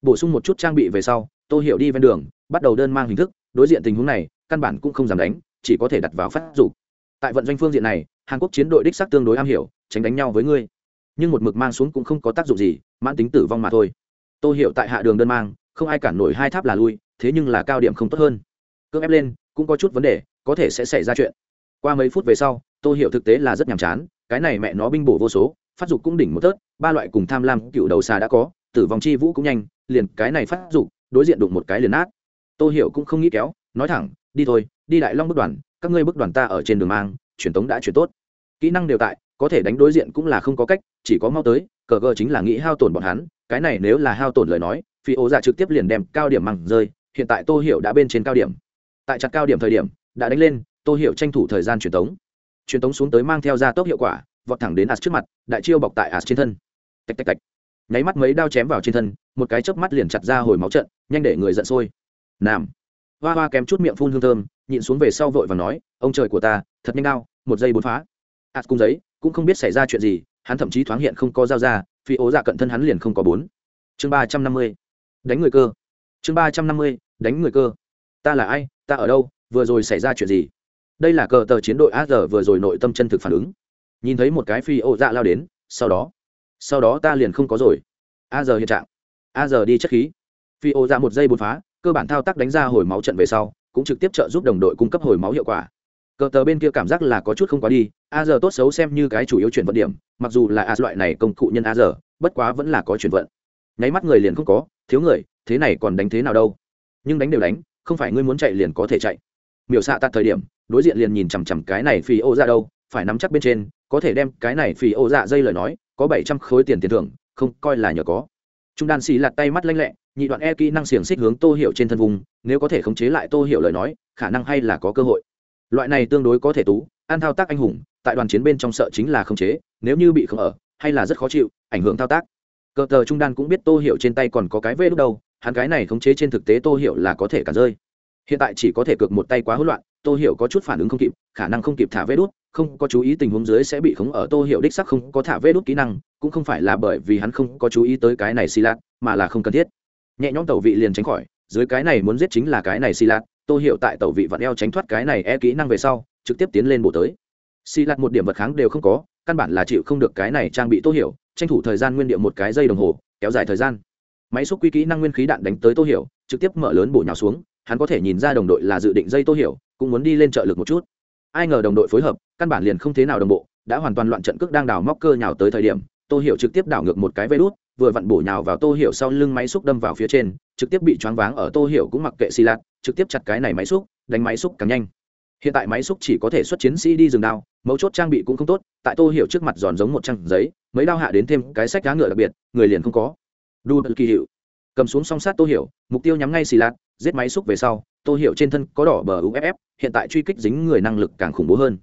Bổ sung một chút trang bị về sau, tô hiểu đi ven đường, bắt đầu đơn mang hình thức, đối diện tình huống này, căn bản cũng không dám đánh, chỉ có thể đặt vào phát dục. Tại vận doanh phương diện này, hàn quốc chiến đội đích sắc tương đối am hiểu, tránh đánh nhau với ngươi. Nhưng một mực mang xuống cũng không có tác dụng gì, mãn tính tử vong mà thôi. Tô hiểu tại hạ đường đơn mang, không ai cản nổi hai tháp là lui, thế nhưng là cao điểm không tốt hơn. Cưỡng ép lên, cũng có chút vấn đề có thể sẽ xảy ra chuyện. Qua mấy phút về sau tôi hiểu thực tế là rất nhàm chán, cái này mẹ nó binh bổ vô số, phát dục cũng đỉnh một tớt ba loại cùng tham lam cựu đầu xà đã có, tử vong chi vũ cũng nhanh, liền cái này phát dục, đối diện đụng một cái liền nát. Tôi hiểu cũng không nghĩ kéo, nói thẳng, đi thôi, đi đại long bức đoàn, các ngươi bức đoàn ta ở trên đường mang, truyền tống đã chuyển tốt. Kỹ năng đều tại, có thể đánh đối diện cũng là không có cách, chỉ có mau tới, cờ gờ chính là nghĩ hao tổn bọn hắn, cái này nếu là hao tổn lời nói, phi ô giả trực tiếp liền đem cao điểm măng rơi, hiện tại tô hiểu đã bên trên cao điểm. Tại chặt cao điểm thời điểm đã đánh lên, tô hiểu tranh thủ thời gian truyền tống. Truyền tống xuống tới mang theo ra tốc hiệu quả, vọt thẳng đến as trước mặt, đại chiêu bọc tại as trên thân. Tạch tạch tạch. Nháy mắt mấy đao chém vào trên thân, một cái chớp mắt liền chặt ra hồi máu trận, nhanh để người giận sôi. Nam hoa hoa kém chút miệng phun hương thơm, nhịn xuống về sau vội và nói, ông trời của ta, thật nhanh đao, một giây bốn phá. As cung giấy, cũng không biết xảy ra chuyện gì, hắn thậm chí thoáng hiện không có dao ra, phi ố dạ cận thân hắn liền không có bốn. Chương ba trăm năm mươi. Đánh người cơ. Chương ba trăm năm mươi, đánh người cơ. Ta là ai? Ta ở đâu? Vừa rồi xảy ra chuyện gì? Đây là cờ tờ chiến đội a giờ vừa rồi nội tâm chân thực phản ứng. Nhìn thấy một cái phi ô dạ lao đến, sau đó sau đó ta liền không có rồi. A giờ hiện trạng. A giờ đi chất khí. Phi ô dạ một giây bốn phá, cơ bản thao tác đánh ra hồi máu trận về sau, cũng trực tiếp trợ giúp đồng đội cung cấp hồi máu hiệu quả. Cờ tờ bên kia cảm giác là có chút không quá đi, a giờ tốt xấu xem như cái chủ yếu chuyển vận điểm, mặc dù là a loại này công cụ nhân a giờ bất quá vẫn là có chuyển vận. Nháy mắt người liền không có, thiếu người, thế này còn đánh thế nào đâu? Nhưng đánh đều đánh, không phải ngươi muốn chạy liền có thể chạy miểu xạ tạt thời điểm, đối diện liền nhìn chằm chằm cái này phi ô ra đâu, phải nắm chắc bên trên, có thể đem cái này phi ô dạ dây lời nói, có bảy trăm khối tiền tiền thưởng, không, coi là nhờ có. Trung đan xì lạt tay mắt lanh lẹ, nhị đoạn e kỹ năng xiềng xích hướng tô hiệu trên thân vùng, nếu có thể khống chế lại tô hiệu lời nói, khả năng hay là có cơ hội. Loại này tương đối có thể tú, ăn thao tác anh hùng, tại đoàn chiến bên trong sợ chính là khống chế, nếu như bị không ở, hay là rất khó chịu, ảnh hưởng thao tác. Cờ tờ trung đan cũng biết tô hiệu trên tay còn có cái vê lúc đâu, hắn cái này khống chế trên thực tế tô hiệu là có thể cả rơi hiện tại chỉ có thể cược một tay quá hỗn loạn, tô hiểu có chút phản ứng không kịp, khả năng không kịp thả vê đốt không có chú ý tình huống dưới sẽ bị khống ở tô hiểu đích sắc không có thả vê đốt kỹ năng, cũng không phải là bởi vì hắn không có chú ý tới cái này xì lạt, mà là không cần thiết. Nhẹ nhõm tẩu vị liền tránh khỏi, dưới cái này muốn giết chính là cái này xì lạt, tô hiểu tại tẩu vị vặn eo tránh thoát cái này e kỹ năng về sau, trực tiếp tiến lên bổ tới. Xì lạt một điểm vật kháng đều không có, căn bản là chịu không được cái này trang bị tô hiểu, tranh thủ thời gian nguyên địa một cái giây đồng hồ, kéo dài thời gian. Máy xúc quy kỹ năng nguyên khí đạn đánh tới tô hiểu, trực tiếp mở lớn bổ nhào xuống hắn có thể nhìn ra đồng đội là dự định dây tô hiểu, cũng muốn đi lên trợ lực một chút. Ai ngờ đồng đội phối hợp, căn bản liền không thế nào đồng bộ, đã hoàn toàn loạn trận cước đang đào móc cơ nhào tới thời điểm, tô hiểu trực tiếp đảo ngược một cái vây đút, vừa vặn bổ nhào vào tô hiểu sau lưng máy xúc đâm vào phía trên, trực tiếp bị choáng váng ở tô hiểu cũng mặc kệ xì lạt, trực tiếp chặt cái này máy xúc, đánh máy xúc càng nhanh. Hiện tại máy xúc chỉ có thể xuất chiến sĩ đi rừng đao, mấu chốt trang bị cũng không tốt, tại tô hiểu trước mặt giòn giống một trang giấy, mấy đao hạ đến thêm cái sách cá ngựa đặc biệt, người liền không có. Đu kỳ hiệu. Cầm xuống song sát tô hiểu, mục tiêu nhắm ngay xì lạt giết máy xúc về sau, tô hiểu trên thân có đỏ bờ uff hiện tại truy kích dính người năng lực càng khủng bố hơn.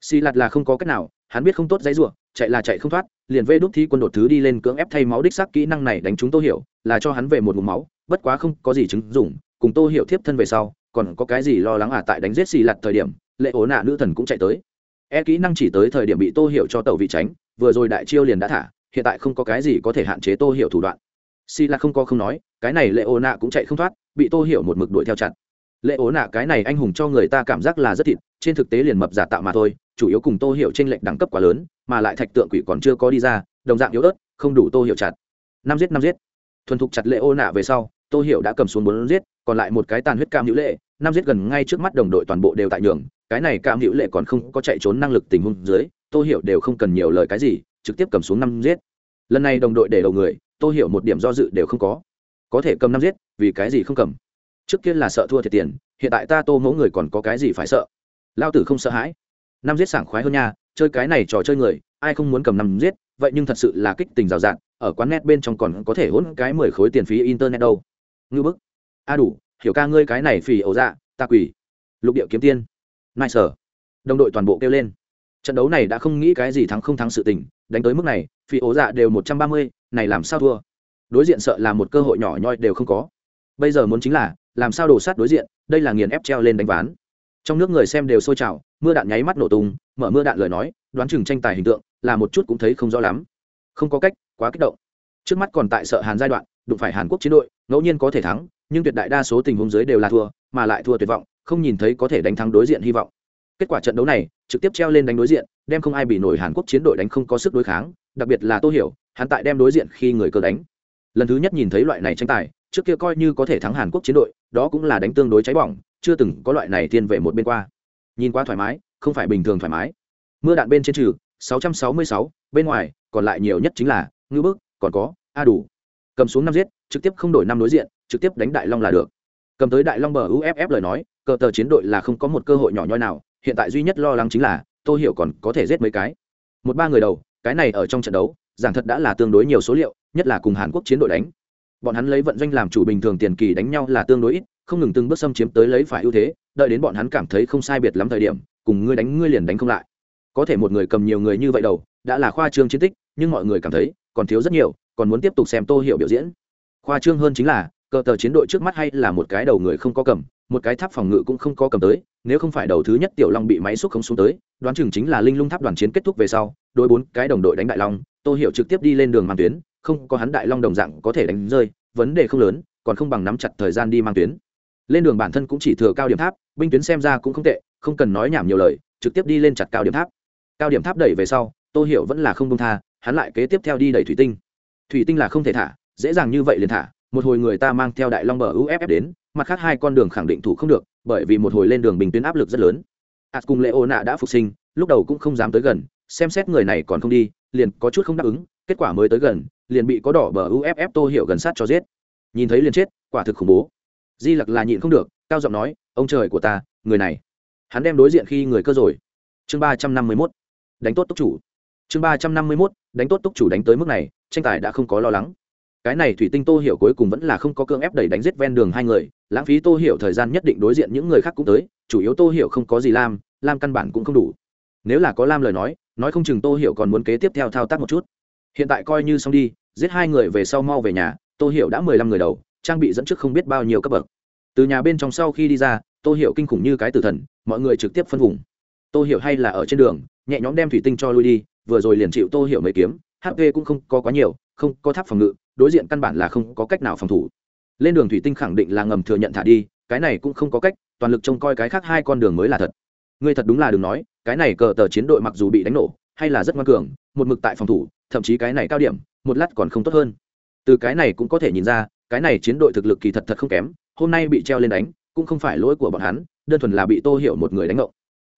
Xì lạt là không có cách nào, hắn biết không tốt dãy ruộng chạy là chạy không thoát, liền vê đốt thi quân đột thứ đi lên cưỡng ép thay máu đích xác kỹ năng này đánh chúng tô hiểu là cho hắn về một mục máu, bất quá không có gì chứng dụng, cùng tô hiểu tiếp thân về sau, còn có cái gì lo lắng à tại đánh giết xì lạt thời điểm, lệ ố nạ nữ thần cũng chạy tới. E kỹ năng chỉ tới thời điểm bị tô hiểu cho tàu vị tránh, vừa rồi đại chiêu liền đã thả, hiện tại không có cái gì có thể hạn chế tô hiểu thủ đoạn. Xì lạt không có không nói, cái này lệ ố nạ cũng chạy không thoát bị tô hiểu một mực đuổi theo chặt. Lệ ố nạ, cái này anh hùng cho người ta cảm giác là rất thịt, trên thực tế liền mập giả tạo mà thôi, chủ yếu cùng tô hiểu trên lệnh đẳng cấp quá lớn, mà lại thạch tượng quỷ còn chưa có đi ra, đồng dạng yếu ớt, không đủ tô hiểu chặt. Năm giết năm giết. Thuần thục chặt lệ ô nạ về sau, tô hiểu đã cầm xuống bốn giết, còn lại một cái tàn huyết cam hữu lệ, năm giết gần ngay trước mắt đồng đội toàn bộ đều tại nhường, cái này cam hữu lệ còn không có chạy trốn năng lực tình huống dưới, tô hiểu đều không cần nhiều lời cái gì, trực tiếp cầm xuống năm giết. Lần này đồng đội để đầu người, tô hiểu một điểm do dự đều không có có thể cầm năm giết, vì cái gì không cầm? Trước kia là sợ thua thiệt tiền, hiện tại ta tô mẫu người còn có cái gì phải sợ? Lao tử không sợ hãi. Năm giết sảng khoái hơn nha, chơi cái này trò chơi người, ai không muốn cầm năm giết, vậy nhưng thật sự là kích tình rào rạt, ở quán net bên trong còn có thể hỗn cái mười khối tiền phí internet đâu. Ngư bức. A đủ, hiểu ca ngươi cái này phì ấu dạ ta quỷ lục địa kiếm tiên. Nai sở. Đồng đội toàn bộ kêu lên. Trận đấu này đã không nghĩ cái gì thắng không thắng sự tình, đánh tới mức này, phì ấu dạ đều một trăm ba mươi, này làm sao thua? Đối diện sợ là một cơ hội nhỏ nhoi đều không có. Bây giờ muốn chính là, làm sao đổ sát đối diện, đây là nghiền ép treo lên đánh ván. Trong nước người xem đều sôi trào, mưa đạn nháy mắt nổ tung, mở mưa đạn lời nói, đoán chừng tranh tài hình tượng, là một chút cũng thấy không rõ lắm. Không có cách, quá kích động. Trước mắt còn tại sợ hàn giai đoạn, đụng phải hàn quốc chiến đội, ngẫu nhiên có thể thắng, nhưng tuyệt đại đa số tình huống dưới đều là thua, mà lại thua tuyệt vọng, không nhìn thấy có thể đánh thắng đối diện hy vọng. Kết quả trận đấu này, trực tiếp treo lên đánh đối diện, đem không ai bị nổi hàn quốc chiến đội đánh không có sức đối kháng, đặc biệt là tô hiểu, hắn tại đem đối diện khi người cơ đánh lần thứ nhất nhìn thấy loại này tranh tài trước kia coi như có thể thắng hàn quốc chiến đội đó cũng là đánh tương đối cháy bỏng chưa từng có loại này thiên về một bên qua. Nhìn qua thoải mái không phải bình thường thoải mái. Mưa đạn bên trên trừ 666, bên ngoài còn lại nhiều nhất chính là ngư bức còn có a đủ. Cầm xuống năm giết trực tiếp không đổi năm đối diện trực tiếp đánh đại long là được. Cầm tới đại long bờ uff lời nói cờ tờ chiến đội là không có một cơ hội nhỏ nhoi nào hiện tại duy nhất lo lắng chính là tôi hiểu còn có thể giết mấy cái. Một ba người đầu cái này ở trong trận đấu giảng thật đã là tương đối nhiều số liệu, nhất là cùng hàn quốc chiến đội đánh. Bọn hắn lấy vận doanh làm chủ bình thường tiền kỳ đánh nhau là tương đối ít, không ngừng từng bước xâm chiếm tới lấy phải ưu thế, đợi đến bọn hắn cảm thấy không sai biệt lắm thời điểm, cùng ngươi đánh ngươi liền đánh không lại. Có thể một người cầm nhiều người như vậy đầu, đã là khoa trương chiến tích, nhưng mọi người cảm thấy còn thiếu rất nhiều, còn muốn tiếp tục xem tô hiểu biểu diễn. Khoa trương hơn chính là, cờ tờ chiến đội trước mắt hay là một cái đầu người không có cầm, một cái tháp phòng ngự cũng không có cầm tới, nếu không phải đầu thứ nhất tiểu long bị máy xúc không xuống tới, đoán chừng chính là linh lung tháp đoàn chiến kết thúc về sau đôi bốn cái đồng đội đánh đại long tô hiểu trực tiếp đi lên đường mang tuyến, không có hắn đại long đồng dạng có thể đánh rơi, vấn đề không lớn, còn không bằng nắm chặt thời gian đi mang tuyến. Lên đường bản thân cũng chỉ thừa cao điểm tháp, binh tuyến xem ra cũng không tệ, không cần nói nhảm nhiều lời, trực tiếp đi lên chặt cao điểm tháp. Cao điểm tháp đẩy về sau, tô hiểu vẫn là không công tha, hắn lại kế tiếp theo đi đẩy thủy tinh. Thủy tinh là không thể thả, dễ dàng như vậy liền thả, một hồi người ta mang theo đại long bờ uff đến, mặt khác hai con đường khẳng định thủ không được, bởi vì một hồi lên đường bình tuyến áp lực rất lớn. Ạt cùng lệ ô nạ đã phục sinh, lúc đầu cũng không dám tới gần, xem xét người này còn không đi liền có chút không đáp ứng, kết quả mới tới gần, liền bị có đỏ bờ uff tô hiểu gần sát cho giết. Nhìn thấy liền chết, quả thực khủng bố. Di lặc là nhịn không được, cao giọng nói, ông trời của ta, người này. Hắn đem đối diện khi người cơ rồi. Chương ba trăm năm mươi mốt. Đánh tốt túc chủ. Chương ba trăm năm mươi mốt, đánh tốt túc chủ đánh tới mức này, tranh tài đã không có lo lắng. Cái này thủy tinh tô hiểu cuối cùng vẫn là không có cương ép đẩy đánh giết ven đường hai người, lãng phí tô hiểu thời gian nhất định đối diện những người khác cũng tới, chủ yếu tô hiểu không có gì lam lam căn bản cũng không đủ. Nếu là có lam lời nói nói không chừng tô hiểu còn muốn kế tiếp theo thao tác một chút. Hiện tại coi như xong đi, giết hai người về sau mau về nhà, tô hiểu đã mười lăm người đầu, trang bị dẫn trước không biết bao nhiêu cấp bậc. Từ nhà bên trong sau khi đi ra, tô hiểu kinh khủng như cái tử thần, mọi người trực tiếp phân vùng. Tô hiểu hay là ở trên đường, nhẹ nhõm đem thủy tinh cho lui đi, vừa rồi liền chịu tô hiểu mấy kiếm hp cũng không có quá nhiều, không có tháp phòng ngự, đối diện căn bản là không có cách nào phòng thủ. Lên đường thủy tinh khẳng định là ngầm thừa nhận thả đi, cái này cũng không có cách, toàn lực trông coi cái khác hai con đường mới là thật. Ngươi thật đúng là đừng nói cái này cờ tờ chiến đội mặc dù bị đánh nổ, hay là rất ngoan cường, một mực tại phòng thủ, thậm chí cái này cao điểm, một lát còn không tốt hơn. Từ cái này cũng có thể nhìn ra, cái này chiến đội thực lực kỳ thật thật không kém, hôm nay bị treo lên đánh, cũng không phải lỗi của bọn hắn, đơn thuần là bị tô hiểu một người đánh ngộ.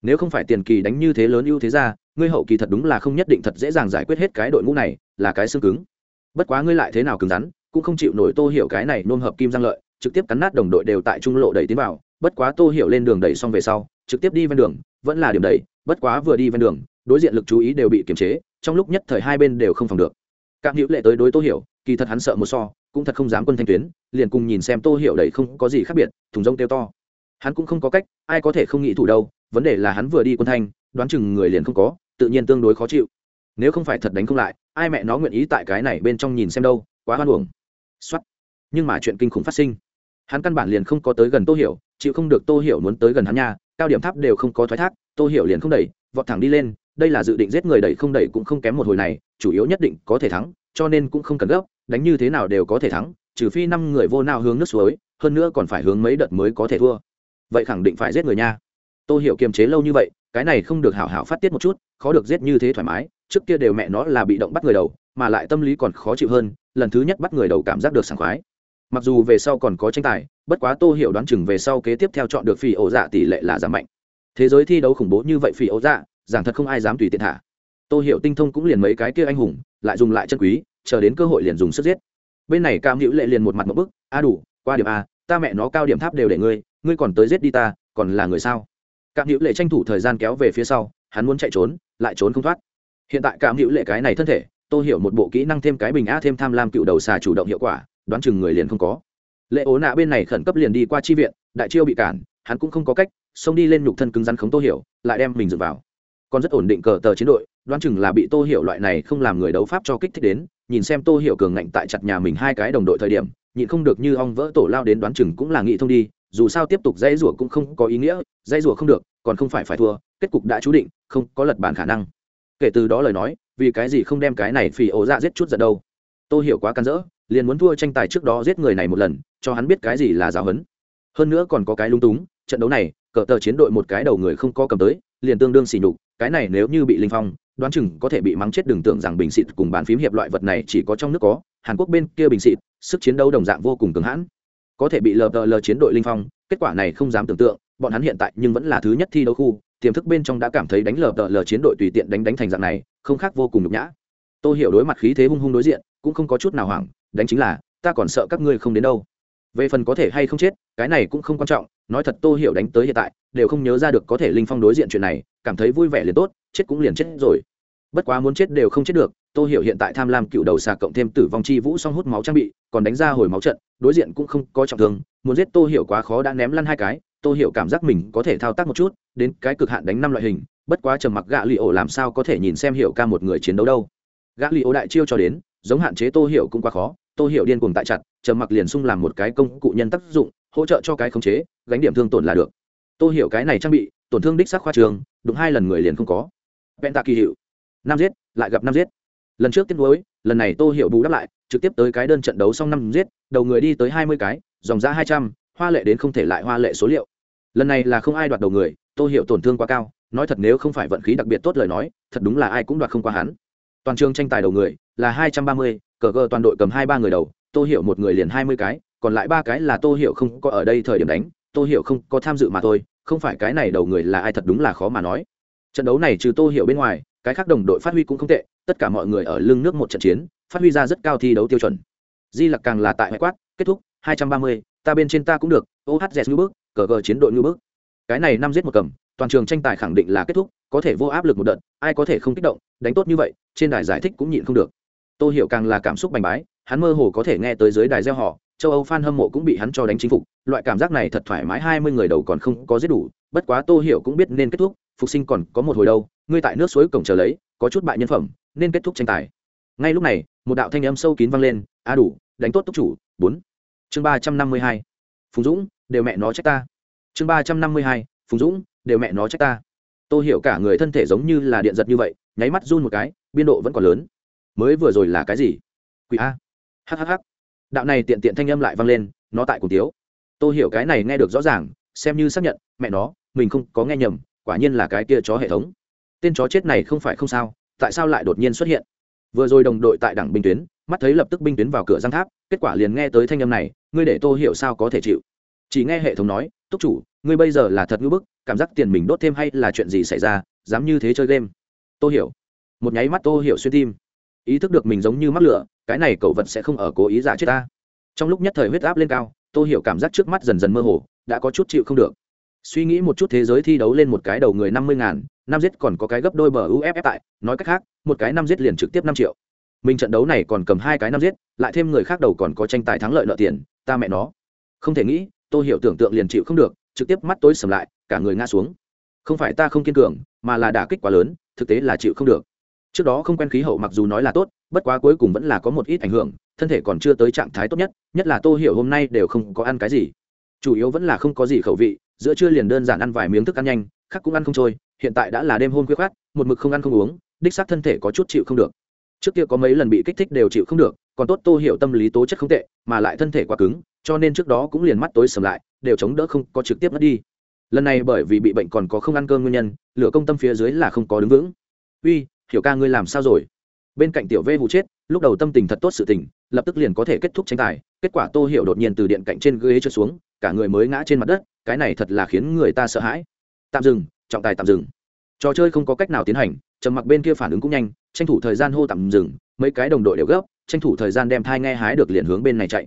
Nếu không phải tiền kỳ đánh như thế lớn ưu thế ra, ngươi hậu kỳ thật đúng là không nhất định thật dễ dàng giải quyết hết cái đội ngũ này, là cái xương cứng. Bất quá ngươi lại thế nào cứng rắn, cũng không chịu nổi tô hiểu cái này nôm hợp kim giang lợi, trực tiếp cắn nát đồng đội đều tại trung lộ đẩy tiến vào. Bất quá tô hiểu lên đường đẩy xong về sau, trực tiếp đi ven đường, vẫn là điểm đẩy bất quá vừa đi ven đường, đối diện lực chú ý đều bị kiềm chế, trong lúc nhất thời hai bên đều không phòng được. Các hữu lệ tới đối tô hiểu, kỳ thật hắn sợ một so, cũng thật không dám quân thanh tuyến, liền cùng nhìn xem tô hiểu đẩy không có gì khác biệt, thùng rông kêu to. Hắn cũng không có cách, ai có thể không nghĩ thủ đâu, vấn đề là hắn vừa đi quân thanh, đoán chừng người liền không có, tự nhiên tương đối khó chịu. Nếu không phải thật đánh không lại, ai mẹ nó nguyện ý tại cái này bên trong nhìn xem đâu, quá hoan hưởng xuất nhưng mà chuyện kinh khủng phát sinh. Hắn căn bản liền không có tới gần tô hiểu, chịu không được tô hiểu muốn tới gần hắn nha cao điểm tháp đều không có thoái thác, tô hiểu liền không đẩy, vọt thẳng đi lên, đây là dự định giết người đẩy không đẩy cũng không kém một hồi này, chủ yếu nhất định có thể thắng, cho nên cũng không cần gấp, đánh như thế nào đều có thể thắng, trừ phi năm người vô nào hướng nước suối, hơn nữa còn phải hướng mấy đợt mới có thể thua. Vậy khẳng định phải giết người nha. Tôi hiểu kiềm chế lâu như vậy, cái này không được hảo hảo phát tiết một chút, khó được giết như thế thoải mái, trước kia đều mẹ nó là bị động bắt người đầu, mà lại tâm lý còn khó chịu hơn, lần thứ nhất bắt người đầu cảm giác được sảng khoái mặc dù về sau còn có tranh tài, bất quá tô hiểu đoán chừng về sau kế tiếp theo chọn được phi ổ dạ tỷ lệ là giảm mạnh. Thế giới thi đấu khủng bố như vậy phi ổ dạ giảng thật không ai dám tùy tiện thả. Tô hiểu tinh thông cũng liền mấy cái kia anh hùng, lại dùng lại chân quý, chờ đến cơ hội liền dùng sức giết. Bên này cam hữu lệ liền một mặt một bức, a đủ, qua điểm a, ta mẹ nó cao điểm tháp đều để ngươi ngươi còn tới giết đi ta, còn là người sao? Cam hữu lệ tranh thủ thời gian kéo về phía sau, hắn muốn chạy trốn, lại trốn không thoát. Hiện tại cam hữu lệ cái này thân thể, tô hiểu một bộ kỹ năng thêm cái bình a thêm tham lam cựu đầu xà chủ động hiệu quả đoán chừng người liền không có. Lệ ố nạ bên này khẩn cấp liền đi qua chi viện, đại chiêu bị cản, hắn cũng không có cách, xông đi lên nhục thân cứng rắn khống tô hiểu, lại đem mình dựa vào. Còn rất ổn định cờ tờ chiến đội, đoán chừng là bị tô hiểu loại này không làm người đấu pháp cho kích thích đến, nhìn xem tô hiểu cường ngạnh tại chặt nhà mình hai cái đồng đội thời điểm, nhịn không được như ong vỡ tổ lao đến đoán chừng cũng là nghị thông đi, dù sao tiếp tục dây rủa cũng không có ý nghĩa dây rủa không được, còn không phải phải thua, kết cục đã chú định, không có lật bản khả năng. Kể từ đó lời nói, vì cái gì không đem cái này phì ổ ra giết chút giật đâu? Tôi hiểu quá can dỡ liền muốn thua tranh tài trước đó giết người này một lần, cho hắn biết cái gì là giáo huấn. Hơn nữa còn có cái lung túng, trận đấu này, cờ tờ chiến đội một cái đầu người không có cầm tới, liền tương đương xỉ nhục, cái này nếu như bị linh phong, đoán chừng có thể bị mắng chết đừng tưởng rằng bình xịt cùng bàn phím hiệp loại vật này chỉ có trong nước có, hàn quốc bên kia bình xịt, sức chiến đấu đồng dạng vô cùng cứng hãn. Có thể bị lờ lờ chiến đội linh phong, kết quả này không dám tưởng tượng, bọn hắn hiện tại nhưng vẫn là thứ nhất thi đấu khu, tiềm thức bên trong đã cảm thấy đánh lờ lờ chiến đội tùy tiện đánh đánh thành dạng này, không khác vô cùng nhục nhã. Tôi hiểu đối mặt khí thế hung hung đối diện cũng không có chút nào hoảng, đánh chính là, ta còn sợ các ngươi không đến đâu. Về phần có thể hay không chết, cái này cũng không quan trọng, nói thật tô hiểu đánh tới hiện tại, đều không nhớ ra được có thể linh phong đối diện chuyện này, cảm thấy vui vẻ liền tốt, chết cũng liền chết rồi. Bất quá muốn chết đều không chết được, tô hiểu hiện tại tham lam cựu đầu xà cộng thêm tử vong chi vũ song hút máu trang bị, còn đánh ra hồi máu trận, đối diện cũng không có trọng thương, muốn giết tô hiểu quá khó đã ném lăn hai cái, tô hiểu cảm giác mình có thể thao tác một chút, đến cái cực hạn đánh năm loại hình, bất quá trầm mặc gạ li ổ làm sao có thể nhìn xem hiểu ca một người chiến đấu đâu. Gạ li ổ đại chiêu cho đến giống hạn chế tô hiểu cũng quá khó, tô hiểu điên cuồng tại chặt, trầm mặc liền sung làm một cái công cụ nhân tác dụng, hỗ trợ cho cái khống chế, gánh điểm thương tổn là được. Tô hiểu cái này trang bị, tổn thương đích xác khoa trường, đụng hai lần người liền không có. Vẹn tạ kỳ hiệu. Năm giết, lại gặp năm giết. Lần trước tiếp nối lần này tô hiểu bù đắp lại, trực tiếp tới cái đơn trận đấu xong năm giết, đầu người đi tới hai mươi cái, dòng ra hai trăm, hoa lệ đến không thể lại hoa lệ số liệu. Lần này là không ai đoạt đầu người, tô hiểu tổn thương quá cao, nói thật nếu không phải vận khí đặc biệt tốt lời nói, thật đúng là ai cũng đoạt không qua hắn. Toàn trường tranh tài đầu người là hai trăm ba mươi, cờ cờ toàn đội cầm hai ba người đầu, tô hiểu một người liền hai mươi cái, còn lại ba cái là tô hiểu không có ở đây thời điểm đánh, tô hiểu không có tham dự mà thôi, không phải cái này đầu người là ai thật đúng là khó mà nói. Trận đấu này trừ tô hiểu bên ngoài, cái khác đồng đội phát huy cũng không tệ, tất cả mọi người ở lưng nước một trận chiến, phát huy ra rất cao thi đấu tiêu chuẩn. Di lặc càng là tại ngoại quát, kết thúc, hai trăm ba mươi, ta bên trên ta cũng được ohz ngữ bước, cờ cờ chiến đội ngữ bước. Cái này năm giết một cầm, toàn trường tranh tài khẳng định là kết thúc, có thể vô áp lực một đợt, ai có thể không kích động, đánh tốt như vậy, trên đài giải thích cũng nhịn không được tôi hiểu càng là cảm xúc bành bái, hắn mơ hồ có thể nghe tới dưới đài gieo họ, châu âu f a n hâm mộ cũng bị hắn cho đánh chính phục, loại cảm giác này thật thoải mái, hai mươi người đầu còn không có giết đủ, bất quá tô hiểu cũng biết nên kết thúc, phục sinh còn có một hồi đâu, ngươi tại nước suối cổng chờ lấy, có chút bại nhân phẩm, nên kết thúc tranh tài. Ngay lúc này, một đạo thanh âm sâu kín vang lên, a đủ, đánh tốt túc chủ, bốn. Chương ba trăm năm mươi hai, phùng dũng, đều mẹ nó trách ta. Chương ba trăm năm mươi hai, phùng dũng, đều mẹ nó trách ta. Tôi hiểu cả người thân thể giống như là điện giật như vậy, nháy mắt run một cái, biên độ vẫn còn lớn mới vừa rồi là cái gì? Quỷ a. Hhh đạo này tiện tiện thanh âm lại vang lên, nó tại cùng tiếu tôi hiểu cái này nghe được rõ ràng, xem như xác nhận, mẹ nó, mình không có nghe nhầm, quả nhiên là cái kia chó hệ thống. Tên chó chết này không phải không sao, tại sao lại đột nhiên xuất hiện? Vừa rồi đồng đội tại đảng binh tuyến, mắt thấy lập tức binh tuyến vào cửa giang tháp, kết quả liền nghe tới thanh âm này, ngươi để tô hiểu sao có thể chịu? Chỉ nghe hệ thống nói, túc chủ, ngươi bây giờ là thật ngưỡng bức, cảm giác tiền mình đốt thêm hay là chuyện gì xảy ra, dám như thế chơi game? Tô hiểu. Một nháy mắt tô hiểu xuyên tim ý thức được mình giống như mắc lửa, cái này cậu vật sẽ không ở cố ý giả chết ta. Trong lúc nhất thời huyết áp lên cao, tô hiểu cảm giác trước mắt dần dần mơ hồ, đã có chút chịu không được. Suy nghĩ một chút thế giới thi đấu lên một cái đầu người năm mươi ngàn, năm giết còn có cái gấp đôi bờ uff tại, nói cách khác, một cái năm giết liền trực tiếp năm triệu. Mình trận đấu này còn cầm hai cái năm giết, lại thêm người khác đầu còn có tranh tài thắng lợi nợ tiền, ta mẹ nó. Không thể nghĩ tôi hiểu tưởng tượng liền chịu không được, trực tiếp mắt tối sầm lại, cả người ngã xuống. Không phải ta không kiên cường, mà là đả kích quá lớn, thực tế là chịu không được trước đó không quen khí hậu mặc dù nói là tốt, bất quá cuối cùng vẫn là có một ít ảnh hưởng, thân thể còn chưa tới trạng thái tốt nhất nhất là tô hiểu hôm nay đều không có ăn cái gì. Chủ yếu vẫn là không có gì khẩu vị, giữa trưa liền đơn giản ăn vài miếng thức ăn nhanh, khác cũng ăn không trôi, hiện tại đã là đêm hôm khuya khát một mực không ăn không uống, đích xác thân thể có chút chịu không được. Trước kia có mấy lần bị kích thích đều chịu không được, còn tốt tô hiểu tâm lý tố chất không tệ, mà lại thân thể quá cứng, cho nên trước đó cũng liền mắt tối sầm lại, đều chống đỡ không có trực tiếp mất đi. Lần này bởi vì bị bệnh còn có không ăn cơm nguyên nhân, lửa công tâm phía dưới là không có đứng vững. Uy hiểu ca, ngươi làm sao rồi? Bên cạnh tiểu vê hụ chết, lúc đầu tâm tình thật tốt sự tình, lập tức liền có thể kết thúc tranh tài, kết quả tô hiểu đột nhiên từ điện cạnh trên ghế trượt xuống, cả người mới ngã trên mặt đất, cái này thật là khiến người ta sợ hãi. Tạm dừng, trọng tài tạm dừng. Trò chơi không có cách nào tiến hành, trầm mặc bên kia phản ứng cũng nhanh, tranh thủ thời gian hô tạm dừng, mấy cái đồng đội đều gấp, tranh thủ thời gian đem thai nghe hái được liền hướng bên này chạy.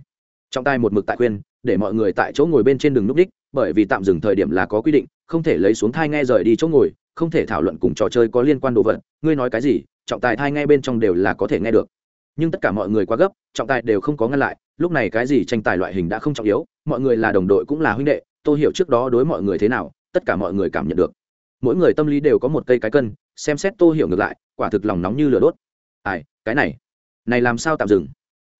Trọng tài một mực tại khuyên, để mọi người tại chỗ ngồi bên trên đường núp đích, bởi vì tạm dừng thời điểm là có quy định, không thể lấy xuống thai nghe rời đi chỗ ngồi, không thể thảo luận cùng trò chơi có liên quan đồ vật ngươi nói cái gì, trọng tài thai ngay bên trong đều là có thể nghe được. Nhưng tất cả mọi người quá gấp, trọng tài đều không có ngăn lại, lúc này cái gì tranh tài loại hình đã không trọng yếu, mọi người là đồng đội cũng là huynh đệ, tôi hiểu trước đó đối mọi người thế nào, tất cả mọi người cảm nhận được. Mỗi người tâm lý đều có một cây cái cân, xem xét tôi hiểu ngược lại, quả thực lòng nóng như lửa đốt. Ai, cái này này làm sao tạm dừng?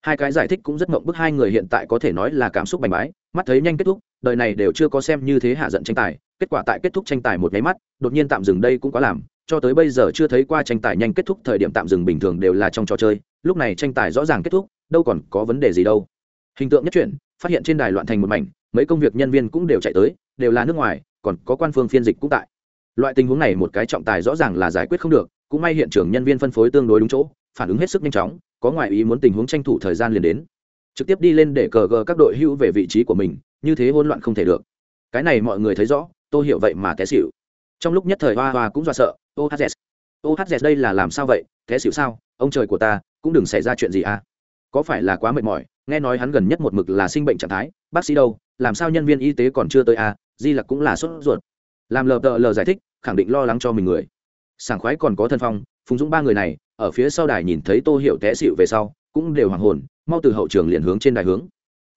Hai cái giải thích cũng rất mộng bức, hai người hiện tại có thể nói là cảm xúc bành bái, mắt thấy nhanh kết thúc, đời này đều chưa có xem như thế hạ giận tranh tài, kết quả tại kết thúc tranh tài một nháy mắt, đột nhiên tạm dừng đây cũng quá làm cho tới bây giờ chưa thấy qua tranh tài nhanh kết thúc thời điểm tạm dừng bình thường đều là trong trò chơi, lúc này tranh tài rõ ràng kết thúc, đâu còn có vấn đề gì đâu. Hình tượng nhất chuyển, phát hiện trên đài loạn thành một mảnh, mấy công việc nhân viên cũng đều chạy tới, đều là nước ngoài, còn có quan phương phiên dịch cũng tại. Loại tình huống này một cái trọng tài rõ ràng là giải quyết không được, cũng may hiện trường nhân viên phân phối tương đối đúng chỗ, phản ứng hết sức nhanh chóng, có ngoại ý muốn tình huống tranh thủ thời gian liền đến. Trực tiếp đi lên để cờ gờ các đội hữu về vị trí của mình, như thế hỗn loạn không thể được. Cái này mọi người thấy rõ, tôi hiểu vậy mà té xịu trong lúc nhất thời hoa hoa cũng do sợ ohz ohz đây là làm sao vậy? Thế xỉu sao? Ông trời của ta, cũng đừng xảy ra chuyện gì à? Có phải là quá mệt mỏi? Nghe nói hắn gần nhất một mực là sinh bệnh trạng thái, bác sĩ đâu? Làm sao nhân viên y tế còn chưa tới à? Di lặc cũng là sốt ruột. Làm lờ tờ lờ giải thích, khẳng định lo lắng cho mình người. Sảng khoái còn có thân phong, phùng dũng ba người này, ở phía sau đài nhìn thấy tô hiểu té xịu về sau, cũng đều hoàng hồn, mau từ hậu trường liền hướng trên đài hướng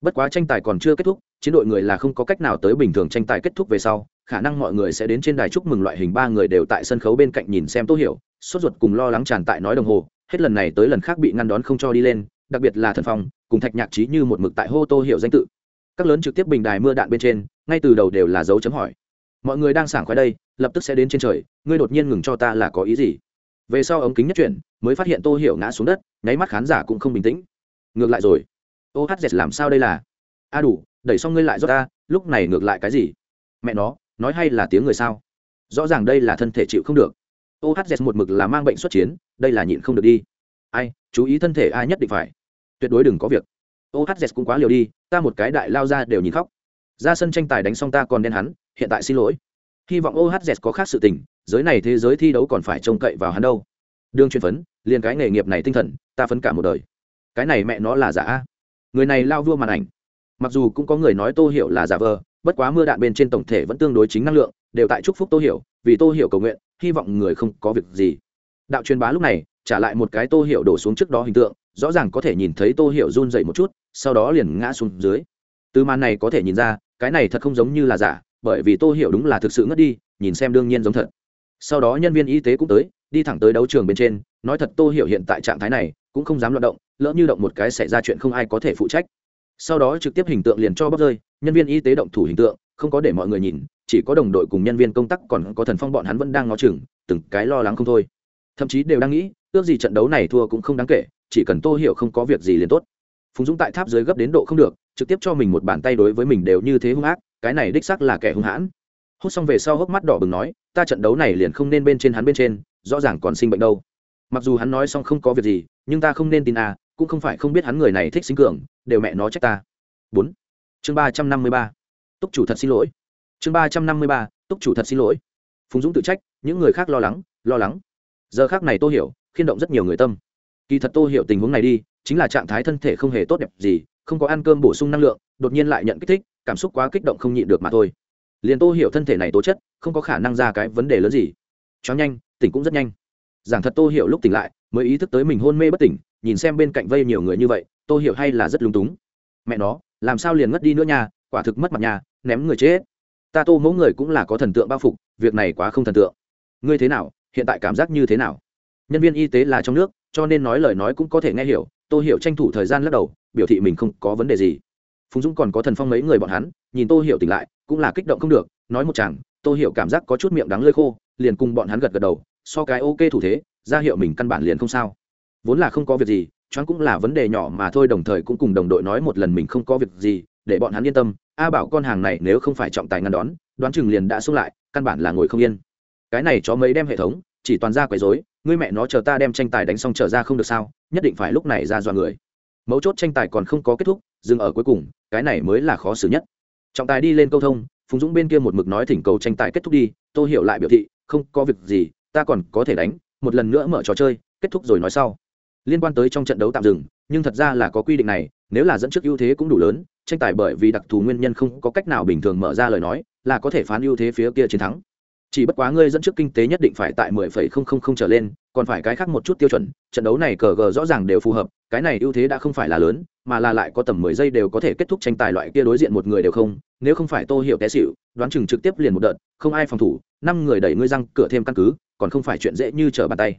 bất quá tranh tài còn chưa kết thúc, chiến đội người là không có cách nào tới bình thường tranh tài kết thúc về sau, khả năng mọi người sẽ đến trên đài chúc mừng loại hình ba người đều tại sân khấu bên cạnh nhìn xem tô hiểu, sốt ruột cùng lo lắng tràn tại nói đồng hồ, hết lần này tới lần khác bị ngăn đón không cho đi lên, đặc biệt là thần phong, cùng thạch nhạc trí như một mực tại hô tô hiểu danh tự. Các lớn trực tiếp bình đài mưa đạn bên trên, ngay từ đầu đều là dấu chấm hỏi. Mọi người đang sảng khoái đây, lập tức sẽ đến trên trời, ngươi đột nhiên ngừng cho ta là có ý gì? Về sau ống kính nhất chuyển, mới phát hiện tô hiểu ngã xuống đất, nháy mắt khán giả cũng không bình tĩnh. Ngược lại rồi ô hát làm sao đây là? A đủ, đẩy xong ngươi lại do ta, lúc này ngược lại cái gì? Mẹ nó, nói hay là tiếng người sao? Rõ ràng đây là thân thể chịu không được. Ô hát một mực là mang bệnh xuất chiến, đây là nhịn không được đi. Ai, chú ý thân thể ai nhất định phải. Tuyệt đối đừng có việc. Ô hát cũng quá liều đi, ta một cái đại lao ra đều nhìn khóc. Ra sân tranh tài đánh xong ta còn đen hắn, hiện tại xin lỗi. Hy vọng ohz có khác sự tình, giới này thế giới thi đấu còn phải trông cậy vào hắn đâu. Đương chuyên phấn, liền cái nghề nghiệp này tinh thần, ta phấn cả một đời. Cái này mẹ nó là giả người này lao vua màn ảnh. Mặc dù cũng có người nói tô hiểu là giả vờ, bất quá mưa đạn bên trên tổng thể vẫn tương đối chính năng lượng, đều tại chúc phúc tô hiểu, vì tô hiểu cầu nguyện, hy vọng người không có việc gì. Đạo truyền bá lúc này, trả lại một cái tô hiểu đổ xuống trước đó hình tượng, rõ ràng có thể nhìn thấy tô hiểu run dậy một chút, sau đó liền ngã xuống dưới. Từ màn này có thể nhìn ra, cái này thật không giống như là giả, bởi vì tô hiểu đúng là thực sự ngất đi, nhìn xem đương nhiên giống thật. Sau đó nhân viên y tế cũng tới, đi thẳng tới đấu trường bên trên, nói thật tô hiểu hiện tại trạng thái này, cũng không dám loạt động lỡ như động một cái xảy ra chuyện không ai có thể phụ trách. Sau đó trực tiếp hình tượng liền cho bóc rơi, nhân viên y tế động thủ hình tượng, không có để mọi người nhìn, chỉ có đồng đội cùng nhân viên công tác còn có thần phong bọn hắn vẫn đang ngó chừng, từng cái lo lắng không thôi. Thậm chí đều đang nghĩ, ước gì trận đấu này thua cũng không đáng kể, chỉ cần tô hiểu không có việc gì liền tốt. Phùng dũng tại tháp dưới gấp đến độ không được, trực tiếp cho mình một bàn tay đối với mình đều như thế hung ác, cái này đích xác là kẻ hung hãn. Hút xong về sau hốc mắt đỏ bừng nói, ta trận đấu này liền không nên bên trên hắn bên trên, rõ ràng còn sinh bệnh đâu. Mặc dù hắn nói xong không có việc gì, nhưng ta không nên tin à cũng không phải không biết hắn người này thích sinh cường, đều mẹ nó trách ta. Bốn. Chương ba trăm năm mươi ba. Túc chủ thật xin lỗi. Chương ba trăm năm mươi ba, túc chủ thật xin lỗi. Phùng dũng tự trách, những người khác lo lắng lo lắng. Giờ khác này tôi hiểu, khiên động rất nhiều người tâm. Kỳ thật tôi hiểu tình huống này đi, chính là trạng thái thân thể không hề tốt đẹp gì, không có ăn cơm bổ sung năng lượng, đột nhiên lại nhận kích thích, cảm xúc quá kích động không nhịn được mà thôi. Liền tô hiểu thân thể này tố chất, không có khả năng ra cái vấn đề lớn gì. Chóng nhanh, tỉnh cũng rất nhanh. Giảng thật tô hiểu lúc tỉnh lại, mới ý thức tới mình hôn mê bất tỉnh nhìn xem bên cạnh vây nhiều người như vậy tôi hiểu hay là rất lung túng. Mẹ nó, làm sao liền ngất đi nữa nha, quả thực mất mặt nhà ném người chết. Ta tô mẫu người cũng là có thần tượng bao phục, việc này quá không thần tượng. Ngươi thế nào, hiện tại cảm giác như thế nào? Nhân viên y tế là trong nước, cho nên nói lời nói cũng có thể nghe hiểu, tô hiểu tranh thủ thời gian lắc đầu, biểu thị mình không có vấn đề gì. Phùng dũng còn có thần phong mấy người bọn hắn, nhìn tô hiểu tỉnh lại, cũng là kích động không được, nói một chàng, tô hiểu cảm giác có chút miệng đắng lơi khô, liền cùng bọn hắn gật gật đầu, so cái ok thủ thế, ra hiệu mình căn bản liền không sao vốn là không có việc gì, choáng cũng là vấn đề nhỏ mà thôi, đồng thời cũng cùng đồng đội nói một lần mình không có việc gì, để bọn hắn yên tâm. A bảo con hàng này nếu không phải trọng tài ngăn đón, đoán chừng liền đã xông lại, căn bản là ngồi không yên. Cái này chó mấy đem hệ thống, chỉ toàn ra quấy rối, ngươi mẹ nó chờ ta đem tranh tài đánh xong trở ra không được sao, nhất định phải lúc này ra dọa người. Mấu chốt tranh tài còn không có kết thúc, dừng ở cuối cùng, cái này mới là khó xử nhất. Trọng tài đi lên câu thông, phùng dũng bên kia một mực nói thỉnh cầu tranh tài kết thúc đi, tôi hiểu lại biểu thị, không có việc gì, ta còn có thể đánh, một lần nữa mở trò chơi, kết thúc rồi nói sau liên quan tới trong trận đấu tạm dừng, nhưng thật ra là có quy định này, nếu là dẫn trước ưu thế cũng đủ lớn, tranh tài bởi vì đặc thù nguyên nhân không có cách nào bình thường mở ra lời nói, là có thể phán ưu thế phía kia chiến thắng. Chỉ bất quá ngươi dẫn trước kinh tế nhất định phải tại mười phẩy không không không trở lên, còn phải cái khác một chút tiêu chuẩn, trận đấu này cờ gờ rõ ràng đều phù hợp, cái này ưu thế đã không phải là lớn, mà là lại có tầm mười giây đều có thể kết thúc tranh tài loại kia đối diện một người đều không, nếu không phải tô hiểu té xỉu, đoán chừng trực tiếp liền một đợt, không ai phòng thủ, năm người đẩy ngươi răng, cửa thêm căn cứ, còn không phải chuyện dễ như trở bàn tay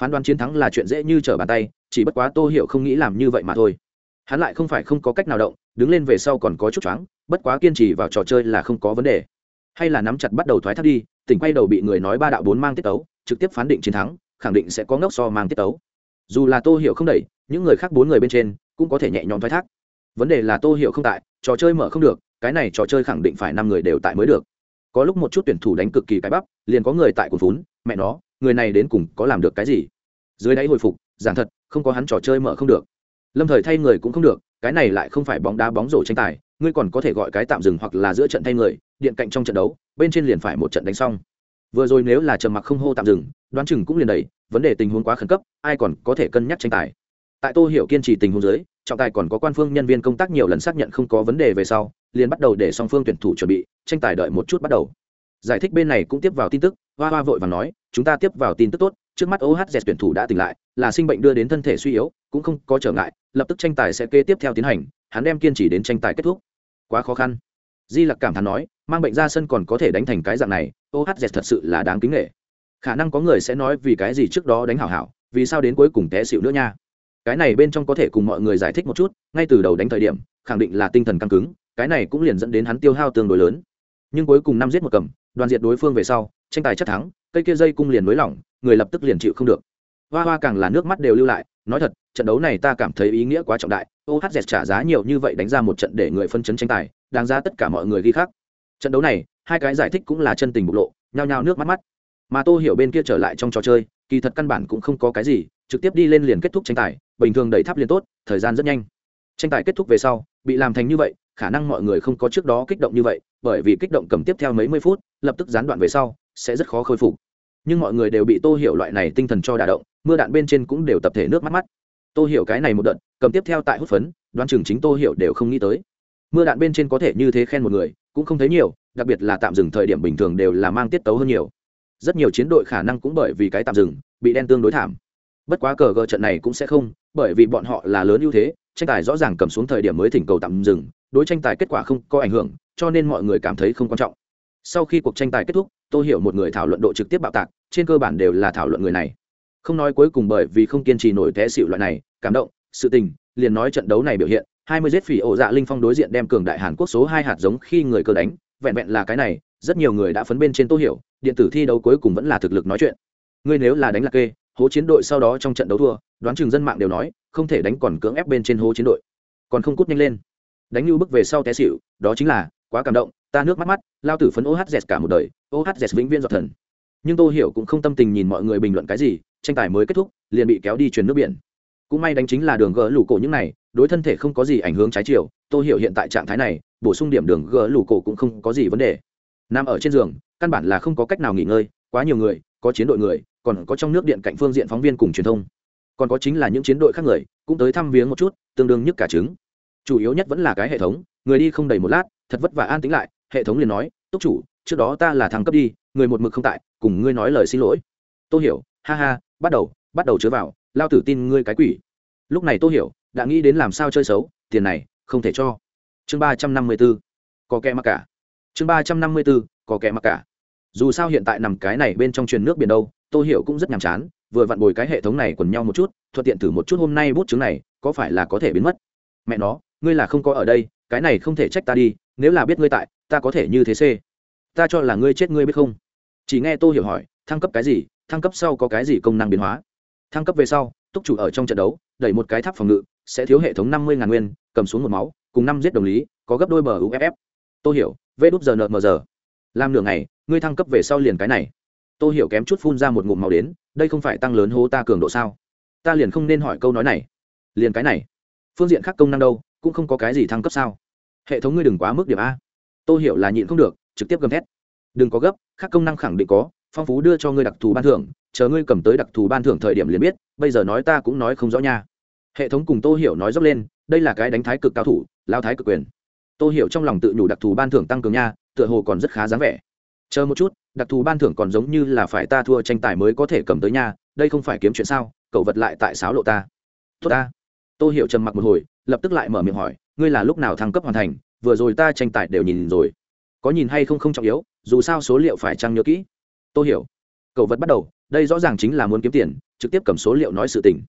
phán đoán chiến thắng là chuyện dễ như trở bàn tay, chỉ bất quá tô hiểu không nghĩ làm như vậy mà thôi. Hắn lại không phải không có cách nào động, đứng lên về sau còn có chút choáng, bất quá kiên trì vào trò chơi là không có vấn đề. Hay là nắm chặt bắt đầu thoái thác đi, tỉnh quay đầu bị người nói ba đạo bốn mang tiết tấu, trực tiếp phán định chiến thắng, khẳng định sẽ có ngốc so mang tiết tấu. Dù là tô hiểu không đẩy, những người khác bốn người bên trên cũng có thể nhẹ nhõm thoái thác. Vấn đề là tô hiểu không tại, trò chơi mở không được, cái này trò chơi khẳng định phải năm người đều tại mới được. Có lúc một chút tuyển thủ đánh cực kỳ cái bắp, liền có người tại cuốn vốn mẹ nó người này đến cùng có làm được cái gì? Dưới đáy hồi phục, giảng thật, không có hắn trò chơi mở không được. Lâm thời thay người cũng không được, cái này lại không phải bóng đá bóng rổ tranh tài, ngươi còn có thể gọi cái tạm dừng hoặc là giữa trận thay người, điện cạnh trong trận đấu, bên trên liền phải một trận đánh xong. Vừa rồi nếu là trầm mặc không hô tạm dừng, đoán chừng cũng liền đầy vấn đề tình huống quá khẩn cấp, ai còn có thể cân nhắc tranh tài. Tại tô hiểu kiên trì tình huống dưới, trọng tài còn có quan phương nhân viên công tác nhiều lần xác nhận không có vấn đề về sau, liền bắt đầu để song phương tuyển thủ chuẩn bị, tranh tài đợi một chút bắt đầu giải thích bên này cũng tiếp vào tin tức, hoa hoa vội và nói, chúng ta tiếp vào tin tức tốt, trước mắt ohz tuyển thủ đã tỉnh lại, là sinh bệnh đưa đến thân thể suy yếu, cũng không có trở ngại, lập tức tranh tài sẽ kế tiếp theo tiến hành, hắn đem kiên trì đến tranh tài kết thúc. Quá khó khăn. Di lặc cảm thán nói, mang bệnh ra sân còn có thể đánh thành cái dạng này ohz thật sự là đáng kính nghệ khả năng có người sẽ nói vì cái gì trước đó đánh hảo hảo, vì sao đến cuối cùng té xịu nữa nha. Cái này bên trong có thể cùng mọi người giải thích một chút, ngay từ đầu đánh thời điểm, khẳng định là tinh thần căng cứng, cái này cũng liền dẫn đến hắn tiêu hao tương đối lớn nhưng cuối cùng năm giết một cầm, đoàn diệt đối phương về sau, tranh tài chắc thắng, cây kia dây cung liền nới lỏng, người lập tức liền chịu không được. Hoa hoa càng là nước mắt đều lưu lại, nói thật, trận đấu này ta cảm thấy ý nghĩa quá trọng đại ohz trả giá nhiều như vậy đánh ra một trận để người phân chấn tranh tài, đáng ra tất cả mọi người ghi khác trận đấu này, hai cái giải thích cũng là chân tình bộc lộ, nhao nhao nước mắt mắt. Mà tô hiểu bên kia trở lại trong trò chơi, kỳ thật căn bản cũng không có cái gì, trực tiếp đi lên liền kết thúc tranh tài, bình thường đẩy tháp liền tốt, thời gian rất nhanh. Tranh tài kết thúc về sau, bị làm thành như vậy, khả năng mọi người không có trước đó kích động như vậy bởi vì kích động cầm tiếp theo mấy mươi phút, lập tức gián đoạn về sau, sẽ rất khó khôi phục. Nhưng mọi người đều bị tô hiểu loại này tinh thần cho đả động, mưa đạn bên trên cũng đều tập thể nước mắt mắt. Tô hiểu cái này một đợt, cầm tiếp theo tại hút phấn, đoán chừng chính tô hiểu đều không nghĩ tới. Mưa đạn bên trên có thể như thế khen một người, cũng không thấy nhiều, đặc biệt là tạm dừng thời điểm bình thường đều là mang tiết tấu hơn nhiều. Rất nhiều chiến đội khả năng cũng bởi vì cái tạm dừng, bị đen tương đối thảm. Bất quá cờ gờ trận này cũng sẽ không, bởi vì bọn họ là lớn ưu thế, tranh tài rõ ràng cầm xuống thời điểm mới thỉnh cầu tạm dừng, đối tranh tài kết quả không có ảnh hưởng cho nên mọi người cảm thấy không quan trọng. Sau khi cuộc tranh tài kết thúc tôi hiểu một người thảo luận độ trực tiếp bạo tạc, trên cơ bản đều là thảo luận người này. Không nói cuối cùng bởi vì không kiên trì nổi té xịu loại này, cảm động, sự tình, liền nói trận đấu này biểu hiện, hai mươi giết phỉ ổ dạ linh phong đối diện đem cường đại hàn quốc số hai hạt giống khi người cơ đánh, vẹn vẹn là cái này, rất nhiều người đã phấn bên trên tô hiểu, điện tử thi đấu cuối cùng vẫn là thực lực nói chuyện. Ngươi nếu là đánh lạc kê, hố chiến đội sau đó trong trận đấu thua, đoán chừng dân mạng đều nói, không thể đánh còn cưỡng ép bên trên hố chiến đội. Còn không cút nhanh lên. Đánh như bước về sau té xịu đó chính là quá cảm động, ta nước mắt mắt, lao tử phấn ohz cả một đời ohz vĩnh viên giọt thần. Nhưng tô hiểu cũng không tâm tình nhìn mọi người bình luận cái gì, tranh tài mới kết thúc, liền bị kéo đi chuyển nước biển. Cũng may đánh chính là đường gỡ lủ cổ những này, đối thân thể không có gì ảnh hưởng trái chiều, tô hiểu hiện tại trạng thái này, bổ sung điểm đường gỡ lủ cổ cũng không có gì vấn đề. Nằm ở trên giường, căn bản là không có cách nào nghỉ ngơi, quá nhiều người, có chiến đội người, còn có trong nước điện cạnh phương diện phóng viên cùng truyền thông. Còn có chính là những chiến đội khác người, cũng tới thăm viếng một chút, tương đương nhất cả trứng. Chủ yếu nhất vẫn là cái hệ thống, người đi không đầy một lát thật vất vả an tính lại, hệ thống liền nói, túc chủ, trước đó ta là thằng cấp đi, người một mực không tại, cùng ngươi nói lời xin lỗi. Tôi hiểu, ha ha, bắt đầu bắt đầu chứa vào, lao tử tin ngươi cái quỷ. Lúc này tôi hiểu đã nghĩ đến làm sao chơi xấu, tiền này, không thể cho. Chương ba trăm năm mươi b ố có kẻ mặc cả. Chương ba trăm năm mươi b ố có kẻ mặc cả. Dù sao hiện tại nằm cái này bên trong truyền nước biển đâu tôi hiểu cũng rất nhàm chán, vừa vặn bồi cái hệ thống này quần nhau một chút, thuận tiện thử một chút hôm nay bút chứng này, có phải là có thể biến mất? Mẹ nó, ngươi là không có ở đây, cái này không thể trách ta đi nếu là biết ngươi tại, ta có thể như thế c ta cho là ngươi chết ngươi biết không? Chỉ nghe tô hiểu hỏi, thăng cấp cái gì, thăng cấp sau có cái gì công năng biến hóa? Thăng cấp về sau, túc chủ ở trong trận đấu, đẩy một cái tháp phòng ngự, sẽ thiếu hệ thống năm mươi ngàn nguyên, cầm xuống một máu, cùng năm giết đồng lý, có gấp đôi bờ uff tôi hiểu, vê đúp giờ nợ mờ giờ. Làm nửa ngày, ngươi thăng cấp về sau liền cái này. Tôi hiểu kém chút phun ra một ngụm màu đến, đây không phải tăng lớn hố ta cường độ sao? Ta liền không nên hỏi câu nói này. Liền cái này. Phương diện khác công năng đâu, cũng không có cái gì thăng cấp sao? Hệ thống ngươi đừng quá mức điểm a. Tôi hiểu là nhịn không được, trực tiếp gầm thét. Đừng có gấp các công năng khẳng định có, phong phú đưa cho ngươi đặc thù ban thưởng, chờ ngươi cầm tới đặc thù ban thưởng thời điểm liền biết, bây giờ nói ta cũng nói không rõ nha. Hệ thống cùng tô hiểu nói dốc lên, đây là cái đánh thái cực cao thủ, lao thái cực quyền. Tô hiểu trong lòng tự nhủ đặc thù ban thưởng tăng cường nha, tựa hồ còn rất khá dáng vẻ. Chờ một chút, đặc thù ban thưởng còn giống như là phải ta thua tranh tài mới có thể cầm tới nha. đây không phải kiếm chuyện sao, cậu vật lại tại sáo lộ ta. Tốt ta. Tôi hiểu trầm mặc một hồi, lập tức lại mở miệng hỏi ngươi là lúc nào thăng cấp hoàn thành, vừa rồi ta tranh tài đều nhìn rồi. Có nhìn hay không không trọng yếu, dù sao số liệu phải trăng nhớ kỹ. Tôi hiểu. Cậu vật bắt đầu, đây rõ ràng chính là muốn kiếm tiền, trực tiếp cầm số liệu nói sự tình.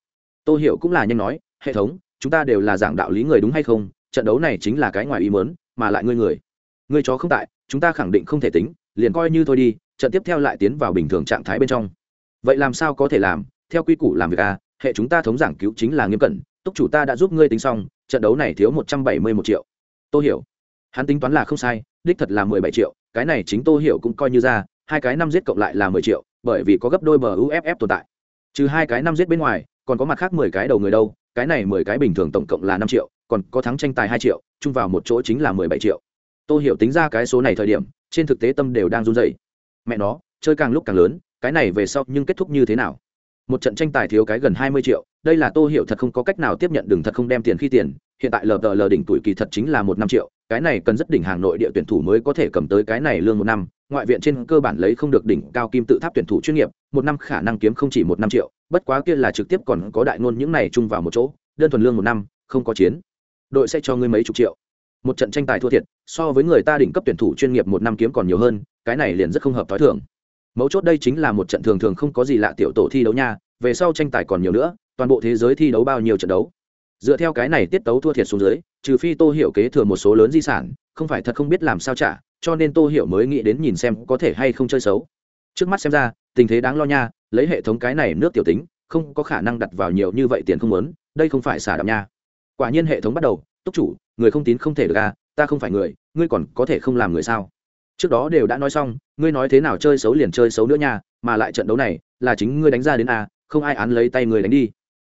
Tôi hiểu cũng là nhanh nói, hệ thống, chúng ta đều là giảng đạo lý người đúng hay không, trận đấu này chính là cái ngoài ý mớn mà lại ngươi người. Ngươi chó không tại, chúng ta khẳng định không thể tính, liền coi như thôi đi, trận tiếp theo lại tiến vào bình thường trạng thái bên trong. Vậy làm sao có thể làm? Theo quy củ làm việc à hệ chúng ta thống giảng cứu chính là nghiêm cẩn túc chủ ta đã giúp ngươi tính xong, trận đấu này thiếu một trăm bảy mươi một triệu. Tôi hiểu. Hắn tính toán là không sai, đích thật là mười bảy triệu, cái này chính tôi hiểu cũng coi như ra, hai cái năm giết cộng lại là mười triệu, bởi vì có gấp đôi bờ uff tồn tại. Trừ hai cái năm giết bên ngoài, còn có mặt khác mười cái đầu người đâu, cái này mười cái bình thường tổng cộng là năm triệu, còn có thắng tranh tài hai triệu, chung vào một chỗ chính là mười bảy triệu. Tôi hiểu tính ra cái số này thời điểm, trên thực tế tâm đều đang run dày mẹ nó, chơi càng lúc càng lớn, cái này về sau nhưng kết thúc như thế nào? Một trận tranh tài thiếu cái gần hai mươi triệu đây là tô hiểu thật không có cách nào tiếp nhận đừng thật không đem tiền khi tiền, hiện tại lờ đờ lờ đỉnh tuổi kỳ thật chính là một năm triệu, cái này cần rất đỉnh hàng nội địa tuyển thủ mới có thể cầm tới cái này lương một năm, ngoại viện trên cơ bản lấy không được đỉnh cao kim tự tháp tuyển thủ chuyên nghiệp, một năm khả năng kiếm không chỉ một năm triệu, bất quá kia là trực tiếp còn có đại ngôn những này chung vào một chỗ, đơn thuần lương một năm, không có chiến. Đội sẽ cho ngươi mấy chục triệu. Một trận tranh tài thua thiệt, so với người ta đỉnh cấp tuyển thủ chuyên nghiệp một năm kiếm còn nhiều hơn, cái này liền rất không hợp t h o i thường. Mấu chốt đây chính là một trận thường thường không có gì lạ tiểu tổ thi đấu nha, về sau tranh tài còn nhiều nữa toàn bộ thế giới thi đấu bao nhiêu trận đấu. Dựa theo cái này tiết tấu thua thiệt xuống dưới, trừ phi tô hiểu kế thừa một số lớn di sản, không phải thật không biết làm sao trả cho nên tô hiểu mới nghĩ đến nhìn xem có thể hay không chơi xấu. Trước mắt xem ra, tình thế đáng lo nha, lấy hệ thống cái này nước tiểu tính, không có khả năng đặt vào nhiều như vậy tiền không lớn đây không phải xả đạm nha. Quả nhiên hệ thống bắt đầu, túc chủ, người không tín không thể được à ta không phải người, ngươi còn có thể không làm người sao? Trước đó đều đã nói xong, ngươi nói thế nào chơi xấu liền chơi xấu nữa nha, mà lại trận đấu này là chính ngươi đánh ra đến a không ai án lấy tay người đánh đi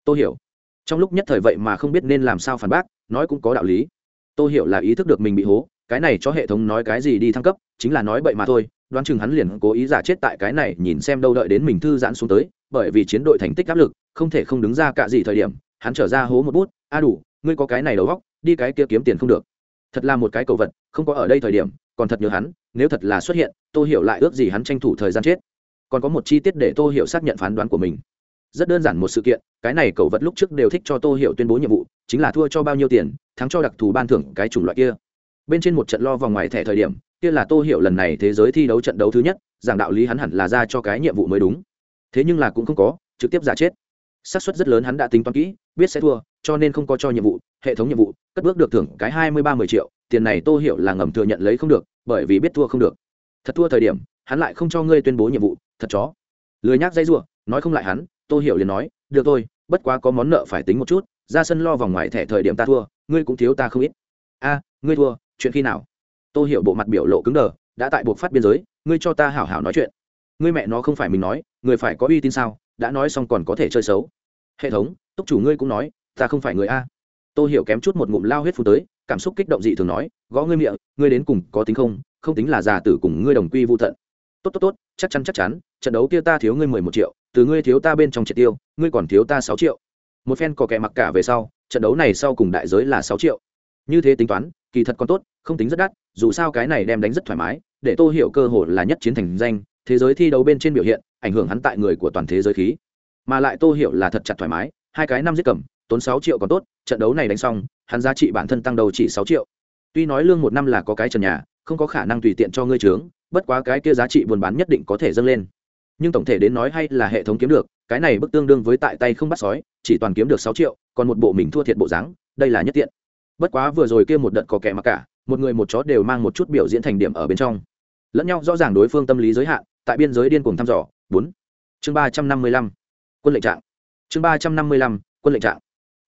tôi hiểu. Trong lúc nhất thời vậy mà không biết nên làm sao phản bác, nói cũng có đạo lý. Tôi hiểu là ý thức được mình bị hố, cái này cho hệ thống nói cái gì đi thăng cấp, chính là nói bậy mà thôi, đoán chừng hắn liền cố ý giả chết tại cái này, nhìn xem đâu đợi đến mình thư giãn xuống tới, bởi vì chiến đội thành tích áp lực, không thể không đứng ra cả gì thời điểm, hắn trở ra hố một bút, a đủ, ngươi có cái này đầu góc đi cái kia kiếm tiền không được. Thật là một cái cầu vật, không có ở đây thời điểm, còn thật nhớ hắn, nếu thật là xuất hiện tôi hiểu lại ước gì hắn tranh thủ thời gian chết. Còn có một chi tiết để tôi hiểu xác nhận phán đoán của mình rất đơn giản một sự kiện, cái này cậu vật lúc trước đều thích cho tô hiểu tuyên bố nhiệm vụ, chính là thua cho bao nhiêu tiền, thắng cho đặc thù ban thưởng cái chủng loại kia. Bên trên một trận lo vòng ngoài thẻ thời điểm, kia là tô hiểu lần này thế giới thi đấu trận đấu thứ nhất, giảng đạo lý hắn hẳn là ra cho cái nhiệm vụ mới đúng. Thế nhưng là cũng không có, trực tiếp giả chết. Xác suất rất lớn hắn đã tính toán kỹ, biết sẽ thua, cho nên không có cho nhiệm vụ, hệ thống nhiệm vụ, cất bước được thưởng cái hai mươi ba mươi triệu, tiền này tô hiểu là ngầm thừa nhận lấy không được, bởi vì biết thua không được. Thật thua thời điểm, hắn lại không cho ngươi tuyên bố nhiệm vụ, thật chó. Lười nhác dây r nói không lại hắn tô hiểu liền nói, được thôi, bất quá có món nợ phải tính một chút, ra sân lo vòng ngoài thẻ thời điểm ta thua, ngươi cũng thiếu ta không ít. A, ngươi thua, chuyện khi nào? Tô hiểu bộ mặt biểu lộ cứng đờ, đã tại buộc phát biên giới, ngươi cho ta hảo hảo nói chuyện. Ngươi mẹ nó không phải mình nói, người phải có uy tín sao, đã nói xong còn có thể chơi xấu. Hệ thống, túc chủ ngươi cũng nói, ta không phải người a. Tôi hiểu kém chút một ngụm lao huyết phù tới, cảm xúc kích động dị thường nói, gõ ngươi miệng, ngươi đến cùng có tính không? Không tính là già tử cùng ngươi đồng quy vô tận. Tốt tốt tốt, chắc chắn chắc chắn trận đấu kia ta thiếu ngươi mười một triệu, từ ngươi thiếu ta bên trong triệt tiêu, ngươi còn thiếu ta sáu triệu. Một phen có kẻ mặc cả về sau, trận đấu này sau cùng đại giới là sáu triệu. Như thế tính toán, kỳ thật còn tốt, không tính rất đắt, dù sao cái này đem đánh rất thoải mái, để tô hiểu cơ hội là nhất chiến thành danh, thế giới thi đấu bên trên biểu hiện, ảnh hưởng hắn tại người của toàn thế giới khí. Mà lại tô hiểu là thật chặt thoải mái, hai cái năm giết cầm, tốn sáu triệu còn tốt, trận đấu này đánh xong, hắn giá trị bản thân tăng đầu chỉ sáu triệu. Tuy nói lương một năm là có cái trần nhà, không có khả năng tùy tiện cho ngươi trướng bất quá cái kia giá trị buôn bán nhất định có thể dâng lên nhưng tổng thể đến nói hay là hệ thống kiếm được, cái này bức tương đương với tại tay không bắt sói, chỉ toàn kiếm được sáu triệu, còn một bộ mình thua thiệt bộ dáng, đây là nhất tiện. Bất quá vừa rồi kia một đợt có kẻ mặc cả, một người một chó đều mang một chút biểu diễn thành điểm ở bên trong. Lẫn nhau rõ ràng đối phương tâm lý giới hạn, tại biên giới điên cuồng thăm dò, bốn. Chương ba trăm năm mươi lăm, quân lệnh trạng. Chương ba trăm năm mươi lăm, quân lệnh trạng.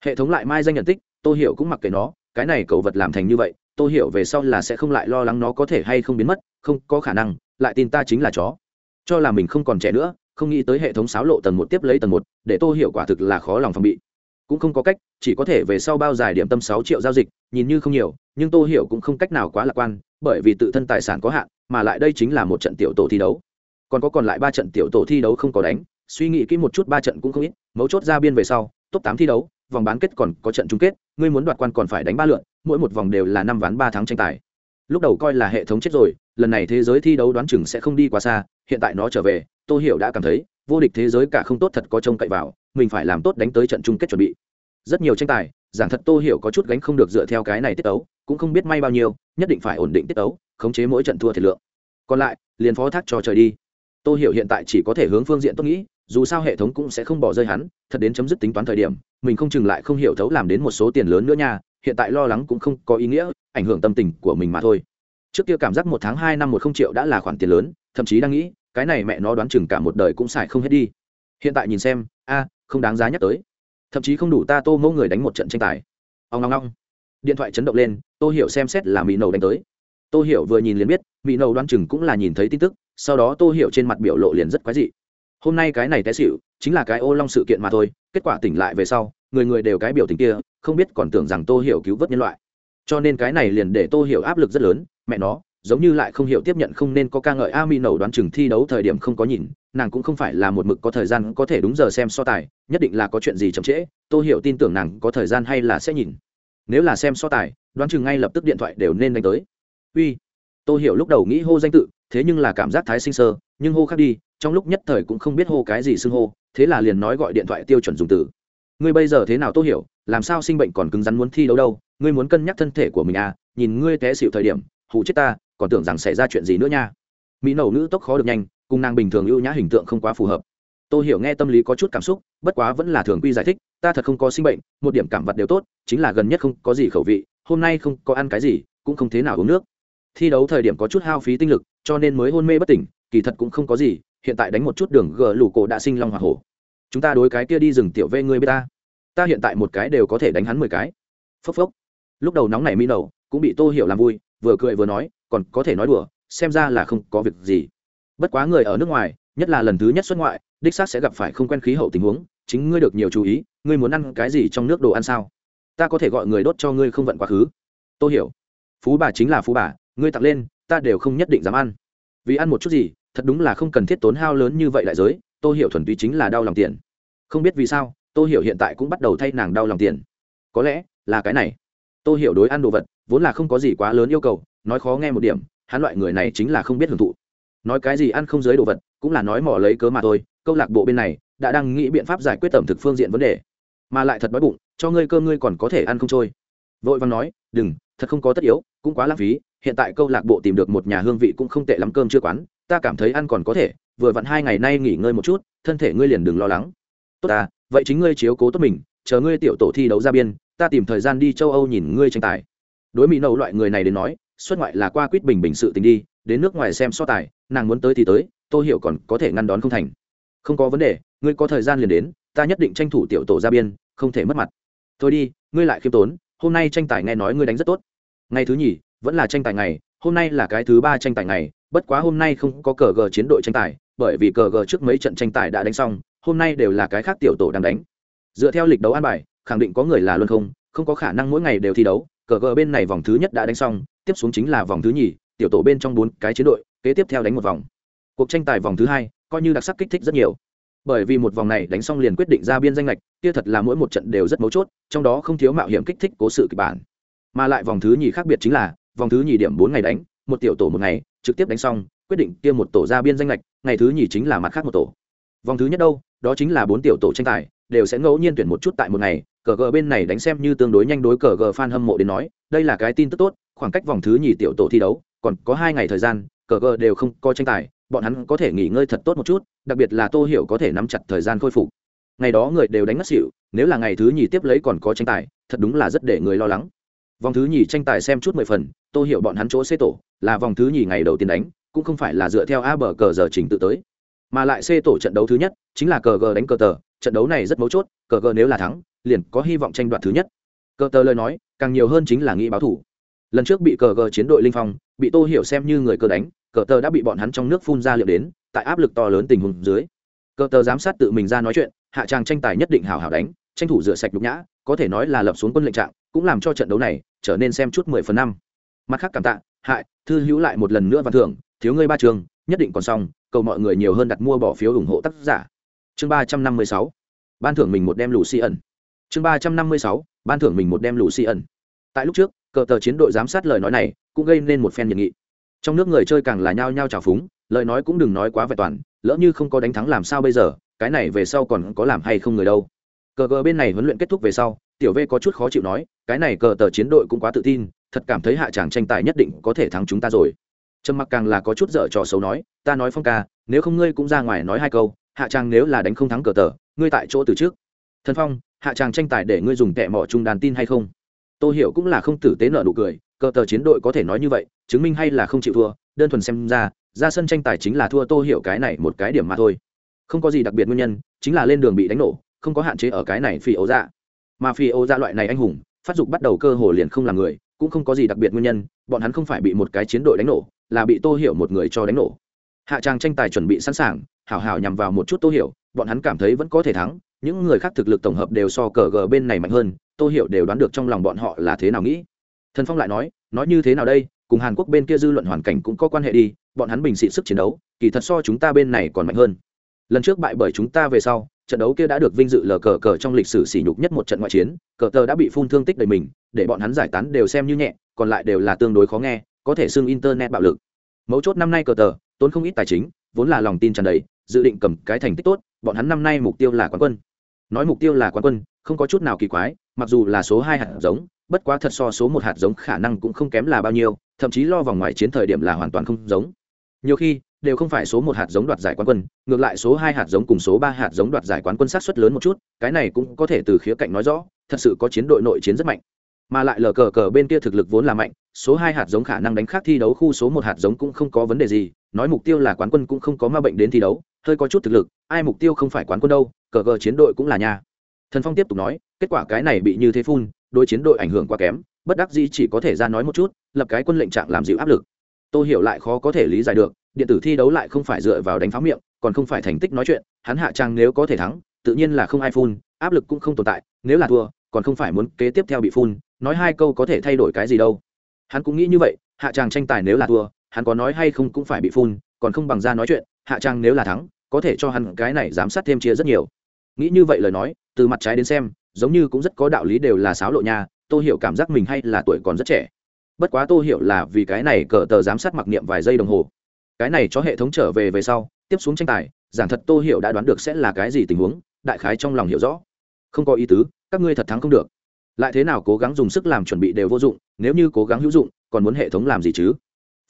Hệ thống lại mai danh nhận tích, tô hiểu cũng mặc kệ nó, cái này cầu vật làm thành như vậy, tô hiểu về sau là sẽ không lại lo lắng nó có thể hay không biến mất, không có khả năng, lại tin ta chính là chó cho là mình không còn trẻ nữa, không nghĩ tới hệ thống xáo lộ tầng một tiếp lấy tầng một, để tô hiểu quả thực là khó lòng phòng bị. Cũng không có cách, chỉ có thể về sau bao dài điểm tâm sáu triệu giao dịch, nhìn như không nhiều, nhưng tô hiểu cũng không cách nào quá lạc quan, bởi vì tự thân tài sản có hạn, mà lại đây chính là một trận tiểu tổ thi đấu. Còn có còn lại ba trận tiểu tổ thi đấu không có đánh, suy nghĩ kỹ một chút ba trận cũng không ít, mấu chốt ra biên về sau, top tám thi đấu, vòng bán kết còn có trận chung kết, ngươi muốn đoạt quan còn phải đánh ba lượn mỗi một vòng đều là năm ván ba tháng tranh tài. Lúc đầu coi là hệ thống chết rồi, lần này thế giới thi đấu đoán chừng sẽ không đi quá xa hiện tại nó trở về, tô hiểu đã cảm thấy, vô địch thế giới cả không tốt thật có trông cậy vào, mình phải làm tốt đánh tới trận chung kết chuẩn bị. Rất nhiều tranh tài, giảng thật tô hiểu có chút gánh không được dựa theo cái này tiết ấu cũng không biết may bao nhiêu, nhất định phải ổn định tiết ấu khống chế mỗi trận thua thiệt lượng. Còn lại, liền phó thác cho trời đi. Tô hiểu hiện tại chỉ có thể hướng phương diện tốt nghĩ, dù sao hệ thống cũng sẽ không bỏ rơi hắn, thật đến chấm dứt tính toán thời điểm, mình không chừng lại không hiểu thấu làm đến một số tiền lớn nữa nha, hiện tại lo lắng cũng không có ý nghĩa, ảnh hưởng tâm tình của mình mà thôi. Trước kia cảm giác một tháng hai năm một không triệu đã là khoản tiền lớn thậm chí đang nghĩ, cái này mẹ nó đoán chừng cả một đời cũng xài không hết đi. Hiện tại nhìn xem, a, không đáng giá nhắc tới. Thậm chí không đủ ta tô mẫu người đánh một trận tranh tài. Ông ngong ngong điện thoại chấn động lên tôi hiểu xem xét là mỹ nầu đánh tới. Tôi hiểu vừa nhìn liền biết, mỹ nầu đoán chừng cũng là nhìn thấy tin tức, sau đó tôi hiểu trên mặt biểu lộ liền rất quái dị. Hôm nay cái này té xịu chính là cái ô long sự kiện mà thôi, kết quả tỉnh lại về sau, người người đều cái biểu tình kia, không biết còn tưởng rằng tô hiểu cứu vớt nhân loại. Cho nên cái này liền để tô hiểu áp lực rất lớn, mẹ nó giống như lại không hiểu tiếp nhận không nên có ca ngợi a mi đoán chừng thi đấu thời điểm không có nhìn, nàng cũng không phải là một mực có thời gian có thể đúng giờ xem so tài, nhất định là có chuyện gì chậm trễ tôi hiểu tin tưởng nàng có thời gian hay là sẽ nhìn. Nếu là xem so tài, đoán chừng ngay lập tức điện thoại đều nên đánh tới. Uy tôi hiểu lúc đầu nghĩ hô danh tự, thế nhưng là cảm giác thái sinh sơ, nhưng hô khác đi, trong lúc nhất thời cũng không biết hô cái gì xưng hô, thế là liền nói gọi điện thoại tiêu chuẩn dùng từ. Ngươi bây giờ thế nào tôi hiểu, làm sao sinh bệnh còn cứng rắn muốn thi đấu đâu, ngươi muốn cân nhắc thân thể của mình à nhìn ngươi té xịu thời điểm, hù chết ta còn tưởng rằng xảy ra chuyện gì nữa nha. Mỹ nầu nữ tốc khó được nhanh, cùng nàng bình thường ưu nhã hình tượng không quá phù hợp. Tôi hiểu nghe tâm lý có chút cảm xúc, bất quá vẫn là thường quy giải thích, ta thật không có sinh bệnh, một điểm cảm vật đều tốt, chính là gần nhất không có gì khẩu vị, hôm nay không có ăn cái gì, cũng không thế nào uống nước. Thi đấu thời điểm có chút hao phí tinh lực, cho nên mới hôn mê bất tỉnh, kỳ thật cũng không có gì, hiện tại đánh một chút đường gờ lù cổ đã sinh long hoa hổ. Chúng ta đối cái kia đi rừng tiểu vê ngươi bê ta. Ta hiện tại một cái đều có thể đánh hắn mười cái. Phốc phốc. Lúc đầu nóng này mi nầu, cũng bị tô hiểu làm vui, vừa cười vừa nói còn có thể nói đùa, xem ra là không có việc gì. Bất quá người ở nước ngoài, nhất là lần thứ nhất xuất ngoại, đích xác sẽ gặp phải không quen khí hậu tình huống, chính ngươi được nhiều chú ý, ngươi muốn ăn cái gì trong nước đồ ăn sao? Ta có thể gọi người đốt cho ngươi không vận quá khứ. Tôi hiểu. Phú bà chính là phú bà, ngươi tặng lên, ta đều không nhất định dám ăn. Vì ăn một chút gì, thật đúng là không cần thiết tốn hao lớn như vậy đại giới tôi hiểu thuần túy chính là đau lòng tiền. Không biết vì sao tôi hiểu hiện tại cũng bắt đầu thay nàng đau lòng tiền. Có lẽ là cái này. Tôi hiểu đối ăn đồ vật, vốn là không có gì quá lớn yêu cầu nói khó nghe một điểm, hắn loại người này chính là không biết hưởng thụ. Nói cái gì ăn không giới đồ vật, cũng là nói mỏ lấy cớ mà thôi, câu lạc bộ bên này, đã đang nghĩ biện pháp giải quyết tẩm thực phương diện vấn đề. Mà lại thật đói bụng, cho ngươi cơm ngươi còn có thể ăn không trôi. Vội văn nói, đừng, thật không có tất yếu, cũng quá lãng phí, hiện tại câu lạc bộ tìm được một nhà hương vị cũng không tệ lắm cơm chưa quán, ta cảm thấy ăn còn có thể, vừa vặn hai ngày nay nghỉ ngơi một chút, thân thể ngươi liền đừng lo lắng. Tốt à vậy chính ngươi chiếu cố tốt mình, chờ ngươi tiểu tổ thi đấu ra biên, ta tìm thời gian đi châu âu nhìn ngươi tranh tài. Đối mỹ nâu loại người này đến nói xuất ngoại là qua quýt bình bình sự tình đi, đến nước ngoài xem so tài, nàng muốn tới thì tới tôi hiểu còn có thể ngăn đón không thành. Không có vấn đề, ngươi có thời gian liền đến, ta nhất định tranh thủ tiểu tổ ra biên, không thể mất mặt. Thôi đi, ngươi lại khiêm tốn, hôm nay tranh tài nghe nói ngươi đánh rất tốt. Ngày thứ nhì, vẫn là tranh tài ngày, hôm nay là cái thứ ba tranh tài ngày, bất quá hôm nay không có cờ gờ chiến đội tranh tài, bởi vì cờ gờ trước mấy trận tranh tài đã đánh xong, hôm nay đều là cái khác tiểu tổ đang đánh. Dựa theo lịch đấu an bài, khẳng định có người là luân không không có khả năng mỗi ngày đều thi đấu cờ gờ bên này vòng thứ nhất đã đánh xong, tiếp xuống chính là vòng thứ nhì, tiểu tổ bên trong bốn cái chiến đội, kế tiếp theo đánh một vòng. Cuộc tranh tài vòng thứ hai, coi như đặc sắc kích thích rất nhiều. Bởi vì một vòng này đánh xong liền quyết định ra biên danh lệch, kia thật là mỗi một trận đều rất mấu chốt, trong đó không thiếu mạo hiểm kích thích cố sự kịch bản. Mà lại vòng thứ nhì khác biệt chính là, vòng thứ nhì điểm bốn ngày đánh, một tiểu tổ một ngày, trực tiếp đánh xong, quyết định kia một tổ ra biên danh lệch, ngày thứ nhì chính là mặt khác một tổ. Vòng thứ nhất đâu, đó chính là bốn tiểu tổ tranh tài, đều sẽ ngẫu nhiên tuyển một chút tại một ngày cờ gờ bên này đánh xem như tương đối nhanh đối cờ gờ fan hâm mộ đến nói, đây là cái tin tức tốt, khoảng cách vòng thứ nhì tiểu tổ thi đấu, còn có hai ngày thời gian, cờ gờ đều không có tranh tài, bọn hắn có thể nghỉ ngơi thật tốt một chút, đặc biệt là tô hiểu có thể nắm chặt thời gian khôi phục. Ngày đó người đều đánh mất xỉu, nếu là ngày thứ nhì tiếp lấy còn có tranh tài, thật đúng là rất để người lo lắng. Vòng thứ nhì tranh tài xem chút mười phần, tô hiểu bọn hắn chỗ xê tổ, là vòng thứ nhì ngày đầu tiên đánh, cũng không phải là dựa theo a bờ cờ giờ trình tự tới. Mà lại xê tổ trận đấu thứ nhất, chính là cờ gờ đánh cờ tờ trận đấu này rất mấu chốt, cờ gờ nếu là thắng, liền có hy vọng tranh đoạt thứ nhất. Cờ tờ lời nói, càng nhiều hơn chính là nghĩ báo thủ. Lần trước bị cờ gờ chiến đội linh phong, bị tô hiểu xem như người cờ đánh, cờ tờ đã bị bọn hắn trong nước phun ra liệu đến, tại áp lực to lớn tình huống dưới. Cờ tờ giám sát tự mình ra nói chuyện, hạ tràng tranh tài nhất định hào hào đánh, tranh thủ rửa sạch nhục nhã, có thể nói là lập xuống quân lệnh trạng, cũng làm cho trận đấu này trở nên xem chút mười phần năm. Mặt khác cảm tạ, hại, thư hữu lại một lần nữa và thưởng, thiếu ngươi ba trường, nhất định còn xong, cầu mọi người nhiều hơn đặt mua bỏ phiếu ủng hộ tác giả chương ba trăm năm mươi sáu, ban thưởng mình một đem lù xi ẩn. Chương ba trăm năm mươi sáu, ban thưởng mình một đem lù xi ẩn. Tại lúc trước, cờ tờ chiến đội giám sát lời nói này cũng gây nên một phen nhiệt nghị. Trong nước người chơi càng là nhao nhao trào phúng, lời nói cũng đừng nói quá vẹn toàn, lỡ như không có đánh thắng làm sao bây giờ, cái này về sau còn có làm hay không người đâu. Cờ cờ bên này huấn luyện kết thúc về sau, tiểu v có chút khó chịu nói, cái này cờ tờ chiến đội cũng quá tự tin, thật cảm thấy hạ tràng tranh tài nhất định có thể thắng chúng ta rồi. Trầm mặc càng là có chút dở trò xấu nói, ta nói phong ca, nếu không ngươi cũng ra ngoài nói hai câu hạ tràng nếu là đánh không thắng cờ tờ, ngươi tại chỗ từ trước. Thần phong, hạ tràng tranh tài để ngươi dùng tệ mỏ trung đàn tin hay không? Tôi hiểu cũng là không tử tế nợ nụ cười, cờ tờ chiến đội có thể nói như vậy, chứng minh hay là không chịu thua, đơn thuần xem ra ra sân tranh tài chính là thua tôi hiểu cái này một cái điểm mà thôi. Không có gì đặc biệt nguyên nhân, chính là lên đường bị đánh nổ, không có hạn chế ở cái này phi ấu dạ. Mà phi ấu dạ loại này anh hùng, phát dục bắt đầu cơ hồ liền không là người, cũng không có gì đặc biệt nguyên nhân, bọn hắn không phải bị một cái chiến đội đánh nổ, là bị tô hiểu một người cho đánh nổ. Hạ tràng tranh tài chuẩn bị sẵn sàng hảo hảo nhằm vào một chút tô hiểu, bọn hắn cảm thấy vẫn có thể thắng, những người khác thực lực tổng hợp đều so cờ gờ bên này mạnh hơn, tô hiểu đều đoán được trong lòng bọn họ là thế nào nghĩ. Thần phong lại nói nói như thế nào đây, cùng hàn quốc bên kia dư luận hoàn cảnh cũng có quan hệ đi, bọn hắn bình xị sức chiến đấu, kỳ thật so chúng ta bên này còn mạnh hơn. Lần trước bại bởi chúng ta về sau, trận đấu kia đã được vinh dự lờ cờ cờ trong lịch sử sỉ nhục nhất một trận ngoại chiến, cờ tờ đã bị phun thương tích đầy mình, để bọn hắn giải tán đều xem như nhẹ, còn lại đều là tương đối khó nghe, có thể xưng internet bạo lực. Mấu chốt năm nay cờ tờ, tốn không ít tài chính vốn là lòng tin tràn đầy, dự định cầm cái thành tích tốt, bọn hắn năm nay mục tiêu là quán quân. Nói mục tiêu là quán quân, không có chút nào kỳ quái, mặc dù là số hai hạt giống, bất quá thật so số một hạt giống khả năng cũng không kém là bao nhiêu, thậm chí lo vòng ngoài chiến thời điểm là hoàn toàn không giống. Nhiều khi, đều không phải số một hạt giống đoạt giải quán quân, ngược lại số hai hạt giống cùng số ba hạt giống đoạt giải quán quân sát xuất lớn một chút, cái này cũng có thể từ khía cạnh nói rõ, thật sự có chiến đội nội chiến rất mạnh. Mà lại lờ cờ cờ bên kia thực lực vốn là mạnh, số hai hạt giống khả năng đánh khác thi đấu khu số một hạt giống cũng không có vấn đề gì nói mục tiêu là quán quân cũng không có ma bệnh đến thi đấu, hơi có chút thực lực, ai mục tiêu không phải quán quân đâu, cờ cờ chiến đội cũng là nhà. Thần phong tiếp tục nói, kết quả cái này bị như thế phun đôi chiến đội ảnh hưởng quá kém, bất đắc dĩ chỉ có thể ra nói một chút, lập cái quân lệnh trạng làm dịu áp lực. Tôi hiểu lại khó có thể lý giải được, điện tử thi đấu lại không phải dựa vào đánh pháo miệng, còn không phải thành tích nói chuyện, hắn hạ trang nếu có thể thắng, tự nhiên là không ai phun, áp lực cũng không tồn tại, nếu là thua, còn không phải muốn kế tiếp theo bị phun, nói hai câu có thể thay đổi cái gì đâu. Hắn cũng nghĩ như vậy, hạ tràng tranh tài nếu là thua hắn có nói hay không cũng phải bị phun, còn không bằng ra nói chuyện, hạ trang nếu là thắng, có thể cho hắn cái này giám sát thêm chia rất nhiều. Nghĩ như vậy lời nói, từ mặt trái đến xem, giống như cũng rất có đạo lý đều là sáo lộ nha tôi hiểu cảm giác mình hay là tuổi còn rất trẻ. Bất quá tôi hiểu là vì cái này cờ tờ giám sát mặc niệm vài giây đồng hồ. Cái này cho hệ thống trở về về sau, tiếp xuống tranh tài, giảng thật tôi hiểu đã đoán được sẽ là cái gì tình huống, đại khái trong lòng hiểu rõ. Không có ý tứ, các ngươi thật thắng không được. Lại thế nào cố gắng dùng sức làm chuẩn bị đều vô dụng, nếu như cố gắng hữu dụng, còn muốn hệ thống làm gì chứ?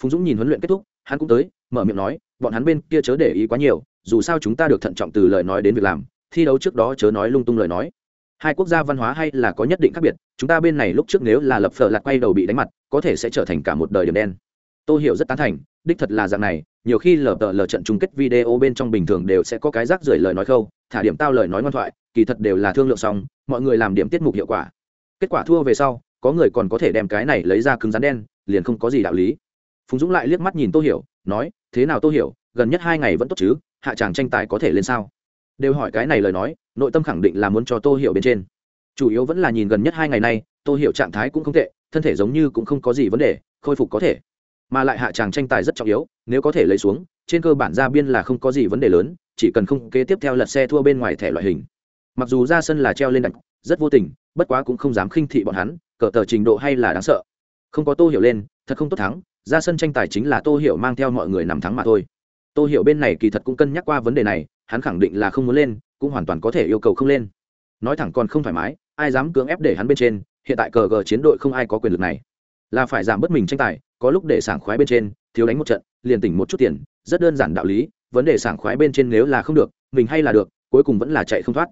Phùng dũng nhìn huấn luyện kết thúc, hắn cũng tới, mở miệng nói, bọn hắn bên kia chớ để ý quá nhiều, dù sao chúng ta được thận trọng từ lời nói đến việc làm, thi đấu trước đó chớ nói lung tung lời nói. Hai quốc gia văn hóa hay là có nhất định khác biệt, chúng ta bên này lúc trước nếu là lập phở lạc quay đầu bị đánh mặt, có thể sẽ trở thành cả một đời điểm đen. Tôi hiểu rất tán thành, đích thật là dạng này, nhiều khi lờ tờ lờ trận chung kết video bên trong bình thường đều sẽ có cái rác rưởi lời nói khâu, thả điểm tao lời nói ngoan thoại, kỳ thật đều là thương lượng xong, mọi người làm điểm tiết mục hiệu quả. Kết quả thua về sau, có người còn có thể đem cái này lấy ra cứng rắn đen, liền không có gì đạo lý phùng dũng lại liếc mắt nhìn tô hiểu, nói, thế nào tô hiểu, gần nhất hai ngày vẫn tốt chứ? Hạ Tràng tranh tài có thể lên sao? Đều hỏi cái này lời nói, nội tâm khẳng định là muốn cho tô hiểu bên trên. Chủ yếu vẫn là nhìn gần nhất hai ngày nay tô hiểu trạng thái cũng không tệ, thân thể giống như cũng không có gì vấn đề, khôi phục có thể. Mà lại hạ tràng tranh tài rất trọng yếu, nếu có thể lấy xuống, trên cơ bản ra biên là không có gì vấn đề lớn, chỉ cần không kế tiếp theo lật xe thua bên ngoài thẻ loại hình. Mặc dù ra sân là treo lên đạch, rất vô tình, bất quá cũng không dám khinh thị bọn hắn, cờ tờ trình độ hay là đáng sợ. Không có tô hiểu lên, thật không tốt thắng ra sân tranh tài chính là tô hiểu mang theo mọi người nằm thắng mà thôi. Tô hiểu bên này kỳ thật cũng cân nhắc qua vấn đề này, hắn khẳng định là không muốn lên, cũng hoàn toàn có thể yêu cầu không lên. Nói thẳng còn không thoải mái, ai dám cưỡng ép để hắn bên trên, hiện tại cờ gờ chiến đội không ai có quyền lực này. Là phải giảm bớt mình tranh tài, có lúc để sảng khoái bên trên, thiếu đánh một trận, liền tỉnh một chút tiền, rất đơn giản đạo lý, vấn đề sảng khoái bên trên nếu là không được, mình hay là được, cuối cùng vẫn là chạy không thoát.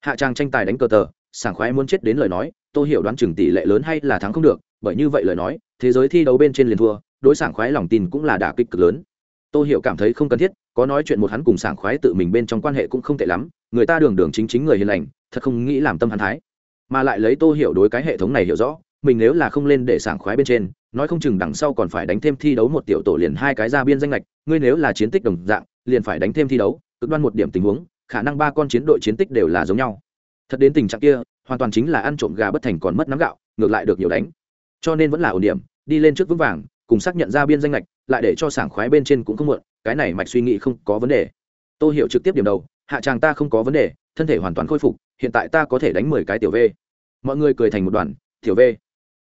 Hạ trang tranh tài đánh cờ tờ, sảng khoái muốn chết đến lời nói tôi hiểu đoán chừng tỷ lệ lớn hay là thắng không được, bởi như vậy lời nói, thế giới thi đấu bên trên liền thua đối sảng khoái lòng tin cũng là đả kích cực lớn. Tôi hiểu cảm thấy không cần thiết, có nói chuyện một hắn cùng sảng khoái tự mình bên trong quan hệ cũng không tệ lắm, người ta đường đường chính chính người hiền lành, thật không nghĩ làm tâm hắn thái. Mà lại lấy tô hiểu đối cái hệ thống này hiểu rõ, mình nếu là không lên để sảng khoái bên trên, nói không chừng đằng sau còn phải đánh thêm thi đấu một tiểu tổ liền hai cái ra biên danh lệch, ngươi nếu là chiến tích đồng dạng, liền phải đánh thêm thi đấu, cực đoan một điểm tình huống, khả năng ba con chiến đội chiến tích đều là giống nhau. Thật đến tình trạng kia, hoàn toàn chính là ăn trộm gà bất thành còn mất nắm gạo, ngược lại được nhiều đánh. Cho nên vẫn là ổn điểm, đi lên trước vững vàng cùng xác nhận ra biên danh lệch lại để cho sảng khoái bên trên cũng không muộn, cái này mạch suy nghĩ không có vấn đề. Tô hiểu trực tiếp điểm đầu, hạ tràng ta không có vấn đề, thân thể hoàn toàn khôi phục, hiện tại ta có thể đánh mười cái tiểu v. Mọi người cười thành một đoàn, tiểu v.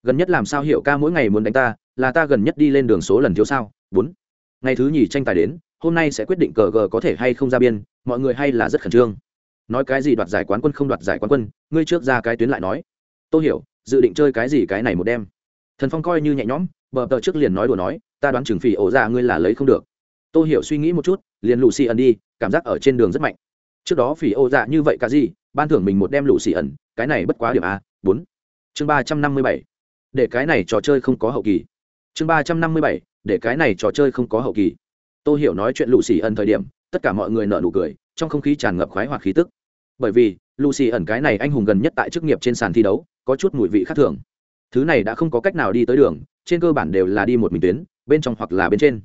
Gần nhất làm sao hiểu ca mỗi ngày muốn đánh ta, là ta gần nhất đi lên đường số lần thiếu sao? Bốn. Ngày thứ nhì tranh tài đến, hôm nay sẽ quyết định cờ gờ có thể hay không ra biên, mọi người hay là rất khẩn trương. Nói cái gì đoạt giải quán quân không đoạt giải quán quân, ngươi trước ra cái tuyến lại nói. Tôi hiểu, dự định chơi cái gì cái này một đêm. Thần phong coi như nhẹ nhõm bờ tờ trước liền nói đùa nói, ta đoán trừng phỉ ổ ra ngươi là lấy không được. Tôi hiểu suy nghĩ một chút, liền lù xì ẩn đi, cảm giác ở trên đường rất mạnh. Trước đó phỉ ổ dạ như vậy cả gì, ban thưởng mình một đem lù xì ẩn, cái này bất quá điểm a, bốn. Chương ba trăm năm mươi bảy. Để cái này trò chơi không có hậu kỳ. Chương ba trăm năm mươi bảy, để cái này trò chơi không có hậu kỳ. Tôi hiểu nói chuyện lù xì ẩn thời điểm, tất cả mọi người nợ nụ cười, trong không khí tràn ngập khoái hoặc khí tức. Bởi vì, lucy ẩn cái này anh hùng gần nhất tại chức nghiệp trên sàn thi đấu, có chút mùi vị khác thường thứ này đã không có cách nào đi tới đường, trên cơ bản đều là đi một mình tuyến, bên trong hoặc là bên trên.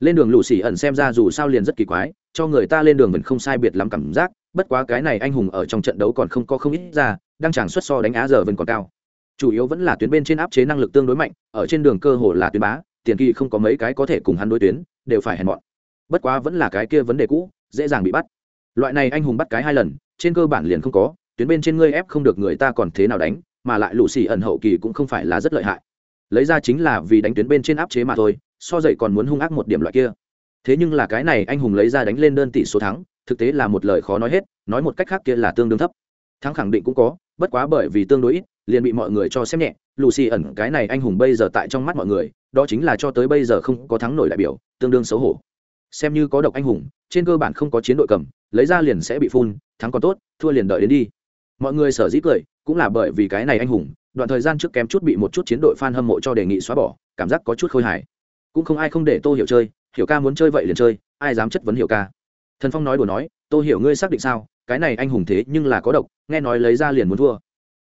Lên đường lù xì ẩn xem ra dù sao liền rất kỳ quái, cho người ta lên đường vẫn không sai biệt lắm cảm giác, bất quá cái này anh hùng ở trong trận đấu còn không có không ít ra, đang chẳng xuất so đánh á giờ vẫn còn cao. Chủ yếu vẫn là tuyến bên trên áp chế năng lực tương đối mạnh, ở trên đường cơ hồ là tuyến bá, tiền kỳ không có mấy cái có thể cùng hắn đối tuyến, đều phải hèn mọn. Bất quá vẫn là cái kia vấn đề cũ, dễ dàng bị bắt. Loại này anh hùng bắt cái hai lần, trên cơ bản liền không có, tuyến bên trên ngươi ép không được người ta còn thế nào đánh mà lại lũ xì ẩn hậu kỳ cũng không phải là rất lợi hại. Lấy ra chính là vì đánh tuyến bên trên áp chế mà thôi, so dậy còn muốn hung ác một điểm loại kia. Thế nhưng là cái này anh hùng lấy ra đánh lên đơn tỷ số thắng, thực tế là một lời khó nói hết, nói một cách khác kia là tương đương thấp. Thắng khẳng định cũng có, bất quá bởi vì tương đối ít, liền bị mọi người cho xem nhẹ lucy ẩn, cái này anh hùng bây giờ tại trong mắt mọi người, đó chính là cho tới bây giờ không có thắng nổi đại biểu, tương đương xấu hổ. Xem như có độc anh hùng, trên cơ bản không có chiến đội cầm, lấy ra liền sẽ bị phun, thắng còn tốt, thua liền đợi đến đi. Mọi người sở dĩ cười cũng là bởi vì cái này anh hùng, đoạn thời gian trước kém chút bị một chút chiến đội fan hâm mộ cho đề nghị xóa bỏ, cảm giác có chút khôi hài. Cũng không ai không để tô hiểu chơi, hiểu ca muốn chơi vậy liền chơi, ai dám chất vấn hiểu ca? Thần phong nói đùa nói, tô hiểu ngươi xác định sao? Cái này anh hùng thế nhưng là có độc, nghe nói lấy ra liền muốn thua.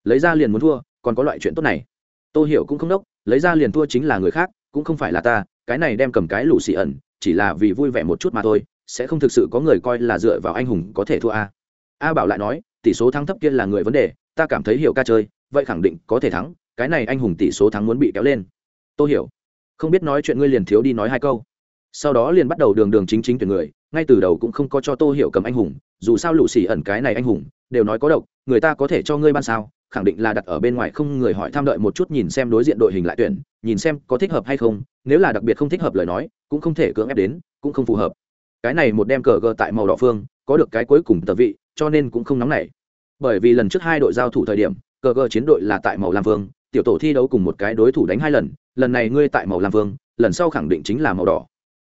Lấy ra liền muốn thua, còn có loại chuyện tốt này. Tô hiểu cũng không đốc, lấy ra liền thua chính là người khác, cũng không phải là ta, cái này đem cầm cái lũ xì ẩn, chỉ là vì vui vẻ một chút mà thôi, sẽ không thực sự có người coi là dựa vào anh hùng có thể thua a. A bảo lại nói, tỷ số thắng thấp kia là người vấn đề ta cảm thấy hiểu ca chơi, vậy khẳng định có thể thắng, cái này anh hùng tỷ số thắng muốn bị kéo lên. Tôi hiểu, không biết nói chuyện ngươi liền thiếu đi nói hai câu. Sau đó liền bắt đầu đường đường chính chính tuyển người, ngay từ đầu cũng không có cho tô hiểu cầm anh hùng, dù sao lũ xì ẩn cái này anh hùng, đều nói có độc, người ta có thể cho ngươi ban sao, khẳng định là đặt ở bên ngoài không người hỏi tham đợi một chút nhìn xem đối diện đội hình lại tuyển, nhìn xem có thích hợp hay không, nếu là đặc biệt không thích hợp lời nói, cũng không thể cưỡng ép đến, cũng không phù hợp. Cái này một đem cờ gờ tại màu đỏ phương, có được cái cuối cùng tờ vị, cho nên cũng không nóng nảy bởi vì lần trước hai đội giao thủ thời điểm, cờ gờ chiến đội là tại màu lam vương, tiểu tổ thi đấu cùng một cái đối thủ đánh hai lần lần này ngươi tại màu lam vương, lần sau khẳng định chính là màu đỏ.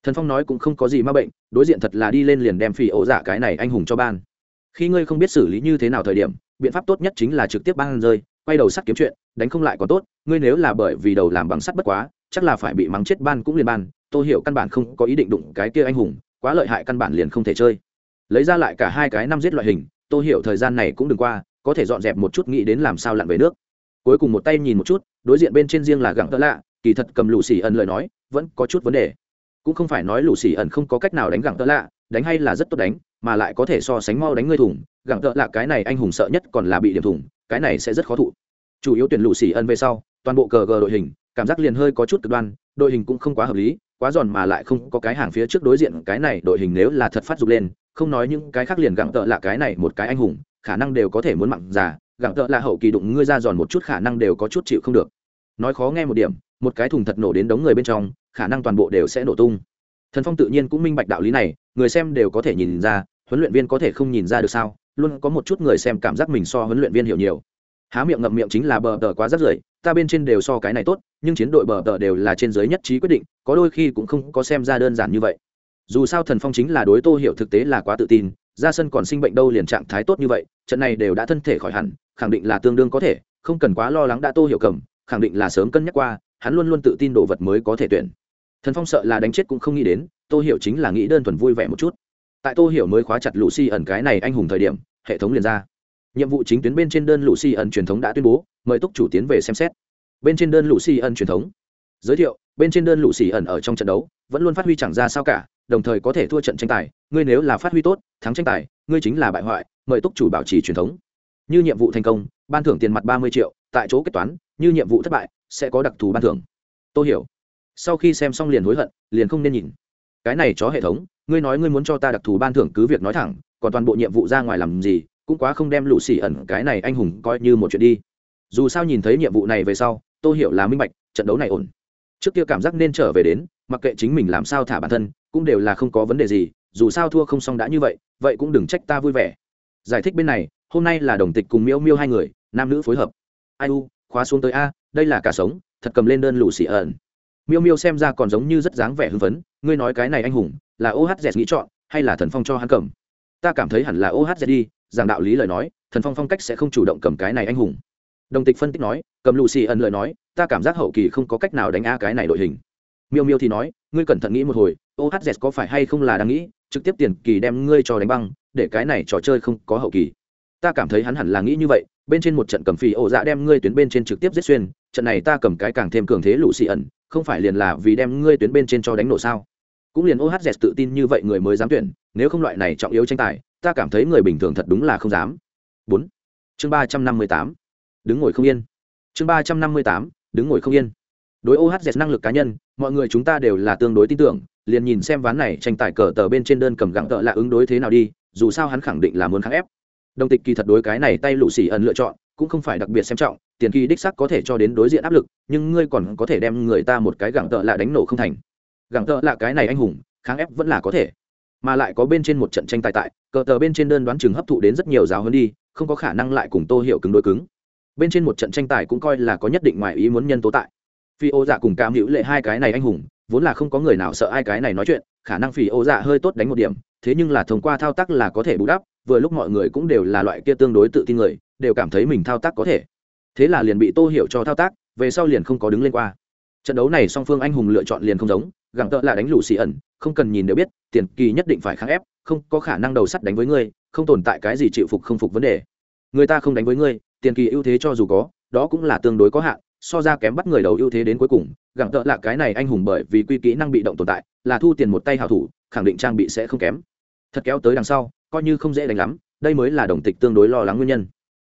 Thần phong nói cũng không có gì m a bệnh, đối diện thật là đi lên liền đem phỉ ổ giả cái này anh hùng cho ban. Khi ngươi không biết xử lý như thế nào thời điểm, biện pháp tốt nhất chính là trực tiếp ban rơi, quay đầu sắt kiếm chuyện, đánh không lại còn tốt, ngươi nếu là bởi vì đầu làm bằng sắt bất quá, chắc là phải bị mắng chết ban cũng liền ban tôi hiểu căn bản không có ý định đụng cái kia anh hùng, quá lợi hại căn bản liền không thể chơi. Lấy ra lại cả hai cái năm giết loại hình tôi hiểu thời gian này cũng đừng qua, có thể dọn dẹp một chút nghĩ đến làm sao lặn về nước. Cuối cùng một tay nhìn một chút, đối diện bên trên riêng là gặng tơ lạ, kỳ thật cầm lù xì ẩn lời nói, vẫn có chút vấn đề. Cũng không phải nói lù xì ẩn không có cách nào đánh gặng tơ lạ, đánh hay là rất tốt đánh, mà lại có thể so sánh mau đánh ngươi thủng gặng tơ lạ cái này anh hùng sợ nhất còn là bị điểm thủng, cái này sẽ rất khó thụ. Chủ yếu tuyển lù xì ẩn về sau, toàn bộ cờ gờ đội hình, cảm giác liền hơi có chút cực đoan, đội hình cũng không quá hợp lý, quá giòn mà lại không có cái hàng phía trước đối diện, cái này đội hình nếu là thật phát dục lên không nói những cái khác liền gặng tợ là cái này một cái anh hùng, khả năng đều có thể muốn mặn già, gặng tợ là hậu kỳ đụng ngươi ra giòn một chút khả năng đều có chút chịu không được. Nói khó nghe một điểm, một cái thùng thật nổ đến đống người bên trong, khả năng toàn bộ đều sẽ nổ tung. Thần phong tự nhiên cũng minh bạch đạo lý này, người xem đều có thể nhìn ra, huấn luyện viên có thể không nhìn ra được sao, luôn có một chút người xem cảm giác mình so huấn luyện viên hiểu nhiều. Há miệng ngậm miệng chính là bờ tờ quá rất rưởi, ta bên trên đều so cái này tốt, nhưng chiến đội bờ tờ đều là trên giới nhất trí quyết định, có đôi khi cũng không có xem ra đơn giản như vậy dù sao thần phong chính là đối tô hiểu thực tế là quá tự tin, ra sân còn sinh bệnh đâu liền trạng thái tốt như vậy, trận này đều đã thân thể khỏi hẳn, khẳng định là tương đương có thể, không cần quá lo lắng đã tô hiểu cầm, khẳng định là sớm cân nhắc qua, hắn luôn luôn tự tin đồ vật mới có thể tuyển. Thần phong sợ là đánh chết cũng không nghĩ đến, tô hiểu chính là nghĩ đơn thuần vui vẻ một chút. Tại tô hiểu mới khóa chặt lũ xi ẩn cái này anh hùng thời điểm, hệ thống liền ra. Nhiệm vụ chính tuyến bên trên đơn lũ xi ẩn truyền thống đã tuyên bố, mời túc chủ tiến về xem xét. Bên trên đơn lũ xi ẩn truyền thống. Giới thiệu, bên trên đơn lũ xi ẩn ở trong trận đấu, vẫn luôn phát huy chẳng ra sao cả đồng thời có thể thua trận tranh tài, ngươi nếu là phát huy tốt, thắng tranh tài, ngươi chính là bại hoại, mời túc chủ bảo trì truyền thống. Như nhiệm vụ thành công, ban thưởng tiền mặt ba mươi triệu, tại chỗ kết toán, như nhiệm vụ thất bại, sẽ có đặc thù ban thưởng. Tôi hiểu. Sau khi xem xong liền hối hận, liền không nên nhìn. Cái này chó hệ thống, ngươi nói ngươi muốn cho ta đặc thù ban thưởng cứ việc nói thẳng, còn toàn bộ nhiệm vụ ra ngoài làm gì, cũng quá không đem lũ xỉ ẩn cái này anh hùng coi như một chuyện đi. Dù sao nhìn thấy nhiệm vụ này về sau tôi hiểu là minh bạch, trận đấu này ổn. Trước kia cảm giác nên trở về đến mặc kệ chính mình làm sao thả bản thân, cũng đều là không có vấn đề gì, dù sao thua không xong đã như vậy vậy cũng đừng trách ta vui vẻ. Giải thích bên này, hôm nay là đồng tịch cùng miêu miêu hai người, nam nữ phối hợp. Ai u, khóa xuống tới a, đây là cả sống, thật cầm lên đơn lũ xì ẩn. Miêu miêu xem ra còn giống như rất dáng vẻ hưng phấn, ngươi nói cái này anh hùng, là ohz nghĩ chọn, hay là thần phong cho hắn cầm? Ta cảm thấy hẳn là ohz đi, giảng đạo lý lời nói, thần phong phong cách sẽ không chủ động cầm cái này anh hùng. Đồng tịch phân tích nói, cầm lù xì ẩn lời nói, ta cảm giác hậu kỳ không có cách nào đánh a cái này đội hình miêu miêu thì nói, ngươi cẩn thận nghĩ một hồi ohz có phải hay không là đang nghĩ, trực tiếp tiền kỳ đem ngươi cho đánh băng, để cái này trò chơi không có hậu kỳ. Ta cảm thấy hắn hẳn là nghĩ như vậy, bên trên một trận cầm phì ổ dạ đem ngươi tuyến bên trên trực tiếp giết xuyên, trận này ta cầm cái càng thêm cường thế lũ xị ẩn, không phải liền là vì đem ngươi tuyến bên trên cho đánh nổ sao? Cũng liền ohz tự tin như vậy người mới dám tuyển, nếu không loại này trọng yếu tranh tài, ta cảm thấy người bình thường thật đúng là không dám. Bốn. Chương ba trăm năm mươi tám. Đứng ngồi không yên. Chương ba trăm năm mươi tám. Đứng ngồi không yên đối ohz năng lực cá nhân, mọi người chúng ta đều là tương đối tin tưởng, liền nhìn xem ván này tranh tài cờ tờ bên trên đơn cầm gặng tợ là ứng đối thế nào đi, dù sao hắn khẳng định là muốn kháng ép. Đồng tịch kỳ thật đối cái này tay lũ xỉ ẩn lựa chọn, cũng không phải đặc biệt xem trọng, tiền kỳ đích sắc có thể cho đến đối diện áp lực, nhưng ngươi còn có thể đem người ta một cái gặng tợ lạ đánh nổ không thành. Gặng tợ lạ cái này anh hùng, kháng ép vẫn là có thể. Mà lại có bên trên một trận tranh tài tại, cờ tờ bên trên đơn đoán chừng hấp thụ đến rất nhiều giáo hơn đi, không có khả năng lại cùng tô hiệu cứng đối cứng. Bên trên một trận tranh tài cũng coi là có nhất định ngoài ý muốn nhân tố tại phi ô dạ cùng cam hữu lệ hai cái này anh hùng, vốn là không có người nào sợ ai cái này nói chuyện, khả năng phi ô dạ hơi tốt đánh một điểm, thế nhưng là thông qua thao tác là có thể bù đắp, vừa lúc mọi người cũng đều là loại kia tương đối tự tin người, đều cảm thấy mình thao tác có thể. Thế là liền bị tô hiểu cho thao tác, về sau liền không có đứng lên qua. Trận đấu này song phương anh hùng lựa chọn liền không giống gặng tợ là đánh lũ xì ẩn, không cần nhìn đều biết, tiền kỳ nhất định phải kháng ép, không có khả năng đầu sắt đánh với ngươi, không tồn tại cái gì chịu phục không phục vấn đề. Người ta không đánh với ngươi, tiền kỳ ưu thế cho dù có, đó cũng là tương đối có hạn so ra kém bắt người đầu ưu thế đến cuối cùng, gặng tợ là cái này anh hùng bởi vì quy kỹ năng bị động tồn tại, là thu tiền một tay hảo thủ, khẳng định trang bị sẽ không kém. Thật kéo tới đằng sau, coi như không dễ đánh lắm, đây mới là đồng tịch tương đối lo lắng nguyên nhân.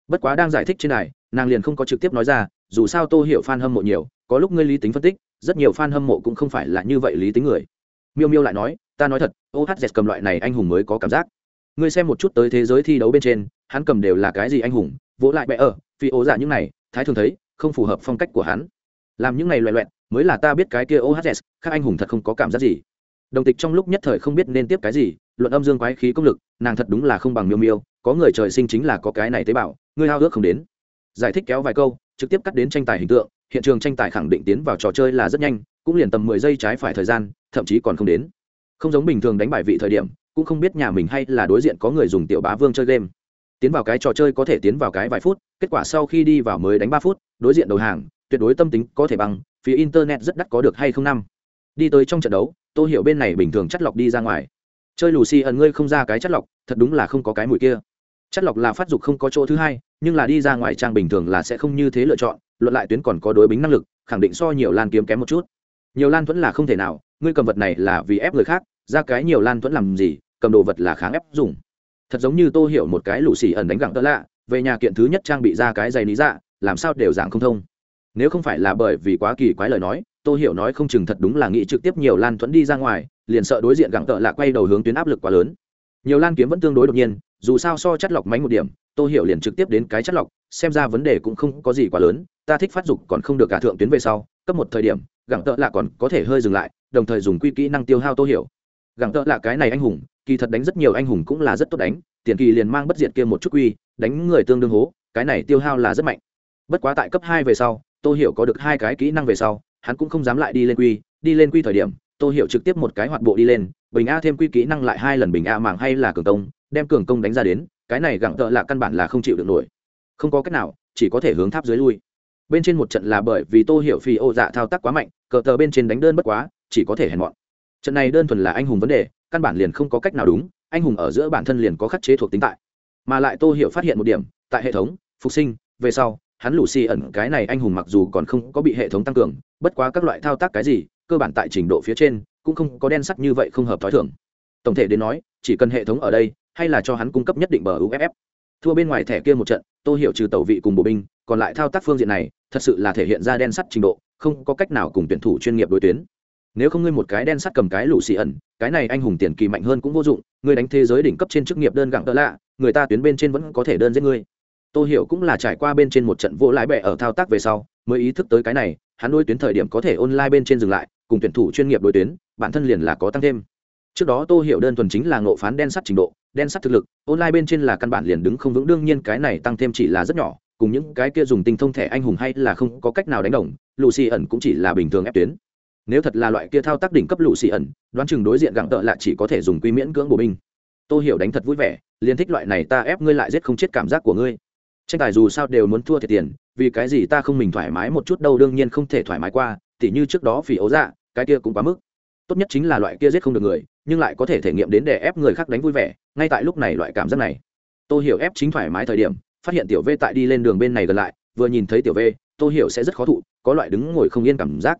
Bất quá đang giải thích trên này, nàng liền không có trực tiếp nói ra, dù sao tô hiểu f a n hâm mộ nhiều, có lúc ngươi lý tính phân tích, rất nhiều f a n hâm mộ cũng không phải là như vậy lý tính người. Miêu miêu lại nói, ta nói thật ohz cầm loại này anh hùng mới có cảm giác. Ngươi xem một chút tới thế giới thi đấu bên trên, hắn cầm đều là cái gì anh hùng, vỗ lại bẽ ở, phi ố giả những này, thái thường thấy không phù hợp phong cách của hắn. Làm những này loẹ loẹt, mới là ta biết cái kia ohz các anh hùng thật không có cảm giác gì. Đồng tịch trong lúc nhất thời không biết nên tiếp cái gì, luận âm dương quái khí công lực, nàng thật đúng là không bằng miêu miêu, có người trời sinh chính là có cái này tế bào, ngươi hao ước không đến. Giải thích kéo vài câu, trực tiếp cắt đến tranh tài hình tượng, hiện trường tranh tài khẳng định tiến vào trò chơi là rất nhanh, cũng liền tầm mười giây trái phải thời gian, thậm chí còn không đến. Không giống bình thường đánh bài vị thời điểm, cũng không biết nhà mình hay là đối diện có người dùng tiểu bá vương chơi game. Tiến vào cái trò chơi có thể tiến vào cái vài phút, kết quả sau khi đi vào mới đánh ba phút đối diện đầu hàng, tuyệt đối tâm tính có thể bằng, phía internet rất đắt có được hay không năm. Đi tới trong trận đấu tôi hiểu bên này bình thường chất lọc đi ra ngoài. Chơi lù xì ẩn ngươi không ra cái chất lọc, thật đúng là không có cái mùi kia. Chất lọc là phát dục không có chỗ thứ hai, nhưng là đi ra ngoài trang bình thường là sẽ không như thế lựa chọn, luận lại tuyến còn có đối bính năng lực, khẳng định so nhiều lan kiếm kém một chút. Nhiều lan thuẫn là không thể nào, ngươi cầm vật này là vì ép người khác, ra cái nhiều lan thuẫn làm gì, cầm đồ vật là kháng ép dùng. Thật giống như tô hiểu một cái lù xì ẩn đánh gặng tớ lạ, về nhà kiện thứ nhất trang bị ra cái giày lý dạ làm sao đều giảng không thông. Nếu không phải là bởi vì quá kỳ quái lời nói tôi hiểu nói không chừng thật đúng là nghĩ trực tiếp nhiều lan thuẫn đi ra ngoài, liền sợ đối diện gặng tợ lạ quay đầu hướng tuyến áp lực quá lớn. Nhiều lan kiếm vẫn tương đối đột nhiên, dù sao so chất lọc máy một điểm tôi hiểu liền trực tiếp đến cái chất lọc, xem ra vấn đề cũng không có gì quá lớn, ta thích phát dục còn không được cả thượng tuyến về sau, cấp một thời điểm, gặng tợ lạ còn có thể hơi dừng lại, đồng thời dùng quy kỹ năng tiêu hao tôi hiểu. Gặng tợ lạ cái này anh hùng, kỳ thật đánh rất nhiều anh hùng cũng là rất tốt đánh, tiền kỳ liền mang bất diệt kia một chút quy, đánh người tương đương hố, cái này tiêu hao là rất mạnh bất quá tại cấp hai về sau, tô hiểu có được hai cái kỹ năng về sau, hắn cũng không dám lại đi lên quy, đi lên quy thời điểm, tô hiểu trực tiếp một cái hoạt bộ đi lên, bình a thêm quy kỹ năng lại hai lần bình a mạng hay là cường công, đem cường công đánh ra đến, cái này gặng tợ là căn bản là không chịu được nổi. Không có cách nào, chỉ có thể hướng tháp dưới lui. Bên trên một trận là bởi vì tô hiểu phi ô dạ thao tác quá mạnh, cờ tờ bên trên đánh đơn bất quá, chỉ có thể hèn mọn. Trận này đơn thuần là anh hùng vấn đề, căn bản liền không có cách nào đúng, anh hùng ở giữa bản thân liền có khắc chế thuộc tính tại. Mà lại tô hiểu phát hiện một điểm, tại hệ thống, phục sinh, về sau hắn lù xì ẩn, cái này anh hùng mặc dù còn không có bị hệ thống tăng cường, bất quá các loại thao tác cái gì, cơ bản tại trình độ phía trên, cũng không có đen sắt như vậy không hợp t h ó i thưởng tổng thể đến nói, chỉ cần hệ thống ở đây, hay là cho hắn cung cấp nhất định bờ uff thua bên ngoài thẻ kia một trận, tôi hiểu trừ tàu vị cùng bộ binh, còn lại thao tác phương diện này, thật sự là thể hiện ra đen sắt trình độ, không có cách nào cùng tuyển thủ chuyên nghiệp đối tuyến. Nếu không ngươi một cái đen sắt cầm cái lũ xì ẩn, cái này anh hùng tiền kỳ mạnh hơn cũng vô dụng, ngươi đánh thế giới đỉnh cấp trên chức nghiệp đơn gặng đỡ lạ, người ta tuyến bên trên vẫn có thể đơn giết ngươi tô hiểu cũng là trải qua bên trên một trận vô lái bẹ ở thao tác về sau, mới ý thức tới cái này, hắn đối tuyến thời điểm có thể online bên trên dừng lại, cùng tuyển thủ chuyên nghiệp đối tuyến, bản thân liền là có tăng thêm. Trước đó tô hiểu đơn thuần chính là ngộ phán đen sắt trình độ, đen sắt thực lực, online bên trên là căn bản liền đứng không vững, đương nhiên cái này tăng thêm chỉ là rất nhỏ, cùng những cái kia dùng tinh thông thẻ anh hùng hay là không có cách nào đánh đồng lù xì ẩn cũng chỉ là bình thường ép tuyến. Nếu thật là loại kia thao tác đỉnh cấp lù xì ẩn, đoán chừng đối diện gặng tợ lại chỉ có thể dùng quy miễn cưỡng bộ binh. Tô hiểu đánh thật vui vẻ liền thích loại này ta ép ngươi lại giết không chết cảm giác của ngươi tranh tài dù sao đều muốn thua thiệt tiền, vì cái gì ta không mình thoải mái một chút đâu, đương nhiên không thể thoải mái qua, tỉ như trước đó phỉ ấu dạ cái kia cũng quá mức. Tốt nhất chính là loại kia giết không được người, nhưng lại có thể thể nghiệm đến để ép người khác đánh vui vẻ, ngay tại lúc này loại cảm giác này. Tôi hiểu ép chính thoải mái thời điểm, phát hiện tiểu v tại đi lên đường bên này gần lại, vừa nhìn thấy tiểu v tôi hiểu sẽ rất khó thụ, có loại đứng ngồi không yên cảm giác.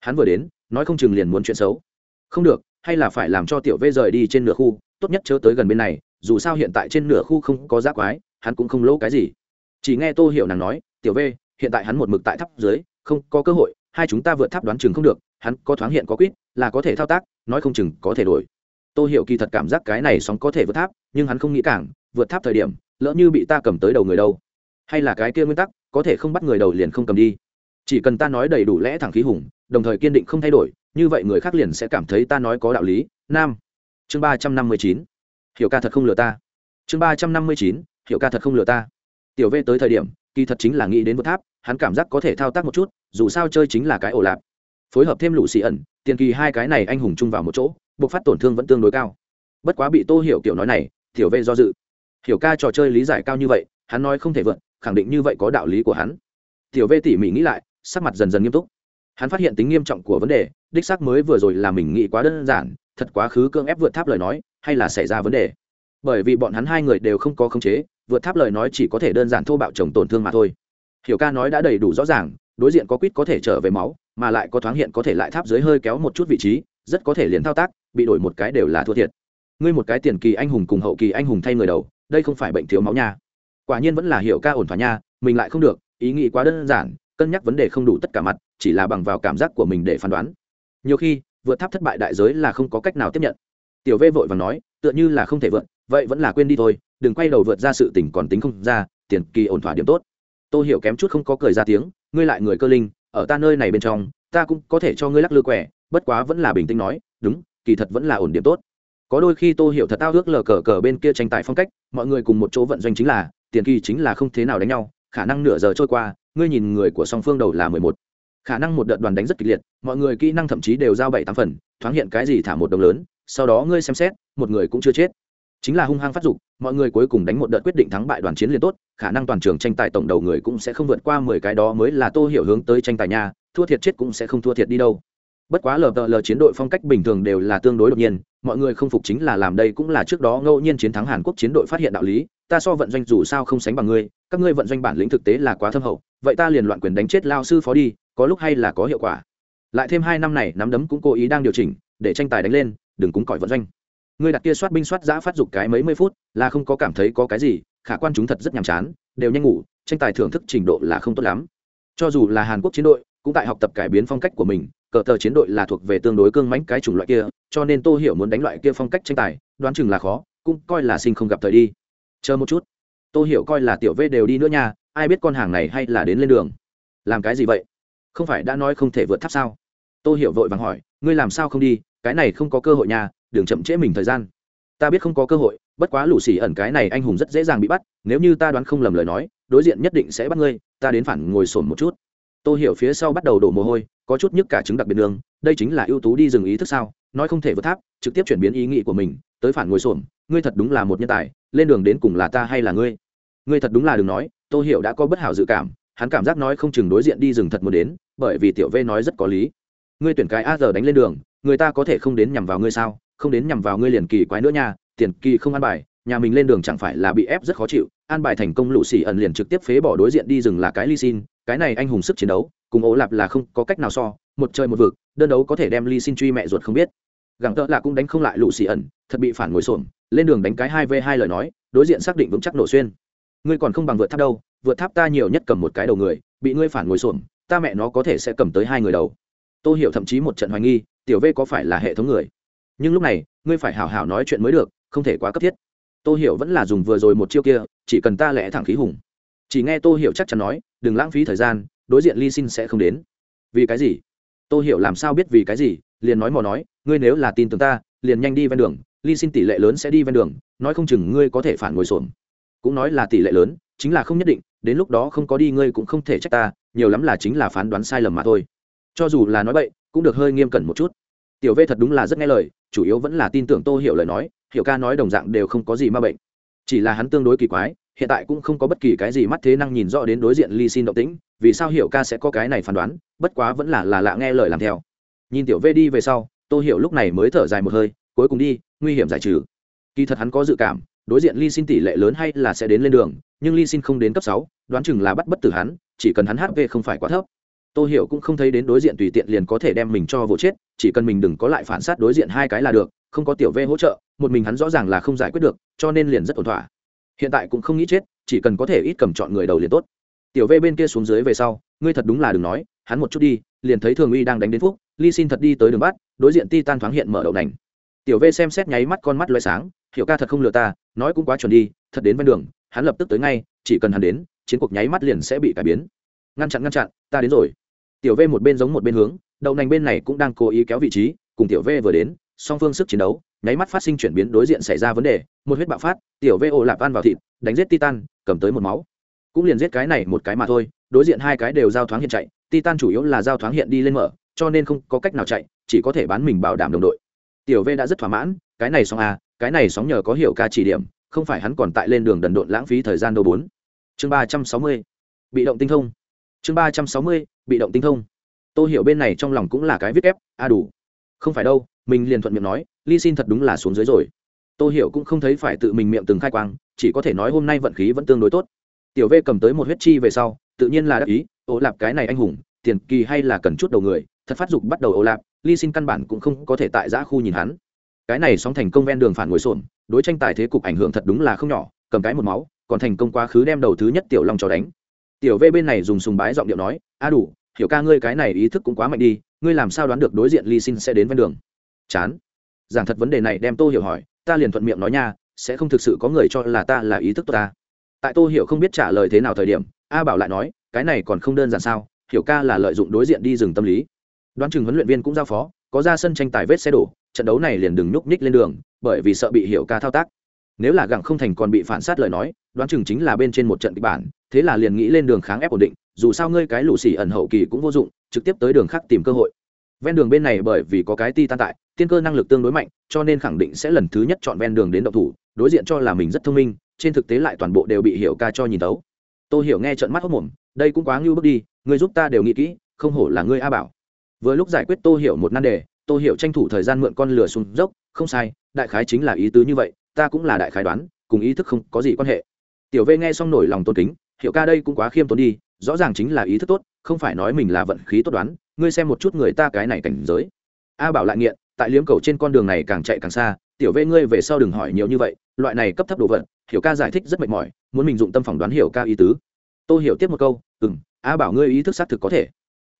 Hắn vừa đến, nói không chừng liền muốn chuyện xấu. Không được, hay là phải làm cho tiểu v rời đi trên nửa khu, tốt nhất chớ tới gần bên này, dù sao hiện tại trên nửa khu không có giác quái, hắn cũng không lỗ cái gì chỉ nghe tô hiểu nàng nói, tiểu v, hiện tại hắn một mực tại tháp dưới, không có cơ hội, hai chúng ta vượt tháp đoán chừng không được, hắn có thoáng hiện có quýt, là có thể thao tác, nói không chừng có thể đổi. Tô hiểu kỳ thật cảm giác cái này sóng có thể vượt tháp, nhưng hắn không nghĩ cảng, vượt tháp thời điểm, lỡ như bị ta cầm tới đầu người đâu. Hay là cái kia nguyên tắc, có thể không bắt người đầu liền không cầm đi. Chỉ cần ta nói đầy đủ lẽ thẳng khí hùng, đồng thời kiên định không thay đổi, như vậy người khác liền sẽ cảm thấy ta nói có đạo lý. Nam. Chương ba trăm năm mươi chín. Hiểu ca thật không lừa ta. Chương ba trăm năm mươi chín. Hiểu ca thật không lừa ta tiểu v tới thời điểm, kỳ thật chính là nghĩ đến vượt tháp, hắn cảm giác có thể thao tác một chút, dù sao chơi chính là cái ổ lạp. Phối hợp thêm lũ xì ẩn, tiền kỳ hai cái này anh hùng chung vào một chỗ buộc phát tổn thương vẫn tương đối cao. Bất quá bị tô hiểu kiểu nói này, tiểu v do dự. Hiểu ca trò chơi lý giải cao như vậy, hắn nói không thể vượt, khẳng định như vậy có đạo lý của hắn. Tiểu v tỉ mỉ nghĩ lại, sắc mặt dần dần nghiêm túc. Hắn phát hiện tính nghiêm trọng của vấn đề, đích xác mới vừa rồi là mình nghĩ quá đơn giản, thật quá khứ cưỡng ép vượt tháp lời nói, hay là xảy ra vấn đề bởi vì bọn hắn hai người đều không có khống chế, vượt tháp lời nói chỉ có thể đơn giản thô bạo chồng tổn thương mà thôi. Hiểu ca nói đã đầy đủ rõ ràng, đối diện có quýt có thể trở về máu, mà lại có thoáng hiện có thể lại tháp dưới hơi kéo một chút vị trí, rất có thể liền thao tác, bị đổi một cái đều là thua thiệt. Ngươi một cái tiền kỳ anh hùng cùng hậu kỳ anh hùng thay người đầu, đây không phải bệnh thiếu máu nha. Quả nhiên vẫn là hiểu ca ổn thỏa nha, mình lại không được, ý nghĩ quá đơn giản, cân nhắc vấn đề không đủ tất cả mặt, chỉ là bằng vào cảm giác của mình để phán đoán. Nhiều khi, vượt tháp thất bại đại giới là không có cách nào tiếp nhận. Tiểu v vội và nói, tựa như là không thể vượt vậy vẫn là quên đi thôi, đừng quay đầu vượt ra sự tình còn tính không ra, tiền kỳ ổn thỏa điểm tốt. Tôi hiểu kém chút không có cười ra tiếng, ngươi lại người cơ linh, ở ta nơi này bên trong, ta cũng có thể cho ngươi lắc lư quẻ, bất quá vẫn là bình tĩnh nói, đúng, kỳ thật vẫn là ổn điểm tốt. Có đôi khi tôi hiểu thật tao ước lờ cờ cờ bên kia tranh tài phong cách, mọi người cùng một chỗ vận doanh chính là, tiền kỳ chính là không thế nào đánh nhau, khả năng nửa giờ trôi qua, ngươi nhìn người của song phương đầu là mười một. Khả năng một đợt đoàn đánh rất kịch liệt, mọi người kỹ năng thậm chí đều giao bảy tám phần, thoáng hiện cái gì thả một đồng lớn, sau đó ngươi xem xét, một người cũng chưa chết chính là hung hăng phát dục, mọi người cuối cùng đánh một đợt quyết định thắng bại đoàn chiến liền tốt, khả năng toàn trường tranh tài tổng đầu người cũng sẽ không vượt qua mười cái đó mới là tô hiểu hướng tới tranh tài nhà thua thiệt chết cũng sẽ không thua thiệt đi đâu. Bất quá lờ lờ chiến đội phong cách bình thường đều là tương đối đột nhiên, mọi người không phục chính là làm đây cũng là trước đó ngẫu nhiên chiến thắng hàn quốc chiến đội phát hiện đạo lý, ta so vận doanh dù sao không sánh bằng ngươi, các ngươi vận doanh bản lĩnh thực tế là quá thâm hậu, vậy ta liền loạn quyền đánh chết lao sư phó đi, có lúc hay là có hiệu quả. Lại thêm hai năm này nắm đấm cũng cố ý đang điều chỉnh, để tranh tài đánh lên, đừng cúng cỏi vận doanh ngươi đặt kia soát binh soát giã phát dục cái mấy mươi phút, là không có cảm thấy có cái gì, khả quan chúng thật rất nhàm chán, đều nhanh ngủ, tranh tài thưởng thức trình độ là không tốt lắm. Cho dù là hàn quốc chiến đội, cũng tại học tập cải biến phong cách của mình, cờ tờ chiến đội là thuộc về tương đối cương mãnh cái chủng loại kia, cho nên tô hiểu muốn đánh loại kia phong cách tranh tài, đoán chừng là khó, cũng coi là sinh không gặp thời đi. Chờ một chút. Tô hiểu coi là tiểu v đều đi nữa nha, ai biết con hàng này hay là đến lên đường. Làm cái gì vậy? Không phải đã nói không thể vượt tháp sao? Tô hiểu vội vàng hỏi, ngươi làm sao không đi? Cái này không có cơ hội nha đừng chậm trễ mình thời gian. Ta biết không có cơ hội, bất quá lũ xỉ ẩn cái này anh hùng rất dễ dàng bị bắt, nếu như ta đoán không lầm lời nói, đối diện nhất định sẽ bắt ngươi, ta đến phản ngồi sồn một chút. Tôi hiểu phía sau bắt đầu đổ mồ hôi, có chút nhức cả chứng đặc biệt đường, đây chính là ưu tú đi dừng ý thức sao, nói không thể vượt tháp, trực tiếp chuyển biến ý nghĩ của mình, tới phản ngồi sồn ngươi thật đúng là một nhân tài, lên đường đến cùng là ta hay là ngươi? Ngươi thật đúng là đừng nói tôi hiểu đã có bất hảo dự cảm, hắn cảm giác nói không chừng đối diện đi rừng thật muốn đến, bởi vì tiểu v nói rất có lý. Ngươi tuyển cái a giờ đánh lên đường, người ta có thể không đến nhằm vào ngươi sao? Không đến nhằm vào ngươi liền kỳ quái nữa nha, tiền kỳ không an bài, nhà mình lên đường chẳng phải là bị ép rất khó chịu an bài thành công lũ xỉ ẩn liền trực tiếp phế bỏ đối diện đi rừng là cái ly xin, cái này anh hùng sức chiến đấu, cùng ố lạp là không có cách nào so, một trời một vực, đơn đấu có thể đem ly xin truy mẹ ruột không biết. Gẳng tợ là cũng đánh không lại lũ xỉ ẩn, thật bị phản ngồi xổm, lên đường đánh cái hai v hai lời nói, đối diện xác định vững chắc nổ xuyên. Ngươi còn không bằng vượt tháp đâu, vượt tháp ta nhiều nhất cầm một cái đầu người, bị ngươi phản ngồi xổm, ta mẹ nó có thể sẽ cầm tới hai người đầu. Tôi hiểu thậm chí một trận hoài nghi, tiểu v có phải là hệ thống người? Nhưng lúc này, ngươi phải hảo hảo nói chuyện mới được, không thể quá cấp thiết. Tô hiểu vẫn là dùng vừa rồi một chiêu kia, chỉ cần ta lẽ thẳng khí hùng. Chỉ nghe tô hiểu chắc chắn nói, đừng lãng phí thời gian, đối diện ly xin sẽ không đến. Vì cái gì? Tôi hiểu làm sao biết vì cái gì, liền nói mò nói, ngươi nếu là tin tưởng ta, liền nhanh đi ven đường, ly xin tỷ lệ lớn sẽ đi ven đường, nói không chừng ngươi có thể phản ngồi xổm. Cũng nói là tỷ lệ lớn, chính là không nhất định, đến lúc đó không có đi ngươi cũng không thể trách ta, nhiều lắm là chính là phán đoán sai lầm mà thôi. Cho dù là nói vậy cũng được hơi nghiêm cẩn một chút tiểu v thật đúng là rất nghe lời, chủ yếu vẫn là tin tưởng tô hiểu lời nói, hiểu ca nói đồng dạng đều không có gì ma bệnh. Chỉ là hắn tương đối kỳ quái, hiện tại cũng không có bất kỳ cái gì mắt thế năng nhìn rõ đến đối diện ly xin động tĩnh, vì sao hiểu ca sẽ có cái này phán đoán, bất quá vẫn là là lạ nghe lời làm theo. Nhìn tiểu v đi về sau, tô hiểu lúc này mới thở dài một hơi, cuối cùng đi, nguy hiểm giải trừ. Kỳ thật hắn có dự cảm, đối diện ly xin tỷ lệ lớn hay là sẽ đến lên đường, nhưng ly xin không đến cấp sáu, đoán chừng là bắt bất tử hắn, chỉ cần hắn hp không phải quá thấp tô hiểu cũng không thấy đến đối diện tùy tiện liền có thể đem mình cho vỗ chết, chỉ cần mình đừng có lại phản sát đối diện hai cái là được, không có tiểu v hỗ trợ, một mình hắn rõ ràng là không giải quyết được, cho nên liền rất ổn thỏa. Hiện tại cũng không nghĩ chết, chỉ cần có thể ít cầm chọn người đầu liền tốt. Tiểu v bên kia xuống dưới về sau, ngươi thật đúng là đừng nói, hắn một chút đi, liền thấy thường uy đang đánh đến phúc, ly xin thật đi tới đường bắt, đối diện ti tan thoáng hiện mở đầu nành. Tiểu v xem xét nháy mắt con mắt loay sáng, hiểu ca thật không lừa ta, nói cũng quá chuẩn đi, thật đến ven đường, hắn lập tức tới ngay, chỉ cần hắn đến, chiến cuộc nháy mắt liền sẽ bị cải biến. Ngăn chặn ngăn chặn, ta đến rồi tiểu v một bên giống một bên hướng, đậu nành bên này cũng đang cố ý kéo vị trí, cùng tiểu v vừa đến, song phương sức chiến đấu, nháy mắt phát sinh chuyển biến đối diện xảy ra vấn đề, một huyết bạo phát, tiểu v ồ lạp ăn vào thịt, đánh giết titan, cầm tới một máu. Cũng liền giết cái này một cái mà thôi, đối diện hai cái đều giao thoáng hiện chạy, titan chủ yếu là giao thoáng hiện đi lên mở, cho nên không có cách nào chạy, chỉ có thể bán mình bảo đảm đồng đội. Tiểu v đã rất thỏa mãn, cái này sóng a à, cái này sóng nhờ có hiểu ca chỉ điểm, không phải hắn còn tại lên đường đần độn lãng phí thời gian đâu bốn. Chương ba trăm sáu mươi, bị động tinh thông. Chương ba trăm sáu mươi bị động tinh thông. Tôi hiểu bên này trong lòng cũng là cái viết ép a đủ. Không phải đâu, mình liền thuận miệng nói, ly xin thật đúng là xuống dưới rồi. Tôi hiểu cũng không thấy phải tự mình miệng từng khai quang, chỉ có thể nói hôm nay vận khí vẫn tương đối tốt. Tiểu v cầm tới một huyết chi về sau, tự nhiên là đắc ý, ô lạp, cái này anh hùng, tiền kỳ hay là cần chút đầu người, thật phát dục bắt đầu ô lạp, ly xin căn bản cũng không có thể tại giã khu nhìn hắn. Cái này sóng thành công ven đường phản ngồi xổm, đối tranh tài thế cục ảnh hưởng thật đúng là không nhỏ, cầm cái một máu, còn thành công quá khứ đem đầu thứ nhất tiểu long cho đánh. Tiểu v bên này dùng sùng bái giọng điệu nói a đủ, hiểu ca ngươi cái này ý thức cũng quá mạnh đi, ngươi làm sao đoán được đối diện ly xin sẽ đến ven đường? Chán. Giảng thật vấn đề này đem tô hiểu hỏi, ta liền thuận miệng nói nha, sẽ không thực sự có người cho là ta là ý thức tốt ta. Tại tô hiểu không biết trả lời thế nào thời điểm, a bảo lại nói, cái này còn không đơn giản sao, hiểu ca là lợi dụng đối diện đi rừng tâm lý. Đoán chừng huấn luyện viên cũng giao phó, có ra sân tranh tài vết xe đổ, trận đấu này liền đừng nhúc nhích lên đường, bởi vì sợ bị hiểu ca thao tác. Nếu là gặng không thành còn bị phản sát lời nói, đoán chừng chính là bên trên một trận kịch bản, thế là liền nghĩ lên đường kháng ép ổn định dù sao ngươi cái lũ xì ẩn hậu kỳ cũng vô dụng, trực tiếp tới đường khác tìm cơ hội. Ven đường bên này bởi vì có cái ti tan tại, tiên cơ năng lực tương đối mạnh, cho nên khẳng định sẽ lần thứ nhất chọn ven đường đến động thủ, đối diện cho là mình rất thông minh, trên thực tế lại toàn bộ đều bị hiểu ca cho nhìn tấu tôi hiểu nghe trận mắt hốc mồm đây cũng quá ngưu bước đi, ngươi giúp ta đều nghĩ kỹ, không hổ là ngươi a bảo. Vừa lúc giải quyết tôi hiểu một nan đề tôi hiểu tranh thủ thời gian mượn con lửa xuống dốc, không sai, đại khái chính là ý tứ như vậy, ta cũng là đại khái đoán, cùng ý thức không có gì quan hệ. Tiểu v nghe xong nổi lòng tôn kính, hiểu ca đây cũng quá khiêm tốn đi rõ ràng chính là ý thức tốt, không phải nói mình là vận khí tốt đoán, ngươi xem một chút người ta cái này cảnh giới. A bảo lại nghiện, tại liếm cầu trên con đường này càng chạy càng xa, tiểu vê ngươi về sau đừng hỏi nhiều như vậy, loại này cấp thấp đồ vật, hiểu ca giải thích rất mệt mỏi, muốn mình dụng tâm phỏng đoán hiểu ca ý tứ. Tôi hiểu tiếp một câu ừ m a bảo ngươi ý thức xác thực có thể.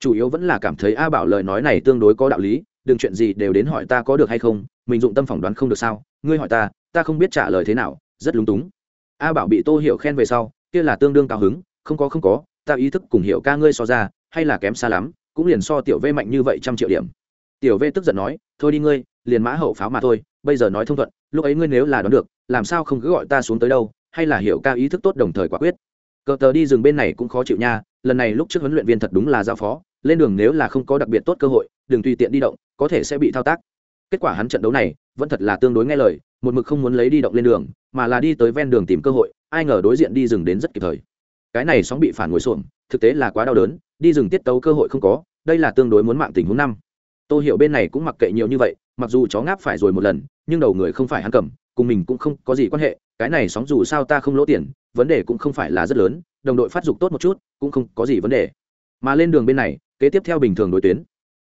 Chủ yếu vẫn là cảm thấy a bảo lời nói này tương đối có đạo lý, đừng chuyện gì đều đến hỏi ta có được hay không, mình dụng tâm phỏng đoán không được sao, ngươi hỏi ta ta không biết trả lời thế nào, rất lúng túng. A bảo bị tô hiểu khen về sau, kia là tương đương cao hứng, không có không có ta ý thức cùng hiểu ca ngươi so ra, hay là kém xa lắm, cũng liền so tiểu v mạnh như vậy trăm triệu điểm. Tiểu v tức giận nói, thôi đi ngươi, liền mã hậu pháo mà thôi, bây giờ nói thông thuận, lúc ấy ngươi nếu là đón được, làm sao không cứ gọi ta xuống tới đâu, hay là hiểu ca ý thức tốt đồng thời quả quyết. Cờ tờ đi rừng bên này cũng khó chịu nha, lần này lúc trước huấn luyện viên thật đúng là giao phó, lên đường nếu là không có đặc biệt tốt cơ hội, đừng tùy tiện đi động, có thể sẽ bị thao tác. Kết quả hắn trận đấu này, vẫn thật là tương đối nghe lời, một mực không muốn lấy đi động lên đường, mà là đi tới ven đường tìm cơ hội, ai ngờ đối diện đi rừng đến rất kịp thời cái này sóng bị phản ngồi xuống, thực tế là quá đau đớn đi rừng tiết tấu cơ hội không có đây là tương đối muốn mạng tình huống năm. Tôi hiểu bên này cũng mặc kệ nhiều như vậy mặc dù chó ngáp phải rồi một lần nhưng đầu người không phải hắn cầm cùng mình cũng không có gì quan hệ cái này sóng dù sao ta không lỗ tiền vấn đề cũng không phải là rất lớn đồng đội phát dục tốt một chút cũng không có gì vấn đề. Mà lên đường bên này kế tiếp theo bình thường đối tuyến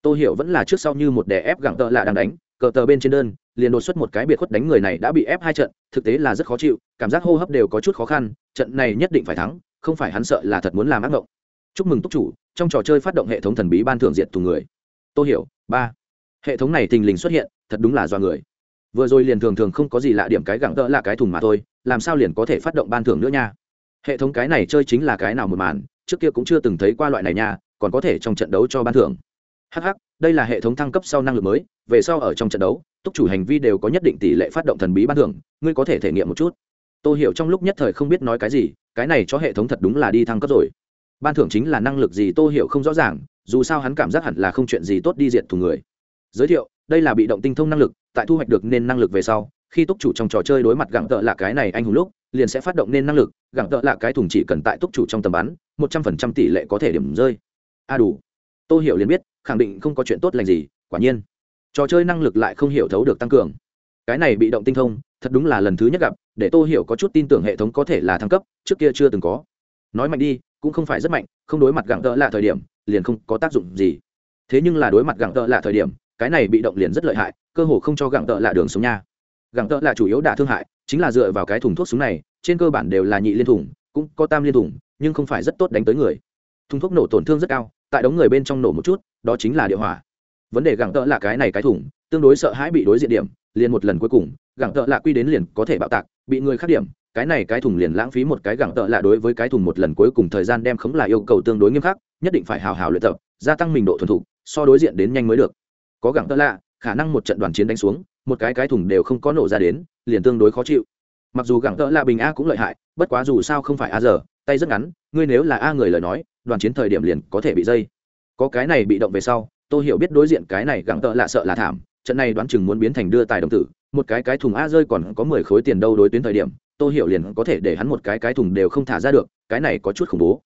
tôi hiểu vẫn là trước sau như một đè ép gặng tợ lạ đang đánh cờ tờ bên trên đơn liền đột xuất một cái biệt khuất đánh người này đã bị ép hai trận thực tế là rất khó chịu cảm giác hô hấp đều có chút khó khăn trận này nhất định phải thắng không phải hắn sợ là thật muốn làm ác mộng chúc mừng túc chủ, trong trò chơi phát động hệ thống thần bí ban thưởng diệt thù người. Tôi hiểu, ba. Hệ thống này thình lình xuất hiện, thật đúng là do người. Vừa rồi liền thường thường không có gì lạ điểm cái gẳng đỡ là cái thùng mà thôi, làm sao liền có thể phát động ban thưởng nữa nha? Hệ thống cái này chơi chính là cái nào một màn, trước kia cũng chưa từng thấy qua loại này nha, còn có thể trong trận đấu cho ban thưởng. Hh đây là hệ thống thăng cấp sau năng lực mới, về sau ở trong trận đấu, túc chủ hành vi đều có nhất định tỷ lệ phát động thần bí ban thưởng, ngươi có thể thể nghiệm một chút. Tôi hiểu trong lúc nhất thời không biết nói cái gì cái này cho hệ thống thật đúng là đi thăng cấp rồi. Ban thưởng chính là năng lực gì tô hiểu không rõ ràng, dù sao hắn cảm giác hẳn là không chuyện gì tốt đi diệt thù người. Giới thiệu, đây là bị động tinh thông năng lực, tại thu hoạch được nên năng lực về sau, khi túc chủ trong trò chơi đối mặt gặng tợ là cái này anh hùng lúc, liền sẽ phát động nên năng lực, gặng tợ là cái thùng chỉ cần tại túc chủ trong tầm bắn, một trăm phần trăm tỷ lệ có thể điểm rơi. A à đủ. Tôi hiểu liền biết, khẳng định không có chuyện tốt lành gì, quả nhiên. Trò chơi năng lực lại không hiểu thấu được tăng cường. Cái này bị động tinh thông, thật đúng là lần thứ nhất gặp để tôi hiểu có chút tin tưởng hệ thống có thể là thăng cấp, trước kia chưa từng có. Nói mạnh đi, cũng không phải rất mạnh, không đối mặt gặng tợ là thời điểm, liền không có tác dụng gì. Thế nhưng là đối mặt gặng tợ là thời điểm, cái này bị động liền rất lợi hại, cơ hồ không cho gặng tợ là đường sống nha. Gặng tợ là chủ yếu đả thương hại, chính là dựa vào cái thùng thuốc súng này, trên cơ bản đều là nhị liên thủng cũng có tam liên thủng nhưng không phải rất tốt đánh tới người. Thùng thuốc nổ tổn thương rất cao, tại đống người bên trong nổ một chút, đó chính là địa hỏa. Vấn đề gặng tợ là cái này cái thủng tương đối sợ hãi bị đối diện điểm, liền một lần cuối cùng gẳng tợ lạ quy đến liền có thể bạo tạc, bị người khác điểm, cái này cái thùng liền lãng phí một cái gẳng tợ lạ đối với cái thùng một lần cuối cùng thời gian đem khống là yêu cầu tương đối nghiêm khắc, nhất định phải hào hào luyện tập, gia tăng mình độ thuần thục, so đối diện đến nhanh mới được. Có gẳng tợ lạ, khả năng một trận đoàn chiến đánh xuống, một cái cái thùng đều không có nổ ra đến, liền tương đối khó chịu. Mặc dù gẳng tợ lạ bình a cũng lợi hại, bất quá dù sao không phải a giờ, tay rất ngắn, ngươi nếu là a người lời nói, đoàn chiến thời điểm liền có thể bị dây. Có cái này bị động về sau, tôi hiểu biết đối diện cái này gẳng tợ lạ sợ là thảm trận này đoán chừng muốn biến thành đưa tài đồng tử, một cái cái thùng a rơi còn có mười khối tiền đâu đối tuyến thời điểm, tô hiểu liền có thể để hắn một cái cái thùng đều không thả ra được, cái này có chút khủng bố.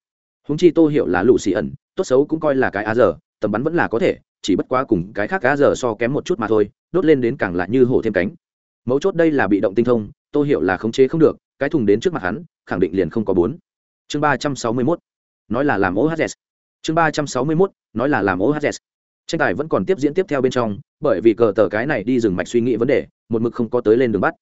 Húng chi tô hiểu là lũ xì ẩn, tốt xấu cũng coi là cái a giờ tầm bắn vẫn là có thể, chỉ bất quá cùng cái khác a giờ so kém một chút mà thôi, đốt lên đến càng lại như hổ thêm cánh. Mấu chốt đây là bị động tinh thông, tô hiểu là khống chế không được, cái thùng đến trước mặt hắn, khẳng định liền không có bốn. Chương ba trăm sáu mươi mốt, nói là làm ohz chương ba trăm sáu mươi mốt, nói là làm ohz tranh tài vẫn còn tiếp diễn tiếp theo bên trong, bởi vì cờ tờ cái này đi dừng mạch suy nghĩ vấn đề, một mực không có tới lên đường bắt.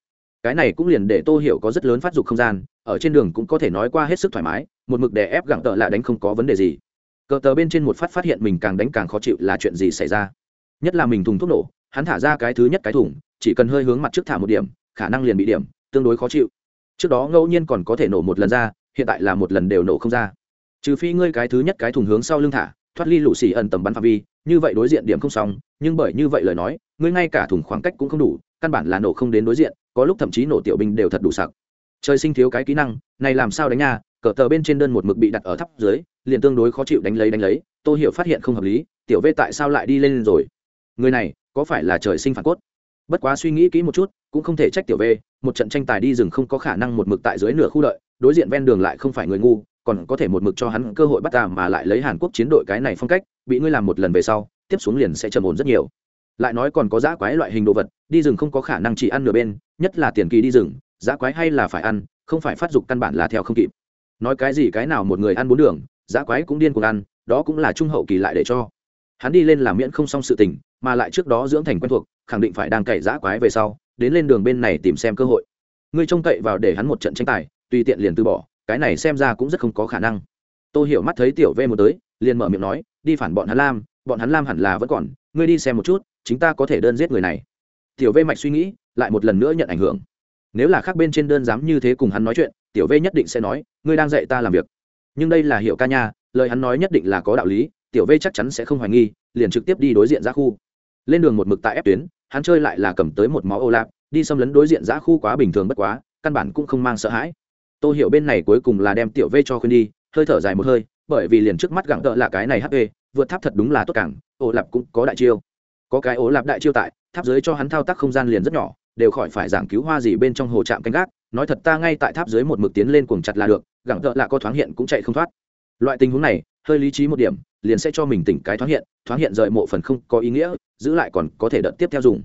Cái này cũng liền để tô hiểu có rất lớn phát dục không gian, ở trên đường cũng có thể nói qua hết sức thoải mái, một mực để ép gặng tợ lại đánh không có vấn đề gì. Cờ tờ bên trên một phát phát hiện mình càng đánh càng khó chịu là chuyện gì xảy ra? Nhất là mình thùng thuốc nổ, hắn thả ra cái thứ nhất cái thùng, chỉ cần hơi hướng mặt trước thả một điểm, khả năng liền bị điểm, tương đối khó chịu. Trước đó ngẫu nhiên còn có thể nổ một lần ra, hiện tại là một lần đều nổ không ra. Trừ phi ngươi cái thứ nhất cái thùng hướng sau lưng thả, thoát ly lũ xì ẩn tầm bắn phạm vi như vậy đối diện điểm không xong, nhưng bởi như vậy lời nói, ngươi ngay cả thùng khoảng cách cũng không đủ, căn bản là nổ không đến đối diện, có lúc thậm chí nổ tiểu binh đều thật đủ sặc. Trời sinh thiếu cái kỹ năng, này làm sao đánh nha, cờ tờ bên trên đơn một mực bị đặt ở thấp dưới, liền tương đối khó chịu đánh lấy đánh lấy, tô hiểu phát hiện không hợp lý, tiểu v tại sao lại đi lên rồi? Người này, có phải là trời sinh phản cốt? Bất quá suy nghĩ kỹ một chút, cũng không thể trách tiểu v một trận tranh tài đi rừng không có khả năng một mực tại dưới nửa khu đợi, đối diện ven đường lại không phải người ngu còn có thể một mực cho hắn cơ hội bắt ta mà lại lấy hàn quốc chiến đội cái này phong cách, bị ngươi làm một lần về sau, tiếp xuống liền sẽ trầm ổn rất nhiều. Lại nói còn có giã quái loại hình đồ vật, đi rừng không có khả năng chỉ ăn nửa bên, nhất là tiền kỳ đi rừng, giã quái hay là phải ăn, không phải phát dục căn bản là theo không kịp. Nói cái gì cái nào một người ăn bốn đường, giã quái cũng điên cuồng ăn, đó cũng là trung hậu kỳ lại để cho. Hắn đi lên làm miễn không xong sự tình, mà lại trước đó dưỡng thành quen thuộc, khẳng định phải đang cày giã quái về sau, đến lên đường bên này tìm xem cơ hội. Ngươi trông cậy vào để hắn một trận tranh tài, tùy tiện liền từ bỏ cái này xem ra cũng rất không có khả năng. Tôi hiểu mắt thấy tiểu v một tới, liền mở miệng nói, đi phản bọn hắn lam, bọn hắn lam hẳn là vẫn còn, ngươi đi xem một chút chúng ta có thể đơn giết người này. Tiểu v mạch suy nghĩ, lại một lần nữa nhận ảnh hưởng. Nếu là khác bên trên đơn dám như thế cùng hắn nói chuyện, tiểu v nhất định sẽ nói, ngươi đang dạy ta làm việc. Nhưng đây là hiệu ca nha, lời hắn nói nhất định là có đạo lý, tiểu v chắc chắn sẽ không hoài nghi, liền trực tiếp đi đối diện ra khu. Lên đường một mực tại ép tuyến, hắn chơi lại là cầm tới một máu ô lạp, đi xâm lấn đối diện giã khu quá bình thường bất quá, căn bản cũng không mang sợ hãi tôi hiểu bên này cuối cùng là đem tiểu v cho khuyên đi, hơi thở dài một hơi, bởi vì liền trước mắt gặng tợ là cái này hp vượt tháp thật đúng là tốt cảng ổ lạp cũng có đại chiêu. Có cái ổ lạp đại chiêu tại, tháp dưới cho hắn thao tác không gian liền rất nhỏ, đều khỏi phải giảng cứu hoa gì bên trong hồ trạm canh gác, nói thật ta ngay tại tháp dưới một mực tiến lên cuồng chặt là được, gặng tợ là có thoáng hiện cũng chạy không thoát. Loại tình huống này, hơi lý trí một điểm, liền sẽ cho mình tỉnh cái thoáng hiện thoáng hiện rời mộ phần không có ý nghĩa, giữ lại còn có thể đợt tiếp theo dùng.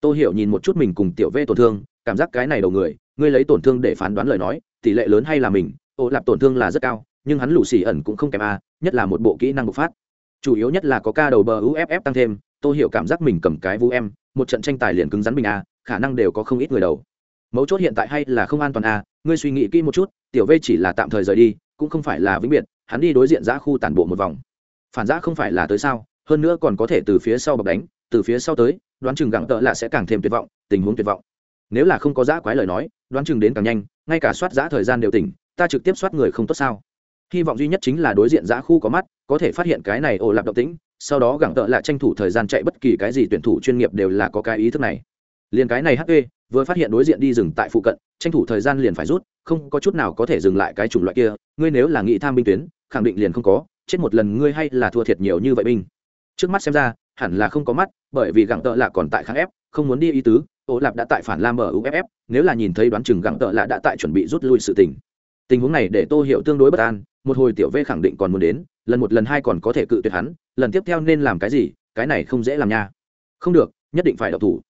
Tôi hiểu nhìn một chút mình cùng tiểu v tổn thương, cảm giác cái này đầu người, ngươi lấy tổn thương để phán đoán lời nói tỷ lệ lớn hay là mình, ô lạp tổn thương là rất cao, nhưng hắn lù xì ẩn cũng không kém a, nhất là một bộ kỹ năng bộc phát. Chủ yếu nhất là có ca đầu bờ uff tăng thêm, tôi hiểu cảm giác mình cầm cái vũ em, một trận tranh tài liền cứng rắn mình a, khả năng đều có không ít người đầu. Mấu chốt hiện tại hay là không an toàn a, ngươi suy nghĩ kỹ một chút, tiểu v chỉ là tạm thời rời đi, cũng không phải là vĩnh biệt, hắn đi đối diện giã khu tản bộ một vòng. Phản giã không phải là tới sao, hơn nữa còn có thể từ phía sau bọc đánh, từ phía sau tới, đoán chừng gặng tợ là sẽ càng thêm tuyệt vọng, tình huống tuyệt vọng. Nếu là không có giã quái lời nói, đoán chừng đến càng nhanh ngay cả soát giã thời gian đều tỉnh, ta trực tiếp soát người không tốt sao? Hy vọng duy nhất chính là đối diện giã khu có mắt, có thể phát hiện cái này ồ lạp động tĩnh, sau đó gẳng tợ lại tranh thủ thời gian chạy bất kỳ cái gì tuyển thủ chuyên nghiệp đều là có cái ý thức này. Liền cái này hp vừa phát hiện đối diện đi dừng tại phụ cận, tranh thủ thời gian liền phải rút, không có chút nào có thể dừng lại cái chủng loại kia, ngươi nếu là nghị tham binh tuyến, khẳng định liền không có, chết một lần ngươi hay là thua thiệt nhiều như vậy binh. Trước mắt xem ra, hẳn là không có mắt, bởi vì gặng tợ lạ còn tại kháng ép không muốn đi ý tứ ô lạp đã tại phản lam ở uff nếu là nhìn thấy đoán chừng gặng tợ lạ đã tại chuẩn bị rút lui sự tình. Tình huống này để tô hiểu tương đối bất an, một hồi tiểu v khẳng định còn muốn đến, lần một lần hai còn có thể cự tuyệt hắn, lần tiếp theo nên làm cái gì, cái này không dễ làm nha. Không được, nhất định phải đọc thủ.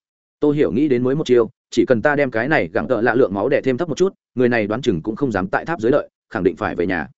Tô hiểu nghĩ đến mới một chiêu, chỉ cần ta đem cái này gặng tợ lạ lượng máu để thêm thấp một chút, người này đoán chừng cũng không dám tại tháp dưới đợi khẳng định phải về nhà.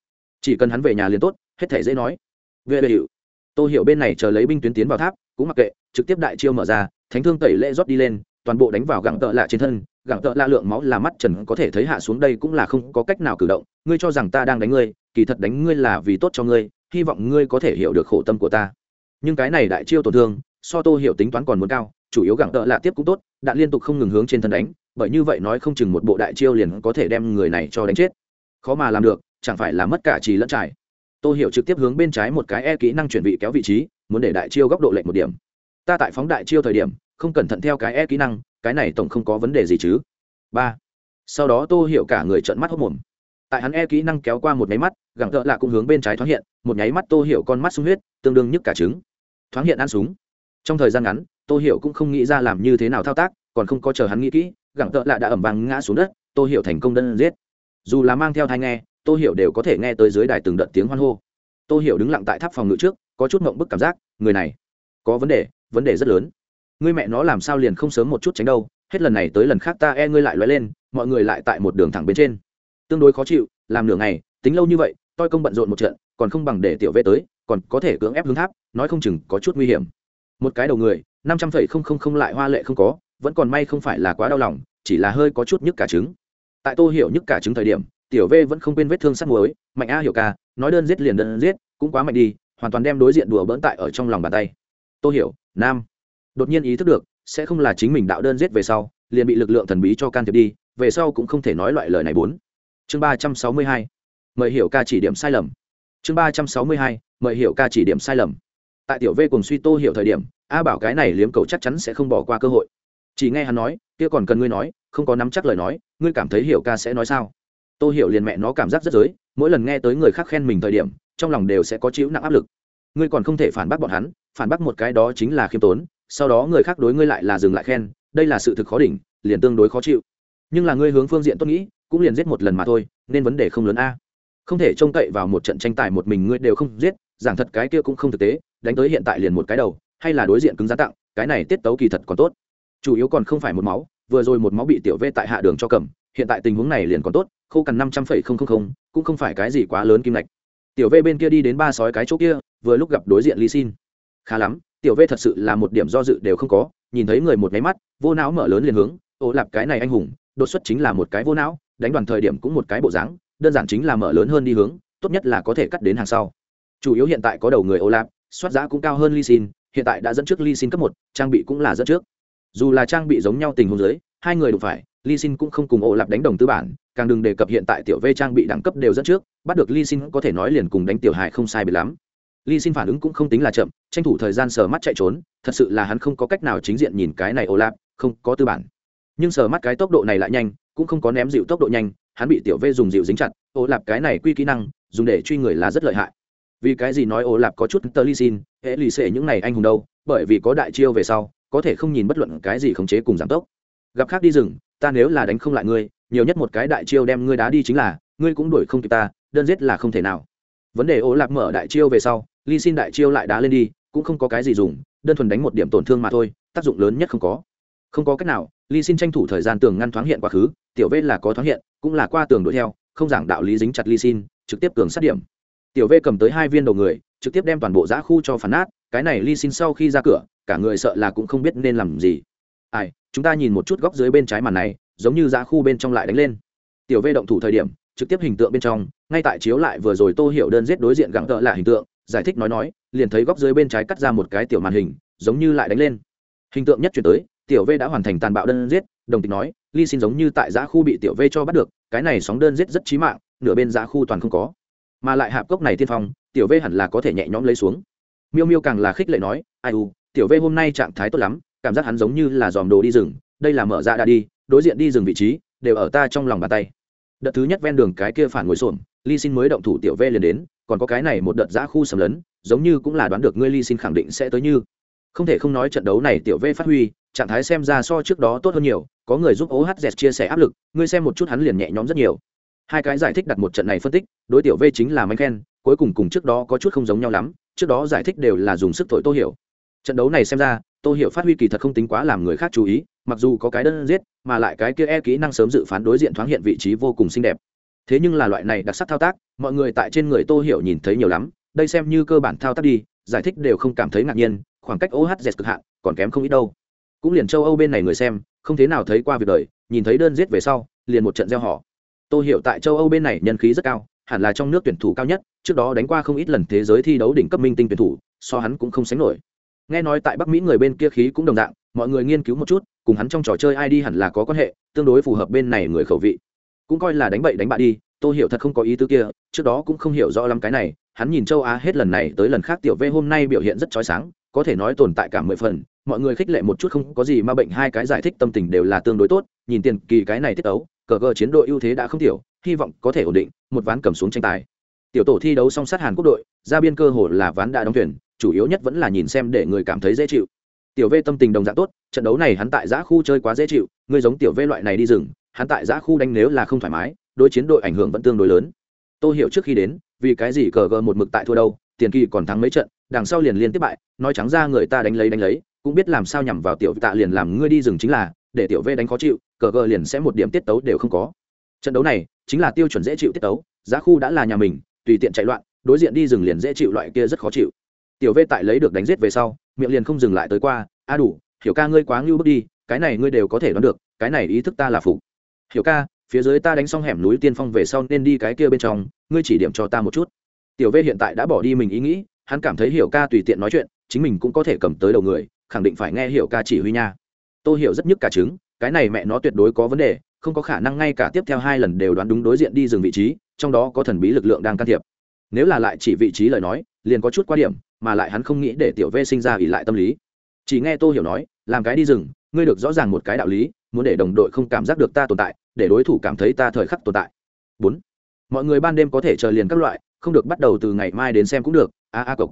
Chỉ cần hắn về nhà liền tốt, hết thể dễ nói. Về về hiệu. Tô hiểu bên này chờ lấy binh tuyến tiến vào tháp, cũng mặc kệ, trực tiếp đại chiêu mở ra, thánh thương tẩy lễ rót đi lên toàn bộ đánh vào gẳng tợ lạ trên thân, gẳng tợ lạ lượng máu là mắt trần có thể thấy hạ xuống đây cũng là không có cách nào cử động. Ngươi cho rằng ta đang đánh ngươi, kỳ thật đánh ngươi là vì tốt cho ngươi, hy vọng ngươi có thể hiểu được khổ tâm của ta. Nhưng cái này đại chiêu tổn thương, so tô hiểu tính toán còn muốn cao, chủ yếu gẳng tợ lạ tiếp cũng tốt, đạn liên tục không ngừng hướng trên thân đánh, bởi như vậy nói không chừng một bộ đại chiêu liền có thể đem người này cho đánh chết. Khó mà làm được, chẳng phải là mất cả trì lẫn trải. Tô hiểu trực tiếp hướng bên trái một cái e kỹ năng chuyển vị kéo vị trí, muốn để đại chiêu góc độ lệch một điểm. Ta tại phóng đại chiêu thời điểm không cẩn thận theo cái e kỹ năng, cái này tổng không có vấn đề gì chứ. Ba. Sau đó tô hiểu cả người trợn mắt hốc mồm. Tại hắn e kỹ năng kéo qua một nháy mắt, gẳng thợ lạ cũng hướng bên trái thoáng hiện, một nháy mắt tô hiểu con mắt sung huyết, tương đương nhức cả trứng. Thoáng hiện ăn súng. Trong thời gian ngắn, tô hiểu cũng không nghĩ ra làm như thế nào thao tác, còn không có chờ hắn nghĩ kỹ, gẳng thợ lạ đã ẩm vàng ngã xuống đất, tô hiểu thành công đơn giết. Dù là mang theo thai nghe, tô hiểu đều có thể nghe tới dưới đài từng đợt tiếng hoan hô. Tô hiểu đứng lặng tại tháp phòng ngự trước, có chút mộng bức cảm giác, người này có vấn đề vấn đề rất lớn ngươi mẹ nó làm sao liền không sớm một chút tránh đâu, hết lần này tới lần khác ta e ngươi lại loay lên, mọi người lại tại một đường thẳng bên trên. Tương đối khó chịu, làm nửa ngày, tính lâu như vậy tôi công bận rộn một trận, còn không bằng để tiểu vệ tới, còn có thể cưỡng ép hướng tháp, nói không chừng có chút nguy hiểm. Một cái đầu người, năm trăm phẩy không không không lại hoa lệ không có, vẫn còn may không phải là quá đau lòng, chỉ là hơi có chút nhức cả trứng. Tại tô hiểu nhức cả trứng thời điểm, tiểu v vẫn không quên vết thương sắt muối, mạnh a hiểu ca, nói đơn giết liền đơn giết, cũng quá mạnh đi, hoàn toàn đem đối diện đùa bỡn tại ở trong lòng bàn tay. Tô hiểu, nam đột nhiên ý thức được, sẽ không là chính mình đạo đơn giết về sau, liền bị lực lượng thần bí cho can thiệp đi, về sau cũng không thể nói loại lời này bốn. Chương ba trăm sáu mươi hai, mời hiểu ca chỉ điểm sai lầm. Chương ba trăm sáu mươi hai, mời hiểu ca chỉ điểm sai lầm. Tại tiểu v cùng suy tô hiểu thời điểm, a bảo cái này liếm cầu chắc chắn sẽ không bỏ qua cơ hội. Chỉ nghe hắn nói, kia còn cần ngươi nói, không có nắm chắc lời nói, ngươi cảm thấy hiểu ca sẽ nói sao? Tô hiểu liền mẹ nó cảm giác rất giới, mỗi lần nghe tới người khác khen mình thời điểm, trong lòng đều sẽ có chịu nặng áp lực. Ngươi còn không thể phản bác bọn hắn, phản bác một cái đó chính là khiêm tốn sau đó người khác đối ngươi lại là dừng lại khen, đây là sự thực khó đỉnh, liền tương đối khó chịu. Nhưng là ngươi hướng phương diện tốt nghĩ, cũng liền giết một lần mà thôi, nên vấn đề không lớn a. Không thể trông cậy vào một trận tranh tài một mình ngươi đều không giết, giảng thật cái kia cũng không thực tế, đánh tới hiện tại liền một cái đầu, hay là đối diện cứng giá tặng, cái này tiết tấu kỳ thật còn tốt. Chủ yếu còn không phải một máu, vừa rồi một máu bị tiểu vê tại hạ đường cho cầm, hiện tại tình huống này liền còn tốt, khô cằn năm trăm phẩy không không không, cũng không phải cái gì quá lớn kim lạch tiểu vê bên kia đi đến ba sói cái chỗ kia, vừa lúc gặp đối diện ly xin khá lắm tiểu v thật sự là một điểm do dự đều không có, nhìn thấy người một máy mắt, vô não mở lớn liền hướng, ô, lạp cái này anh hùng, đột xuất chính là một cái vô não, đánh đoàn thời điểm cũng một cái bộ dáng, đơn giản chính là mở lớn hơn đi hướng, tốt nhất là có thể cắt đến hàng sau. Chủ yếu hiện tại có đầu người ô lạp, soát giá cũng cao hơn ly xin hiện tại đã dẫn trước ly xin cấp một, trang bị cũng là dẫn trước. Dù là trang bị giống nhau tình huống dưới, hai người đụng phải ly xin cũng không cùng ô lạp đánh đồng tư bản, càng đừng đề cập hiện tại tiểu v trang bị đẳng cấp đều dẫn trước, bắt được ly xin có thể nói liền cùng đánh tiểu hài không sai bị lắm ly xin phản ứng cũng không tính là chậm, tranh thủ thời gian sờ mắt chạy trốn, thật sự là hắn không có cách nào chính diện nhìn cái này ô lạp không có tư bản. Nhưng sờ mắt cái tốc độ này lại nhanh, cũng không có ném dịu tốc độ nhanh, hắn bị tiểu v dùng dịu dính chặt ô lạp cái này quy kỹ năng, dùng để truy người là rất lợi hại. Vì cái gì nói ô lạp có chút tơ ly xin, hệ lì xệ những này anh hùng đâu, bởi vì có đại chiêu về sau, có thể không nhìn bất luận cái gì khống chế cùng giảm tốc. Gặp khác đi rừng, ta nếu là đánh không lại ngươi, nhiều nhất một cái đại chiêu đem ngươi đá đi chính là, ngươi cũng đuổi không kịp ta, đơn giết là không thể nào. Vấn đề ô lạp mở đại chiêu về sau ly xin đại chiêu lại đá lên đi, cũng không có cái gì dùng, đơn thuần đánh một điểm tổn thương mà thôi, tác dụng lớn nhất không có. Không có cách nào ly xin tranh thủ thời gian tường ngăn thoáng hiện quá khứ, tiểu v là có thoáng hiện, cũng là qua tường đuổi theo, không giảng đạo lý dính chặt ly xin trực tiếp cường sát điểm. Tiểu v cầm tới hai viên đầu người, trực tiếp đem toàn bộ giã khu cho phản nát, cái này ly xin sau khi ra cửa, cả người sợ là cũng không biết nên làm gì. Ai, chúng ta nhìn một chút góc dưới bên trái màn này, giống như giã khu bên trong lại đánh lên. Tiểu v động thủ thời điểm, trực tiếp hình tượng bên trong, ngay tại chiếu lại vừa rồi tô hiểu đơn giết đối diện gặng tợ là hình tượng giải thích nói nói, liền thấy góc dưới bên trái cắt ra một cái tiểu màn hình, giống như lại đánh lên. Hình tượng nhất chuyển tới, tiểu v đã hoàn thành tàn bạo đơn giết, đồng tình nói, ly xin giống như tại giã khu bị tiểu v cho bắt được, cái này sóng đơn giết rất chí mạng, nửa bên giã khu toàn không có. Mà lại hạp cốc này tiên phong, tiểu v hẳn là có thể nhẹ nhõm lấy xuống. Miêu miêu càng là khích lệ nói, ai u, tiểu v hôm nay trạng thái tốt lắm, cảm giác hắn giống như là dòm đồ đi rừng, đây là mở ra đã đi, đối diện đi rừng vị trí, đều ở ta trong lòng bàn tay. Đợt thứ nhất ven đường cái kia phản ngồi xổm, ly xin mới động thủ tiểu v liền đến còn có cái này một đợt giã khu sầm lấn, giống như cũng là đoán được ngươi ly xin khẳng định sẽ tới như. Không thể không nói trận đấu này tiểu v phát huy, trạng thái xem ra so trước đó tốt hơn nhiều, có người giúp ohz chia sẻ áp lực, ngươi xem một chút hắn liền nhẹ nhõm rất nhiều. Hai cái giải thích đặt một trận này phân tích, đối tiểu v chính là mánh khen, cuối cùng cùng trước đó có chút không giống nhau lắm, trước đó giải thích đều là dùng sức thổi tô hiểu. Trận đấu này xem ra, tô hiểu phát huy kỳ thật không tính quá làm người khác chú ý, mặc dù có cái đơn giết, mà lại cái kia e kỹ năng sớm dự phán đối diện thoáng hiện vị trí vô cùng xinh đẹp thế nhưng là loại này đặc sắc thao tác, mọi người tại trên người tô hiểu nhìn thấy nhiều lắm, đây xem như cơ bản thao tác đi, giải thích đều không cảm thấy ngạc nhiên, khoảng cách ohz cực hạn, còn kém không ít đâu. Cũng liền châu âu bên này người xem, không thế nào thấy qua việc đời, nhìn thấy đơn giết về sau, liền một trận gieo họ. Tô hiểu tại châu âu bên này nhân khí rất cao, hẳn là trong nước tuyển thủ cao nhất, trước đó đánh qua không ít lần thế giới thi đấu đỉnh cấp minh tinh tuyển thủ, so hắn cũng không sánh nổi. Nghe nói tại bắc mỹ người bên kia khí cũng đồng dạng, mọi người nghiên cứu một chút, cùng hắn trong trò chơi ai đi hẳn là có quan hệ, tương đối phù hợp bên này người khẩu vị cũng coi là đánh bậy đánh bạ đi tôi hiểu thật không có ý tứ kia, trước đó cũng không hiểu rõ lắm cái này, hắn nhìn châu á hết lần này tới lần khác tiểu v hôm nay biểu hiện rất chói sáng, có thể nói tồn tại cả mười phần, mọi người khích lệ một chút không có gì mà bệnh, hai cái giải thích tâm tình đều là tương đối tốt, nhìn tiền kỳ cái này tiết ấu cờ cờ chiến đội ưu thế đã không tiểu, hy vọng có thể ổn định, một ván cầm xuống tranh tài. Tiểu tổ thi đấu song sát hàn quốc đội, ra biên cơ hồ là ván đã đóng thuyền, chủ yếu nhất vẫn là nhìn xem để người cảm thấy dễ chịu. Tiểu v tâm tình đồng dạng tốt, trận đấu này hắn tại giã khu chơi quá dễ chịu người giống tiểu v loại này đi rừng hắn tại giã khu đánh nếu là không thoải mái, đối chiến đội ảnh hưởng vẫn tương đối lớn. Tôi hiểu trước khi đến, vì cái gì cờ gờ một mực tại thua đâu, tiền kỳ còn thắng mấy trận, đằng sau liền liên tiếp bại, nói trắng ra người ta đánh lấy đánh lấy, cũng biết làm sao nhằm vào tiểu tạ liền làm ngươi đi rừng chính là, để tiểu v đánh khó chịu, cờ gờ liền sẽ một điểm tiết tấu đều không có. Trận đấu này, chính là tiêu chuẩn dễ chịu tiết tấu giá khu đã là nhà mình, tùy tiện chạy loạn, đối diện đi rừng liền dễ chịu loại kia rất khó chịu. Tiểu v tại lấy được đánh giết về sau, miệng liền không dừng lại tới qua, a đủ, hiểu ca ngươi quá ngưu bước đi, cái này ngươi đều có thể đoán được, cái này ý thức ta là phục hiểu ca, phía dưới ta đánh xong hẻm núi tiên phong về sau nên đi cái kia bên trong, ngươi chỉ điểm cho ta một chút. Tiểu v hiện tại đã bỏ đi mình ý nghĩ, hắn cảm thấy hiểu ca tùy tiện nói chuyện, chính mình cũng có thể cầm tới đầu người, khẳng định phải nghe hiểu ca chỉ huy nha. Tôi hiểu rất nhức cả chứng cái này mẹ nó tuyệt đối có vấn đề, không có khả năng ngay cả tiếp theo hai lần đều đoán đúng đối diện đi dừng vị trí, trong đó có thần bí lực lượng đang can thiệp. Nếu là lại chỉ vị trí lời nói, liền có chút quá điểm, mà lại hắn không nghĩ để tiểu v sinh ra ỉ lại tâm lý. Chỉ nghe tô hiểu nói, làm cái đi rừng ngươi được rõ ràng một cái đạo lý, muốn để đồng đội không cảm giác được ta tồn tại để đối thủ cảm thấy ta thời khắc tồn tại. Bốn. Mọi người ban đêm có thể chờ liền các loại, không được bắt đầu từ ngày mai đến xem cũng được. A a, cộc.